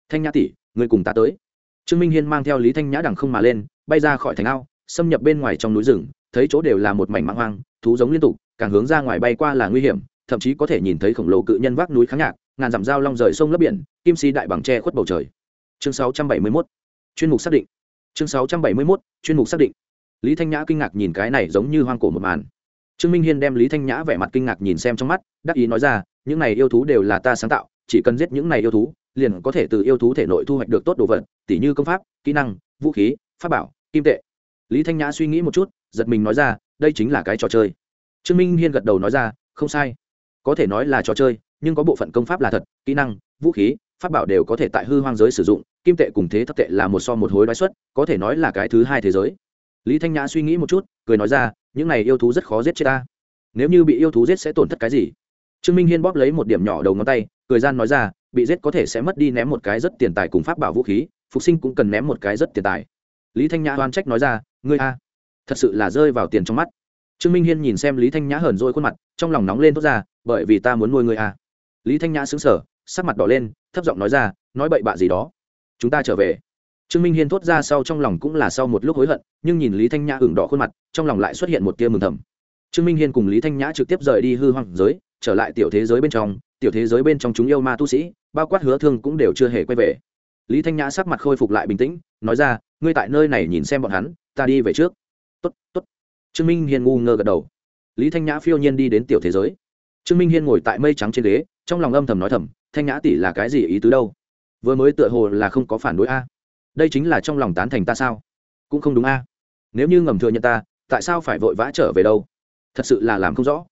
Thanh nhã tỷ, người cùng ta tới. Trương minh hiên mang theo lý thanh nhã đằng không mà lên, bay ra khỏi thành ao, xâm nhập bên ngoài trong núi rừng, thấy chỗ đều là một mảnh mạng hoang, thú giống liên tục, càng hướng ra ngoài bay qua là nguy hiểm, thậm chí có thể nhìn thấy khổng lồ cự nhân vác núi kháng nhạc, ngàn dặm dao long rời sông lấp biển, kim si đại bằng tre khuất bầu trời. Chương 671 chuyên mục xác định. Chương 671 chuyên mục xác định. Lý thanh nhã kinh ngạc nhìn cái này giống như hoang cổ một màn trương minh hiên đem lý thanh nhã vẻ mặt kinh ngạc nhìn xem trong mắt, đắc ý nói ra, những này yêu thú đều là ta sáng tạo, chỉ cần giết những này yêu thú, liền có thể từ yêu thú thể nội thu hoạch được tốt đồ vật, tỉ như công pháp, kỹ năng, vũ khí, pháp bảo, kim tệ. Lý thanh nhã suy nghĩ một chút, giật mình nói ra, đây chính là cái trò chơi. Trương minh hiên gật đầu nói ra, không sai. Có thể nói là trò chơi, nhưng có bộ phận công pháp là thật, kỹ năng, vũ khí, pháp bảo đều có thể tại hư hoang giới sử dụng, kim tệ cùng thế thấp tệ là một so một hối đoái xuất, có thể nói là cái thứ hai thế giới. Lý thanh nhã suy nghĩ một chút, cười nói ra những này yêu thú rất khó giết chết ta. Nếu như bị yêu thú giết sẽ tổn thất cái gì? Trương minh hiên bóp lấy một điểm nhỏ đầu ngón tay, cười gian nói ra, bị giết có thể sẽ mất đi ném một cái rất tiền tài cùng pháp bảo vũ khí, phục sinh cũng cần ném một cái rất tiền tài. Lý thanh nhã oan trách nói ra, ngươi a, thật sự là rơi vào tiền trong mắt. Trương minh hiên nhìn xem lý thanh nhã hờn dỗi khuôn mặt, trong lòng nóng lên thốt ra, bởi vì ta muốn nuôi ngươi a. Lý thanh nhã xứng sở sắc mặt đỏ lên, thấp giọng nói ra, nói bậy bạ gì đó. Chúng ta trở về trương minh hiên thốt ra sau trong lòng cũng là sau một lúc hối hận, nhưng nhìn lý thanh nhã ửng đỏ khuôn mặt, trong lòng lại xuất hiện một tia mừng thầm. Trương minh hiên cùng lý thanh nhã trực tiếp rời đi hư hoang giới, trở lại tiểu thế giới bên trong, tiểu thế giới bên trong chúng yêu ma tu sĩ, bao quát hứa thương cũng đều chưa hề quay về. Lý thanh nhã sắc mặt khôi phục lại bình tĩnh, nói ra, ngươi tại nơi này nhìn xem bọn hắn, ta đi về trước. Tốt tốt. Trương minh hiên ngu ngơ gật đầu. Lý thanh nhã phiêu nhiên đi đến tiểu thế giới. Trương minh hiên ngồi tại mây trắng trên ghế, trong lòng âm thầm nói thầm, thanh nhã tỷ là cái gì ý tứ đâu? Vừa mới tựa hồ là không có phản đối a đây chính là trong lòng tán thành ta sao? Cũng không đúng a. Nếu như ngầm thừa nhận ta, tại sao phải vội vã trở về đâu? Thật sự là làm không rõ.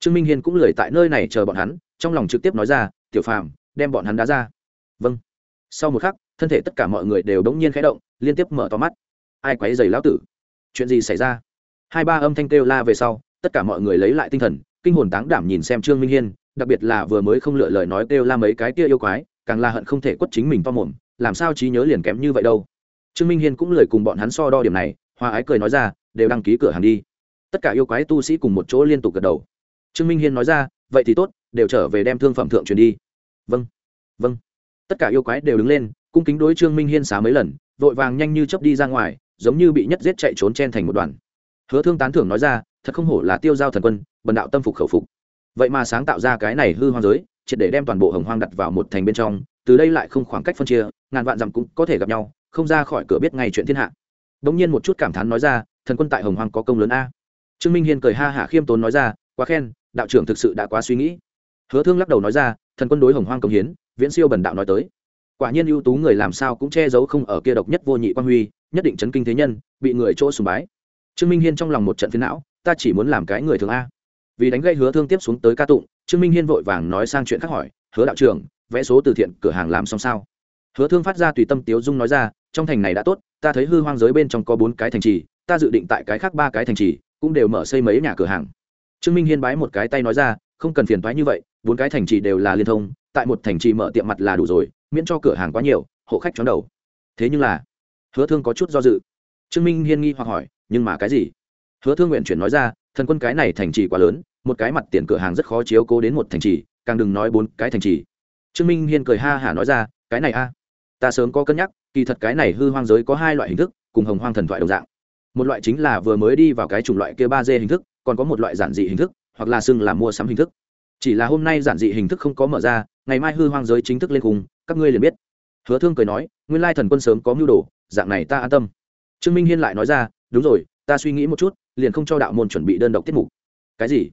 Trương minh hiên cũng lười tại nơi này chờ bọn hắn, trong lòng trực tiếp nói ra, tiểu phàm, đem bọn hắn đá ra. Vâng. Sau một khắc, thân thể tất cả mọi người đều đống nhiên khẽ động, liên tiếp mở to mắt. Ai quấy dày lão tử? Chuyện gì xảy ra? Hai ba âm thanh kêu la về sau, tất cả mọi người lấy lại tinh thần, kinh hồn táng đảm nhìn xem trương minh hiên, đặc biệt là vừa mới không lựa lời nói kêu la mấy cái kia yêu quái, càng là hận không thể quất chính mình to mồm làm sao trí nhớ liền kém như vậy đâu. Trương minh hiên cũng lời cùng bọn hắn so đo điểm này, hoa ái cười nói ra, đều đăng ký cửa hàng đi. Tất cả yêu quái tu sĩ cùng một chỗ liên tục gật đầu. Trương minh hiên nói ra, vậy thì tốt, đều trở về đem thương phẩm thượng truyền đi. Vâng vâng. Tất cả yêu quái đều đứng lên, cung kính đối trương minh hiên xá mấy lần, vội vàng nhanh như chấp đi ra ngoài, giống như bị nhất giết chạy trốn chen thành một đoàn. Hứa thương tán thưởng nói ra, thật không hổ là tiêu giao thần quân, bần đạo tâm phục khẩu phục. Vậy mà sáng tạo ra cái này hư hoang giới, triệt để đem toàn bộ hồng hoang đặt vào một thành bên trong từ đây lại không khoảng cách phân chia, ngàn vạn dặm cũng có thể gặp nhau, không ra khỏi cửa biết ngay chuyện thiên hạ. Bỗng nhiên một chút cảm thán nói ra, thần quân tại hồng hoàng có công lớn a. Trương minh hiên cười ha hả khiêm tốn nói ra, quá khen, đạo trưởng thực sự đã quá suy nghĩ. Hứa thương lắc đầu nói ra, thần quân đối hồng hoang công hiến, viễn siêu bần đạo nói tới. Quả nhiên ưu tú người làm sao cũng che giấu không ở kia độc nhất vô nhị quan huy, nhất định chấn kinh thế nhân, bị người chỗ sùng bái. Trương minh hiên trong lòng một trận phiến não, ta chỉ muốn làm cái người thường a. Vì đánh gây hứa thương tiếp xuống tới ca tụng, trương minh hiên vội vàng nói sang chuyện khác hỏi, hứa đạo trưởng vẽ số từ thiện, cửa hàng làm xong sao? Hứa thương phát ra tùy tâm tiếu dung nói ra, trong thành này đã tốt, ta thấy hư hoang giới bên trong có bốn cái thành trì, ta dự định tại cái khác ba cái thành trì, cũng đều mở xây mấy nhà cửa hàng. Trương minh hiên bái một cái tay nói ra, không cần phiền thoái như vậy, bốn cái thành trì đều là liên thông, tại một thành trì mở tiệm mặt là đủ rồi, miễn cho cửa hàng quá nhiều, hộ khách chóng đầu. Thế nhưng là, hứa thương có chút do dự. Trương minh hiên nghi hoặc hỏi, nhưng mà cái gì? Hứa thương nguyện chuyển nói ra, thần quân cái này thành trì quá lớn, một cái mặt tiền cửa hàng rất khó chiếu cố đến một thành trì, càng đừng nói bốn cái thành trì trương minh hiên cười ha hả nói ra, cái này a, ta sớm có cân nhắc, kỳ thật cái này hư hoang giới có hai loại hình thức, cùng hồng hoang thần thoại đồng dạng. Một loại chính là vừa mới đi vào cái chủng loại kia ba d hình thức, còn có một loại giản dị hình thức, hoặc là xưng là mua sắm hình thức. Chỉ là hôm nay giản dị hình thức không có mở ra, ngày mai hư hoang giới chính thức lên cùng, các ngươi liền biết. Hứa thương cười nói, nguyên lai thần quân sớm có mưu đồ, dạng này ta an tâm. Trương minh hiên lại nói ra, đúng rồi, ta suy nghĩ một chút, liền không cho đạo môn chuẩn bị đơn độc tiết mục. Cái gì?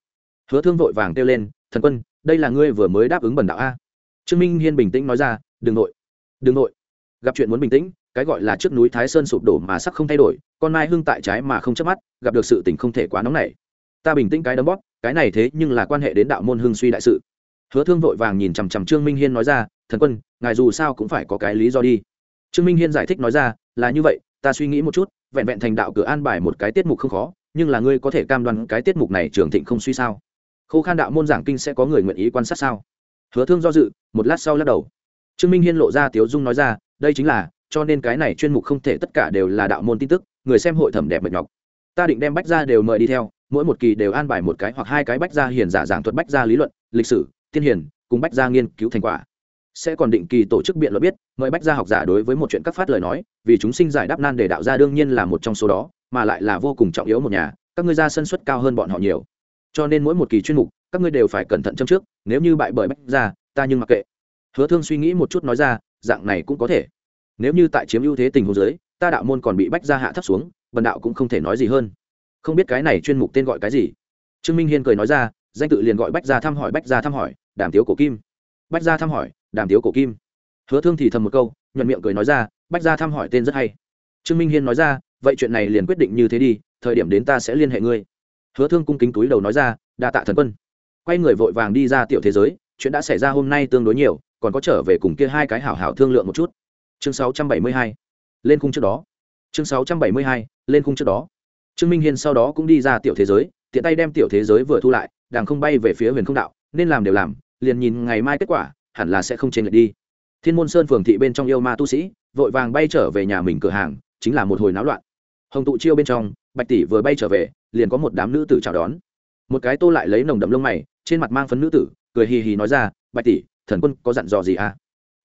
Hứa thương vội vàng kêu lên, thần quân, đây là ngươi vừa mới đáp ứng bần đạo a trương minh hiên bình tĩnh nói ra, đừng nội đừng nội. Gặp chuyện muốn bình tĩnh, cái gọi là trước núi thái sơn sụp đổ mà sắc không thay đổi, con mai hưng tại trái mà không chớp mắt, gặp được sự tình không thể quá nóng nảy. Ta bình tĩnh cái đấm bóp, cái này thế nhưng là quan hệ đến đạo môn hưng suy đại sự. Hứa thương vội vàng nhìn chằm chằm trương minh hiên nói ra, thần quân, ngài dù sao cũng phải có cái lý do đi. Trương minh hiên giải thích nói ra, là như vậy, ta suy nghĩ một chút, vẹn vẹn thành đạo cửa an bài một cái tiết mục không khó, nhưng là ngươi có thể cam đoan cái tiết mục này trường thịnh không suy sao? Khô khan đạo môn giảng kinh sẽ có người nguyện ý quan sát sao? Hứa thương do dự, một lát sau lắc đầu. Trương minh hiên lộ ra tiếu dung nói ra, đây chính là, cho nên cái này chuyên mục không thể tất cả đều là đạo môn tin tức, người xem hội thẩm đẹp mệt nhọc. Ta định đem bách gia đều mời đi theo, mỗi một kỳ đều an bài một cái hoặc hai cái bách gia hiền giả giảng thuật bách gia lý luận, lịch sử, tiên hiền, cùng bách gia nghiên cứu thành quả. Sẽ còn định kỳ tổ chức biện luận biết, mời bách gia học giả đối với một chuyện các phát lời nói, vì chúng sinh giải đáp nan để đạo gia đương nhiên là một trong số đó, mà lại là vô cùng trọng yếu một nhà, các ngươi ra sân suất cao hơn bọn họ nhiều. Cho nên mỗi một kỳ chuyên mục các ngươi đều phải cẩn thận châm trước, nếu như bại bởi bách gia, ta nhưng mặc kệ. Hứa thương suy nghĩ một chút nói ra, dạng này cũng có thể. Nếu như tại chiếm ưu thế tình huống giới ta đạo môn còn bị bách gia hạ thấp xuống vần đạo cũng không thể nói gì hơn. Không biết cái này chuyên mục tên gọi cái gì. Trương minh hiên cười nói ra, danh tự liền gọi bách gia thăm hỏi, bách gia thăm hỏi, đàm tiếu cổ kim. Bách gia thăm hỏi, đàm tiếu cổ kim. Hứa thương thì thầm một câu, nhuận miệng cười nói ra, bách gia thăm hỏi tên rất hay. Trương minh hiên nói ra, vậy chuyện này liền quyết định như thế đi, thời điểm đến ta sẽ liên hệ ngươi. Hứa thương cung kính túi đầu nói ra, đa tạ thần quân quay người vội vàng đi ra tiểu thế giới, chuyện đã xảy ra hôm nay tương đối nhiều, còn có trở về cùng kia hai cái hảo hảo thương lượng một chút chương 672. lên khung trước đó chương 672. lên khung trước đó trương minh hiên sau đó cũng đi ra tiểu thế giới, tiện tay đem tiểu thế giới vừa thu lại đàng không bay về phía huyền không đạo, nên làm đều làm, liền nhìn ngày mai kết quả, hẳn là sẽ không chênh lệch đi thiên môn sơn phường thị bên trong yêu ma tu sĩ, vội vàng bay trở về nhà mình cửa hàng, chính là một hồi náo loạn hồng tụ chiêu bên trong, bạch tỷ vừa bay trở về, liền có một đám nữ tử chào đón một cái tô lại lấy nồng đậm lông mày, trên mặt mang phấn nữ tử, cười hì hì nói ra, bạch tỷ, thần quân có dặn dò gì à?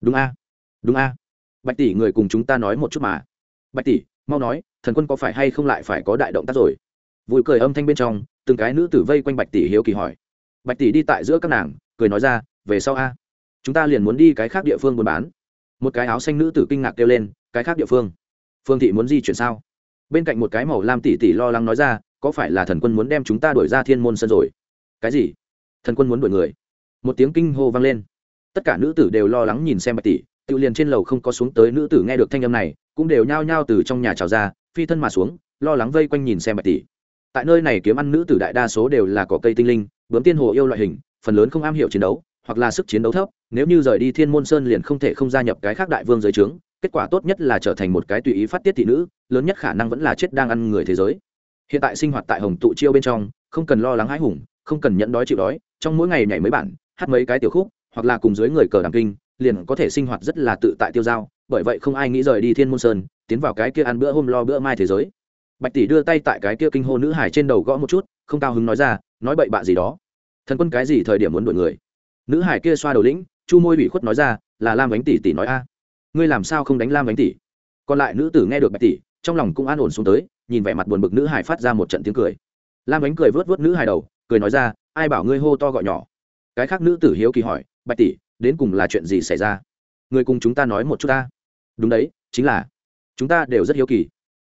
Đúng a đúng a. Bạch tỷ, người cùng chúng ta nói một chút mà. Bạch tỷ, mau nói, thần quân có phải hay không lại phải có đại động tác rồi? Vui cười âm thanh bên trong, từng cái nữ tử vây quanh bạch tỷ hiếu kỳ hỏi. Bạch tỷ đi tại giữa các nàng, cười nói ra, về sau a, chúng ta liền muốn đi cái khác địa phương buôn bán. Một cái áo xanh nữ tử kinh ngạc kêu lên, cái khác địa phương? Phương thị muốn di chuyển sao? Bên cạnh một cái màu lam tỷ tỷ lo lắng nói ra có phải là thần quân muốn đem chúng ta đuổi ra thiên môn sân rồi? Cái gì? Thần quân muốn đuổi người? Một tiếng kinh hô vang lên. Tất cả nữ tử đều lo lắng nhìn xem bạch tỷ, tự liền trên lầu không có xuống tới nữ tử nghe được thanh âm này, cũng đều nhao nhao từ trong nhà trào ra, phi thân mà xuống, lo lắng vây quanh nhìn xem bạch tỷ. Tại nơi này kiếm ăn nữ tử đại đa số đều là cỏ cây tinh linh, bướm tiên hồ yêu loại hình, phần lớn không am hiểu chiến đấu, hoặc là sức chiến đấu thấp, nếu như rời đi thiên môn sơn liền không thể không gia nhập cái khác đại vương giới trướng, kết quả tốt nhất là trở thành một cái tùy ý phát tiết thị nữ, lớn nhất khả năng vẫn là chết đang ăn người thế giới hiện tại sinh hoạt tại hồng tụ chiêu bên trong, không cần lo lắng hãi hùng, không cần nhận đói chịu đói, trong mỗi ngày nhảy mấy bản, hát mấy cái tiểu khúc, hoặc là cùng dưới người cờ đàm kinh, liền có thể sinh hoạt rất là tự tại tiêu dao, bởi vậy không ai nghĩ rời đi thiên môn sơn, tiến vào cái kia ăn bữa hôm lo bữa mai thế giới. Bạch tỷ đưa tay tại cái kia kinh hô nữ hải trên đầu gõ một chút, không cao hứng nói ra, nói bậy bạ gì đó. Thần quân cái gì thời điểm muốn đuổi người? Nữ hải kia xoa đầu lĩnh, chu môi bị khuất nói ra, là lam bánh tỷ tỷ nói a. Ngươi làm sao không đánh lam bánh tỷ? Còn lại nữ tử nghe được bạch tỷ, trong lòng cũng an ổn xuống tới nhìn vẻ mặt buồn bực nữ hải phát ra một trận tiếng cười. Lam ánh cười vớt vớt nữ hải đầu, cười nói ra, ai bảo ngươi hô to gọi nhỏ? Cái khác nữ tử hiếu kỳ hỏi, bạch tỷ, đến cùng là chuyện gì xảy ra? Người cùng chúng ta nói một chút ta. Đúng đấy, chính là, chúng ta đều rất hiếu kỳ.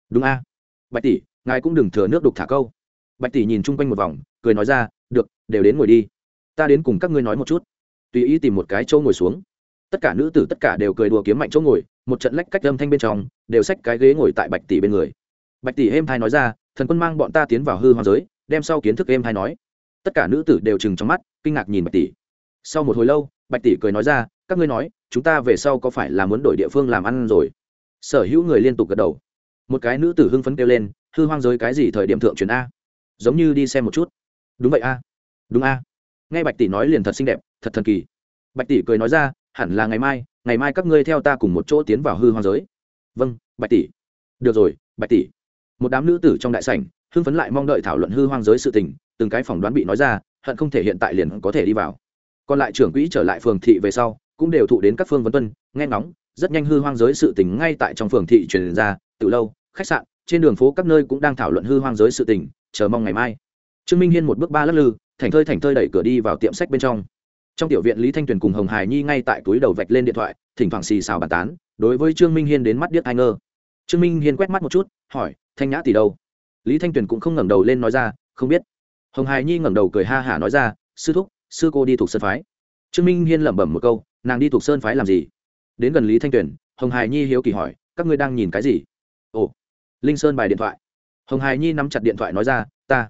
Đúng a. Bạch tỷ, ngài cũng đừng thừa nước đục thả câu. Bạch tỷ nhìn chung quanh một vòng, cười nói ra, được, đều đến ngồi đi. Ta đến cùng các ngươi nói một chút. Tùy ý tìm một cái chỗ ngồi xuống. Tất cả nữ tử tất cả đều cười đùa kiếm mạnh chỗ ngồi, một trận lách cách âm thanh bên trong, đều xách cái ghế ngồi tại bạch tỷ bên người bạch tỷ êm thai nói ra, thần quân mang bọn ta tiến vào hư hoàng giới, đem sau kiến thức êm thai nói. Tất cả nữ tử đều chừng trong mắt, kinh ngạc nhìn bạch tỷ. Sau một hồi lâu, bạch tỷ cười nói ra, các ngươi nói, chúng ta về sau có phải là muốn đổi địa phương làm ăn rồi? Sở hữu người liên tục gật đầu. Một cái nữ tử hưng phấn kêu lên, hư hoang giới cái gì thời điểm thượng truyền a? Giống như đi xem một chút. Đúng vậy a. Đúng a. Nghe bạch tỷ nói liền thật xinh đẹp, thật thần kỳ. Bạch tỷ cười nói ra, hẳn là ngày mai ngày mai các ngươi theo ta cùng một chỗ tiến vào hư hoang giới. Vâng bạch tỷ. Được rồi, bạch tỷ một đám nữ tử trong đại sảnh, hưng phấn lại mong đợi thảo luận hư hoang giới sự tình, từng cái phỏng đoán bị nói ra, hận không thể hiện tại liền có thể đi vào. Còn lại trưởng quỹ trở lại phường thị về sau, cũng đều thụ đến các phương vấn tuân, nghe ngóng, rất nhanh hư hoang giới sự tình ngay tại trong phường thị truyền ra, từ lâu, khách sạn, trên đường phố các nơi cũng đang thảo luận hư hoang giới sự tình, chờ mong ngày mai. Trương minh hiên một bước ba lắc lư thành thơi thành thơi đẩy cửa đi vào tiệm sách bên trong. Trong tiểu viện lý thanh tuyền cùng hồng hải nhi ngay tại túi đầu vạch lên điện thoại, thỉnh thoảng xì xào bàn tán, đối với trương minh hiên đến mắt điếc ai ngơ. Trương minh hiên quét mắt một chút, hỏi thanh nhã tỷ đâu? Lý thanh tuyền cũng không ngẩng đầu lên nói ra, không biết. Hồng hải nhi ngẩng đầu cười ha hả nói ra, sư thúc, sư cô đi thuộc sơn phái. Trương minh hiên lẩm bẩm một câu, nàng đi thuộc sơn phái làm gì? Đến gần lý thanh tuyền, hồng hải nhi hiếu kỳ hỏi, các ngươi đang nhìn cái gì? Ồ, linh sơn bài điện thoại. Hồng hải nhi nắm chặt điện thoại nói ra, ta.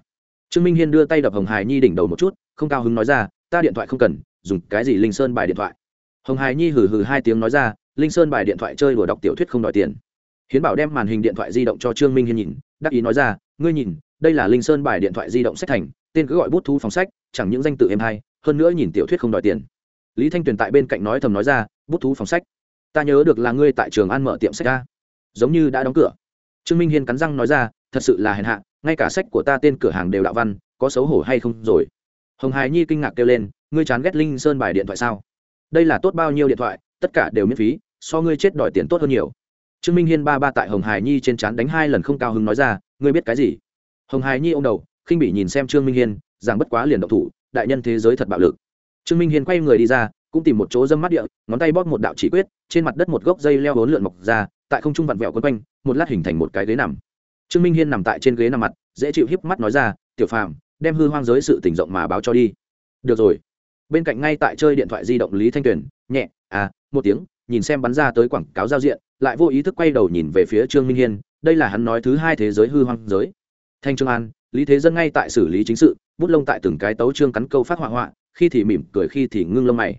Trương minh hiên đưa tay đập hồng hải nhi đỉnh đầu một chút, không cao hứng nói ra, ta điện thoại không cần, dùng cái gì linh sơn bài điện thoại? Hồng hải nhi hừ hừ hai tiếng nói ra, linh sơn bài điện thoại chơi đùa đọc tiểu thuyết không đòi tiền hiến bảo đem màn hình điện thoại di động cho trương minh hiên nhìn, đắc ý nói ra, ngươi nhìn, đây là linh sơn bài điện thoại di động sách thành, tên cứ gọi bút thu phòng sách, chẳng những danh tự em hay, hơn nữa nhìn tiểu thuyết không đòi tiền. Lý thanh tuyền tại bên cạnh nói thầm nói ra, bút thú phòng sách? Ta nhớ được là ngươi tại trường ăn mở tiệm sách ra giống như đã đóng cửa. Trương minh hiên cắn răng nói ra, thật sự là hèn hạ, ngay cả sách của ta tên cửa hàng đều đạo văn, có xấu hổ hay không rồi? Hồng hải nhi kinh ngạc kêu lên, ngươi chán ghét linh sơn bài điện thoại sao? Đây là tốt bao nhiêu điện thoại, tất cả đều miễn phí, so ngươi chết đòi tiền tốt hơn nhiều trương minh hiên ba ba tại hồng hải nhi trên chán đánh hai lần không cao hứng nói ra, ngươi biết cái gì? Hồng hải nhi ô m đầu, khinh bị nhìn xem trương minh hiên, rằng bất quá liền độc thủ, đại nhân thế giới thật bạo lực. Trương minh hiên quay người đi ra, cũng tìm một chỗ dâm mắt địa, ngón tay bóp một đạo chỉ quyết, trên mặt đất một gốc dây leo bốn lượn mọc ra, tại không trung vặn vẹo quấn quanh, một lát hình thành một cái ghế nằm. Trương minh hiên nằm tại trên ghế nằm mặt, dễ chịu híp mắt nói ra, tiểu phàm, đem hư hoang giới sự tỉnh rộng mà báo cho đi. Được rồi. Bên cạnh ngay tại chơi điện thoại di động lý thanh tuyền, nhẹ à một tiếng, nhìn xem bắn ra tới quảng cáo giao diện lại vô ý thức quay đầu nhìn về phía trương minh hiên, đây là hắn nói thứ hai thế giới hư hoang giới. Thanh trương an, lý thế dân ngay tại xử lý chính sự, bút lông tại từng cái tấu trương cắn câu phát họa họa, khi thì mỉm cười khi thì ngưng lông mày.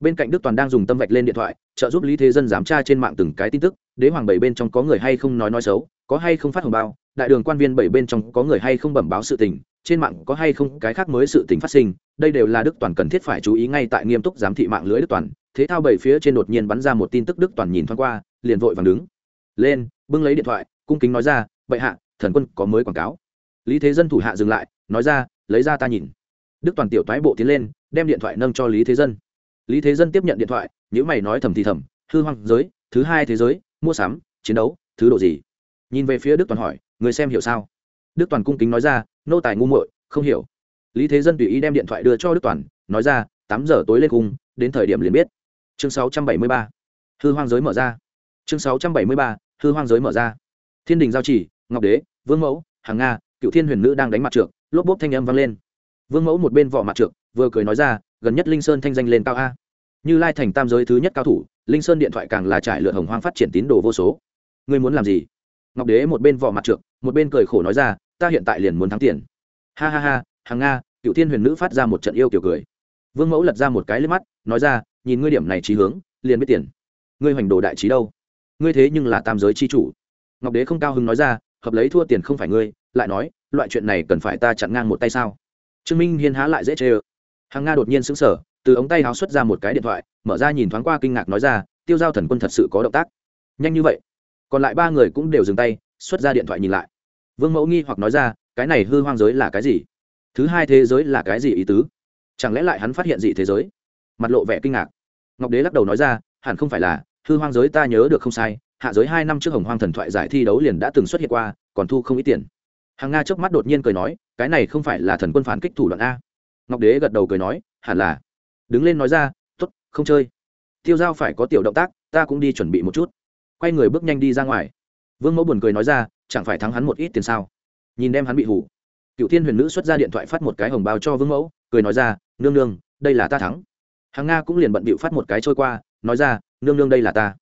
Bên cạnh đức toàn đang dùng tâm vạch lên điện thoại, trợ giúp lý thế dân giám tra trên mạng từng cái tin tức, đế hoàng bảy bên trong có người hay không nói nói xấu, có hay không phát hồng bao, đại đường quan viên bảy bên trong có người hay không bẩm báo sự tình, trên mạng có hay không cái khác mới sự tình phát sinh, đây đều là đức toàn cần thiết phải chú ý ngay tại nghiêm túc giám thị mạng lưới đức toàn thế thao bảy phía trên đột nhiên bắn ra một tin tức đức toàn nhìn thoáng qua, liền vội vàng đứng. Lên, bưng lấy điện thoại, cung kính nói ra, bệ hạ, thần quân có mới quảng cáo. Lý thế dân thủ hạ dừng lại, nói ra, lấy ra ta nhìn. Đức toàn tiểu toái bộ tiến lên, đem điện thoại nâng cho lý thế dân. Lý thế dân tiếp nhận điện thoại những mày nói thầm thì thầm, hư hoang giới, thứ hai thế giới, mua sắm, chiến đấu, thứ độ gì? Nhìn về phía đức toàn hỏi, người xem hiểu sao? Đức toàn cung kính nói ra, nô tài ngu muội, không hiểu. Lý thế dân tùy ý đem điện thoại đưa cho đức toàn, nói ra, tám giờ tối lên cung, đến thời điểm liền biết chương sáu trăm bảy mươi ba. Hư hoang giới mở ra. Chương sáu trăm bảy mươi ba. Hư hoang giới mở ra. Thiên đình giao chỉ, ngọc đế, vương mẫu, hàng nga, cựu thiên huyền nữ đang đánh mặt trượng, lốp bốp thanh âm vang lên. Vương mẫu một bên vỏ mặt trượng, vừa cười nói ra, gần nhất linh sơn thanh danh lên cao a. Như lai thành tam giới thứ nhất cao thủ, linh sơn điện thoại càng là trải lượt hồng hoang phát triển tín đồ vô số. Ngươi muốn làm gì? Ngọc đế một bên vỏ mặt trượng, một bên cười khổ nói ra, ta hiện tại liền muốn thắng tiền. Ha ha ha, hàng nga, cựu thiên huyền nữ phát ra một trận yêu kiểu cười. Vương mẫu lật ra một cái lên mắt, nói ra nhìn ngươi điểm này trí hướng, liền biết tiền. Ngươi hoành đồ đại trí đâu? Ngươi thế nhưng là tam giới chi chủ. Ngọc đế không cao hứng nói ra, hợp lấy thua tiền không phải ngươi, lại nói, loại chuyện này cần phải ta chặn ngang một tay sao? Trương minh hiên há lại dễ chê ơ. Hàng nga đột nhiên sững sờ, từ ống tay háo xuất ra một cái điện thoại, mở ra nhìn thoáng qua kinh ngạc nói ra, tiêu giao thần quân thật sự có động tác. Nhanh như vậy. Còn lại ba người cũng đều dừng tay, xuất ra điện thoại nhìn lại. Vương mẫu nghi hoặc nói ra, cái này hư hoang giới là cái gì? Thứ hai thế giới là cái gì ý tứ? Chẳng lẽ lại hắn phát hiện gì thế giới? Mặt lộ vẻ kinh ngạc. Ngọc đế lắc đầu nói ra, hẳn không phải là, hư hoang giới ta nhớ được không sai, hạ giới hai năm trước hồng hoang thần thoại giải thi đấu liền đã từng xuất hiện qua, còn thu không ít tiền. Hàng nga trước mắt đột nhiên cười nói, cái này không phải là thần quân phản kích thủ đoạn a? Ngọc đế gật đầu cười nói, hẳn là. Đứng lên nói ra t ố t không chơi. Tiêu giao phải có tiểu động tác, ta cũng đi chuẩn bị một chút. Quay người bước nhanh đi ra ngoài. Vương mẫu buồn cười nói ra, chẳng phải thắng hắn một ít tiền sao? Nhìn đem hắn bị hủ cựu thiên huyền nữ xuất ra điện thoại phát một cái hồng bao cho vương mẫu, cười nói ra, nương nương, đây là ta thắng hàng nga cũng liền bận bịu phát một cái trôi qua, nói ra, nương nương đây là ta.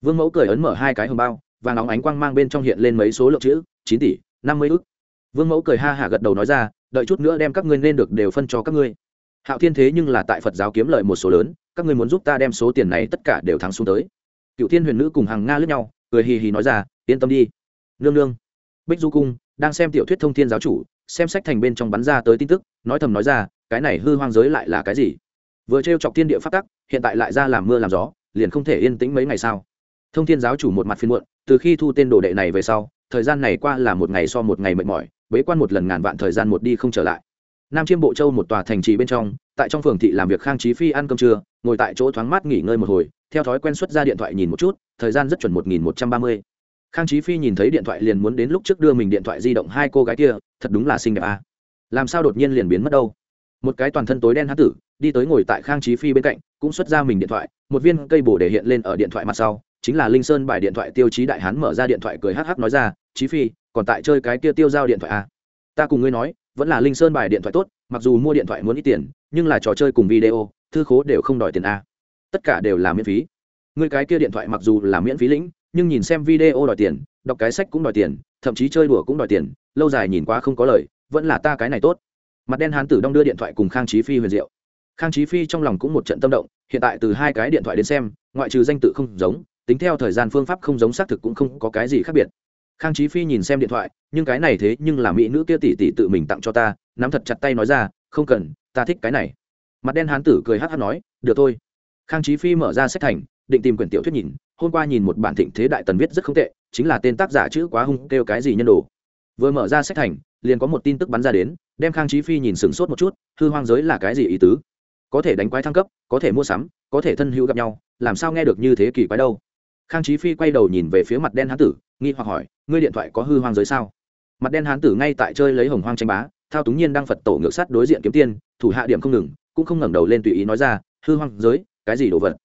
Vương mẫu cười ấn mở hai cái hồng bao và nóng ánh quang mang bên trong hiện lên mấy số lượng chữ, chín tỷ, năm mươi ức. Vương mẫu cười ha hả gật đầu nói ra, đợi chút nữa đem các ngươi nên được đều phân cho các ngươi. Hạo thiên thế nhưng là tại phật giáo kiếm lợi một số lớn, các ngươi muốn giúp ta đem số tiền này tất cả đều thắng xuống tới. Cựu thiên huyền nữ cùng hàng nga lướt nhau, cười hì hì nói ra, yên tâm đi, nương nương. Bích du cung đang xem tiểu thuyết thông thiên giáo chủ, xem sách thành bên trong bắn ra tới tin tức, nói thầm nói ra, cái này hư hoang giới lại là cái gì? Vừa t chọc thiên địa phát tắc, hiện tại lại ra làm mưa làm gió, liền không thể yên tĩnh mấy ngày sao? Thông thiên giáo chủ một mặt phiên muộn, từ khi thu tên đồ đệ này về sau, thời gian này qua là một ngày so một ngày mệt mỏi, bế quan một lần ngàn vạn thời gian một đi không trở lại. Nam chiêm bộ châu một tòa thành trì bên trong, tại trong phường thị làm việc khang trí phi ăn cơm trưa, ngồi tại chỗ thoáng mát nghỉ ngơi một hồi, theo thói quen xuất ra điện thoại nhìn một chút, thời gian rất chuẩn một nghìn một trăm ba mươi. Khang trí phi nhìn thấy điện thoại liền muốn đến lúc trước đưa mình điện thoại di động hai cô gái kia, thật đúng là xinh đẹp à. làm sao đột nhiên liền biến mất đâu? Một cái toàn thân tối đen hán tử đi tới ngồi tại khang trí phi bên cạnh, cũng xuất ra mình điện thoại, một viên cây bổ để hiện lên ở điện thoại mặt sau, chính là linh sơn bài điện thoại tiêu chí đại hán mở ra điện thoại cười hắc hắc nói ra trí phi, còn tại chơi cái kia tiêu giao điện thoại à. ta cùng ngươi nói, vẫn là linh sơn bài điện thoại tốt, mặc dù mua điện thoại muốn ít tiền, nhưng là trò chơi cùng video, thư khố đều không đòi tiền a tất cả đều là miễn phí. Người cái kia điện thoại mặc dù là miễn phí lĩnh, nhưng nhìn xem video đòi tiền, đọc cái sách cũng đòi tiền, thậm chí chơi đùa cũng đòi tiền, lâu dài nhìn quá không có lời, vẫn là ta cái này tốt. Mặt đen hán tử đong đưa điện thoại cùng khang trí phi huyền diệu khang trí phi trong lòng cũng một trận tâm động, hiện tại từ hai cái điện thoại đến xem, ngoại trừ danh tự không giống, tính theo thời gian phương pháp không giống xác thực cũng không có cái gì khác biệt. Khang trí phi nhìn xem điện thoại, nhưng cái này thế nhưng là mỹ nữ kia tỷ tỷ tự mình tặng cho ta, nắm thật chặt tay nói ra, không cần, ta thích cái này. Mặt đen hán tử cười hát hát nói, được thôi. Khang trí phi mở ra sách thành, định tìm quyển tiểu thuyết nhìn, hôm qua nhìn một bản thịnh thế đại tần viết rất không tệ, chính là tên tác giả chữ quá hung, kêu cái gì nhân đồ. Vừa mở ra sách thành, liền có một tin tức bắn ra đến, đem khang trí phi nhìn sửng sốt một chút, hư hoang giới là cái gì ý tứ? Có thể đánh quái thăng cấp, có thể mua sắm, có thể thân hữu gặp nhau, làm sao nghe được như thế kỳ quái đâu? Khang trí phi quay đầu nhìn về phía mặt đen hán tử, nghi hoặc hỏi, ngươi điện thoại có hư hoang giới sao? Mặt đen hán tử ngay tại chơi lấy hồng hoang tranh bá, thao túng nhiên đang phật tổ ngược sát đối diện kiếm tiên, thủ hạ điểm không ngừng, cũng không ngẩng đầu lên tùy ý nói ra, hư hoang giới, cái gì đồ vật?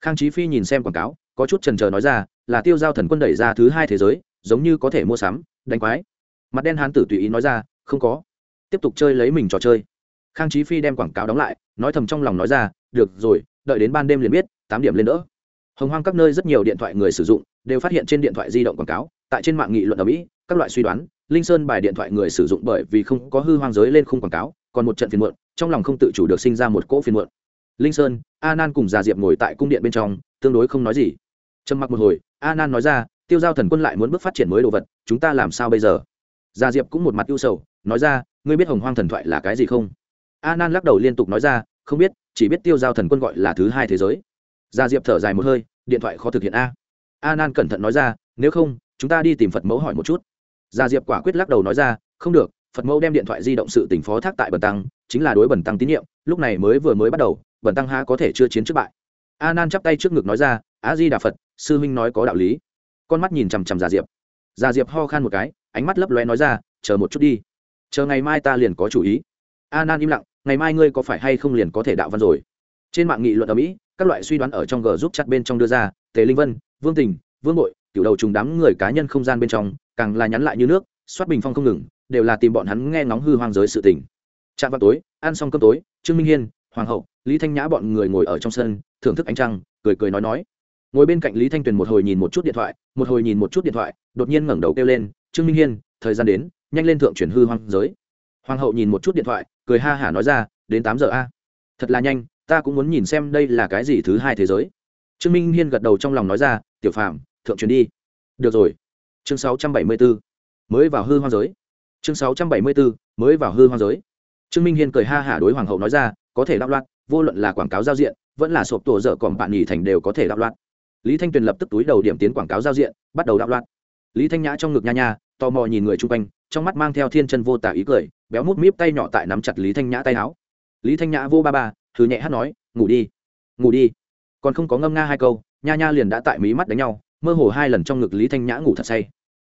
Khang trí phi nhìn xem quảng cáo, có chút trần trờ nói ra, là tiêu giao thần quân đẩy ra thứ hai thế giới, giống như có thể mua sắm, đánh quái. Mặt đen hán tử tùy ý nói ra, không có. Tiếp tục chơi lấy mình trò chơi. Khang trí phi đem quảng cáo đóng lại nói thầm trong lòng nói ra, được rồi, đợi đến ban đêm liền biết, tám điểm lên đỡ. Hồng hoang các nơi rất nhiều điện thoại người sử dụng đều phát hiện trên điện thoại di động quảng cáo, tại trên mạng nghị luận ở mỹ, các loại suy đoán, linh sơn bài điện thoại người sử dụng bởi vì không có hư hoang giới lên khung quảng cáo, còn một trận phiền muộn, trong lòng không tự chủ được sinh ra một cỗ phiền muộn. Linh sơn, a nan cùng già diệp ngồi tại cung điện bên trong, tương đối không nói gì. Trầm mặc một hồi, a nan nói ra, tiêu giao thần quân lại muốn bước phát triển mới đồ vật, chúng ta làm sao bây giờ? Già diệp cũng một mặt ưu sầu, nói ra, ngươi biết hồng hoang thần thoại là cái gì không? A nan lắc đầu liên tục nói ra, không biết, chỉ biết tiêu giao thần quân gọi là thứ hai thế giới. Gia diệp thở dài một hơi, điện thoại khó thực hiện a. A nan cẩn thận nói ra, nếu không, chúng ta đi tìm phật mẫu hỏi một chút. Gia diệp quả quyết lắc đầu nói ra, không được, phật mẫu đem điện thoại di động sự tỉnh phó thác tại bần tăng, chính là đối bần tăng tín nhiệm, lúc này mới vừa mới bắt đầu, bần tăng ha có thể chưa chiến trước bại. A nan chắp tay trước ngực nói ra, a di đà phật, sư huynh nói có đạo lý. Con mắt nhìn chằm chằm Gia diệp. Gia diệp ho khan một cái, ánh mắt lấp lóe nói ra, chờ một chút đi. Chờ ngày mai ta liền có chủ ý. A nan im lặng ngày mai ngươi có phải hay không liền có thể đạo văn rồi? Trên mạng nghị luận ở mỹ, các loại suy đoán ở trong g giúp chặt bên trong đưa ra, tề linh vân, vương tình, vương bội tiểu đầu trùng đám người cá nhân không gian bên trong, càng là nhắn lại như nước, soát bình phong không ngừng, đều là tìm bọn hắn nghe ngóng hư hoang giới sự tình. Trạm vào tối, ăn xong cơm tối, trương minh hiên, hoàng hậu, lý thanh nhã bọn người ngồi ở trong sân, thưởng thức ánh trăng, cười cười nói nói. Ngồi bên cạnh lý thanh tuyền một hồi nhìn một chút điện thoại, một hồi nhìn một chút điện thoại, đột nhiên ngẩng đầu kêu lên, trương minh hiên, thời gian đến, nhanh lên thượng chuyển hư hoang giới. Hoàng hậu nhìn một chút điện thoại cười ha hả nói ra, đến tám giờ a. Thật là nhanh, ta cũng muốn nhìn xem đây là cái gì thứ hai thế giới. Trương minh hiên gật đầu trong lòng nói ra, tiểu phạm thượng truyền đi. Được rồi. Chương sáu trăm bảy mươi bốn mới vào hư hoang giới. Chương sáu trăm bảy mươi bốn mới vào hư hoang giới. Trương minh hiên cười ha hả đối hoàng hậu nói ra, có thể đạo loạn, vô luận là quảng cáo giao diện, vẫn là sộp tổ dở còn bạn nghỉ thành đều có thể đạo loạn. Lý thanh tuyền lập tức túi đầu điểm tiến quảng cáo giao diện, bắt đầu đạo loạn. Lý thanh nhã trong ngực nha nha, tò mò nhìn người chung quanh trong mắt mang theo thiên chân vô tả ý cười, béo mút míp tay nhỏ tại nắm chặt lý thanh nhã tay áo. Lý thanh nhã vô ba ba thứ nhẹ hát nói, ngủ đi ngủ đi. Còn không có ngâm nga hai câu, nha nha liền đã tại mí mắt đánh nhau, mơ hồ hai lần trong ngực lý thanh nhã ngủ thật say.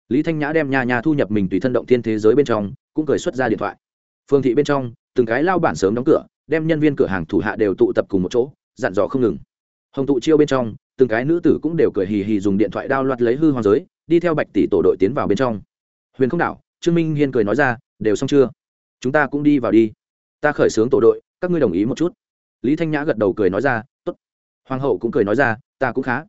Lý thanh nhã đem nha nha thu nhập mình tùy thân động thiên thế giới bên trong, cũng cười xuất ra điện thoại. Phương thị bên trong, từng cái lao bản sớm đóng cửa, đem nhân viên cửa hàng thủ hạ đều tụ tập cùng một chỗ, dặn dò không ngừng. Hồng tụ chiêu bên trong, từng cái nữ tử cũng đều cười hì hì dùng điện thoại đao loạt lấy hư hoàng giới, đi theo bạch tỷ tổ đội tiến vào bên trong. Huyền không đảo trương minh hiên cười nói ra, đều xong chưa? Chúng ta cũng đi vào đi. Ta khởi xướng tổ đội, các ngươi đồng ý một chút. Lý thanh nhã gật đầu cười nói ra t ố t hoàng hậu cũng cười nói ra, ta cũng khá.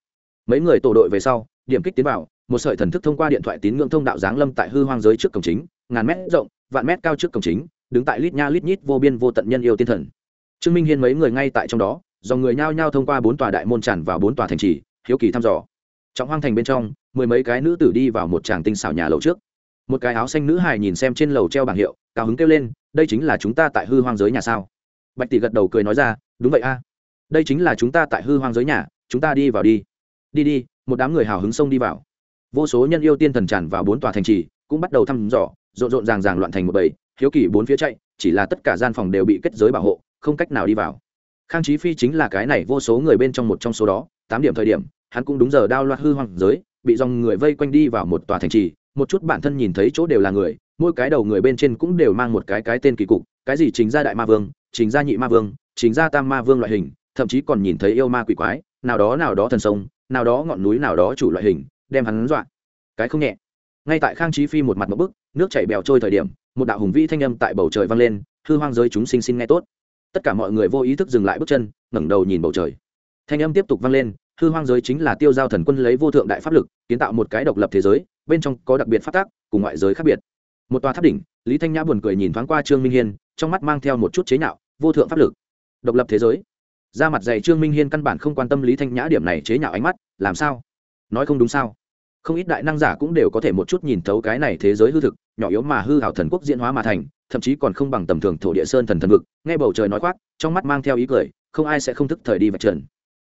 Mấy người tổ đội về sau, điểm kích tiến vào, một sợi thần thức thông qua điện thoại tín ngưỡng thông đạo giáng lâm tại hư hoang giới trước cổng chính, ngàn mét rộng, vạn mét cao trước cổng chính, đứng tại lít nha lít nhít vô biên vô tận nhân yêu tiên thần. Trương minh hiên mấy người ngay tại trong đó, dòng người nhao nhao thông qua bốn tòa đại môn tràn vào bốn tòa thành trì, hiếu kỳ thăm dò. Trọng hoang thành bên trong, mười mấy cái nữ tử đi vào một tràng tinh xảo nhà lầu trước một cái áo xanh nữ hài nhìn xem trên lầu treo bảng hiệu, cao hứng kêu lên, đây chính là chúng ta tại hư hoang giới nhà sao? Bạch tỷ gật đầu cười nói ra, đúng vậy a. Đây chính là chúng ta tại hư hoang giới nhà, chúng ta đi vào đi. Đi đi. Một đám người hào hứng xông đi vào. Vô số nhân yêu tiên thần tràn vào bốn tòa thành trì, cũng bắt đầu thăm dò, rộn rộn ràng ràng loạn thành một bầy, hiếu kỳ bốn phía chạy, chỉ là tất cả gian phòng đều bị kết giới bảo hộ, không cách nào đi vào. Khang trí phi chính là cái này, vô số người bên trong một trong số đó, tám điểm thời điểm, hắn cũng đúng giờ đao loạt hư hoang giới, bị dòng người vây quanh đi vào một tòa thành trì một chút bản thân nhìn thấy chỗ đều là người, mỗi cái đầu người bên trên cũng đều mang một cái cái tên kỳ cục, cái gì chính gia đại ma vương, chính gia nhị ma vương, chính gia tam ma vương loại hình, thậm chí còn nhìn thấy yêu ma quỷ quái, nào đó nào đó thần sông, nào đó ngọn núi nào đó chủ loại hình, đem hắn dọa. Cái không nhẹ. Ngay tại khang trí phi một mặt một bức, nước chảy bèo trôi thời điểm, một đạo hùng vĩ thanh âm tại bầu trời vang lên, hư hoang giới chúng sinh sinh nghe tốt. Tất cả mọi người vô ý thức dừng lại bước chân, ngẩng đầu nhìn bầu trời. Thanh âm tiếp tục vang lên hư hoang giới chính là tiêu giao thần quân lấy vô thượng đại pháp lực, kiến tạo một cái độc lập thế giới, bên trong có đặc biệt phát tác, cùng ngoại giới khác biệt. Một tòa tháp đỉnh, lý thanh nhã buồn cười nhìn thoáng qua trương minh hiên, trong mắt mang theo một chút chế nhạo, vô thượng pháp lực. Độc lập thế giới. Ra mặt dày trương minh hiên căn bản không quan tâm lý thanh nhã điểm này chế nhạo ánh mắt, làm sao? Nói không đúng sao? Không ít đại năng giả cũng đều có thể một chút nhìn thấu cái này thế giới hư thực, nhỏ yếu mà hư hảo thần quốc diễn hóa mà thành, thậm chí còn không bằng tầm thường thổ địa sơn thần thần vực, nghe bầu trời nói khoác, trong mắt mang theo ý cười, không ai sẽ không thức thời đi vạch trần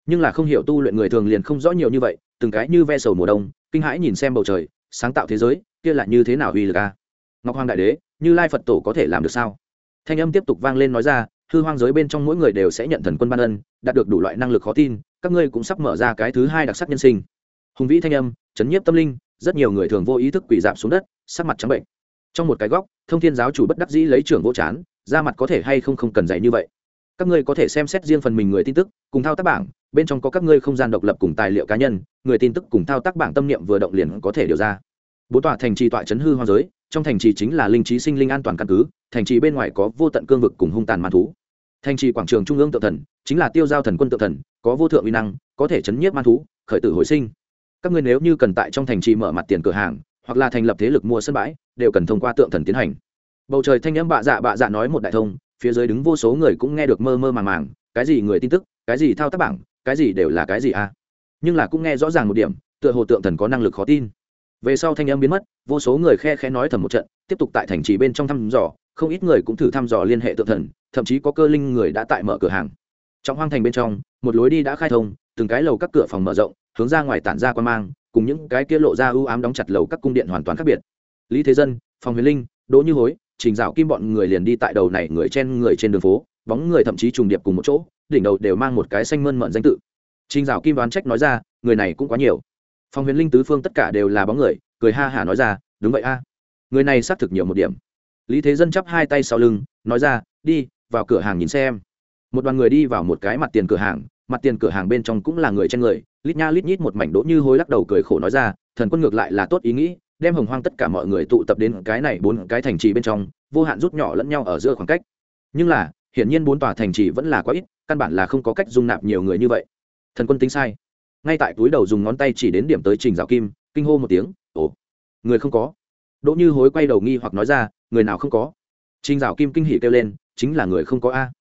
nhưng là không hiểu tu luyện người thường liền không rõ nhiều như vậy, từng cái như ve sầu mùa đông, kinh hãi nhìn xem bầu trời, sáng tạo thế giới, kia là như thế nào uy lực a? Ngọc hoàng đại đế, như lai phật tổ có thể làm được sao? Thanh âm tiếp tục vang lên nói ra, hư hoang giới bên trong mỗi người đều sẽ nhận thần quân ban ân, đạt được đủ loại năng lực khó tin, các ngươi cũng sắp mở ra cái thứ hai đặc sắc nhân sinh. Hùng vĩ thanh âm, chấn nhiếp tâm linh, rất nhiều người thường vô ý thức quỳ dạp xuống đất, sắc mặt trắng bệnh. Trong một cái góc, thông thiên giáo chủ bất đắc dĩ lấy trưởng vô chán, ra mặt có thể hay không không cần dạy như vậy các ngươi có thể xem xét riêng phần mình người tin tức, cùng thao tác bảng, bên trong có các ngươi không gian độc lập cùng tài liệu cá nhân, người tin tức cùng thao tác bảng tâm niệm vừa động liền có thể điều ra. Bốn tòa thành trì tọa chấn hư hoa giới, trong thành trì chính là linh trí sinh linh an toàn căn cứ, thành trì bên ngoài có vô tận cương vực cùng hung tàn man thú. Thành trì quảng trường trung ương tự thần, chính là tiêu giao thần quân tự thần, có vô thượng uy năng, có thể chấn nhiếp man thú, khởi tử hồi sinh. Các ngươi nếu như cần tại trong thành trì mở mặt tiền cửa hàng, hoặc là thành lập thế lực mua sân bãi, đều cần thông qua tượng thần tiến hành. Bầu trời thanh n bạ dạ bạ dạ nói một đại thông phía dưới đứng vô số người cũng nghe được mơ mơ màng màng, cái gì người tin tức, cái gì thao tác bảng, cái gì đều là cái gì à? Nhưng là cũng nghe rõ ràng một điểm, tựa hồ tượng thần có năng lực khó tin. Về sau thanh âm biến mất, vô số người khe khẽ nói thầm một trận, tiếp tục tại thành trì bên trong thăm dò, không ít người cũng thử thăm dò liên hệ tượng thần, thậm chí có cơ linh người đã tại mở cửa hàng. Trong hoang thành bên trong, một lối đi đã khai thông, từng cái lầu các cửa phòng mở rộng, hướng ra ngoài tản ra quan mang, cùng những cái kia lộ ra ưu ám đóng chặt lầu các cung điện hoàn toàn khác biệt. Lý thế dân phòng huyền linh, đỗ như hối trình dạo kim bọn người liền đi tại đầu này người trên người trên đường phố, bóng người thậm chí trùng điệp cùng một chỗ, đỉnh đầu đều mang một cái xanh mơn mận danh tự. Trình dạo kim đoán trách nói ra, người này cũng quá nhiều. Phòng huyền linh tứ phương tất cả đều là bóng người, cười ha hả nói ra, đúng vậy a. Người này xác thực nhiều một điểm. Lý thế dân chắp hai tay sau lưng, nói ra, đi, vào cửa hàng nhìn xem. Một đoàn người đi vào một cái mặt tiền cửa hàng, mặt tiền cửa hàng bên trong cũng là người trên người, lít nha lít nhít một mảnh đỗ như hối lắc đầu cười khổ nói ra, thần quân ngược lại là tốt ý nghĩ đem hồng hoang tất cả mọi người tụ tập đến cái này bốn cái thành trì bên trong, vô hạn rút nhỏ lẫn nhau ở giữa khoảng cách. Nhưng là, hiển nhiên bốn tòa thành trì vẫn là quá ít, căn bản là không có cách dung nạp nhiều người như vậy. Thần quân tính sai. Ngay tại túi đầu dùng ngón tay chỉ đến điểm tới trình rào kim, kinh hô một tiếng, ồ, người không có. Đỗ như hối quay đầu nghi hoặc nói ra, người nào không có? Trình rào kim kinh hỉ kêu lên, chính là người không có a.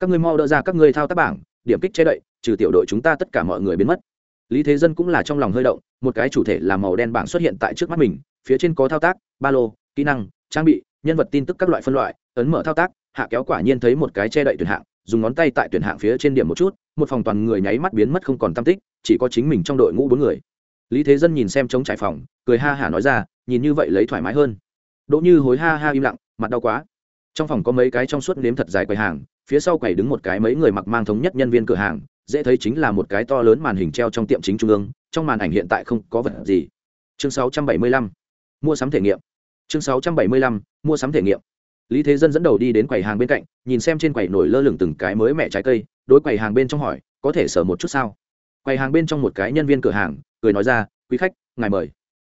Các ngươi mau đỡ ra các ngươi thao tác bảng, điểm kích che đậy, trừ tiểu đội chúng ta tất cả mọi người biến mất lý thế dân cũng là trong lòng hơi động, một cái chủ thể là màu đen bảng xuất hiện tại trước mắt mình, phía trên có thao tác, ba lô, kỹ năng, trang bị, nhân vật tin tức các loại phân loại, ấn mở thao tác, hạ kéo quả nhiên thấy một cái che đậy tuyển hạng, dùng ngón tay tại tuyển hạng phía trên điểm một chút, một phòng toàn người nháy mắt biến mất không còn tam tích, chỉ có chính mình trong đội ngũ bốn người. Lý thế dân nhìn xem chống trải phòng, cười ha hả nói ra, nhìn như vậy lấy thoải mái hơn. Đỗ như hối ha ha im lặng, mặt đau quá. Trong phòng có mấy cái trong suốt nếm thật dài quầy hàng phía sau quầy đứng một cái mấy người mặc mang thống nhất nhân viên cửa hàng, dễ thấy chính là một cái to lớn màn hình treo trong tiệm chính trung ương, trong màn ảnh hiện tại không có vật gì. Chương 675 mua sắm thể nghiệm. Chương 675 mua sắm thể nghiệm. Lý thế dân dẫn đầu đi đến quầy hàng bên cạnh, nhìn xem trên quầy nổi lơ lửng từng cái mới mẹ trái cây, đối quầy hàng bên trong hỏi, có thể sở một chút sao? Quầy hàng bên trong một cái nhân viên cửa hàng, cười nói ra, quý khách, ngài mời.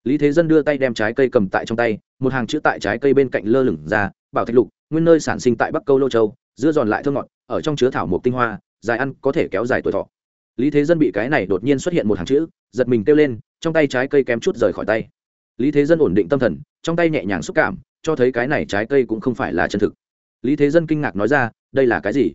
Lý thế dân đưa tay đem trái cây cầm tại trong tay, một hàng chữ tại trái cây bên cạnh lơ lửng ra, bảo thạch lục, nguyên nơi sản sinh tại bắc câu lô châu dưa giòn lại thơm ngọt, ở trong chứa thảo mộc tinh hoa, dài ăn có thể kéo dài tuổi thọ. Lý thế dân bị cái này đột nhiên xuất hiện một hàng chữ, giật mình kêu lên, trong tay trái cây kém chút rời khỏi tay. Lý thế dân ổn định tâm thần, trong tay nhẹ nhàng xúc cảm, cho thấy cái này trái cây cũng không phải là chân thực. Lý thế dân kinh ngạc nói ra, đây là cái gì?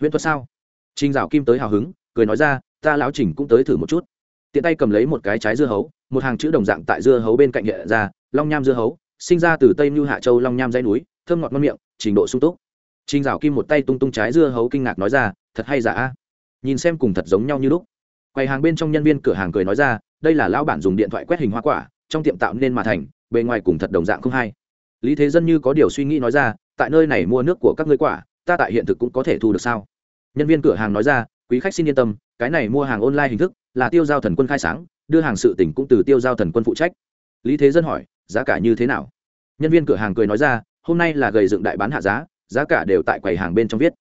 Huyễn thuật sao? Trinh dạo kim tới hào hứng, cười nói ra, ta lão trình cũng tới thử một chút. Tiện tay cầm lấy một cái trái dưa hấu, một hàng chữ đồng dạng tại dưa hấu bên cạnh hiện ra, long nham dưa hấu, sinh ra từ tây như hạ châu long nham dãy núi, thơm ngọt ngon miệng, trình độ sung túc trinh dạo kim một tay tung tung trái dưa hấu kinh ngạc nói ra, thật hay giả a? Nhìn xem cùng thật giống nhau như lúc. Quầy hàng bên trong nhân viên cửa hàng cười nói ra, đây là lão bản dùng điện thoại quét hình hoa quả, trong tiệm tạo nên mà thành, bề ngoài cùng thật đồng dạng không hay. Lý thế dân như có điều suy nghĩ nói ra, tại nơi này mua nước của các ngươi quả, ta tại hiện thực cũng có thể thu được sao? Nhân viên cửa hàng nói ra, quý khách xin yên tâm, cái này mua hàng online hình thức là tiêu giao thần quân khai sáng, đưa hàng sự tỉnh cũng từ tiêu giao thần quân phụ trách. Lý thế dân hỏi, giá cả như thế nào? Nhân viên cửa hàng cười nói ra, hôm nay là gầy dựng đại bán hạ giá giá cả đều tại quầy hàng bên trong viết.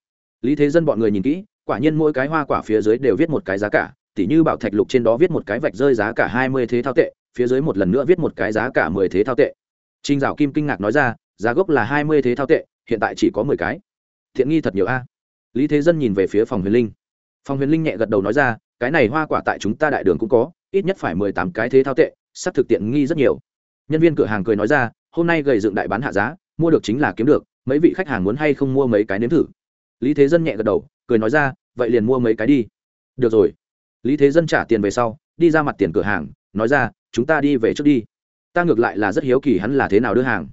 Lý thế dân bọn người nhìn kỹ, quả nhiên mỗi cái hoa quả phía dưới đều viết một cái giá cả, tỉ như bảo thạch lục trên đó viết một cái vạch rơi giá cả hai mươi thế thao tệ, phía dưới một lần nữa viết một cái giá cả mười thế thao tệ. Trinh dạo kim kinh ngạc nói ra, giá gốc là hai mươi thế thao tệ, hiện tại chỉ có mười cái. Thiện nghi thật nhiều a. Lý thế dân nhìn về phía phòng huyền linh. Phòng huyền linh nhẹ gật đầu nói ra, cái này hoa quả tại chúng ta đại đường cũng có, ít nhất phải mười tám cái thế thao tệ, sắp thực tiện nghi rất nhiều. Nhân viên cửa hàng cười nói ra, hôm nay gầy dựng đại bán hạ giá, mua được chính là kiếm được mấy vị khách hàng muốn hay không mua mấy cái nếm thử? Lý thế dân nhẹ gật đầu, cười nói ra, vậy liền mua mấy cái đi. Được rồi. Lý thế dân trả tiền về sau, đi ra mặt tiền cửa hàng, nói ra, chúng ta đi về trước đi. Ta ngược lại là rất hiếu kỳ hắn là thế nào đưa hàng.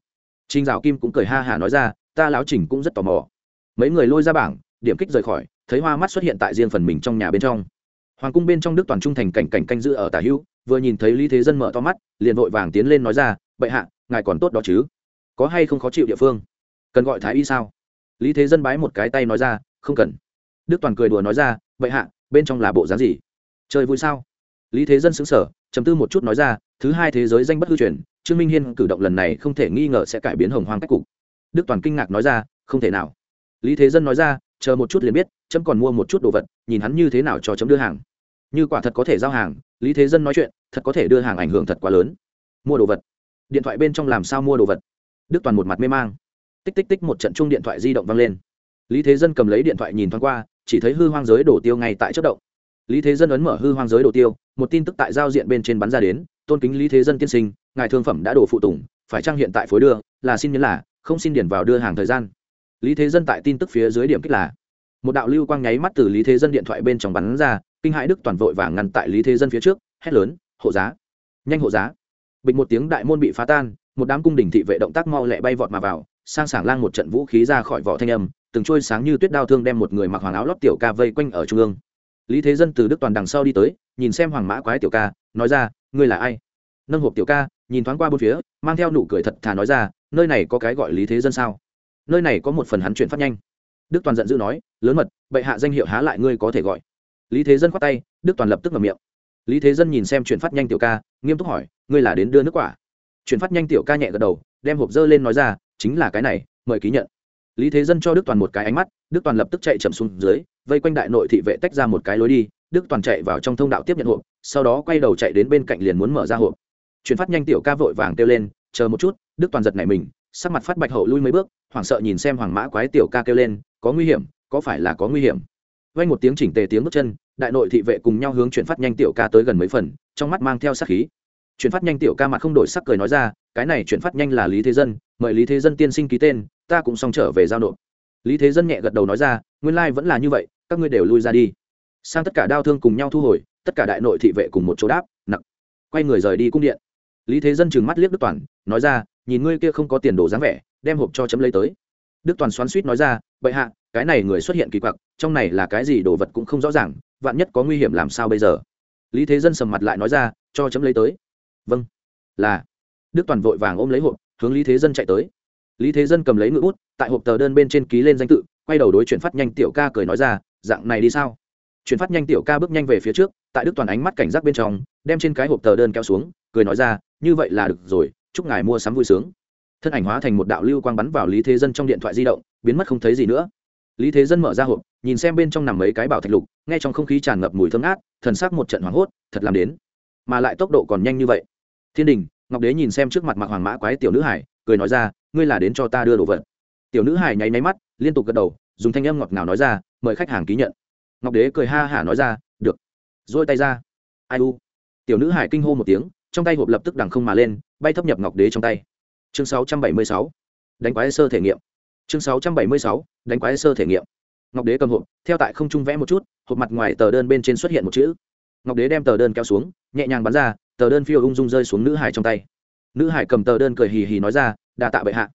Trinh dạo kim cũng cười ha hả nói ra, ta láo trình cũng rất tò mò. Mấy người lôi ra bảng, điểm kích rời khỏi, thấy hoa mắt xuất hiện tại riêng phần mình trong nhà bên trong. Hoàng cung bên trong đức toàn trung thành cảnh cảnh canh giữ ở tả hữu, vừa nhìn thấy lý thế dân mở to mắt, liền vội vàng tiến lên nói ra, bệ hạ, ngài còn tốt đó chứ? Có hay không khó chịu địa phương? Cần gọi thái y sao? Lý thế dân bái một cái tay nói ra, không cần. Đức toàn cười đùa nói ra, vậy hạ, bên trong là bộ dáng gì? Chơi vui sao? Lý thế dân xứng sở chấm tư một chút nói ra, thứ hai thế giới danh bất hư truyền, trương minh hiên cử động lần này không thể nghi ngờ sẽ cải biến hồng hoang cách cục. Đức toàn kinh ngạc nói ra, không thể nào. Lý thế dân nói ra, chờ một chút liền biết, chấm còn mua một chút đồ vật, nhìn hắn như thế nào cho chấm đưa hàng. Như quả thật có thể giao hàng, lý thế dân nói chuyện, thật có thể đưa hàng ảnh hưởng thật quá lớn. Mua đồ vật. Điện thoại bên trong làm sao mua đồ vật? Đức toàn một mặt mê mang tích tích tích một trận chung điện thoại di động vang lên. Lý thế dân cầm lấy điện thoại nhìn thoáng qua, chỉ thấy hư hoang giới đổ tiêu ngay tại chất động. Lý thế dân ấn mở hư hoang giới đổ tiêu, một tin tức tại giao diện bên trên bắn ra đến, tôn kính lý thế dân tiên sinh, ngài thương phẩm đã đổ phụ tùng, phải trang hiện tại phối đưa, là xin nhấn là, không xin điển vào đưa hàng thời gian. Lý thế dân tại tin tức phía dưới điểm kích là, một đạo lưu quang nháy mắt từ lý thế dân điện thoại bên trong bắn ra, kinh hãi đức toàn vội vàng ngăn tại lý thế dân phía trước, hét lớn, hộ giá, nhanh hộ giá. Bịch một tiếng đại môn bị phá tan, một đám cung đình thị vệ động tác mau lẹ bay vọt mà vào sang sảng lang một trận vũ khí ra khỏi vỏ thanh âm, từng trôi sáng như tuyết đao thương đem một người mặc hoàng áo lót tiểu ca vây quanh ở trung ương. Lý thế dân từ đức toàn đằng sau đi tới, nhìn xem hoàng mã quái tiểu ca, nói ra, ngươi là ai? Nâng hộp tiểu ca, nhìn thoáng qua bốn phía, mang theo nụ cười thật thà nói ra, nơi này có cái gọi lý thế dân sao? Nơi này có một phần hắn chuyển phát nhanh. Đức toàn giận dữ nói, lớn mật, bệ hạ danh hiệu há lại ngươi có thể gọi. Lý thế dân khoát tay, đức toàn lập tức ngậm miệng. Lý thế dân nhìn xem chuyển phát nhanh tiểu ca, nghiêm túc hỏi, ngươi là đến đưa nước quả? Chuyển phát nhanh tiểu ca nhẹ gật đầu, đem hộp dơ lên nói ra chính là cái này, mời ký nhận. Lý thế dân cho đức toàn một cái ánh mắt, đức toàn lập tức chạy chậm xuống dưới, vây quanh đại nội thị vệ tách ra một cái lối đi, đức toàn chạy vào trong thông đạo tiếp nhận hộp, sau đó quay đầu chạy đến bên cạnh liền muốn mở ra hộp. Chuyển phát nhanh tiểu ca vội vàng kêu lên, chờ một chút, đức toàn giật nảy mình, sắc mặt phát bạch hậu lui mấy bước, hoảng sợ nhìn xem hoàng mã quái tiểu ca kêu lên, có nguy hiểm, có phải là có nguy hiểm? Vay một tiếng chỉnh tề tiếng bước chân, đại nội thị vệ cùng nhau hướng chuyển phát nhanh tiểu ca tới gần mấy phần, trong mắt mang theo sát khí. Chuyển phát nhanh tiểu ca mặt không đổi sắc cười nói ra cái này chuyển phát nhanh là lý thế dân, mời lý thế dân tiên sinh ký tên, ta cũng xong trở về giao nộp. Lý thế dân nhẹ gật đầu nói ra, nguyên lai、like、vẫn là như vậy, các ngươi đều lui ra đi. Sang tất cả đau thương cùng nhau thu hồi, tất cả đại nội thị vệ cùng một chỗ đáp, nặng. Quay người rời đi cung điện. Lý thế dân trừng mắt liếc đức toàn, nói ra, nhìn ngươi kia không có tiền đồ dáng vẻ, đem hộp cho chấm lấy tới. Đức toàn xoắn suýt nói ra, bệ hạ, cái này người xuất hiện kỳ quặc, trong này là cái gì đồ vật cũng không rõ ràng, vạn nhất có nguy hiểm làm sao bây giờ? Lý thế dân sầm mặt lại nói ra, cho chấm lấy tới. Vâng. Là đức toàn vội vàng ôm lấy hộp, hướng lý thế dân chạy tới. Lý thế dân cầm lấy ngự bút, tại hộp tờ đơn bên trên ký lên danh tự, quay đầu đối chuyển phát nhanh tiểu ca cười nói ra, dạng này đi sao? Chuyển phát nhanh tiểu ca bước nhanh về phía trước, tại đức toàn ánh mắt cảnh giác bên trong, đem trên cái hộp tờ đơn kéo xuống, cười nói ra, như vậy là được rồi, chúc ngài mua sắm vui sướng. Thân ảnh hóa thành một đạo lưu quang bắn vào lý thế dân trong điện thoại di động, biến mất không thấy gì nữa. Lý thế dân mở ra hộp, nhìn xem bên trong nằm mấy cái bảo thạch lục, nghe trong không khí tràn ngập mùi thơm ngát, thần sắc một trận hoảng hốt, thật làm đến. Mà lại tốc độ còn nhanh như vậy. Thiên đình ngọc đế nhìn xem trước mặt mặc hoàng mã quái tiểu nữ hải cười nói ra, ngươi là đến cho ta đưa đồ vật. Tiểu nữ hải nháy máy mắt, liên tục gật đầu, dùng thanh âm ngọt ngào nói ra, mời khách hàng ký nhận. Ngọc đế cười ha hả nói ra, được. Dôi tay ra. Ai u. Tiểu nữ hải kinh hô một tiếng, trong tay hộp lập tức đằng không mà lên, bay thấp nhập ngọc đế trong tay. Chương 676. đánh quái sơ thể nghiệm. Chương 676. đánh quái sơ thể nghiệm. Ngọc đế cầm hộp, theo tại không trung vẽ một chút, hộp mặt ngoài tờ đơn bên trên xuất hiện một chữ. Ngọc đế đem tờ đơn kéo xuống, nhẹ nhàng bắn ra tờ đơn phiêu ung dung rơi xuống nữ hải trong tay. Nữ hải cầm tờ đơn cười hì hì nói ra, đa tạ bệ hạ.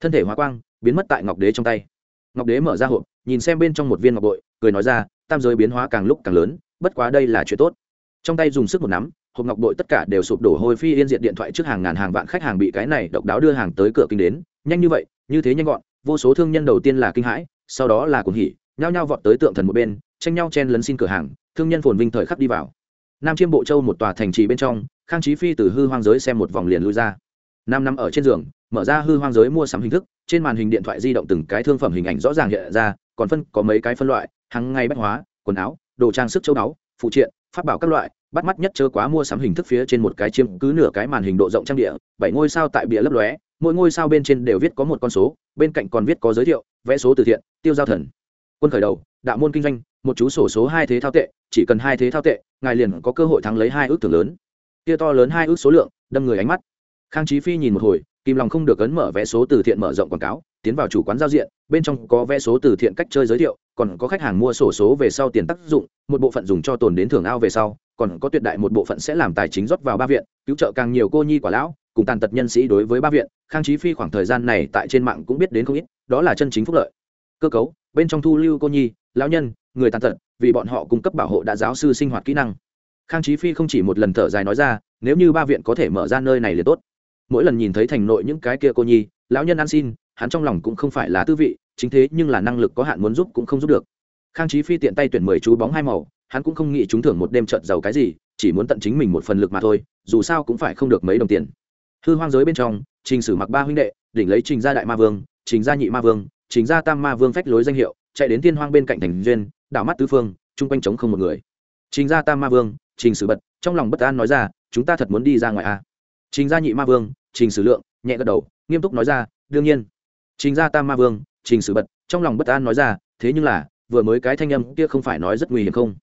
Thân thể hóa quang, biến mất tại ngọc đế trong tay. Ngọc đế mở ra hộp, nhìn xem bên trong một viên ngọc bội, cười nói ra, tam giới biến hóa càng lúc càng lớn, bất quá đây là chuyện tốt. Trong tay dùng sức một nắm, hộp ngọc bội tất cả đều sụp đổ hôi phi yên diện điện thoại trước hàng ngàn hàng vạn khách hàng bị cái này độc đáo đưa hàng tới cửa kinh đến. Nhanh như vậy, như thế nhanh gọn, vô số thương nhân đầu tiên là kinh hãi, sau đó là cuồng hỉ, nhao nhao vọt tới tượng thần một bên, tranh nhau chen lấn xin cửa hàng, thương nhân phồn vinh thời khắc đi vào nam chiêm bộ châu một tòa thành trì bên trong, khang trí phi từ hư hoang giới xem một vòng liền lui ra. Năm năm ở trên giường, mở ra hư hoang giới mua sắm hình thức, trên màn hình điện thoại di động từng cái thương phẩm hình ảnh rõ ràng hiện ra, còn phân, có mấy cái phân loại, hàng ngày bách hóa, quần áo, đồ trang sức châu báu, phụ triện phát bảo các loại, bắt mắt nhất chớ quá mua sắm hình thức phía trên một cái chiếm cứ nửa cái màn hình độ rộng trang địa, bảy ngôi sao tại bìa lấp lóe, mỗi ngôi sao bên trên đều viết có một con số, bên cạnh còn viết có giới thiệu, vẽ số từ thiện, tiêu giao thần. Quân khởi đầu, đạo môn kinh doanh, một chú sổ số hai thế thao tệ, chỉ cần hai thế thao tệ ngài liền có cơ hội thắng lấy hai ước thưởng lớn. Kia to lớn hai ước số lượng, đâm người ánh mắt. Khang trí phi nhìn một hồi kim lòng không được ấn mở vé số từ thiện mở rộng quảng cáo, tiến vào chủ quán giao diện, bên trong có vé số từ thiện cách chơi giới thiệu, còn có khách hàng mua sổ số về sau tiền tác dụng, một bộ phận dùng cho tồn đến thưởng ao về sau, còn có tuyệt đại một bộ phận sẽ làm tài chính rót vào ba viện, cứu trợ càng nhiều cô nhi quả lão, cùng tàn tật nhân sĩ đối với ba viện. Khang trí phi khoảng thời gian này tại trên mạng cũng biết đến không ít, đó là chân chính phúc lợi. Cơ cấu, bên trong thu lưu cô nhi, lão nhân, người tàn tật vì bọn họ cung cấp bảo hộ đã giáo sư sinh hoạt kỹ năng. Khang trí phi không chỉ một lần thở dài nói ra, nếu như ba viện có thể mở ra nơi này liền tốt. Mỗi lần nhìn thấy thành nội những cái kia cô nhi, lão nhân ăn xin, hắn trong lòng cũng không phải là tư vị, chính thế nhưng là năng lực có hạn muốn giúp cũng không giúp được. Khang trí phi tiện tay tuyển mười chú bóng hai màu, hắn cũng không nghĩ chúng thưởng một đêm trợt giàu cái gì, chỉ muốn tận chính mình một phần lực mà thôi, dù sao cũng phải không được mấy đồng tiền. Hư hoang giới bên trong, trình sử mặc ba huynh đệ, đỉnh lấy trình gia đại ma vương, trình gia nhị ma vương, trình gia tam ma vương phách lối danh hiệu, chạy đến thiên hoang bên cạnh thành duyên đảo mắt tứ phương, chung quanh trống không một người. Trình gia tam ma vương, trình sử bật, trong lòng bất an nói ra, chúng ta thật muốn đi ra ngoài à. trình gia nhị ma vương, trình sử lượng, nhẹ gật đầu, nghiêm túc nói ra, đương nhiên. Trình gia tam ma vương, trình sử bật, trong lòng bất an nói ra, thế nhưng là, vừa mới cái thanh âm kia không phải nói rất nguy hiểm không?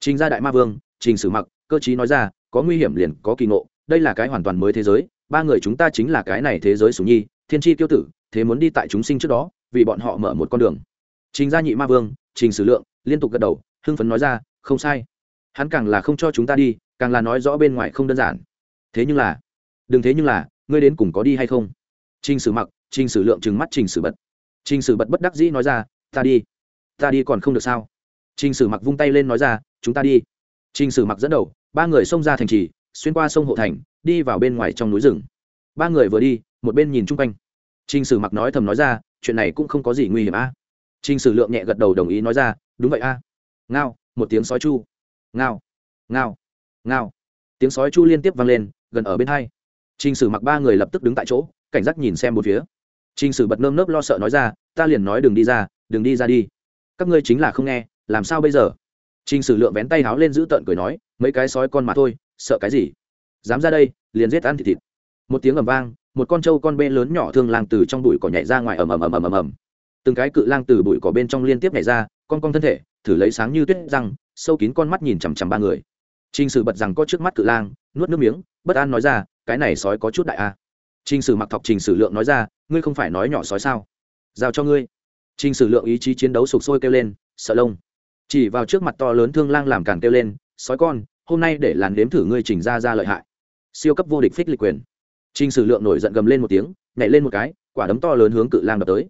Trình gia đại ma vương, trình sử mặc, cơ chí nói ra, có nguy hiểm liền có kỳ ngộ, đây là cái hoàn toàn mới thế giới, ba người chúng ta chính là cái này thế giới sủng nhi, thiên tri tiêu tử, thế muốn đi tại chúng sinh trước đó, vì bọn họ mở một con đường. Trình gia nhị ma vương, trình sử lượng liên tục gật đầu, hưng phấn nói ra, không sai. Hắn càng là không cho chúng ta đi, càng là nói rõ bên ngoài không đơn giản. Thế nhưng là, đừng thế nhưng là, ngươi đến cùng có đi hay không? Trình sử mặc, trình sử lượng trừng mắt trình sử bật. Trình sử bật bất đắc dĩ nói ra, ta đi. Ta đi còn không được sao? Trình sử mặc vung tay lên nói ra, chúng ta đi. Trình sử mặc dẫn đầu, ba người xông ra thành trì, xuyên qua sông hộ thành, đi vào bên ngoài trong núi rừng. Ba người vừa đi, một bên nhìn chung quanh. Trình sử mặc nói thầm nói ra, chuyện này cũng không có gì nguy hiểm a. À? trình sử lượng nhẹ gật đầu đồng ý nói ra đúng vậy a. Ngao, một tiếng sói chu. Ngao ngao ngao. Tiếng sói chu liên tiếp vang lên, gần ở bên hai. Trình sử mặc ba người lập tức đứng tại chỗ, cảnh giác nhìn xem một phía. Trình sử bật nơm nớp lo sợ nói ra, ta liền nói đừng đi ra, đừng đi ra đi. Các ngươi chính là không nghe, làm sao bây giờ? Trình sử lượng vén tay háo lên giữ tợn cười nói, mấy cái sói con mà thôi, sợ cái gì? Dám ra đây, liền giết ăn thịt thịt. Một tiếng ầm vang, một con trâu con bê lớn nhỏ thương lang từ trong bụi cỏ nhảy ra ngoài ầm ầm ầm ầm ầm ầm. Từng cái cự lang từ bụi cỏ bên trong liên tiếp nhảy ra con con thân thể thử lấy sáng như tuyết răng sâu kín con mắt nhìn chằm chằm ba người Trình Sử bật rằng có trước mắt cự lang, nuốt nước miếng, bất an nói ra, cái này sói có chút đại a. À. h Sử mặc thọc Trình Sử lượng nói ra, ngươi không phải nói nhỏ sói sao? Giao cho ngươi. Trình Sử lượng ý chí chiến đấu sục sôi kêu lên, sợ lông. Chỉ vào trước mặt to lớn thương lang làm càng kêu lên, sói con, hôm nay để làn đếm thử ngươi chỉnh ra ra lợi hại. Siêu cấp vô địch phích lịch quyền. Trình Sử lượng nổi giận gầm lên một tiếng, nhảy lên một cái, quả đấm to lớn hướng cự lang đập tới.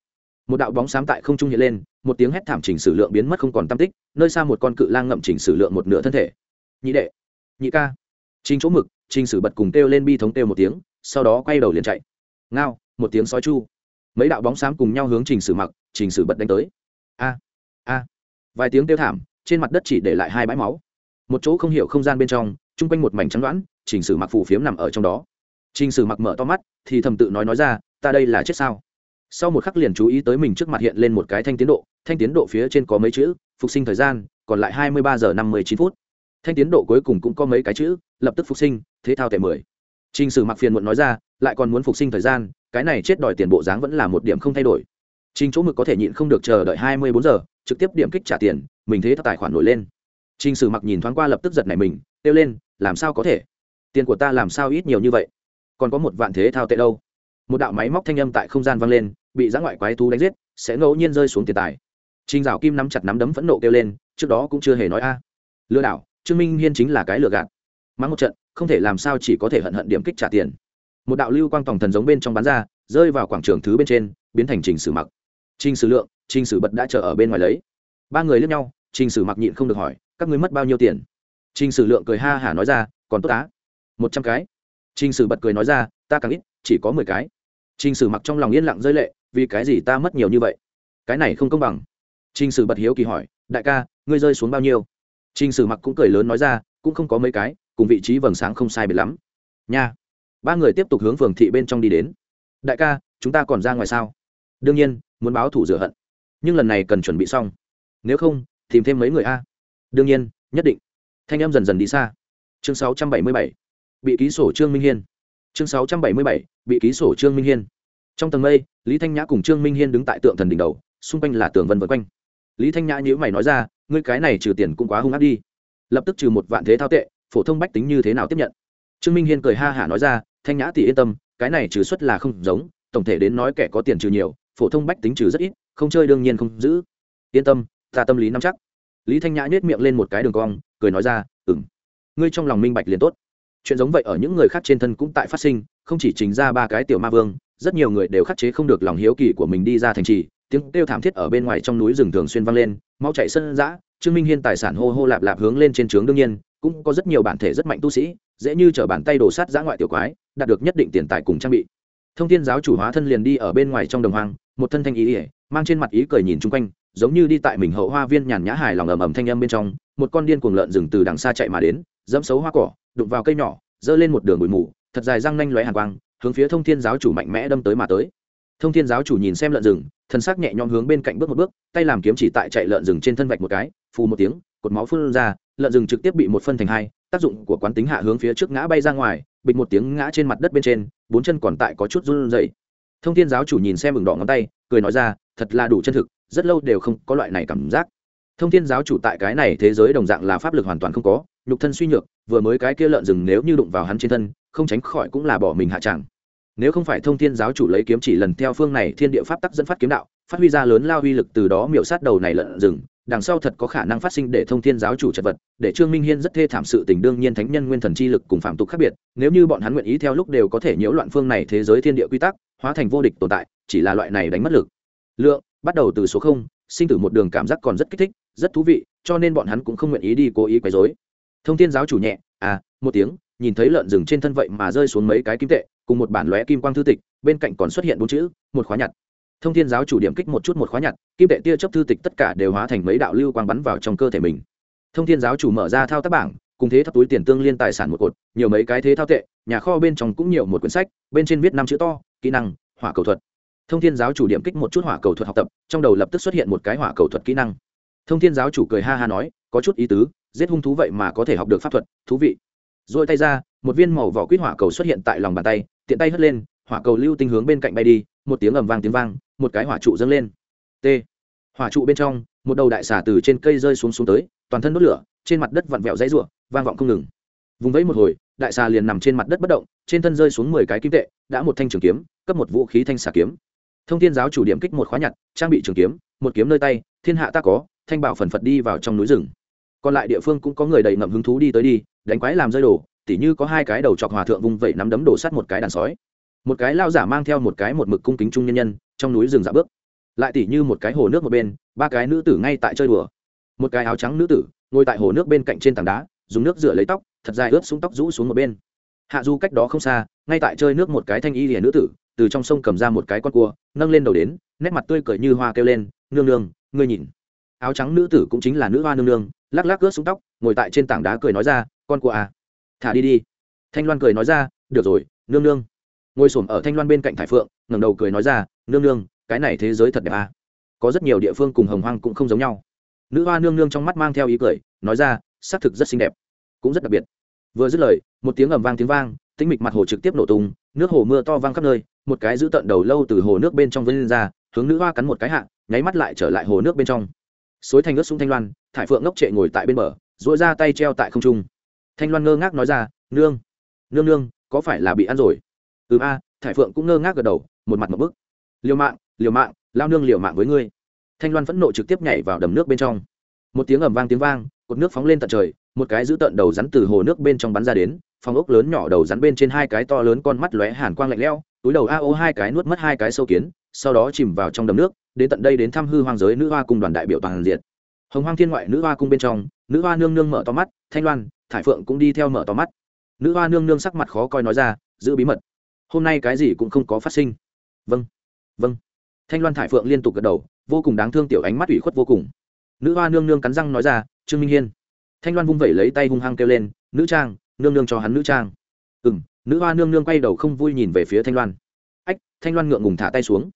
Một đạo bóng xám tại không trung hiện lên, một tiếng hét thảm chỉnh Sử lượng biến mất không còn tâm tích, nơi xa một con cự lang ngậm chỉnh Sử lượng một nửa thân thể. Nhị đệ nhị ca. Trình chỗ mực trình sử bật cùng kêu lên bi thống kêu một tiếng sau đó quay đầu liền chạy. Ngao một tiếng sói chu. Mấy đạo bóng xám cùng nhau hướng trình sử mặc trình sử bật đánh tới. A a. Vài tiếng kêu thảm trên mặt đất chỉ để lại hai bãi máu. Một chỗ không hiểu không gian bên trong chung quanh một mảnh trắng loãng trình sử mặc phù phiếm nằm ở trong đó. Trình sử mặc mở to mắt thì thầm tự nói nói ra ta đây là chết sao? Sau một khắc liền chú ý tới mình trước mặt hiện lên một cái thanh tiến độ, thanh tiến độ phía trên có mấy chữ, phục sinh thời gian, còn lại hai mươi ba giờ năm mươi chín phút. Thanh tiến độ cuối cùng cũng có mấy cái chữ, lập tức phục sinh, thế thao tệ mười. T r ì n h sử mặc phiền muộn nói ra, lại còn muốn phục sinh thời gian, cái này chết đòi tiền bộ dáng vẫn là một điểm không thay đổi. T r ì n h chỗ mực có thể nhịn không được chờ đợi hai mươi bốn giờ, trực tiếp điểm kích trả tiền, mình thế tài khoản nổi lên. T r ì n h sử mặc nhìn thoáng qua lập tức giật này mình, kêu lên, làm sao có thể? Tiền của ta làm sao ít nhiều như vậy? Còn có một vạn thế thao tệ đâu? Một đạo máy móc thanh âm tại không gian vang lên bị giã ngoại quái thú đánh giết sẽ ngẫu nhiên rơi xuống tiền tài. Trình Dạo Kim nắm chặt nắm đấm phẫn nộ kêu lên, trước đó cũng chưa hề nói a. Lừa đảo, trương minh hiên chính là cái lừa gạt. Mắng một trận không thể làm sao chỉ có thể hận hận điểm kích trả tiền. Một đạo lưu quang tòng thần giống bên trong bán ra rơi vào quảng trường thứ bên trên biến thành trình sử mặc. Trình sử lượng trình sử bật đã chờ ở bên ngoài lấy. Ba người lướt nhau trình sử mặc nhịn không được hỏi các ngươi mất bao nhiêu tiền? Trình sử lượng cười ha hả nói ra còn tốt á. Một trăm cái. Trình sử bật cười nói ra ta càng ít chỉ có mười cái trình sử mặc trong lòng yên lặng rơi lệ vì cái gì ta mất nhiều như vậy cái này không công bằng trình sử bật hiếu kỳ hỏi đại ca ngươi rơi xuống bao nhiêu Trình Sử Mặc cũng cười lớn nói ra, cũng không có mấy cái, cùng vị trí vầng sáng không sai biệt lắm. Nha. Ba người tiếp tục hướng phường thị bên trong đi đến. Đại ca, chúng ta còn ra ngoài sao? Đương nhiên, muốn báo thủ rửa hận. Nhưng lần này cần chuẩn bị xong. Nếu không, tìm thêm mấy người a. Đương nhiên, nhất định. Thanh âm dần dần đi xa. Chương 677. Bị ký sổ Trương Minh Hiên. Chương 677. Bị ký sổ Trương Minh Hiên. Trong tầng mây, Lý Thanh Nhã cùng Trương Minh Hiên đứng tại tượng thần đỉnh đầu, xung quanh là tường vân vân quanh. lý thanh nhã nhữ mày nói ra ngươi cái này trừ tiền cũng quá hung ác đi lập tức trừ một vạn thế thao tệ phổ thông bách tính như thế nào tiếp nhận trương minh hiên cười ha hả nói ra thanh nhã thì yên tâm cái này trừ xuất là không giống tổng thể đến nói kẻ có tiền trừ nhiều phổ thông bách tính trừ rất ít không chơi đương nhiên không giữ yên tâm ta tâm lý nắm chắc lý thanh nhã nhét miệng lên một cái đường cong cười nói ra ừng ngươi trong lòng minh bạch liền tốt chuyện giống vậy ở những người khác trên thân cũng tại phát sinh, không chỉ chính ra ba cái tiểu ma vương, rất nhiều người đều khắc chế không được lòng hiếu kỳ của mình đi ra thành trì, tiếng kêu thảm thiết ở bên ngoài trong núi rừng thường xuyên vang lên mau chạy sân dã, trương minh hiên tài sản hô hô lạp lạp hướng lên trên trướng đương nhiên, cũng có rất nhiều bản thể rất mạnh tu sĩ, dễ như t bàn tay đổ sát giã ngoại tiểu quái, đạt được nhất định tiền tài cùng trang bị. Thông thiên giáo chủ hóa thân liền đi ở bên ngoài trong đồng hoang, một thân thanh ý ỉa mang trên mặt ý cười nhìn chung quanh, giống như đi tại mình hậu hoa viên nhàn nhã hài lòng ầm ầm thanh âm bên trong, một con điên cuồng lợn rừng từ đằng xa chạy mà đến, dẫm xấu hoa cỏ đụng vào cây nhỏ giơ lên một đường bụi mù, thật dài răng nanh lóe hàn quang, hướng phía thông thiên giáo chủ mạnh mẽ đâm tới mà tới. Thông thiên giáo chủ nhìn xem lợn rừng thân xác nhẹ nhõm hướng bên cạnh bước một bước, tay làm kiếm chỉ tại chạy lợn rừng trên thân vạch một cái, phù một tiếng, cột máu phun ra, lợn rừng trực tiếp bị một phân thành hai, tác dụng của quán tính hạ hướng phía trước ngã bay ra ngoài, bịch một tiếng ngã trên mặt đất bên trên, bốn chân còn tại có chút run rẩy. Thông thiên giáo chủ nhìn xem mừng đỏ ngón tay, cười nói ra, thật là đủ chân thực, rất lâu đều không có loại này cảm giác thông thiên giáo chủ tại cái này thế giới đồng dạng là pháp lực hoàn toàn không có, nhục thân suy nhược, vừa mới cái kia lợn rừng nếu như đụng vào hắn trên thân, không tránh khỏi cũng là bỏ mình hạ tràng nếu không phải thông thiên giáo chủ lấy kiếm chỉ lần theo phương này thiên địa pháp tắc dẫn phát kiếm đạo, phát huy ra lớn lao uy lực từ đó miểu sát đầu này lợn rừng, đằng sau thật có khả năng phát sinh để thông thiên giáo chủ chật vật, để trương minh hiên rất thê thảm sự tình đương nhiên thánh nhân nguyên thần chi lực cùng phạm tục khác biệt, nếu như bọn hắn nguyện ý theo lúc đều có thể nhiễu loạn phương này thế giới thiên địa quy tắc, hóa thành vô địch tồn tại, chỉ là loại này đánh mất lực. Lượng, bắt đầu từ số không sinh tử một đường cảm giác còn rất kích thích, rất thú vị, cho nên bọn hắn cũng không nguyện ý đi cố ý quấy dối thông thiên giáo chủ nhẹ à một tiếng, nhìn thấy lợn rừng trên thân vậy mà rơi xuống mấy cái kim tệ, cùng một bản lóe kim quang thư tịch, bên cạnh còn xuất hiện bốn chữ, một khóa nhặt. Thông thiên giáo chủ điểm kích một chút một khóa nhặt, kim tệ tia chấp thư tịch tất cả đều hóa thành mấy đạo lưu quang bắn vào trong cơ thể mình. Thông thiên giáo chủ mở ra thao tác bảng, cùng thế thắp túi tiền tương liên tài sản một cột, nhiều mấy cái thế thao tệ, nhà kho bên trong cũng nhiều một quyển sách, bên trên viết năm chữ to, kỹ năng, hỏa cầu thuật thông thiên giáo chủ điểm kích một chút hỏa cầu thuật học tập, trong đầu lập tức xuất hiện một cái hỏa cầu thuật kỹ năng. Thông thiên giáo chủ cười ha ha nói, có chút ý tứ, giết hung thú vậy mà có thể học được pháp thuật, thú vị. Rồi tay ra, một viên màu vỏ quýt hỏa cầu xuất hiện tại lòng bàn tay, tiện tay hất lên, hỏa cầu lưu tinh hướng bên cạnh bay đi, một tiếng ầm vang tiếng vang, một cái hỏa trụ dâng lên. T. Hỏa trụ bên trong, một đầu đại xà từ trên cây rơi xuống xuống tới, toàn thân đốt lửa, trên mặt đất vặn vẹo dãy ruộng, vang vọng không ngừng. Vùng vẫy một hồi, đại xà liền nằm trên mặt đất bất động, trên thân rơi xuống mười cái kim tệ, đã một thanh trường kiếm, cấp một vũ khí thanh xà kiếm thông thiên giáo chủ điểm kích một khóa nhặt, trang bị trường kiếm, một kiếm nơi tay, thiên hạ ta có, thanh bảo phần phật đi vào trong núi rừng. Còn lại địa phương cũng có người đầy ngậm hứng thú đi tới đi, đánh quái làm rơi đổ tỉ như có hai cái đầu chọc hòa thượng vung vẩy nắm đấm đổ sắt một cái đàn sói. Một cái lao giả mang theo một cái một mực cung kính trung nhân nhân, trong núi rừng dạ bước. Lại tỉ như một cái hồ nước một bên, ba cái nữ tử ngay tại chơi đùa. Một cái áo trắng nữ tử, ngồi tại hồ nước bên cạnh trên tảng đá, dùng nước rửa lấy tóc, thật dài ướt xuống tóc rũ xuống một bên. Hạ du cách đó không xa, ngay tại chơi nước một cái thanh y lìa nữ tử từ trong sông cầm ra một cái con cua, nâng lên đầu đến, nét mặt tươi cười như hoa kêu lên, nương nương, ngươi nhìn. Áo trắng nữ tử cũng chính là nữ hoa nương nương, lắc lắc ướt xuống tóc, ngồi tại trên tảng đá cười nói ra, con cua à thả đi đi. Thanh loan cười nói ra, được rồi, nương nương. Ngồi s ở thanh loan bên cạnh thải phượng, ngẩng đầu cười nói ra, nương nương, cái này thế giới thật đẹp à. Có rất nhiều địa phương cùng hồng hoang cũng không giống nhau. Nữ hoa nương nương trong mắt mang theo ý cười, nói ra, xác thực rất xinh đẹp, cũng rất đặc biệt. Vừa dứt lời, một tiếng ầm vang tiếng vang, tĩnh mịch mặt hồ trực tiếp nổ tung, nước hồ mưa to vang khắp nơi một cái giữ tận đầu lâu từ hồ nước bên trong vươn ra, hướng nữ hoa cắn một cái hạ, nháy mắt lại trở lại hồ nước bên trong. Suối thành ướt xuống thanh loan, thải phượng ngốc trệ ngồi tại bên bờ, duỗi ra tay treo tại không trung. Thanh loan ngơ ngác nói ra, nương nương nương, có phải là bị ăn rồi? Ừ a, thải phượng cũng ngơ ngác gật đầu, một mặt một bức. Liều mạng liều mạng, lao nương liều mạng với ngươi. Thanh loan phẫn nộ trực tiếp nhảy vào đầm nước bên trong. Một tiếng ầm vang tiếng vang, cột nước phóng lên tận trời, một cái giữ tận đầu rắn từ hồ nước bên trong bắn ra đến phòng ốc lớn nhỏ đầu rắn bên trên hai cái to lớn con mắt lóe hàn quang lạnh lẽo, túi đầu a hai cái nuốt mất hai cái sâu kiến, sau đó chìm vào trong đầm nước, đến tận đây đến thăm hư hoang giới nữ hoa cung đoàn đại biểu toàn diện. Hồng hoang thiên ngoại nữ hoa cung bên trong, nữ hoa nương nương mở to mắt, thanh loan, thải phượng cũng đi theo mở to mắt. Nữ hoa nương nương sắc mặt khó coi nói ra, giữ bí mật. Hôm nay cái gì cũng không có phát sinh. Vâng vâng. Thanh loan thải phượng liên tục gật đầu, vô cùng đáng thương tiểu ánh mắt ủy khuất vô cùng. Nữ hoa nương nương cắn răng nói ra, trương minh hiên. Thanh loan vung vẩy lấy tay hung hăng kêu lên, nữ trang nương nương cho hắn nữ trang. Ừ m nữ hoa nương nương quay đầu không vui nhìn về phía thanh loan. Ách, thanh loan ngượng ngùng thả tay xuống.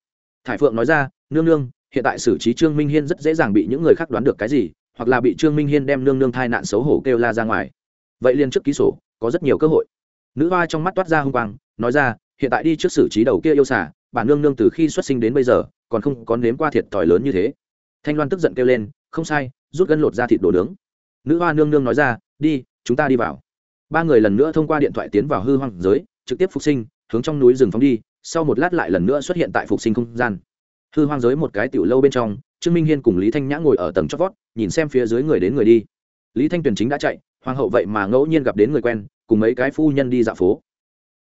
Thải phượng nói ra, nương nương, hiện tại xử trí trương minh hiên rất dễ dàng bị những người khác đoán được cái gì, hoặc là bị trương minh hiên đem nương nương thai nạn xấu hổ kêu la ra ngoài. Vậy liên trước ký sổ, có rất nhiều cơ hội. Nữ hoa trong mắt toát ra h u n g quang, nói ra, hiện tại đi trước xử trí đầu kia yêu xả bản nương nương từ khi xuất sinh đến bây giờ, còn không có nếm qua thiệt thòi lớn như thế. Thanh loan tức giận kêu lên, không sai, rút gân lột ra thịt đồ nướng. Nữ hoa nương nương nói ra, đi, chúng ta đi vào ba người lần nữa thông qua điện thoại tiến vào hư hoang giới, trực tiếp phục sinh, hướng trong núi rừng phóng đi, sau một lát lại lần nữa xuất hiện tại phục sinh không gian. Hư hoang giới một cái tiểu lâu bên trong, trương minh hiên cùng lý thanh nhã ngồi ở tầng chót vót, nhìn xem phía dưới người đến người đi. Lý thanh tuyền chính đã chạy, hoàng hậu vậy mà ngẫu nhiên gặp đến người quen, cùng mấy cái phu nhân đi dạo phố.